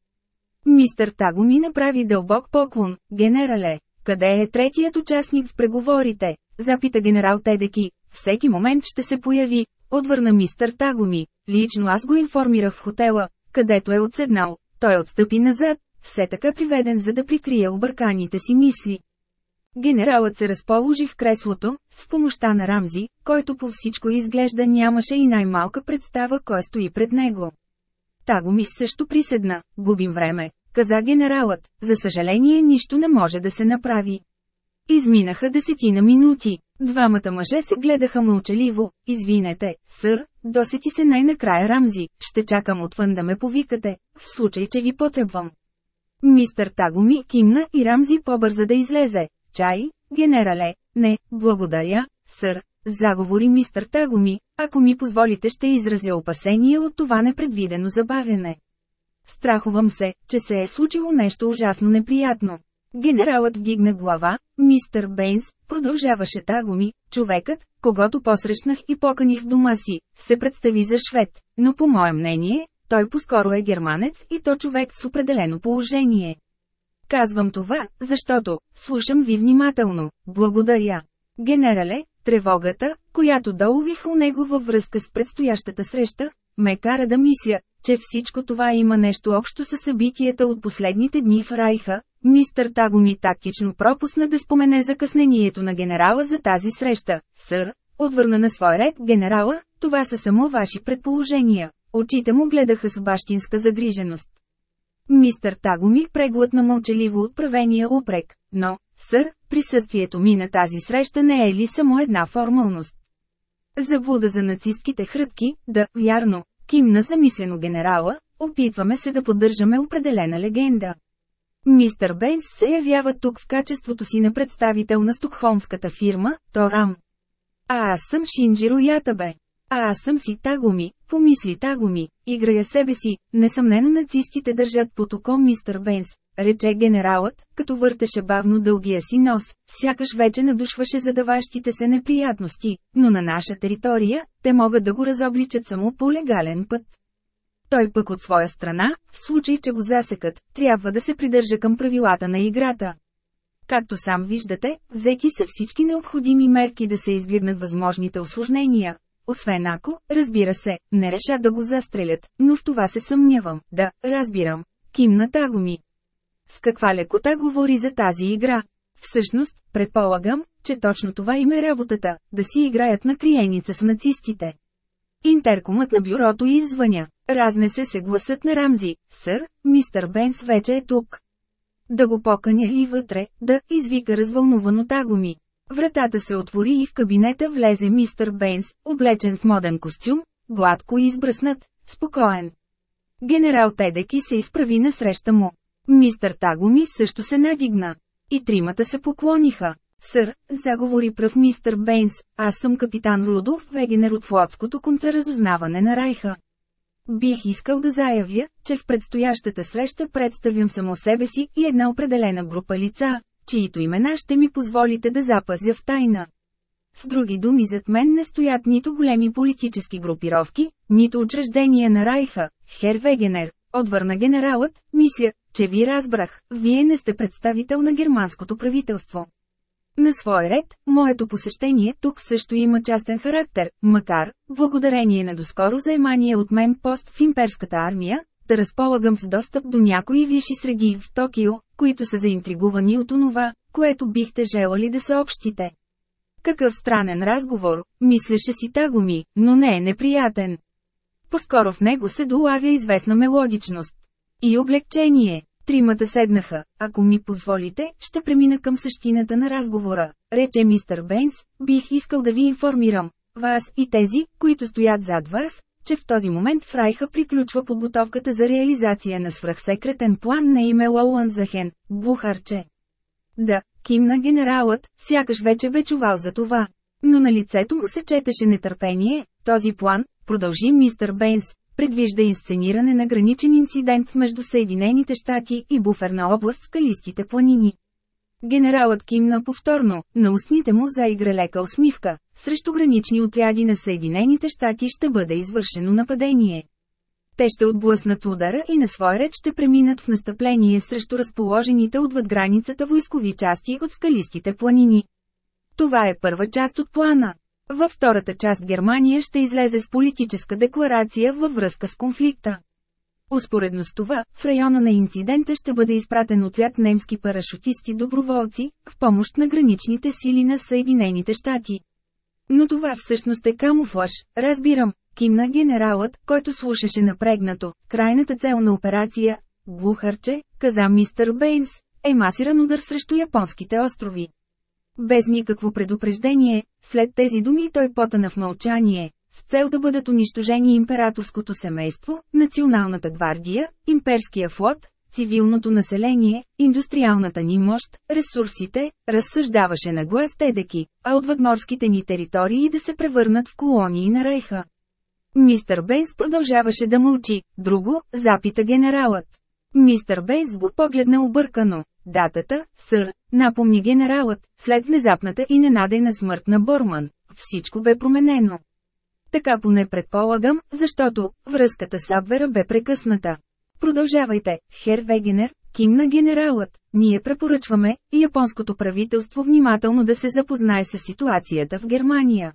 Speaker 1: Мистър Таго ми направи дълбок поклон, генерале, къде е третият участник в преговорите? Запита генерал Тедеки, всеки момент ще се появи, отвърна мистър Тагоми. Лично аз го информирах в хотела, където е отседнал. Той отстъпи назад, все така приведен за да прикрие обърканите си мисли. Генералът се разположи в креслото, с помощта на Рамзи, който по всичко изглежда нямаше и най-малка представа кой стои пред него. Тагомис също приседна, губим време, каза генералът, за съжаление нищо не може да се направи. Изминаха десетина минути. Двамата мъже се гледаха мълчаливо. Извинете, сър, досети се най-накрая Рамзи, ще чакам отвън да ме повикате, в случай, че ви потребвам. Мистър Тагоми кимна и Рамзи побърза да излезе чай, генерале, не, благодаря, сър, заговори мистър Тагоми, ако ми позволите ще изразя опасение от това непредвидено забавяне. Страхувам се, че се е случило нещо ужасно неприятно. Генералът вдигна глава, мистър Бейнс, продължаваше Тагоми, човекът, когато посрещнах и поканих в дома си, се представи за швед, но по мое мнение, той по-скоро е германец и то човек с определено положение. Казвам това, защото, слушам ви внимателно, благодаря. Генерале, тревогата, която долових у него във връзка с предстоящата среща, ме кара да мисля, че всичко това има нещо общо с събитията от последните дни в Райха, мистър Тагоми тактично пропусна да спомене закъснението на генерала за тази среща, сър, отвърна на свой ред генерала, това са само ваши предположения. Очите му гледаха с бащинска загриженост. Мистър Тагомик преглътна мълчаливо отправения упрек, но, сър, присъствието ми на тази среща не е ли само една формалност? Заблуда за нацистките хрътки, да, вярно, кимна замислено генерала, опитваме се да поддържаме определена легенда. Мистър Бейнс се явява тук в качеството си на представител на стокхолмската фирма, Торам. А аз съм Шинджиро Ятабе. А аз съм си Тагоми, помисли Тагоми, играя себе си, несъмнено нацистите държат под око мистър Бенс, рече генералът, като въртеше бавно дългия си нос, сякаш вече надушваше задаващите се неприятности, но на наша територия, те могат да го разобличат само по легален път. Той пък от своя страна, в случай че го засекат, трябва да се придържа към правилата на играта. Както сам виждате, взети са всички необходими мерки да се избегнат възможните осложнения, освен ако, разбира се, не решат да го застрелят, но в това се съмнявам, да, разбирам. Кимна таго ми. С каква лекота говори за тази игра? Всъщност, предполагам, че точно това им е работата, да си играят на криеница с нацистите. Интеркомът на бюрото извъня. Разнесе се гласът на Рамзи, сър, мистър Бенс вече е тук. Да го поканя и вътре, да, извика развълнувано Тагоми. ми. Вратата се отвори и в кабинета влезе мистър Бейнс, облечен в моден костюм, гладко и избръснат, спокоен. Генерал Тедеки се изправи насреща му. Мистър Тагоми също се надигна. И тримата се поклониха. Сър, заговори пръв мистър Бейнс, аз съм капитан Рудов Вегенер от флотското контраразузнаване на Райха. Бих искал да заявя, че в предстоящата среща представям само себе си и една определена група лица, чието имена ще ми позволите да запазя в тайна. С други думи зад мен не стоят нито големи политически групировки, нито учреждения на Райха, Хервегенер, отвърна генералът, мисля, че ви разбрах, вие не сте представител на германското правителство. На свой ред, моето посещение тук също има частен характер, макар, благодарение на доскоро заемание от мен пост в имперската армия, да разполагам с достъп до някои висши среди в Токио, които са заинтригувани от онова, което бихте желали да съобщите. Какъв странен разговор, мислеше си Тагоми, но не е неприятен. По-скоро в него се долавя известна мелодичност. И облегчение. Тримата седнаха. Ако ми позволите, ще премина към същината на разговора. Рече мистър Бенс, бих искал да ви информирам. Вас и тези, които стоят зад вас, че в този момент в Райха приключва подготовката за реализация на свръхсекретен план на име Лолан Захен, Бухарче. Да, кимна генералът, сякаш вече бе чувал за това. Но на лицето му се четеше нетърпение, този план, продължи мистър Бейнс, предвижда инсцениране на граничен инцидент между Съединените щати и буферна област с Скалистите планини. Генералът кимна повторно, на устните му заигра лека усмивка. Срещу гранични отряди на Съединените щати ще бъде извършено нападение. Те ще отблъснат удара и на свой ред ще преминат в настъпление срещу разположените отвъд границата войскови части от скалистите планини. Това е първа част от плана. Във втората част Германия ще излезе с политическа декларация във връзка с конфликта. Успоредно с това, в района на инцидента ще бъде изпратен отряд немски парашутисти-доброволци, в помощ на граничните сили на Съединените щати. Но това всъщност е камуфлаж, разбирам, кимна генералът, който слушаше напрегнато, крайната цел на операция, глухарче, каза мистър Бейнс, е масиран удар срещу японските острови. Без никакво предупреждение, след тези думи той потъна в мълчание, с цел да бъдат унищожени императорското семейство, националната гвардия, имперския флот, цивилното население, индустриалната ни мощ, ресурсите, разсъждаваше на глас Тедеки, а отвъдморските ни територии да се превърнат в колонии на Рейха. Мистър Бейнс продължаваше да мълчи. Друго, запита генералът. Мистър Бейнс го погледна объркано. Датата, сър, напомни генералът, след внезапната и ненадейна смърт на Борман. Всичко бе променено. Така поне предполагам, защото връзката с Абвера бе прекъсната. Продължавайте, Хер Вегенер, Ким на генералът. Ние препоръчваме японското правителство внимателно да се запознае с ситуацията в Германия.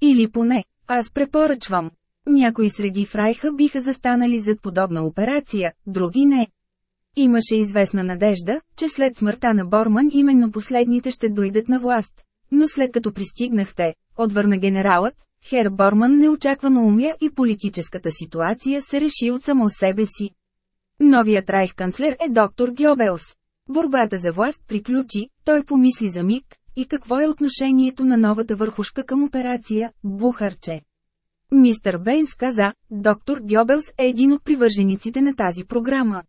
Speaker 1: Или поне, аз препоръчвам. Някои среди Фрайха биха застанали зад подобна операция, други не. Имаше известна надежда, че след смъртта на Борман именно последните ще дойдат на власт. Но след като пристигнахте, отвърна генералът, Хер Борман неочаквано умя и политическата ситуация се реши от само себе си. Новият райх канцлер е доктор Гьобелс. Борбата за власт приключи, той помисли за миг, и какво е отношението на новата върхушка към операция «Бухарче». Мистър Бейнс каза, доктор Гьобелс е един от привържениците на тази програма.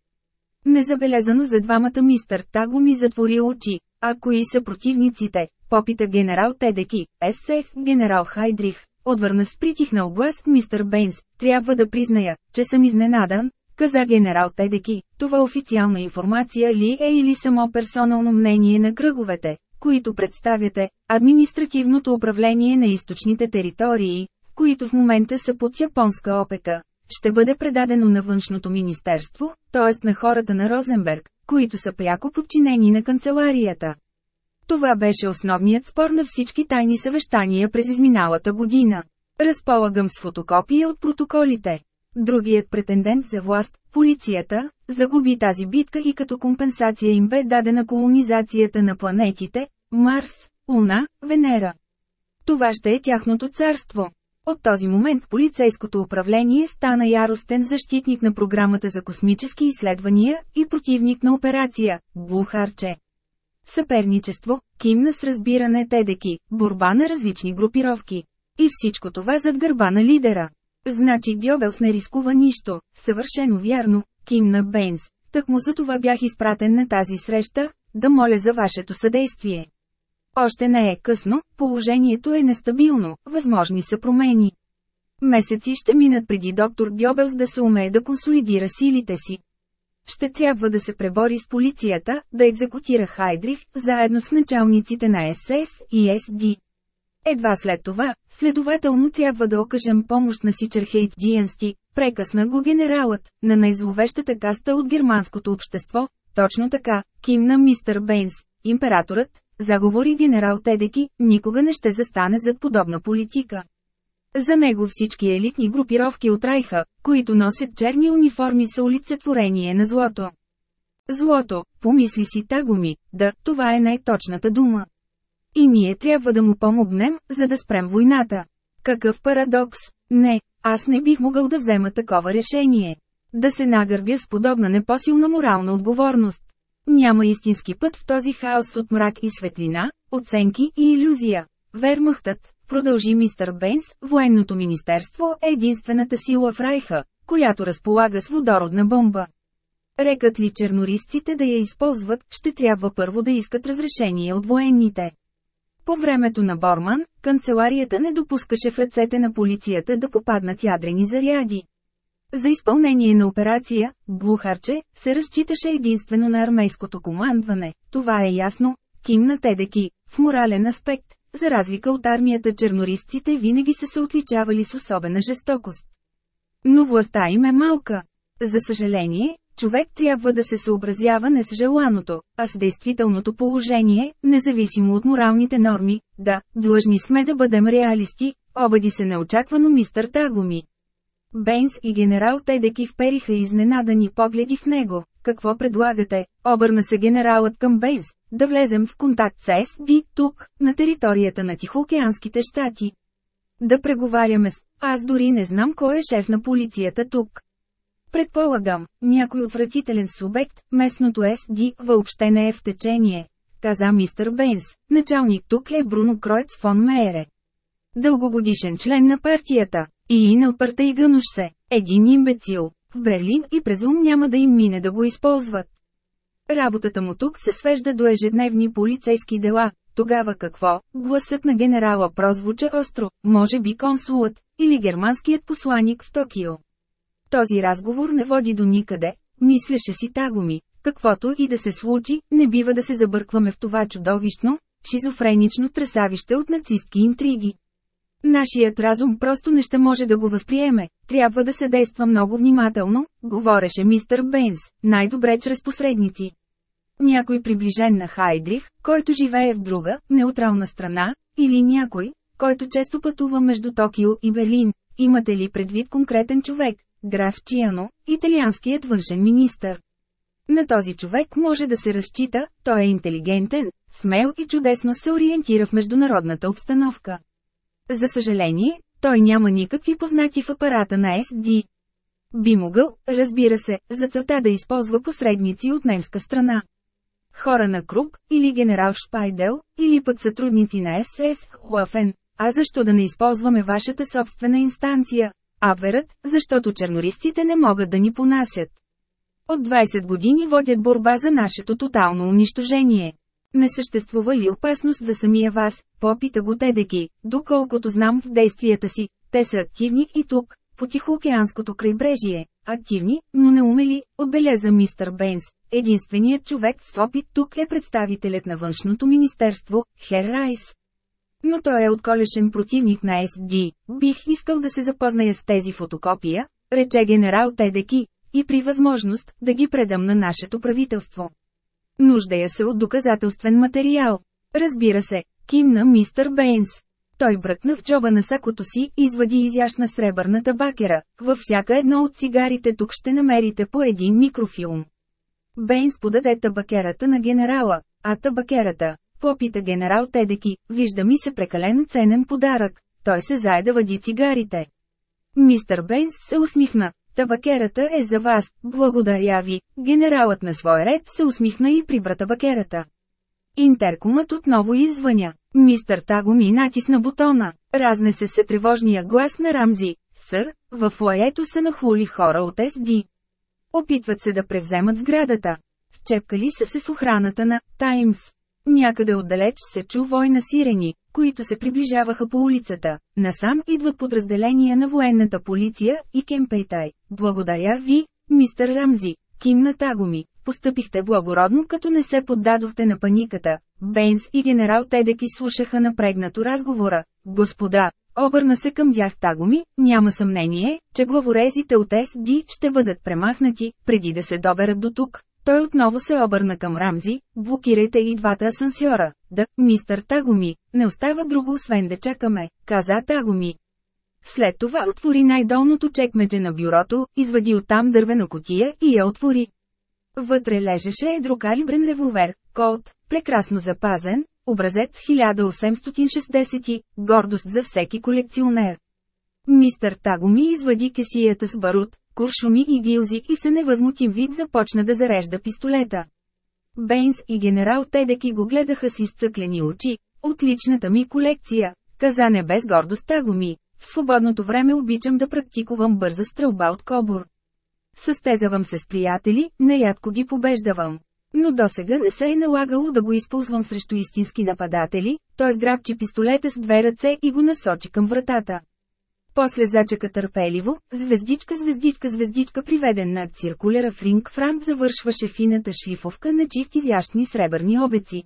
Speaker 1: Незабелезано за двамата мистър Таго ми затвори очи, а кои са противниците, попита генерал Тедеки, СС генерал Хайдрих, Отвърна с притихнал глас мистър Бейнс, трябва да призная, че съм изненадан, каза генерал Тедеки, това официална информация ли е или само персонално мнение на кръговете, които представяте, административното управление на източните територии, които в момента са под японска опека, ще бъде предадено на външното министерство, т.е. на хората на Розенберг, които са пряко подчинени на канцеларията. Това беше основният спор на всички тайни съвещания през изминалата година. Разполагам с фотокопия от протоколите. Другият претендент за власт, полицията, загуби тази битка и като компенсация им бе дадена колонизацията на планетите – Марс, Луна, Венера. Това ще е тяхното царство. От този момент полицейското управление стана яростен защитник на програмата за космически изследвания и противник на операция – Блухарче. Съперничество, кимна с разбиране тедеки, борба на различни групировки. И всичко това зад гърба на лидера. Значи Гьобелс не рискува нищо, съвършено вярно, кимна Бейнс. Так му за това бях изпратен на тази среща, да моля за вашето съдействие. Още не е късно, положението е нестабилно, възможни са промени. Месеци ще минат преди доктор Гьобелс да се умее да консолидира силите си. Ще трябва да се пребори с полицията, да екзекутира Хайдрих, заедно с началниците на СС и СД. Едва след това, следователно трябва да окажем помощ на Хейт Диенсти, прекъсна го генералът, на най-зловещата каста от германското общество, точно така, кимна мистър Бейнс, императорът, заговори генерал Тедеки, никога не ще застане за подобна политика. За него всички елитни групировки от Райха, които носят черни униформи са олицетворение на злото. Злото, помисли си Тагоми, да, това е най-точната дума. И ние трябва да му помогнем, за да спрем войната. Какъв парадокс? Не, аз не бих могъл да взема такова решение. Да се нагърбя с подобна непосилна морална отговорност. Няма истински път в този хаос от мрак и светлина, оценки и иллюзия. Вермахтът, продължи мистър Бенс, военното министерство е единствената сила в Райха, която разполага с водородна бомба. Рекат ли чернористците да я използват, ще трябва първо да искат разрешение от военните. По времето на Борман, канцеларията не допускаше в ръцете на полицията да попаднат ядрени заряди. За изпълнение на операция, Глухарче, се разчиташе единствено на армейското командване, това е ясно, на Тедеки, в морален аспект, за разлика от армията чернорисците винаги са се отличавали с особена жестокост. Но властта им е малка. За съжаление, човек трябва да се съобразява не с желаното, а с действителното положение, независимо от моралните норми. Да, длъжни сме да бъдем реалисти, обади се неочаквано мистър Тагоми. Бейнс и генерал Тедеки впериха изненадани погледи в него какво предлагате? Обърна се генералът към Бейнс, да влезем в контакт с СД тук, на територията на Тихоокеанските щати. Да преговаряме с... Аз дори не знам кой е шеф на полицията тук. Предполагам, някой отвратителен субект, местното СД въобще не е в течение, каза мистър Бейнс. Началник тук е Бруно Кройц фон Мейере. Дългогодишен член на партията, и инал гънуш се, един имбецил, в Берлин и през ум няма да им мине да го използват. Работата му тук се свежда до ежедневни полицейски дела. Тогава какво? Гласът на генерала прозвуча остро, може би консулът, или германският посланик в Токио. Този разговор не води до никъде, мислеше си Тагоми. Каквото и да се случи, не бива да се забъркваме в това чудовищно, шизофренично тресавище от нацистки интриги. Нашият разум просто не ще може да го възприеме, трябва да се действа много внимателно, говореше мистър Бейнс, най-добре чрез посредници. Някой приближен на Хайдрих, който живее в друга, неутрална страна, или някой, който често пътува между Токио и Берлин, имате ли предвид конкретен човек, граф Чиано, италианският външен министр. На този човек може да се разчита, той е интелигентен, смел и чудесно се ориентира в международната обстановка. За съжаление, той няма никакви познати в апарата на SD. Би могъл, разбира се, за целта да използва посредници от немска страна. Хора на Круп, или генерал Шпайдел, или пък сътрудници на СС, Хуафен. А защо да не използваме вашата собствена инстанция? Аверът, защото чернористите не могат да ни понасят. От 20 години водят борба за нашето тотално унищожение. Не съществува ли опасност за самия вас, попита го Дедеки, доколкото знам в действията си, те са активни и тук, по Тихоокеанското крайбрежие, активни, но не умели, отбеляза мистър Бейнс. Единственият човек с опит тук е представителят на външното министерство, Хер Райс. Но той е отколешен противник на СД. Бих искал да се запозная с тези фотокопия, рече генерал Тедеки, и при възможност да ги предам на нашето правителство. Нуждая се от доказателствен материал. Разбира се, кимна мистър Бейнс. Той бръкна в джоба на сакото си, извади изящна сребърна табакера. Във всяка едно от цигарите тук ще намерите по един микрофилм. Бейнс подаде табакерата на генерала, а табакерата, попита генерал Тедеки, вижда ми се прекалено ценен подарък, той се заеда вади въди цигарите. Мистър Бейнс се усмихна, Табакерата е за вас, благодаря ви. Генералът на свой ред се усмихна и прибра табакерата. Интеркумът отново извъня. Мистър Тагоми натисна бутона. Разнесе се тревожния глас на Рамзи. Сър, в лоето са нахлули хора от СД. Опитват се да превземат сградата. Счепкали са се с охраната на «Таймс». Някъде отдалеч се чу война сирени, които се приближаваха по улицата. Насам идват подразделения на военната полиция и Кемпейтай. Благодаря ви, мистер Рамзи, Ким Натагоми, Постъпихте благородно, като не се поддадохте на паниката. Бейнс и генерал Тедеки изслушаха напрегнато разговора. Господа, обърна се към дях Тагоми, няма съмнение, че главорезите от СБ ще бъдат премахнати, преди да се доберат до тук. Той отново се обърна към Рамзи, блокирайте и двата асансьора. Да, мистър Тагоми, не остава друго освен да чакаме, каза Тагоми. След това отвори най-долното чекмедже на бюрото, извади оттам дървена котия и я отвори. Вътре лежеше едрокалибрен револвер, Колт, прекрасно запазен, образец 1860, гордост за всеки колекционер. Мистър Таго ми извади кесията с барут, куршуми и гилзи и се невъзмутим вид започна да зарежда пистолета. Бейнс и генерал Тедеки го гледаха с изцъклени очи. Отличната ми колекция, каза не без гордост Таго ми. В свободното време обичам да практикувам бърза стрелба от кобур. Състезавам се с приятели, нарядко ги побеждавам. Но досега не се е налагало да го използвам срещу истински нападатели, Той сграбчи пистолета с две ръце и го насочи към вратата. После зачака търпеливо, звездичка, звездичка, звездичка, приведен над циркулера в ринг Франк завършваше фината шлифовка на чифт изящни сребърни обеци.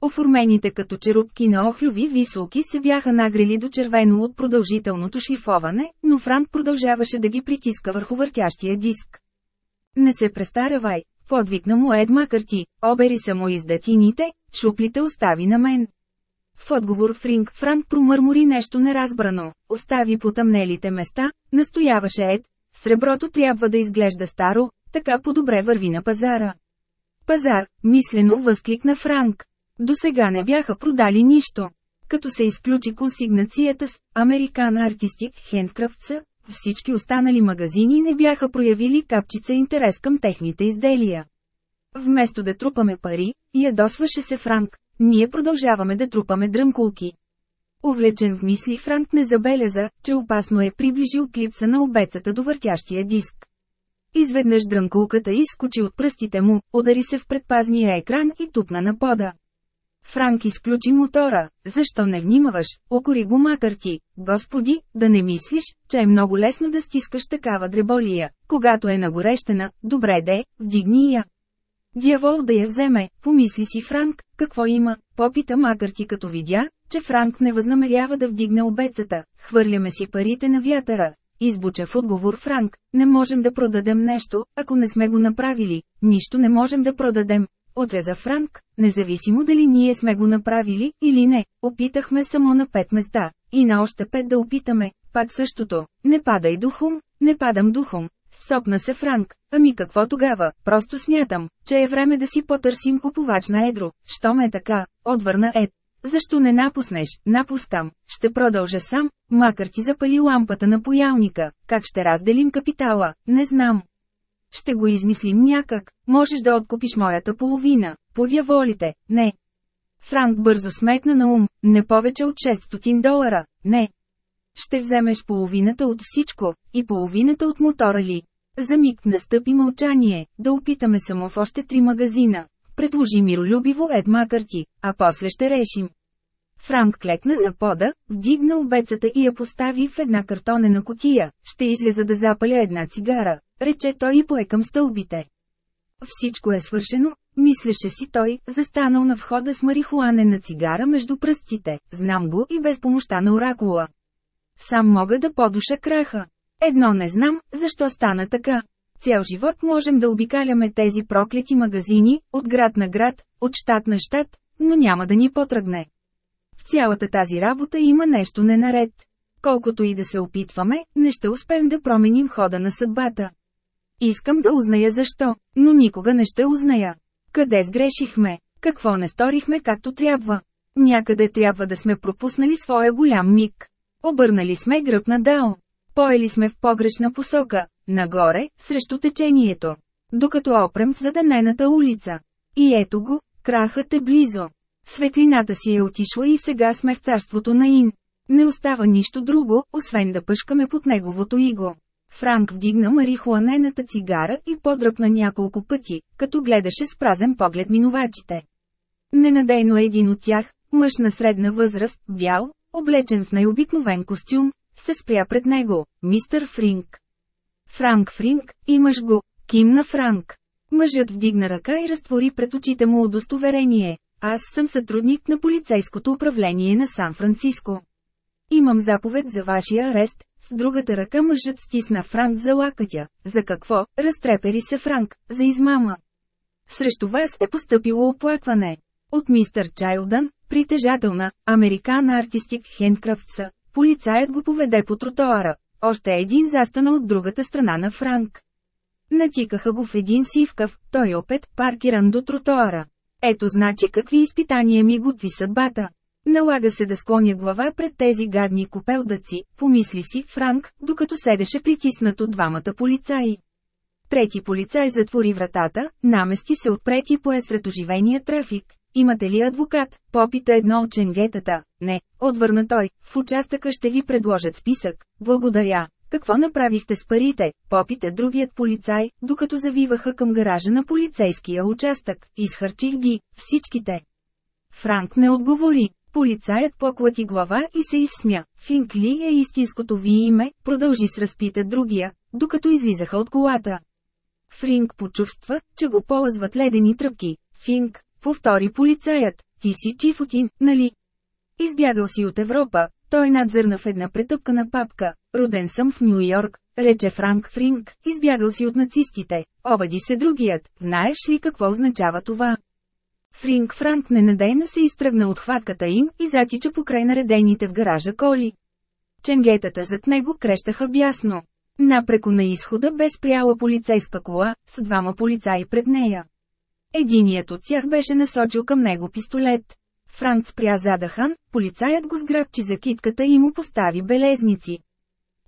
Speaker 1: Оформените като черупки на охлюви висулки се бяха нагрели до червено от продължителното шлифоване, но Франк продължаваше да ги притиска върху въртящия диск. Не се престаравай, подвикна му Ед Макърти, обери само издатините, шуплите остави на мен. В отговор Фринг Франк промърмори нещо неразбрано, остави потъмнелите места, настояваше Ед, среброто трябва да изглежда старо, така по-добре върви на пазара. Пазар, мислено възкликна Франк. До сега не бяха продали нищо. Като се изключи консигнацията с American Artistic Handcrafts, всички останали магазини не бяха проявили капчица интерес към техните изделия. Вместо да трупаме пари, ядосваше се Франк, ние продължаваме да трупаме дръмкулки. Увлечен в мисли Франк не забеляза, че опасно е приближил клипса на обецата до въртящия диск. Изведнъж дрънкулката изскочи от пръстите му, удари се в предпазния екран и тупна на пода. Франк изключи мотора. Защо не внимаваш? Окори го макарти, ти. Господи, да не мислиш, че е много лесно да стискаш такава дреболия. Когато е нагорещена, добре де, вдигни я. Дявол да я вземе, помисли си Франк, какво има, попита Макърти като видя, че Франк не възнамерява да вдигне обецата, хвърляме си парите на вятъра. Избуча в отговор Франк, не можем да продадем нещо, ако не сме го направили, нищо не можем да продадем. Отреза Франк, независимо дали ние сме го направили или не, опитахме само на пет места, и на още пет да опитаме, пак същото, не падай духом, не падам духом, Сопна се Франк, ами какво тогава, просто смятам, че е време да си потърсим купувач на едро, ме е така, отвърна Ед. Защо не напуснеш, напускам, ще продължа сам, макар ти запали лампата на поялника, как ще разделим капитала, не знам. Ще го измислим някак, можеш да откупиш моята половина, подяволите, не. Франк бързо сметна на ум, не повече от 600 долара, не, ще вземеш половината от всичко, и половината от мотора ли. За миг настъпи мълчание, да опитаме само в още три магазина. Предложи миролюбиво Ед Макърти, а после ще решим. Франк клекна на пода, вдигна обецата и я постави в една картонена котия. Ще излеза да запаля една цигара, рече той и пое към стълбите. Всичко е свършено, мислеше си той, застанал на входа с Марихуане на цигара между пръстите, знам го и без помощта на оракула. Сам мога да подуша краха. Едно не знам, защо стана така. Цял живот можем да обикаляме тези проклети магазини, от град на град, от щат на щат, но няма да ни потръгне. В цялата тази работа има нещо ненаред. Колкото и да се опитваме, не ще успеем да променим хода на съдбата. Искам да узная защо, но никога не ще узная. Къде сгрешихме? Какво не сторихме както трябва? Някъде трябва да сме пропуснали своя голям миг. Обърнали сме гръб на дао. Поели сме в погрешна посока, нагоре, срещу течението. Докато опрем в задънената улица. И ето го, крахът е близо. Светлината си е отишла и сега сме в царството на Ин. Не остава нищо друго, освен да пъшкаме под неговото иго. Франк вдигна марихуанената цигара и подръпна няколко пъти, като гледаше с празен поглед минувачите. Ненадейно един от тях, мъж на средна възраст, бял, облечен в най-обикновен костюм, се спря пред него, мистър Фринк. Франк Фринк, имаш го, Ким на Франк. Мъжът вдигна ръка и разтвори пред очите му удостоверение. Аз съм сътрудник на полицейското управление на Сан-Франциско. Имам заповед за вашия арест. С другата ръка мъжът стисна Франк за лакътя. За какво? Разтрепери се Франк. За измама. Срещу вас е поступило оплакване. От мистър Чайлдън, притежател на Американ артистик Хенкрафтса, полицаят го поведе по тротоара, още един застана от другата страна на Франк. Натикаха го в един сивкав, той опет, паркиран до тротоара. Ето значи какви изпитания ми готви съдбата. Налага се да склоня глава пред тези гадни купелдаци, помисли си Франк, докато седеше притиснат от двамата полицаи. Трети полицай затвори вратата, намести се отпрети пое сред оживения трафик. Имате ли адвокат? Попита едно от ченгетата. Не, отвърна той, в участъка ще ви предложат списък. Благодаря. Какво направихте с парите? Попита другият полицай, докато завиваха към гаража на полицейския участък. Изхарчих ги, всичките. Франк не отговори. Полицаят поклати глава и се изсмя. Финкли е истинското ви име, продължи с разпита другия, докато излизаха от колата. Фринк почувства, че го полъзват ледени тръпки. Финк, Повтори полицаят, ти си Чифутин, нали? Избягал си от Европа, той надзърна в една претъпкана папка. Роден съм в Нью Йорк, рече Франк Фринг, избягал си от нацистите. Обади се другият, знаеш ли какво означава това? Фринг, Франк ненадейно се изтръгна от хватката им и затича покрай наредените в гаража коли. Ченгетата зад него крещаха бясно. Напреко на изхода бе спряла полицейска кола, с двама полицаи пред нея. Единият от тях беше насочил към него пистолет. Франц спря задъхан, полицаят го сграбчи за китката и му постави белезници.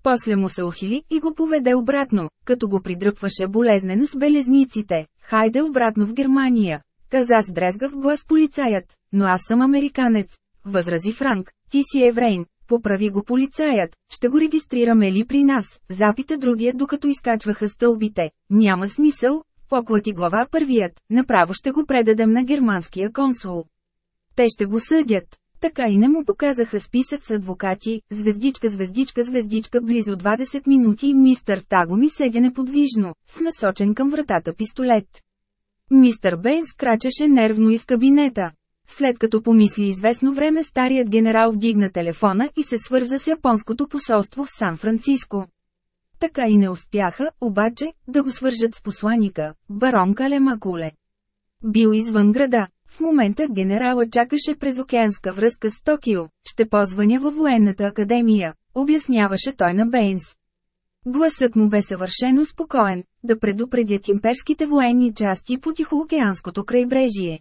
Speaker 1: После му се охили и го поведе обратно, като го придръпваше болезнено с белезниците. Хайде обратно в Германия. Каза с дрезгав глас полицаят, но аз съм американец. Възрази Франк, ти си еврейн, поправи го полицаят, ще го регистрираме ли при нас, запита другия докато изкачваха стълбите. Няма смисъл, Поклати глава първият, направо ще го предадем на германския консул. Те ще го съдят. Така и не му показаха списък с адвокати, звездичка, звездичка, звездичка, близо 20 минути и мистър Таго ми седя неподвижно, с насочен към вратата пистолет. Мистър Бейнс крачеше нервно из кабинета. След като помисли известно време старият генерал вдигна телефона и се свърза с японското посолство в Сан-Франциско. Така и не успяха, обаче, да го свържат с посланика, барон Калемакуле. Бил извън града. В момента генерала чакаше през океанска връзка с Токио. Ще позвъня във военната академия, обясняваше той на Бейнс. Гласът му бе съвършено спокоен, да предупредят имперските военни части по Тихоокеанското крайбрежие.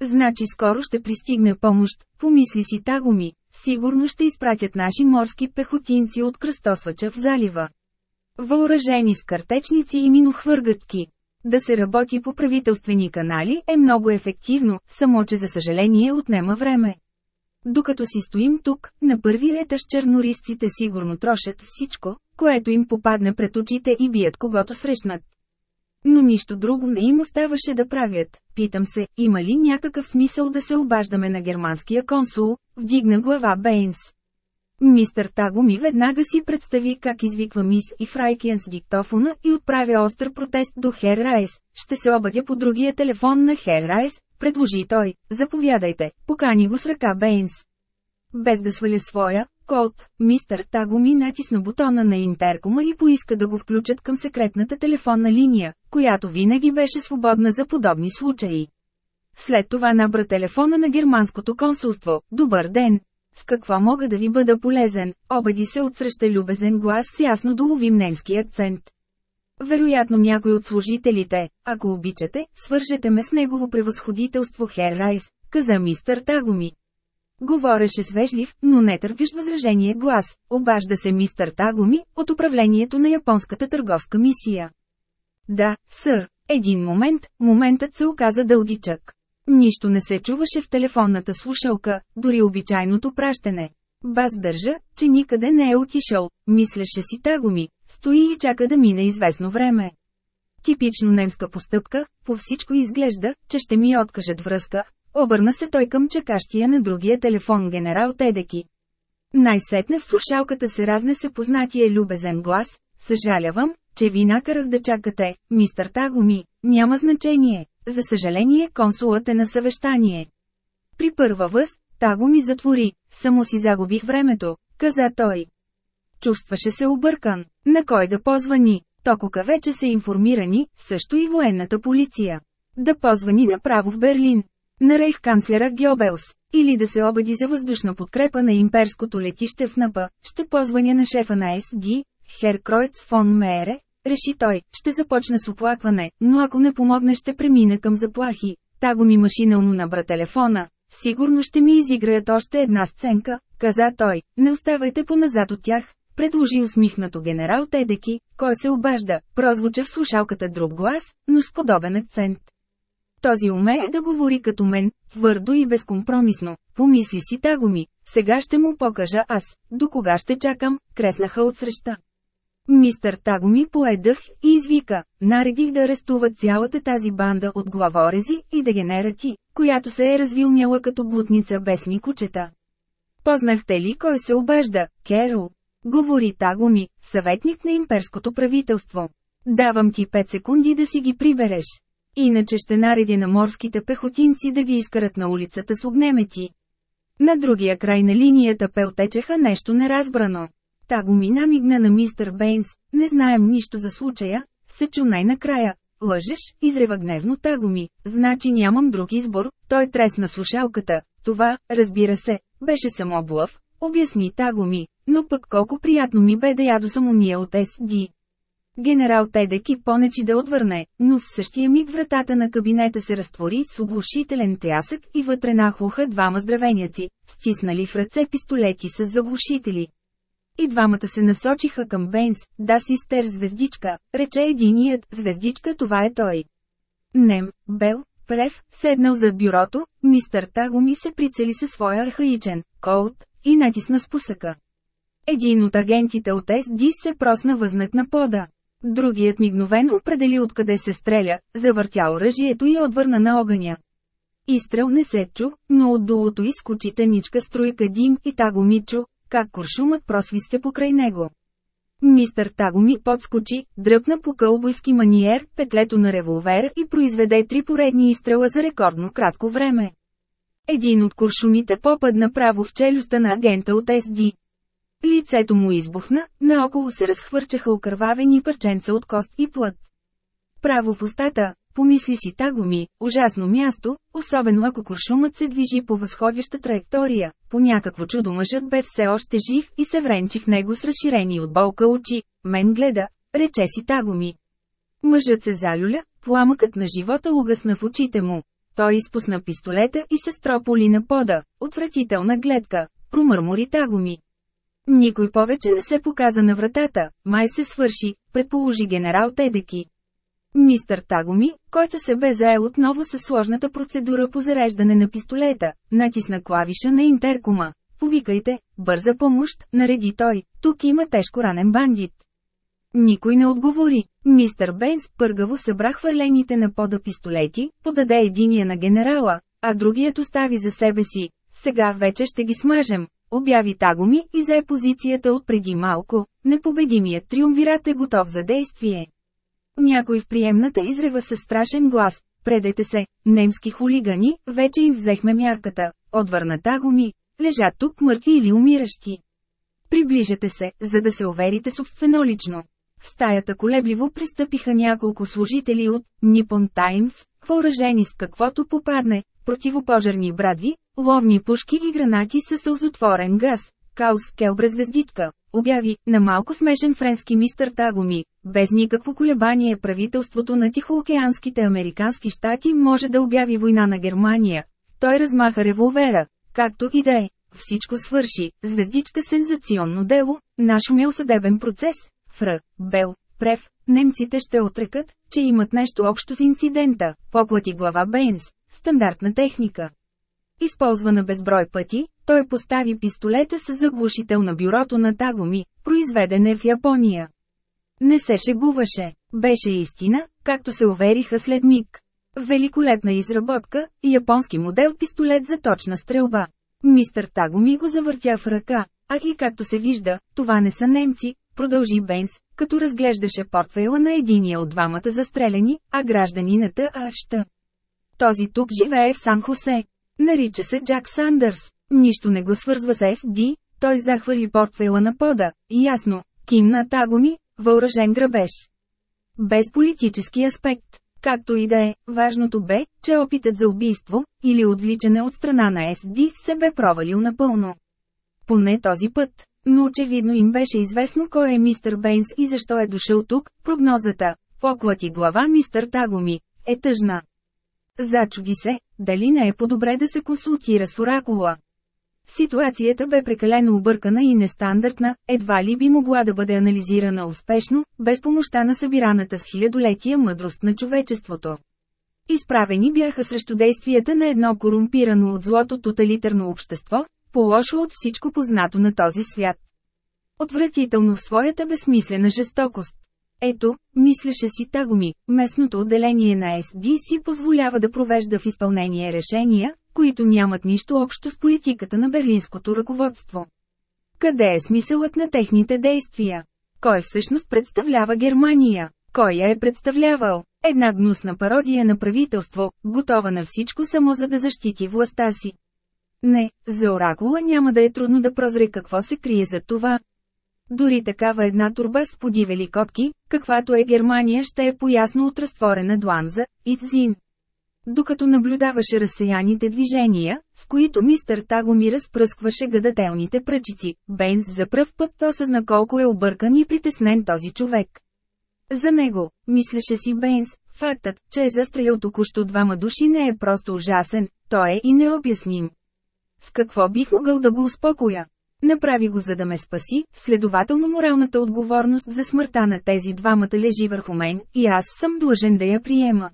Speaker 1: Значи скоро ще пристигне помощ, помисли си Тагоми, сигурно ще изпратят наши морски пехотинци от кръстосвача в залива. Въоръжени с картечници и минохвъргътки. Да се работи по правителствени канали е много ефективно, само че за съжаление отнема време. Докато си стоим тук, на първи етаж чернорисците сигурно трошат всичко, което им попадне пред очите и бият когато срещнат. Но нищо друго не им оставаше да правят. Питам се, има ли някакъв смисъл да се обаждаме на германския консул? Вдигна глава Бейнс. Мистър Тагоми веднага си представи как извиква мис и Фрайкиен с диктофона и отправя остър протест до Хер Райс. Ще се обадя по другия телефон на Хер Райс, предложи той. Заповядайте, покани го с ръка Бейнс. Без да сваля своя, Колт, мистър Тагоми натисна бутона на интеркома и поиска да го включат към секретната телефонна линия, която винаги беше свободна за подобни случаи. След това набра телефона на германското консулство. Добър ден, с какво мога да ви бъда полезен? Обади се отсреща любезен глас с ясно доловим немски акцент. Вероятно някой от служителите, ако обичате, свържете ме с негово превъзходителство Хер Райс, каза мистър Тагоми. Говореше свежлив, но не търпиш възражение глас, обажда се мистър Тагоми, от управлението на японската търговска мисия. Да, сър, един момент, моментът се оказа дългичък. Нищо не се чуваше в телефонната слушалка, дори обичайното пращане. Баз държа, че никъде не е отишъл, мислеше си таго ми, стои и чака да мине известно време. Типично немска постъпка, по всичко изглежда, че ще ми откажат връзка, обърна се той към чекащия на другия телефон генерал Тедеки. Най-сетне в слушалката се разнесе познатия любезен глас, съжалявам, че ви накарах да чакате, мистър Тагоми, няма значение, за съжаление консулът е на съвещание. При първа въз, та го ми затвори, само си загубих времето, каза той. Чувстваше се объркан, на кой да позвани, токока вече са информирани, също и военната полиция. Да позвани направо в Берлин. На канцлера Гьобелс, или да се обади за въздушна подкрепа на имперското летище в Напа, ще позваня на шефа на СД, Херкройц фон Мейре. Реши той, ще започна с оплакване, но ако не помогне ще премина към заплахи. Та го ми машинално набра телефона. Сигурно ще ми изиграят още една сценка, каза той, не оставайте поназад от тях, предложи усмихнато генерал Тедеки, кой се обажда, прозвуча в слушалката друг глас, но с подобен акцент. Този умее да говори като мен, твърдо и безкомпромисно, помисли си Тагоми, ми, сега ще му покажа аз, до кога ще чакам, креснаха отсреща. Мистър Таго ми поедъх и извика, наредих да арестуват цялата тази банда от главорези и дегенерати, която се е развилняла като блудница без никучета. Познахте ли кой се обажда, Керол? Говори Таго ми, съветник на имперското правителство. Давам ти 5 секунди да си ги прибереш. Иначе ще нареди на морските пехотинци да ги изкарат на улицата с огнемети. На другия край на линията пе отечеха нещо неразбрано. Та го мина мигна на мистър Бейнс, не знаем нищо за случая, се чу най-накрая. Лъжеш, изрева гневно Тагоми, значи нямам друг избор, той тресна слушалката. Това, разбира се, беше само блъв, обясни Тагоми, но пък колко приятно ми бе да само уния от СД. Генерал Тедеки понечи да отвърне, но в същия миг вратата на кабинета се разтвори с оглушителен трясък и вътре нахлуха двама здравеняци, стиснали в ръце пистолети с заглушители. И двамата се насочиха към Бейнс, да систер звездичка, рече единият, звездичка това е той. Нем, Бел, Прев, седнал зад бюрото, мистър Тагуми се прицели със своя архаичен, колд и натисна спусъка. Един от агентите от СД се просна възнак на пода. Другият мигновен определи откъде се стреля, завъртя оръжието и отвърна на огъня. Изстрел не се чу, но от долото изкочи тъничка струйка дим и Таго Мичо, как куршумът просвисте покрай него. Мистър Тагоми подскочи, дръпна по кълбойски маниер петлето на револвера и произведе три поредни изстрела за рекордно кратко време. Един от куршумите попадна право в челюста на агента от СД. Лицето му избухна, наоколо се разхвърчаха окървавени парченца от кост и плът. Право в устата, Помисли си Тагоми, ужасно място, особено ако куршумът се движи по възходяща траектория. По някакво чудо мъжът бе все още жив и се вренчи в него с разширени от болка очи. Мен гледа, рече си Тагоми. Мъжът се залюля, пламъкът на живота угасна в очите му. Той изпусна пистолета и се строполи на пода, отвратителна гледка, промърмори Тагоми. Никой повече не се показа на вратата, май се свърши, предположи генерал Тедеки. Мистър Тагоми, който се бе заел отново със сложната процедура по зареждане на пистолета, натисна клавиша на интеркома. Повикайте, бърза помощ, нареди той, тук има тежко ранен бандит. Никой не отговори. Мистър Бейнс пъргаво събра хвърлените на пода пистолети, подаде единия на генерала, а другият остави за себе си. Сега вече ще ги смажем, обяви Тагоми и зае позицията от преди малко. Непобедимият триумвират е готов за действие. Някой в приемната изрева със страшен глас. Предете се, немски хулигани, вече им взехме мярката. го ми. Лежат тук мъртви или умиращи. Приближете се, за да се уверите собственолично. В стаята колебливо пристъпиха няколко служители от Nippon Times, въоръжени с каквото попадне, противопожарни брадви, ловни пушки и гранати с сълзотворен газ. Каус Келбра звездичка, обяви на малко смешен френски мистър Тагоми, без никакво колебание правителството на Тихоокеанските американски щати може да обяви война на Германия. Той размаха револвера, както и да е. Всичко свърши, звездичка сензационно дело, нашумял съдебен процес, Фр. Бел, Прев, немците ще отрекат, че имат нещо общо с инцидента, поклати глава Бейнс, стандартна техника. Използвана безброй пъти, той постави пистолета с заглушител на бюрото на Тагоми, произведен е в Япония. Не се шегуваше. Беше истина, както се увериха след миг. Великолепна изработка, японски модел пистолет за точна стрелба. Мистър Таго ми го завъртя в ръка, а и както се вижда, това не са немци, продължи Бенс, като разглеждаше портфейла на единия от двамата застрелени, а гражданината Ашта. Този тук живее в Сан-Хосе. Нарича се Джак Сандърс. Нищо не го свързва с SD, той захвърли портфейла на пода, ясно, Ким на ми, Въоръжен грабеж. Без политически аспект. Както и да е, важното бе, че опитът за убийство, или отвличане от страна на СД се бе провалил напълно. Поне този път. Но очевидно им беше известно кой е мистер Бейнс и защо е дошъл тук, прогнозата. Поклати глава мистер Тагоми. Е тъжна. Зачуди се, дали не е по-добре да се консултира с оракула. Ситуацията бе прекалено объркана и нестандартна, едва ли би могла да бъде анализирана успешно, без помощта на събираната с хилядолетия мъдрост на човечеството. Изправени бяха срещу действията на едно корумпирано от злото тоталитарно общество, по-лошо от всичко познато на този свят. Отвратително в своята безсмислена жестокост. Ето, мислеше си Тагоми, местното отделение на СД си позволява да провежда в изпълнение решения, които нямат нищо общо с политиката на берлинското ръководство. Къде е смисълът на техните действия? Кой всъщност представлява Германия? Кой я е представлявал? Една гнусна пародия на правителство, готова на всичко само за да защити властта си. Не, за оракула няма да е трудно да прозре какво се крие за това. Дори такава една турба с подивели котки, каквато е Германия, ще е поясно от разтворена дуанза за докато наблюдаваше разсеяните движения, с които мистър ми разпръскваше гадателните пръчици. Бейнс за пръв път осъзна колко е объркан и притеснен този човек. За него, мислеше си Бейнс, фактът, че е застрелил току-що двама души не е просто ужасен, той е и необясним. С какво бих могъл да го успокоя? Направи го за да ме спаси, следователно моралната отговорност за смъртта на тези двамата лежи върху мен и аз съм длъжен да я приема.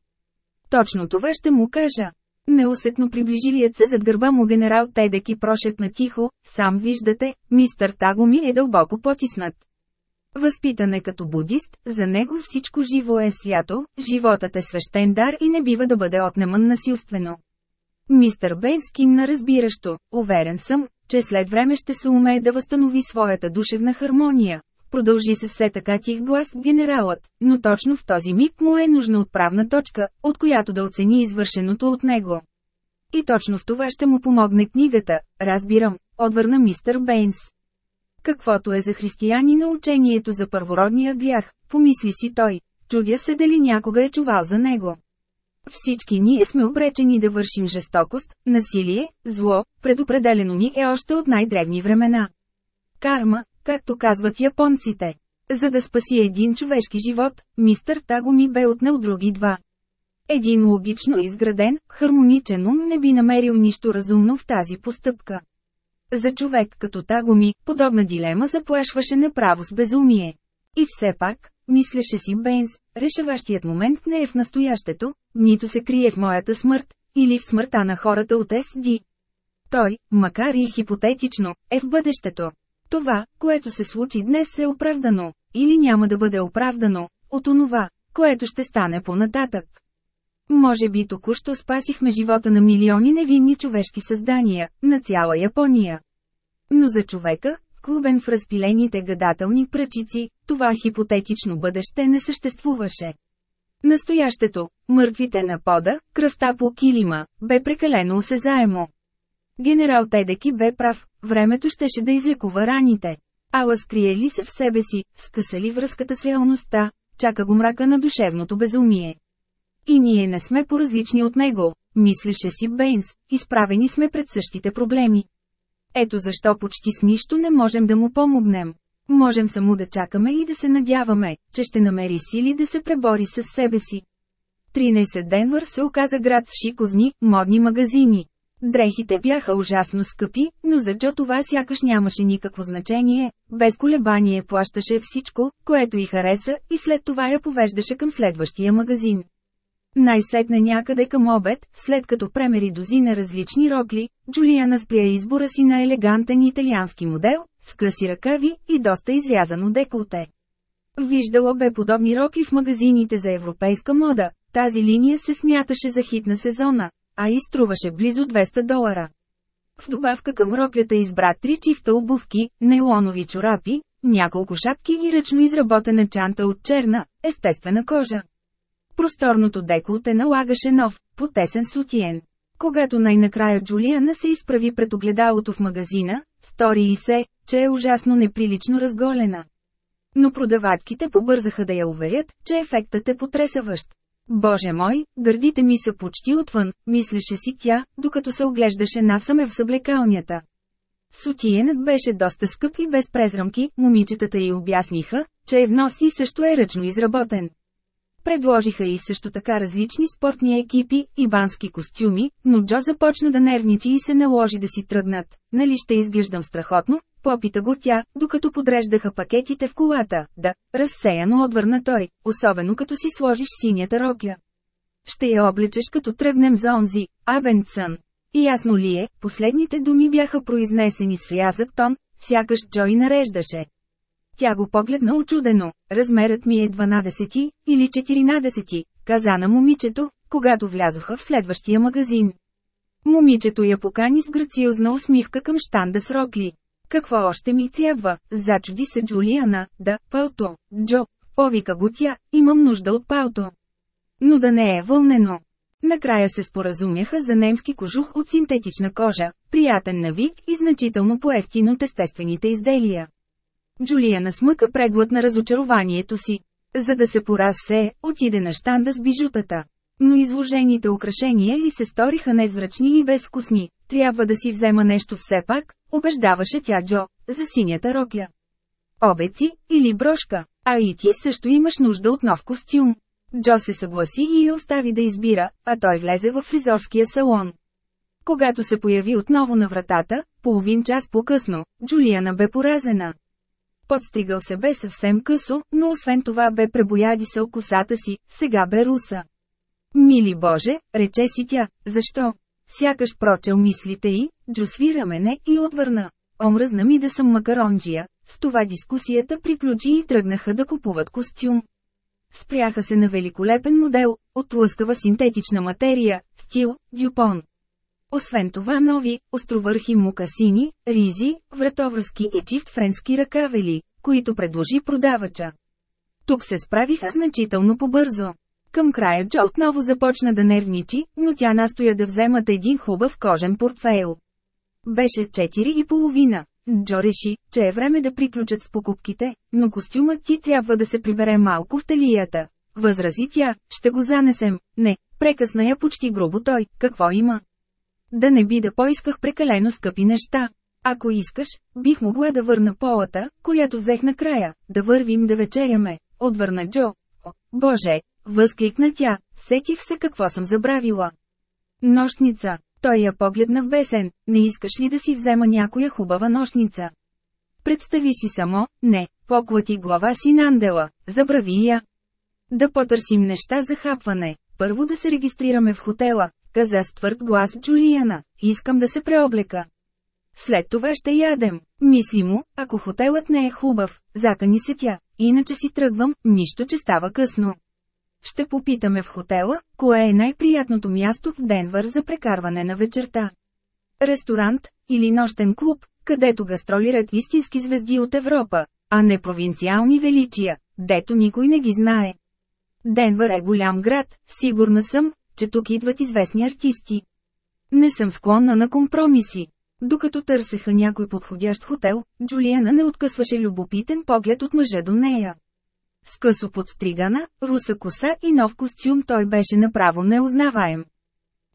Speaker 1: Точно това ще му кажа. Неусетно приближилият се зад гърба му генерал Тедек и прошепна тихо, сам виждате, мистър Таго ми е дълбоко потиснат. Възпитане като будист, за него всичко живо е свято, животът е свещен дар и не бива да бъде отнеман насилствено. Мистър Бейн скимна разбиращо, уверен съм, че след време ще се умее да възстанови своята душевна хармония, продължи се все така тих глас генералът, но точно в този миг му е нужна отправна точка, от която да оцени извършеното от него. И точно в това ще му помогне книгата, разбирам, отвърна мистър Бейнс. Каквото е за на учението за първородния грях, помисли си той, чудя се дали някога е чувал за него. Всички ние сме обречени да вършим жестокост, насилие, зло, предопределено ни е още от най-древни времена. Карма, както казват японците. За да спаси един човешки живот, мистър Тагоми бе отнел други два. Един логично изграден, хармоничен ум не би намерил нищо разумно в тази постъпка. За човек като Тагоми, подобна дилема заплашваше направо с безумие. И все пак, мислеше си Бейнс, решаващият момент не е в настоящето, нито се крие в моята смърт, или в смъртта на хората от СД. Той, макар и хипотетично, е в бъдещето. Това, което се случи днес е оправдано, или няма да бъде оправдано, от онова, което ще стане понататък. Може би току-що спасихме живота на милиони невинни човешки създания, на цяла Япония. Но за човека, клубен в разпилените гадателни пръчици, това хипотетично бъдеще не съществуваше. Настоящето, мъртвите на пода, кръвта по килима, бе прекалено осезаемо. Генерал Тедеки бе прав, времето щеше да излекува раните. Ала скрие ли се в себе си, скъса ли връзката с реалността, чака го мрака на душевното безумие. И ние не сме поразлични от него, мислеше си Бейнс, изправени сме пред същите проблеми. Ето защо почти с нищо не можем да му помогнем. Можем само да чакаме и да се надяваме, че ще намери сили да се пребори с себе си. 13 Денвър се оказа град с шикозни, модни магазини, Дрехите бяха ужасно скъпи, но за Джо това сякаш нямаше никакво значение, без колебание плащаше всичко, което й хареса, и след това я повеждаше към следващия магазин. Най-сетне някъде към обед, след като премери дозина различни рокли, Джулиана спря избора си на елегантен италиански модел, с къси ръкави и доста изрязано деколте. Виждала бе подобни рокли в магазините за европейска мода, тази линия се смяташе за хит на сезона, а и струваше близо 200 долара. В добавка към роклята избра три чифта обувки, нейлонови чорапи, няколко шапки и ръчно изработена чанта от черна, естествена кожа. Просторното деколте налагаше нов, потесен сутиен. Когато най-накрая Джулиана се изправи пред огледалото в магазина, стори и се, че е ужасно неприлично разголена. Но продавачките побързаха да я уверят, че ефектът е потресаващ. Боже мой, гърдите ми са почти отвън, мислеше си тя, докато се оглеждаше насаме в съблекалнята. Сутиенът беше доста скъп и без презрамки, момичетата й обясниха, че е внос и също е ръчно изработен. Предложиха и също така различни спортни екипи и бански костюми, но Джо започна да нервничи и се наложи да си тръгнат. Нали ще изглеждам страхотно, Попита го тя, докато подреждаха пакетите в колата. Да, разсеяно отвърна той, особено като си сложиш синята рокля. Ще я обличеш като тръгнем за онзи, Абенсън. И ясно ли е, последните думи бяха произнесени с рязък тон, сякаш Джой нареждаше. Тя го погледна очудено, размерът ми е 12 или 14, каза на момичето, когато влязоха в следващия магазин. Момичето я покани с грациозна усмивка към штанда с рокли. Какво още ми трябва? Зачуди се Джулиана, да, палто, Джо, повика го тя, имам нужда от палто. Но да не е вълнено. Накрая се споразумяха за немски кожух от синтетична кожа, приятен на вид и значително поевтин от естествените изделия. Джулиана смъка преглът на разочарованието си. За да се поразсе, отиде на щанда с бижутата. Но изложените украшения и се сториха невзрачни и безвкусни, трябва да си взема нещо все пак, убеждаваше тя Джо, за синята рокля. Обеци, или брошка, а и ти също имаш нужда от нов костюм. Джо се съгласи и я остави да избира, а той влезе в фризорския салон. Когато се появи отново на вратата, половин час по-късно, Джулиана бе поразена. Подстригал се бе съвсем късо, но освен това бе пребоядисал косата си, сега бе руса. Мили Боже, рече си тя, защо? Сякаш прочел мислите й, свира мене и отвърна. Омръзна ми да съм макаронджия. С това дискусията приключи и тръгнаха да купуват костюм. Спряха се на великолепен модел, от лъскава синтетична материя, стил, дюпон. Освен това нови, островърхи мукасини, ризи, вратовърски и чифт френски ръкавели, които предложи продавача. Тук се справиха значително побързо. Към края Джо отново започна да нервничи, но тя настоя да вземат един хубав кожен портфейл. Беше 4 и половина. Джо реши, че е време да приключат с покупките, но костюмът ти трябва да се прибере малко в талията. Възрази тя, ще го занесем. Не, прекъсна я почти грубо той, какво има? Да не би да поисках прекалено скъпи неща. Ако искаш, бих могла да върна полата, която взех на края, да вървим да вечеряме, отвърна Джо. Боже, Възкликна тя, сетих се какво съм забравила. Нощница. Той я погледна в бесен, не искаш ли да си взема някоя хубава нощница? Представи си само, не, поклати глава си Нандела, забрави я. Да потърсим неща за хапване, първо да се регистрираме в хотела, каза с твърд глас Джулиана, искам да се преоблека. След това ще ядем, мисли му, ако хотелът не е хубав, закани се тя, иначе си тръгвам, нищо че става късно. Ще попитаме в хотела, кое е най-приятното място в Денвър за прекарване на вечерта. Ресторант или нощен клуб, където гастролират истински звезди от Европа, а не провинциални величия, дето никой не ги знае. Денвър е голям град, сигурна съм, че тук идват известни артисти. Не съм склонна на компромиси. Докато търсеха някой подходящ хотел, Джулиана не откъсваше любопитен поглед от мъже до нея. С късо подстригана, руса коса и нов костюм той беше направо неузнаваем.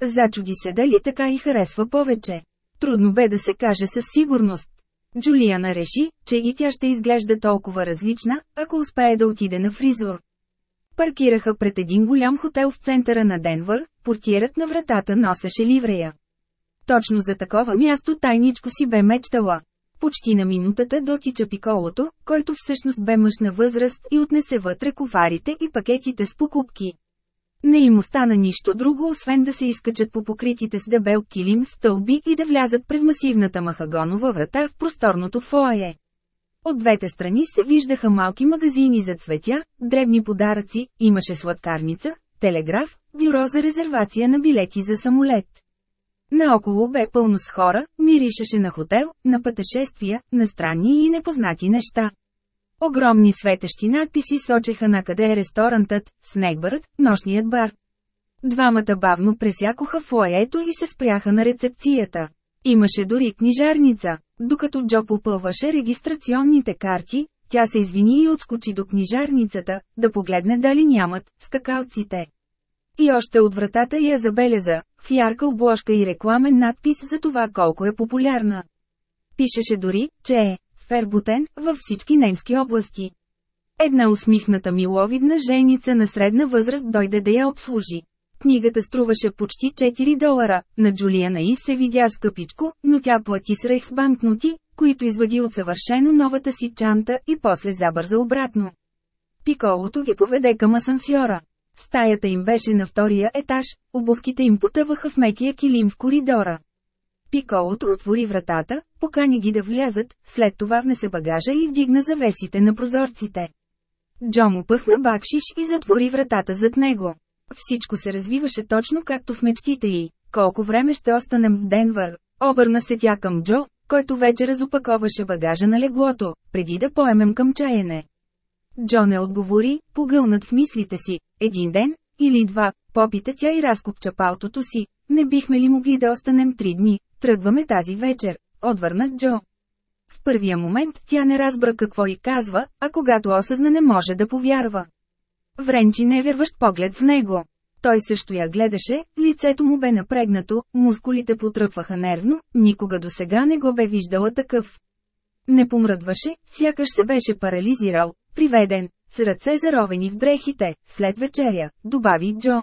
Speaker 1: Зачуди се дали така и харесва повече. Трудно бе да се каже със сигурност. Джулиана реши, че и тя ще изглежда толкова различна, ако успее да отиде на фризор. Паркираха пред един голям хотел в центъра на Денвър, портиерът на вратата носеше ливрея. Точно за такова място тайничко си бе мечтала. Почти на минутата дотича пиколото, който всъщност бе мъж на възраст и отнесе вътре коварите и пакетите с покупки. Не им остана нищо друго, освен да се изкачат по покритите с дебел килим стълби и да влязат през масивната махагонова врата в просторното фое. От двете страни се виждаха малки магазини за цветя, дребни подаръци, имаше сладкарница, телеграф, бюро за резервация на билети за самолет. Наоколо бе пълно с хора, миришеше на хотел, на пътешествия, на странни и непознати неща. Огромни светещи надписи сочеха на къде е ресторантът, снегбърът, нощният бар. Двамата бавно пресякоха фоето и се спряха на рецепцията. Имаше дори книжарница. Докато Джо попълваше регистрационните карти, тя се извини и отскочи до книжарницата, да погледне дали нямат скакалците. И още от вратата я забеляза, в ярка обложка и рекламен надпис за това колко е популярна. Пишеше дори, че е «Фербутен» във всички немски области. Една усмихната миловидна женица на средна възраст дойде да я обслужи. Книгата струваше почти 4 долара, на Джулиана и се видя скъпичко, но тя плати с рейхсбанкноти, които извади от съвършено новата си чанта и после забърза обратно. Пиколото ги поведе към асансьора. Стаята им беше на втория етаж, обувките им потъваха в мекия килим в коридора. Пиколото отвори вратата, покани ги да влязат, след това внесе багажа и вдигна завесите на прозорците. Джо му пъхна бакшиш и затвори вратата зад него. Всичко се развиваше точно както в мечтите й. Колко време ще останем в Денвър? Обърна се тя към Джо, който вече разопаковаше багажа на леглото, преди да поемем към чаяне. Джо не отговори, погълнат в мислите си, един ден, или два, попита тя и разкопча палтото си, не бихме ли могли да останем три дни, тръгваме тази вечер, отвърна Джо. В първия момент тя не разбра какво и казва, а когато осъзна не може да повярва. Вренчи невярващ поглед в него. Той също я гледаше, лицето му бе напрегнато, мускулите потръпваха нервно, никога до сега не го бе виждала такъв. Не помръдваше, сякаш се беше парализирал, приведен, с ръце заровени в дрехите, след вечеря, добави Джо.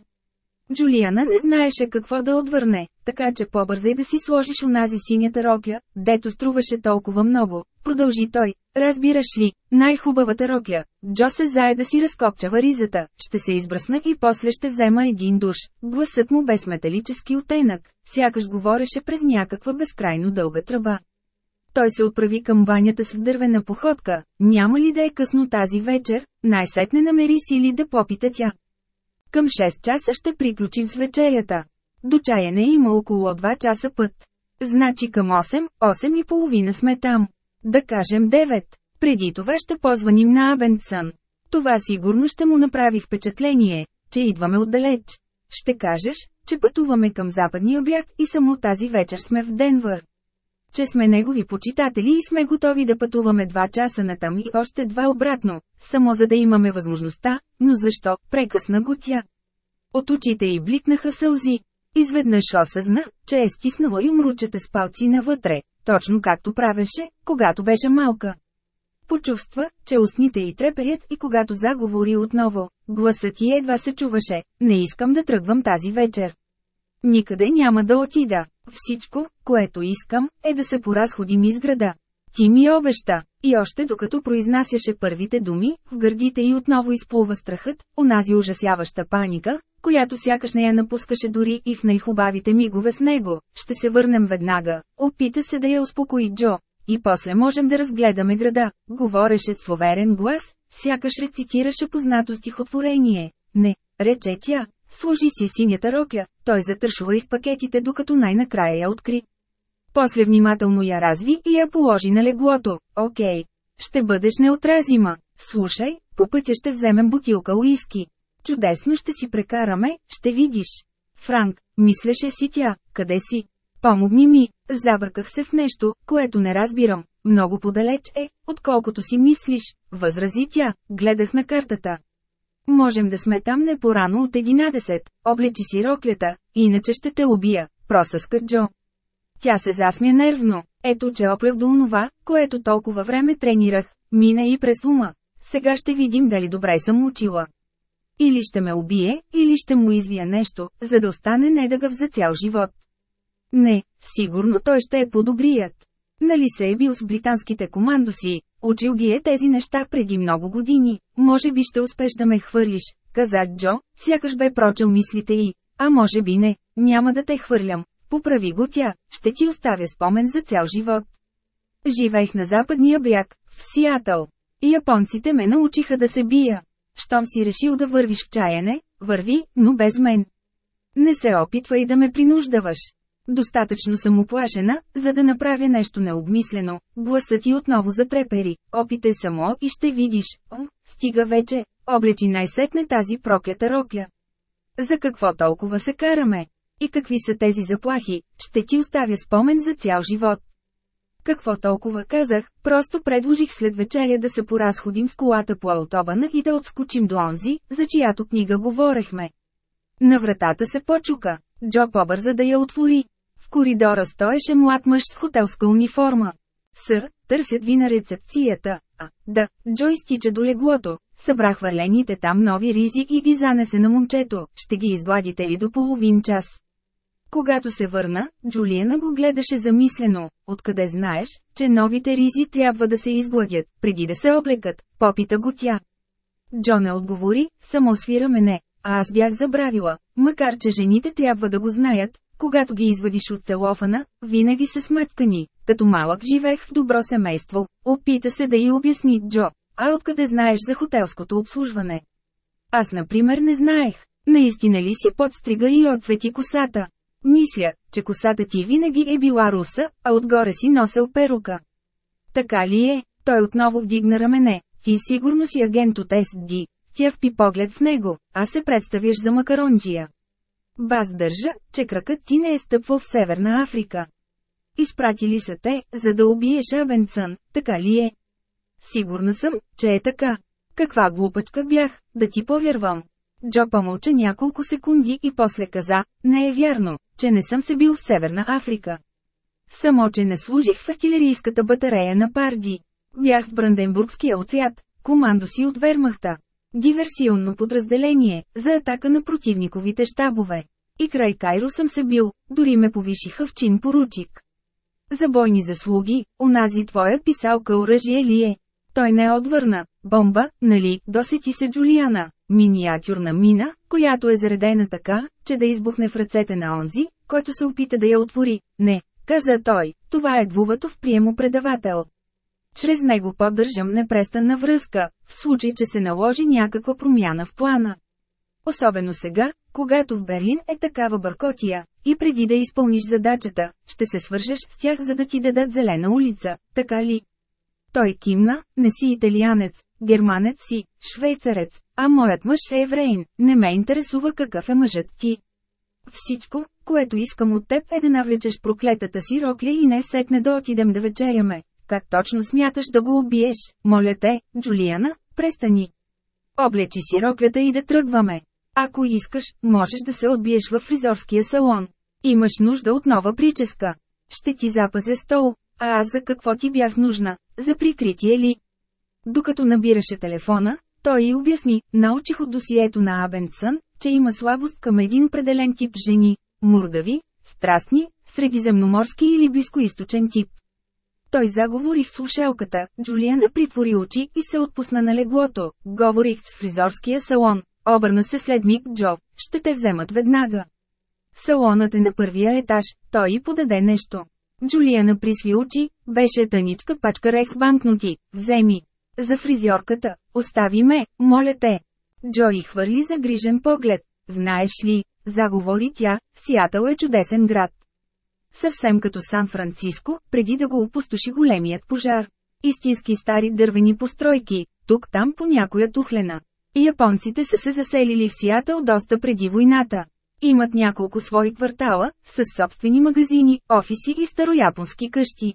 Speaker 1: Джулиана не знаеше какво да отвърне, така че по-бърза и да си сложиш унази синята рокля, дето струваше толкова много. Продължи той, разбираш ли, най-хубавата рокля. Джо се зае да си разкопчава ризата, ще се избръсна и после ще взема един душ. Гласът му без металически отенък, сякаш говореше през някаква безкрайно дълга тръба. Той се отправи към банята с дървена походка. Няма ли да е късно тази вечер? Най-сетне намери сили да попита тя. Към 6 часа ще приключим с вечерята. До чаяне има около 2 часа път. Значи към 8, 8 и половина сме там. Да кажем 9. Преди това ще позваним на Абендсън. Това сигурно ще му направи впечатление, че идваме отдалеч. Ще кажеш, че пътуваме към западния бряг и само тази вечер сме в Денвър че сме негови почитатели и сме готови да пътуваме два часа натам и още два обратно, само за да имаме възможността, но защо, прекъсна го тя. От очите й бликнаха сълзи. Изведнъж осъзна, че е стиснала и умручата с палци навътре, точно както правеше, когато беше малка. Почувства, че устните й треперят и когато заговори отново, гласът й едва се чуваше, не искам да тръгвам тази вечер. Никъде няма да отида. Всичко, което искам, е да се поразходим из града. Ти ми обеща. И още докато произнасяше първите думи, в гърдите й отново изплува страхът, онази ужасяваща паника, която сякаш не я напускаше дори и в най-хубавите мигове с него. Ще се върнем веднага. Опита се да я успокои Джо. И после можем да разгледаме града. Говореше с уверен глас, сякаш рецитираше познато стихотворение. Не, рече тя, Служи си синята рокля, той затършва из пакетите докато най-накрая я откри. После внимателно я разви и я положи на леглото. Окей. Ще бъдеш неотразима. Слушай, по пътя ще вземем бутилка уиски. Чудесно ще си прекараме, ще видиш. Франк, мислеше си тя, къде си? Помогни ми, забърках се в нещо, което не разбирам. Много подалеч е, отколкото си мислиш, възрази тя, гледах на картата. Можем да сме там не порано от 11, облечи си роклята, иначе ще те убия, просъска Джо. Тя се засмя нервно. Ето че оплях до онова, което толкова време тренирах, мина и през ума. Сега ще видим дали добре съм учила. Или ще ме убие, или ще му извия нещо, за да остане недъгъв за цял живот. Не, сигурно той ще е подобрият. Нали се е бил с британските командоси, учил ги е тези неща преди много години, може би ще успеш да ме хвърлиш, каза Джо, сякаш бе прочел мислите й, а може би не, няма да те хвърлям, поправи го тя, ще ти оставя спомен за цял живот. Живеех на западния бряг, в Сиатъл. Японците ме научиха да се бия. Щом си решил да вървиш в чаяне, върви, но без мен. Не се опитвай да ме принуждаваш. Достатъчно съм оплашена, за да направя нещо необмислено. Гласът ти отново затрепери. Опитай само и ще видиш. О, стига вече. Облечи най-сетне тази проклята рокля. За какво толкова се караме? И какви са тези заплахи? Ще ти оставя спомен за цял живот. Какво толкова казах, просто предложих след вечеря да се поразходим с колата по алтобана и да отскочим до онзи, за чиято книга говорехме. На вратата се почука. Джо побърза да я отвори. В коридора стоеше млад мъж с хотелска униформа. Сър, търсят ви на рецепцията. А, да, Джой стича до леглото, събрах хвърлените там нови ризи и ги занесе на момчето, ще ги изгладите ли до половин час. Когато се върна, Джулиана го гледаше замислено, откъде знаеш, че новите ризи трябва да се изгладят, преди да се облекат, попита го тя. Джона отговори, само свира мене, а аз бях забравила, макар че жените трябва да го знаят, когато ги извадиш от целофана, винаги са смъткани. Като малък живеех в добро семейство, опита се да й обясни Джо. А откъде знаеш за хотелското обслужване? Аз, например, не знаех. Наистина ли си подстрига и отцвети косата? Мисля, че косата ти винаги е била руса, а отгоре си носел перука. Така ли е? Той отново вдигна рамене. Ти сигурно си агент от СД. Тя впи поглед в него, а се представиш за макаронджия. Баз държа, че кракът ти не е стъпвал в Северна Африка. Изпратили са те, за да убиеш Абенсън, така ли е? Сигурна съм, че е така. Каква глупачка бях, да ти повярвам. Джопа мълча няколко секунди и после каза, не е вярно, че не съм се бил в Северна Африка. Само, че не служих в артилерийската батарея на Парди. Бях в Бранденбургския отряд, командо си от Вермахта диверсионно подразделение, за атака на противниковите щабове. И край Кайро съм се бил, дори ме повишиха в чин поручик. За бойни заслуги, унази твоя писалка оръжие ли е? Той не е отвърна. Бомба, нали, досети се Джулиана, миниатюрна мина, която е заредена така, че да избухне в ръцете на онзи, който се опита да я отвори. Не, каза той, това е двуватов приемо предавател. Чрез него поддържам непрестанна връзка, в случай, че се наложи някаква промяна в плана. Особено сега, когато в Берлин е такава бъркотия, и преди да изпълниш задачата, ще се свържеш с тях за да ти дадат зелена улица, така ли? Той кимна, не си италианец, германец си, швейцарец, а моят мъж е евреин, не ме интересува какъв е мъжът ти. Всичко, което искам от теб е да навлечеш проклетата си рокля и не сетне да отидем да вечеряме, как точно смяташ да го убиеш? Моля те, Джулиана, престани. Облечи си роклята и да тръгваме. Ако искаш, можеш да се отбиеш в фризорския салон. Имаш нужда от нова прическа. Ще ти запазя стол. А аз за какво ти бях нужна? За прикритие ли? Докато набираше телефона, той и обясни, научих от досието на Абенсън, че има слабост към един определен тип жени – мурдави, страстни, средиземноморски или близкоисточен тип. Той заговори в слушалката, Джулиана притвори очи и се отпусна на леглото. Говорих с фризорския салон, обърна се след миг Джо, ще те вземат веднага. Салонът е на първия етаж, той и подаде нещо. Джулиана присви очи, беше тъничка пачка рекс банкноти, вземи. За фризьорката, остави ме, моля те. Джо и хвърли загрижен поглед. Знаеш ли, заговори тя, Сиатъл е чудесен град. Съвсем като Сан-Франциско, преди да го опустоши големият пожар. Истински стари дървени постройки, тук-там по някоя тухлена. Японците са се заселили в Сиатъл доста преди войната. Имат няколко свои квартала, с собствени магазини, офиси и старояпонски къщи.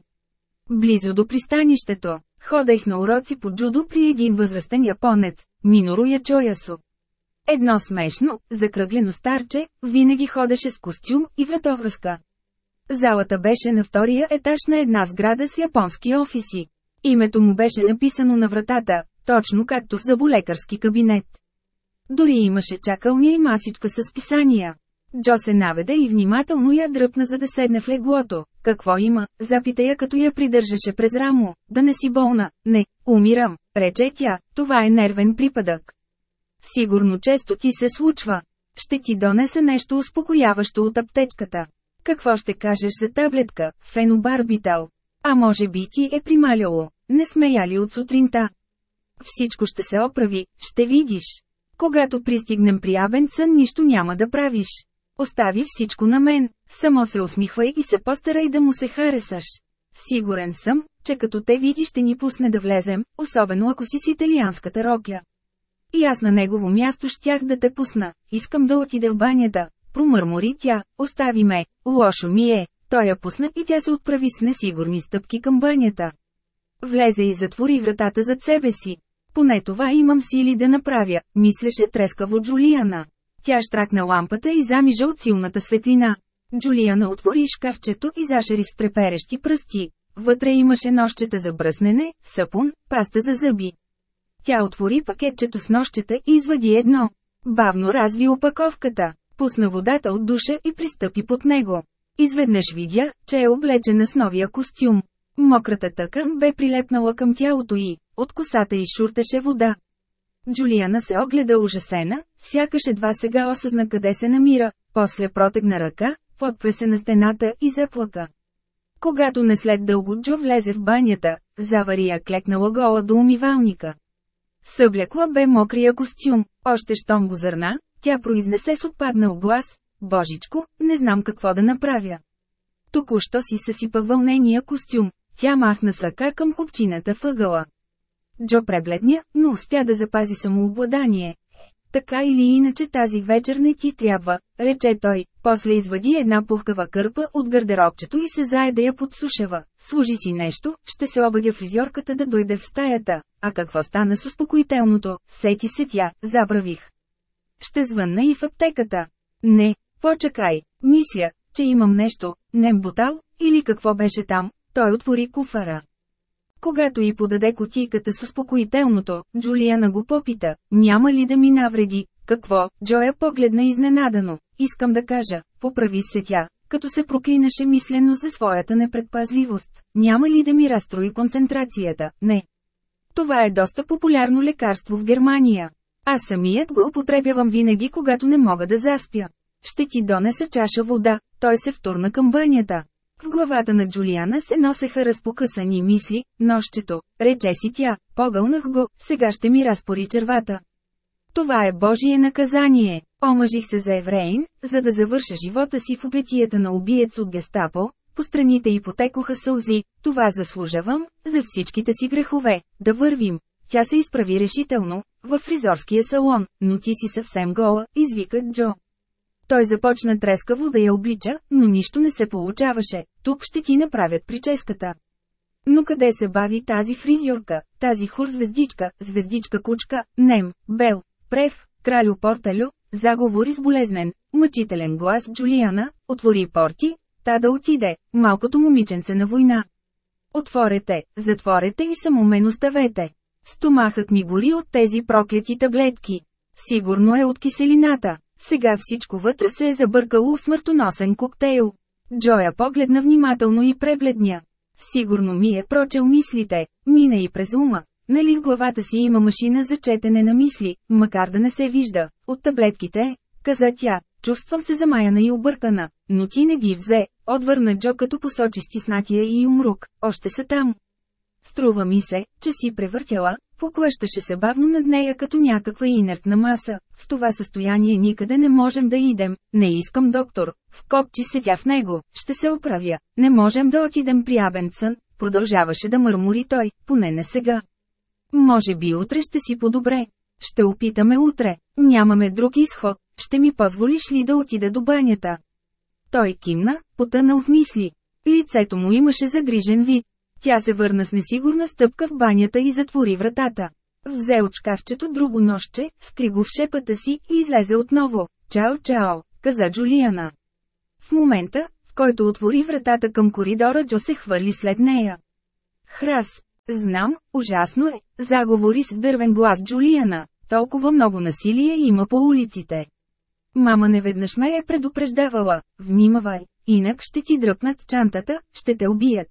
Speaker 1: Близо до пристанището, ходех на уроци по джудо при един възрастен японец, Миноро Ячоясо. Едно смешно, закръглено старче, винаги ходеше с костюм и вратовръзка. Залата беше на втория етаж на една сграда с японски офиси. Името му беше написано на вратата, точно както в заболекарски кабинет. Дори имаше чакалня и масичка с писания. Джо се наведе и внимателно я дръпна за да седне в леглото. Какво има? Запита я като я придържаше през рамо. Да не си болна. Не, умирам, рече тя. Това е нервен припадък. Сигурно често ти се случва. Ще ти донесе нещо успокояващо от аптечката. Какво ще кажеш за таблетка, фенобарбитал? А може би ти е прималяло, не смеяли от сутринта. Всичко ще се оправи, ще видиш. Когато пристигнем при Абенца, нищо няма да правиш. Остави всичко на мен, само се усмихвай и се постарай да му се харесаш. Сигурен съм, че като те види ще ни пусне да влезем, особено ако си с италианската рокля. И аз на негово място щях да те пусна, искам да отида в банята, Промърмори тя, остави ме, лошо ми е. Той я пусна и тя се отправи с несигурни стъпки към бърнята. Влезе и затвори вратата зад себе си. Поне това имам сили да направя, мислеше трескаво Джулиана. Тя штракна лампата и замижа от силната светлина. Джулиана отвори шкафчето и зашери с треперещи пръсти. Вътре имаше нощчета за бръснене, сапун, паста за зъби. Тя отвори пакетчето с нощчета и извади едно. Бавно разви опаковката пусна водата от душа и пристъпи под него. Изведнъж видя, че е облечена с новия костюм. Мократа тъкан бе прилепнала към тялото й, от косата й шуртеше вода. Джулиана се огледа ужасена, сякаш едва сега осъзна къде се намира, после протегна ръка, подпре се на стената и заплака. Когато не след дълго Джо влезе в банята, завари я клекнала гола до умивалника. Съблекла бе мокрия костюм, още щом го зърна, тя произнесе с отпаднал глас, Божичко, не знам какво да направя. Току-що си съсипа вълнения костюм, тя махна с ръка към купчината въгъла. Джо пребледня, но успя да запази самообладание. Така или иначе тази вечер не ти трябва, рече той, после извади една пухкава кърпа от гардеробчето и се зае да я подсушева. Служи си нещо, ще се обадя фризьорката да дойде в стаята. А какво стана с успокоителното, сети се тя, забравих. Ще звънна и в аптеката. Не, почакай, мисля, че имам нещо, не бутал, или какво беше там, той отвори куфара. Когато й подаде котийката с успокоителното, Джулиана го попита, няма ли да ми навреди, какво, Джоя погледна изненадано, искам да кажа, поправи се тя, като се проклинаше мислено за своята непредпазливост, няма ли да ми разстрои концентрацията, не. Това е доста популярно лекарство в Германия. Аз самият го употребявам винаги когато не мога да заспя. Ще ти донеса чаша вода, той се втурна към бънята. В главата на Джулиана се носеха разпокъсани мисли, нощето, рече си тя, погълнах го, сега ще ми разпори червата. Това е Божие наказание. Омъжих се за евреин, за да завърша живота си в обетията на убиец от гестапо, по страните й потекоха сълзи, това заслужавам, за всичките си грехове, да вървим. Тя се изправи решително, в фризорския салон, но ти си съвсем гола, извика Джо. Той започна трескаво да я облича, но нищо не се получаваше, тук ще ти направят прическата. Но къде се бави тази фризьорка, тази хур-звездичка, звездичка-кучка, Нем, Бел, Прев, Кралю Порталю, заговори с болезнен, мъчителен глас Джулиана, отвори порти, та да отиде, малкото момиченце на война. Отворете, затворете и мен оставете. Стомахът ми боли от тези проклети таблетки. Сигурно е от киселината. Сега всичко вътре се е забъркало в смъртоносен коктейл. Джоя погледна внимателно и пребледня. Сигурно ми е прочел мислите, мина и през ума. Нали в главата си има машина за четене на мисли, макар да не се вижда, от таблетките, каза тя. Чувствам се замаяна и объркана, но ти не ги взе, отвърна Джо като посочи стиснатия и умрук, още са там. Струва ми се, че си превъртяла, поклащаше се бавно над нея като някаква инертна маса. В това състояние никъде не можем да идем. Не искам доктор. Вкопчи се тя в него. Ще се оправя. Не можем да отидем при Абенсън. Продължаваше да мърмори той, поне не сега. Може би утре ще си подобре. Ще опитаме утре. Нямаме друг изход. Ще ми позволиш ли да отида до банята? Той кимна, потънал в мисли. Лицето му имаше загрижен вид. Тя се върна с несигурна стъпка в банята и затвори вратата. Взе от шкафчето друго нощче, скри го в шепата си и излезе отново. «Чао, чао», каза Джулиана. В момента, в който отвори вратата към коридора, Джо се хвърли след нея. Храс. Знам, ужасно е, заговори с дървен глас Джулиана. Толкова много насилие има по улиците. Мама неведнъж ме е предупреждавала, внимавай, инак ще ти дръпнат чантата, ще те убият.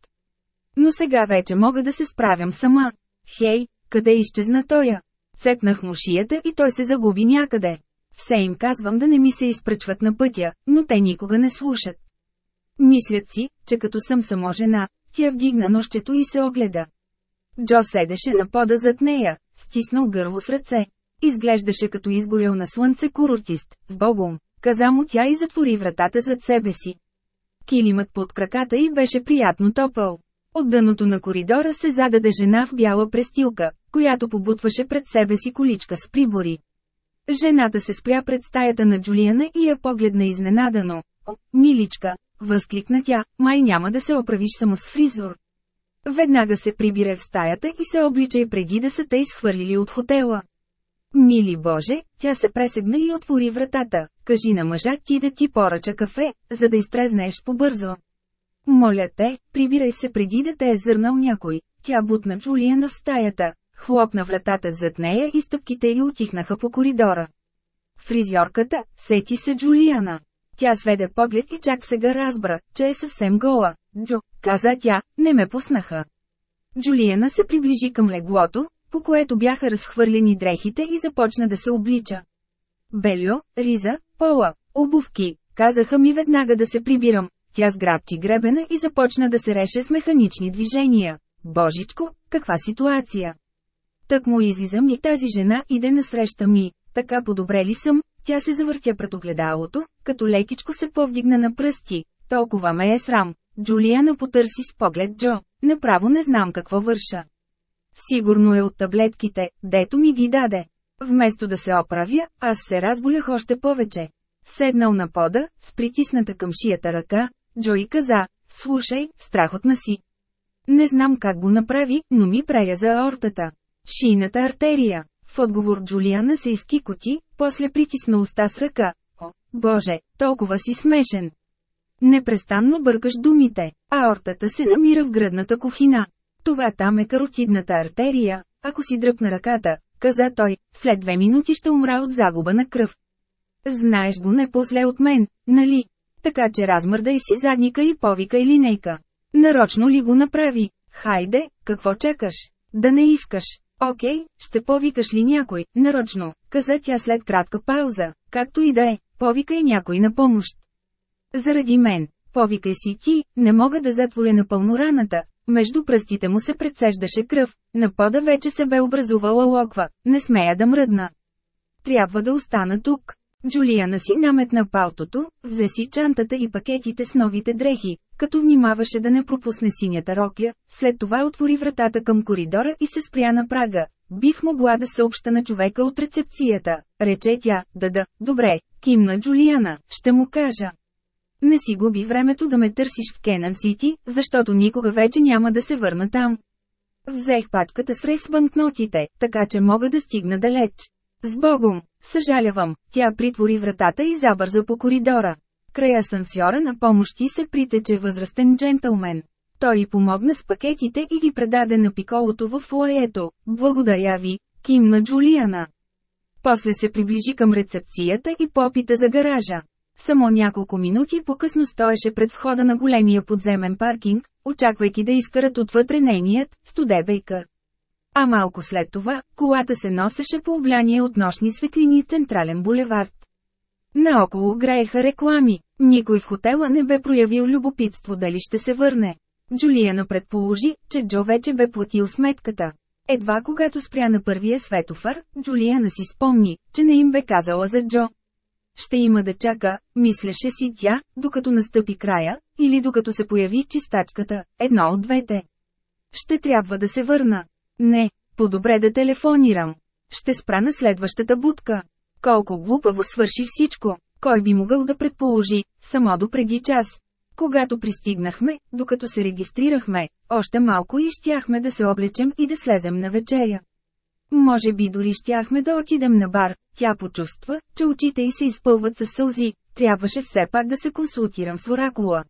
Speaker 1: Но сега вече мога да се справям сама. Хей, къде изчезна тоя? Цепнах му шията и той се загуби някъде. Все им казвам да не ми се изпречват на пътя, но те никога не слушат. Мислят си, че като съм само жена, тя вдигна нощето и се огледа. Джо седеше на пода зад нея, стиснал гърло с ръце. Изглеждаше като изгорял на слънце курортист, с богом, каза му тя и затвори вратата зад себе си. Килимът под краката й беше приятно топъл. От дъното на коридора се зададе жена в бяла престилка, която побутваше пред себе си количка с прибори. Жената се спря пред стаята на Джулиана и я погледна изненадано. О, миличка, възкликна тя, май няма да се оправиш само с фризор. Веднага се прибире в стаята и се обличай преди да са те изхвърлили от хотела. Мили Боже, тя се пресегна и отвори вратата. Кажи на мъжа ти да ти поръча кафе, за да изтрезнеш побързо. Моля те, прибирай се преди да те е зърнал някой. Тя бутна Джулиана в стаята, хлопна вратата зад нея и стъпките й отихнаха по коридора. Фризьорката, сети се Джулиана. Тя сведе поглед и чак сега разбра, че е съвсем гола. Джо, каза тя, не ме пуснаха. Джулиана се приближи към леглото, по което бяха разхвърлени дрехите и започна да се облича. Белю, риза, пола, обувки, казаха ми веднага да се прибирам, тя сграбчи гребена и започна да се реше с механични движения. Божичко, каква ситуация! Так му излизам и тази жена иде насреща ми. Така подобре ли съм? Тя се завъртя пред огледалото, като лекичко се повдигна на пръсти. Толкова ме е срам. Джулиана потърси с поглед Джо. Направо не знам какво върша. Сигурно е от таблетките, дето ми ги даде. Вместо да се оправя, аз се разболях още повече. Седнал на пода, с притисната към шията ръка, Джои каза, слушай, страхотна си. Не знам как го направи, но ми прея за аортата. Шийната артерия. В отговор Джулиана се изкикоти, после притисна уста с ръка. О, Боже, толкова си смешен. Непрестанно бъркаш думите. Аортата се намира в гръдната кухина. Това там е каротидната артерия, ако си дръпна ръката, каза той, след две минути ще умра от загуба на кръв. Знаеш го не после от мен, нали? Така че размърда и си задника и повика и линейка. Нарочно ли го направи? Хайде, какво чакаш? Да не искаш. Окей, ще повикаш ли някой, нарочно, каза тя след кратка пауза, както и да е, повикай някой на помощ. Заради мен, повикай си ти, не мога да затворя напълно раната, между пръстите му се предсеждаше кръв, на пода вече се бе образувала локва, не смея да мръдна. Трябва да остана тук. Джулиана си наметна палтото, взе си чантата и пакетите с новите дрехи, като внимаваше да не пропусне синята рокля, след това отвори вратата към коридора и се спря на прага. Бих могла да съобща на човека от рецепцията, рече тя, да да, добре, кимна Джулиана, ще му кажа. Не си губи времето да ме търсиш в Кенан Сити, защото никога вече няма да се върна там. Взех пачката с рейс банкнотите, така че мога да стигна далеч. С Богом, Съжалявам, тя притвори вратата и забърза по коридора. Края сансьора на помощи се притече възрастен джентълмен. Той й помогна с пакетите и ги предаде на пиколото в фуаето. Благодаря ви, Ким на Джулиана. После се приближи към рецепцията и попита за гаража. Само няколко минути по-късно стоеше пред входа на големия подземен паркинг, очаквайки да изкарат отвътре нейният, студебейкър а малко след това, колата се носеше по обляние от нощни светлини Централен булевард. Наоколо грееха реклами, никой в хотела не бе проявил любопитство дали ще се върне. Джулиана предположи, че Джо вече бе платил сметката. Едва когато спря на първия светофар, Джулиана си спомни, че не им бе казала за Джо. Ще има да чака, мислеше си тя, докато настъпи края, или докато се появи чистачката, едно от двете. Ще трябва да се върна. Не, по-добре да телефонирам. Ще спра на следващата будка. Колко глупаво свърши всичко. Кой би могъл да предположи, само до преди час. Когато пристигнахме, докато се регистрирахме, още малко и щяхме да се облечем и да слезем на вечеря. Може би дори щяхме да отидем на бар. Тя почувства, че очите й се изпълват с сълзи. Трябваше все пак да се консултирам с оракула.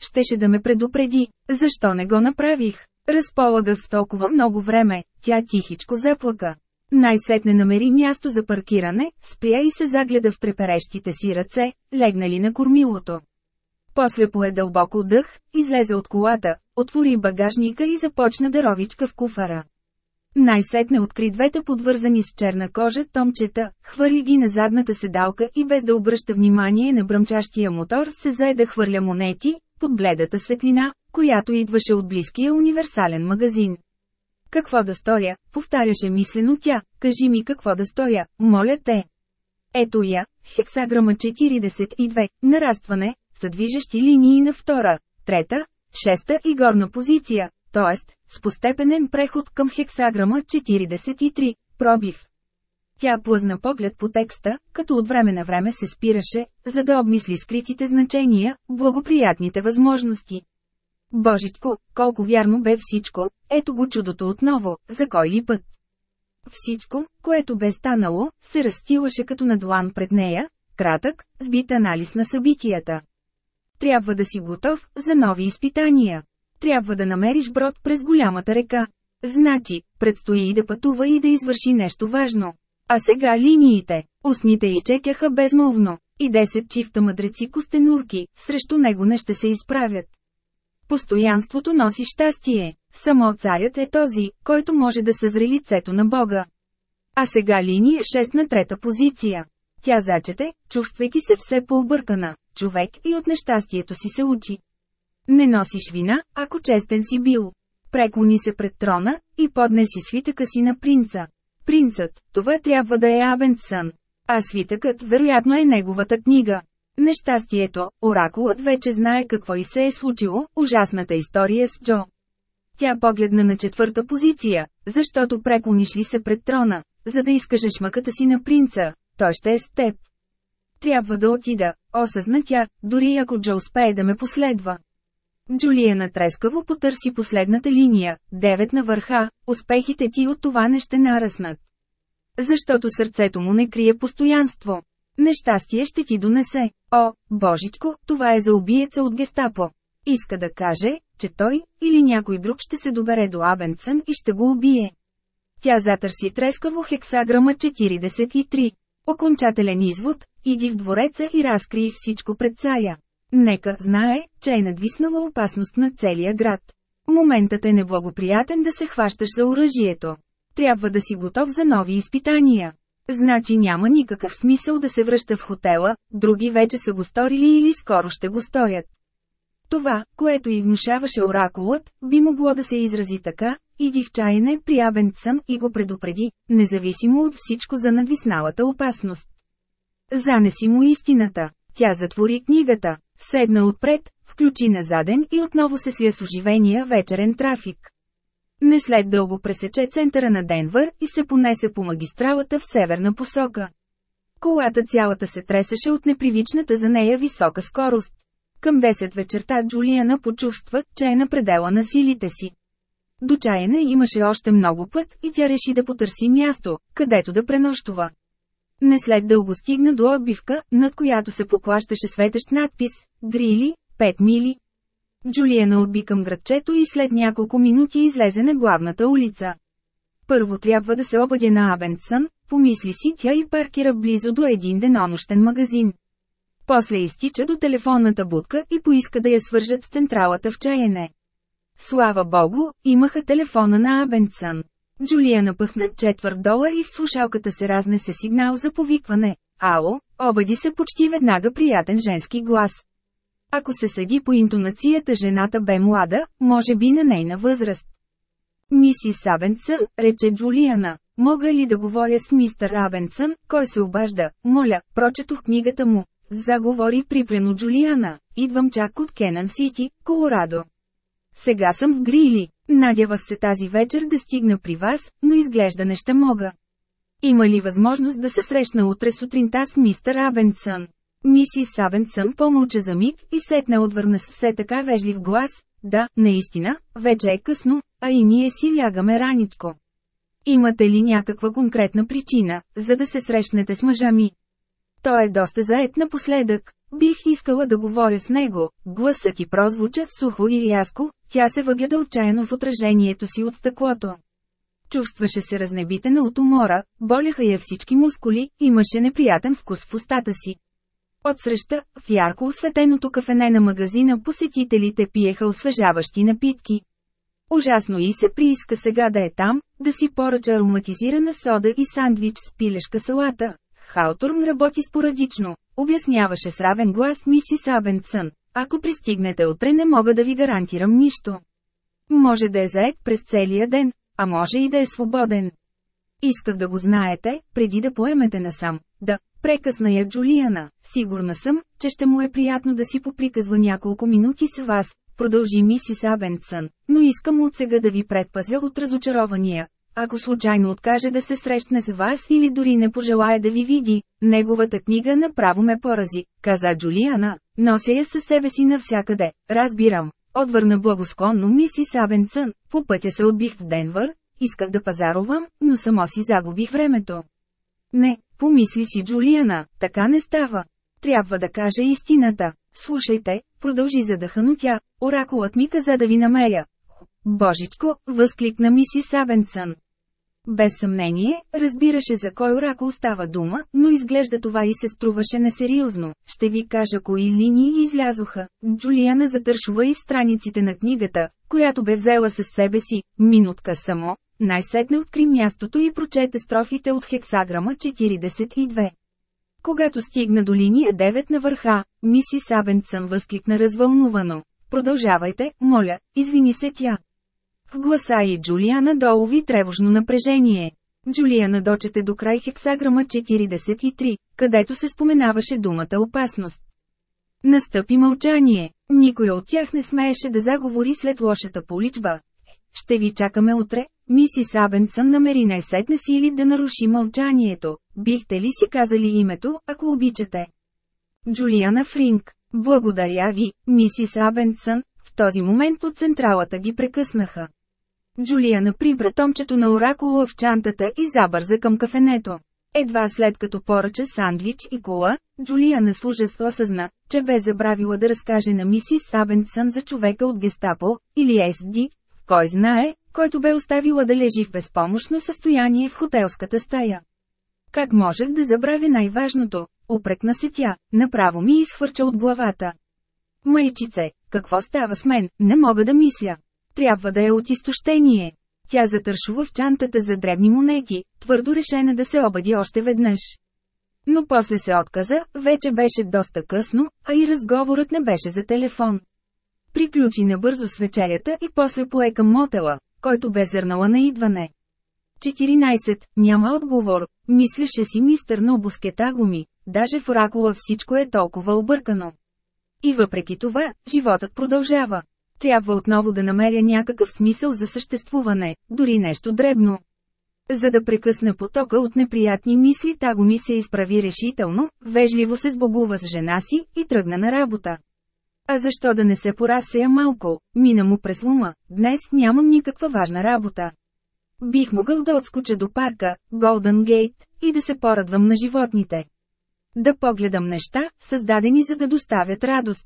Speaker 1: Щеше да ме предупреди, защо не го направих. Разполага с толкова много време, тя тихичко заплака. Най-сетне намери място за паркиране, спря и се загледа в преперещите си ръце, легнали на кормилото. После пое дълбоко дъх, излезе от колата, отвори багажника и започна да ровичка в куфара. Най-сетне откри двете подвързани с черна кожа томчета, хвърли ги на задната седалка и без да обръща внимание на бръмчащия мотор се заеда, хвърля монети, под бледата светлина, която идваше от близкия универсален магазин. Какво да стоя, повтаряше мислено тя, кажи ми какво да стоя, моля те. Ето я, хексаграма 42, нарастване, са движещи линии на втора, трета, шеста и горна позиция, т.е. с постепенен преход към хексаграма 43, пробив. Тя плъзна поглед по текста, като от време на време се спираше, за да обмисли скритите значения, благоприятните възможности. Божичко, колко вярно бе всичко, ето го чудото отново, за кой ли път. Всичко, което бе станало, се разстилаше като на пред нея, кратък, сбит анализ на събитията. Трябва да си готов за нови изпитания. Трябва да намериш брод през голямата река. Значи, предстои и да пътува и да извърши нещо важно. А сега линиите, устните й чекяха безмолвно, и десет чифта мъдреци костенурки, срещу него не ще се изправят. Постоянството носи щастие, само царят е този, който може да съзре лицето на Бога. А сега линия 6 на трета позиция. Тя зачете, чувствайки се все по-объркана, човек и от нещастието си се учи. Не носиш вина, ако честен си бил. Преклони се пред трона и поднеси свитъка си на принца. Принцът, това трябва да е Абенсън. А свитъкът вероятно е неговата книга. Нещастието, оракулът вече знае какво и се е случило, ужасната история с Джо. Тя погледна на четвърта позиция, защото преклониш ли се пред трона, за да изкажеш мъката си на принца, той ще е с теб. Трябва да отида, осъзна тя, дори ако Джо успее да ме последва. Джулиана трескаво потърси последната линия, 9 на върха, успехите ти от това не ще нараснат. Защото сърцето му не крие постоянство. Нещастие ще ти донесе. О, божичко, това е за убиеца от гестапо. Иска да каже, че той или някой друг ще се добере до Абенсън и ще го убие. Тя затърси трескаво хексаграма 43. Окончателен извод, иди в двореца и разкрий всичко пред царя. Нека знае, че е надвиснала опасност на целия град. Моментът е неблагоприятен да се хващаш за оръжието. Трябва да си готов за нови изпитания. Значи няма никакъв смисъл да се връща в хотела, други вече са го сторили или скоро ще го стоят. Това, което и внушаваше оракулът, би могло да се изрази така, иди в чайне е приявен съм и го предупреди, независимо от всичко за надвисналата опасност. Занеси му истината. Тя затвори книгата, седна отпред, включи назаден и отново се свя с оживения вечерен трафик. Не след дълго пресече центъра на Денвър и се понесе по магистралата в северна посока. Колата цялата се тресеше от непривичната за нея висока скорост. Към 10 вечерта Джулиана почувства, че е на предела на силите си. До чаяна имаше още много път и тя реши да потърси място, където да пренощува. Не след дълго стигна до отбивка, над която се поклащаше светещ надпис «Грили, 5 мили». Джулиена отби към градчето и след няколко минути излезе на главната улица. Първо трябва да се обадя на Абендсън, помисли си тя и паркира близо до един денонощен магазин. После изтича до телефонната будка и поиска да я свържат с централата в чаяне. Слава богу, имаха телефона на Абендсън. Джулия напъхна четвърт долар и в слушалката се разнесе сигнал за повикване. Ало, обади се почти веднага приятен женски глас. Ако се съди по интонацията жената бе млада, може би на нейна възраст. Миси Сабенсън, рече Джулиана, мога ли да говоря с мистър Абенсън, кой се обажда, моля, прочетох книгата му. Заговори припрено Джулиана, идвам чак от Кенан Сити, Колорадо. Сега съм в Грили. Надявах се тази вечер да стигна при вас, но изглежда не ще мога. Има ли възможност да се срещна утре сутринта с мистер Абенсън? Мисис Абенсън помълча за миг и сетна отвърна с все така вежлив глас. Да, наистина, вече е късно, а и ние си лягаме раничко. Имате ли някаква конкретна причина, за да се срещнете с мъжа ми? Той е доста заед напоследък, Бих искала да говоря с него, гласът ти прозвуча сухо и рязко, тя се въгледа отчаяно в отражението си от стъклото. Чувстваше се разнебитена от умора, боляха я всички мускули, имаше неприятен вкус в устата си. Отсреща, в ярко осветеното кафене на магазина посетителите пиеха освежаващи напитки. Ужасно и се прииска сега да е там, да си поръча ароматизирана сода и сандвич с пилешка салата, Хаутурн работи спорадично, обясняваше с равен глас мисис Абенсън. Ако пристигнете утре не мога да ви гарантирам нищо. Може да е заед през целия ден, а може и да е свободен. Исках да го знаете, преди да поемете насам. Да, прекъсна я Джулиана, сигурна съм, че ще му е приятно да си поприказва няколко минути с вас, продължи мисис Абенсън, но искам от сега да ви предпазя от разочарования, ако случайно откаже да се срещне с вас или дори не пожелая да ви види, неговата книга направо ме порази, каза Джулиана, нося я със себе си навсякъде, разбирам. Отвърна благосклонно миси Савенсън, по пътя се отбих в Денвър, исках да пазарувам, но само си загубих времето. Не, помисли си Джулиана, така не става. Трябва да кажа истината. Слушайте, продължи задъхано тя, оракулът ми каза да ви намеря. Божичко, възкликна миси Савенсън, без съмнение, разбираше за кой оракул става дума, но изглежда това и се струваше несериозно. Ще ви кажа кои линии излязоха. Джулиана затършува и страниците на книгата, която бе взела със себе си, минутка само, най-сетне откри мястото и прочете строфите от хексаграма 42. Когато стигна до линия 9 на върха, миси Сабенсън възкликна развълнувано. Продължавайте, моля, извини се тя. В гласа и Джулиана долови тревожно напрежение. Джулиана дочете до край хексаграма 43, където се споменаваше думата опасност. Настъпи мълчание. Никой от тях не смееше да заговори след лошата поличба. Ще ви чакаме утре, Мисис Абенсън намери най-сетне си или да наруши мълчанието. Бихте ли си казали името, ако обичате? Джулиана Фринг, Благодаря ви, мисис Абенсън. В този момент от централата ги прекъснаха. Джулиана при томчето на оракула в чантата и забърза към кафенето. Едва след като поръча сандвич и кола, Джулиана с ужас осъзна, че бе забравила да разкаже на мисис Сабенсън за човека от гестапо, или СД, кой знае, който бе оставила да лежи в безпомощно състояние в хотелската стая. Как можех да забравя най-важното, опрекна се тя, направо ми изхвърча от главата. Майчице, какво става с мен, не мога да мисля. Трябва да е от изтощение. Тя затършува в чантата за дребни монети, твърдо решена да се обади още веднъж. Но после се отказа, вече беше доста късно, а и разговорът не беше за телефон. Приключи набързо с вечерята и после пое към мотела, който бе зърнала на идване. 14. Няма отговор, мислеше си мистър на обоскета ми, даже в оракула всичко е толкова объркано. И въпреки това, животът продължава. Трябва отново да намеря някакъв смисъл за съществуване, дори нещо дребно. За да прекъсна потока от неприятни мисли, го ми се изправи решително, вежливо се сбогува с жена си и тръгна на работа. А защо да не се порасея малко, мина му през лума, днес нямам никаква важна работа. Бих могъл да отскоча до парка, Голден Гейт, и да се порадвам на животните. Да погледам неща, създадени за да доставят радост.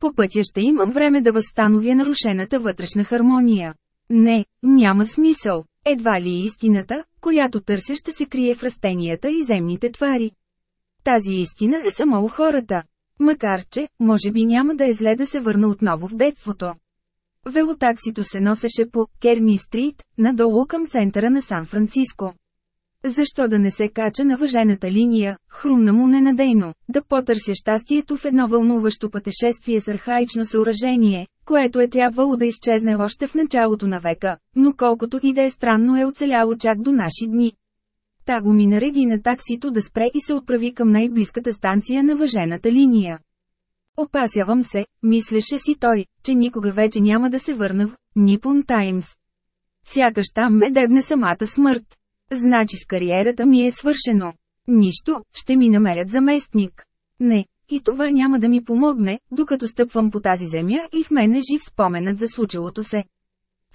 Speaker 1: По пътя ще имам време да възстановя нарушената вътрешна хармония. Не, няма смисъл. Едва ли е истината, която търся ще се крие в растенията и земните твари. Тази истина е само у хората. Макар че, може би няма да е зле да се върна отново в детството. Велотаксито се носеше по Керни Стрит, надолу към центъра на Сан-Франциско. Защо да не се кача на въжената линия, хрумна му ненадейно, да потърся щастието в едно вълнуващо пътешествие с архаично съоръжение, което е трябвало да изчезне още в началото на века, но колкото и да е странно е оцеляло чак до наши дни. Та го ми нареди на таксито да спре и се отправи към най-близката станция на въжената линия. Опасявам се, мислеше си той, че никога вече няма да се върна в Nippon Times. Сякаш там ме дебне самата смърт. Значи с кариерата ми е свършено. Нищо, ще ми намерят заместник. Не, и това няма да ми помогне, докато стъпвам по тази земя и в мен е жив споменът за случилото се.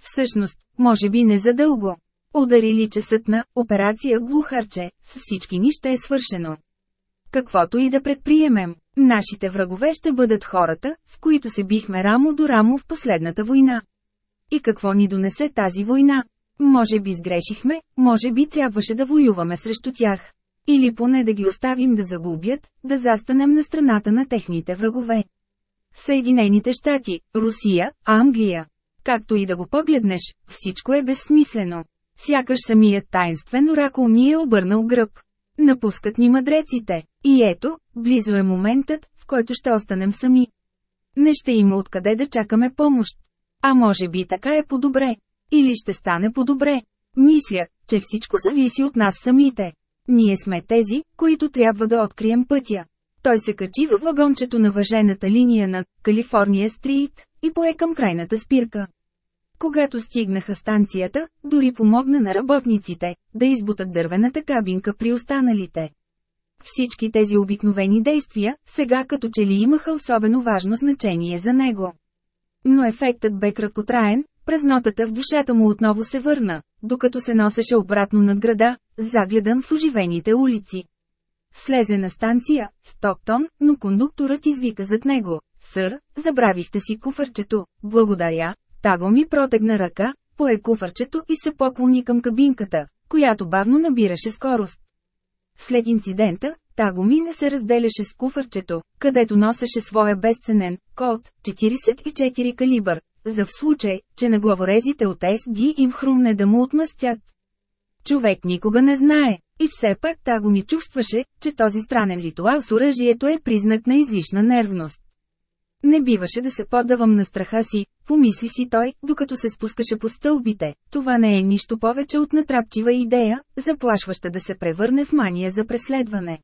Speaker 1: Всъщност, може би не задълго. Ударили часът на операция глухарче, с всички ни ще е свършено. Каквото и да предприемем, нашите врагове ще бъдат хората, с които се бихме рамо до рамо в последната война. И какво ни донесе тази война? Може би сгрешихме, може би трябваше да воюваме срещу тях. Или поне да ги оставим да загубят, да застанем на страната на техните врагове. Съединените щати, Русия, Англия. Както и да го погледнеш, всичко е безсмислено. Сякаш самият тайнствен оракул ни е обърнал гръб. Напускат ни мъдреците. И ето, близо е моментът, в който ще останем сами. Не ще има откъде да чакаме помощ. А може би така е по-добре. Или ще стане по-добре? Мисля, че всичко зависи от нас самите. Ние сме тези, които трябва да открием пътя. Той се качи във вагончето на въжената линия на Калифорния Стрит и пое към крайната спирка. Когато стигнаха станцията, дори помогна на работниците да избутат дървената кабинка при останалите. Всички тези обикновени действия, сега като че ли имаха особено важно значение за него. Но ефектът бе краткотраен, Празнотата в душата му отново се върна, докато се носеше обратно над града, загледан в оживените улици. Слезе на станция, Стоктон, но кондукторът извика зад него. Сър, забравихте си куфърчето, благодаря. Таго ми протегна ръка, пое куфърчето и се поклони към кабинката, която бавно набираше скорост. След инцидента, ми не се разделяше с куфърчето, където носеше своя безценен код 44 калибър, за в случай, че на главорезите от SD им хрумне да му отмъстят. Човек никога не знае, и все пак Таго ми чувстваше, че този странен ритуал с оръжието е признак на излишна нервност. Не биваше да се поддавам на страха си, помисли си той, докато се спускаше по стълбите. Това не е нищо повече от натрапчива идея, заплашваща да се превърне в мания за преследване.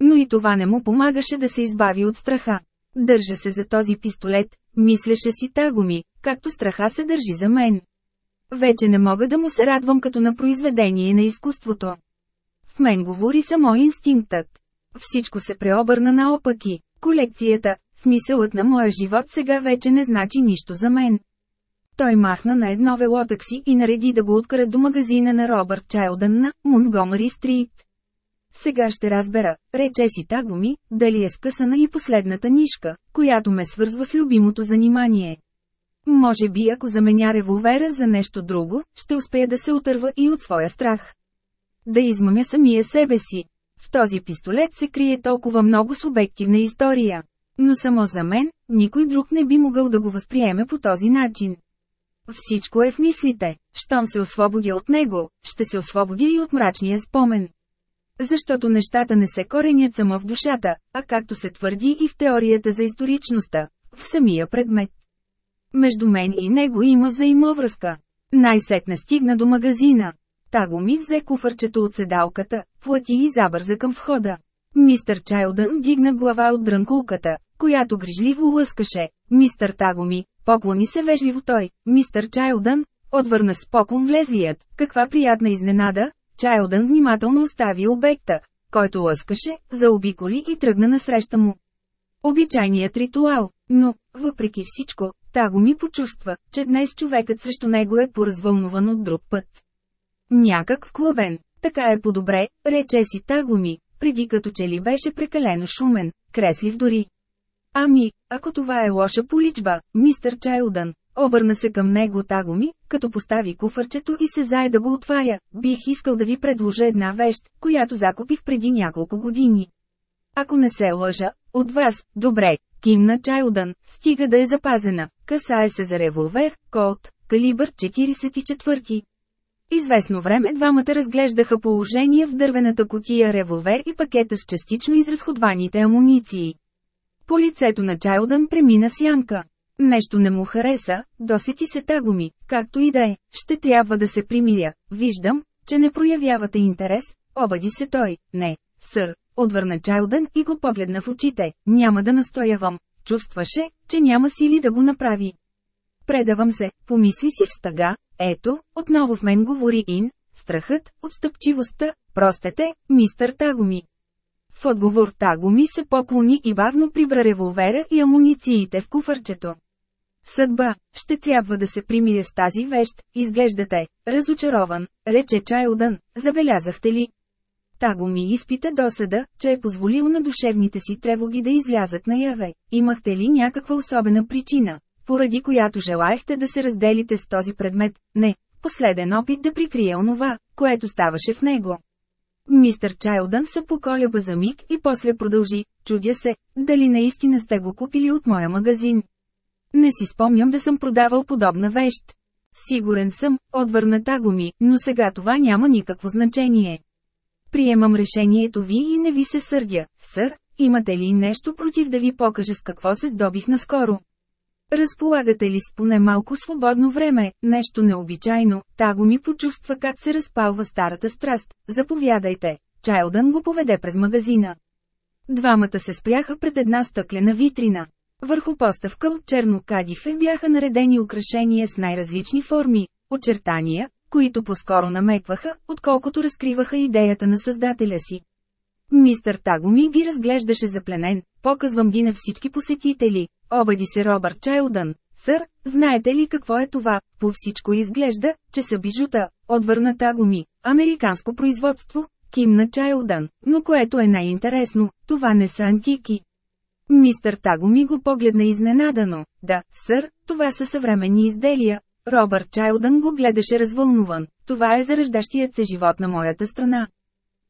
Speaker 1: Но и това не му помагаше да се избави от страха. Държа се за този пистолет, мислеше си Тагоми, както страха се държи за мен. Вече не мога да му се радвам като на произведение на изкуството. В мен говори само инстинктът. Всичко се преобърна наопаки. Колекцията, смисълът на моя живот сега вече не значи нищо за мен. Той махна на едно велотакси и нареди да го откара до магазина на Робърт Чайлдън на Монгомери Стрит. Сега ще разбера, рече си таго ми, дали е скъсана и последната нишка, която ме свързва с любимото занимание. Може би ако заменя револвера за нещо друго, ще успея да се отърва и от своя страх. Да измамя самия себе си. В този пистолет се крие толкова много субективна история. Но само за мен, никой друг не би могъл да го възприеме по този начин. Всичко е в мислите. Щом се освободя от него, ще се освободя и от мрачния спомен. Защото нещата не се коренят само в душата, а както се твърди и в теорията за историчността, в самия предмет. Между мен и него има взаимовръзка. Най-сетне стигна до магазина. Таго ми взе куфърчето от седалката, плати и забърза към входа. Мистър Чайлдън дигна глава от дрънкулката, която грижливо лъскаше. Мистър Тагоми, поклони се вежливо той, мистър Чайлдън, отвърна с поклон влезлият, каква приятна изненада, Чайлдън внимателно остави обекта, който лъскаше, заобиколи и тръгна насреща му. Обичайният ритуал, но, въпреки всичко, Таго ми почувства, че днес човекът срещу него е поразвълнуван от друг път. Някак вклъбен, така е по-добре, рече си Таго ми, преди като че ли беше прекалено шумен, креслив дори. Ами, ако това е лоша поличба, мистър Чайлдън, Обърна се към него Тагоми, като постави куфърчето и се зае да го отваря. Бих искал да ви предложа една вещ, която закупих преди няколко години. Ако не се лъжа, от вас, добре, кимна Чайлдън, стига да е запазена. Касае се за револвер, колт, калибър 44. Известно време двамата разглеждаха положение в дървената котия револвер и пакета с частично изразходваните амуниции. По лицето на Чайлдън премина сянка. Нещо не му хареса, досети се тагоми, както и да е, ще трябва да се примиря, виждам, че не проявявате интерес, обади се той, не, сър, отвърна Чайлдън и го погледна в очите, няма да настоявам, чувстваше, че няма сили да го направи. Предавам се, помисли си с стъга, ето, отново в мен говори Ин, страхът, отстъпчивостта, простете, мистър Тагоми. В отговор Тагоми се поклони и бавно прибра револвера и амунициите в куфърчето. Съдба, ще трябва да се примиря с тази вещ, изглеждате, разочарован, рече Чайлдън, забелязахте ли? Таго ми изпита досада, че е позволил на душевните си тревоги да излязат наяве. Имахте ли някаква особена причина, поради която желаехте да се разделите с този предмет? Не, последен опит да прикрие онова, което ставаше в него. Мистър Чайлдън се поколеба за миг и после продължи, чудя се, дали наистина сте го купили от моя магазин. Не си спомням да съм продавал подобна вещ. Сигурен съм, отвърна Тагоми, но сега това няма никакво значение. Приемам решението ви и не ви се сърдя, сър, имате ли нещо против да ви покажа с какво се здобих наскоро? Разполагате ли с поне малко свободно време, нещо необичайно, го ми почувства как се разпалва старата страст, заповядайте, Чайлдън го поведе през магазина. Двамата се спряха пред една стъклена витрина. Върху поста в къл черно кадифе бяха наредени украшения с най-различни форми, очертания, които по-скоро намекваха, отколкото разкриваха идеята на създателя си. Мистър Тагоми ги разглеждаше запленен, показвам ги на всички посетители, обади се Робърт Чайлдън. Сър, знаете ли какво е това? По всичко изглежда, че са бижута, отвърна Тагоми, американско производство, кимна Чайлдън, но което е най-интересно, това не са антики. Мистър Таго ми го погледна изненадано. Да, сър, това са съвременни изделия. Робърт Чайлдън го гледаше развълнуван. Това е зареждащият се живот на моята страна.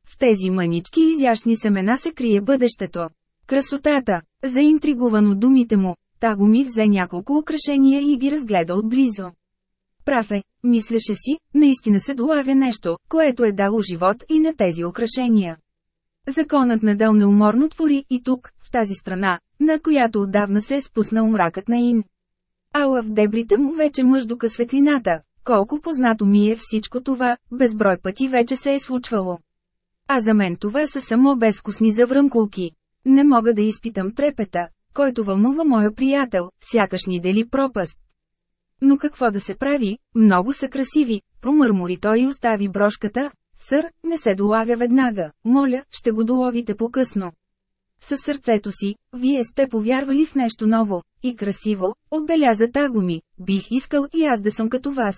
Speaker 1: В тези мънички изящни семена се крие бъдещето. Красотата, заинтригувано думите му, Таго ми взе няколко украшения и ги разгледа отблизо. Прав е, мислеше си, наистина се долавя нещо, което е дало живот и на тези украшения. Законът неделно неуморно твори и тук, в тази страна, на която отдавна се е спуснал мракът на Ин. Ала в дебрите му вече мъж дока светлината, колко познато ми е всичко това, безброй пъти вече се е случвало. А за мен това са само безвкусни заврънкулки. Не мога да изпитам трепета, който вълнува моя приятел, сякаш ни дели пропаст. Но какво да се прави, много са красиви, промърмори той и остави брошката, Сър, не се долавя веднага, моля, ще го доловите по-късно. Със сърцето си, вие сте повярвали в нещо ново и красиво, отбеляза Тагоми, бих искал и аз да съм като вас.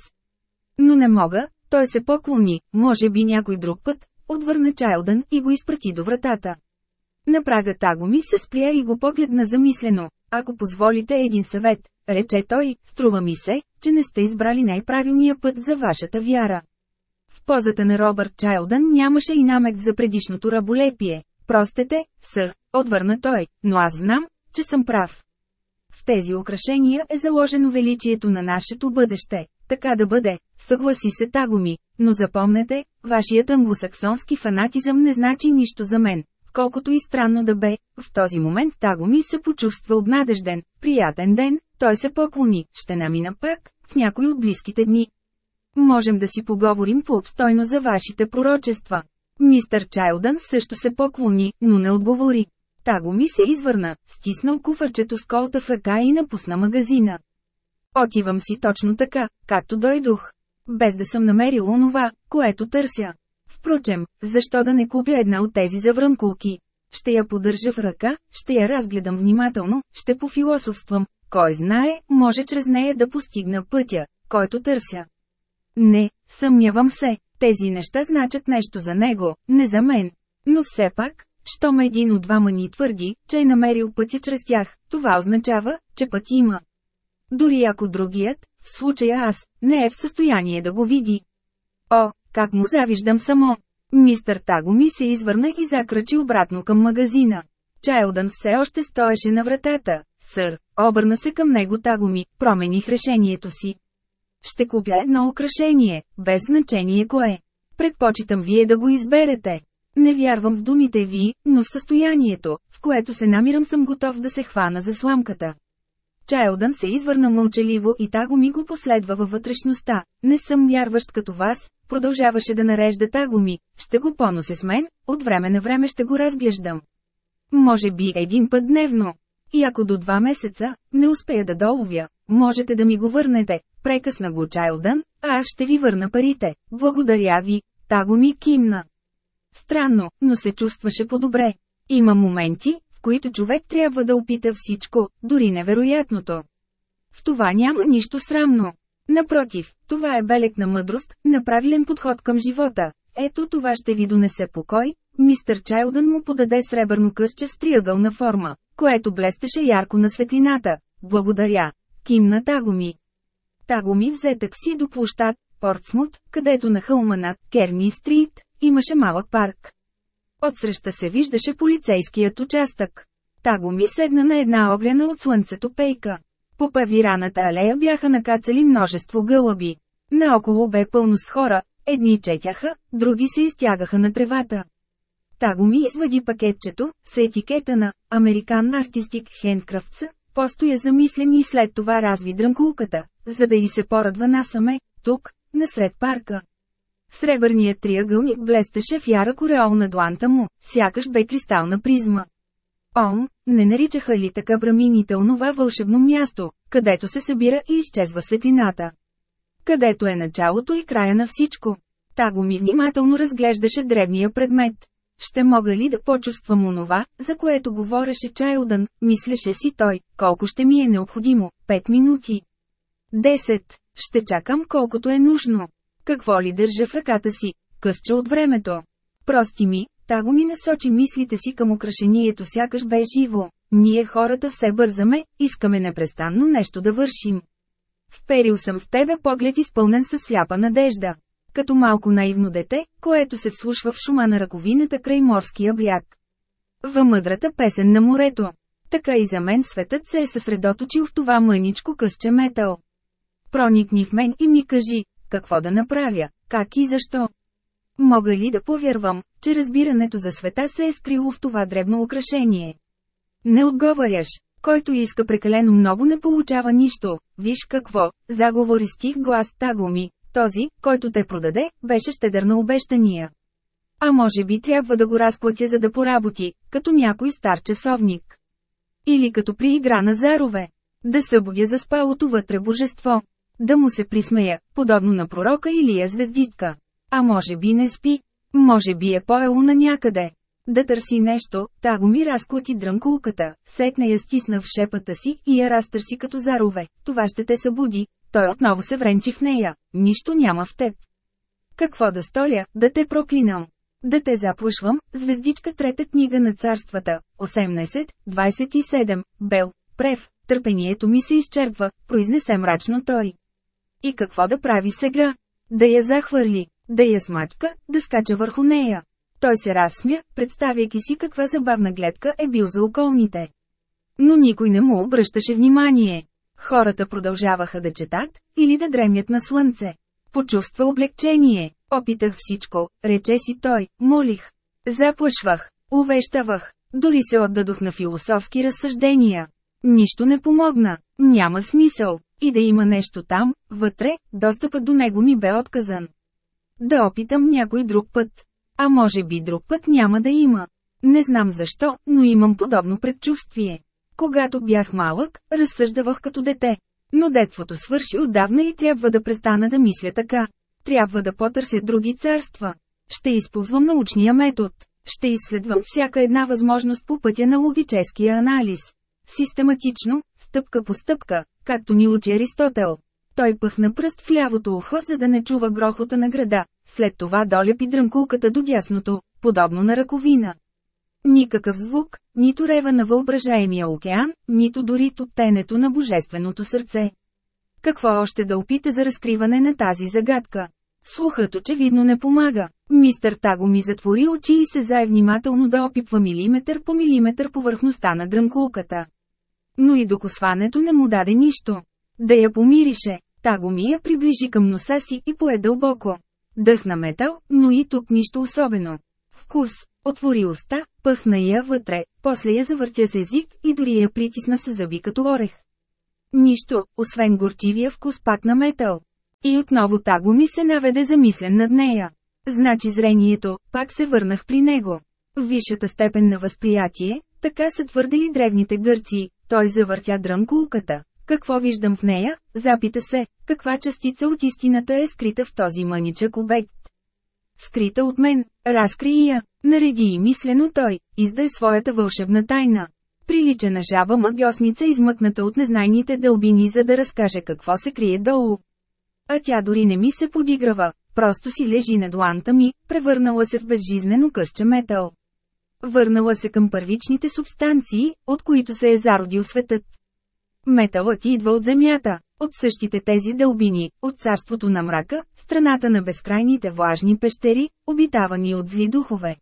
Speaker 1: Но не мога, той се поклони, може би някой друг път, отвърна Чайлдън и го изпрати до вратата. На прага Тагоми се спря и го погледна замислено. Ако позволите един съвет, рече той, струва ми се, че не сте избрали най-правилния път за вашата вяра. В позата на Робърт Чайлдън нямаше и намек за предишното раболепие. Простете, сър, отвърна той, но аз знам, че съм прав. В тези украшения е заложено величието на нашето бъдеще. Така да бъде, съгласи се Тагоми, но запомнете, вашият англосаксонски фанатизъм не значи нищо за мен. Колкото и странно да бе, в този момент Тагоми се почувства обнадежден, приятен ден, той се поклони, ще намина пък, в някой от близките дни, Можем да си поговорим по-обстойно за вашите пророчества. Мистър Чайлдън също се поклони, но не отговори. Таго ми се извърна, стиснал куфърчето с колта в ръка и напусна магазина. Отивам си точно така, както дойдох. Без да съм намерил онова, което търся. Впрочем, защо да не купя една от тези завранкулки? Ще я поддържа в ръка, ще я разгледам внимателно, ще пофилософствам. Кой знае, може чрез нея да постигна пътя, който търся. Не, съмнявам се, тези неща значат нещо за него, не за мен. Но все пак, щом един от двама ни твърди, че е намерил пътя чрез тях, това означава, че път има. Дори ако другият, в случая аз, не е в състояние да го види. О, как му завиждам само! Мистър Тагоми се извърна и закрачи обратно към магазина. Чайлдън все още стоеше на вратата. Сър, обърна се към него Тагоми, промених решението си. Ще купя едно украшение, без значение кое. Предпочитам вие да го изберете. Не вярвам в думите ви, но в състоянието, в което се намирам съм готов да се хвана за сламката. Чайлдън се извърна мълчаливо и Тагоми ми го последва във вътрешността. Не съм вярващ като вас, продължаваше да нарежда Таго ми. Ще го понося с мен, от време на време ще го разглеждам. Може би един път дневно. И ако до два месеца не успея да доловя, Можете да ми го върнете, прекъсна го Чайлдън, а аз ще ви върна парите. Благодаря ви, Таго ми кимна. Странно, но се чувстваше по-добре. Има моменти, в които човек трябва да опита всичко, дори невероятното. В това няма нищо срамно. Напротив, това е белек на мъдрост, на правилен подход към живота. Ето това ще ви донесе покой. Мистър Чайлдън му подаде сребърно късче с триъгълна форма, което блестеше ярко на светлината. Благодаря, кимна Тагоми. Тагоми взе такси до площад Портсмут, където на хълма над Керни Стрит имаше малък парк. Отсреща се виждаше полицейският участък. Тагоми седна на една огнена от слънцето пейка. По павираната алея бяха накацали множество гълъби. Наоколо бе пълно с хора, едни четяха, други се изтягаха на тревата. Тагоми извади пакетчето, с етикета на «Американ артистик Хендкрафтс», Постоя е замислен и след това разви дрънкулката, за да и се порадва насаме, тук, насред парка. Сребърният триъгълник блестеше в яра кореол на дланта му, сякаш бе кристална призма. Ом, не наричаха ли така брамините онова вълшебно място, където се събира и изчезва светлината? Където е началото и края на всичко. Та го ми внимателно разглеждаше древния предмет. Ще мога ли да почувствам онова, за което говореше Чайлдън, мислеше си той, колко ще ми е необходимо, 5 минути. 10. Ще чакам колкото е нужно. Какво ли държа в ръката си? Късче от времето. Прости ми, та го ми насочи мислите си към украшението сякаш бе живо. Ние хората все бързаме, искаме непрестанно нещо да вършим. Вперил съм в тебе поглед изпълнен със сляпа надежда като малко наивно дете, което се вслушва в шума на раковината край морския бряг. Във мъдрата песен на морето. Така и за мен светът се е съсредоточил в това мъничко късче метал. Проникни в мен и ми кажи, какво да направя, как и защо. Мога ли да повярвам, че разбирането за света се е скрило в това дребно украшение? Не отговаряш. Който иска прекалено много не получава нищо. Виж какво, заговори стих глас Тагоми, този, който те продаде, беше щедър на обещания. А може би трябва да го разплатя за да поработи, като някой стар часовник. Или като при игра на зарове. Да събудя за спалото вътре божество. Да му се присмея, подобно на пророка или я звездичка. А може би не спи. Може би е поело на някъде. Да търси нещо, та го ми разклати дрънкулката, сетне я стисна в шепата си и я разтърси като зарове. Това ще те събуди, той отново се вренчи в нея. Нищо няма в теб. Какво да столя, да те проклинам? Да те заплашвам, звездичка трета книга на царствата, 18, 27, Бел, Прев, търпението ми се изчерпва, произнесе мрачно той. И какво да прави сега? Да я захвърли, да я смачка, да скача върху нея. Той се разсмя, представяйки си каква забавна гледка е бил за околните. Но никой не му обръщаше внимание. Хората продължаваха да четат, или да дремят на слънце. Почувства облегчение. Опитах всичко, рече си той, молих. Заплашвах, увещавах, дори се отдадох на философски разсъждения. Нищо не помогна, няма смисъл, и да има нещо там, вътре, достъпът до него ми бе отказан. Да опитам някой друг път. А може би друг път няма да има. Не знам защо, но имам подобно предчувствие. Когато бях малък, разсъждавах като дете. Но детството свърши отдавна и трябва да престана да мисля така. Трябва да потърся други царства. Ще използвам научния метод. Ще изследвам всяка една възможност по пътя на логическия анализ. Систематично, стъпка по стъпка, както ни учи Аристотел. Той пъхна пръст в лявото ухо, за да не чува грохота на града, след това долепи дръмкулката до дясното, подобно на ръковина. Никакъв звук, нито рева на въображаемия океан, нито дори топтенето на божественото сърце. Какво още да опита за разкриване на тази загадка? Слухът очевидно не помага. Мистер Таго ми затвори очи и се зае внимателно да опипва милиметър по милиметър повърхността на дръмкулката. Но и докосването не му даде нищо. Да я помирише, Таго ми я приближи към носа си и пое дълбоко. Дъхна метал, но и тук нищо особено. Вкус, Отвори уста, пъхна я вътре, после я завъртя с език и дори я притисна с зъби като орех. Нищо, освен горчивия вкус пак на метал. И отново таго ми се наведе замислен над нея. Значи зрението, пак се върнах при него. В висшата степен на възприятие, така са твърдели древните гърци, той завъртя дрънкулката. Какво виждам в нея? Запита се, каква частица от истината е скрита в този мъничък обект скрита от мен, разкри я, нареди и мислено той, издай своята вълшебна тайна. Прилича на жаба магиосница измъкната от незнайните дълбини за да разкаже какво се крие долу. А тя дори не ми се подиграва, просто си лежи на дуанта ми, превърнала се в безжизнено късче метал. Върнала се към първичните субстанции, от които се е зародил светът. Металът идва от земята, от същите тези дълбини, от царството на мрака, страната на безкрайните влажни пещери, обитавани от зли духове.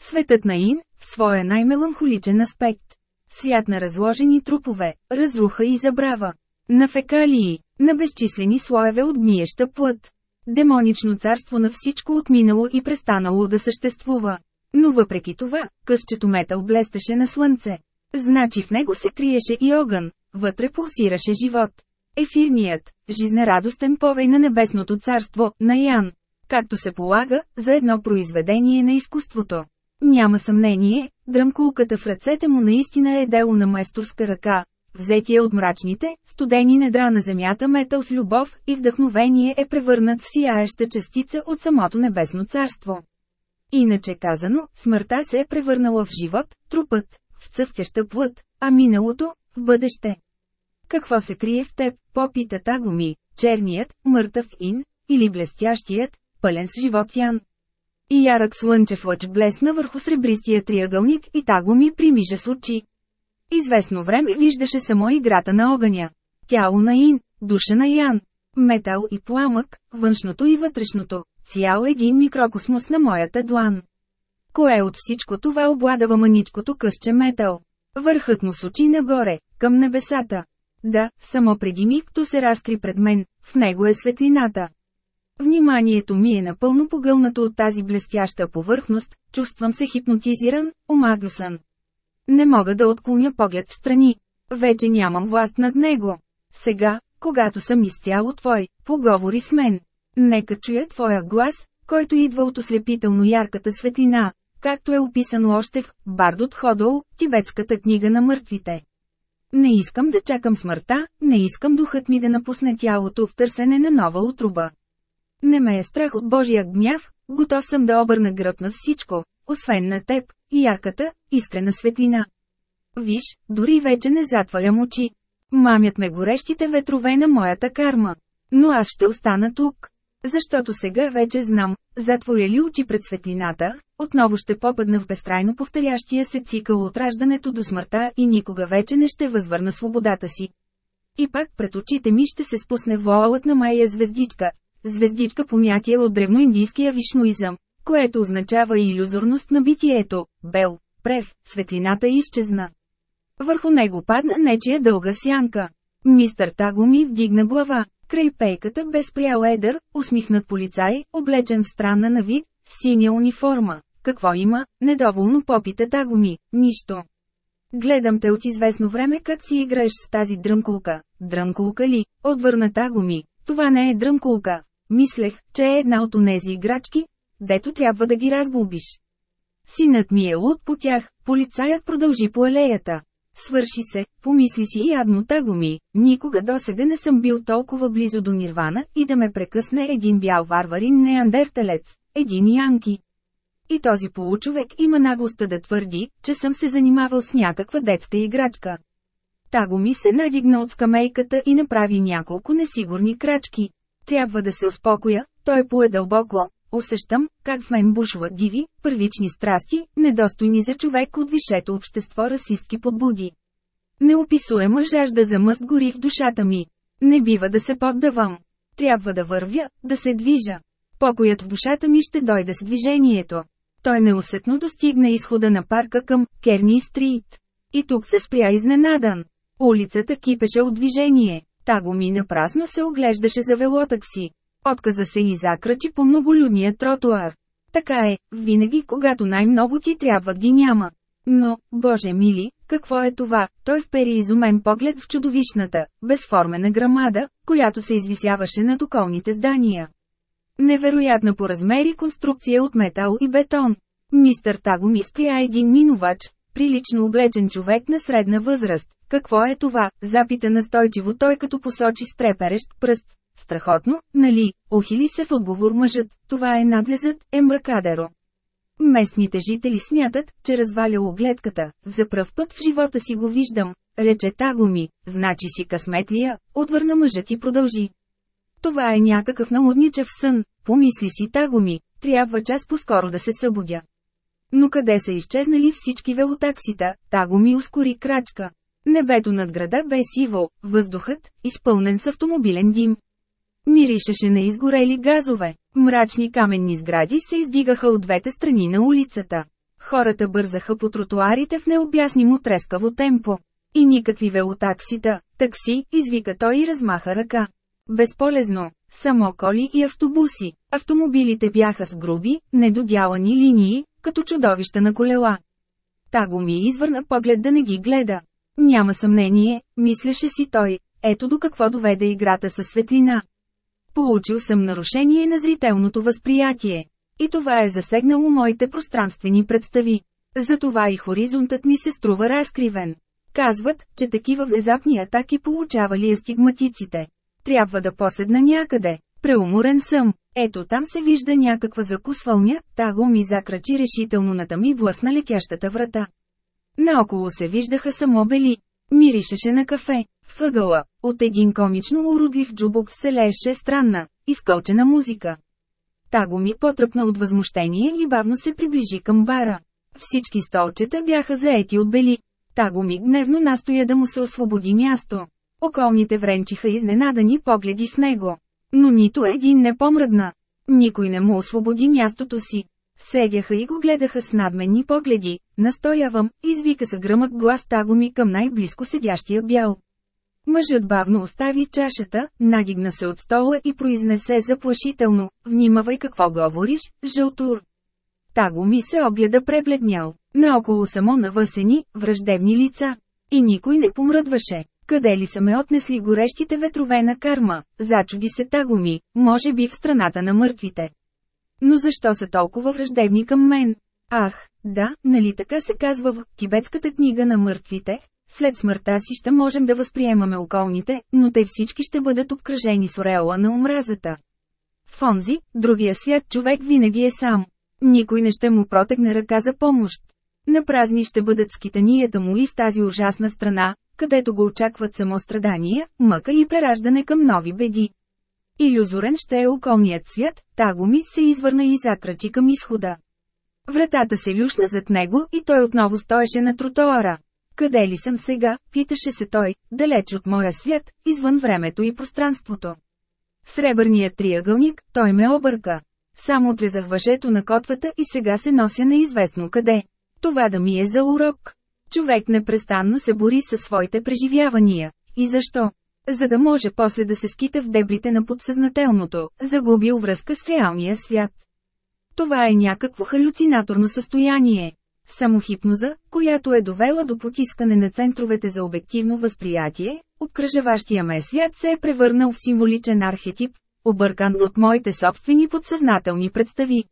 Speaker 1: Светът на Ин, в своя най-меланхоличен аспект. Свят на разложени трупове, разруха и забрава. На фекалии, на безчислени слоеве от гниеща плът. Демонично царство на всичко отминало и престанало да съществува. Но въпреки това, късчето метал блестеше на слънце. Значи в него се криеше и огън, вътре пулсираше живот. Ефирният, жизнерадостен повей на небесното царство, на Ян. Както се полага, за едно произведение на изкуството. Няма съмнение, дръмкулката в ръцете му наистина е дело на майсторска ръка. Взетия от мрачните, студени недра на земята метал с любов и вдъхновение е превърнат в сияеща частица от самото небесно царство. Иначе казано, смъртта се е превърнала в живот, трупът, в цъфтяща плът, а миналото – в бъдеще. Какво се крие в теб, попита Тагоми, черният, мъртъв ин, или блестящият, пълен с живот ян. И ярък слънчев лъч блесна върху сребристия триъгълник и Тагоми ми с очи. Известно време виждаше само играта на огъня. Тяло на ин, душа на ян, метал и пламък, външното и вътрешното, цял един микрокосмос на моята длан. Кое от всичко това обладава маничкото късче метал? Върхът му сочи нагоре, към небесата. Да, само преди мигто се разкри пред мен, в него е светлината. Вниманието ми е напълно погълнато от тази блестяща повърхност, чувствам се хипнотизиран, омагюсан. Не мога да отклоня поглед в страни. Вече нямам власт над него. Сега, когато съм изцяло твой, поговори с мен. Нека чуя твоя глас, който идва от ослепително ярката светлина, както е описано още в Бардот Ходол, тибетската книга на мъртвите. Не искам да чакам смъртта, не искам духът ми да напусне тялото в търсене на нова отруба. Не ме е страх от Божия гняв, готов съм да обърна гръб на всичко, освен на теб, яката, искрена светлина. Виж, дори вече не затварям очи. Мамят ме горещите ветрове на моята карма. Но аз ще остана тук. Защото сега вече знам, затворя ли очи пред светлината, отново ще попадна в безкрайно повторящия се цикъл от раждането до смъртта и никога вече не ще възвърна свободата си. И пак пред очите ми ще се спусне воалът на Майя звездичка. Звездичка понятие от древноиндийския вишнуизъм, което означава иллюзорност на битието, бел, прев, светлината изчезна. Върху него падна нечия дълга сянка. Мистър Тагуми вдигна глава. Край пейката бе спрял едър, усмихнат полицай, облечен в странна на вид, синя униформа. Какво има? Недоволно попита Дагоми. Нищо. Гледам те от известно време как си играеш с тази дръмкулка. Дръмкулка ли? Отвърна Тагоми. Това не е дръмкулка. Мислех, че е една от онези играчки, дето трябва да ги разглобиш. Синът ми е луд по тях, полицаят продължи по алеята. Свърши се, помисли си и адно го ми, никога досега не съм бил толкова близо до Нирвана и да ме прекъсне един бял варварин неандерталец, един янки. И този получовек има наглостта да твърди, че съм се занимавал с някаква детска играчка. Таго ми се надигна от скамейката и направи няколко несигурни крачки. Трябва да се успокоя, той пое дълбоко, Усещам, как в мен бушува диви, първични страсти, недостойни за човек от висшето общество расистки подбуди. Неописуема жажда за мъст гори в душата ми. Не бива да се поддавам. Трябва да вървя, да се движа. Покоят в душата ми ще дойде с движението. Той неусетно достигна изхода на парка към Керни Стрит. И тук се спря изненадан. Улицата кипеше от движение. Та го мина прасно се оглеждаше за велотакси. си. Отказа се и закрачи по многолюдния тротуар. Така е, винаги когато най-много ти трябва ги няма. Но, боже мили, какво е това? Той впери изумен поглед в чудовищната, безформена грамада, която се извисяваше над околните здания. Невероятна по размери конструкция от метал и бетон. Мистър Таго ми спря един минувач, прилично облечен човек на средна възраст. Какво е това? Запита настойчиво той като посочи стреперещ пръст. Страхотно, нали? Охили се в отговор мъжът, това е надлезът, е мракадеро. Местните жители смятат, че разваля огледката, за пръв път в живота си го виждам, рече таго ми, значи си късметлия, отвърна мъжът и продължи. Това е някакъв намудничев сън, помисли си Тагоми, трябва час по-скоро да се събудя. Но къде са изчезнали всички велотаксита, ми ускори крачка. Небето над града бе сиво, въздухът, изпълнен с автомобилен дим. Миришеше на изгорели газове, мрачни каменни сгради се издигаха от двете страни на улицата. Хората бързаха по тротуарите в необяснимо трескаво темпо. И никакви велотаксита, такси, извика той и размаха ръка. Безполезно, само коли и автобуси. Автомобилите бяха с груби, недодялани линии, като чудовища на колела. Таго ми извърна поглед да не ги гледа. Няма съмнение, мислеше си той, ето до какво доведе играта със светлина. Получил съм нарушение на зрителното възприятие. И това е засегнало моите пространствени представи. Затова и хоризонтът ми се струва разкривен. Казват, че такива внезапни атаки получавали астигматиците. Трябва да поседна някъде. Преуморен съм. Ето там се вижда някаква закусвалня, таго ми закрачи решително натами влъсна летящата врата. Наоколо се виждаха само бели. Миришеше на кафе. Въгъла, от един комично уродлив джубокс се лееше странна, изкълчена музика. Таго ми потръпна от възмущение и бавно се приближи към бара. Всички столчета бяха заети от бели. Таго ми гневно настоя да му се освободи място. Околните вренчиха изненадани погледи в него. Но нито един не помръдна. Никой не му освободи мястото си. Седяха и го гледаха с надменни погледи, настоявам, извика с гръмък глас таго ми към най-близко седящия бял. Мъжът бавно остави чашата, надигна се от стола и произнесе заплашително, внимавай какво говориш, жълтур. Таго ми се огледа пребледнял, наоколо само навъсени, враждебни лица. И никой не помръдваше. Къде ли са ме отнесли горещите ветрове на карма, зачуди се Таго ми, може би в страната на мъртвите. Но защо са толкова враждебни към мен? Ах, да, нали така се казва в тибетската книга на мъртвите? След смъртта си ще можем да възприемаме околните, но те всички ще бъдат обкръжени с ореола на омразата. В онзи, другия свят човек винаги е сам. Никой не ще му протегне ръка за помощ. На празни ще бъдат скитанията му и с тази ужасна страна, където го очакват само страдания, мъка и прераждане към нови беди. Иллюзорен ще е околният свят, Тагуми се извърна и закрачи към изхода. Вратата се люшна зад него и той отново стоеше на тротоара. Къде ли съм сега, питаше се той, далеч от моя свят, извън времето и пространството. Сребърният триъгълник, той ме обърка. Само отрезах въжето на котвата и сега се нося неизвестно къде. Това да ми е за урок. Човек непрестанно се бори със своите преживявания. И защо? за да може после да се скита в дебрите на подсъзнателното, загубил връзка с реалния свят. Това е някакво халюцинаторно състояние. Само хипноза, която е довела до потискане на центровете за обективно възприятие, обкръжаващия ме свят се е превърнал в символичен архетип, объркан от моите собствени подсъзнателни представи.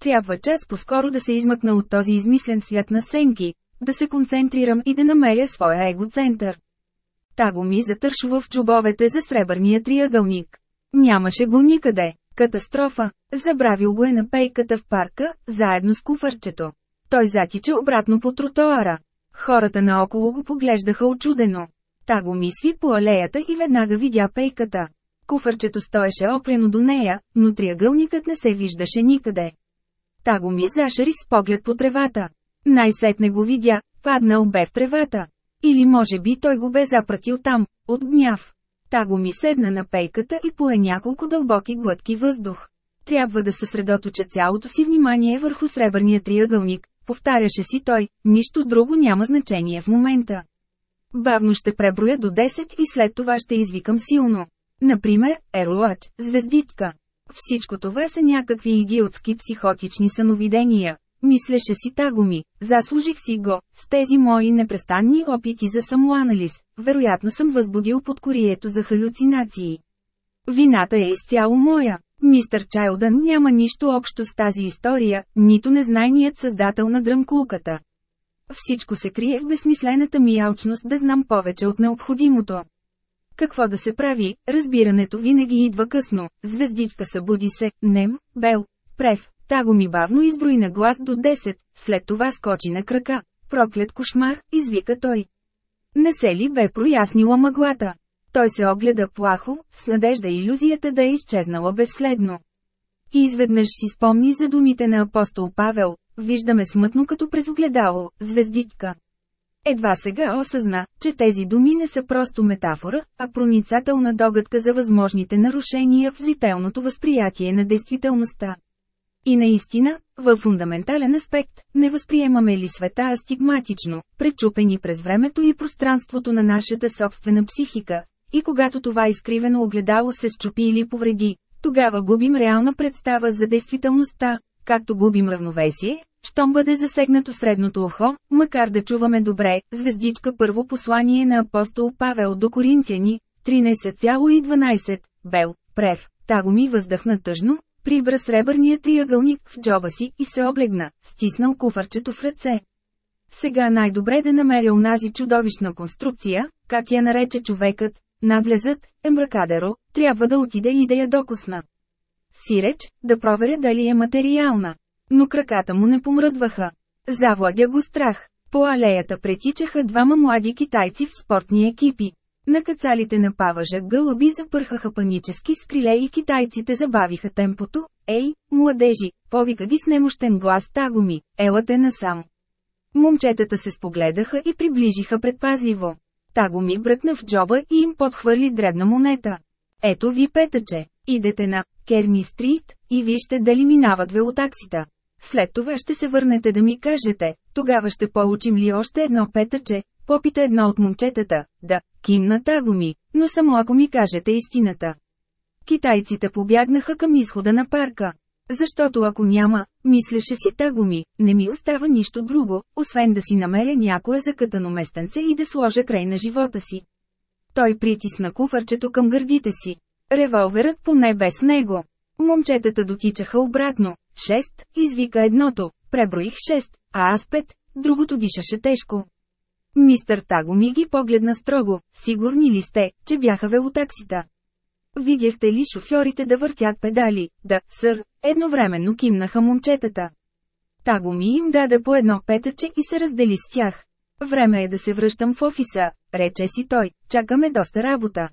Speaker 1: Трябва час по-скоро да се измъкна от този измислен свят на сенки, да се концентрирам и да намеря своя егоцентър. Таго ми затършува в чубовете за сребърния триъгълник. Нямаше го никъде. Катастрофа. Забравил го е на пейката в парка, заедно с куфарчето. Той затича обратно по тротоара. Хората наоколо го поглеждаха очудено. Та го мисли по алеята и веднага видя пейката. Куфарчето стоеше опрено до нея, но триъгълникът не се виждаше никъде. Та го ми зашари с поглед по тревата. Най-сетне го видя, паднал бе в тревата. Или може би той го бе запратил там, от гняв. Та го ми седна на пейката и пое няколко дълбоки глътки въздух. Трябва да съсредоточа цялото си внимание върху сребърния триъгълник, повтаряше си той, нищо друго няма значение в момента. Бавно ще преброя до 10 и след това ще извикам силно. Например, Еруач, звездичка. Всичко това са някакви идиотски психотични съновидения, Мислеше си таго заслужих си го, с тези мои непрестанни опити за самоанализ, вероятно съм възбудил под корието за халюцинации. Вината е изцяло моя. Мистър Чайлдън няма нищо общо с тази история, нито незнайният създател на дръмкулката. Всичко се крие в безсмислената ми алчност да знам повече от необходимото. Какво да се прави, разбирането винаги идва късно, звездичка събуди се, нем, бел, прев, го ми бавно изброи на глас до 10, след това скочи на крака. Проклет кошмар, извика той. Не се ли бе прояснила мъглата? Той се огледа плахо, с надежда иллюзията да е изчезнала безследно. И изведнъж си спомни за думите на апостол Павел, виждаме смътно като през огледало, звездичка. Едва сега осъзна, че тези думи не са просто метафора, а проницателна догадка за възможните нарушения в зрителното възприятие на действителността. И наистина, във фундаментален аспект, не възприемаме ли света астигматично, пречупени през времето и пространството на нашата собствена психика, и когато това изкривено огледало се счупи или повреди, тогава губим реална представа за действителността, както губим равновесие, щом бъде засегнато средното ухо, макар да чуваме добре, звездичка първо послание на апостол Павел до Коринтияни, 13,12, Бел, Прев, Таго ми въздъхна тъжно, Прибра сребърния триъгълник в джоба си и се облегна, стиснал куфарчето в ръце. Сега най-добре да намеря унази чудовищна конструкция, как я нарече човекът, надлезът, ембракадеро, трябва да отиде и да я докосна. Сиреч, да проверя дали е материална. Но краката му не помръдваха. Завладя го страх. По алеята претичаха двама млади китайци в спортни екипи. На кацалите на паважа гълъби запърхаха панически с криле и китайците забавиха темпото. Ей, младежи, повика ги с немощен глас Тагоми, елате насам. Момчетата се спогледаха и приближиха предпазливо. Тагоми бръкна в джоба и им подхвърли дребна монета. Ето ви петъче, идете на Керни Стрит и вижте дали минават велотаксита. След това ще се върнете да ми кажете, тогава ще получим ли още едно петъче, Попита едно от момчетата, да, кимна таго ми, но само ако ми кажете истината. Китайците побягнаха към изхода на парка. Защото ако няма, мислеше си таго ми, не ми остава нищо друго, освен да си намеря някое закътано местенце и да сложа край на живота си. Той притисна куфарчето към гърдите си. Револверът поне без него. Момчетата дотичаха обратно. Шест, извика едното, преброих шест, а аз пет, другото дишаше тежко. Мистър Таго ми ги погледна строго, сигурни ли сте, че бяха велотаксита? Видяхте ли шофьорите да въртят педали? Да, сър, едновременно кимнаха момчетата. Таго ми им даде по едно петъче и се раздели с тях. Време е да се връщам в офиса, рече си той, чакаме доста работа.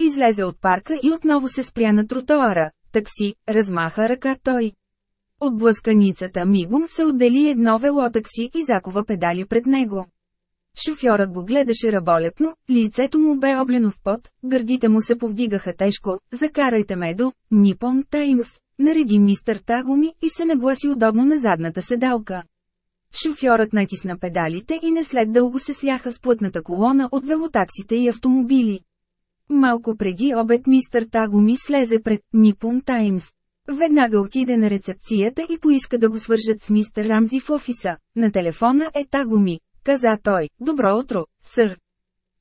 Speaker 1: Излезе от парка и отново се спря на тротоара, такси, размаха ръка той. От блъсканицата мигом се отдели едно велотакси и закова педали пред него. Шофьорът го гледаше раболепно, лицето му бе облено в пот, гърдите му се повдигаха тежко, закарайте ме до Нипон Таймс, нареди мистър Тагоми и се нагласи удобно на задната седалка. Шофьорът натисна педалите и не след дълго се сляха с плътната колона от велотаксите и автомобили. Малко преди обед мистър Тагоми слезе пред Нипон Таймс. Веднага отиде на рецепцията и поиска да го свържат с мистер Рамзи в офиса. На телефона е Тагуми, каза той. Добро утро, сър.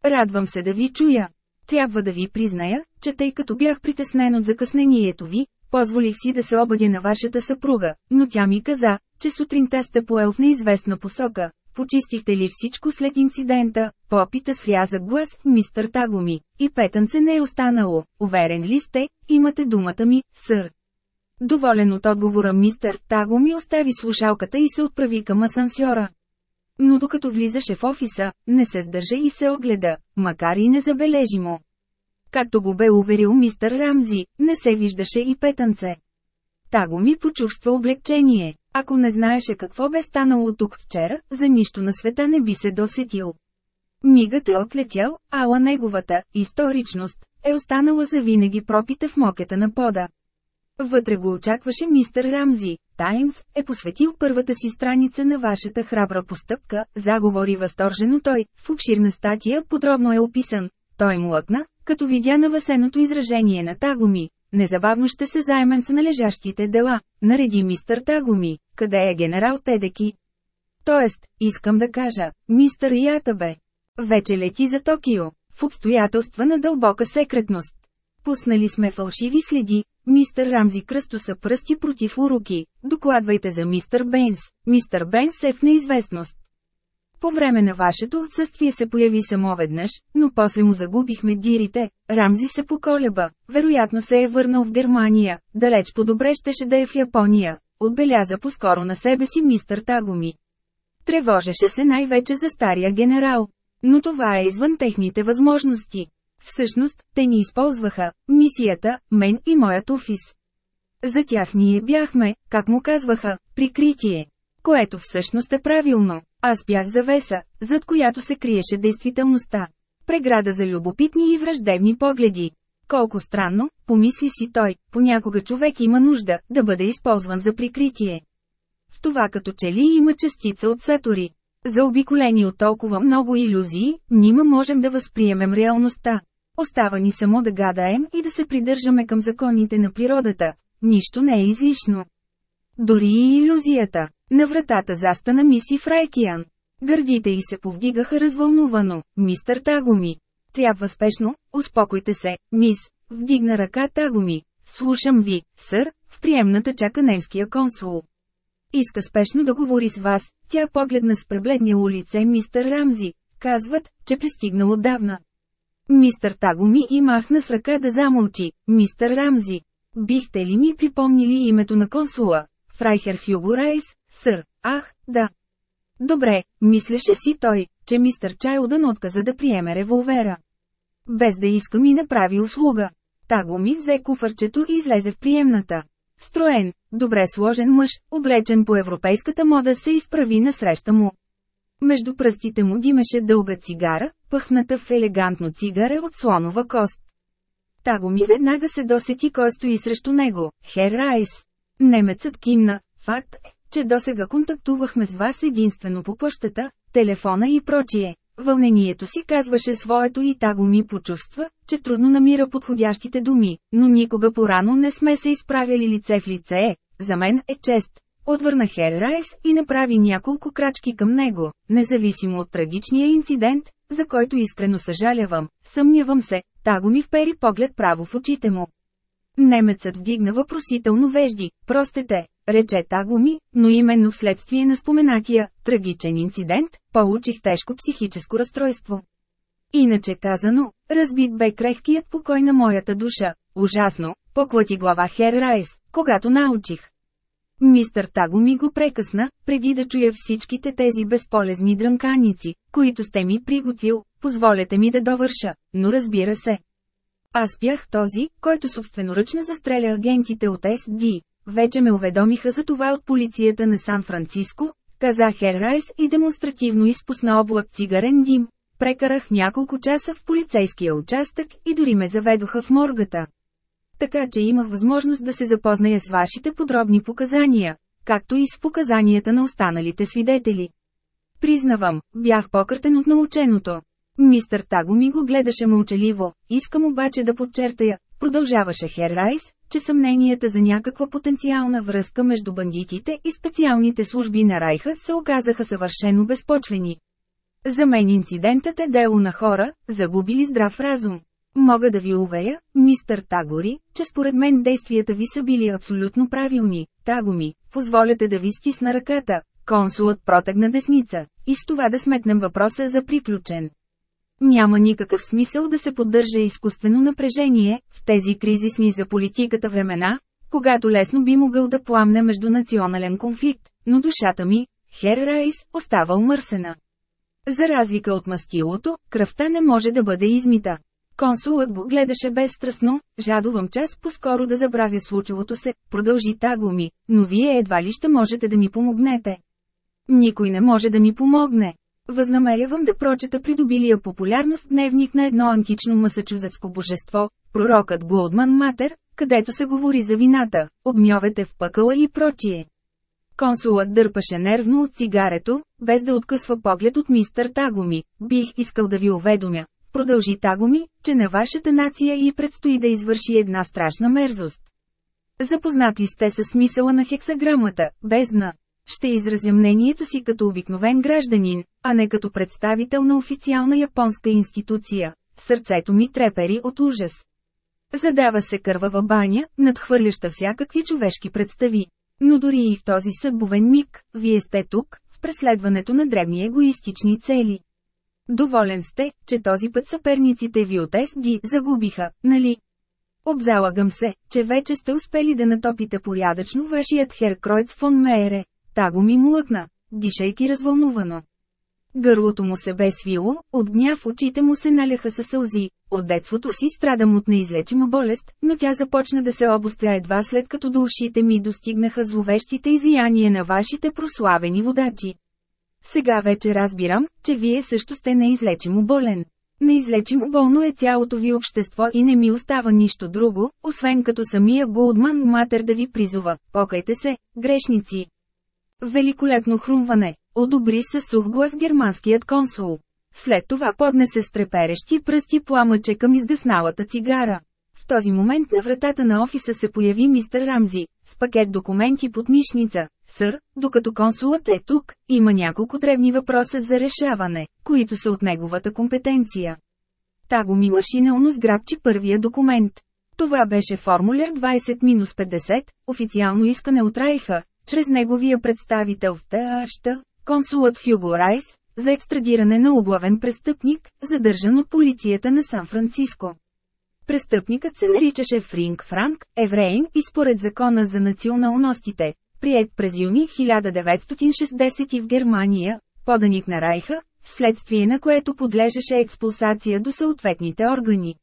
Speaker 1: Радвам се да ви чуя. Трябва да ви призная, че тъй като бях притеснен от закъснението ви, позволих си да се обадя на вашата съпруга, но тя ми каза, че сутринта сте поел в неизвестна посока. Почистихте ли всичко след инцидента? Попита с ряза глас, мистър Тагоми, и петънце не е останало. Уверен ли сте? Имате думата ми, сър. Доволен от отговора мистър Тагоми остави слушалката и се отправи към асансьора. Но докато влизаше в офиса, не се сдържа и се огледа, макар и незабележимо. Както го бе уверил мистър Рамзи, не се виждаше и петънце. го ми почувства облегчение. Ако не знаеше какво бе станало тук вчера, за нищо на света не би се досетил. Мигът е отлетял, ала неговата историчност е останала завинаги пропита в мокета на пода. Вътре го очакваше мистър Рамзи, Таймс, е посветил първата си страница на вашата храбра постъпка, заговори възторжено той, в обширна статия подробно е описан. Той млъкна, като видя навасеното изражение на Тагоми. Незабавно ще се заемен с належащите дела, нареди мистър Тагоми, къде е генерал Тедеки. Тоест, искам да кажа, мистър Ятабе, вече лети за Токио, в обстоятелства на дълбока секретност. Пуснали сме фалшиви следи, мистър Рамзи кръстоса пръсти против уроки, докладвайте за мистър Бенс, мистър Бенс е в неизвестност. По време на вашето отсъствие се появи само веднъж, но после му загубихме дирите, Рамзи се поколеба, вероятно се е върнал в Германия, далеч по-добре щеше да е в Япония, отбеляза по-скоро на себе си мистър Тагоми. Тревожеше се най-вече за стария генерал. Но това е извън техните възможности. Всъщност, те ни използваха, мисията, мен и моят офис. За тях ние бяхме, как му казваха, прикритие. Което всъщност е правилно. Аз бях завеса, зад която се криеше действителността. Преграда за любопитни и враждебни погледи. Колко странно, помисли си той, понякога човек има нужда да бъде използван за прикритие. В това като че ли има частица от Сатори. Заобиколени от толкова много иллюзии, нима можем да възприемем реалността. Остава ни само да гадаем и да се придържаме към законите на природата. Нищо не е излишно. Дори и иллюзията. На вратата застана миси Фрайкиан. Гърдите й се повдигаха развълнувано. Мистър Тагоми. Трябва спешно, успокойте се, мис. Вдигна ръка Тагоми. Слушам ви, сър, в приемната чака немския консул. Иска спешно да говори с вас, тя погледна с пребледния улице мистър Рамзи. Казват, че пристигнал отдавна. Мистър Тагуми и махна с ръка да замълчи, мистър Рамзи. Бихте ли ми припомнили името на консула? Фрайхер Хюго Райс, сър, ах, да. Добре, мислеше си той, че мистър Чайлдън отказа да приеме револвера. Без да иска ми направи услуга. Таго ми взе куфърчето и излезе в приемната. Строен, добре сложен мъж, облечен по европейската мода се изправи насреща му. Между пръстите му димеше дълга цигара, пъхната в елегантно цигара от слонова кост. Таго ми веднага се досети кой стои срещу него – Хер Райс. Немецът кимна, факт е, че досега контактувахме с вас единствено по пощата, телефона и прочие. Вълнението си казваше своето и Таго ми почувства, че трудно намира подходящите думи, но никога порано не сме се изправили лице в лице. За мен е чест, Отвърна Райс и направи няколко крачки към него, независимо от трагичния инцидент, за който искрено съжалявам, съмнявам се, та го ми впери поглед право в очите му. Немецът вдигна въпросително вежди, простете, рече ми, но именно вследствие на споменатия трагичен инцидент, получих тежко психическо разстройство. Иначе казано, разбит бе крехкият покой на моята душа. Ужасно, поклати глава Хер Райс, когато научих, Мистър Таго ми го прекъсна, преди да чуя всичките тези безполезни дрънканици, които сте ми приготвил, позволете ми да довърша, но разбира се. Аз бях този, който собственоръчно застреля агентите от СД. Вече ме уведомиха за това от полицията на Сан-Франциско, каза Херрайс и демонстративно изпусна облак цигарен дим. Прекарах няколко часа в полицейския участък и дори ме заведоха в моргата така че имах възможност да се запозная с вашите подробни показания, както и с показанията на останалите свидетели. Признавам, бях покъртен от наученото. Мистър Таго ми го гледаше мълчаливо, искам обаче да подчертая, продължаваше Херрайс, че съмненията за някаква потенциална връзка между бандитите и специалните служби на Райха се оказаха съвършено безпочвени. За мен инцидентът е дело на хора, загубили здрав разум. Мога да ви увея, мистър Тагори, че според мен действията ви са били абсолютно правилни. Таго ми, позволяте да ви стисна ръката. Консулът протегна десница. И с това да сметнем въпроса за приключен. Няма никакъв смисъл да се поддържа изкуствено напрежение в тези кризисни за политиката времена, когато лесно би могъл да пламне междунационален конфликт, но душата ми, Хер Райс, остава умърсена. За разлика от мастилото, кръвта не може да бъде измита. Консулът го гледаше безстрастно, жадувам час по-скоро да забравя случилото се, продължи таго ми, но вие едва ли ще можете да ми помогнете. Никой не може да ми помогне. Възнамерявам да прочета придобилия популярност дневник на едно антично масачузетско божество, пророкът Голдман Матер, където се говори за вината, огньовете в пъкъла и прочие. Консулът дърпаше нервно от цигарето, без да откъсва поглед от мистър Тагоми. Бих искал да ви уведомя, Продължи Тагоми, че на вашата нация и предстои да извърши една страшна мерзост. Запознати сте с смисъла на хексаграмата, бездна. Ще изразя мнението си като обикновен гражданин, а не като представител на официална японска институция. Сърцето ми трепери от ужас. Задава се кървава баня, надхвърляща всякакви човешки представи. Но дори и в този съдбовен миг, вие сте тук, в преследването на древни егоистични цели. Доволен сте, че този път съперниците ви от SD загубиха, нали? Обзалагам се, че вече сте успели да натопите порядъчно вашият Херкройц фон Та го ми млъкна, дишайки развълнувано. Гърлото му се бе свило, от гняв очите му се наляха със сълзи. От детството си страдам от неизлечима болест, но тя започна да се обостря едва след като до ушите ми достигнаха зловещите излияния на вашите прославени водачи. Сега вече разбирам, че вие също сте неизлечимо болен. Неизлечимо болно е цялото ви общество и не ми остава нищо друго, освен като самия Голдман Матер да ви призова, покайте се, грешници. Великолепно хрумване, одобри със сух глас германският консул. След това поднесе стреперещи пръсти пламъче към изгасналата цигара. В този момент на вратата на офиса се появи мистер Рамзи, с пакет документи под мишница, Сър, докато консулът е тук, има няколко древни въпроса за решаване, които са от неговата компетенция. Таго ми машинално сграбчи първия документ. Това беше формуляр 20-50, официално искане от Райха, чрез неговия представител в ТАЩ, консулът Хюго Райс, за екстрадиране на оглавен престъпник, задържан от полицията на Сан-Франциско. Престъпникът се наричаше Фринг Франк, евреин и според закона за националностите, прият през юни 1960 в Германия, поданик на Райха, вследствие на което подлежеше експулсация до съответните органи.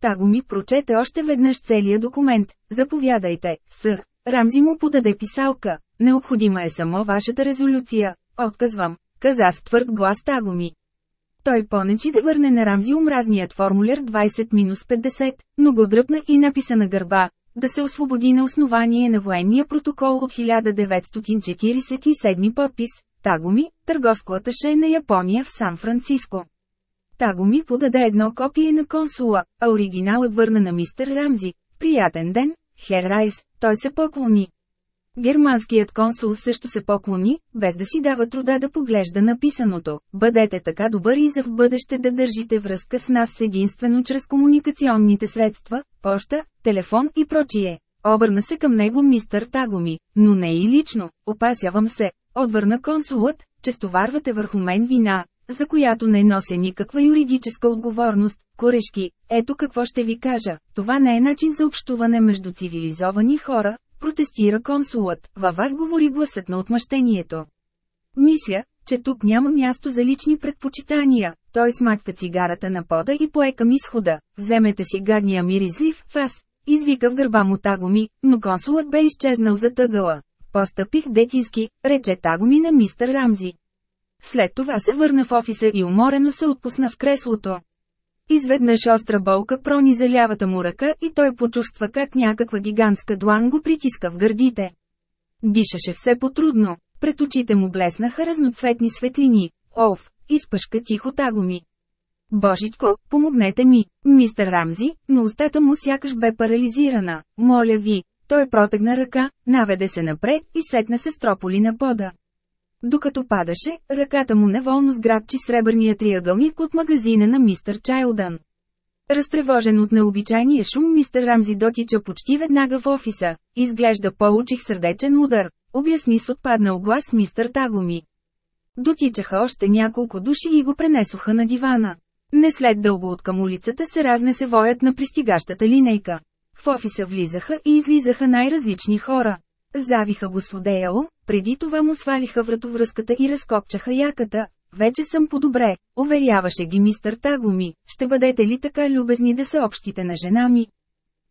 Speaker 1: Таго ми прочете още веднъж целия документ, заповядайте, сър. Рамзи му подаде писалка, необходима е само вашата резолюция, отказвам, каза с твърд глас Тагоми. Той понечи да върне на Рамзи омразният формуляр 20-50, но го дръпна и написа на гърба, да се освободи на основание на военния протокол от 1947 подпис, Тагоми, търговско аташе на Япония в Сан-Франциско. Тагоми подаде едно копие на консула, а оригиналът върна на мистер Рамзи. Приятен ден, Хер Райс, той се поклони. Германският консул също се поклони, без да си дава труда да поглежда написаното. Бъдете така добър и за в бъдеще да държите връзка с нас единствено чрез комуникационните средства, поща, телефон и прочие. Обърна се към него мистър Тагоми, но не и лично, опасявам се. Отвърна консулът, че стоварвате върху мен вина, за която не нося никаква юридическа отговорност, корешки, ето какво ще ви кажа, това не е начин за общуване между цивилизовани хора, протестира консулът, във вас говори гласът на отмъщението. Мисля, че тук няма място за лични предпочитания. Той смачка цигарата на пода и пое към изхода. Вземете си гадния миризлив вас, Извика в гърба му Тагоми, но консулът бе изчезнал за тъгъла. Постъпих детински, рече Тагоми на мистър Рамзи. След това се върна в офиса и уморено се отпусна в креслото. Изведнъж остра болка прониза лявата му ръка и той почувства как някаква гигантска длан го притиска в гърдите. Дишаше все по-трудно, пред очите му блеснаха разноцветни светлини, Ов, изпъшка тихо тагоми. Божичко, помогнете ми, мистер Рамзи, но устата му сякаш бе парализирана, моля ви. Той протегна ръка, наведе се напред и сетна се строполи на пода. Докато падаше, ръката му неволно сграбчи сребърния триъгълник от магазина на мистър Чайлдън. Разтревожен от необичайния шум мистер Рамзи дотича почти веднага в офиса. Изглежда получих сърдечен удар, обясни с отпаднал глас мистер Тагоми. Дотичаха още няколко души и го пренесоха на дивана. Не след дълго от към улицата се разнесе воят на пристигащата линейка. В офиса влизаха и излизаха най-различни хора. Завиха го с одеяло, преди това му свалиха вратовръзката и разкопчаха яката. Вече съм по-добре, уверяваше ги мистър Тагоми, ще бъдете ли така любезни да съобщите на жена ми?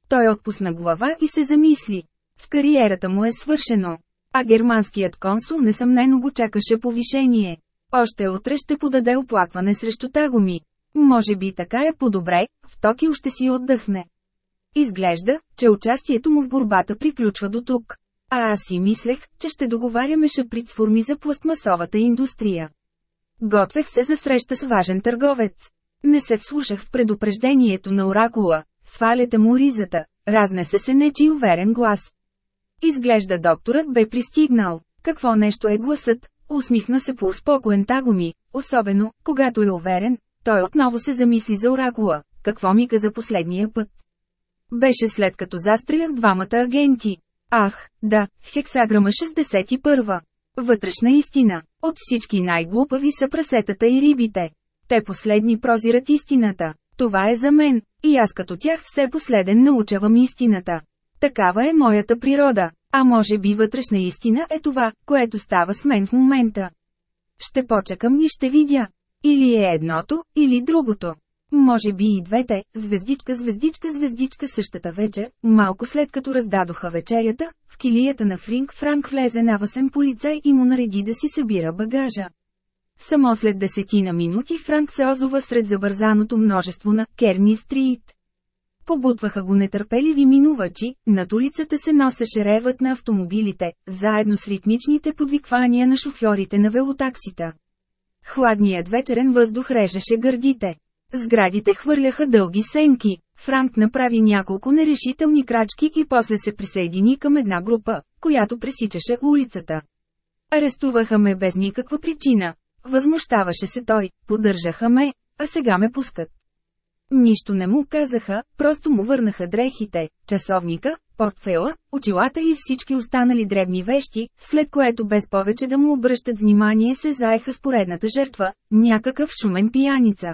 Speaker 1: Той отпусна глава и се замисли. С кариерата му е свършено. А германският консул несъмнено го чакаше повишение. Още утре ще подаде оплакване срещу Тагоми. Може би така е по-добре, в Токио ще си отдъхне. Изглежда, че участието му в борбата приключва до тук. А аз си мислех, че ще договаряме шаприц форми за пластмасовата индустрия. Готвех се за среща с важен търговец. Не се вслушах в предупреждението на оракула, сваляте му ризата, разнесе се нечи уверен глас. Изглежда докторът бе пристигнал. Какво нещо е гласът? Усмихна се по успокоен тагоми, особено, когато е уверен, той отново се замисли за оракула, какво ми каза последния път. Беше след като застрелях двамата агенти. Ах, да, хексаграма 61. Вътрешна истина. От всички най-глупави са прасетата и рибите. Те последни прозират истината. Това е за мен, и аз като тях все последен научавам истината. Такава е моята природа, а може би вътрешна истина е това, което става с мен в момента. Ще почекам и ще видя. Или е едното, или другото. Може би и двете, звездичка, звездичка, звездичка същата вечер, малко след като раздадоха вечерята, в килията на Фринг, Франк влезе на васен полицай и му нареди да си събира багажа. Само след десетина минути Франк се озова сред забързаното множество на Керни Стрит. Побутваха го нетърпеливи минувачи, над улицата се носеше ревът на автомобилите, заедно с ритмичните подвиквания на шофьорите на велотаксита. Хладният вечерен въздух режеше гърдите. Сградите хвърляха дълги сенки. Франк направи няколко нерешителни крачки и после се присъедини към една група, която пресичаше улицата. Арестуваха ме без никаква причина. Възмущаваше се той, поддържаха ме, а сега ме пускат. Нищо не му казаха, просто му върнаха дрехите, часовника, портфела, очилата и всички останали дребни вещи, след което без повече да му обръщат внимание се заеха с поредната жертва, някакъв шумен пияница.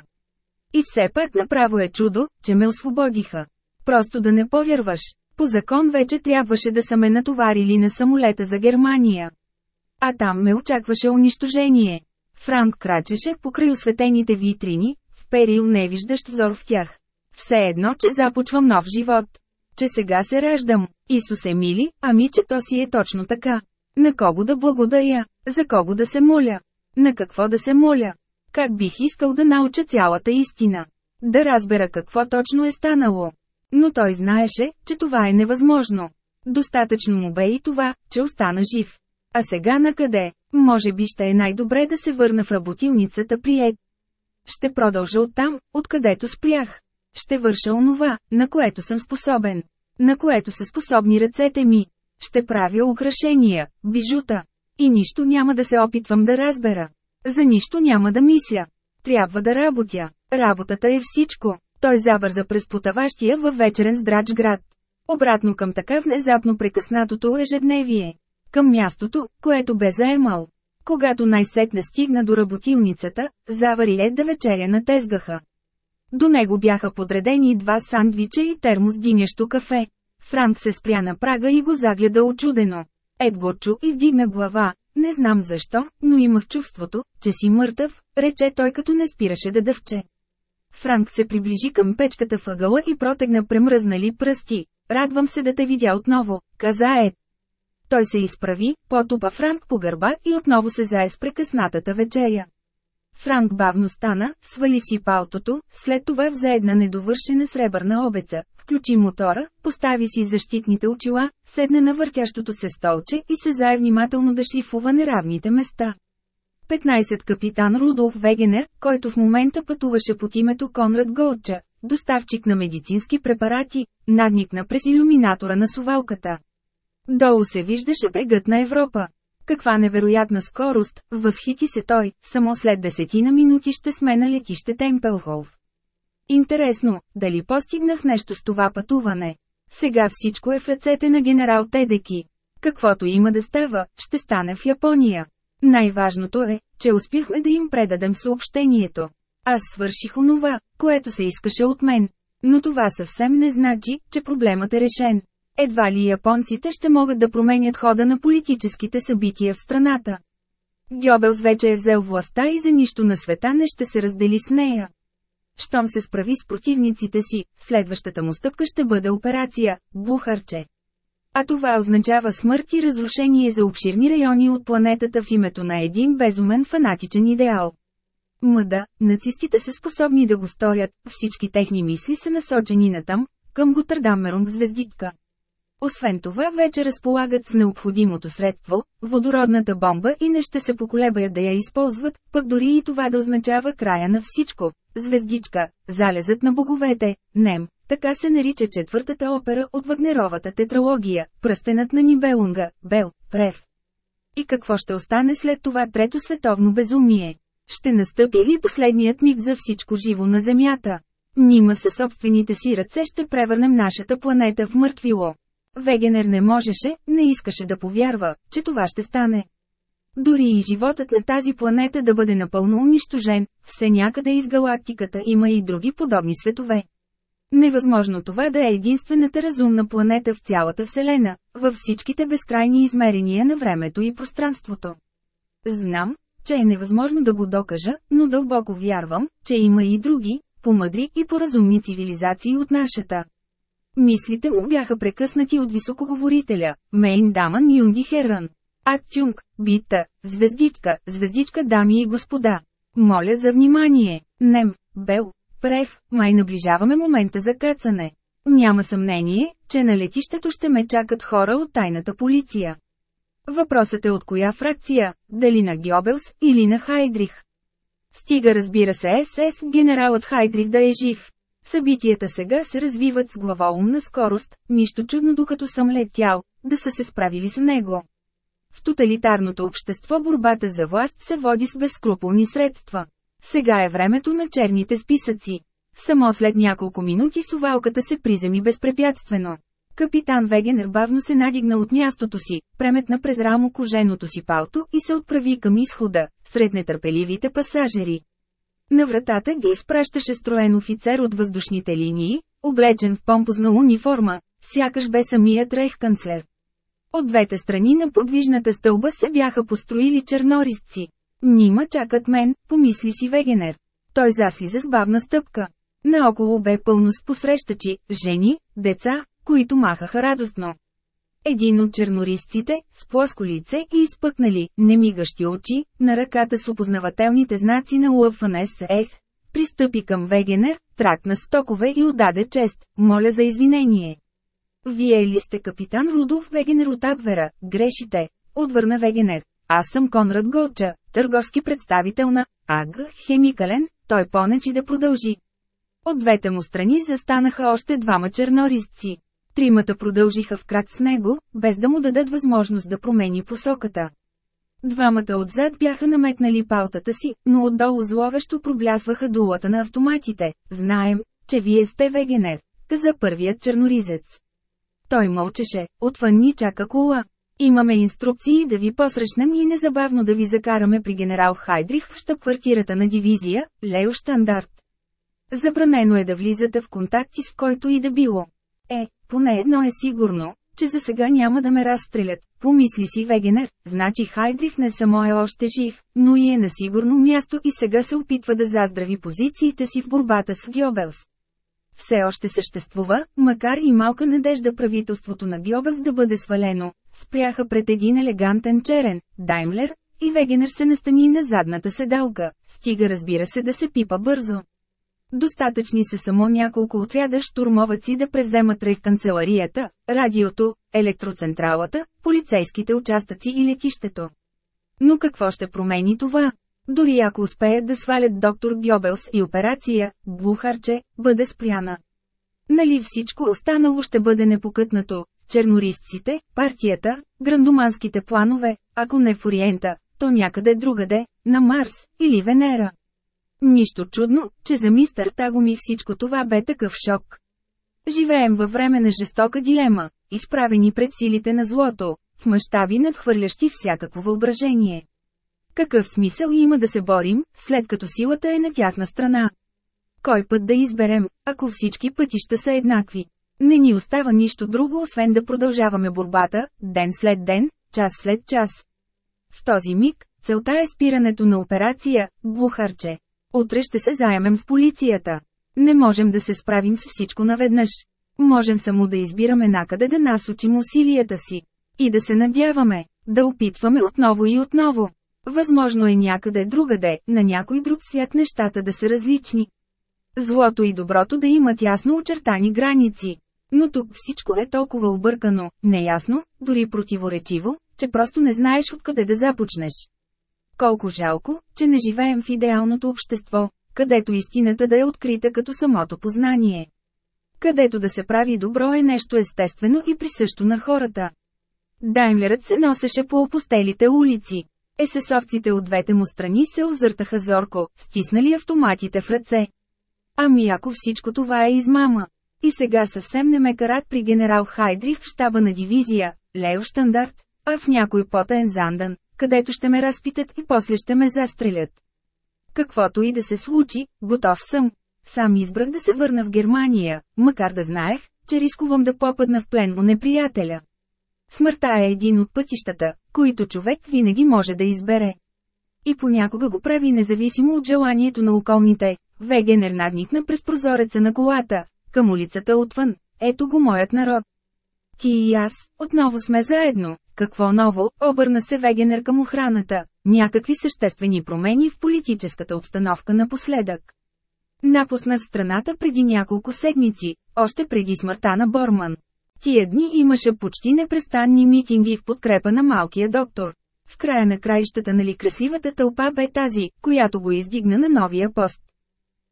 Speaker 1: И все пак направо е чудо, че ме освободиха. Просто да не повярваш. По закон вече трябваше да са ме натоварили на самолета за Германия. А там ме очакваше унищожение. Франк крачеше покрай осветените витрини, вперил невиждащ взор в тях. Все едно, че започвам нов живот. Че сега се раждам. Исус е мили, ами че то си е точно така. На кого да благодаря? За кого да се моля? На какво да се моля? Как бих искал да науча цялата истина? Да разбера какво точно е станало. Но той знаеше, че това е невъзможно. Достатъчно му бе и това, че остана жив. А сега на къде? Може би ще е най-добре да се върна в работилницата при Ед. Ще продължа оттам, откъдето спрях. Ще върша онова, на което съм способен. На което са способни ръцете ми. Ще правя украшения, бижута. И нищо няма да се опитвам да разбера. За нищо няма да мисля. Трябва да работя. Работата е всичко. Той забърза през потаващия във вечерен здрач град. Обратно към така внезапно прекъснатото ежедневие. Към мястото, което бе заемал. Когато най-сетне стигна до работилницата, завари е да вечеря на тезгаха. До него бяха подредени два сандвича и термос динящо кафе. Франк се спря на прага и го загледа очудено. Ед го чу и вдигна глава, не знам защо, но имах чувството, че си мъртъв, рече той като не спираше да дъвче. Франк се приближи към печката въгъла и протегна премръзнали пръсти. Радвам се да те видя отново, каза Ед. Той се изправи, потупа Франк по гърба и отново се зае с прекъснатата вечеря. Франк бавно стана, свали си палтото, след това взе една недовършена сребърна обеца, включи мотора, постави си защитните очила, седна на въртящото се столче и се зае внимателно да шлифува неравните места. 15 капитан Рудолф Вегенер, който в момента пътуваше под името Конрад Голча, доставчик на медицински препарати, надникна през иллюминатора на сувалката. Долу се виждаше брегът на Европа. Каква невероятна скорост, възхити се той, само след десетина минути ще сме на летище Темпелхов. Интересно, дали постигнах нещо с това пътуване? Сега всичко е в ръцете на генерал Тедеки. Каквото има да става, ще стане в Япония. Най-важното е, че успяхме да им предадем съобщението. Аз свърших онова, което се искаше от мен. Но това съвсем не значи, че проблемът е решен. Едва ли японците ще могат да променят хода на политическите събития в страната. Гьобелс вече е взел властта и за нищо на света не ще се раздели с нея. Щом се справи с противниците си, следващата му стъпка ще бъде операция – Бухарче. А това означава смърт и разрушение за обширни райони от планетата в името на един безумен фанатичен идеал. Мъда, нацистите са способни да го сторят, всички техни мисли са насочени натам, към Готърдамерунг звездитка. Освен това вече разполагат с необходимото средство, водородната бомба и не ще се поколебаят да я използват, пък дори и това да означава края на всичко. Звездичка, залезът на боговете, Нем, така се нарича четвъртата опера от Вагнеровата тетралогия, пръстенът на Нибелунга, Бел, Прев. И какво ще остане след това трето световно безумие? Ще настъпи ли последният миг за всичко живо на Земята? Нима със собствените си ръце ще превърнем нашата планета в мъртвило. Вегенер не можеше, не искаше да повярва, че това ще стане. Дори и животът на тази планета да бъде напълно унищожен, все някъде из галактиката има и други подобни светове. Невъзможно това да е единствената разумна планета в цялата Вселена, във всичките безкрайни измерения на времето и пространството. Знам, че е невъзможно да го докажа, но дълбоко вярвам, че има и други, по-мъдри и по-разумни цивилизации от нашата. Мислите му бяха прекъснати от високоговорителя, Мейн Даман Юнги Херън. Актюнг, бита, звездичка, звездичка дами и господа. Моля за внимание. Нем, Бел, Прев, май наближаваме момента за кацане. Няма съмнение, че на летището ще ме чакат хора от тайната полиция. Въпросът е от коя фракция, дали на Гьобелс или на Хайдрих. Стига разбира се СС генералът Хайдрих да е жив. Събитията сега се развиват с главоумна скорост, нищо чудно докато съм летял, да са се справили с него. В тоталитарното общество борбата за власт се води с безкруполни средства. Сега е времето на черните списъци. Само след няколко минути сувалката се приземи безпрепятствено. Капитан Вегенер бавно се надигна от мястото си, преметна през рамо коженото си палто и се отправи към изхода, сред нетърпеливите пасажери. На вратата ги изпращаше строен офицер от въздушните линии, облечен в помпозна униформа, сякаш бе самият рейхканцлер. От двете страни на подвижната стълба се бяха построили чернорисци. Нима чакат мен, помисли си Вегенер. Той заслиза с бавна стъпка. Наоколо бе пълно с посрещачи, жени, деца, които махаха радостно. Един от чернорисците, с плоско лице и изпъкнали, немигащи очи, на ръката с опознавателните знаци на УФНСС, пристъпи към Вегенер, тракна стокове и отдаде чест, моля за извинение. Вие ли сте капитан Рудов Вегенер от Абвера, грешите, отвърна Вегенер. Аз съм Конрад Голча, търговски представител на АГ Хемикален, той понечи да продължи. От двете му страни застанаха още двама черноризци. Тримата продължиха в крак с него, без да му дадат възможност да промени посоката. Двамата отзад бяха наметнали палтата си, но отдолу зловещо проблясваха дулата на автоматите. Знаем, че вие сте Вегенер, каза първият черноризец. Той мълчеше, отвън ни чака кола. Имаме инструкции да ви посрещнем и незабавно да ви закараме при генерал Хайдрих в щаб-квартирата на дивизия, Лео Штандарт. Забранено е да влизате в контакти с който и да било. Е, поне едно е сигурно, че за сега няма да ме разстрелят, помисли си Вегенер, значи Хайдрих не само е още жив, но и е на сигурно място и сега се опитва да заздрави позициите си в борбата с Гьобелс. Все още съществува, макар и малка надежда правителството на Гьобелс да бъде свалено, спряха пред един елегантен черен, Даймлер, и Вегенер се настани на задната седалка, стига разбира се да се пипа бързо. Достатъчни са само няколко отряда штурмоваци да преземат рейх канцеларията, радиото, електроцентралата, полицейските участъци и летището. Но какво ще промени това? Дори ако успеят да свалят доктор Гьобелс и операция, глухарче, бъде спряна. Нали всичко останало ще бъде непокътнато, чернористците, партията, грандоманските планове, ако не в Ориента, то някъде другаде, на Марс или Венера. Нищо чудно, че за мистър Тагоми всичко това бе такъв шок. Живеем във време на жестока дилема, изправени пред силите на злото, в мащаби надхвърлящи всякакво въображение. Какъв смисъл има да се борим, след като силата е на тяхна страна? Кой път да изберем, ако всички пътища са еднакви? Не ни остава нищо друго, освен да продължаваме борбата, ден след ден, час след час. В този миг, целта е спирането на операция «Глухарче». Утре ще се заемем с полицията. Не можем да се справим с всичко наведнъж. Можем само да избираме накъде да насочим усилията си. И да се надяваме, да опитваме отново и отново. Възможно е някъде другаде, на някой друг свят нещата да са различни. Злото и доброто да имат ясно очертани граници. Но тук всичко е толкова объркано, неясно, дори противоречиво, че просто не знаеш откъде да започнеш. Колко жалко, че не живеем в идеалното общество, където истината да е открита като самото познание. Където да се прави добро е нещо естествено и присъщо на хората. Даймлерът се носеше по опустелите улици. Есесовците от двете му страни се озъртаха зорко, стиснали автоматите в ръце. Ами ако всичко това е измама. И сега съвсем не ме карат при генерал Хайдрих в щаба на дивизия, Лео Штандарт, а в някой потен Зандан, където ще ме разпитат и после ще ме застрелят. Каквото и да се случи, готов съм. Сам избрах да се върна в Германия, макар да знаех, че рискувам да попадна в плен у неприятеля. Смъртта е един от пътищата, които човек винаги може да избере. И понякога го прави независимо от желанието на околните. Вегенер надникна през прозореца на колата, към улицата отвън. Ето го моят народ. Ти и аз, отново сме заедно. Какво ново, обърна се Вегенер към охраната. Някакви съществени промени в политическата обстановка напоследък. Напуснах страната преди няколко седмици, още преди смъртта на Борман. Тия дни имаше почти непрестанни митинги в подкрепа на малкия доктор. В края на краищата нали красивата тълпа бе тази, която го издигна на новия пост.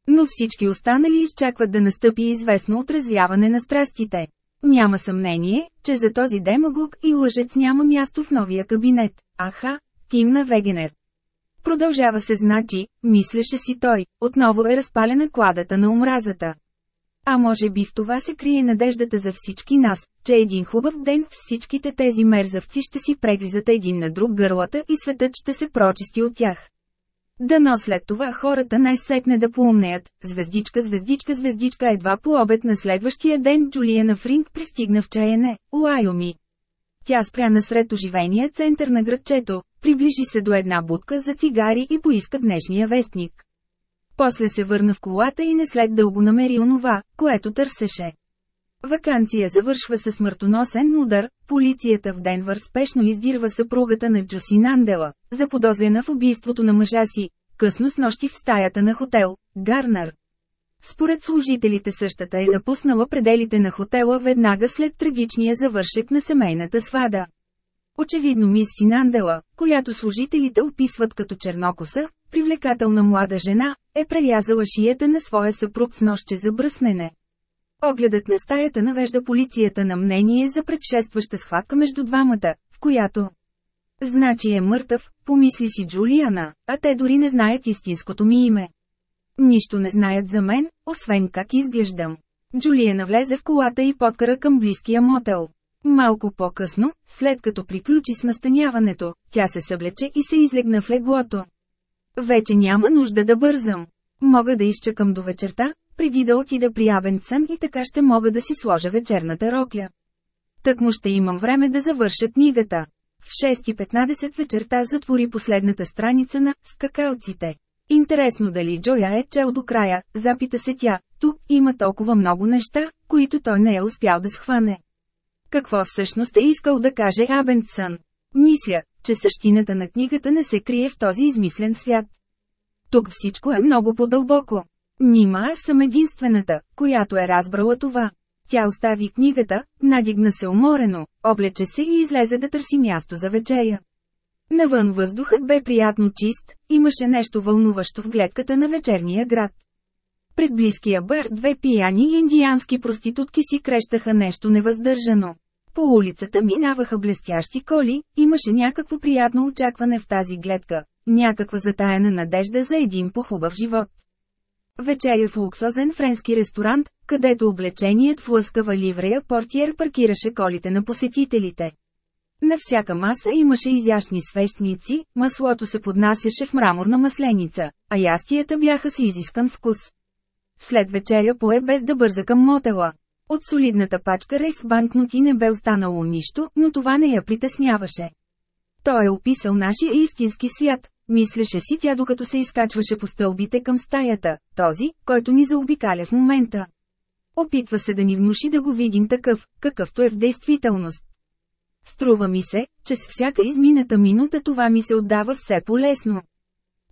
Speaker 1: Но всички останали изчакват да настъпи известно отразяване на страстите. Няма съмнение, че за този демагог и лъжец няма място в новия кабинет. Аха, на Вегенер. Продължава се значи, мислеше си той, отново е разпалена кладата на омразата. А може би в това се крие надеждата за всички нас, че един хубав ден всичките тези мерзавци ще си преглизат един на друг гърлата и светът ще се прочисти от тях. Дано след това хората най-сетне да поумнеят, звездичка, звездичка, звездичка едва по обед на следващия ден на Фринг пристигна в Чаяне, Уайоми. Тя спря насред оживения център на градчето, приближи се до една будка за цигари и поиска днешния вестник. После се върна в колата и не след дълго намери онова, което търсеше. Ваканция завършва със смъртоносен удар, полицията в Денвър спешно издирва съпругата на Джоси Нандела, заподозрена в убийството на мъжа си, късно с нощи в стаята на хотел, Гарнар. Според служителите същата е напуснала пределите на хотела веднага след трагичния завършек на семейната свада. Очевидно мис Синандела, която служителите описват като чернокоса, привлекателна млада жена, е прелязала шията на своя съпруг с нощче за бръснене. Огледът на стаята навежда полицията на мнение за предшестваща схватка между двамата, в която Значи е мъртъв, помисли си Джулиана, а те дори не знаят истинското ми име. Нищо не знаят за мен, освен как изглеждам. Джулиана влезе в колата и подкара към близкия мотел. Малко по-късно, след като приключи с настаняването, тя се съвлече и се излегна в леглото. Вече няма нужда да бързам. Мога да изчакам до вечерта, преди да отида при Абенсън и така ще мога да си сложа вечерната рокля. Так му ще имам време да завърша книгата. В 6.15 вечерта затвори последната страница на «Скакалците». Интересно дали Джоя е чел до края, запита се тя, тук има толкова много неща, които той не е успял да схване. Какво всъщност е искал да каже Абенсън? Мисля, че същината на книгата не се крие в този измислен свят. Тук всичко е много по-дълбоко. Нима аз съм единствената, която е разбрала това. Тя остави книгата, надигна се уморено, облече се и излезе да търси място за вечеря. Навън въздухът бе приятно чист, имаше нещо вълнуващо в гледката на вечерния град. Пред близкия бар две пияни индиански проститутки си крещаха нещо невъздържано. По улицата минаваха блестящи коли, имаше някакво приятно очакване в тази гледка, някаква затаяна надежда за един похубав живот. Вечеря в луксозен френски ресторант, където облеченият в лъскава ливрея портиер паркираше колите на посетителите. На всяка маса имаше изящни свещници, маслото се поднасяше в мраморна масленица, а ястията бяха с изискан вкус. След вечеря пое без да бърза към мотела. От солидната пачка рейс банкноти не бе останало нищо, но това не я притесняваше. Той е описал нашия истински свят, Мислеше си тя докато се изкачваше по стълбите към стаята, този, който ни заобикаля в момента. Опитва се да ни внуши да го видим такъв, какъвто е в действителност. Струва ми се, че с всяка измината минута това ми се отдава все по-лесно.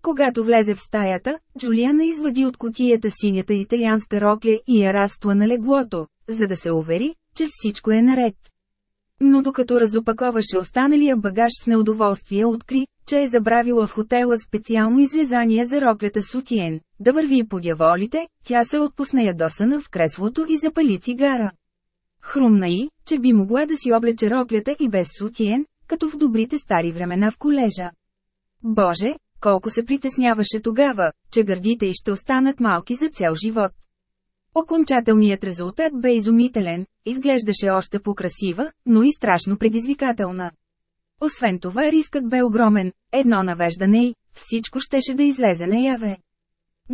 Speaker 1: Когато влезе в стаята, Джулиана извади от котията синята италианска рокля и я разтла на леглото, за да се увери, че всичко е наред. Но докато разопаковаше останалия багаж с неудоволствие откри, че е забравила в хотела специално излизание за роклята сутиен, да върви по дяволите, тя се отпусна ядосана в креслото и запали цигара. Хрумна и, че би могла да си облече роклята и без сутиен, като в добрите стари времена в колежа. Боже, колко се притесняваше тогава, че гърдите й ще останат малки за цял живот. Окончателният резултат бе изумителен, изглеждаше още по-красива, но и страшно предизвикателна. Освен това рискът бе огромен, едно навеждане и всичко щеше да излезе наяве.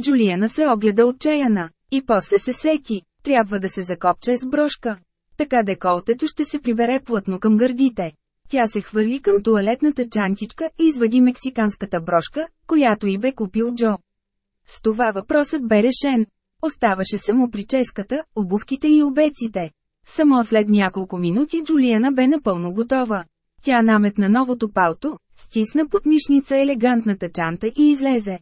Speaker 1: Джулиана се огледа отчаяна, и после се сети, трябва да се закопче с брошка. Така деколтето ще се прибере плътно към гърдите. Тя се хвърли към туалетната чантичка и извади мексиканската брошка, която и бе купил Джо. С това въпросът бе решен. Оставаше само прическата, обувките и обеците. Само след няколко минути Джулиана бе напълно готова. Тя наметна новото палто, стисна под мишница елегантната чанта и излезе.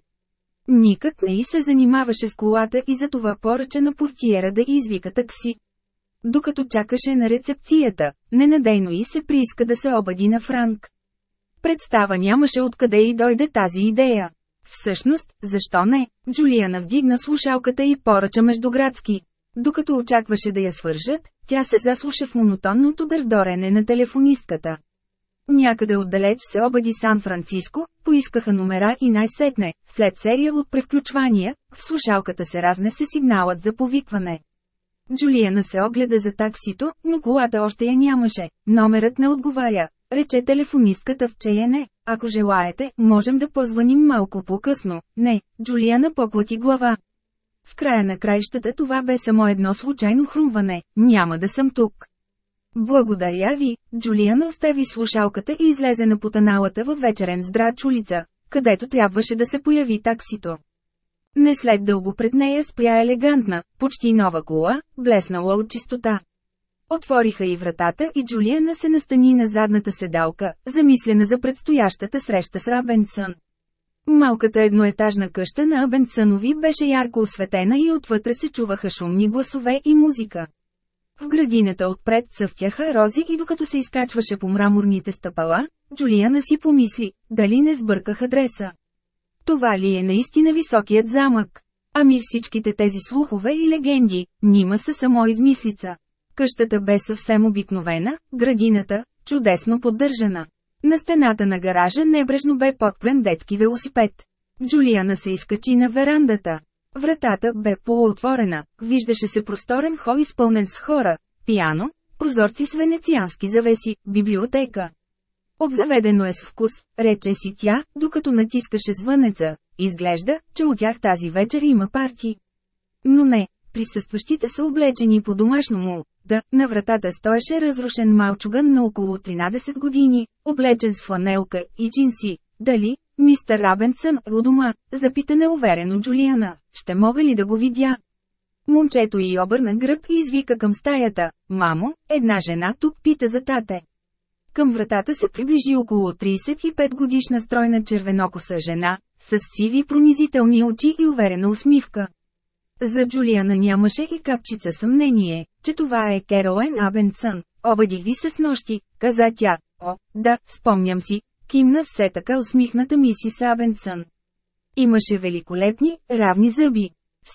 Speaker 1: Никак не и се занимаваше с колата и затова поръча на портиера да извика такси. Докато чакаше на рецепцията, ненадейно и се прииска да се обади на Франк. Представа нямаше откъде и дойде тази идея. Всъщност, защо не? Джулиана вдигна слушалката и поръча междуградски. Докато очакваше да я свържат, тя се заслуша в монотонното дърдорене на телефонистката. Някъде отдалеч се обади Сан-Франциско, поискаха номера и най-сетне, след серия от превключвания, в слушалката се разнесе сигналът за повикване. Джулиана се огледа за таксито, но колата още я нямаше, номерът не отговаря. Рече телефонистката в чеене, е. ако желаете, можем да позваним малко по-късно. Не, Джулиана поклати глава. В края на краищата това бе само едно случайно хрумване, няма да съм тук. Благодаря ви, Джулиан остави слушалката и излезе на потаналата във вечерен здрач улица, където трябваше да се появи таксито. Не след дълго пред нея спря елегантна, почти нова кола, блеснала от чистота. Отвориха и вратата и Джулиана се настани на задната седалка, замислена за предстоящата среща с Абенсън. Малката едноетажна къща на Абенсънови беше ярко осветена и отвътре се чуваха шумни гласове и музика. В градината отпред цъфтяха рози и докато се изкачваше по мраморните стъпала, Джулиана си помисли, дали не сбърках адреса. Това ли е наистина високият замък? Ами всичките тези слухове и легенди, нима са само измислица. Къщата бе съвсем обикновена, градината – чудесно поддържана. На стената на гаража небрежно бе подплен детски велосипед. Джулиана се изкачи на верандата. Вратата бе полуотворена, виждаше се просторен хол изпълнен с хора, пиано, прозорци с венециански завеси, библиотека. Обзаведено е с вкус, рече си тя, докато натискаше звънеца. Изглежда, че от тях тази вечер има парти. Но не, присъстващите са облечени по домашно му. Да, на вратата стоеше разрушен малчуган на около 13 години, облечен с фланелка и джинси. Дали, Мистер Рабенсън, у дома, запита неуверено Джулиана, ще мога ли да го видя? Момчето й обърна гръб и извика към стаята, мамо, една жена тук пита за тате. Към вратата се приближи около 35 годишна стройна червенокоса жена, с сиви пронизителни очи и уверена усмивка. За Джулиана нямаше и капчица съмнение, че това е Керолен Абенсън. Обадих ви се с нощи, каза тя. О, да, спомням си, Кимна все така усмихната мисис Абенсън. Имаше великолепни, равни зъби.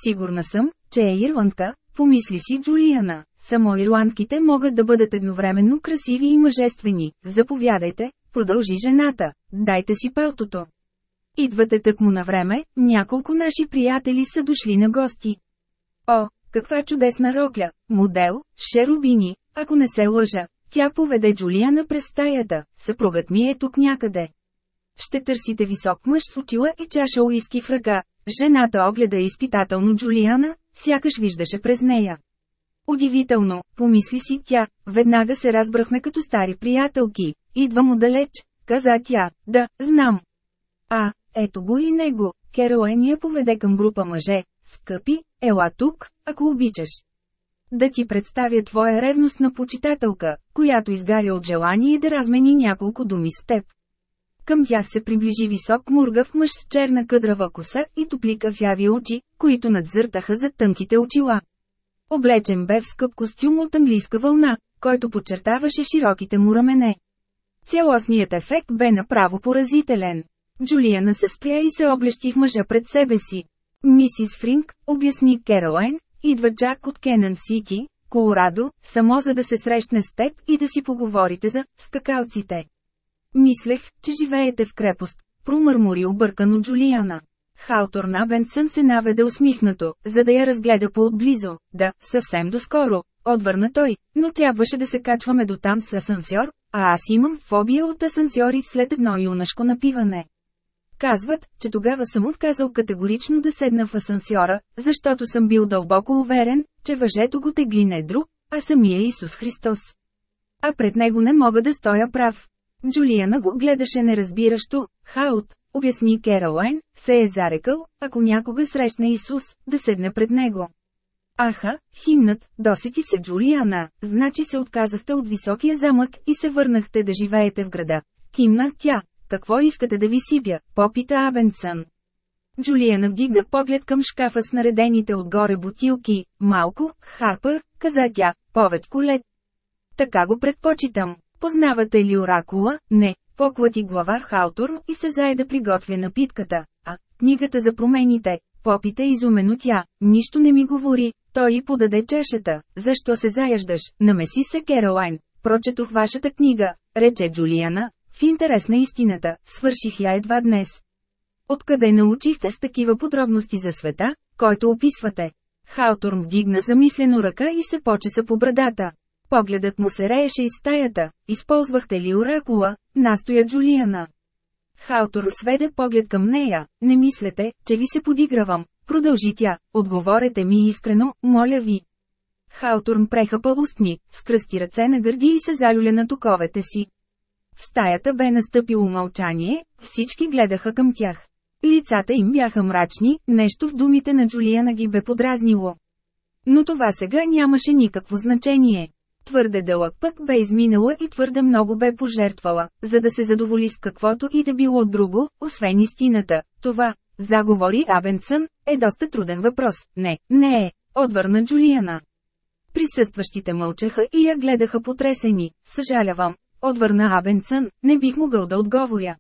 Speaker 1: Сигурна съм, че е ирландка, помисли си Джулиана. Само ирландките могат да бъдат едновременно красиви и мъжествени. Заповядайте, продължи жената, дайте си пелтото. Идвате му на време, няколко наши приятели са дошли на гости. О, каква чудесна рокля, модел, шерубини, ако не се лъжа, тя поведе Джулиана през стаята, съпругът ми е тук някъде. Ще търсите висок мъж с очила и чаша уиски в ръка. Жената огледа изпитателно Джулиана, сякаш виждаше през нея. Удивително, помисли си тя, веднага се разбрахме като стари приятелки. Идвам отдалеч, каза тя, да, знам. А, ето го и него, Кероен я поведе към група мъже. Скъпи, ела тук, ако обичаш да ти представя твоя ревностна почитателка, която изгаря от желание да размени няколко думи с теб. Към тях се приближи висок мургав мъж с черна къдрава коса и топли кафяви очи, които надзъртаха за тънките очила. Облечен бе в скъп костюм от английска вълна, който подчертаваше широките му рамене. Цялостният ефект бе направо поразителен. Джулияна се спря и се облещи в мъжа пред себе си. Мисис Фринг, обясни Керолайн, Идва Джак от Кенън Сити, Колорадо, само за да се срещне с теб и да си поговорите за скакалците. Мислех, че живеете в крепост, промърмори объркано Джулиана. Халтор Набенсън се наведе усмихнато, за да я разгледа по-отблизо. Да, съвсем доскоро, отвърна той, но трябваше да се качваме до там с асансьор, а аз имам фобия от асансьори след едно юнашко напиване. Казват, че тогава съм отказал категорично да седна в асансьора, защото съм бил дълбоко уверен, че въжето го тегли не друг, а самия Исус Христос. А пред него не мога да стоя прав. Джулиана го гледаше неразбиращо, хаот, обясни Керолайн, се е зарекал, ако някога срещне Исус, да седне пред него. Аха, химнат, досети се Джулиана, значи се отказахте от високия замък и се върнахте да живеете в града. Кимна тя, какво искате да ви сипя? Попита Абенсън. Джулия навдигна поглед към шкафа с наредените отгоре бутилки. Малко, Харпър, каза тя, повече колет. Така го предпочитам. Познавате ли оракула? Не. Поклати глава Халтор и се зае да приготвя напитката. А, книгата за промените. Попита изумено тя. Нищо не ми говори. Той и подаде чашата. Защо се заяждаш? Намеси се, Керолайн. Прочетох вашата книга, рече Джулиана, в интерес на истината, свърших я едва днес. Откъде научихте с такива подробности за света, който описвате? Хауторм вдигна замислено ръка и се почеса по брадата. Погледът му се рееше из стаята. Използвахте ли оракула? Настоя Джулиана. Халтор сведе поглед към нея, не мислете, че ви се подигравам. Продължи тя, отговорете ми искрено, моля ви. Халтурн прехапа устни, скръсти ръце на гърди и се залюля на токовете си. В стаята бе настъпило мълчание, всички гледаха към тях. Лицата им бяха мрачни, нещо в думите на Джулиана ги бе подразнило. Но това сега нямаше никакво значение. Твърде дълъг пък бе изминала и твърде много бе пожертвала, за да се задоволи с каквото и да било друго, освен истината. Това, заговори Абенсън, е доста труден въпрос. Не, не е, отвърна Джулиана. Присъстващите мълчаха и я гледаха потресени. Съжалявам, отвърна Абенсън, не бих могъл да отговоря.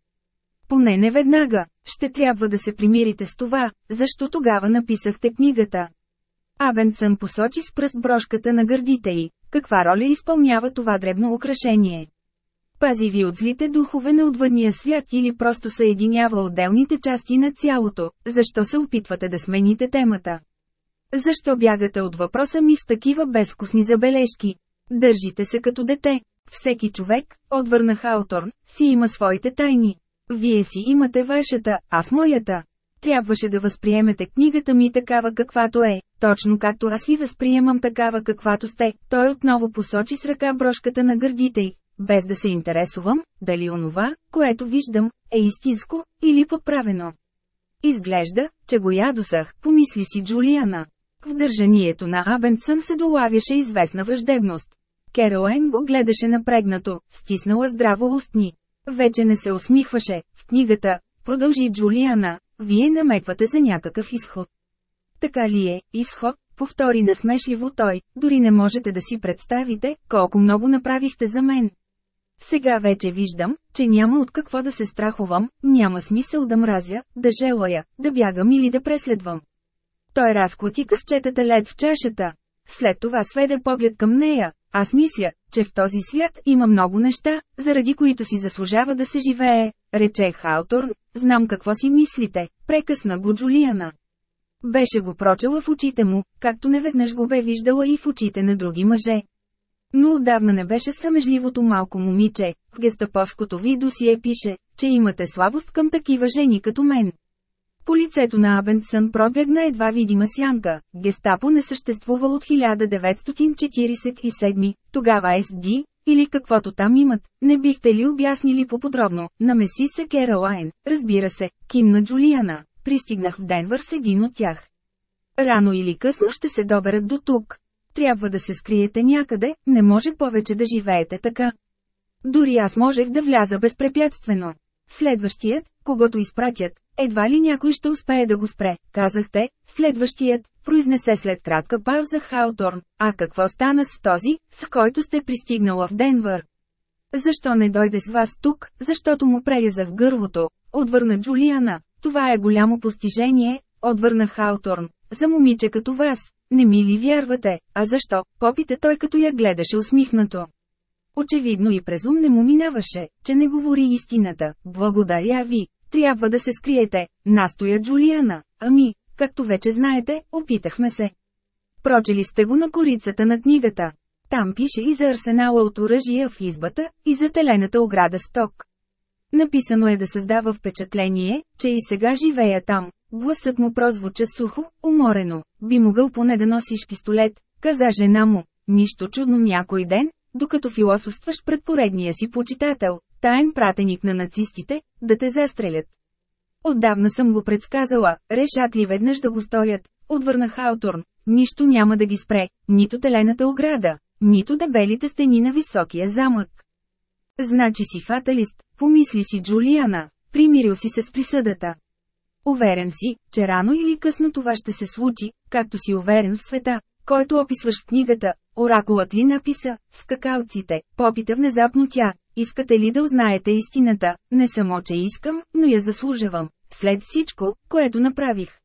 Speaker 1: Поне не веднага, ще трябва да се примирите с това, защо тогава написахте книгата. Абенсън посочи с пръст брошката на гърдите й, каква роля изпълнява това дребно украшение. Пази ви от злите духове на отвъдния свят или просто съединява отделните части на цялото, защо се опитвате да смените темата. Защо бягате от въпроса ми с такива безвкусни забележки? Държите се като дете. Всеки човек, отвърна Хауторн, си има своите тайни. Вие си имате вашата, аз моята. Трябваше да възприемете книгата ми такава каквато е, точно както аз ви възприемам такава каквато сте. Той отново посочи с ръка брошката на гърдите й, без да се интересувам, дали онова, което виждам, е истинско или подправено. Изглежда, че го ядосах, помисли си Джулиана. В държанието на Абенсън се долавяше известна враждебност. Кероен го гледаше напрегнато, стиснала здраво устни. Вече не се усмихваше. В книгата, продължи Джулиана, вие намеквате за някакъв изход. Така ли е, изход? Повтори насмешливо той, дори не можете да си представите, колко много направихте за мен. Сега вече виждам, че няма от какво да се страхувам, няма смисъл да мразя, да желая, да бягам или да преследвам. Той разклати къвчетата лед в чашата. След това сведе поглед към нея, аз мисля, че в този свят има много неща, заради които си заслужава да се живее, рече Халтор, знам какво си мислите, прекъсна го Джулиана. Беше го прочела в очите му, както неведнъж го бе виждала и в очите на други мъже. Но отдавна не беше срамежливото малко момиче, в гестаповското ви досие пише, че имате слабост към такива жени като мен. По лицето на Абенсън пробягна едва видима сянка. Гестапо не съществувал от 1947, тогава СД, или каквото там имат, не бихте ли обяснили по-подробно, намеси се Керолайн, разбира се, кимна Джулиана, пристигнах в Денвър с един от тях. Рано или късно ще се доберат до тук. Трябва да се скриете някъде, не може повече да живеете така. Дори аз можех да вляза безпрепятствено. Следващият, когато изпратят, едва ли някой ще успее да го спре, казахте, следващият, произнесе след кратка пауза Хауторн, а какво стана с този, с който сте пристигнала в Денвър? Защо не дойде с вас тук, защото му прерязах гърлото, отвърна Джулиана, това е голямо постижение, отвърна Хаоторн, за момиче като вас, не ми ли вярвате, а защо, попита той като я гледаше усмихнато. Очевидно и презум, не му минаваше, че не говори истината. Благодаря ви, трябва да се скриете, настоя Джулиана. Ами, както вече знаете, опитахме се. Прочели сте го на корицата на книгата. Там пише и за арсенала от оръжия в избата, и за телената ограда сток. Написано е да създава впечатление, че и сега живея там. Гласът му прозвуча сухо, уморено. Би могъл поне да носиш пистолет, каза жена му. Нищо чудно някой ден, докато философстваш пред поредния си почитател, таен пратеник на нацистите, да те застрелят. Отдавна съм го предсказала, решат ли веднъж да го сторят, отвърна Хауторн, нищо няма да ги спре, нито телената ограда, нито дебелите стени на високия замък. Значи си фаталист, помисли си Джулиана, примирил си се с присъдата. Уверен си, че рано или късно това ще се случи, както си уверен в света, който описваш в книгата, оракулът ли написа, скакалците, попита внезапно тя, Искате ли да узнаете истината? Не само, че искам, но я заслужавам, след всичко, което направих.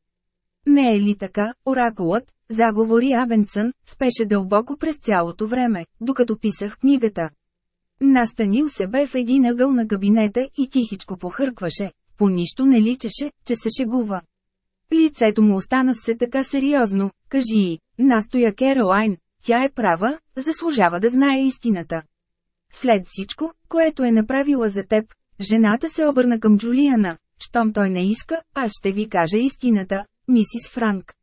Speaker 1: Не е ли така, оракулът, заговори Абенсън, спеше дълбоко през цялото време, докато писах книгата. Настанил се бе в един ъгъл на кабинета и тихичко похъркваше, по нищо не личеше, че се шегува. Лицето му остана все така сериозно, кажи и, настоя Керолайн, тя е права, заслужава да знае истината. След всичко, което е направила за теб, жената се обърна към Джулиана. Щом той не иска, аз ще ви кажа истината, мисис Франк.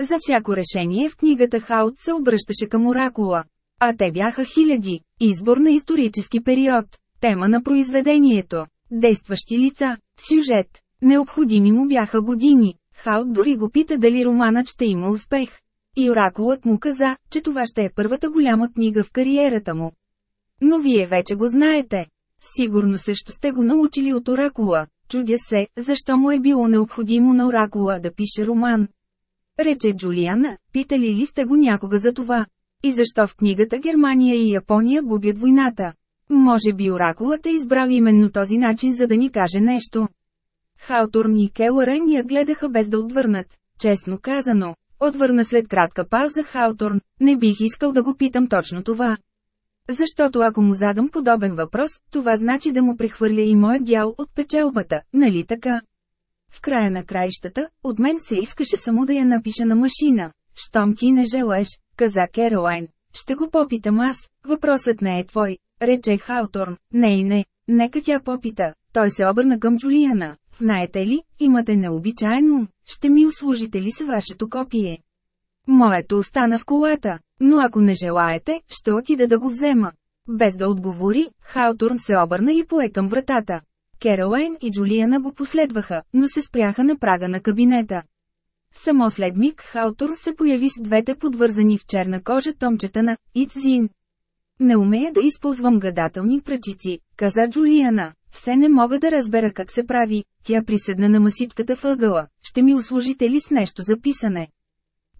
Speaker 1: За всяко решение в книгата Хаут се обръщаше към оракула. А те бяха хиляди. Избор на исторически период. Тема на произведението. Действащи лица. Сюжет. Необходими му бяха години. Хаут дори го пита дали романът ще има успех. И оракулът му каза, че това ще е първата голяма книга в кариерата му. Но вие вече го знаете. Сигурно също сте го научили от Оракула. Чудя се, защо му е било необходимо на Оракула да пише роман. Рече Джулиана, питали ли сте го някога за това? И защо в книгата Германия и Япония губят войната? Може би Оракулът е избрал именно този начин за да ни каже нещо. Хаутур и Келърен я гледаха без да отвърнат. Честно казано, отвърна след кратка пауза Хауторн, не бих искал да го питам точно това. Защото ако му задам подобен въпрос, това значи да му прехвърля и моят дял от печелбата, нали така? В края на краищата, от мен се искаше само да я напиша на машина. Щом ти не желаеш, каза Керолайн. Ще го попитам аз, въпросът не е твой, рече Хауторн. Не и не, нека тя попита. Той се обърна към Джулиана. Знаете ли, имате необичайно, ще ми услужите ли с вашето копие? Моето остана в колата, но ако не желаете, ще отида да го взема. Без да отговори, Халтурн се обърна и пое към вратата. Керолайн и Джулиана го последваха, но се спряха на прага на кабинета. Само след миг Хаутурн се появи с двете подвързани в черна кожа томчета на Ицзин. Не умея да използвам гадателни пръчици, каза Джулиана. Все не мога да разбера как се прави. Тя приседна на масичката въгъла. Ще ми услужите ли с нещо за писане?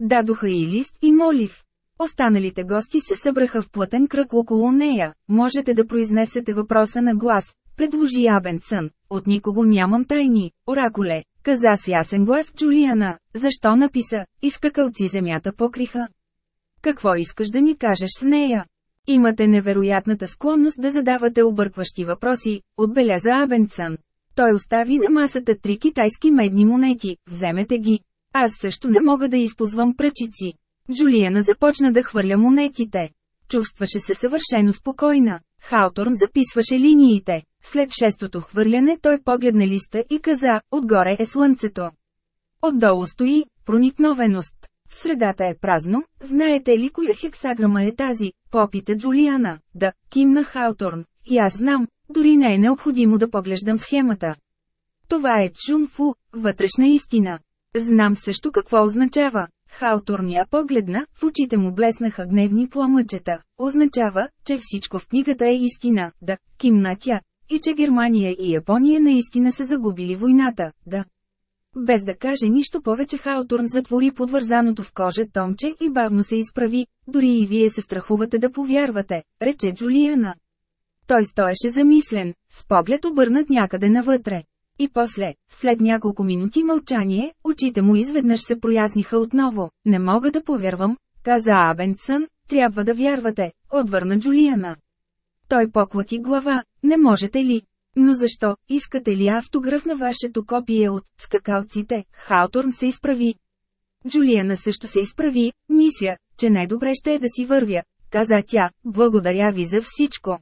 Speaker 1: Дадоха и лист и молив. Останалите гости се събраха в плътен кръг около нея. Можете да произнесете въпроса на глас. Предложи Абенсън. От никого нямам тайни. оракуле, каза с ясен глас Джулиана. Защо написа? Изкакълци земята покриха. Какво искаш да ни кажеш с нея? Имате невероятната склонност да задавате объркващи въпроси, отбеляза Абенсън. Той остави на масата три китайски медни монети, вземете ги. Аз също не мога да използвам пръчици. Джулиана започна да хвърля монетите. Чувстваше се съвършено спокойна. Хауторн записваше линиите. След шестото хвърляне той погледна листа и каза, отгоре е слънцето. Отдолу стои проникновеност. В средата е празно, знаете ли коя хексаграма е тази, попита Джулиана, да, кимна Хауторн, и аз знам, дори не е необходимо да поглеждам схемата. Това е Чунфу, вътрешна истина. Знам също какво означава. Хауторния погледна, в очите му блеснаха гневни пламъчета. Означава, че всичко в книгата е истина, да, кимна тя. И че Германия и Япония наистина са загубили войната, да. Без да каже нищо повече Хауторн затвори подвързаното в кожа томче и бавно се изправи, дори и вие се страхувате да повярвате, рече Джулиана. Той стоеше замислен, с поглед обърнат някъде навътре. И после, след няколко минути мълчание, очите му изведнъж се проясниха отново. Не мога да повярвам, каза Абенсън, трябва да вярвате, отвърна Джулиана. Той поклати глава, не можете ли? Но защо, искате ли автограф на вашето копие от «Скакалците»? Хауторн се изправи. Джулиана също се изправи, мисля, че най-добре ще е да си вървя, каза тя, благодаря ви за всичко.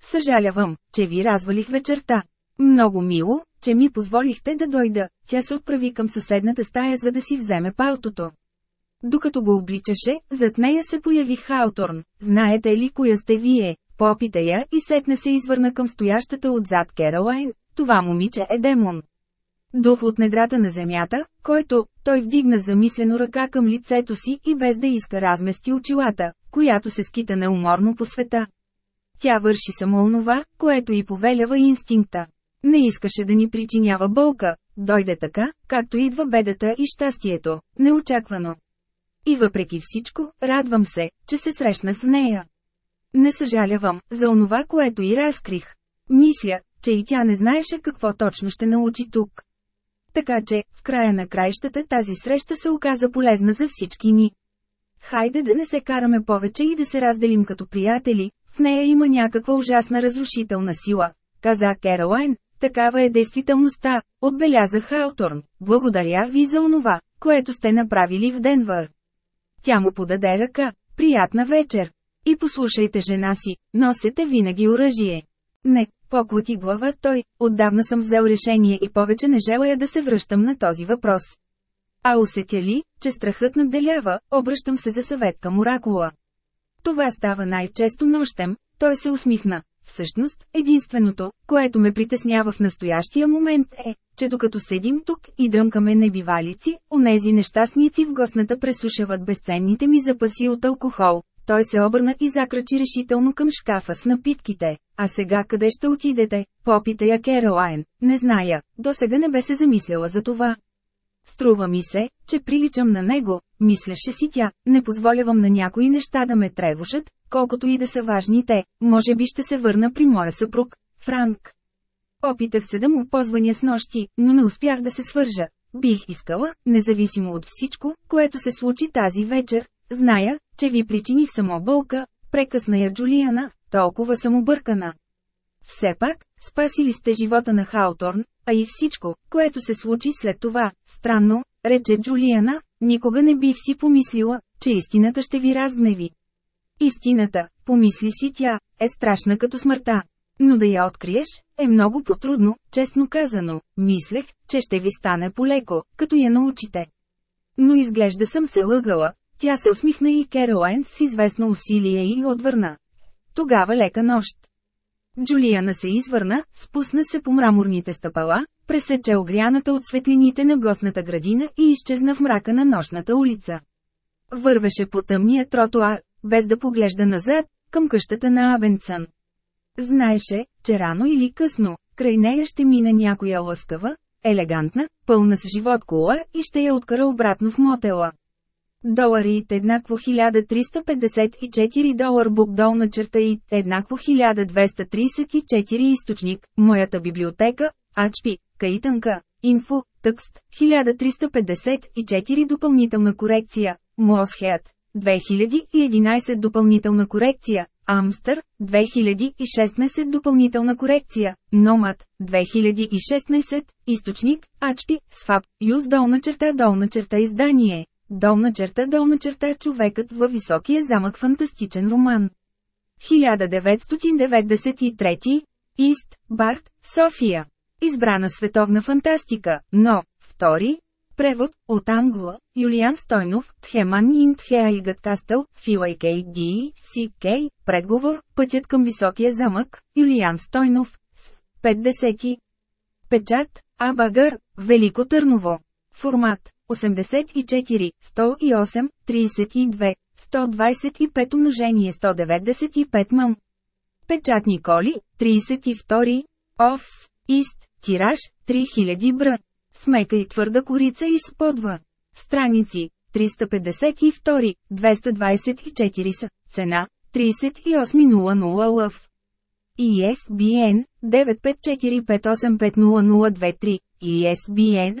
Speaker 1: Съжалявам, че ви развалих вечерта. Много мило, че ми позволихте да дойда, тя се отправи към съседната стая за да си вземе палтото. Докато го обличаше, зад нея се появи Хауторн. Знаете ли коя сте вие? Попита я и сетне се извърна към стоящата отзад Керолайн. Това момиче е демон. Дух от недрата на земята, който, той вдигна замислено ръка към лицето си и без да иска размести очилата, която се скита неуморно по света. Тя върши само онова, което и повелява инстинкта. Не искаше да ни причинява болка, дойде така, както идва бедата и щастието, неочаквано. И въпреки всичко, радвам се, че се срещнах с нея. Не съжалявам за онова, което и разкрих. Мисля, че и тя не знаеше какво точно ще научи тук. Така че, в края на краищата тази среща се оказа полезна за всички ни. Хайде да не се караме повече и да се разделим като приятели, в нея има някаква ужасна разрушителна сила, каза Керолайн, Такава е действителността, отбеляза Хелторн. Благодаря ви за онова, което сте направили в Денвър. Тя му подаде ръка. Приятна вечер. И послушайте жена си, носете винаги оръжие. Не, поклати глава той, отдавна съм взел решение и повече не желая да се връщам на този въпрос. А усетя ли, че страхът надделява, обръщам се за съвет към оракула. Това става най-често нощем, той се усмихна. Всъщност, единственото, което ме притеснява в настоящия момент е, че докато седим тук и дръмкаме небивалици, онези нещастници в гостната пресушават безценните ми запаси от алкохол. Той се обърна и закрачи решително към шкафа с напитките. А сега къде ще отидете? Попита я Керолайн. Не зная, до сега не бе се замисляла за това. Струва ми се, че приличам на него, мислеше си тя, не позволявам на някои неща да ме тревожат, колкото и да са важни те, може би ще се върна при моя съпруг, Франк. Опитах се да му позваня с нощи, но не успях да се свържа. Бих искала, независимо от всичко, което се случи тази вечер, зная, че ви причиних само болка, прекъсна я Джулиана, толкова съм объркана. Все пак, спасили сте живота на Хауторн, а и всичко, което се случи след това. Странно, рече Джулиана, никога не бих си помислила, че истината ще ви разгневи. Истината, помисли си тя, е страшна като смъртта. Но да я откриеш, е много потрудно, честно казано, мислех, че ще ви стане полеко, като я научите. Но изглежда съм се лъгала, тя се усмихна и Керолайн с известно усилие и отвърна. Тогава лека нощ. Джулияна се извърна, спусна се по мраморните стъпала, пресече огряната от светлините на гостната градина и изчезна в мрака на нощната улица. Вървеше по тъмния тротуар, без да поглежда назад, към къщата на Абенсън. Знаеше, че рано или късно, край нея ще мине някоя лъскава, елегантна, пълна с живот кола и ще я откара обратно в мотела. Доларит еднакво 1354 долар бук долна черта и еднакво 1234 източник, моята библиотека, Ачпи, Каитанка, Инфо, Тъкст, 1354 допълнителна корекция, Мосхеат, 2011 допълнителна корекция, Амстър, 2016 допълнителна корекция, Номад, 2016, източник, Ачпи, Сфаб, Юз долна черта долна черта издание. Долна черта Долна черта Човекът във високия замък Фантастичен роман 1993 Ист, Барт, София Избрана световна фантастика, но, втори, превод, от Англа, Юлиан Стойнов, Тхеман Интхеа и Ди, Си Кей, предговор, пътят към високия замък, Юлиан Стойнов, 50. Печат, Абагър, Велико Търново. Формат 84, 108, 32, 125 умножение 195 мъм. Печатни коли, 32, Овс, Ист, тираж, 3000 бр. Смека и твърда корица изподва. Страници, 352, 224 са, цена, 3800 лъв. ISBN 95458500223, ISBN